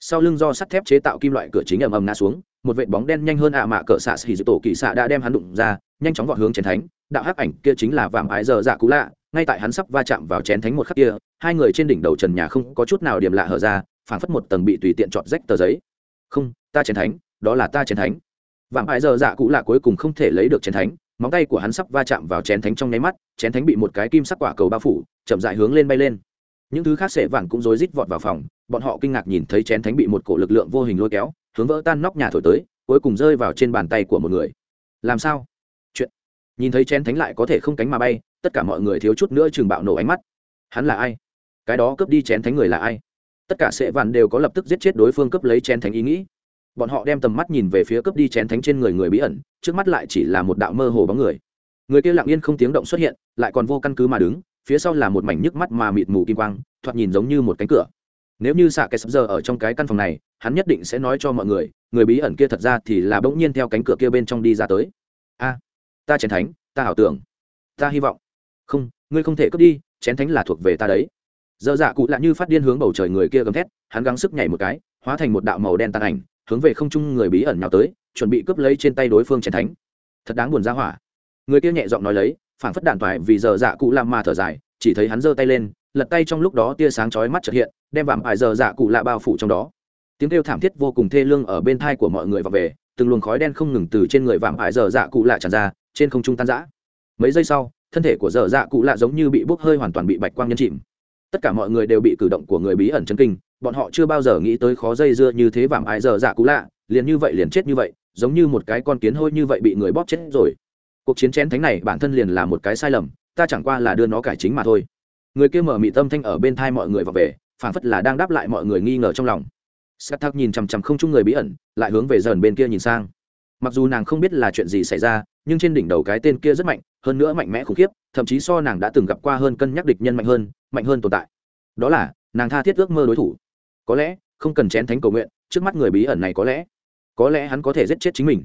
sau lưng do sắt thép chế tạo kim loại cửa chính ầm ầm ngã xuống, một vệt bóng đen nhanh hơn ạ mạ cỡ xạ xì tổ kỳ xạ đã đem hắn đụng ra, nhanh chóng vọt hướng chén thánh, đạo hắc ảnh kia chính là vàm ái giờ dạ cũ lạ, ngay tại hắn sắp va chạm vào chén thánh một khắc kia, hai người trên đỉnh đầu trần nhà không có chút nào điểm lạ hở ra, phảng phất một tầng bị tùy tiện chọt rách tờ giấy. Không, ta chén thánh, đó là ta chén thánh. Vạm ái giờ dạ cũ lạ cuối cùng không thể lấy được chén thánh móng tay của hắn sắp va chạm vào chén thánh trong nháy mắt, chén thánh bị một cái kim sắc quả cầu bao phủ, chậm dại hướng lên bay lên. Những thứ khác sệ vàng cũng rối rít vọt vào phòng, bọn họ kinh ngạc nhìn thấy chén thánh bị một cổ lực lượng vô hình lôi kéo, hướng vỡ tan nóc nhà thổi tới, cuối cùng rơi vào trên bàn tay của một người. Làm sao? Chuyện. Nhìn thấy chén thánh lại có thể không cánh mà bay, tất cả mọi người thiếu chút nữa chừng bạo nổ ánh mắt. Hắn là ai? Cái đó cướp đi chén thánh người là ai? Tất cả sệ vàng đều có lập tức giết chết đối phương cướp lấy chén thánh ý nghĩ bọn họ đem tầm mắt nhìn về phía cướp đi chén thánh trên người người bí ẩn, trước mắt lại chỉ là một đạo mơ hồ bóng người. Người kia lặng yên không tiếng động xuất hiện, lại còn vô căn cứ mà đứng, phía sau là một mảnh nhức mắt mà mịt mù kim quang, thoạt nhìn giống như một cánh cửa. Nếu như xạ cái sắp giờ ở trong cái căn phòng này, hắn nhất định sẽ nói cho mọi người người bí ẩn kia thật ra thì là bỗng nhiên theo cánh cửa kia bên trong đi ra tới. A, ta chén thánh, ta ảo tưởng, ta hy vọng. Không, ngươi không thể cướp đi, chén thánh là thuộc về ta đấy. Dơ dạ cụ lạ như phát điên hướng bầu trời người kia gầm thét, hắn gắng sức nhảy một cái, hóa thành một đạo màu đen tàn ảnh hướng về không trung người bí ẩn nhào tới, chuẩn bị cướp lấy trên tay đối phương chén thánh. Thật đáng buồn ra hỏa. Người kia nhẹ giọng nói lấy, phảng phất đạn toại vì giờ dạ cụ làm mà thở dài, chỉ thấy hắn giơ tay lên, lật tay trong lúc đó tia sáng chói mắt chợt hiện, đem vạm ải giờ dạ cụ lạ bao phủ trong đó. Tiếng kêu thảm thiết vô cùng thê lương ở bên thai của mọi người và về, từng luồng khói đen không ngừng từ trên người vạm ải giờ dạ cụ lạ tràn ra, trên không trung tan rã. Mấy giây sau, thân thể của dở dạ cụ lạ giống như bị bốc hơi hoàn toàn bị bạch quang nhân chìm. Tất cả mọi người đều bị cử động của người bí ẩn chân kinh bọn họ chưa bao giờ nghĩ tới khó dây dưa như thế vạm ái dở dạ cũ lạ liền như vậy liền chết như vậy giống như một cái con kiến hôi như vậy bị người bóp chết rồi cuộc chiến chén thánh này bản thân liền là một cái sai lầm ta chẳng qua là đưa nó cải chính mà thôi người kia mở mị tâm thanh ở bên thai mọi người vào về phảng phất là đang đáp lại mọi người nghi ngờ trong lòng Scat nhìn chằm chằm không chung người bí ẩn, lại hướng về dần bên kia nhìn sang. Mặc dù nàng không biết là chuyện gì xảy ra, nhưng trên đỉnh đầu cái tên kia rất mạnh, hơn nữa mạnh mẽ khủng khiếp, thậm chí so nàng đã từng gặp qua hơn cân nhắc địch nhân mạnh hơn, mạnh hơn tồn tại. Đó là, nàng tha thiết ước mơ đối thủ. Có lẽ, không cần chén thánh cầu nguyện, trước mắt người bí ẩn này có lẽ, có lẽ hắn có thể giết chết chính mình.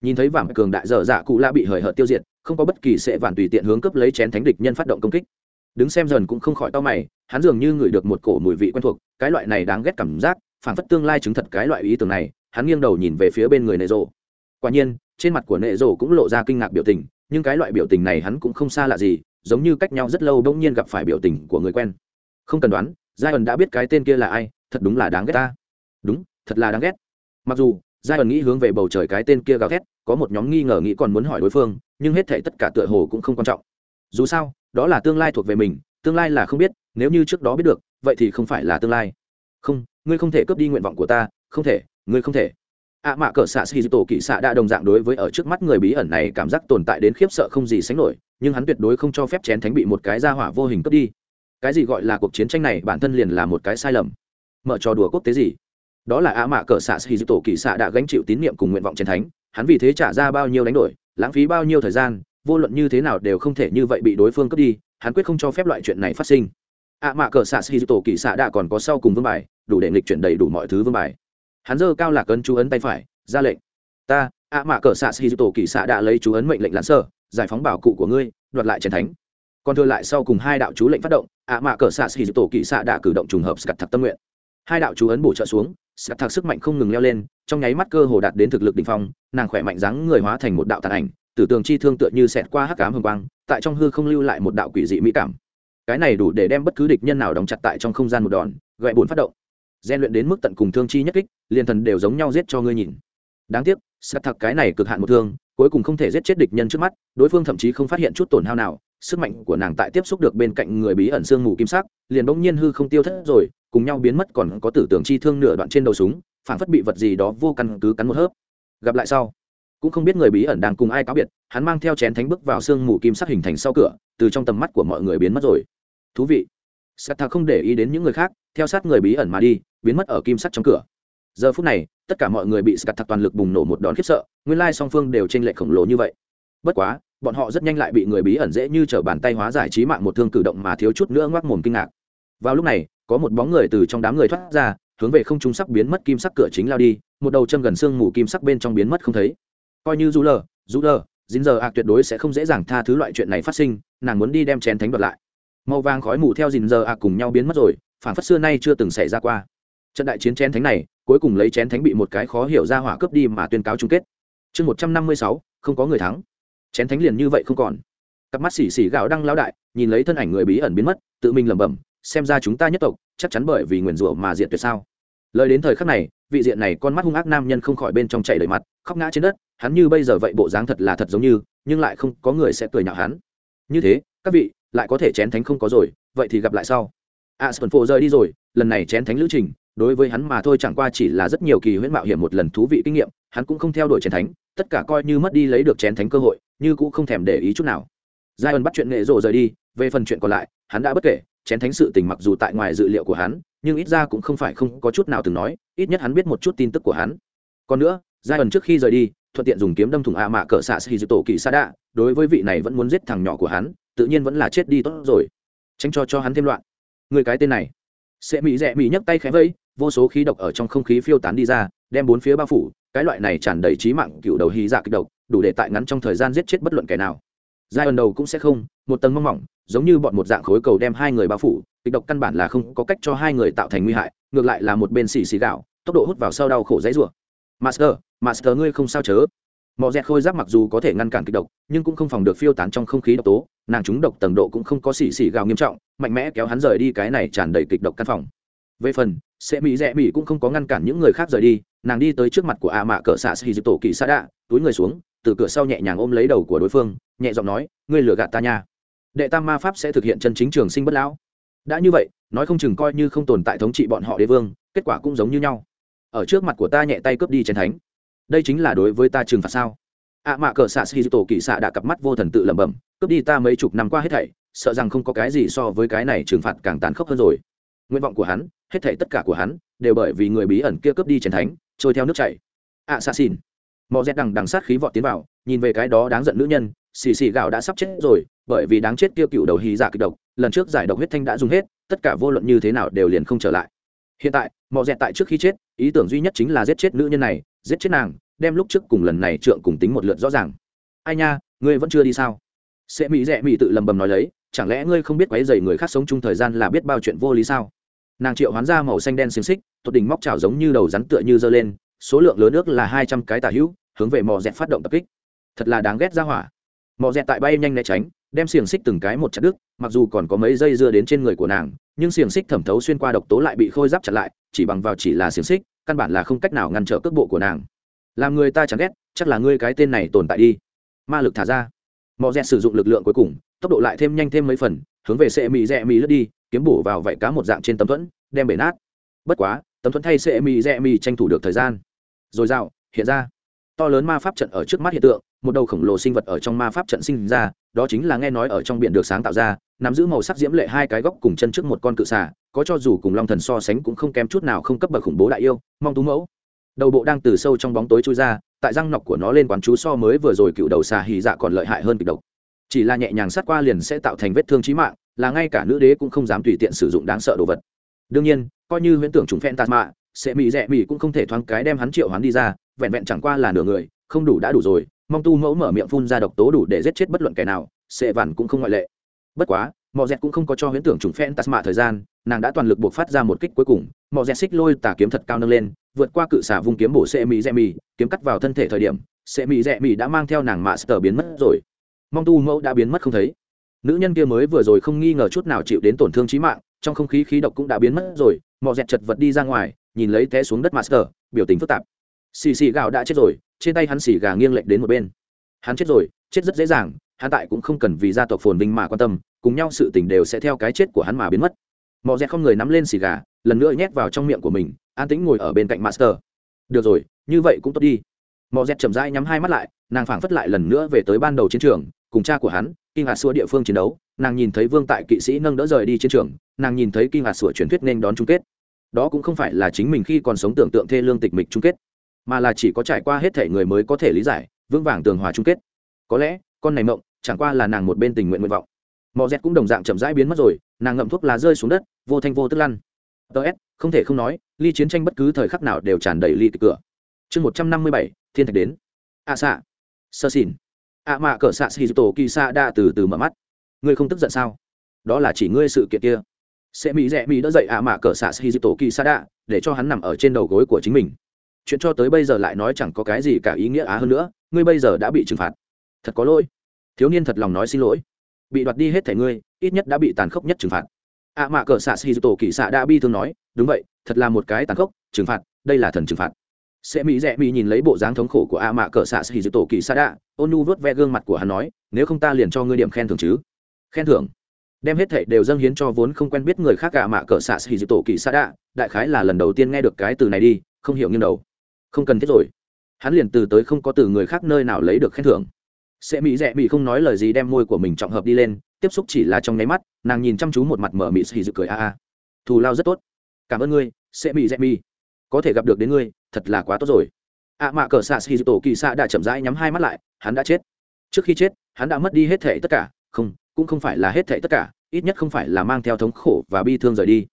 Nhìn thấy vàng cường đại dở dạ cụ la bị hời hợt tiêu diệt, không có bất kỳ sẽ vản tùy tiện hướng cấp lấy chén thánh địch nhân phát động công kích. Đứng xem dần cũng không khỏi to mày hắn dường như ngửi được một cổ mùi vị quen thuộc cái loại này đáng ghét cảm giác phản phất tương lai chứng thật cái loại ý tưởng này hắn nghiêng đầu nhìn về phía bên người nệ rộ. Quả nhiên trên mặt của nệ rộ cũng lộ ra kinh ngạc biểu tình nhưng cái loại biểu tình này hắn cũng không xa lạ gì giống như cách nhau rất lâu bỗng nhiên gặp phải biểu tình của người quen. Không cần đoán giai ẩn đã biết cái tên kia là ai, thật đúng là đáng ghét ta. Đúng, thật là đáng ghét. Mặc dù giai ẩn nghĩ hướng về bầu trời cái tên kia gào ghét có một nhóm nghi ngờ nghĩ còn muốn hỏi đối phương, nhưng hết thể tất cả tựa hồ cũng không quan trọng. Dù sao, đó là tương lai thuộc về mình, tương lai là không biết, nếu như trước đó biết được, vậy thì không phải là tương lai. Không, ngươi không thể cướp đi nguyện vọng của ta, không thể, ngươi không thể. Ạ à mạ cỡ xạ xì tổ kỵ xạ đã đồng dạng đối với ở trước mắt người bí ẩn này cảm giác tồn tại đến khiếp sợ không gì sánh nổi, nhưng hắn tuyệt đối không cho phép chén thánh bị một cái ra hỏa vô hình cướp đi cái gì gọi là cuộc chiến tranh này bản thân liền là một cái sai lầm. Mở trò đùa quốc tế gì? Đó là ạ mạ cờ xạ xì tổ kỵ xạ đã gánh chịu tín nhiệm cùng nguyện vọng chiến thánh, hắn vì thế trả ra bao nhiêu đánh đổi, lãng phí bao nhiêu thời gian, vô luận như thế nào đều không thể như vậy bị đối phương cướp đi, hắn quyết không cho phép loại chuyện này phát sinh. Ạ mạ cờ xạ xì tổ kỳ xạ đã còn có sau cùng vương bài, đủ để nghịch chuyển đầy đủ mọi thứ vương bài. Hắn dơ cao lạc ấn chú ấn tay phải, ra lệnh. Ta ạ mạ cờ xạ xì tổ kỳ xạ đã lấy chú ấn mệnh lệnh lãn sở giải phóng bảo cụ của ngươi, đoạt lại chiến thánh còn thừa lại sau cùng hai đạo chú lệnh phát động, ạ à mạ cờ xạ xì tổ kỵ xạ đã cử động trùng hợp scat thạc tâm nguyện. Hai đạo chú ấn bổ trợ xuống scat thạc sức mạnh không ngừng leo lên, trong nháy mắt cơ hồ đạt đến thực lực đỉnh phong, nàng khỏe mạnh dáng người hóa thành một đạo tàn ảnh, tử tường chi thương tựa như xẹt qua hắc cám hồng quang, tại trong hư không lưu lại một đạo quỷ dị mỹ cảm. Cái này đủ để đem bất cứ địch nhân nào đóng chặt tại trong không gian một đòn, gậy bùn phát động. Gian luyện đến mức tận cùng thương chi nhất kích, liền thần đều giống nhau giết cho ngươi nhìn. Đáng tiếc sắt thạc cái này cực hạn một thương, cuối cùng không thể giết chết địch nhân trước mắt, đối phương thậm chí không phát hiện chút tổn hao nào sức mạnh của nàng tại tiếp xúc được bên cạnh người bí ẩn sương mù kim sắc, liền bỗng nhiên hư không tiêu thất rồi, cùng nhau biến mất còn có tử tưởng chi thương nửa đoạn trên đầu súng, phản phất bị vật gì đó vô căn cứ cắn một hớp. Gặp lại sau, cũng không biết người bí ẩn đang cùng ai cáo biệt, hắn mang theo chén thánh bước vào sương mù kim sắc hình thành sau cửa, từ trong tầm mắt của mọi người biến mất rồi. Thú vị. Sata không để ý đến những người khác, theo sát người bí ẩn mà đi, biến mất ở kim sắc trong cửa. Giờ phút này, tất cả mọi người bị sắt thạc toàn lực bùng nổ một đòn khiếp sợ, nguyên lai song phương đều t r ê n lệch khổng lồ như vậy. Bất quá bọn họ rất nhanh lại bị người bí ẩn dễ như t r ở bàn tay hóa giải trí mạng một thương cử động mà thiếu chút nữa ngoác mồm kinh ngạc. Vào lúc này, có một bóng người từ trong đám người thoát ra, hướng về không trung sắc biến mất kim sắc cửa chính lao đi, một đầu châm gần xương mù kim sắc bên trong biến mất không thấy. Coi như du lờ du lờ dính giờ ạc tuyệt đối sẽ không dễ dàng tha thứ loại chuyện này phát sinh, nàng muốn đi đem chén thánh đoạt lại. Màu vàng khói mù theo dìn giờ ạc cùng nhau biến mất rồi phản phất xưa nay chưa từng xảy ra qua. Trận đại chiến chén thánh này, cuối cùng lấy chén thánh bị một cái khó hiểu ra hỏa cướp đi mà tuyên cáo chung kết. Chương một trăm năm mươi sáu, không có người thắng chén thánh liền như vậy không còn. Cặp mắt xỉ xỉ gạo đăng lao đại, nhìn lấy thân ảnh người bí ẩn biến mất, tự mình lẩm bẩm, xem ra chúng ta nhất tộc, chắc chắn bởi vì nguyền rủa mà diệt tuyệt sao? Lời đến thời khắc này, vị diện này con mắt hung ác nam nhân không khỏi bên trong chảy đầy mặt, khóc ngã trên đất, hắn như bây giờ vậy bộ dáng thật là thật giống như, nhưng lại không có người sẽ cười nhạo hắn. Như thế, các vị, lại có thể chén thánh không có rồi, vậy thì gặp lại sau. A sơn phô rời đi rồi, lần này chén thánh lữ trình, đối với hắn mà thôi chẳng qua chỉ là rất nhiều kỳ huyễn mạo hiểm một lần thú vị kinh nghiệm, hắn cũng không theo đuổi chén thánh, tất cả coi như mất đi lấy được chén thánh cơ hội như cũng không thèm để ý chút nào. Giai ân bắt chuyện nghệ rộ rời đi, về phần chuyện còn lại, hắn đã bất kể, chén thánh sự tình mặc dù tại ngoài dự liệu của hắn, nhưng ít ra cũng không phải không có chút nào từng nói, ít nhất hắn biết một chút tin tức của hắn. Còn nữa giai ẩn trước khi rời đi, thuận tiện dùng kiếm đâm thủng a mạ cỡ xạ xì dư tổ kỳ sa đạ đối với vị này vẫn muốn giết thằng nhỏ của hắn, tự nhiên vẫn là chết đi tốt rồi. Tránh cho cho hắn thêm loạn. Người cái tên này. Sẽ mỹ rẽ mỹ nhấc tay khẽ vây vô số khí độc ở trong không khí phiêu tán đi ra, đem bốn phía bao phủ, cái loại này tràn đầy trí mạng cựu đầu hy dạ kịch độc đủ để tại ngắn trong thời gian giết chết bất luận kẻ nào. Giai ẩn đầu cũng sẽ không, một tầng mong mỏng, giống như bọn một dạng khối cầu đem hai người bao phủ, kịch độc căn bản là không có cách cho hai người tạo thành nguy hại, ngược lại là một bên xì xì gạo, tốc độ hút vào sau đau khổ dãy rủa. Master master ngươi không sao chớ. Mò dẹt khôi giáp mặc dù có thể ngăn cản kịch độc, nhưng cũng không phòng được phiêu tán trong không khí độc tố, nàng trúng độc tầng độ cũng không có xì xì gạo nghiêm trọng, mạnh mẽ kéo hắn rời đi cái này tràn đầy kịch độc căn phòng. Về phần, sẽ mỹ rẽ mỹ cũng không có ngăn cản những người khác rời đi nàng đi tới trước mặt của a mạ cỡ xạ xì tổ kỳ xạ đạ, túi người xuống, từ cửa sau nhẹ nhàng ôm lấy đầu của đối phương, nhẹ giọng nói, ngươi lừa gạt ta nha. Đệ tam ma pháp sẽ thực hiện chân chính trường sinh bất lão. Đã như vậy, nói không chừng coi như không tồn tại thống trị bọn họ đế vương, kết quả cũng giống như nhau. Ở trước mặt của ta nhẹ tay cướp đi chén thánh. Đây chính là đối với ta trừng phạt sao? ạ mạ cờ xạ xì tổ kỳ xạ đã cặp mắt vô thần tự lẩm bẩm, cướp đi ta mấy chục năm qua hết thảy, sợ rằng không có cái gì so với cái này trừng phạt càng tàn khốc hơn rồi. Nguyện vọng của hắn, hết thảy tất cả của hắn, đều bởi vì người bí ẩn kia cướp đi chén thánh trôi theo nước chảy. Ạ xạ xìn mò dẹt đằng đằng sát khí vọt tiến vào, nhìn về cái đó đáng giận nữ nhân, xì xì gạo đã sắp chết rồi, bởi vì đáng chết kia cựu đầu hí giả kịch độc, lần trước giải độc huyết thanh đã dùng hết, tất cả vô luận như thế nào đều liền không trở lại. Hiện tại mò dẹt tại trước khi chết, ý tưởng duy nhất chính là giết chết nữ nhân này, giết chết nàng, đem lúc trước cùng lần này trượng cùng tính một lượt rõ ràng. Ai nha, ngươi vẫn chưa đi sao? Sẽ mỹ rẽ mỹ tự lầm bầm nói lấy, chẳng lẽ ngươi không biết quấy dày người khác sống chung thời gian là biết bao chuyện vô lý sao? Nàng triệu hoán ra màu xanh đen xiềng xích, tột đỉnh móc trào giống như đầu rắn tựa như giơ lên, số lượng lớn nước là hai trăm cái tả hữu, hướng về mò dẹt phát động tập kích. Thật là đáng ghét ra hỏa. Mò dẹt tại bay nhanh né tránh, đem xiềng xích từng cái một chặt đứt, mặc dù còn có mấy dây dưa đến trên người của nàng, nhưng xiềng xích thẩm thấu xuyên qua độc tố lại bị khôi giáp chặt lại, chỉ bằng vào chỉ là xiềng xích, căn bản là không cách nào ngăn trở cước bộ của nàng. Làm người ta chẳng ghét, chắc là ngươi cái tên này tồn tại đi. Ma lực thả ra. Mò dẹt sử dụng lực lượng cuối cùng, tốc độ lại thêm nhanh thêm mấy phần, hướng về sệ mì rẽ mì lướt đi kiếm bổ vào vảy cá một dạng trên tấm thuẫn, đem bể nát. Bất quá, tấm thuẫn thay sẽ mì rẽ mì tranh thủ được thời gian. Rồi dạo hiện ra. To lớn ma pháp trận ở trước mắt hiện tượng, một đầu khổng lồ sinh vật ở trong ma pháp trận sinh ra, đó chính là nghe nói ở trong biển được sáng tạo ra, nắm giữ màu sắc diễm lệ hai cái góc cùng chân trước một con cự xà, có cho dù cùng long thần so sánh cũng không kém chút nào không cấp bậc khủng bố đại yêu, mong tú mẫu. Đầu bộ đang từ sâu trong bóng tối chui ra, tại răng nọc của nó lên quán chú so mới vừa rồi cựu đầu xà hì dạ còn lợi hại hơn kịch độc. Chỉ là nhẹ nhàng sát qua liền sẽ tạo thành vết thương trí mạng là ngay cả nữ đế cũng không dám tùy tiện sử dụng đáng sợ đồ vật. Đương nhiên, coi như huyễn tưởng trùng phen tạt mạ sẽ mỹ Rẹ mỹ cũng không thể thoáng cái đem hắn triệu hắn đi ra, vẹn vẹn chẳng qua là nửa người, không đủ đã đủ rồi, mong tu mẫu mở miệng phun ra độc tố đủ để giết chết bất luận kẻ nào sệ vằn cũng không ngoại lệ. Bất quá mò dẹt cũng không có cho huyễn tưởng trùng phen Mạ thời gian, nàng đã toàn lực buộc phát ra một kích cuối cùng mò dẹt xích lôi tà kiếm thật cao nâng lên, vượt qua cự xả vung kiếm bổ sệ mỹ Rẹ mỹ kiếm cắt vào thân thể thời điểm sệ mỹ Rẹ mỹ đã mang theo nàng mạ sờ biến mất rồi. Mong tu mẫu đã biến mất không thấy nữ nhân kia mới vừa rồi không nghi ngờ chút nào chịu đến tổn thương trí mạng, trong không khí khí độc cũng đã biến mất rồi mò dẹt chật vật đi ra ngoài, nhìn lấy té xuống đất master, biểu tình phức tạp. Xì xì gạo đã chết rồi, trên tay hắn xì gà nghiêng lệch đến một bên. Hắn chết rồi, chết rất dễ dàng, hắn tại cũng không cần vì gia tộc phồn vinh mà quan tâm, cùng nhau sự tình đều sẽ theo cái chết của hắn mà biến mất. Mò dẹt không người nắm lên xì gà, lần nữa nhét vào trong miệng của mình, an tĩnh ngồi ở bên cạnh master. Được rồi, như vậy cũng tốt đi. Mò dẹt chậm rãi nhắm hai mắt lại, nàng phảng phất lại lần nữa về tới ban đầu chiến trường, cùng cha của hắn kinh hạt sủa địa phương chiến đấu, nàng nhìn thấy vương tại kỵ sĩ nâng đỡ rời đi chiến trường, nàng nhìn thấy kinh hạt sủa truyền thuyết nên đón chung kết. Đó cũng không phải là chính mình khi còn sống tưởng tượng thê lương tịch mịch chung kết, mà là chỉ có trải qua hết thể người mới có thể lý giải, vững vàng tường hòa chung kết. Có lẽ, con này mộng, chẳng qua là nàng một bên tình nguyện nguyện vọng. Mò dẹt cũng đồng dạng chậm rãi biến mất rồi, nàng ngậm thuốc lá rơi xuống đất, vô thanh vô tức lăn. Tớ s, không thể không nói, ly chiến tranh bất cứ thời khắc nào đều tràn đầy ly cửa. Chương một trăm năm mươi bảy, thiên thạch đến. A xạ sơ xỉn ạ mạ cỡ xạ xì tổ kỳ xạ đa từ từ mở mắt. Ngươi không tức giận sao? Đó là chỉ ngươi sự kiện kia. Sẽ mỹ rẽ mỹ đỡ dậy ạ mạ cỡ xạ xì tổ kỳ xạ đa để cho hắn nằm ở trên đầu gối của chính mình. Chuyện cho tới bây giờ lại nói chẳng có cái gì cả ý nghĩa á hơn nữa, ngươi bây giờ đã bị trừng phạt. Thật có lỗi. Thiếu niên thật lòng nói xin lỗi. Bị đoạt đi hết thẻ ngươi, ít nhất đã bị tàn khốc nhất trừng phạt. Ạ mạ cỡ xạ xì tổ kỳ xạ đa bi thương nói, đúng vậy, thật là một cái tàn khốc, trừng phạt, đây là thần trừng phạt sẽ mỹ rẽ mỹ nhìn lấy bộ dáng thống khổ của a mạ cờ xạ xì tổ kỳ xa đạ, ôn nu vớt ve gương mặt của hắn nói, nếu không ta liền cho ngươi điểm khen thưởng chứ. Khen thưởng? Đem hết thảy đều dâng hiến cho vốn không quen biết người khác a mạ cờ xạ xì tổ kỳ xa đạ, đại khái là lần đầu tiên nghe được cái từ này đi, không hiểu nghiêng đầu. Không cần thiết rồi. Hắn liền từ tới không có từ người khác nơi nào lấy được khen thưởng. Sẽ mỹ rẽ mỹ không nói lời gì đem môi của mình trọng hợp đi lên, tiếp xúc chỉ là trong nháy mắt, nàng nhìn chăm chú một mặt mở mị xì dư cười a a. Thù lao rất tốt. Cảm ơn ngươi, sẽ mỹ rẽ mỹ có thể gặp được đến ngươi thật là quá tốt rồi. À, Ạ mạ cờ xạ xì tổ kỳ xạ đã chậm rãi nhắm hai mắt lại, hắn đã chết. Trước khi chết, hắn đã mất đi hết thể tất cả. Không, cũng không phải là hết thể tất cả, ít nhất không phải là mang theo thống khổ và bi thương rời đi.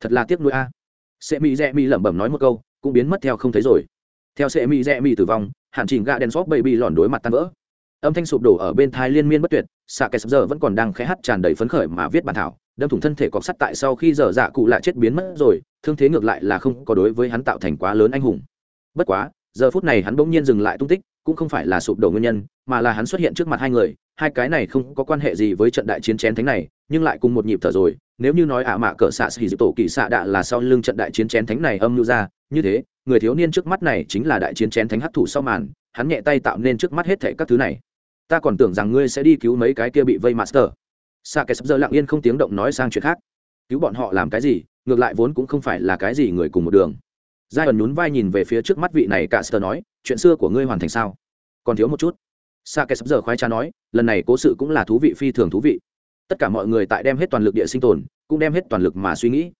Thật là tiếc nuôi a. Sẽ mỹ rẽ mỹ lẩm bẩm nói một câu, cũng biến mất theo không thấy rồi. Theo sẽ mỹ rẽ mỹ tử vong hạn chỉnh gạ đèn xóp bậy bị lòn đối mặt tan vỡ. Âm thanh sụp đổ ở bên thai liên miên bất tuyệt xạ kẻ sập giờ vẫn còn đang khẽ hát tràn đầy phấn khởi mà viết bản thảo, đâm thủng thân thể cọc sắt tại sau khi giờ dạ cụ lại chết biến mất rồi, thương thế ngược lại là không có đối với hắn tạo thành quá lớn anh hùng bất quá, giờ phút này hắn bỗng nhiên dừng lại tung tích, cũng không phải là sụp đổ nguyên nhân, mà là hắn xuất hiện trước mặt hai người, hai cái này không có quan hệ gì với trận đại chiến chén thánh này, nhưng lại cùng một nhịp thở rồi, nếu như nói ả mạ cỡ xạ xì tổ kỳ xạ đạ là sau lưng trận đại chiến chén thánh này âm mưu ra, như thế, người thiếu niên trước mắt này chính là đại chiến chén thánh hấp thủ sau màn, hắn nhẹ tay tạo nên trước mắt hết thảy các thứ này. Ta còn tưởng rằng ngươi sẽ đi cứu mấy cái kia bị vây master. Sa kẻ sắp giờ lặng yên không tiếng động nói sang chuyện khác. Cứu bọn họ làm cái gì, ngược lại vốn cũng không phải là cái gì người cùng một đường giai ẩn nhún vai nhìn về phía trước mắt vị này cả sơ nói, chuyện xưa của ngươi hoàn thành sao? Còn thiếu một chút. Sa kẻ sắp giờ khoái cha nói, lần này cố sự cũng là thú vị phi thường thú vị. Tất cả mọi người tại đem hết toàn lực địa sinh tồn, cũng đem hết toàn lực mà suy nghĩ.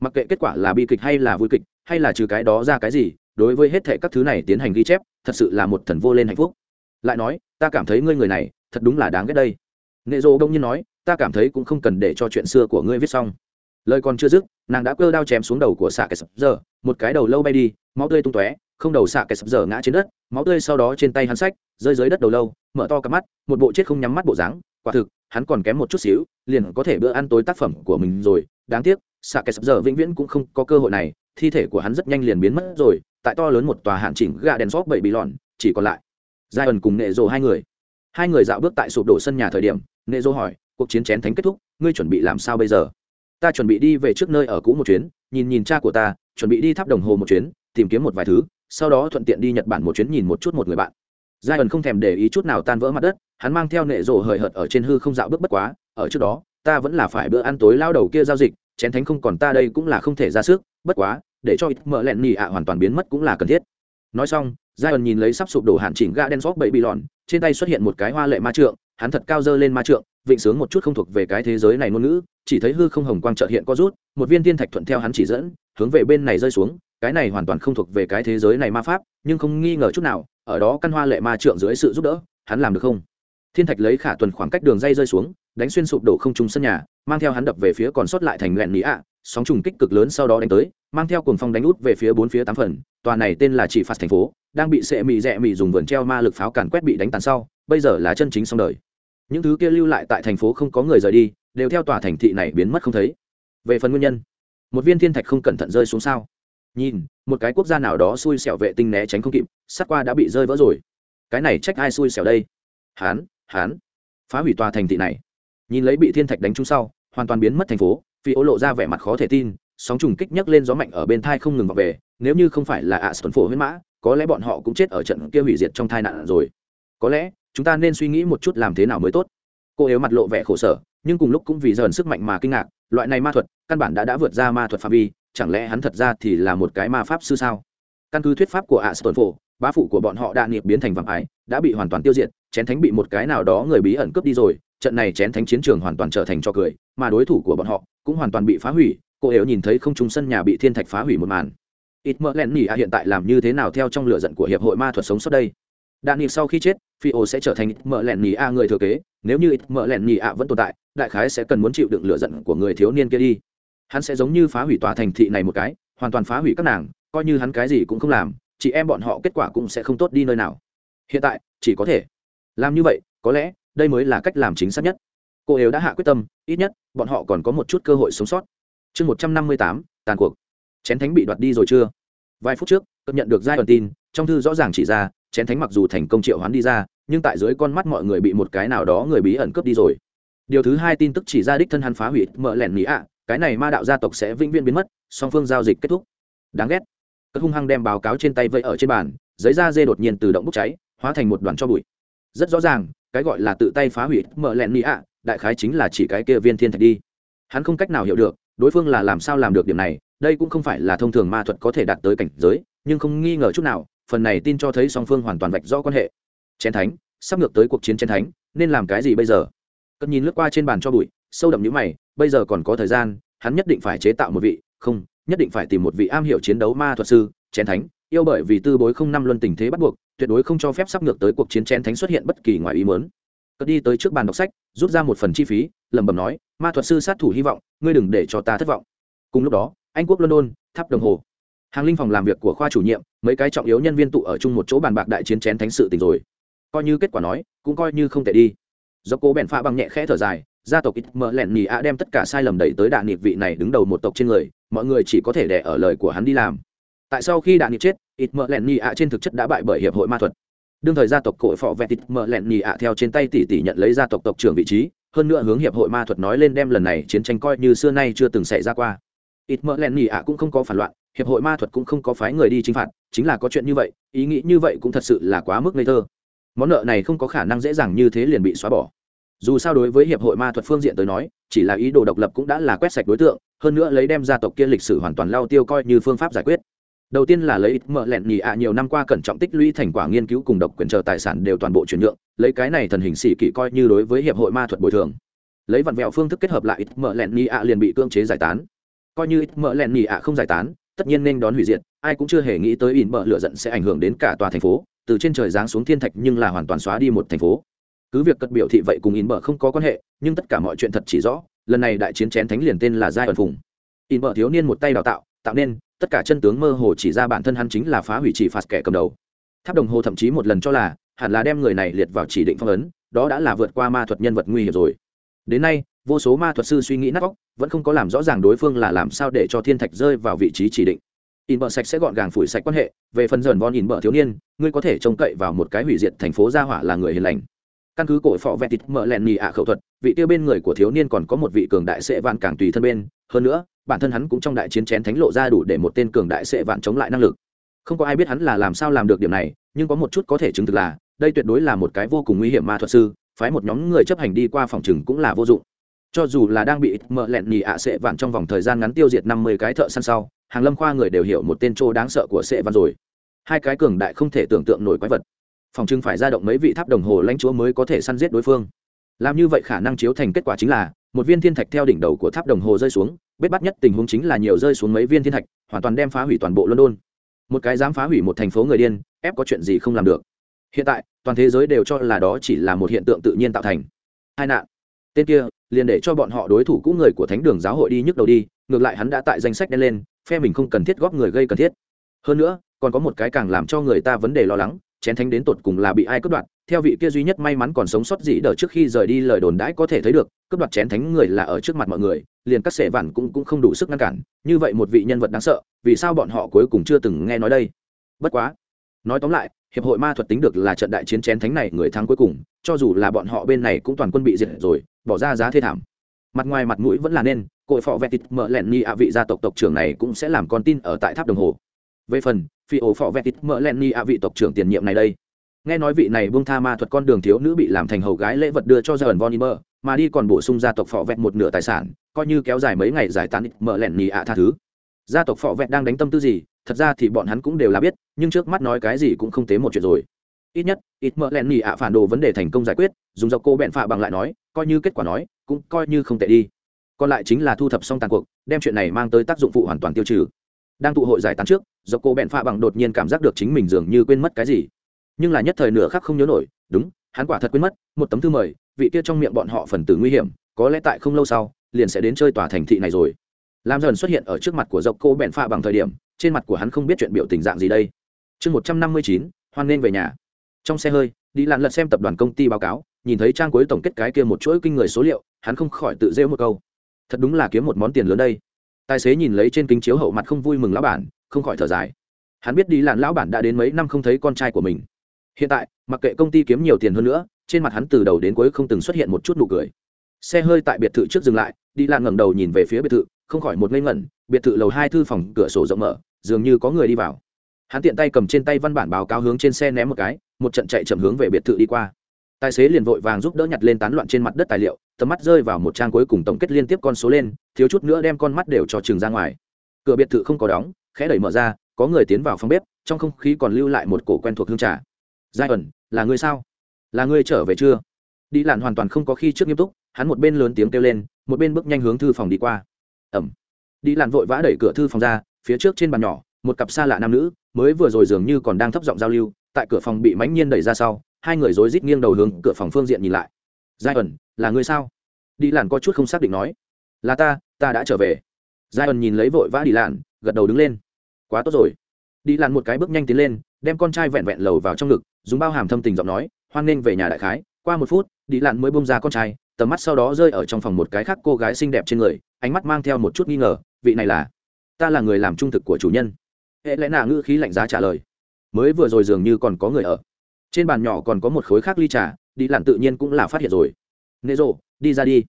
Mặc kệ kết quả là bi kịch hay là vui kịch, hay là trừ cái đó ra cái gì, đối với hết thệ các thứ này tiến hành ghi chép, thật sự là một thần vô lên hạnh phúc. Lại nói, ta cảm thấy ngươi người này, thật đúng là đáng ghét đây. Nghệ Dô đông nhiên nói, ta cảm thấy cũng không cần để cho chuyện xưa của ngươi viết xong lời còn chưa dứt, nàng đã cơ đao chém xuống đầu của xạ kẻ sập giờ. Một cái đầu lâu bay đi, máu tươi tung tóe, không đầu xạ kẻ sập giờ ngã trên đất, máu tươi sau đó trên tay hắn sách rơi dưới đất đầu lâu, mở to cặp mắt, một bộ chết không nhắm mắt bộ dáng. Quả thực, hắn còn kém một chút xíu, liền có thể bữa ăn tối tác phẩm của mình rồi. Đáng tiếc xạ kẻ sập giờ vĩnh viễn cũng không có cơ hội này, thi thể của hắn rất nhanh liền biến mất rồi, tại to lớn một tòa hạn chỉnh gà đèn xóp bảy bị lòn chỉ còn lại giai ẩn cùng nệ rồ hai người. Hai người dạo bước tại sụp đổ sân nhà thời điểm, nệ rồ hỏi, cuộc chiến chén thánh kết thúc, ngươi chuẩn bị làm sao bây giờ? Ta chuẩn bị đi về trước nơi ở cũ một chuyến, nhìn nhìn cha của ta, chuẩn bị đi tháp đồng hồ một chuyến, tìm kiếm một vài thứ, sau đó thuận tiện đi nhật bản một chuyến nhìn một chút một người bạn. Giai ẩn không thèm để ý chút nào tan vỡ mặt đất, hắn mang theo nệ rổ hời hợt ở trên hư không dạo bước bất quá, ở trước đó, ta vẫn là phải bữa ăn tối lao đầu kia giao dịch, chén thánh không còn ta đây cũng là không thể ra sức, bất quá, để cho ít mỡ lẹn nhì ạ hoàn toàn biến mất cũng là cần thiết. Nói xong giai ẩn nhìn lấy sắp sụp đổ hạn chỉnh gã đen xóp bậy bị lòn trên tay xuất hiện một cái hoa lệ ma trượng hắn thật cao dơ lên ma trượng, vịnh sướng một chút không thuộc về cái thế giới này ngôn ngữ, chỉ thấy hư không hồng quang trợt hiện có rút, một viên thiên thạch thuận theo hắn chỉ dẫn, hướng về bên này rơi xuống, cái này hoàn toàn không thuộc về cái thế giới này ma pháp, nhưng không nghi ngờ chút nào, ở đó căn hoa lệ ma trượng dưới sự giúp đỡ, hắn làm được không? Thiên thạch lấy khả tuần khoảng cách đường dây rơi xuống, đánh xuyên sụp đổ không trung sân nhà, mang theo hắn đập về phía còn sót lại thành nguyện mỹ ạ, sóng trùng kích cực lớn sau đó đánh tới, mang theo cuồng phong đánh út về phía bốn phía tám phần, tòa này tên là chỉ phạt thành phố, đang bị sệ mị rẽ mị dùng vườn treo ma lực pháo càn quét bị đánh tàn sau, bây giờ là chân chính xong đời những thứ kia lưu lại tại thành phố không có người rời đi, đều theo tòa thành thị này biến mất không thấy. Về phần nguyên nhân, một viên thiên thạch không cẩn thận rơi xuống sao? Nhìn, một cái quốc gia nào đó xui xẻo vệ tinh né tránh không kịp sát qua đã bị rơi vỡ rồi. Cái này trách ai xui xẻo đây? Hán hán. Phá hủy tòa thành thị này. Nhìn lấy bị thiên thạch đánh trúng sau, hoàn toàn biến mất thành phố, phi ô lộ ra vẻ mặt khó thể tin, sóng trùng kích nhấc lên gió mạnh ở bên thai không ngừng vào về, nếu như không phải là ạ à phổ huyết mã, có lẽ bọn họ cũng chết ở trận kia hủy diệt trong tai nạn rồi. Có lẽ chúng ta nên suy nghĩ một chút làm thế nào mới tốt. Cô yếu mặt lộ vẻ khổ sở, nhưng cùng lúc cũng vì dần sức mạnh mà kinh ngạc, loại này ma thuật, căn bản đã đã vượt ra ma thuật phạm vi, chẳng lẽ hắn thật ra thì là một cái ma pháp sư sao? Căn cứ thuyết pháp của ạ sơn phổ bá phụ của bọn họ đã nghiệp biến thành vạm ái, đã bị hoàn toàn tiêu diệt, chén thánh bị một cái nào đó người bí ẩn cướp đi rồi, trận này chén thánh chiến trường hoàn toàn trở thành cho cười, mà đối thủ của bọn họ cũng hoàn toàn bị phá hủy, cô yếu nhìn thấy không trung sân nhà bị thiên thạch phá hủy một màn. Ít mỡ len nỉ hiện tại làm như thế nào theo trong lửa giận của hiệp hội ma thuật sống sót đây? Đạn nghị sau khi chết phi ô sẽ trở thành mở lẹn nhì a người thừa kế. Nếu như mở lẹn nhì a vẫn tồn tại, đại khái sẽ cần muốn chịu đựng lựa giận của người thiếu niên kia đi. Hắn sẽ giống như phá hủy tòa thành thị này một cái, hoàn toàn phá hủy các nàng, coi như hắn cái gì cũng không làm, chị em bọn họ kết quả cũng sẽ không tốt đi nơi nào. Hiện tại, chỉ có thể làm như vậy, có lẽ, đây mới là cách làm chính xác nhất. Cô yếu đã hạ quyết tâm, ít nhất, bọn họ còn có một chút cơ hội sống sót. Chương một trăm năm mươi tám, tàn cuộc. Chén thánh bị đoạt đi rồi chưa? Vài phút trước, cập nhận được giai đoạn tin, trong thư rõ ràng chỉ ra chén thánh mặc dù thành công triệu hoán đi ra, nhưng tại dưới con mắt mọi người bị một cái nào đó người bí ẩn cướp đi rồi. Điều thứ hai tin tức chỉ ra đích thân hắn phá hủy mở lẻn mỹ ạ, cái này ma đạo gia tộc sẽ vĩnh viễn biến mất, song phương giao dịch kết thúc. Đáng ghét. Cất hung hăng đem báo cáo trên tay vây ở trên bàn, giấy da dê đột nhiên tự động bốc cháy, hóa thành một đoàn cho bụi. Rất rõ ràng, cái gọi là tự tay phá hủy mở lẹn mỹ ạ, đại khái chính là chỉ cái kia viên thiên thạch đi. Hắn không cách nào hiểu được, đối phương là làm sao làm được điểm này, đây cũng không phải là thông thường ma thuật có thể đạt tới cảnh giới, nhưng không nghi ngờ chút nào phần này tin cho thấy song phương hoàn toàn vạch rõ quan hệ. Chén thánh, sắp ngược tới cuộc chiến chén thánh, nên làm cái gì bây giờ? Cất nhìn lướt qua trên bàn cho bụi, sâu đậm nhữ mày, bây giờ còn có thời gian, hắn nhất định phải chế tạo một vị, không, nhất định phải tìm một vị am hiểu chiến đấu ma thuật sư, chén thánh, yêu bởi vì tư bối không năm luân tình thế bắt buộc, tuyệt đối không cho phép sắp ngược tới cuộc chiến chén thánh xuất hiện bất kỳ ngoài ý muốn. Cất đi tới trước bàn đọc sách, rút ra một phần chi phí, lẩm bẩm nói, ma thuật sư sát thủ hy vọng, ngươi đừng để cho ta thất vọng. Cùng lúc đó, anh quốc london, tháp đồng hồ hàng linh phòng làm việc của khoa chủ nhiệm, mấy cái trọng yếu nhân viên tụ ở chung một chỗ bàn bạc đại chiến chén thánh sự tình rồi. Coi như kết quả nói, cũng coi như không thể đi. Do cố bèn pha bằng nhẹ khẽ thở dài, gia tộc ít mờ lẹn nhì a đem tất cả sai lầm đẩy tới đạn nghiệp vị này đứng đầu một tộc trên người, mọi người chỉ có thể đẻ ở lời của hắn đi làm. Tại sau khi đạn nghiệp chết, ít mờ lẹn nhì a trên thực chất đã bại bởi hiệp hội ma thuật. Đương thời gia tộc cội phọ vẹt ít mờ lẹn nhì a theo trên tay tỷ tỷ nhận lấy gia tộc tộc trưởng vị trí, hơn nữa hướng hiệp hội ma thuật nói lên đem lần này chiến tranh coi như xưa nay chưa từng xảy ra qua. Ít mờ lẹn nhì a cũng không có phản loạn hiệp hội ma thuật cũng không có phái người đi chinh phạt, chính là có chuyện như vậy, ý nghĩ như vậy cũng thật sự là quá mức ngây thơ. Món nợ này không có khả năng dễ dàng như thế liền bị xóa bỏ. Dù sao đối với hiệp hội ma thuật phương diện tới nói, chỉ là ý đồ độc lập cũng đã là quét sạch đối tượng, hơn nữa lấy đem gia tộc kia lịch sử hoàn toàn lao tiêu coi như phương pháp giải quyết. Đầu tiên là lấy ít mợ lẹn nhì ạ nhiều năm qua cẩn trọng tích lũy thành quả nghiên cứu cùng độc quyền chờ tài sản đều toàn bộ chuyển nhượng, lấy cái này thần hình xỉ kỵ coi như đối với hiệp hội ma thuật bồi thường. Lấy vặn vẹo phương thức kết hợp lại ít mợ lẹn nhì ạ liền bị cưỡng chế giải tán. Coi như ít mợ lẹn nhì ạ không giải tán tất nhiên nên đón hủy diệt, ai cũng chưa hề nghĩ tới ỉn bờ lựa giận sẽ ảnh hưởng đến cả tòa thành phố, từ trên trời giáng xuống thiên thạch nhưng là hoàn toàn xóa đi một thành phố. Cứ việc cất biểu thị vậy cùng ỉn bờ không có quan hệ, nhưng tất cả mọi chuyện thật chỉ rõ, lần này đại chiến chén thánh liền tên là giai ẩn phùng. Ỉn bờ thiếu niên một tay đào tạo tạo nên, tất cả chân tướng mơ hồ chỉ ra bản thân hắn chính là phá hủy chỉ phạt kẻ cầm đầu. Tháp đồng hồ thậm chí một lần cho là, hẳn là đem người này liệt vào chỉ định phong ấn, đó đã là vượt qua ma thuật nhân vật nguy hiểm rồi. Đến nay vô số ma thuật sư suy nghĩ nát vóc vẫn không có làm rõ ràng đối phương là làm sao để cho thiên thạch rơi vào vị trí chỉ định. In bờ sạch sẽ gọn gàng phủi sạch quan hệ, về phần dần von in bờ thiếu niên, ngươi có thể trông cậy vào một cái hủy diệt thành phố gia hỏa là người hiền lành. Căn cứ cổ phọ vẹt tịt mở lẹn nhì ạ khẩu thuật, vị tiêu bên người của thiếu niên còn có một vị cường đại sệ vạn càng tùy thân bên, hơn nữa, bản thân hắn cũng trong đại chiến chén thánh lộ ra đủ để một tên cường đại sệ vạn chống lại năng lực. Không có ai biết hắn là làm sao làm được điểm này, nhưng có một chút có thể chứng thực là, đây tuyệt đối là một cái vô cùng nguy hiểm ma thuật sư, phái một nhóm người chấp hành đi qua phòng chừng cũng là vô dụng cho dù là đang bị mợ lẹn nhì ạ sệ vạn trong vòng thời gian ngắn tiêu diệt năm mươi cái thợ săn sau, hàng lâm khoa người đều hiểu một tên trô đáng sợ của sệ vạn rồi. Hai cái cường đại không thể tưởng tượng nổi quái vật. Phòng trưng phải ra động mấy vị tháp đồng hồ lãnh chúa mới có thể săn giết đối phương. Làm như vậy khả năng chiếu thành kết quả chính là, một viên thiên thạch theo đỉnh đầu của tháp đồng hồ rơi xuống, bết bắt nhất tình huống chính là nhiều rơi xuống mấy viên thiên thạch, hoàn toàn đem phá hủy toàn bộ london. Một cái dám phá hủy một thành phố người điên, ép có chuyện gì không làm được. Hiện tại, toàn thế giới đều cho là đó chỉ là một hiện tượng tự nhiên tạo thành. Hai nạn tên kia, liền để cho bọn họ đối thủ cũ người của thánh đường giáo hội đi nhức đầu đi, ngược lại hắn đã tại danh sách đen lên, phe mình không cần thiết góp người gây cần thiết. Hơn nữa, còn có một cái càng làm cho người ta vấn đề lo lắng, chén thánh đến tột cùng là bị ai cướp đoạt, theo vị kia duy nhất may mắn còn sống sót dĩ đờ trước khi rời đi lời đồn đãi có thể thấy được, cướp đoạt chén thánh người là ở trước mặt mọi người, liền các sẻ vản cũng cũng không đủ sức ngăn cản, như vậy một vị nhân vật đáng sợ, vì sao bọn họ cuối cùng chưa từng nghe nói đây? Bất quá, nói tóm lại hiệp hội ma thuật tính được là trận đại chiến chén thánh này người thắng cuối cùng, cho dù là bọn họ bên này cũng toàn quân bị diệt rồi, bỏ ra giá thê thảm. Mặt ngoài mặt mũi vẫn là nên, cội phọ vẹt tịt mở lẹn ni ạ vị gia tộc tộc trưởng này cũng sẽ làm con tin ở tại tháp đồng hồ. Về phần, phi ổ phọ vẹt tịt mở lẹn ni ạ vị tộc trưởng tiền nhiệm này đây. Nghe nói vị này buông tha ma thuật con đường thiếu nữ bị làm thành hầu gái lễ vật đưa cho gia ẩn von imer mà đi còn bổ sung gia tộc phọ vẹt một nửa tài sản, coi như kéo dài mấy ngày giải tán mở lẹn ni ạ tha thứ. Gia tộc phọ vẹt đang đánh tâm tư gì? Thật ra thì bọn hắn cũng đều là biết nhưng trước mắt nói cái gì cũng không tế một chuyện rồi. Ít nhất, ít mỡ len nỉ ạ phản đồ vấn đề thành công giải quyết, dùng dọc cô bẹn phạ bằng lại nói, coi như kết quả nói, cũng coi như không tệ đi. Còn lại chính là thu thập xong tàn cuộc, đem chuyện này mang tới tác dụng phụ hoàn toàn tiêu trừ. Đang tụ hội giải tán trước, dọc cô bẹn phạ bằng đột nhiên cảm giác được chính mình dường như quên mất cái gì. Nhưng là nhất thời nửa khắc không nhớ nổi, đúng, hắn quả thật quên mất, một tấm thư mời, vị kia trong miệng bọn họ phần tử nguy hiểm, có lẽ tại không lâu sau, liền sẽ đến chơi tòa thành thị này rồi. Làm dần xuất hiện ở trước mặt của dọc cô bẹn pha bằng thời điểm, trên mặt của hắn không biết chuyện biểu tình dạng gì đây chương một trăm năm mươi chín, hoan nghênh về nhà. Trong xe hơi đi lặn lật xem tập đoàn công ty báo cáo, nhìn thấy trang cuối tổng kết cái kia một chuỗi kinh người số liệu, hắn không khỏi tự rêu một câu. Thật đúng là kiếm một món tiền lớn đây. Tài xế nhìn lấy trên kính chiếu hậu mặt không vui mừng lão bản, không khỏi thở dài. Hắn biết đi lặn lão bản đã đến mấy năm không thấy con trai của mình. Hiện tại, mặc kệ công ty kiếm nhiều tiền hơn nữa, trên mặt hắn từ đầu đến cuối không từng xuất hiện một chút nụ cười. Xe hơi tại biệt thự trước dừng lại đi lặn ngẩng đầu nhìn về phía biệt thự, không khỏi một ngây ngẩn, biệt thự lầu hai thư phòng cửa sổ rộng mở, dường như có người đi vào hắn tiện tay cầm trên tay văn bản báo cáo hướng trên xe ném một cái, một trận chạy chậm hướng về biệt thự đi qua. Tài xế liền vội vàng giúp đỡ nhặt lên tán loạn trên mặt đất tài liệu, tầm mắt rơi vào một trang cuối cùng tổng kết liên tiếp con số lên, thiếu chút nữa đem con mắt đều cho trường ra ngoài. Cửa biệt thự không có đóng, khẽ đẩy mở ra, có người tiến vào phòng bếp, trong không khí còn lưu lại một cổ quen thuộc hương trà. Giai ẩn là ngươi sao? Là ngươi trở về chưa? Đi lặn hoàn toàn không có khi trước nghiêm túc, hắn một bên lớn tiếng kêu lên, một bên bước nhanh hướng thư phòng đi qua. Ẩm. Đi lặn vội vã đẩy cửa thư phòng ra, phía trước trên bàn nhỏ, một cặp xa lạ nam nữ mới vừa rồi dường như còn đang thấp giọng giao lưu, tại cửa phòng bị mãnh nhiên đẩy ra sau, hai người rối rít nghiêng đầu hướng cửa phòng phương diện nhìn lại. Giai ẩn là người sao? Đi làn có chút không xác định nói. Là ta ta đã trở về. Giai ẩn nhìn lấy vội vã đi làn, gật đầu đứng lên. Quá tốt rồi. Đi làn một cái bước nhanh tiến lên, đem con trai vẹn vẹn lầu vào trong ngực, dùng bao hàm thâm tình giọng nói, hoan nghênh về nhà đại khái. Qua một phút, đi làn mới bông ra con trai, tầm mắt sau đó rơi ở trong phòng một cái khác cô gái xinh đẹp trên người, ánh mắt mang theo một chút nghi ngờ, vị này là, ta là người làm trung thực của chủ nhân hệ lẽ nạ ngữ khí lạnh giá trả lời. Mới vừa rồi dường như còn có người ở. Trên bàn nhỏ còn có một khối khác ly trà, đi lặn tự nhiên cũng là phát hiện rồi. Nê rộ đi ra đi.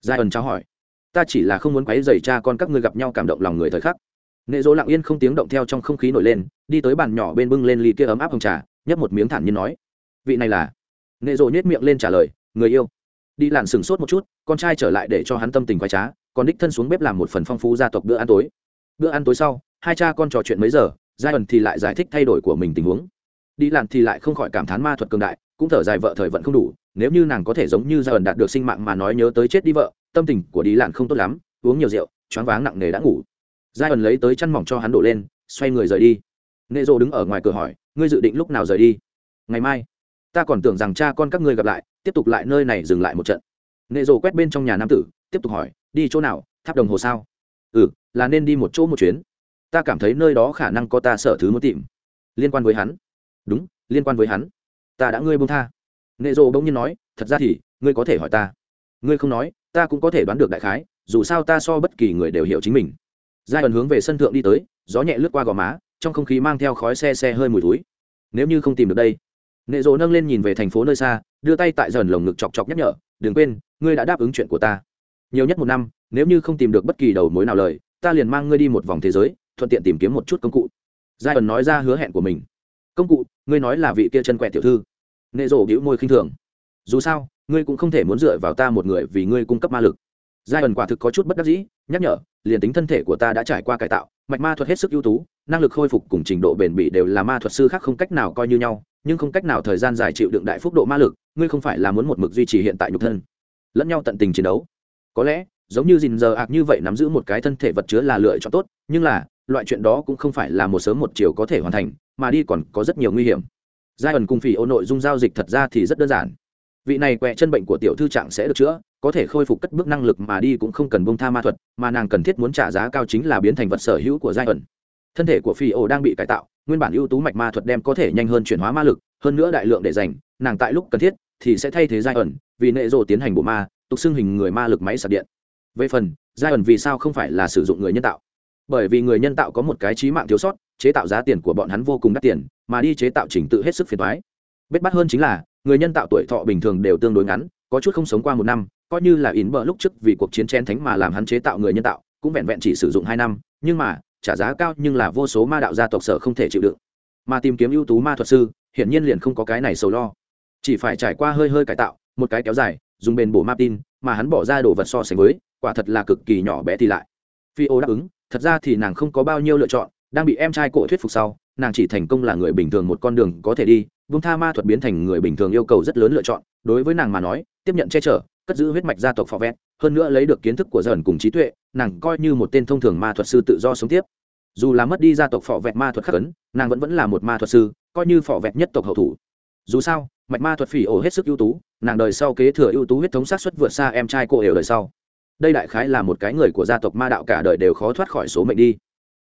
Giai ẩn trao hỏi. Ta chỉ là không muốn quấy dày cha con các ngươi gặp nhau cảm động lòng người thời khắc. Nệ dỗ lặng yên không tiếng động theo trong không khí nổi lên, đi tới bàn nhỏ bên bưng lên ly kia ấm áp hồng trà, nhấp một miếng thản nhiên nói. Vị này là? Nệ dỗ nhét miệng lên trả lời. Người yêu. Đi lặn sừng sốt một chút, con trai trở lại để cho hắn tâm tình khoái trá, còn đích thân xuống bếp làm một phần phong phú gia tộc bữa ăn tối. Bữa ăn tối sau hai cha con trò chuyện mấy giờ, giai ẩn thì lại giải thích thay đổi của mình tình huống. Đi lặn thì lại không khỏi cảm thán ma thuật cường đại, cũng thở dài vợ thời vận không đủ, nếu như nàng có thể giống như giai ẩn đạt được sinh mạng mà nói nhớ tới chết đi vợ, tâm tình của đi lặn không tốt lắm, uống nhiều rượu, choáng váng nặng nề đã ngủ. Giai ẩn lấy tới chăn mỏng cho hắn đổ lên, xoay người rời đi. Nệ rộ đứng ở ngoài cửa hỏi, ngươi dự định lúc nào rời đi? Ngày mai. Ta còn tưởng rằng cha con các ngươi gặp lại, tiếp tục lại nơi này dừng lại một trận. Nệ rộ quét bên trong nhà nam tử, tiếp tục hỏi, đi chỗ nào? Tháp đồng hồ sao? Ừ là nên đi một chỗ một chuyến ta cảm thấy nơi đó khả năng có ta sợ thứ muốn tìm. Liên quan với hắn. Đúng, liên quan với hắn. Ta đã ngươi bông tha. Nệ rộ bỗng nhiên nói, thật ra thì, ngươi có thể hỏi ta. Ngươi không nói, ta cũng có thể đoán được đại khái, dù sao ta so bất kỳ người đều hiểu chính mình. Giai ẩn hướng về sân thượng đi tới, gió nhẹ lướt qua gò má, trong không khí mang theo khói xe xe hơi mùi túi nếu như không tìm được đây. Nệ rộ nâng lên nhìn về thành phố nơi xa, đưa tay tại dần lồng ngực chọc chọc nhắc nhở, đừng quên, ngươi đã đáp ứng chuyện của ta. Nhiều nhất một năm, nếu như không tìm được bất kỳ đầu mối nào lời, ta liền mang ngươi đi một vòng thế giới thuận tiện tìm kiếm một chút công cụ. Giai ẩn nói ra hứa hẹn của mình. Công cụ, ngươi nói là vị kia chân quẹ tiểu thư. Nệ rộ đĩu môi khinh thường. Dù sao, ngươi cũng không thể muốn dựa vào ta một người vì ngươi cung cấp ma lực. Giai ẩn quả thực có chút bất đắc dĩ, nhắc nhở, liền tính thân thể của ta đã trải qua cải tạo, mạch ma thuật hết sức ưu tú, năng lực khôi phục cùng trình độ bền bỉ đều là ma thuật sư khác không cách nào coi như nhau, nhưng không cách nào thời gian dài chịu đựng đại phúc độ ma lực, ngươi không phải là muốn một mực duy trì hiện tại nhục thân. Lẫn nhau tận tình chiến đấu. Có lẽ, giống như dình giờ ạc như vậy nắm giữ một cái thân thể vật chứa là lựa chọn tốt, nhưng là loại chuyện đó cũng không phải là một sớm một chiều có thể hoàn thành, mà đi còn có rất nhiều nguy hiểm. Giai ẩn cùng phỉ ô nội dung giao dịch thật ra thì rất đơn giản. Vị này quẹ chân bệnh của tiểu thư trạng sẽ được chữa, có thể khôi phục cất bước năng lực mà đi cũng không cần bông tha ma thuật, mà nàng cần thiết muốn trả giá cao chính là biến thành vật sở hữu của giai ẩn. Thân thể của phi ổ đang bị cải tạo, nguyên bản ưu tú mạch ma thuật đem có thể nhanh hơn chuyển hóa ma lực, hơn nữa đại lượng để dành, nàng tại lúc cần thiết thì sẽ thay thế giai ẩn, vì nệ rộ tiến hành bộ ma, tục xưng hình người ma lực máy sạc điện. Về phần, giai ẩn vì sao không phải là sử dụng người nhân tạo? Bởi vì người nhân tạo có một cái trí mạng thiếu sót, chế tạo giá tiền của bọn hắn vô cùng đắt tiền, mà đi chế tạo trình tự hết sức phiền thoái bết bắt hơn chính là, người nhân tạo tuổi thọ bình thường đều tương đối ngắn, có chút không sống qua một năm, coi như là in bờ lúc trước vì cuộc chiến chen thánh mà làm hắn chế tạo người nhân tạo, cũng vẹn vẹn chỉ sử dụng hai năm, nhưng mà, trả giá cao nhưng là vô số ma đạo gia tộc sở không thể chịu đựng. Mà tìm kiếm ưu tú ma thuật sư, hiển nhiên liền không có cái này sầu lo. Chỉ phải trải qua hơi hơi cải tạo, một cái kéo dài, dùng bền bổ martin, mà hắn bỏ ra đồ vật so sánh với, quả thật là cực kỳ nhỏ bé thì lại. Phi ô đáp ứng thật ra thì nàng không có bao nhiêu lựa chọn, đang bị em trai cổ thuyết phục sau, nàng chỉ thành công là người bình thường một con đường có thể đi, vung tha ma thuật biến thành người bình thường yêu cầu rất lớn lựa chọn. Đối với nàng mà nói, tiếp nhận che chở, cất giữ huyết mạch gia tộc phò vẹt hơn nữa lấy được kiến thức của dần cùng trí tuệ, nàng coi như một tên thông thường ma thuật sư tự do sống tiếp. Dù là mất đi gia tộc phò vẹt ma thuật khắc ấn, nàng vẫn vẫn là một ma thuật sư, coi như phò vẹt nhất tộc hậu thủ. Dù sao, mạch ma thuật phỉ ổ hết sức ưu tú, nàng đời sau kế thừa ưu tú huyết thống sát xuất vượt xa em trai cô ở đời sau đây đại khái là một cái người của gia tộc ma đạo cả đời đều khó thoát khỏi số mệnh đi.